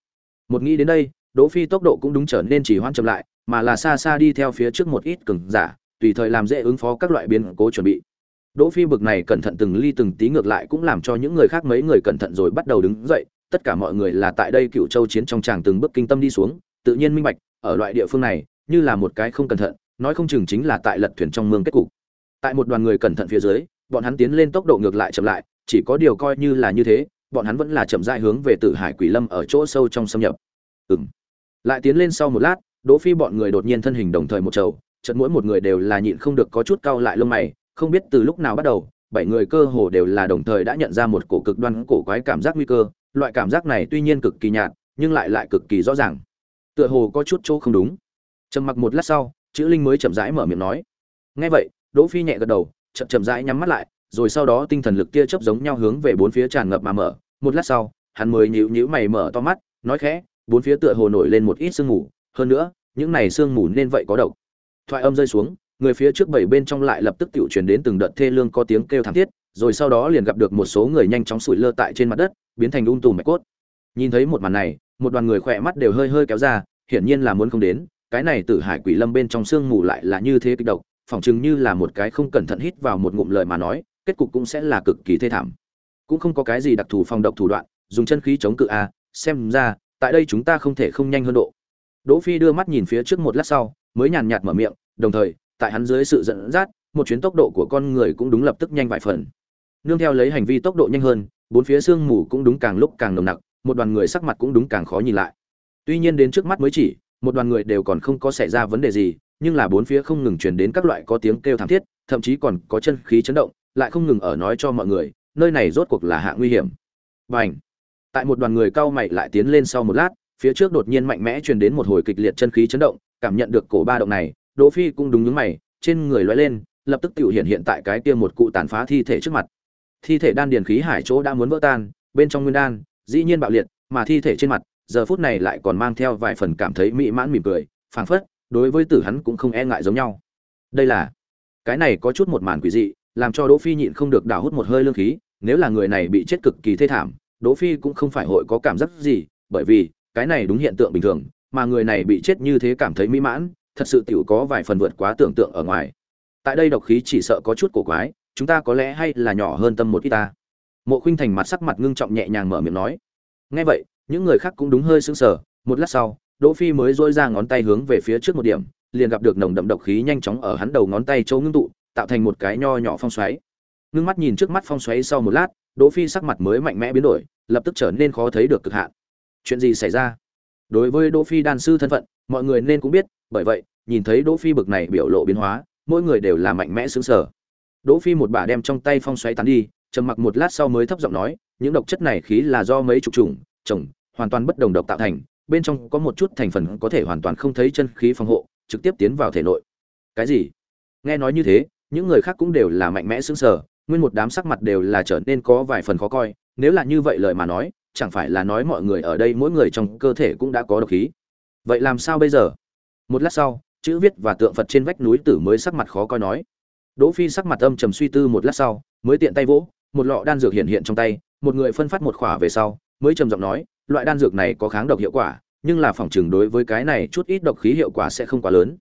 Một nghĩ đến đây, đỗ phi tốc độ cũng đúng trở nên chỉ hoãn chậm lại, mà là xa xa đi theo phía trước một ít cường giả, tùy thời làm dễ ứng phó các loại biến cố chuẩn bị. Đỗ phi bực này cẩn thận từng ly từng tí ngược lại cũng làm cho những người khác mấy người cẩn thận rồi bắt đầu đứng dậy, tất cả mọi người là tại đây cựu châu chiến trong tràng từng bước kinh tâm đi xuống, tự nhiên minh bạch, ở loại địa phương này, như là một cái không cẩn thận, nói không chừng chính là tại lật thuyền trong mương kết cục tại một đoàn người cẩn thận phía dưới, bọn hắn tiến lên tốc độ ngược lại chậm lại, chỉ có điều coi như là như thế, bọn hắn vẫn là chậm rãi hướng về tử hải quỷ lâm ở chỗ sâu trong xâm nhập. Ừm. Lại tiến lên sau một lát, đỗ phi bọn người đột nhiên thân hình đồng thời một trầu chật mỗi một người đều là nhịn không được có chút cau lại lông mày, không biết từ lúc nào bắt đầu, bảy người cơ hồ đều là đồng thời đã nhận ra một cổ cực đoan cổ quái cảm giác nguy cơ, loại cảm giác này tuy nhiên cực kỳ nhạt, nhưng lại lại cực kỳ rõ ràng. Tựa hồ có chút chỗ không đúng. Trầm mặc một lát sau, chữ linh mới chậm rãi mở miệng nói, nghe vậy đỗ phi nhẹ gật đầu, chậm chậm rãi nhắm mắt lại, rồi sau đó tinh thần lực tia chớp giống nhau hướng về bốn phía tràn ngập mà mở. Một lát sau, hắn mới nhíu nhíu mày mở to mắt, nói khẽ, bốn phía tựa hồ nổi lên một ít sương mù, hơn nữa, những này sương mù nên vậy có độc. Thoại âm rơi xuống, người phía trước bảy bên trong lại lập tức tiểu truyền đến từng đợt thê lương có tiếng kêu thảm thiết, rồi sau đó liền gặp được một số người nhanh chóng sủi lơ tại trên mặt đất, biến thành ung tùm mạch cốt. Nhìn thấy một màn này, một đoàn người khỏe mắt đều hơi hơi kéo ra, hiển nhiên là muốn không đến, cái này tử hải quỷ lâm bên trong sương mù lại là như thế kích độc phỏng chừng như là một cái không cẩn thận hít vào một ngụm lời mà nói, kết cục cũng sẽ là cực kỳ thê thảm. Cũng không có cái gì đặc thù phòng độc thủ đoạn, dùng chân khí chống cự a, xem ra, tại đây chúng ta không thể không nhanh hơn độ. Đỗ phi đưa mắt nhìn phía trước một lát sau, mới nhàn nhạt mở miệng, đồng thời, tại hắn dưới sự dẫn dắt, một chuyến tốc độ của con người cũng đúng lập tức nhanh vài phần. Nương theo lấy hành vi tốc độ nhanh hơn, bốn phía sương mù cũng đúng càng lúc càng nồng nặc, một đoàn người sắc mặt cũng đúng càng khó nhìn lại. Tuy nhiên đến trước mắt mới chỉ, một đoàn người đều còn không có xảy ra vấn đề gì nhưng là bốn phía không ngừng truyền đến các loại có tiếng kêu thảm thiết thậm chí còn có chân khí chấn động lại không ngừng ở nói cho mọi người nơi này rốt cuộc là hạ nguy hiểm. Bành, tại một đoàn người cao mày lại tiến lên sau một lát phía trước đột nhiên mạnh mẽ truyền đến một hồi kịch liệt chân khí chấn động cảm nhận được cổ ba động này đỗ phi cũng đúng nhướng mày trên người lóe lên lập tức tiểu hiện hiện tại cái kia một cụ tàn phá thi thể trước mặt. Thi thể đan điền khí hải chỗ đã muốn vỡ tan bên trong nguyên đan dĩ nhiên bạo liệt mà thi thể trên mặt giờ phút này lại còn mang theo vài phần cảm thấy mỹ mãn mỉm cười phảng phất đối với tử hắn cũng không e ngại giống nhau. Đây là, cái này có chút một màn quỷ dị, làm cho đỗ phi nhịn không được đào hút một hơi lương khí, nếu là người này bị chết cực kỳ thê thảm, đỗ phi cũng không phải hội có cảm giác gì, bởi vì, cái này đúng hiện tượng bình thường, mà người này bị chết như thế cảm thấy mỹ mãn, thật sự tiểu có vài phần vượt quá tưởng tượng ở ngoài. Tại đây độc khí chỉ sợ có chút cổ quái, chúng ta có lẽ hay là nhỏ hơn tâm một ít ta. Mộ khuynh thành mặt sắc mặt ngưng trọng nhẹ nhàng mở miệng nói. Nghe vậy, những người khác cũng đúng hơi sững sờ, một lát sau đỗ phi mới dôi ra ngón tay hướng về phía trước một điểm, liền gặp được nồng đậm độc khí nhanh chóng ở hắn đầu ngón tay chỗ ngưng tụ, tạo thành một cái nho nhỏ phong xoáy. Ngưng mắt nhìn trước mắt phong xoáy sau một lát, đỗ phi sắc mặt mới mạnh mẽ biến đổi, lập tức trở nên khó thấy được cực hạn. Chuyện gì xảy ra? Đối với đỗ phi đan sư thân phận, mọi người nên cũng biết, bởi vậy, nhìn thấy đỗ phi bực này biểu lộ biến hóa, mỗi người đều là mạnh mẽ sững sờ. đỗ phi một bà đem trong tay phong xoáy tán đi, trầm mặc một lát sau mới thấp giọng nói, những độc chất này khí là do mấy chục chủng trồng hoàn toàn bất đồng độc tạo thành bên trong có một chút thành phần có thể hoàn toàn không thấy chân khí phòng hộ, trực tiếp tiến vào thể nội. Cái gì? Nghe nói như thế, những người khác cũng đều là mạnh mẽ sướng sở nguyên một đám sắc mặt đều là trở nên có vài phần khó coi, nếu là như vậy lời mà nói, chẳng phải là nói mọi người ở đây mỗi người trong cơ thể cũng đã có độc khí. Vậy làm sao bây giờ? Một lát sau, chữ viết và tượng phật trên vách núi tử mới sắc mặt khó coi nói. Đỗ phi sắc mặt âm trầm suy tư một lát sau, mới tiện tay vỗ, một lọ đan dược hiện hiện trong tay, một người phân phát một khỏa về sau, mới trầm giọng nói loại đan dược này có kháng độc hiệu quả, nhưng là phòng trường đối với cái này chút ít độc khí hiệu quả sẽ không quá lớn.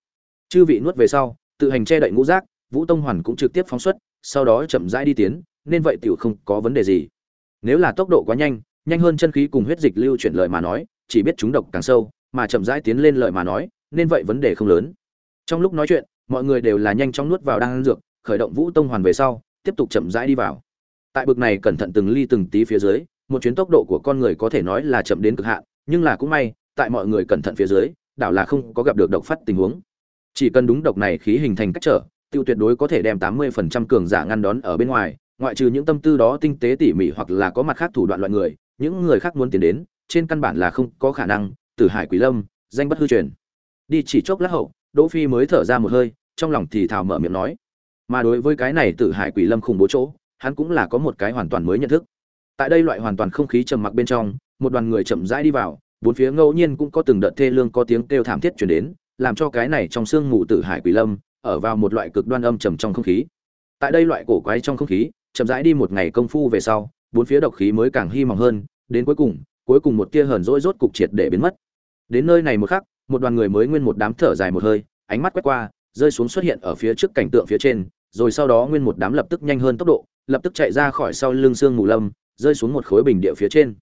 Chư vị nuốt về sau, tự hành che đậy ngũ giác, vũ tông hoàn cũng trực tiếp phóng xuất, sau đó chậm rãi đi tiến, nên vậy tiểu không có vấn đề gì. Nếu là tốc độ quá nhanh nhanh hơn chân khí cùng huyết dịch lưu chuyển lời mà nói, chỉ biết chúng độc càng sâu, mà chậm rãi tiến lên lời mà nói, nên vậy vấn đề không lớn. Trong lúc nói chuyện, mọi người đều là nhanh chóng nuốt vào đan dược, khởi động vũ tông hoàn về sau, tiếp tục chậm rãi đi vào. Tại bực này cẩn thận từng ly từng tí phía dưới một chuyến tốc độ của con người có thể nói là chậm đến cực hạn, nhưng là cũng may, tại mọi người cẩn thận phía dưới, đảo là không có gặp được độc phát tình huống. Chỉ cần đúng độc này khí hình thành cách trở, tiêu tuyệt đối có thể đem tám mươi phần trăm cường giả ngăn đón ở bên ngoài, ngoại trừ những tâm tư đó tinh tế tỉ mỉ hoặc là có mặt khác thủ đoạn loại người, những người khác muốn tiến đến, trên căn bản là không có khả năng tử hải quỷ lâm, danh bất hư truyền. Đi chỉ chốc lát hậu, đỗ phi mới thở ra một hơi, trong lòng thì thào mở miệng nói. Mà đối với cái này tử hải quỷ lâm khủng bố chỗ, hắn cũng là có một cái hoàn toàn mới nhận thức tại đây loại hoàn toàn không khí trầm mặc bên trong, một đoàn người chậm rãi đi vào, bốn phía ngẫu nhiên cũng có từng đợt thê lương có tiếng kêu thảm thiết truyền đến, làm cho cái này trong sương mù tử hải quỷ lâm, ở vào một loại cực đoan âm trầm trong không khí. Tại đây loại cổ quái trong không khí, chậm rãi đi một ngày công phu về sau, bốn phía độc khí mới càng hy mỏng hơn, đến cuối cùng cuối cùng một tia hờn dỗi rốt cục triệt để biến mất. Đến nơi này một khắc, một đoàn người mới nguyên một đám thở dài một hơi, ánh mắt quét qua, rơi xuống xuất hiện ở phía trước cảnh tượng phía trên, rồi sau đó nguyên một đám lập tức nhanh hơn tốc độ, lập tức chạy ra khỏi sau lưng xương mù lâm rơi xuống một khối bình địa phía trên.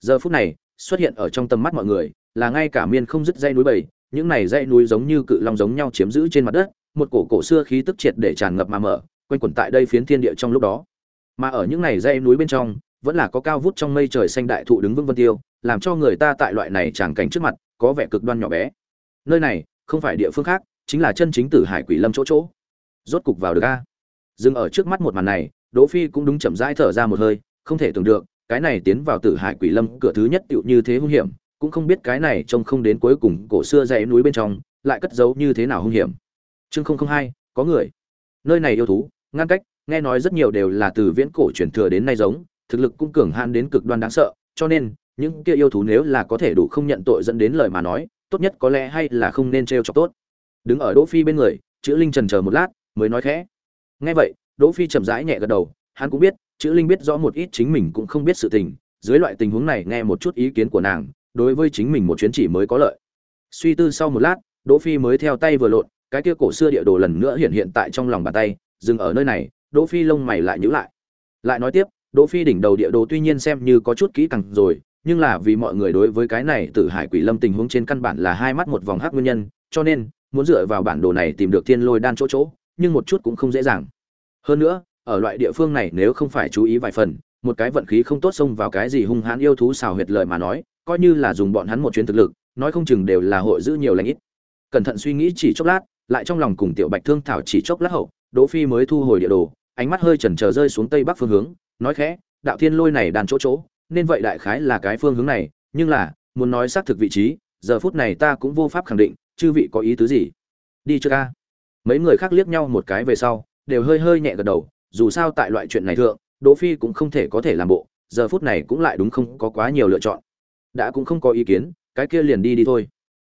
Giờ phút này, xuất hiện ở trong tầm mắt mọi người, là ngay cả miên không dứt dây núi bầy những này dãy núi giống như cự long giống nhau chiếm giữ trên mặt đất, một cổ cổ xưa khí tức triệt để tràn ngập mà mở, quanh quẩn tại đây phiến thiên địa trong lúc đó. Mà ở những này dãy núi bên trong, vẫn là có cao vút trong mây trời xanh đại thụ đứng vững vân tiêu, làm cho người ta tại loại này tràng cảnh trước mặt, có vẻ cực đoan nhỏ bé. Nơi này, không phải địa phương khác, chính là chân chính tử hải quỷ lâm chỗ chỗ. Rốt cục vào được a. Dừng ở trước mắt một màn này, đỗ phi cũng đúng chậm rãi thở ra một hơi không thể tưởng được, cái này tiến vào tử hải quỷ lâm cửa thứ nhất tựu như thế hung hiểm, cũng không biết cái này trông không đến cuối cùng cổ xưa dãy núi bên trong, lại cất giấu như thế nào hung hiểm. Chương không không hai, có người. Nơi này yêu thú, ngăn cách, nghe nói rất nhiều đều là từ viễn cổ truyền thừa đến nay giống, thực lực cũng cường han đến cực đoan đáng sợ, cho nên, những kia yêu thú nếu là có thể đủ không nhận tội dẫn đến lời mà nói, tốt nhất có lẽ hay là không nên trêu chọc tốt. Đứng ở đỗ phi bên người, chữ linh trần chờ một lát, mới nói khẽ. Nghe vậy, đỗ phi chậm rãi nhẹ gật đầu, hắn cũng biết chữ linh biết rõ một ít chính mình cũng không biết sự tình, dưới loại tình huống này nghe một chút ý kiến của nàng, đối với chính mình một chuyến chỉ mới có lợi. Suy tư sau một lát, đỗ phi mới theo tay vừa lộn, cái kia cổ xưa địa đồ lần nữa hiện hiện tại trong lòng bàn tay, dừng ở nơi này, đỗ phi lông mày lại nhíu lại. Lại nói tiếp, đỗ phi đỉnh đầu địa đồ tuy nhiên xem như có chút kỹ càng rồi, nhưng là vì mọi người đối với cái này tử hải quỷ lâm tình huống trên căn bản là hai mắt một vòng hắc nguyên nhân, cho nên, muốn dựa vào bản đồ này tìm được thiên lôi đan chỗ chỗ, nhưng một chút cũng không dễ dàng. Hơn nữa ở loại địa phương này nếu không phải chú ý vài phần, một cái vận khí không tốt xông vào cái gì hung hãn yêu thú xào huyệt lời mà nói, coi như là dùng bọn hắn một chuyến thực lực, nói không chừng đều là hội giữ nhiều lãnh ít. Cẩn thận suy nghĩ chỉ chốc lát, lại trong lòng cùng tiểu bạch thương thảo chỉ chốc lát hậu, đỗ phi mới thu hồi địa đồ, ánh mắt hơi chần chờ rơi xuống tây bắc phương hướng, nói khẽ, đạo thiên lôi này đàn chỗ chỗ, nên vậy đại khái là cái phương hướng này, nhưng là, muốn nói xác thực vị trí, giờ phút này ta cũng vô pháp khẳng định, chư vị có ý tứ gì? Đi chưa ca mấy người khác liếc nhau một cái về sau, đều hơi hơi nhẹ gật đầu dù sao tại loại chuyện này thượng, đỗ phi cũng không thể có thể làm bộ, giờ phút này cũng lại đúng không có quá nhiều lựa chọn. Đã cũng không có ý kiến, cái kia liền đi đi thôi.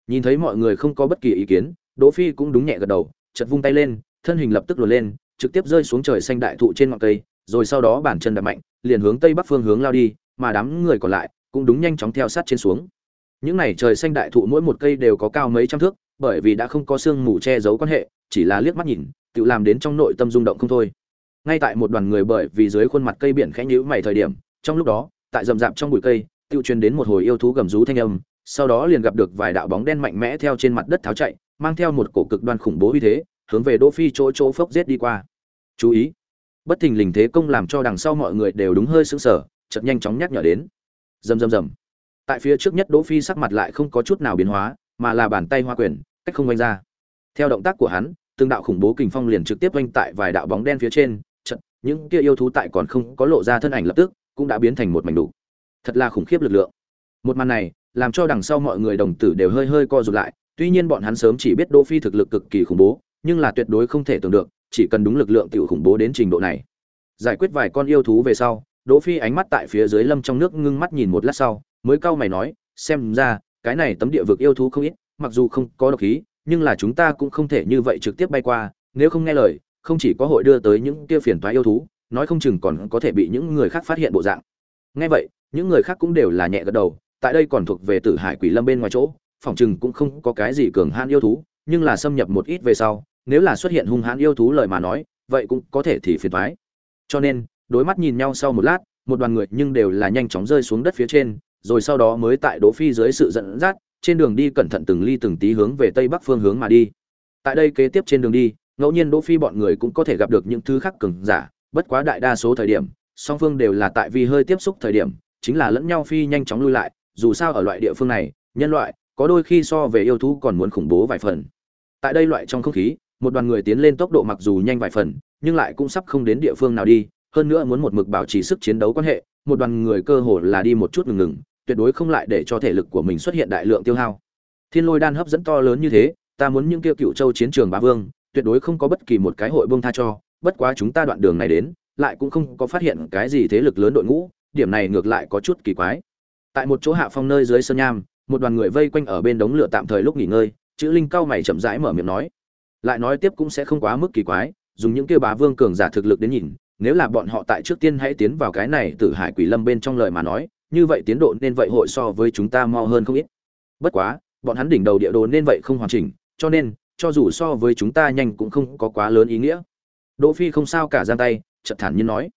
Nhìn thấy mọi người không có bất kỳ ý kiến, đỗ phi cũng đúng nhẹ gật đầu, chợt vung tay lên, thân hình lập tức lùi lên, trực tiếp rơi xuống trời xanh đại thụ trên ngọn cây, rồi sau đó bản chân đạp mạnh, liền hướng tây bắc phương hướng lao đi, mà đám người còn lại cũng đúng nhanh chóng theo sát trên xuống. Những này trời xanh đại thụ mỗi một cây đều có cao mấy trăm thước, bởi vì đã không có sương mù che giấu quan hệ, chỉ là liếc mắt nhìn, tự làm đến trong nội tâm rung động không thôi ngay tại một đoàn người bởi vì dưới khuôn mặt cây biển khẽ nhíu mày thời điểm, trong lúc đó, tại rậm rạp trong bụi cây tự truyền đến một hồi yêu thú gầm rú thanh âm, sau đó liền gặp được vài đạo bóng đen mạnh mẽ theo trên mặt đất tháo chạy, mang theo một cổ cực đoan khủng bố uy thế, hướng về đỗ phi chỗ chỗ phốc giết đi qua. Chú ý, bất thình lình thế công làm cho đằng sau mọi người đều đúng hơi sững sờ, chợt nhanh chóng nhắc nhở đến. Rầm rầm rầm. Tại phía trước nhất đỗ phi sắc mặt lại không có chút nào biến hóa, mà là bàn tay hoa quyền, cách không vanh ra. Theo động tác của hắn, từng đạo khủng bố kình phong liền trực tiếp vanh tại vài đạo bóng đen phía trên những kia yêu thú tại còn không có lộ ra thân ảnh lập tức, cũng đã biến thành một mảnh đủ. Thật là khủng khiếp lực lượng. Một màn này, làm cho đằng sau mọi người đồng tử đều hơi hơi co rụt lại, tuy nhiên bọn hắn sớm chỉ biết đỗ phi thực lực cực kỳ khủng bố, nhưng là tuyệt đối không thể tưởng được, chỉ cần đúng lực lượng tiểu khủng bố đến trình độ này. Giải quyết vài con yêu thú về sau, đỗ phi ánh mắt tại phía dưới lâm trong nước ngưng mắt nhìn một lát sau, mới cau mày nói, xem ra, cái này tấm địa vực yêu thú không ít, mặc dù không có độc khí, nhưng là chúng ta cũng không thể như vậy trực tiếp bay qua, nếu không nghe lời không chỉ có hội đưa tới những kia phiền toái yêu thú, nói không chừng còn có thể bị những người khác phát hiện bộ dạng. Nghe vậy, những người khác cũng đều là nhẹ gật đầu, tại đây còn thuộc về tử hải quỷ lâm bên ngoài chỗ, phòng chừng cũng không có cái gì cường hãn yêu thú, nhưng là xâm nhập một ít về sau, nếu là xuất hiện hung hãn yêu thú lời mà nói, vậy cũng có thể thì phiền toái. Cho nên, đối mắt nhìn nhau sau một lát, một đoàn người nhưng đều là nhanh chóng rơi xuống đất phía trên, rồi sau đó mới tại đỗ phi dưới sự dẫn dắt, trên đường đi cẩn thận từng ly từng tí hướng về tây bắc phương hướng mà đi. Tại đây kế tiếp trên đường đi ngẫu nhiên đỗ phi bọn người cũng có thể gặp được những thứ khác cường giả, bất quá đại đa số thời điểm, song phương đều là tại vì hơi tiếp xúc thời điểm, chính là lẫn nhau phi nhanh chóng lui lại, dù sao ở loại địa phương này, nhân loại, có đôi khi so về yêu thú còn muốn khủng bố vài phần. Tại đây loại trong không khí, một đoàn người tiến lên tốc độ mặc dù nhanh vài phần, nhưng lại cũng sắp không đến địa phương nào đi, hơn nữa muốn một mực bảo trì sức chiến đấu quan hệ, một đoàn người cơ hồ là đi một chút ngừng ngừng, tuyệt đối không lại để cho thể lực của mình xuất hiện đại lượng tiêu hao. Thiên lôi đan hấp dẫn to lớn như thế, ta muốn những kia cựu châu chiến trường bá vương tuyệt đối không có bất kỳ một cái hội bông tha cho, bất quá chúng ta đoạn đường này đến, lại cũng không có phát hiện cái gì thế lực lớn đội ngũ, điểm này ngược lại có chút kỳ quái. Tại một chỗ hạ phong nơi dưới sơn nham, một đoàn người vây quanh ở bên đống lửa tạm thời lúc nghỉ ngơi, chữ linh cao mày chậm rãi mở miệng nói. Lại nói tiếp cũng sẽ không quá mức kỳ quái, dùng những kia bá vương cường giả thực lực đến nhìn, nếu là bọn họ tại trước tiên hãy tiến vào cái này từ hải quỷ lâm bên trong lời mà nói, như vậy tiến độ nên vậy hội so với chúng ta mau hơn không ít. Bất quá, bọn hắn đỉnh đầu địa đồ nên vậy không hoàn chỉnh, cho nên cho dù so với chúng ta nhanh cũng không có quá lớn ý nghĩa. Đỗ phi không sao cả giang tay, chợt thản nhiên nói.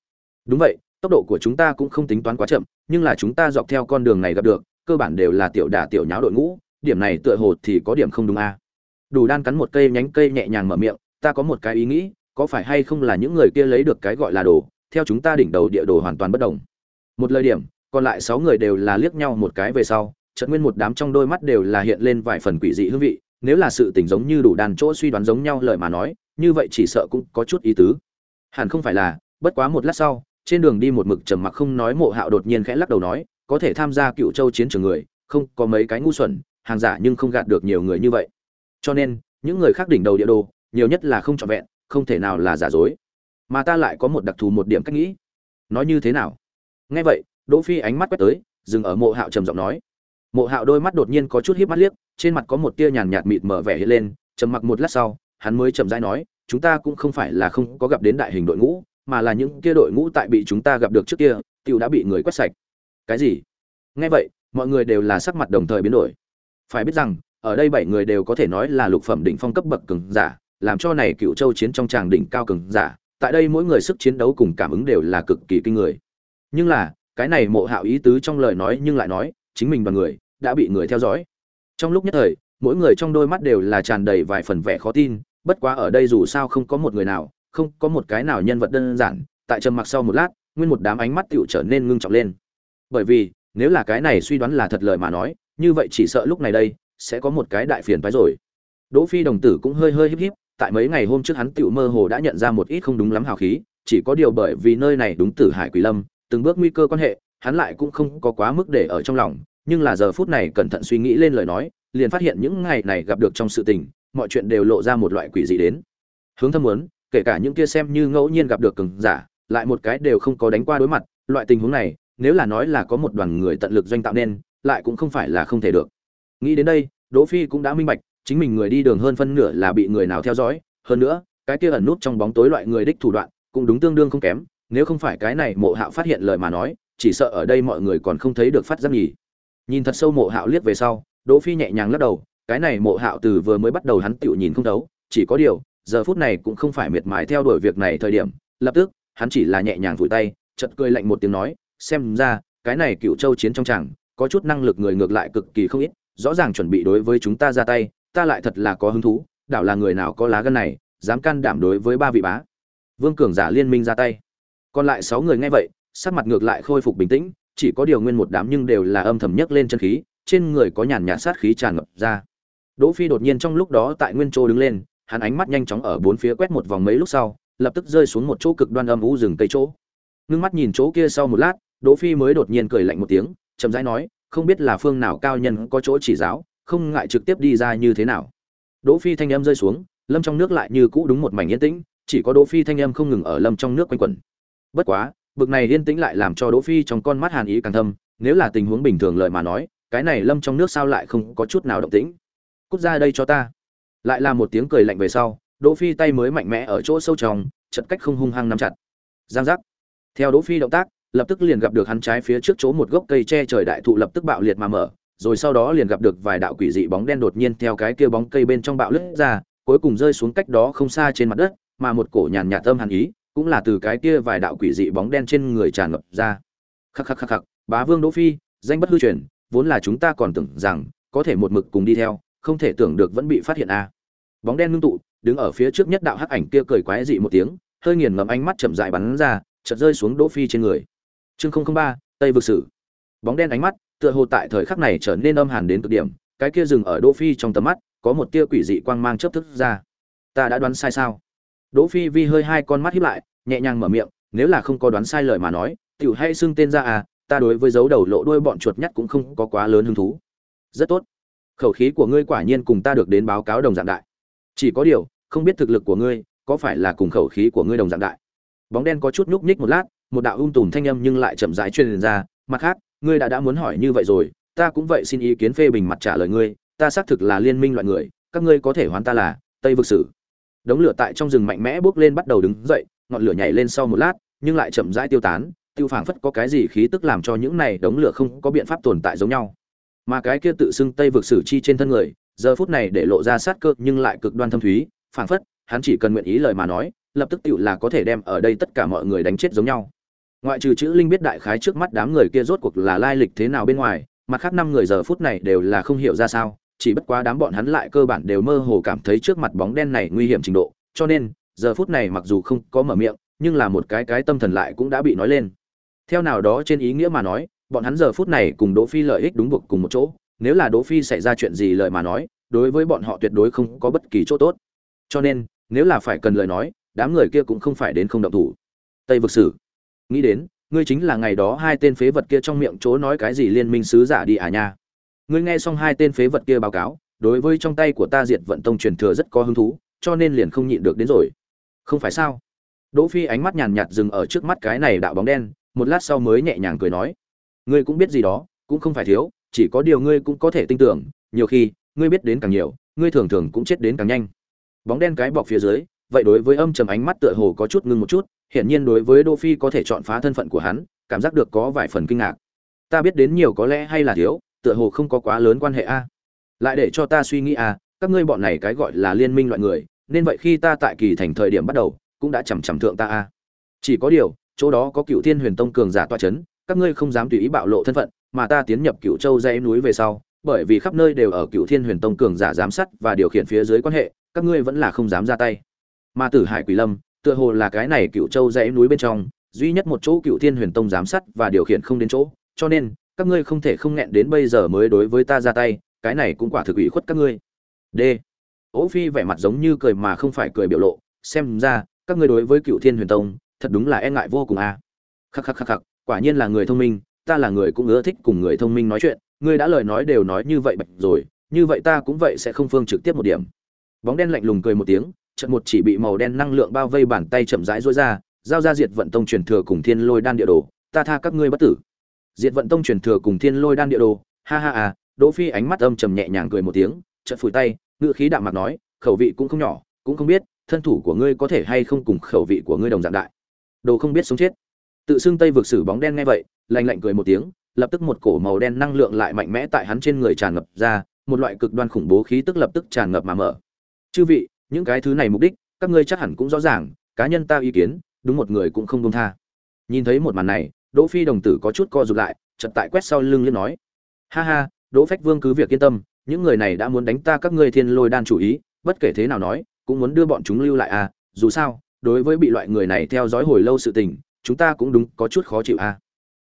Đúng vậy, tốc độ của chúng ta cũng không tính toán quá chậm, nhưng là chúng ta dọc theo con đường này gặp được, cơ bản đều là tiểu đả tiểu nháo đội ngũ, điểm này tựa hồ thì có điểm không đúng a. À. đủ đan cắn một cây nhánh cây nhẹ nhàng mở miệng, ta có một cái ý nghĩ, có phải hay không là những người kia lấy được cái gọi là đồ, theo chúng ta đỉnh đầu địa đồ hoàn toàn bất đồng. Một lời điểm, còn lại sáu người đều là liếc nhau một cái về sau, chợt nguyên một đám trong đôi mắt đều là hiện lên vài phần quỷ dị hương vị nếu là sự tình giống như đủ đàn chỗ suy đoán giống nhau lời mà nói, như vậy chỉ sợ cũng có chút ý tứ. Hẳn không phải là, bất quá một lát sau, trên đường đi một mực trầm mặc không nói mộ hạo đột nhiên khẽ lắc đầu nói, có thể tham gia cựu châu chiến trường người, không có mấy cái ngu xuẩn, hàng giả nhưng không gạt được nhiều người như vậy. Cho nên, những người khác đỉnh đầu địa đồ, nhiều nhất là không trọn vẹn, không thể nào là giả dối. Mà ta lại có một đặc thù một điểm cách nghĩ. Nói như thế nào? Nghe vậy, đỗ phi ánh mắt quét tới, dừng ở mộ hạo trầm giọng nói. Mộ hạo đôi mắt đột nhiên có chút híp mắt liếc trên mặt có một tia nhàn nhạt mịt mở vẻ hiện lên, trầm mặc một lát sau, hắn mới chậm rãi nói, chúng ta cũng không phải là không có gặp đến đại hình đội ngũ, mà là những kia đội ngũ tại bị chúng ta gặp được trước kia tiêu đã bị người quét sạch. Cái gì? Nghe vậy, mọi người đều là sắc mặt đồng thời biến đổi. Phải biết rằng, ở đây bảy người đều có thể nói là lục phẩm đỉnh phong cấp bậc cường giả, làm cho này cựu châu chiến trong tràng đỉnh cao cường giả, tại đây mỗi người sức chiến đấu cùng cảm ứng đều là cực kỳ kinh người. Nhưng là, cái này mộ hạo ý tứ trong lời nói nhưng lại nói, chính mình và người đã bị người theo dõi trong lúc nhất thời, mỗi người trong đôi mắt đều là tràn đầy vài phần vẻ khó tin, bất quá ở đây dù sao không có một người nào, không có một cái nào nhân vật đơn giản, tại trầm mặc sau một lát, nguyên một đám ánh mắt tựu trở nên ngưng trọng lên. Bởi vì, nếu là cái này suy đoán là thật lời mà nói, như vậy chỉ sợ lúc này đây, sẽ có một cái đại phiền phái rồi. Đỗ phi đồng tử cũng hơi hơi híp híp, tại mấy ngày hôm trước hắn tựu mơ hồ đã nhận ra một ít không đúng lắm hào khí, chỉ có điều bởi vì nơi này đúng tử hải quỷ lâm, từng bước nguy cơ quan hệ, hắn lại cũng không có quá mức để ở trong lòng nhưng là giờ phút này cẩn thận suy nghĩ lên lời nói, liền phát hiện những ngày này gặp được trong sự tình, mọi chuyện đều lộ ra một loại quỷ dị đến. Hướng thâm muốn, kể cả những kia xem như ngẫu nhiên gặp được cường giả, lại một cái đều không có đánh qua đối mặt, loại tình huống này, nếu là nói là có một đoàn người tận lực doanh tạo nên, lại cũng không phải là không thể được. Nghĩ đến đây, đỗ phi cũng đã minh bạch, chính mình người đi đường hơn phân nửa là bị người nào theo dõi, hơn nữa, cái kia ẩn nút trong bóng tối loại người đích thủ đoạn, cũng đúng tương đương không kém, nếu không phải cái này mộ hạo phát hiện lời mà nói, chỉ sợ ở đây mọi người còn không thấy được phát giác nhỉ nhìn thật sâu mộ hạo liếc về sau, đỗ phi nhẹ nhàng lắc đầu, cái này mộ hạo từ vừa mới bắt đầu hắn tựu nhìn không thấu, chỉ có điều, giờ phút này cũng không phải miệt mài theo đuổi việc này thời điểm, lập tức, hắn chỉ là nhẹ nhàng vùi tay, chợt cười lạnh một tiếng nói, xem ra, cái này cựu châu chiến trong chẳng có chút năng lực người ngược lại cực kỳ không ít, rõ ràng chuẩn bị đối với chúng ta ra tay, ta lại thật là có hứng thú, đảo là người nào có lá gân này, dám can đảm đối với ba vị bá. Vương cường giả liên minh ra tay. Còn lại sáu người nghe vậy, sắc mặt ngược lại khôi phục bình tĩnh chỉ có điều nguyên một đám nhưng đều là âm thầm nhấc lên chân khí, trên người có nhàn nhạt sát khí tràn ngập ra. Đỗ phi đột nhiên trong lúc đó tại nguyên chỗ đứng lên, hắn ánh mắt nhanh chóng ở bốn phía quét một vòng mấy lúc sau, lập tức rơi xuống một chỗ cực đoan âm u rừng cây chỗ. Ngưng mắt nhìn chỗ kia sau một lát, đỗ phi mới đột nhiên cười lạnh một tiếng, chậm rãi nói, không biết là phương nào cao nhân có chỗ chỉ giáo, không ngại trực tiếp đi ra như thế nào. Đỗ phi thanh âm rơi xuống, lâm trong nước lại như cũ đúng một mảnh yên tĩnh, chỉ có đỗ phi thanh âm không ngừng ở lâm trong nước quanh quẩn. Bất quá bực này yên tĩnh lại làm cho đỗ phi trong con mắt hàn ý càng thâm, nếu là tình huống bình thường lời mà nói, cái này lâm trong nước sao lại không có chút nào động tĩnh? Cút ra đây cho ta. Lại là một tiếng cười lạnh về sau, đỗ phi tay mới mạnh mẽ ở chỗ sâu trong chật cách không hung hăng nắm chặt. Giang giác. Theo đỗ phi động tác, lập tức liền gặp được hắn trái phía trước chỗ một gốc cây che trời đại thụ lập tức bạo liệt mà mở, rồi sau đó liền gặp được vài đạo quỷ dị bóng đen đột nhiên theo cái kia bóng cây bên trong bạo lướt ra, cuối cùng rơi xuống cách đó không xa trên mặt đất, mà một cổ nhàn nhạt âm hàn ý cũng là từ cái kia vài đạo quỷ dị bóng đen trên người tràn ngập ra. Khắc khắc khắc khắc, bá vương đỗ phi, danh bất hư truyền, vốn là chúng ta còn tưởng rằng, có thể một mực cùng đi theo, không thể tưởng được vẫn bị phát hiện a. À. bóng đen ngưng tụ, đứng ở phía trước nhất đạo hắc ảnh kia cười quái dị một tiếng, hơi nghiền ngầm ánh mắt chậm rãi bắn ra, chợt rơi xuống đỗ phi trên người. Chương không ba, tây vực sử. Bóng đen ánh mắt, tựa hồ tại thời khắc này trở nên âm hàn đến cực điểm, cái kia dừng ở đỗ phi trong tầm mắt, có một tia quỷ dị quang mang chớp thức ra. Ta đã đoán sai sao? Đỗ phi vi hơi hai con mắt híp lại, nhẹ nhàng mở miệng, nếu là không có đoán sai lời mà nói, tiểu hay xưng tên ra à ta đối với dấu đầu lộ đuôi bọn chuột nhắt cũng không có quá lớn hứng thú. Rất tốt. Khẩu khí của ngươi quả nhiên cùng ta được đến báo cáo đồng dạng đại. Chỉ có điều, không biết thực lực của ngươi, có phải là cùng khẩu khí của ngươi đồng dạng đại? Bóng đen có chút nhúc nhích một lát, một đạo ung tùm thanh âm nhưng lại chậm rãi truyền ra, mặt khác, ngươi đã đã muốn hỏi như vậy rồi, ta cũng vậy xin ý kiến phê bình mặt trả lời ngươi, ta xác thực là liên minh loại người, các ngươi có thể hoán ta là tây vực sử đống lửa tại trong rừng mạnh mẽ bốc lên bắt đầu đứng dậy, ngọn lửa nhảy lên sau một lát, nhưng lại chậm rãi tiêu tán, tiêu phảng phất có cái gì khí tức làm cho những này đống lửa không có biện pháp tồn tại giống nhau. Mà cái kia tự xưng tây vực sử chi trên thân người, giờ phút này để lộ ra sát cơ nhưng lại cực đoan thâm thúy, phảng phất, hắn chỉ cần nguyện ý lời mà nói, lập tức tựu là có thể đem ở đây tất cả mọi người đánh chết giống nhau. Ngoại trừ chữ linh biết đại khái trước mắt đám người kia rốt cuộc là lai lịch thế nào bên ngoài, mặt khác năm người giờ phút này đều là không hiểu ra sao chỉ bất quá đám bọn hắn lại cơ bản đều mơ hồ cảm thấy trước mặt bóng đen này nguy hiểm trình độ, cho nên, giờ phút này mặc dù không có mở miệng, nhưng là một cái cái tâm thần lại cũng đã bị nói lên. Theo nào đó trên ý nghĩa mà nói, bọn hắn giờ phút này cùng đỗ phi lợi ích đúng buộc cùng một chỗ, nếu là đỗ phi xảy ra chuyện gì lời mà nói, đối với bọn họ tuyệt đối không có bất kỳ chỗ tốt. Cho nên, nếu là phải cần lời nói, đám người kia cũng không phải đến không động thủ. Tây vực sử, nghĩ đến, ngươi chính là ngày đó hai tên phế vật kia trong miệng chỗ nói cái gì liên minh sứ giả đi à nha ngươi nghe xong hai tên phế vật kia báo cáo, đối với trong tay của ta diệt vận tông truyền thừa rất có hứng thú, cho nên liền không nhịn được đến rồi. Không phải sao? Đỗ phi ánh mắt nhàn nhạt dừng ở trước mắt cái này đạo bóng đen, một lát sau mới nhẹ nhàng cười nói. Ngươi cũng biết gì đó, cũng không phải thiếu, chỉ có điều ngươi cũng có thể tin tưởng, nhiều khi, ngươi biết đến càng nhiều, ngươi thường thường cũng chết đến càng nhanh. Bóng đen cái bọc phía dưới, vậy đối với âm trầm ánh mắt tựa hồ có chút ngưng một chút, hiển nhiên đối với đỗ phi có thể chọn phá thân phận của hắn, cảm giác được có vài phần kinh ngạc. Ta biết đến nhiều có lẽ hay là thiếu tựa hồ không có quá lớn quan hệ a. Lại để cho ta suy nghĩ a các ngươi bọn này cái gọi là liên minh loại người, nên vậy khi ta tại kỳ thành thời điểm bắt đầu, cũng đã chầm chậm thượng ta a. Chỉ có điều, chỗ đó có cựu thiên huyền tông cường giả toa chấn, các ngươi không dám tùy ý bạo lộ thân phận, mà ta tiến nhập cựu châu dãy núi về sau, bởi vì khắp nơi đều ở cựu thiên huyền tông cường giả giám sát và điều khiển phía dưới quan hệ, các ngươi vẫn là không dám ra tay. Mà tử hải quỷ lâm, tựa hồ là cái này cựu châu dãy núi bên trong, duy nhất một chỗ cựu thiên huyền tông giám sát và điều khiển không đến chỗ, cho nên các ngươi không thể không nghẹn đến bây giờ mới đối với ta ra tay, cái này cũng quả thực ủy khuất các ngươi. D. Ỗ phi vẻ mặt giống như cười mà không phải cười biểu lộ, xem ra, các ngươi đối với cựu thiên huyền tông, thật đúng là e ngại vô cùng a. À. khắc khắc khắc khắc, quả nhiên là người thông minh, ta là người cũng ưa thích cùng người thông minh nói chuyện, ngươi đã lời nói đều nói như vậy bạch rồi, như vậy ta cũng vậy sẽ không phương trực tiếp một điểm. Bóng đen lạnh lùng cười một tiếng trận một chỉ bị màu đen năng lượng bao vây bàn tay chậm rãi rối ra, giao ra diệt vận tông truyền thừa cùng thiên lôi đan địa đồ, ta tha các ngươi bất tử diệt vận tông truyền thừa cùng thiên lôi đan địa đồ. Ha ha à đỗ phi ánh mắt âm trầm nhẹ nhàng cười một tiếng, chợt phủi tay, ngữ khí đạm mạc nói, khẩu vị cũng không nhỏ, cũng không biết, thân thủ của ngươi có thể hay không cùng khẩu vị của ngươi đồng dạng đại. Đồ không biết sống chết. Tự xưng tây vực sử bóng đen nghe vậy, lạnh lạnh cười một tiếng, lập tức một cổ màu đen năng lượng lại mạnh mẽ tại hắn trên người tràn ngập ra, một loại cực đoan khủng bố khí tức lập tức tràn ngập mà mở. Chư vị, những cái thứ này mục đích, các ngươi chắc hẳn cũng rõ ràng, cá nhân ta ý kiến, đúng một người cũng không dung tha. Nhìn thấy một màn này đỗ phi đồng tử có chút co rụt lại, chợt tại quét sau lưng liên nói. Ha ha, đỗ phách vương cứ việc yên tâm, những người này đã muốn đánh ta các ngươi thiên lôi đan chủ ý, bất kể thế nào nói, cũng muốn đưa bọn chúng lưu lại à dù sao, đối với bị loại người này theo dõi hồi lâu sự tình, chúng ta cũng đúng có chút khó chịu à.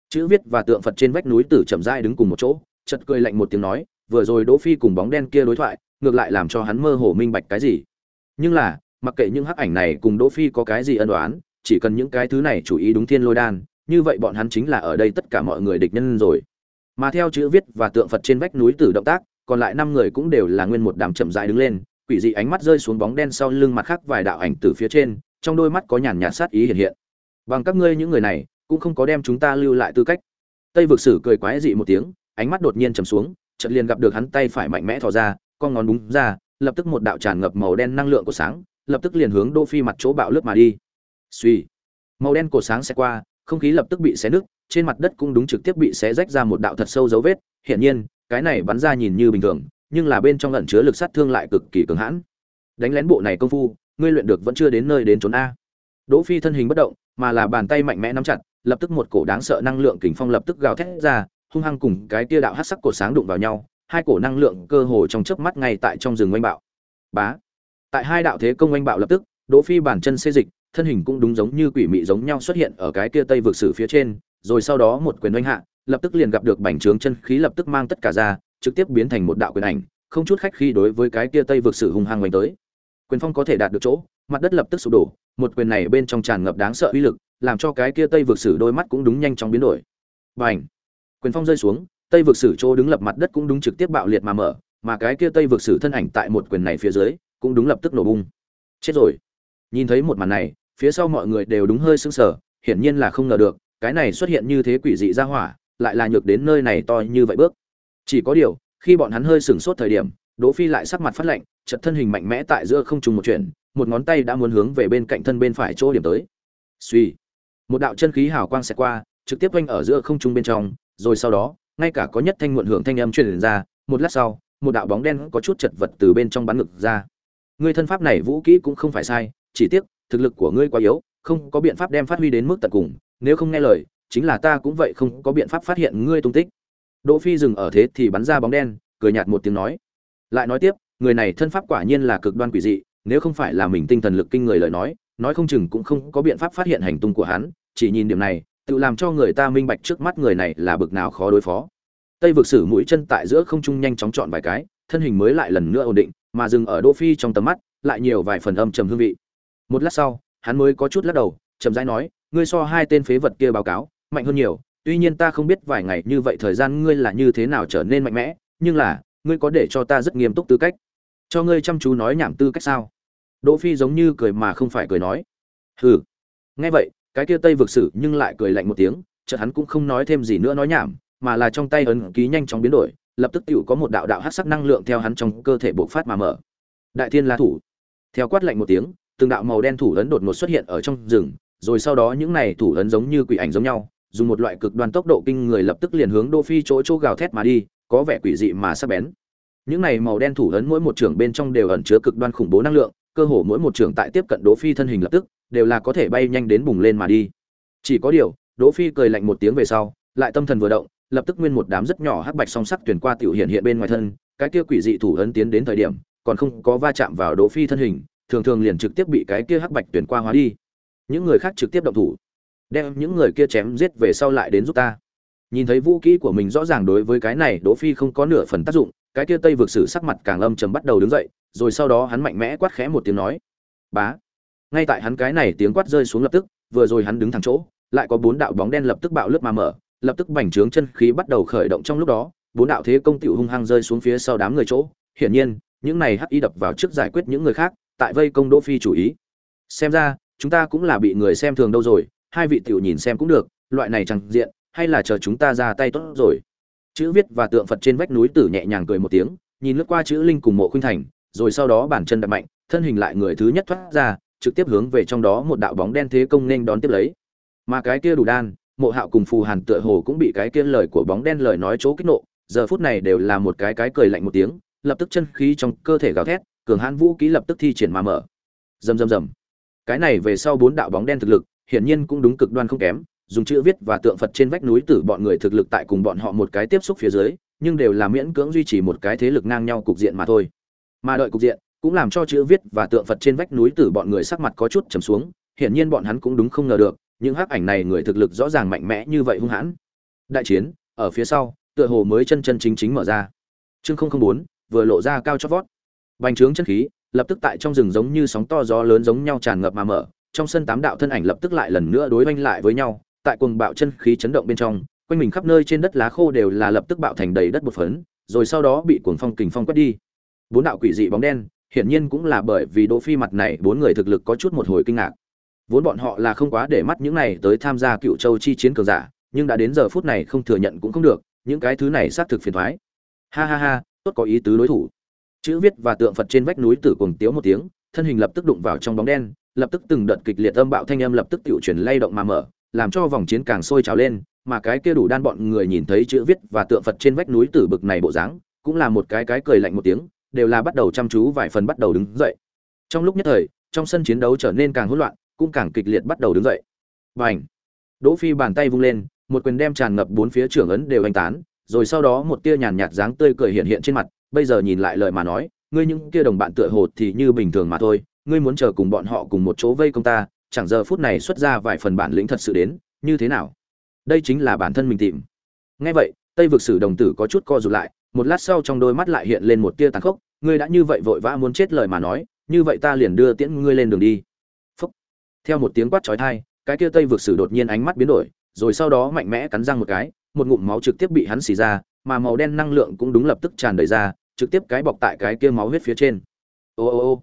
Chữ viết và tượng phật trên vách núi tử chậm rãi đứng cùng một chỗ, chợt cười lạnh một tiếng nói, vừa rồi đỗ phi cùng bóng đen kia đối thoại, ngược lại làm cho hắn mơ hồ minh bạch cái gì. Nhưng là, mặc kệ những hắc ảnh này cùng đỗ phi có cái gì ân oán, chỉ cần những cái thứ này chủ ý đúng thiên lôi đan như vậy bọn hắn chính là ở đây tất cả mọi người địch nhân rồi. Mà theo chữ viết và tượng phật trên vách núi tử động tác, còn lại năm người cũng đều là nguyên một đám chậm rãi đứng lên, quỷ dị ánh mắt rơi xuống bóng đen sau lưng mặt khác vài đạo ảnh từ phía trên, trong đôi mắt có nhàn nhạt sát ý hiện hiện. Bằng các ngươi những người này, cũng không có đem chúng ta lưu lại tư cách. Tây vực sử cười quái dị một tiếng, ánh mắt đột nhiên trầm xuống, chợt liền gặp được hắn tay phải mạnh mẽ thò ra, con ngón búng ra, lập tức một đạo tràn ngập màu đen năng lượng của sáng, lập tức liền hướng đô phi mặt chỗ bạo lướt mà đi. Suy màu đen cổ sáng sẽ qua không khí lập tức bị xé nứt, trên mặt đất cũng đúng trực tiếp bị xé rách ra một đạo thật sâu dấu vết. Hiển nhiên, cái này bắn ra nhìn như bình thường, nhưng là bên trong ẩn chứa lực sát thương lại cực kỳ cường hãn. Đánh lén bộ này công phu, ngươi luyện được vẫn chưa đến nơi đến trốn a. Đỗ phi thân hình bất động, mà là bàn tay mạnh mẽ nắm chặt, lập tức một cổ đáng sợ năng lượng kình phong lập tức gào thét ra, hung hăng cùng cái kia đạo hắc sắc cổ sáng đụng vào nhau, hai cổ năng lượng cơ hồ trong chớp mắt ngay tại trong rừng oanh bạo. Bá! Tại hai đạo thế công oanh bạo lập tức, đỗ phi bản chân xê dịch thân hình cũng đúng giống như quỷ mị giống nhau xuất hiện ở cái kia tây vực sử phía trên, rồi sau đó một quyền oanh hạ, lập tức liền gặp được bành trướng chân khí lập tức mang tất cả ra, trực tiếp biến thành một đạo quyền ảnh, không chút khách khi đối với cái kia tây vực sử hung hăng oanh tới. Quyền phong có thể đạt được chỗ, mặt đất lập tức sụp đổ, một quyền này bên trong tràn ngập đáng sợ uy lực, làm cho cái kia tây vực sử đôi mắt cũng đúng nhanh chóng biến đổi. Bành! Quyền phong rơi xuống, tây vực sử chỗ đứng lập mặt đất cũng đúng trực tiếp bạo liệt mà mở, mà cái kia tây vực sử thân ảnh tại một quyền này phía dưới, cũng đúng lập tức nổ bung. Chết rồi! Nhìn thấy một màn này phía sau mọi người đều đúng hơi sững sờ, hiển nhiên là không ngờ được, cái này xuất hiện như thế quỷ dị ra hỏa, lại là nhược đến nơi này to như vậy bước. Chỉ có điều, khi bọn hắn hơi sững sốt thời điểm, đỗ phi lại sắc mặt phát lạnh chật thân hình mạnh mẽ tại giữa không trung một chuyển, một ngón tay đã muốn hướng về bên cạnh thân bên phải chỗ điểm tới. Suy một đạo chân khí hào quang sẽ qua, trực tiếp quanh ở giữa không trung bên trong, rồi sau đó, ngay cả có nhất thanh muộn hưởng thanh âm truyền ra, một lát sau, một đạo bóng đen có chút chật vật từ bên trong bắn ngực ra. Người thân pháp này vũ kỹ cũng không phải sai, chỉ tiếc thực lực của ngươi quá yếu, không có biện pháp đem phát huy đến mức tận cùng, nếu không nghe lời, chính là ta cũng vậy không có biện pháp phát hiện ngươi tung tích. Đỗ phi dừng ở thế thì bắn ra bóng đen, cười nhạt một tiếng nói. Lại nói tiếp, người này thân pháp quả nhiên là cực đoan quỷ dị, nếu không phải là mình tinh thần lực kinh người lời nói nói không chừng cũng không có biện pháp phát hiện hành tung của hắn, chỉ nhìn điểm này, tự làm cho người ta minh bạch trước mắt người này là bực nào khó đối phó. Tây vực sử mũi chân tại giữa không trung nhanh chóng chọn vài cái, thân hình mới lại lần nữa ổn định, mà dừng ở đỗ phi trong tầm mắt, lại nhiều vài phần âm trầm hương vị một lát sau, hắn mới có chút lắc đầu, chậm rãi nói, ngươi so hai tên phế vật kia báo cáo, mạnh hơn nhiều. Tuy nhiên ta không biết vài ngày như vậy thời gian ngươi là như thế nào trở nên mạnh mẽ, nhưng là, ngươi có để cho ta rất nghiêm túc tư cách. Cho ngươi chăm chú nói nhảm tư cách sao? Đỗ phi giống như cười mà không phải cười nói. Hừ. Nghe vậy, cái kia tây vực sử nhưng lại cười lạnh một tiếng, chợt hắn cũng không nói thêm gì nữa nói nhảm, mà là trong tay ấn ký nhanh chóng biến đổi, lập tức tiểu có một đạo đạo hắc sắc năng lượng theo hắn trong cơ thể bộc phát mà mở. Đại thiên la thủ. Theo quát lạnh một tiếng từng đạo màu đen thủ ấn đột ngột xuất hiện ở trong rừng, rồi sau đó những này thủ ấn giống như quỷ ảnh giống nhau, dùng một loại cực đoan tốc độ kinh người lập tức liền hướng Đỗ phi chỗ chỗ gào thét mà đi, có vẻ quỷ dị mà sắc bén. Những này màu đen thủ ấn mỗi một trưởng bên trong đều ẩn chứa cực đoan khủng bố năng lượng, cơ hồ mỗi một trưởng tại tiếp cận đỗ phi thân hình lập tức, đều là có thể bay nhanh đến bùng lên mà đi. Chỉ có điều đỗ phi cười lạnh một tiếng về sau, lại tâm thần vừa động, lập tức nguyên một đám rất nhỏ hắc bạch song sắc tuyển qua tiểu hiện hiện bên ngoài thân, cái kia quỷ dị thủ ấn tiến đến thời điểm, còn không có va chạm vào đỗ phi thân hình thường thường liền trực tiếp bị cái kia hắc bạch tuyển qua hóa đi. Những người khác trực tiếp động thủ, đem những người kia chém giết về sau lại đến giúp ta. Nhìn thấy vũ kỹ của mình rõ ràng đối với cái này đỗ phi không có nửa phần tác dụng, cái kia tây vực sử sắc mặt càng âm trầm bắt đầu đứng dậy, rồi sau đó hắn mạnh mẽ quát khẽ một tiếng nói, bá. Ngay tại hắn cái này tiếng quát rơi xuống lập tức, vừa rồi hắn đứng thẳng chỗ, lại có bốn đạo bóng đen lập tức bạo lướt mà mở, lập tức bành trướng chân khí bắt đầu khởi động trong lúc đó, bốn đạo thế công tiểu hung hăng rơi xuống phía sau đám người chỗ. Hiển nhiên, những này hắc y đập vào trước giải quyết những người khác tại vây công đỗ phi chủ ý. Xem ra, chúng ta cũng là bị người xem thường đâu rồi, hai vị tiểu nhìn xem cũng được, loại này chẳng diện, hay là chờ chúng ta ra tay tốt rồi. Chữ viết và tượng phật trên vách núi tử nhẹ nhàng cười một tiếng, nhìn lướt qua chữ linh cùng mộ khuynh thành, rồi sau đó bản chân đặt mạnh, thân hình lại người thứ nhất thoát ra, trực tiếp hướng về trong đó một đạo bóng đen thế công nên đón tiếp lấy. Mà cái kia đủ đan, mộ hạo cùng phù hàn tựa hồ cũng bị cái kia lời của bóng đen lời nói chỗ kích nộ, giờ phút này đều là một cái cái cười lạnh một tiếng, lập tức chân khí trong cơ thể gào thét cường hãn vũ ký lập tức thi triển mà mở. Rầm rầm rầm. Cái này về sau bốn đạo bóng đen thực lực, hiển nhiên cũng đúng cực đoan không kém, dùng chữ viết và tượng phật trên vách núi tử bọn người thực lực tại cùng bọn họ một cái tiếp xúc phía dưới, nhưng đều là miễn cưỡng duy trì một cái thế lực ngang nhau cục diện mà thôi. Mà đợi cục diện cũng làm cho chữ viết và tượng phật trên vách núi tử bọn người sắc mặt có chút trầm xuống, hiển nhiên bọn hắn cũng đúng không ngờ được, những hắc ảnh này người thực lực rõ ràng mạnh mẽ như vậy hung hãn. Đại chiến, ở phía sau, tựa hồ mới chân chân chính chính mở ra. Chương không không bốn, vừa lộ ra cao chót vót bành trướng chân khí lập tức tại trong rừng giống như sóng to gió lớn giống nhau tràn ngập mà mở trong sân tám đạo thân ảnh lập tức lại lần nữa đối oanh lại với nhau tại cuồng bạo chân khí chấn động bên trong quanh mình khắp nơi trên đất lá khô đều là lập tức bạo thành đầy đất bột phấn rồi sau đó bị cuồng phong kình phong quét đi bốn đạo quỷ dị bóng đen hiển nhiên cũng là bởi vì Đỗ Phi mặt này bốn người thực lực có chút một hồi kinh ngạc. Vốn bọn họ là không quá để mắt những này tới tham gia Cựu Châu chi chiến cường giả, nhưng đã đến giờ phút này không thừa nhận cũng không được, những cái thứ này xác thực phiền toái. Ha ha ha, tốt có ý tứ đối thủ. Chữ viết và tượng Phật trên vách núi tử cuồng tiếu một tiếng, thân hình lập tức đụng vào trong bóng đen, lập tức từng đợt kịch liệt âm bạo thanh âm lập tức tiểu chuyển lay động mà mở, làm cho vòng chiến càng sôi trào lên, mà cái kia đủ đan bọn người nhìn thấy chữ viết và tượng Phật trên vách núi tử bực này bộ dáng, cũng là một cái cái cười lạnh một tiếng, đều là bắt đầu chăm chú vài phần bắt đầu đứng dậy. Trong lúc nhất thời, trong sân chiến đấu trở nên càng hỗn loạn, cũng càng kịch liệt bắt đầu đứng dậy. Bành! Đỗ Phi bàn tay vung lên, một quyền đem tràn ngập bốn phía trưởng ấn đều anh tán, rồi sau đó một tia nhàn nhạt dáng tươi cười hiện hiện trên mặt, bây giờ nhìn lại lời mà nói, ngươi những kia đồng bạn tựa hồ thì như bình thường mà thôi, ngươi muốn chờ cùng bọn họ cùng một chỗ vây công ta, chẳng giờ phút này xuất ra vài phần bản lĩnh thật sự đến, như thế nào? Đây chính là bản thân mình tìm. Nghe vậy, Tây vực sử đồng tử có chút co rụt lại, một lát sau trong đôi mắt lại hiện lên một tia tàn khốc ngươi đã như vậy vội vã muốn chết lời mà nói như vậy ta liền đưa tiễn ngươi lên đường đi Phúc. theo một tiếng quát chói tai cái kia tây vực sử đột nhiên ánh mắt biến đổi rồi sau đó mạnh mẽ cắn răng một cái một ngụm máu trực tiếp bị hắn xì ra mà màu đen năng lượng cũng đúng lập tức tràn đầy ra trực tiếp cái bọc tại cái kia máu huyết phía trên. Ô ô ô.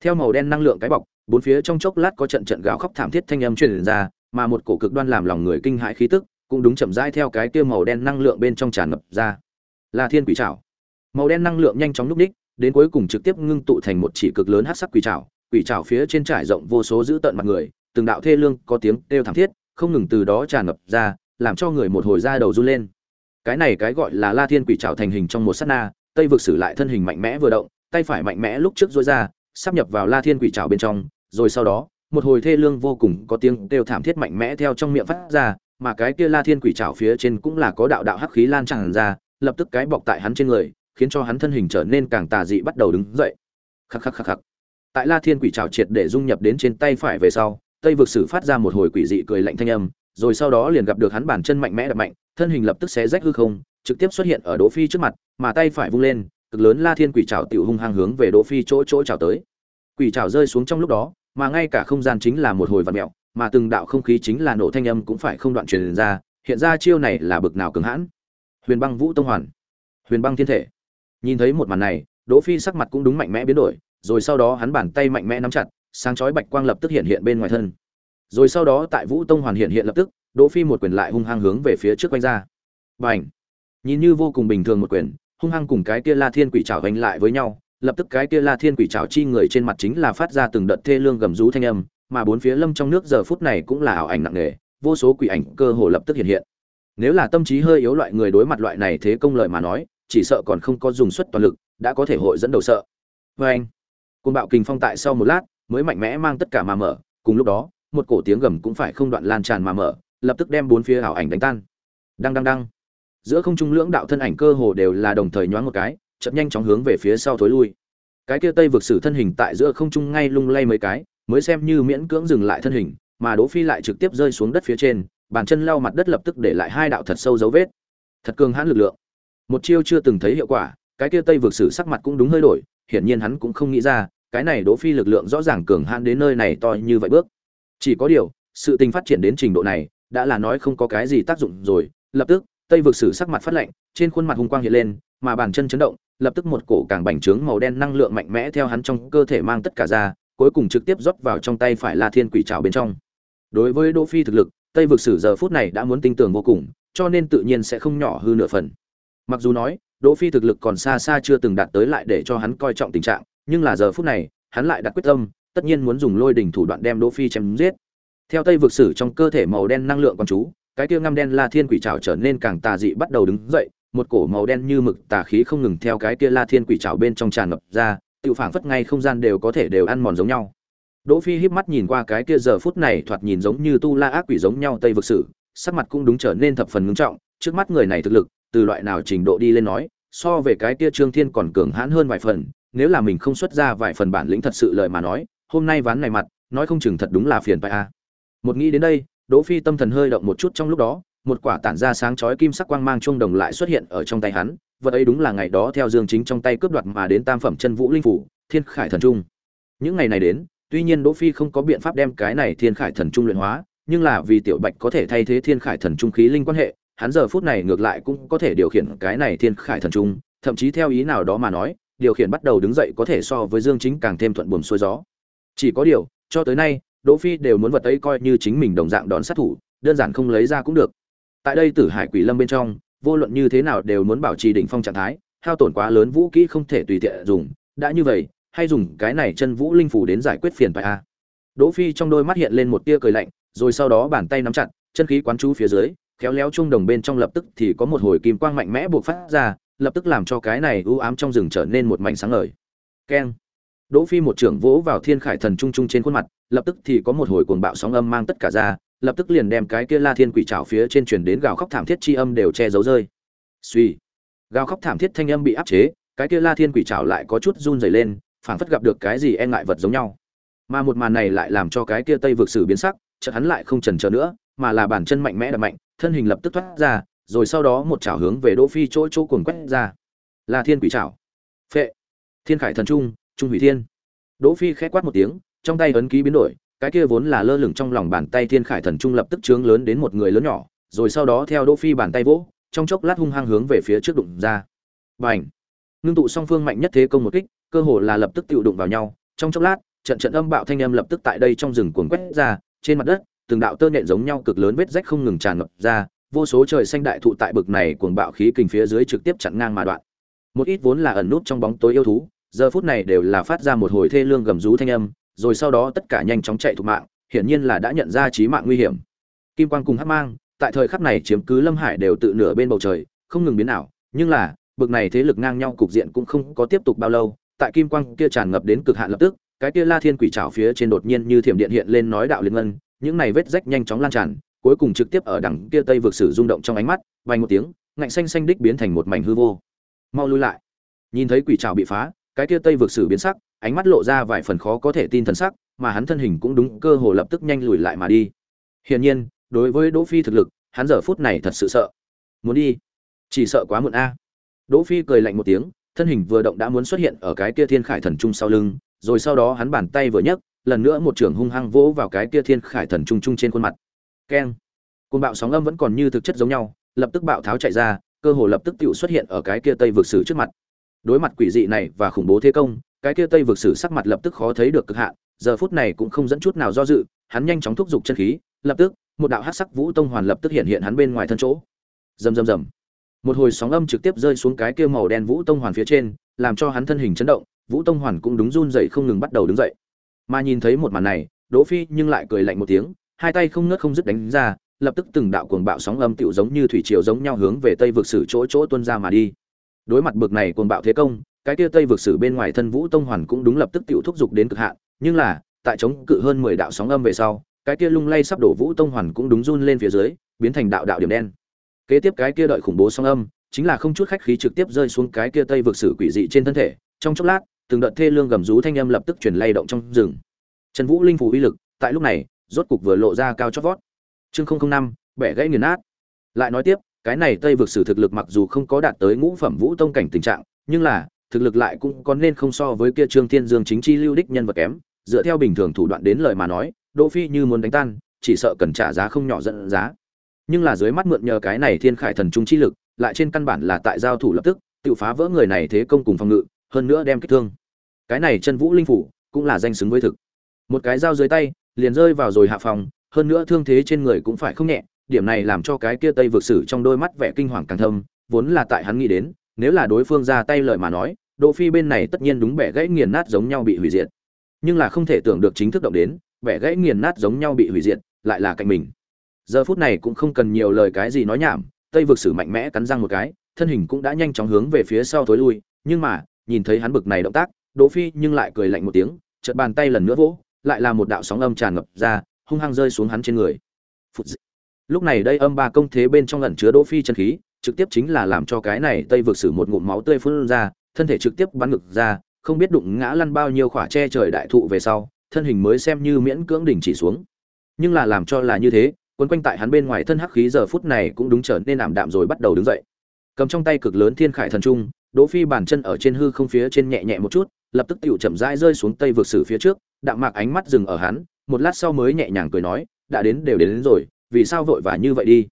Theo màu đen năng lượng cái bọc, bốn phía trong chốc lát có trận trận gào khóc thảm thiết thanh âm truyền ra, mà một cổ cực đoan làm lòng người kinh hãi khí tức cũng đúng chậm rãi theo cái kia màu đen năng lượng bên trong tràn ngập ra. Là thiên quỷ trảo. Màu đen năng lượng nhanh chóng núp đích đến cuối cùng trực tiếp ngưng tụ thành một chỉ cực lớn hắc sắc quỷ trảo. Quỷ trảo phía trên trải rộng vô số dữ tận mặt người, từng đạo thê lương có tiếng kêu thảm thiết, không ngừng từ đó tràn ngập ra, làm cho người một hồi da đầu run lên. Cái này cái gọi là la thiên quỷ trảo thành hình trong một sát na tây vực sử lại thân hình mạnh mẽ vừa động, tay phải mạnh mẽ lúc trước dối ra, sắp nhập vào la thiên quỷ trào bên trong, rồi sau đó, một hồi thê lương vô cùng có tiếng kêu thảm thiết mạnh mẽ theo trong miệng phát ra, mà cái kia la thiên quỷ trào phía trên cũng là có đạo đạo hắc khí lan tràn ra, lập tức cái bọc tại hắn trên người, khiến cho hắn thân hình trở nên càng tà dị bắt đầu đứng dậy. Khắc khắc khắc khắc. Tại la thiên quỷ trào triệt để dung nhập đến trên tay phải về sau, tây vực sử phát ra một hồi quỷ dị cười lạnh thanh âm, rồi sau đó liền gặp được hắn bản chân mạnh mẽ đập mạnh, thân hình lập tức xé rách hư không trực tiếp xuất hiện ở đỗ phi trước mặt, mà tay phải vung lên, cực lớn la thiên quỷ Trảo tiểu hung hăng hướng về đỗ phi chỗ chỗ chảo tới. Quỷ trảo rơi xuống trong lúc đó, mà ngay cả không gian chính là một hồi vặn mèo, mà từng đạo không khí chính là nổ thanh âm cũng phải không đoạn truyền ra, hiện ra chiêu này là bực nào cứng hãn. Huyền băng vũ tông hoàn. Huyền băng thiên thể. Nhìn thấy một màn này, đỗ phi sắc mặt cũng đúng mạnh mẽ biến đổi, rồi sau đó hắn bàn tay mạnh mẽ nắm chặt, sáng chói bạch quang lập tức hiện hiện bên ngoài thân. Rồi sau đó tại vũ tông hoàn hiện hiện lập tức, đỗ phi một quyền lại hung hăng hướng về phía trước quanh ra. Bành! Nhìn như vô cùng bình thường một quyền hung hăng cùng cái kia la thiên quỷ trào đánh lại với nhau, lập tức cái kia la thiên quỷ trào chi người trên mặt chính là phát ra từng đợt thê lương gầm rú thanh âm, mà bốn phía lâm trong nước giờ phút này cũng là ảo ảnh nặng nề, vô số quỷ ảnh cơ hồ lập tức hiện hiện. Nếu là tâm trí hơi yếu loại người đối mặt loại này thế công lợi mà nói, chỉ sợ còn không có dùng suất toàn lực, đã có thể hội dẫn đầu sợ. Vê anh côn bạo kình phong tại sau một lát, mới mạnh mẽ mang tất cả mà mở, cùng lúc đó, một cổ tiếng gầm cũng phải không đoạn lan tràn mà mở, lập tức đem bốn phía ảo ảnh đánh tan. Đăng đăng đăng giữa không trung lưỡng đạo thân ảnh cơ hồ đều là đồng thời nhoáng một cái chậm nhanh chóng hướng về phía sau thối lui. Cái kia tây vực sử thân hình tại giữa không trung ngay lung lay mấy cái, mới xem như miễn cưỡng dừng lại thân hình, mà đỗ phi lại trực tiếp rơi xuống đất phía trên, bàn chân lau mặt đất lập tức để lại hai đạo thật sâu dấu vết. Thật cường hãn lực lượng. Một chiêu chưa từng thấy hiệu quả, cái kia tây vực sử sắc mặt cũng đúng hơi đổi, hiển nhiên hắn cũng không nghĩ ra, cái này đỗ phi lực lượng rõ ràng cường hãn đến nơi này to như vậy bước. Chỉ có điều, sự tình phát triển đến trình độ này, đã là nói không có cái gì tác dụng rồi, lập tức tây vực sử sắc mặt phát lạnh trên khuôn mặt hung quang hiện lên mà bàn chân chấn động lập tức một cổ càng bành trướng màu đen năng lượng mạnh mẽ theo hắn trong cơ thể mang tất cả ra cuối cùng trực tiếp rót vào trong tay phải La Thiên Quỷ trào bên trong. Đối với Đỗ Phi thực lực, Tây vực sử giờ phút này đã muốn tinh tường vô cùng, cho nên tự nhiên sẽ không nhỏ hư nửa phần. Mặc dù nói, Đỗ Phi thực lực còn xa xa chưa từng đạt tới lại để cho hắn coi trọng tình trạng, nhưng là giờ phút này, hắn lại đặt quyết tâm, tất nhiên muốn dùng lôi đỉnh thủ đoạn đem Đỗ Phi chém giết. Theo Tây vực sử trong cơ thể màu đen năng lượng quan chú, cái kia ngăm đen La Thiên Quỷ Trảo trở nên càng tà dị bắt đầu đứng dậy, một cổ màu đen như mực tà khí không ngừng theo cái kia La Thiên Quỷ Trảo bên trong tràn ngập ra, tự phảng phất ngay không gian đều có thể đều ăn mòn giống nhau. Đỗ Phi híp mắt nhìn qua cái kia giờ phút này thoạt nhìn giống như tu la ác quỷ giống nhau Tây vực sử, sắc mặt cũng đúng trở nên thập phần ngưng trọng, trước mắt người này thực lực, từ loại nào trình độ đi lên nói, so về cái kia Trương Thiên còn cường hãn hơn vài phần, nếu là mình không xuất ra vài phần bản lĩnh thật sự lời mà nói, hôm nay ván này mặt, nói không chừng thật đúng là phiền phải a. Một nghĩ đến đây, Đỗ Phi tâm thần hơi động một chút trong lúc đó, một quả tản ra sáng chói kim sắc quang mang trung đồng lại xuất hiện ở trong tay hắn, vật ấy đúng là ngày đó theo Dương Chính trong tay cướp đoạt mà đến tam phẩm chân vũ linh phủ, Thiên Khải thần trung. Những ngày này đến, tuy nhiên Đỗ Phi không có biện pháp đem cái này Thiên Khải thần trung luyện hóa, nhưng là vì Tiểu Bạch có thể thay thế Thiên Khải thần trung khí linh quan hệ, hắn giờ phút này ngược lại cũng có thể điều khiển cái này Thiên Khải thần trung, thậm chí theo ý nào đó mà nói, điều khiển bắt đầu đứng dậy có thể so với Dương Chính càng thêm thuận buồm xuôi gió. Chỉ có điều, cho tới nay, Đỗ Phi đều muốn vật ấy coi như chính mình đồng dạng đón sát thủ, đơn giản không lấy ra cũng được. Tại đây Tử Hải Quỷ Lâm bên trong, vô luận như thế nào đều muốn bảo trì đỉnh phong trạng thái, hao tổn quá lớn vũ kỹ không thể tùy tiện dùng, đã như vậy, hay dùng cái này chân vũ linh phủ đến giải quyết phiền phải a. Đỗ Phi trong đôi mắt hiện lên một tia cười lạnh, rồi sau đó bàn tay nắm chặt, chân khí quán chú phía dưới, khéo léo trung đồng bên trong lập tức thì có một hồi kim quang mạnh mẽ bộc phát ra, lập tức làm cho cái này u ám trong rừng trở nên một mảnh sáng ngời. Keng. Đỗ Phi một trưởng vỗ vào Thiên Khải Thần trung trung trên khuôn mặt, lập tức thì có một hồi cuồng bạo sóng âm mang tất cả ra, lập tức liền đem cái kia La Thiên Quỷ trảo phía trên truyền đến gào khóc thảm thiết chi âm đều che giấu rơi. Suy. Gào khóc thảm thiết thanh âm bị áp chế, cái kia La Thiên Quỷ trảo lại có chút run rẩy lên, phảng phất gặp được cái gì e ngại vật giống nhau. Mà một màn này lại làm cho cái kia Tây vực sử biến sắc, chợt hắn lại không chần chờ nữa, mà là bản chân mạnh mẽ đập mạnh, thân hình lập tức thoát ra, rồi sau đó một chảo hướng về Đỗ Phi chỗ chỗ cuồng quét ra. La Thiên Quỷ trảo. Phệ. Thiên Khải thần trung, trung hủy thiên. Đỗ Phi khẽ quát một tiếng, trong tay ấn ký biến đổi, cái kia vốn là lơ lửng trong lòng bàn tay Thiên Khải thần trung lập tức trướng lớn đến một người lớn nhỏ, rồi sau đó theo Đỗ Phi bàn tay vỗ, trong chốc lát hung hăng hướng về phía trước đụng ra. Bành! Nương tụ song phương mạnh nhất thế công một kích, cơ hồ là lập tức tiêu đụng vào nhau, trong chốc lát, trận trận âm bạo thanh âm lập tức tại đây trong rừng cuồng quét ra, trên mặt đất, từng đạo tơ nhện giống nhau cực lớn vết rách không ngừng tràn ngập ra, vô số trời xanh đại thụ tại bực này cuồng bạo khí kình phía dưới trực tiếp chặn ngang mà đoạn. Một ít vốn là ẩn nút trong bóng tối yêu thú, giờ phút này đều là phát ra một hồi thê lương gầm rú thanh âm, rồi sau đó tất cả nhanh chóng chạy thủ mạng, hiển nhiên là đã nhận ra chí mạng nguy hiểm. Kim quang cùng hắc mang, tại thời khắc này chiếm cứ Lâm Hải đều tự nửa bên bầu trời, không ngừng biến ảo, nhưng là, bực này thế lực ngang nhau cục diện cũng không có tiếp tục bao lâu, tại kim quang kia tràn ngập đến cực hạn lập tức, cái kia La Thiên Quỷ trảo phía trên đột nhiên như thiểm điện hiện lên nói đạo liên ngân, những này vết rách nhanh chóng lan tràn, cuối cùng trực tiếp ở đằng kia tây vực sử rung động trong ánh mắt, vang một tiếng, ngạnh xanh xanh đích biến thành một mảnh hư vô. Mau lui lại. Nhìn thấy quỷ trảo bị phá, cái kia tây vực sử biến sắc, ánh mắt lộ ra vài phần khó có thể tin thần sắc, mà hắn thân hình cũng đúng cơ hồ lập tức nhanh lùi lại mà đi. Hiển nhiên, đối với Đỗ Phi thực lực, hắn giờ phút này thật sự sợ. Muốn đi, chỉ sợ quá muộn a. Đỗ Phi cười lạnh một tiếng, thân hình vừa động đã muốn xuất hiện ở cái kia Thiên Khải Thần Trung sau lưng, rồi sau đó hắn bàn tay vừa nhấc, lần nữa một trường hung hăng vỗ vào cái kia Thiên Khải Thần Trung trung trên khuôn mặt. Keng. côn bạo sóng âm vẫn còn như thực chất giống nhau, lập tức bạo tháo chạy ra, cơ hồ lập tức tiểu xuất hiện ở cái kia Tây vực sử trước mặt. Đối mặt quỷ dị này và khủng bố thế công, cái kia Tây vực sử sắc mặt lập tức khó thấy được cực hạn, giờ phút này cũng không dẫn chút nào do dự, hắn nhanh chóng thúc giục chân khí, lập tức, một đạo hắc sắc vũ tông hoàn lập tức hiện hiện hắn bên ngoài thân chỗ. Rầm rầm rầm. Một hồi sóng âm trực tiếp rơi xuống cái kia màu đen vũ tông hoàn phía trên làm cho hắn thân hình chấn động vũ tông hoàn cũng đúng run dậy không ngừng bắt đầu đứng dậy. Mà nhìn thấy một màn này đỗ phi nhưng lại cười lạnh một tiếng hai tay không ngớt không dứt đánh ra lập tức từng đạo cuồng bạo sóng âm tựu giống như thủy triều giống nhau hướng về tây vực sử chỗ chỗ tuôn ra mà đi đối mặt bực này cuồng bạo thế công, cái kia tây vực sử bên ngoài thân vũ tông hoàn cũng đúng lập tức tựu thúc giục đến cực hạn, nhưng là, tại chống cự hơn mười đạo sóng âm về sau, cái kia lung lay sắp đổ vũ tông hoàn cũng đúng run lên phía dưới, biến thành đạo đạo điểm đen. Kế tiếp cái kia đợi khủng bố sóng âm, chính là không chút khách khí trực tiếp rơi xuống cái kia tây vực sử quỷ dị trên thân thể, trong chốc lát, từng đợt thê lương gầm rú thanh âm lập tức truyền lay động trong rừng. Trần vũ linh phủ uy lực, tại lúc này, rốt cục vừa lộ ra cao chót vót. Chương không năm, bẻ gãy nghiền nát. Lại nói tiếp cái này tây vực sử thực lực mặc dù không có đạt tới ngũ phẩm vũ tông cảnh tình trạng, nhưng là, thực lực lại cũng có nên không so với kia trương thiên dương chính chi lưu đích nhân vật kém. Dựa theo bình thường thủ đoạn đến lời mà nói, đỗ phi như muốn đánh tan, chỉ sợ cần trả giá không nhỏ dẫn giá. Nhưng là dưới mắt mượn nhờ cái này thiên khải thần trung chi lực, lại trên căn bản là tại giao thủ lập tức, tự phá vỡ người này thế công cùng phòng ngự, hơn nữa đem kích thương. Cái này chân vũ linh phủ, cũng là danh xứng với thực. Một cái dao dưới tay, liền rơi vào rồi hạ phòng, hơn nữa thương thế trên người cũng phải không nhẹ điểm này làm cho cái kia tây vực sử trong đôi mắt vẻ kinh hoàng càng thâm, vốn là tại hắn nghĩ đến, nếu là đối phương ra tay lời mà nói, đỗ phi bên này tất nhiên đúng bẻ gãy nghiền nát giống nhau bị hủy diệt. Nhưng là không thể tưởng được chính thức động đến, bẻ gãy nghiền nát giống nhau bị hủy diệt, lại là cạnh mình. Giờ phút này cũng không cần nhiều lời cái gì nói nhảm, tây vực sử mạnh mẽ cắn răng một cái, thân hình cũng đã nhanh chóng hướng về phía sau thối lui, nhưng mà, nhìn thấy hắn bực này động tác, đỗ phi nhưng lại cười lạnh một tiếng, chợt bàn tay lần nữa vỗ, lại là một đạo sóng âm tràn ngập ra, hung hăng rơi xuống hắn trên người. Phụt dị lúc này đây âm ba công thế bên trong ẩn chứa đỗ phi chân khí trực tiếp chính là làm cho cái này tây vượt sử một ngụm máu tươi phun ra thân thể trực tiếp bắn ngực ra không biết đụng ngã lăn bao nhiêu khỏa che trời đại thụ về sau thân hình mới xem như miễn cưỡng đỉnh chỉ xuống. Nhưng là làm cho là như thế quấn quanh tại hắn bên ngoài thân hắc khí giờ phút này cũng đúng trở nên ảm đạm rồi bắt đầu đứng dậy. Cầm trong tay cực lớn thiên khải thần trung đỗ phi bàn chân ở trên hư không phía trên nhẹ nhẹ một chút lập tức tiểu chậm rãi rơi xuống tây vượt sử phía trước đạm mạc ánh mắt dừng ở hắn một lát sau mới nhẹ nhàng cười nói đã đến đều đến, đến rồi vì sao vội vã như vậy đi?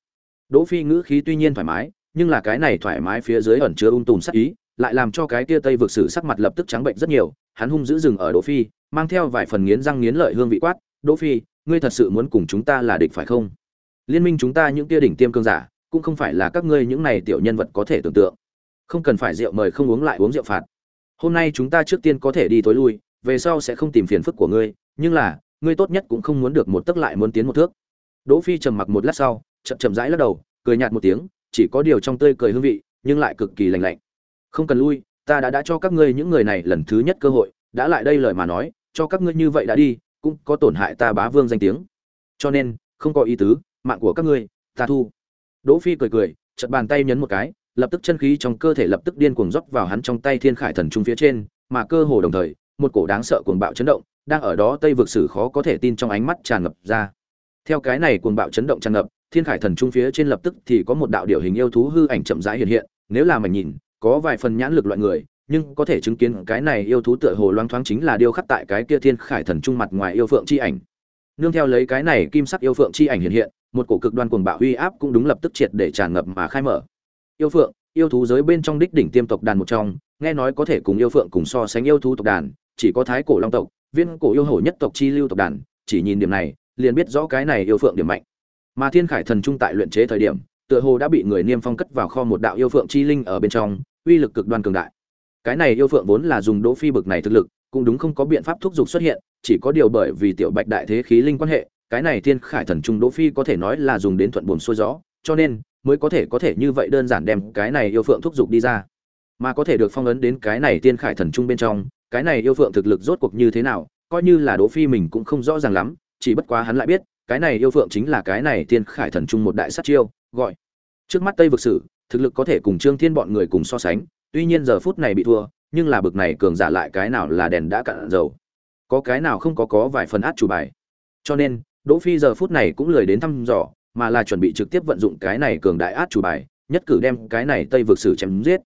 Đỗ phi ngữ khí tuy nhiên thoải mái, nhưng là cái này thoải mái phía dưới ẩn chứa ung tùm sắc ý, lại làm cho cái kia tây vực sử sắc mặt lập tức trắng bệnh rất nhiều, hắn hung dữ dừng ở đỗ phi, mang theo vài phần nghiến răng nghiến lợi hương vị quát, đỗ phi, ngươi thật sự muốn cùng chúng ta là địch phải không? Liên minh chúng ta những kia đỉnh tiêm cương giả, cũng không phải là các ngươi những này tiểu nhân vật có thể tưởng tượng. Không cần phải rượu mời không uống lại uống rượu phạt. Hôm nay chúng ta trước tiên có thể đi tối lui, về sau sẽ không tìm phiền phức của ngươi, nhưng là, ngươi tốt nhất cũng không muốn được một tức lại muốn tiến một thước đỗ phi trầm mặc một lát sau, chậm chậm rãi lắc đầu, cười nhạt một tiếng, chỉ có điều trong tươi cười hương vị, nhưng lại cực kỳ lạnh lạnh. Không cần lui, ta đã đã cho các ngươi những người này lần thứ nhất cơ hội, đã lại đây lời mà nói, cho các ngươi như vậy đã đi, cũng có tổn hại ta bá vương danh tiếng. Cho nên, không có ý tứ, mạng của các ngươi, ta thu. Đỗ phi cười cười, chợt bàn tay nhấn một cái, lập tức chân khí trong cơ thể lập tức điên cuồng rót vào hắn trong tay thiên khải thần trung phía trên, mà cơ hồ đồng thời, một cổ đáng sợ cuồng bạo chấn động, đang ở đó tây vực sử khó có thể tin trong ánh mắt tràn ngập ra theo cái này cuồng bạo chấn động tràn ngập, thiên khải thần trung phía trên lập tức thì có một đạo điều hình yêu thú hư ảnh chậm rãi hiện hiện, nếu là mảnh nhìn, có vài phần nhãn lực loại người, nhưng có thể chứng kiến cái này yêu thú tựa hồ loang thoáng chính là điêu khắc tại cái kia thiên khải thần trung mặt ngoài yêu phượng chi ảnh. Nương theo lấy cái này kim sắc yêu phượng chi ảnh hiện hiện, một cổ cực đoan cuồng bạo huy áp cũng đúng lập tức triệt để tràn ngập mà khai mở. Yêu phượng, yêu thú giới bên trong đích đỉnh tiêm tộc đàn một trong, nghe nói có thể cùng yêu phượng cùng so sánh yêu thú tộc đàn, chỉ có thái cổ long tộc viên cổ yêu hổ nhất tộc chi lưu tộc đàn, chỉ nhìn điểm này liền biết rõ cái này yêu phượng điểm mạnh. Mà thiên khải thần trung tại luyện chế thời điểm, tựa hồ đã bị người niêm phong cất vào kho một đạo yêu phượng chi linh ở bên trong, uy lực cực đoan cường đại. Cái này yêu phượng vốn là dùng đỗ phi bực này thực lực, cũng đúng không có biện pháp thúc giục xuất hiện, chỉ có điều bởi vì tiểu bạch đại thế khí linh quan hệ, cái này thiên khải thần trung đỗ phi có thể nói là dùng đến thuận buồm xuôi gió, cho nên mới có thể có thể như vậy đơn giản đem cái này yêu phượng thúc giục đi ra. Mà có thể được phong ấn đến cái này thiên khải thần trung bên trong, cái này yêu phượng thực lực rốt cuộc như thế nào, coi như là đỗ phi mình cũng không rõ ràng lắm chỉ bất quá hắn lại biết, cái này yêu phượng chính là cái này tiên khải thần trung một đại sát chiêu, gọi. Trước mắt tây vực sử, thực lực có thể cùng trương thiên bọn người cùng so sánh, tuy nhiên giờ phút này bị thua, nhưng là bực này cường giả lại cái nào là đèn đã cạn dầu. Có cái nào không có có vài phần át chủ bài. Cho nên, đỗ phi giờ phút này cũng lười đến thăm dò, mà là chuẩn bị trực tiếp vận dụng cái này cường đại át chủ bài, nhất cử đem cái này tây vực sử chém giết.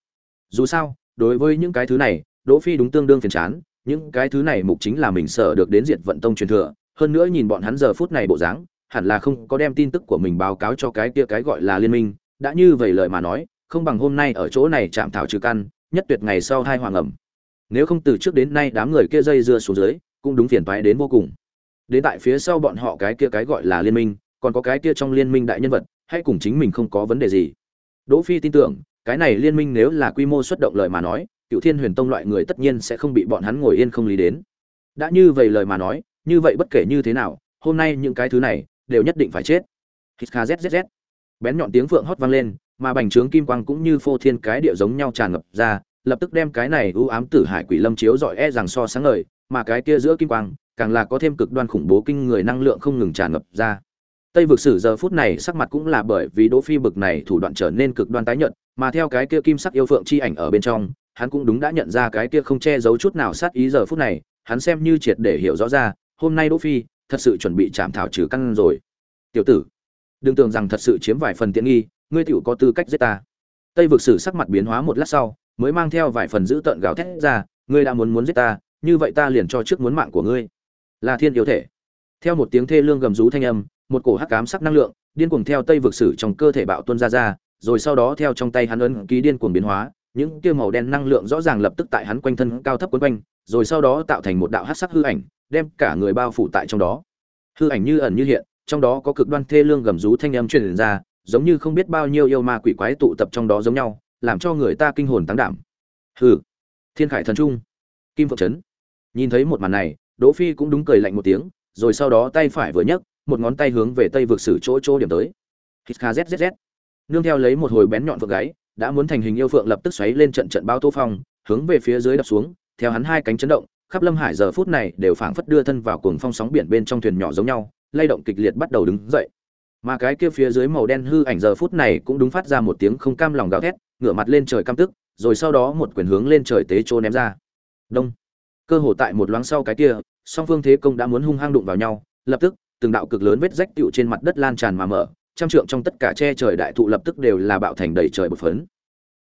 Dù sao, đối với những cái thứ này, đỗ phi đúng tương đương phiền chán, những cái thứ này mục chính là mình sở được đến diệt vận tông truyền thừa hơn nữa nhìn bọn hắn giờ phút này bộ dáng, hẳn là không có đem tin tức của mình báo cáo cho cái kia cái gọi là liên minh. Đã như vậy lời mà nói, không bằng hôm nay ở chỗ này chạm thảo trừ căn, nhất tuyệt ngày sau hai hoàng ẩm. Nếu không từ trước đến nay đám người kia dây dưa xuống dưới, cũng đúng phiền toái đến vô cùng. Đến tại phía sau bọn họ cái kia cái gọi là liên minh, còn có cái kia trong liên minh đại nhân vật, hay cùng chính mình không có vấn đề gì. Đỗ phi tin tưởng, cái này liên minh nếu là quy mô xuất động lời mà nói cựu thiên huyền tông loại người tất nhiên sẽ không bị bọn hắn ngồi yên không lý đến. Đã như vậy lời mà nói như vậy bất kể như thế nào hôm nay những cái thứ này đều nhất định phải chết. Hít kha zzz bén nhọn tiếng phượng hót vang lên mà bành trướng kim quang cũng như phô thiên cái địa giống nhau tràn ngập ra lập tức đem cái này ưu ám tử hải quỷ lâm chiếu giỏi e rằng so sáng ngời mà cái kia giữa kim quang càng là có thêm cực đoan khủng bố kinh người năng lượng không ngừng tràn ngập ra. Tây vực sử giờ phút này sắc mặt cũng là bởi vì Đỗ Phi bực này thủ đoạn trở nên cực đoan tái nhợt, mà theo cái kia kim sắc yêu phượng chi ảnh ở bên trong, hắn cũng đúng đã nhận ra cái kia không che giấu chút nào sát ý giờ phút này, hắn xem như triệt để hiểu rõ ra, hôm nay Đỗ Phi thật sự chuẩn bị chạm thảo trừ căn rồi. Tiểu tử, đừng tưởng rằng thật sự chiếm vài phần tiện nghi, ngươi tiểu có tư cách giết ta. Tây vực sử sắc mặt biến hóa một lát sau, mới mang theo vài phần giữ tợn gào thét ra, ngươi đã muốn muốn giết ta, như vậy ta liền cho trước muốn mạng của ngươi. Là thiên yêu thể. Theo một tiếng thê lương gầm rú thanh âm, một cổ hắc ám sắc năng lượng điên cuồng theo tây vực sử trong cơ thể bạo tuôn ra ra rồi sau đó theo trong tay hắn ấn ký điên cuồng biến hóa những kia màu đen năng lượng rõ ràng lập tức tại hắn quanh thân cao thấp quấn quanh, rồi sau đó tạo thành một đạo hắc sắc hư ảnh, đem cả người bao phủ tại trong đó. Hư ảnh như ẩn như hiện, trong đó có cực đoan thê lương gầm rú thanh âm truyền ra, giống như không biết bao nhiêu yêu ma quỷ quái tụ tập trong đó giống nhau, làm cho người ta kinh hồn tăng đảm. Hừ, thiên khải thần trung, kim phượng trấn. Nhìn thấy một màn này, đỗ phi cũng đúng cười lạnh một tiếng, rồi sau đó tay phải vừa nhấc, một ngón tay hướng về tây vực sử chỗ chỗ điểm tới. Hít kha zzz nương theo lấy một hồi bén nhọn phượng gáy đã muốn thành hình yêu phượng lập tức xoáy lên trận trận bao tô phong, hướng về phía dưới đập xuống, theo hắn hai cánh chấn động, khắp lâm hải giờ phút này đều phảng phất đưa thân vào cuồng phong sóng biển bên trong thuyền nhỏ giống nhau, lay động kịch liệt bắt đầu đứng dậy. Mà cái kia phía dưới màu đen hư ảnh giờ phút này cũng đúng phát ra một tiếng không cam lòng gào thét, ngửa mặt lên trời cam tức, rồi sau đó một quyền hướng lên trời tế trô ném ra. Đông. Cơ hồ tại một loáng sau cái kia, song phương thế công đã muốn hung hăng đụng vào nhau, lập tức, từng đạo cực lớn vết rách tựu trên mặt đất lan tràn mà mở trăm trượng trong tất cả che trời đại thụ lập tức đều là bạo thành đầy trời bột phấn.